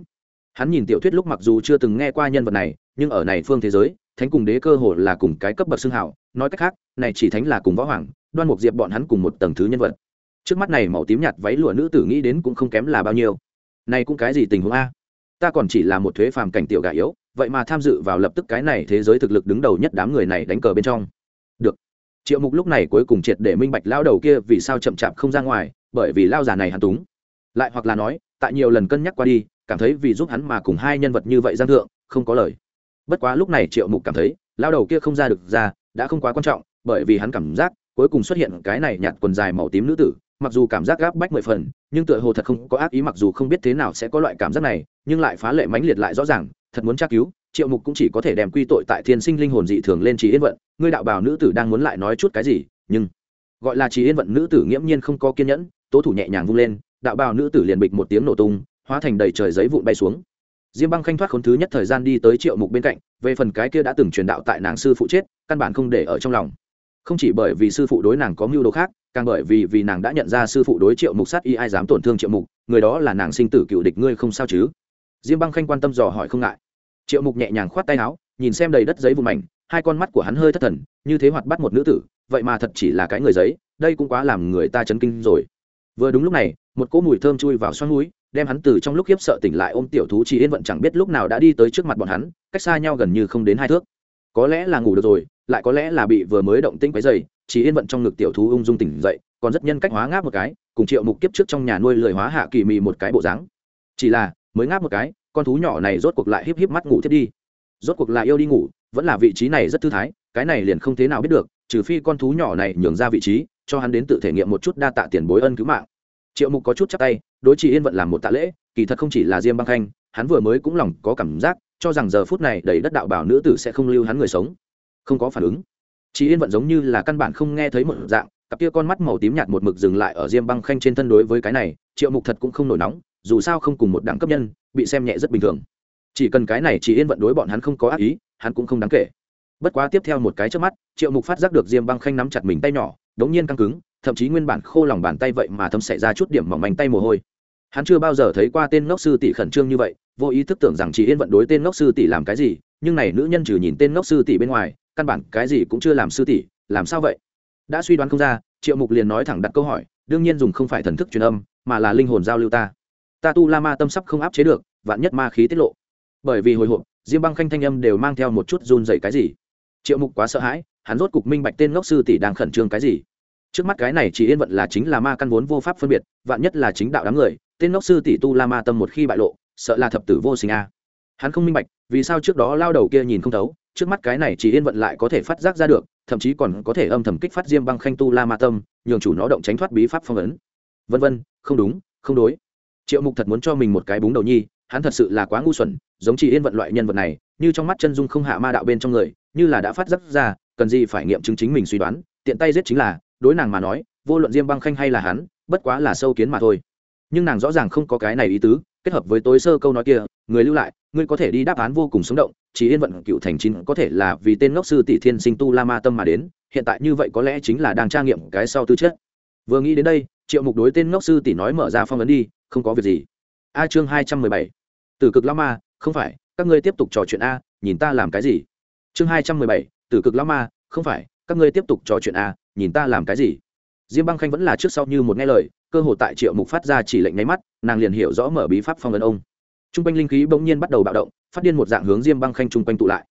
Hắn nhìn tiểu thuyết lúc mặc dù chưa từng nghe qua nhân vật này, nhưng ở này phương thế giới, thánh cùng đế cơ hồ là cùng cái cấp bậc xưng hảo nói cách khác, này chỉ thánh là cùng võ hoàng, đoan mục diệp bọn hắn cùng một tầng thứ nhân vật. Trước mắt này màu tím nhạt váy lụa nữ tử nghĩ đến cũng không kém là bao nhiêu. Này cũng cái gì tình huống a? Ta còn chỉ là một thuế phàm cảnh tiểu gà yếu, vậy mà tham dự vào lập tức cái này thế giới thực lực đứng đầu nhất đám người này đánh cờ bên trong triệu mục lúc này cuối cùng triệt để minh bạch lao đầu kia vì sao chậm chạp không ra ngoài, bởi vì lao già này hắn túng. Lại hoặc là nói, tại nhiều lần cân nhắc qua đi, cảm thấy vì giúp hắn mà cùng hai nhân vật như vậy giang thượng, không có lời. Bất quá lúc này triệu mục cảm thấy lao đầu kia không ra được ra, đã không quá quan trọng, bởi vì hắn cảm giác, cuối cùng xuất hiện cái này nhạt quần dài màu tím nữ tử, mặc dù cảm giác gáp bách mười phần, nhưng tựa hồ thật không có ác ý mặc dù không biết thế nào sẽ có loại cảm giác này, nhưng lại phá lệ mãnh liệt lại rõ ràng, thật muốn tra cứu triệu mục cũng chỉ có thể đem quy tội tại thiên sinh linh hồn dị thường lên trí yên vận. Ngươi đạo bào nữ tử đang muốn lại nói chút cái gì, nhưng gọi là trí yên vận nữ tử nghiễm nhiên không có kiên nhẫn, tố thủ nhẹ nhàng vung lên, đạo bào nữ tử liền bịch một tiếng nổ tung, hóa thành đầy trời giấy vụn bay xuống. Diêm băng khanh thoát khốn thứ nhất thời gian đi tới triệu mục bên cạnh, về phần cái kia đã từng truyền đạo tại nàng sư phụ chết, căn bản không để ở trong lòng. Không chỉ bởi vì sư phụ đối nàng có mưu đồ khác, càng bởi vì vì nàng đã nhận ra sư phụ đối triệu mục sát y ai dám tổn thương triệu mục, người đó là nàng sinh tử cựu địch ngươi không sao chứ? Diêm băng khanh quan tâm dò hỏi không ngại triệu mục nhẹ nhàng khoát tay áo, nhìn xem đầy đất giấy vùng mảnh, hai con mắt của hắn hơi thất thần, như thế hoạt bắt một nữ tử, vậy mà thật chỉ là cái người giấy, đây cũng quá làm người ta chấn kinh rồi. Vừa đúng lúc này, một cỗ mùi thơm chui vào xoắn núi, đem hắn từ trong lúc khiếp sợ tỉnh lại ôm tiểu thú chỉ yên vận chẳng biết lúc nào đã đi tới trước mặt bọn hắn, cách xa nhau gần như không đến hai thước. Có lẽ là ngủ được rồi, lại có lẽ là bị vừa mới động tinh quấy dày chỉ yên vận trong ngực tiểu thú ung dung tỉnh dậy, còn rất nhân cách hóa ngáp một cái, cùng triệu mục kiếp trước trong nhà nuôi lười hóa hạ kỳ mị một cái bộ dáng. Chỉ là, mới ngáp một cái con thú nhỏ này rốt cuộc lại híp híp mắt ngủ thiết đi. Rốt cuộc là yêu đi ngủ, vẫn là vị trí này rất thư thái, cái này liền không thế nào biết được, trừ phi con thú nhỏ này nhường ra vị trí, cho hắn đến tự thể nghiệm một chút đa tạ tiền bối ân cứu mạng. Triệu mục có chút chắc tay, đối chị yên vận làm một tạ lễ, kỳ thật không chỉ là diêm băng khanh, hắn vừa mới cũng lòng có cảm giác, cho rằng giờ phút này đầy đất đạo bảo nữ tử sẽ không lưu hắn người sống. Không có phản ứng. Chị yên vận giống như là căn bản không nghe thấy một dạng, cặp kia con mắt màu tím nhạt một mực dừng lại ở diêm băng khanh trên thân đối với cái này, triệu mục thật cũng không nổi nóng dù sao không cùng một đẳng cấp nhân, bị xem nhẹ rất bình thường. Chỉ cần cái này chỉ yên vận đối bọn hắn không có ác ý, hắn cũng không đáng kể. Bất quá tiếp theo một cái trước mắt, triệu mục phát giác được diêm băng khanh nắm chặt mình tay nhỏ, đống nhiên căng cứng, thậm chí nguyên bản khô lòng bàn tay vậy mà thâm xảy ra chút điểm mỏng manh tay mồ hôi. Hắn chưa bao giờ thấy qua tên ngốc sư tỷ khẩn trương như vậy, vô ý thức tưởng rằng chỉ yên vận đối tên ngốc sư tỷ làm cái gì, nhưng này nữ nhân trừ nhìn tên ngốc sư tỷ bên ngoài, căn bản cái gì cũng chưa làm sư tỷ, làm sao vậy? Đã suy đoán không ra, triệu mục liền nói thẳng đặt câu hỏi, đương nhiên dùng không phải thần thức truyền âm, mà là linh hồn giao lưu ta ta tu la ma tâm sắp không áp chế được, vạn nhất ma khí tiết lộ. Bởi vì hồi hộp, diêm băng khanh thanh âm đều mang theo một chút run dậy cái gì. Triệu mục quá sợ hãi, hắn rốt cục minh bạch tên ngốc sư tỷ đang khẩn trương cái gì. Trước mắt cái này chỉ yên vận là chính là ma căn vốn vô pháp phân biệt, vạn nhất là chính đạo đám người, tên ngốc sư tỷ tu la ma tâm một khi bại lộ, sợ là thập tử vô sinh a. Hắn không minh bạch, vì sao trước đó lao đầu kia nhìn không thấu, trước mắt cái này chỉ yên vận lại có thể phát giác ra được, thậm chí còn có thể âm thầm kích phát diêm băng khanh tu la ma tâm, nhường chủ nó động tránh thoát bí pháp phong ấn. Vân vân, không đúng, không đối triệu mục thật muốn cho mình một cái búng đầu nhi, hắn thật sự là quá ngu xuẩn, giống chỉ yên vận loại nhân vật này, như trong mắt chân dung không hạ ma đạo bên trong người, như là đã phát giác ra, cần gì phải nghiệm chứng chính mình suy đoán, tiện tay giết chính là, đối nàng mà nói, vô luận diêm băng khanh hay là hắn, bất quá là sâu kiến mà thôi. Nhưng nàng rõ ràng không có cái này ý tứ, kết hợp với tối sơ câu nói kia, người lưu lại, ngươi có thể đi đáp án vô cùng sống động, chỉ yên vận cựu thành chín có thể là vì tên ngốc sư tỷ thiên sinh tu la ma tâm mà đến, hiện tại như vậy có lẽ chính là đang tra nghiệm cái sau tư chất. Vừa nghĩ đến đây, triệu mục đối tên ngốc sư tỷ nói mở ra phong ấn đi không có việc gì. A chương hai trăm mười bảy. Từ cực lao ma, không phải, các ngươi tiếp tục trò chuyện a, nhìn ta làm cái gì? Chương hai trăm mười bảy từ cực lao ma, không phải, các ngươi tiếp tục trò chuyện a, nhìn ta làm cái gì? Diêm băng khanh vẫn là trước sau như một nghe lời, cơ hội tại triệu mục phát ra chỉ lệnh nháy mắt, nàng liền hiểu rõ mở bí pháp phong ấn ông. T r u n g quanh linh khí bỗng nhiên bắt đầu bạo động, phát điên một dạng hướng diêm băng khanh trung quanh tụ lại.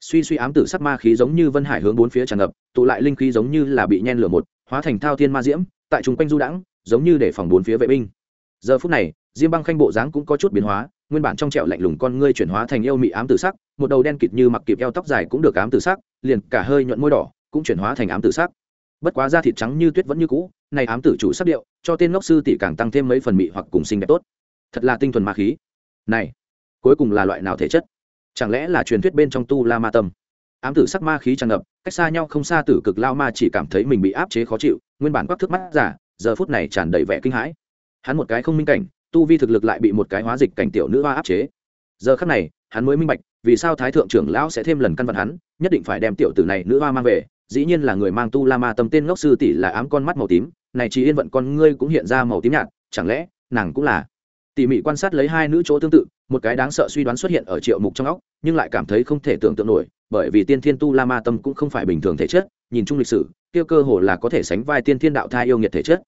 Suy suy ám tử sắc ma khí giống như vân hải hướng bốn phía tràn ngập, tụ lại linh khí giống như là bị nhen lửa một, hóa thành thao thiên ma diễm, tại trung quanh du đãng, giống như để phòng bốn phía vệ binh giờ phút này, diêm băng khanh bộ dáng cũng có chút biến hóa, nguyên bản trong trẹo lạnh lùng con ngươi chuyển hóa thành yêu mị ám tử sắc, một đầu đen kịt như mặc kịp eo tóc dài cũng được ám tử sắc, liền cả hơi nhuận môi đỏ cũng chuyển hóa thành ám tử sắc. Bất quá da thịt trắng như tuyết vẫn như cũ, này ám tử chủ sắc điệu, cho tên ngốc sư tỷ càng tăng thêm mấy phần mị hoặc cùng xinh đẹp tốt. Thật là tinh thuần ma khí. Này, cuối cùng là loại nào thể chất? Chẳng lẽ là truyền thuyết bên trong tu la ma tâm? Ám tử sắc ma khí tràn ngập, cách xa nhau không xa tử cực lao ma chỉ cảm thấy mình bị áp chế khó chịu, nguyên bản quắc thước mắt giả, giờ phút này tràn đầy vẻ kinh hãi hắn một cái không minh cảnh, tu vi thực lực lại bị một cái hóa dịch cảnh tiểu nữ hoa áp chế. Giờ khắc này, hắn mới minh bạch, vì sao thái thượng trưởng lão sẽ thêm lần căn vận hắn, nhất định phải đem tiểu tử này nữ hoa mang về, dĩ nhiên là người mang tu la ma tâm tên ngốc sư tỷ là ám con mắt màu tím, này chỉ yên vận con ngươi cũng hiện ra màu tím nhạt, chẳng lẽ, nàng cũng là? Tỉ mỉ quan sát lấy hai nữ chỗ tương tự, một cái đáng sợ suy đoán xuất hiện ở triệu mục trong óc, nhưng lại cảm thấy không thể tưởng tượng nổi, bởi vì tiên thiên tu la ma tâm cũng không phải bình thường thể chất, nhìn chung lịch sử, kia cơ hồ là có thể sánh vai tiên thiên đạo thai yêu nghiệt thể chất.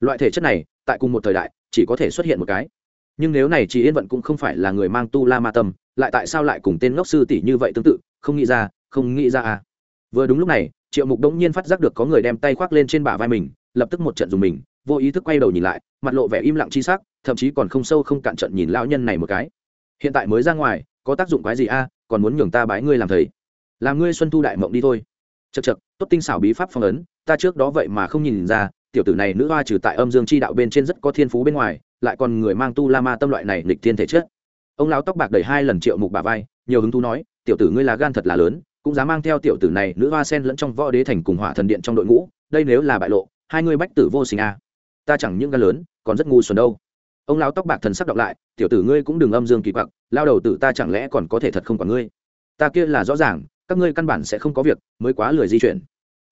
Loại thể chất này tại cùng một thời đại, chỉ có thể xuất hiện một cái. Nhưng nếu này chỉ yên vận cũng không phải là người mang tu la ma tâm, lại tại sao lại cùng tên ngốc sư tỷ như vậy tương tự? Không nghĩ ra, không nghĩ ra à. Vừa đúng lúc này, triệu mục đống nhiên phát giác được có người đem tay khoác lên trên bả vai mình, lập tức một trận dùng mình, vô ý thức quay đầu nhìn lại, mặt lộ vẻ im lặng chi sắc, thậm chí còn không sâu không cạn trận nhìn lão nhân này một cái. Hiện tại mới ra ngoài, có tác dụng cái gì a còn muốn nhường ta bái ngươi làm thầy. Làm ngươi xuân thu đại mộng đi thôi. Chật chật tốt tinh xảo bí pháp phong ấn, ta trước đó vậy mà không nhìn ra tiểu tử này nữ hoa trừ tại âm dương chi đạo bên trên rất có thiên phú bên ngoài, lại còn người mang tu la ma tâm loại này lịch thiên thể chết. ông lão tóc bạc đầy hai lần triệu mục bà vai, nhiều hứng thú nói, tiểu tử ngươi là gan thật là lớn, cũng dám mang theo tiểu tử này nữ hoa sen lẫn trong võ đế thành cùng hỏa thần điện trong đội ngũ, đây nếu là bại lộ, hai ngươi bách tử vô sinh a ta chẳng những gan lớn, còn rất ngu xuẩn đâu. Ông lão tóc bạc thần sắc đọc lại, tiểu tử ngươi cũng đừng âm dương kỳ quặc, lao đầu tử ta chẳng lẽ còn có thể thật không còn ngươi? Ta kia là rõ ràng, các ngươi căn bản sẽ không có việc, mới quá lười di chuyển.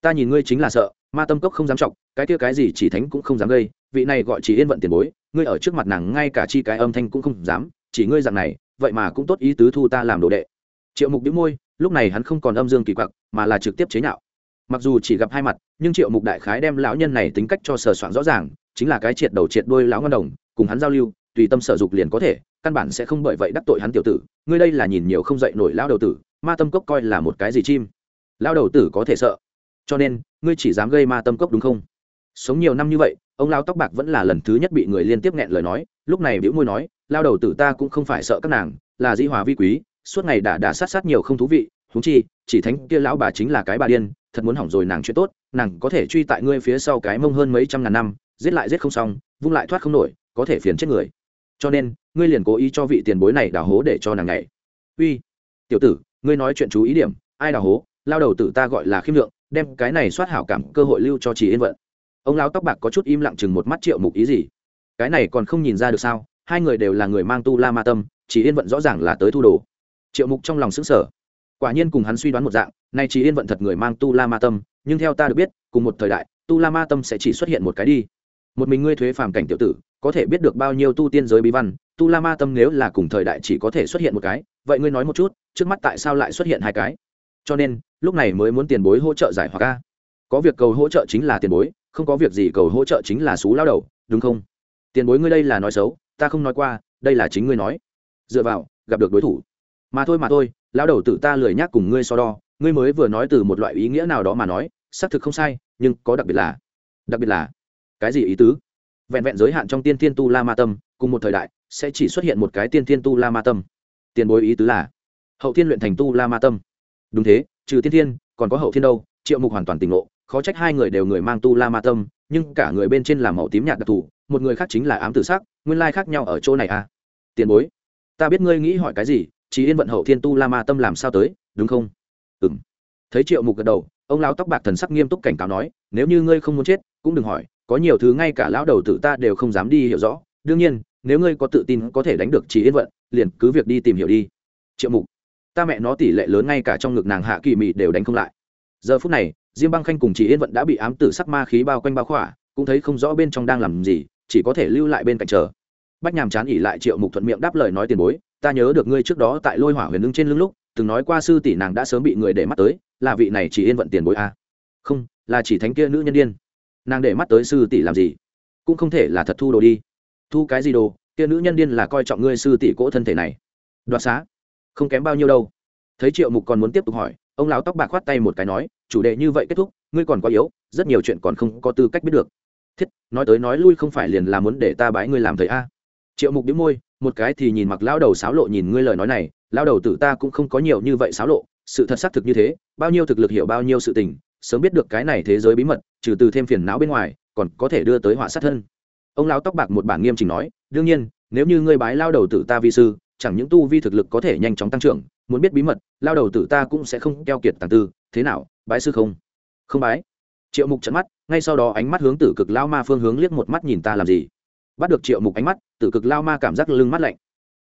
Ta nhìn ngươi chính là sợ ma tâm cốc không dám trọng cái kia cái gì chỉ thánh cũng không dám gây, vị này gọi chỉ yên vận tiền bối, ngươi ở trước mặt nàng ngay cả chi cái âm thanh cũng không dám, chỉ ngươi dạng này, vậy mà cũng tốt ý tứ thu ta làm đồ đệ. Triệu mục đĩu môi, lúc này hắn không còn âm dương kỳ quặc, mà là trực tiếp chế nhạo. Mặc dù chỉ gặp hai mặt, nhưng triệu mục đại khái đem lão nhân này tính cách cho sờ soạn rõ ràng, chính là cái triệt đầu triệt đuôi lão ngân đồng, cùng hắn giao lưu, tùy tâm sở dục liền có thể, căn bản sẽ không bởi vậy đắc tội hắn tiểu tử, ngươi đây là nhìn nhiều không dậy nổi lão đầu tử, ma tâm cốc coi là một cái gì chim. Lão đầu tử có thể sợ cho nên, ngươi chỉ dám gây ma tâm cốc đúng không? Sống nhiều năm như vậy, ông lão tóc bạc vẫn là lần thứ nhất bị người liên tiếp nghẹn lời nói, lúc này biểu môi nói, lao đầu tử ta cũng không phải sợ các nàng, là dĩ hòa vi quý, suốt ngày đã đã sát sát nhiều không thú vị húng chi, chỉ thánh kia lão bà chính là cái bà điên, thật muốn hỏng rồi nàng chuyện tốt, nàng có thể truy tại ngươi phía sau cái mông hơn mấy trăm ngàn năm, giết lại giết không xong, vung lại thoát không nổi, có thể phiền chết người. Cho nên, ngươi liền cố ý cho vị tiền bối này đào hố để cho nàng nhảy. Uy, tiểu tử, ngươi nói chuyện chú ý điểm, ai đào hố? Lao đầu tử ta gọi là khiêm lượng đem cái này soát hảo cảm cơ hội lưu cho chỉ yên vận. Ông lão tóc bạc có chút im lặng chừng một mắt triệu mục ý gì? Cái này còn không nhìn ra được sao? Hai người đều là người mang tu la ma tâm chỉ yên vận rõ ràng là tới thu đồ. Triệu mục trong lòng xứng sở quả nhiên cùng hắn suy đoán một dạng, nay chỉ yên vận thật người mang tu la ma tâm, nhưng theo ta được biết, cùng một thời đại, tu la ma tâm sẽ chỉ xuất hiện một cái đi. Một mình ngươi thuế phàm cảnh tiểu tử, có thể biết được bao nhiêu tu tiên giới bí văn, tu la ma tâm nếu là cùng thời đại chỉ có thể xuất hiện một cái, vậy ngươi nói một chút, trước mắt tại sao lại xuất hiện hai cái? Cho nên, lúc này mới muốn tiền bối hỗ trợ giải hoặc ca có việc cầu hỗ trợ chính là tiền bối, không có việc gì cầu hỗ trợ chính là xú lao đầu, đúng không? Tiền bối ngươi đây là nói xấu, ta không nói qua, đây là chính ngươi nói. Dựa vào, gặp được đối thủ. Mà thôi mà thôi, lao đầu tự ta lười nhác cùng ngươi so đo, ngươi mới vừa nói từ một loại ý nghĩa nào đó mà nói, xác thực không sai, nhưng có đặc biệt là, đặc biệt là, cái gì ý tứ? Vẹn vẹn giới hạn trong tiên thiên tu la ma tâm, cùng một thời đại, sẽ chỉ xuất hiện một cái tiên thiên tu la ma tâm. Tiền bối ý tứ là, hậu thiên luyện thành tu la ma tâm đúng thế, trừ tiên thiên, còn có hậu thiên đâu, triệu mục hoàn toàn tỉnh ngộ, khó trách hai người đều người mang tu la ma tâm, nhưng cả người bên trên là màu tím nhạt đặc thù, một người khác chính là ám tử sắc, nguyên lai khác nhau ở chỗ này à? Tiền bối, ta biết ngươi nghĩ hỏi cái gì, chỉ yên vận hậu thiên tu la ma tâm làm sao tới, đúng không? Ừ m thấy triệu mục gật đầu, ông lão tóc bạc thần sắc nghiêm túc cảnh cáo nói, nếu như ngươi không muốn chết, cũng đừng hỏi, có nhiều thứ ngay cả lão đầu tử ta đều không dám đi hiểu rõ. Đương nhiên, nếu ngươi có tự tin có thể đánh được chỉ yên vận, liền cứ việc đi tìm hiểu đi. Triệu mục ta mẹ nó tỷ lệ lớn ngay cả trong ngực nàng hạ kỳ mị đều đánh không lại. Giờ phút này, diêm băng khanh cùng chỉ yên vận đã bị ám tử sắc ma khí bao quanh bao khỏa, cũng thấy không rõ bên trong đang làm gì, chỉ có thể lưu lại bên cạnh chờ. Bách nhàm chán ỉ lại triệu mục thuận miệng đáp lời nói tiền bối, ta nhớ được ngươi trước đó tại lôi hỏa huyền lưng trên lưng lúc, từng nói qua sư tỷ nàng đã sớm bị người để mắt tới, là vị này chỉ yên vận tiền bối a. À? không, là chỉ thánh kia nữ nhân đ i ê n nàng để mắt tới sư tỷ làm gì? Cũng không thể là thật thu đồ đi. Thu cái gì đồ? Kia nữ nhân điên là coi trọng ngươi sư tỷ cỗ thân thể này. Đoạt xá không kém bao nhiêu đâu. Thấy triệu mục còn muốn tiếp tục hỏi, ông lão tóc bạc khoát tay một cái nói, chủ đề như vậy kết thúc, ngươi còn quá yếu, rất nhiều chuyện còn không có tư cách biết được. Thiết, nói tới nói lui không phải liền là muốn để ta bái ngươi làm thầy a. Triệu mục đĩu môi, một cái thì nhìn mặc lao đầu sáo lộ nhìn ngươi lời nói này lao đầu tử ta cũng không có nhiều như vậy sáo lộ, sự thật xác thực như thế, bao nhiêu thực lực hiểu bao nhiêu sự tình, sớm biết được cái này thế giới bí mật, trừ từ thêm phiền não bên ngoài, còn có thể đưa tới họa sát thân. Ông lão tóc bạc một bản nghiêm chỉnh nói, đương nhiên, nếu như ngươi bái lao đầu tử ta vi sư chẳng những tu vi thực lực có thể nhanh chóng tăng trưởng, muốn biết bí mật, lao đầu tử ta cũng sẽ không keo kiệt tàng tư, thế nào, bái sư không? Không bái. Triệu mục trận mắt, ngay sau đó ánh mắt hướng tử cực lao ma phương hướng liếc một mắt nhìn ta làm gì. Bắt được triệu mục ánh mắt, tử cực lao ma cảm giác lưng mắt lạnh.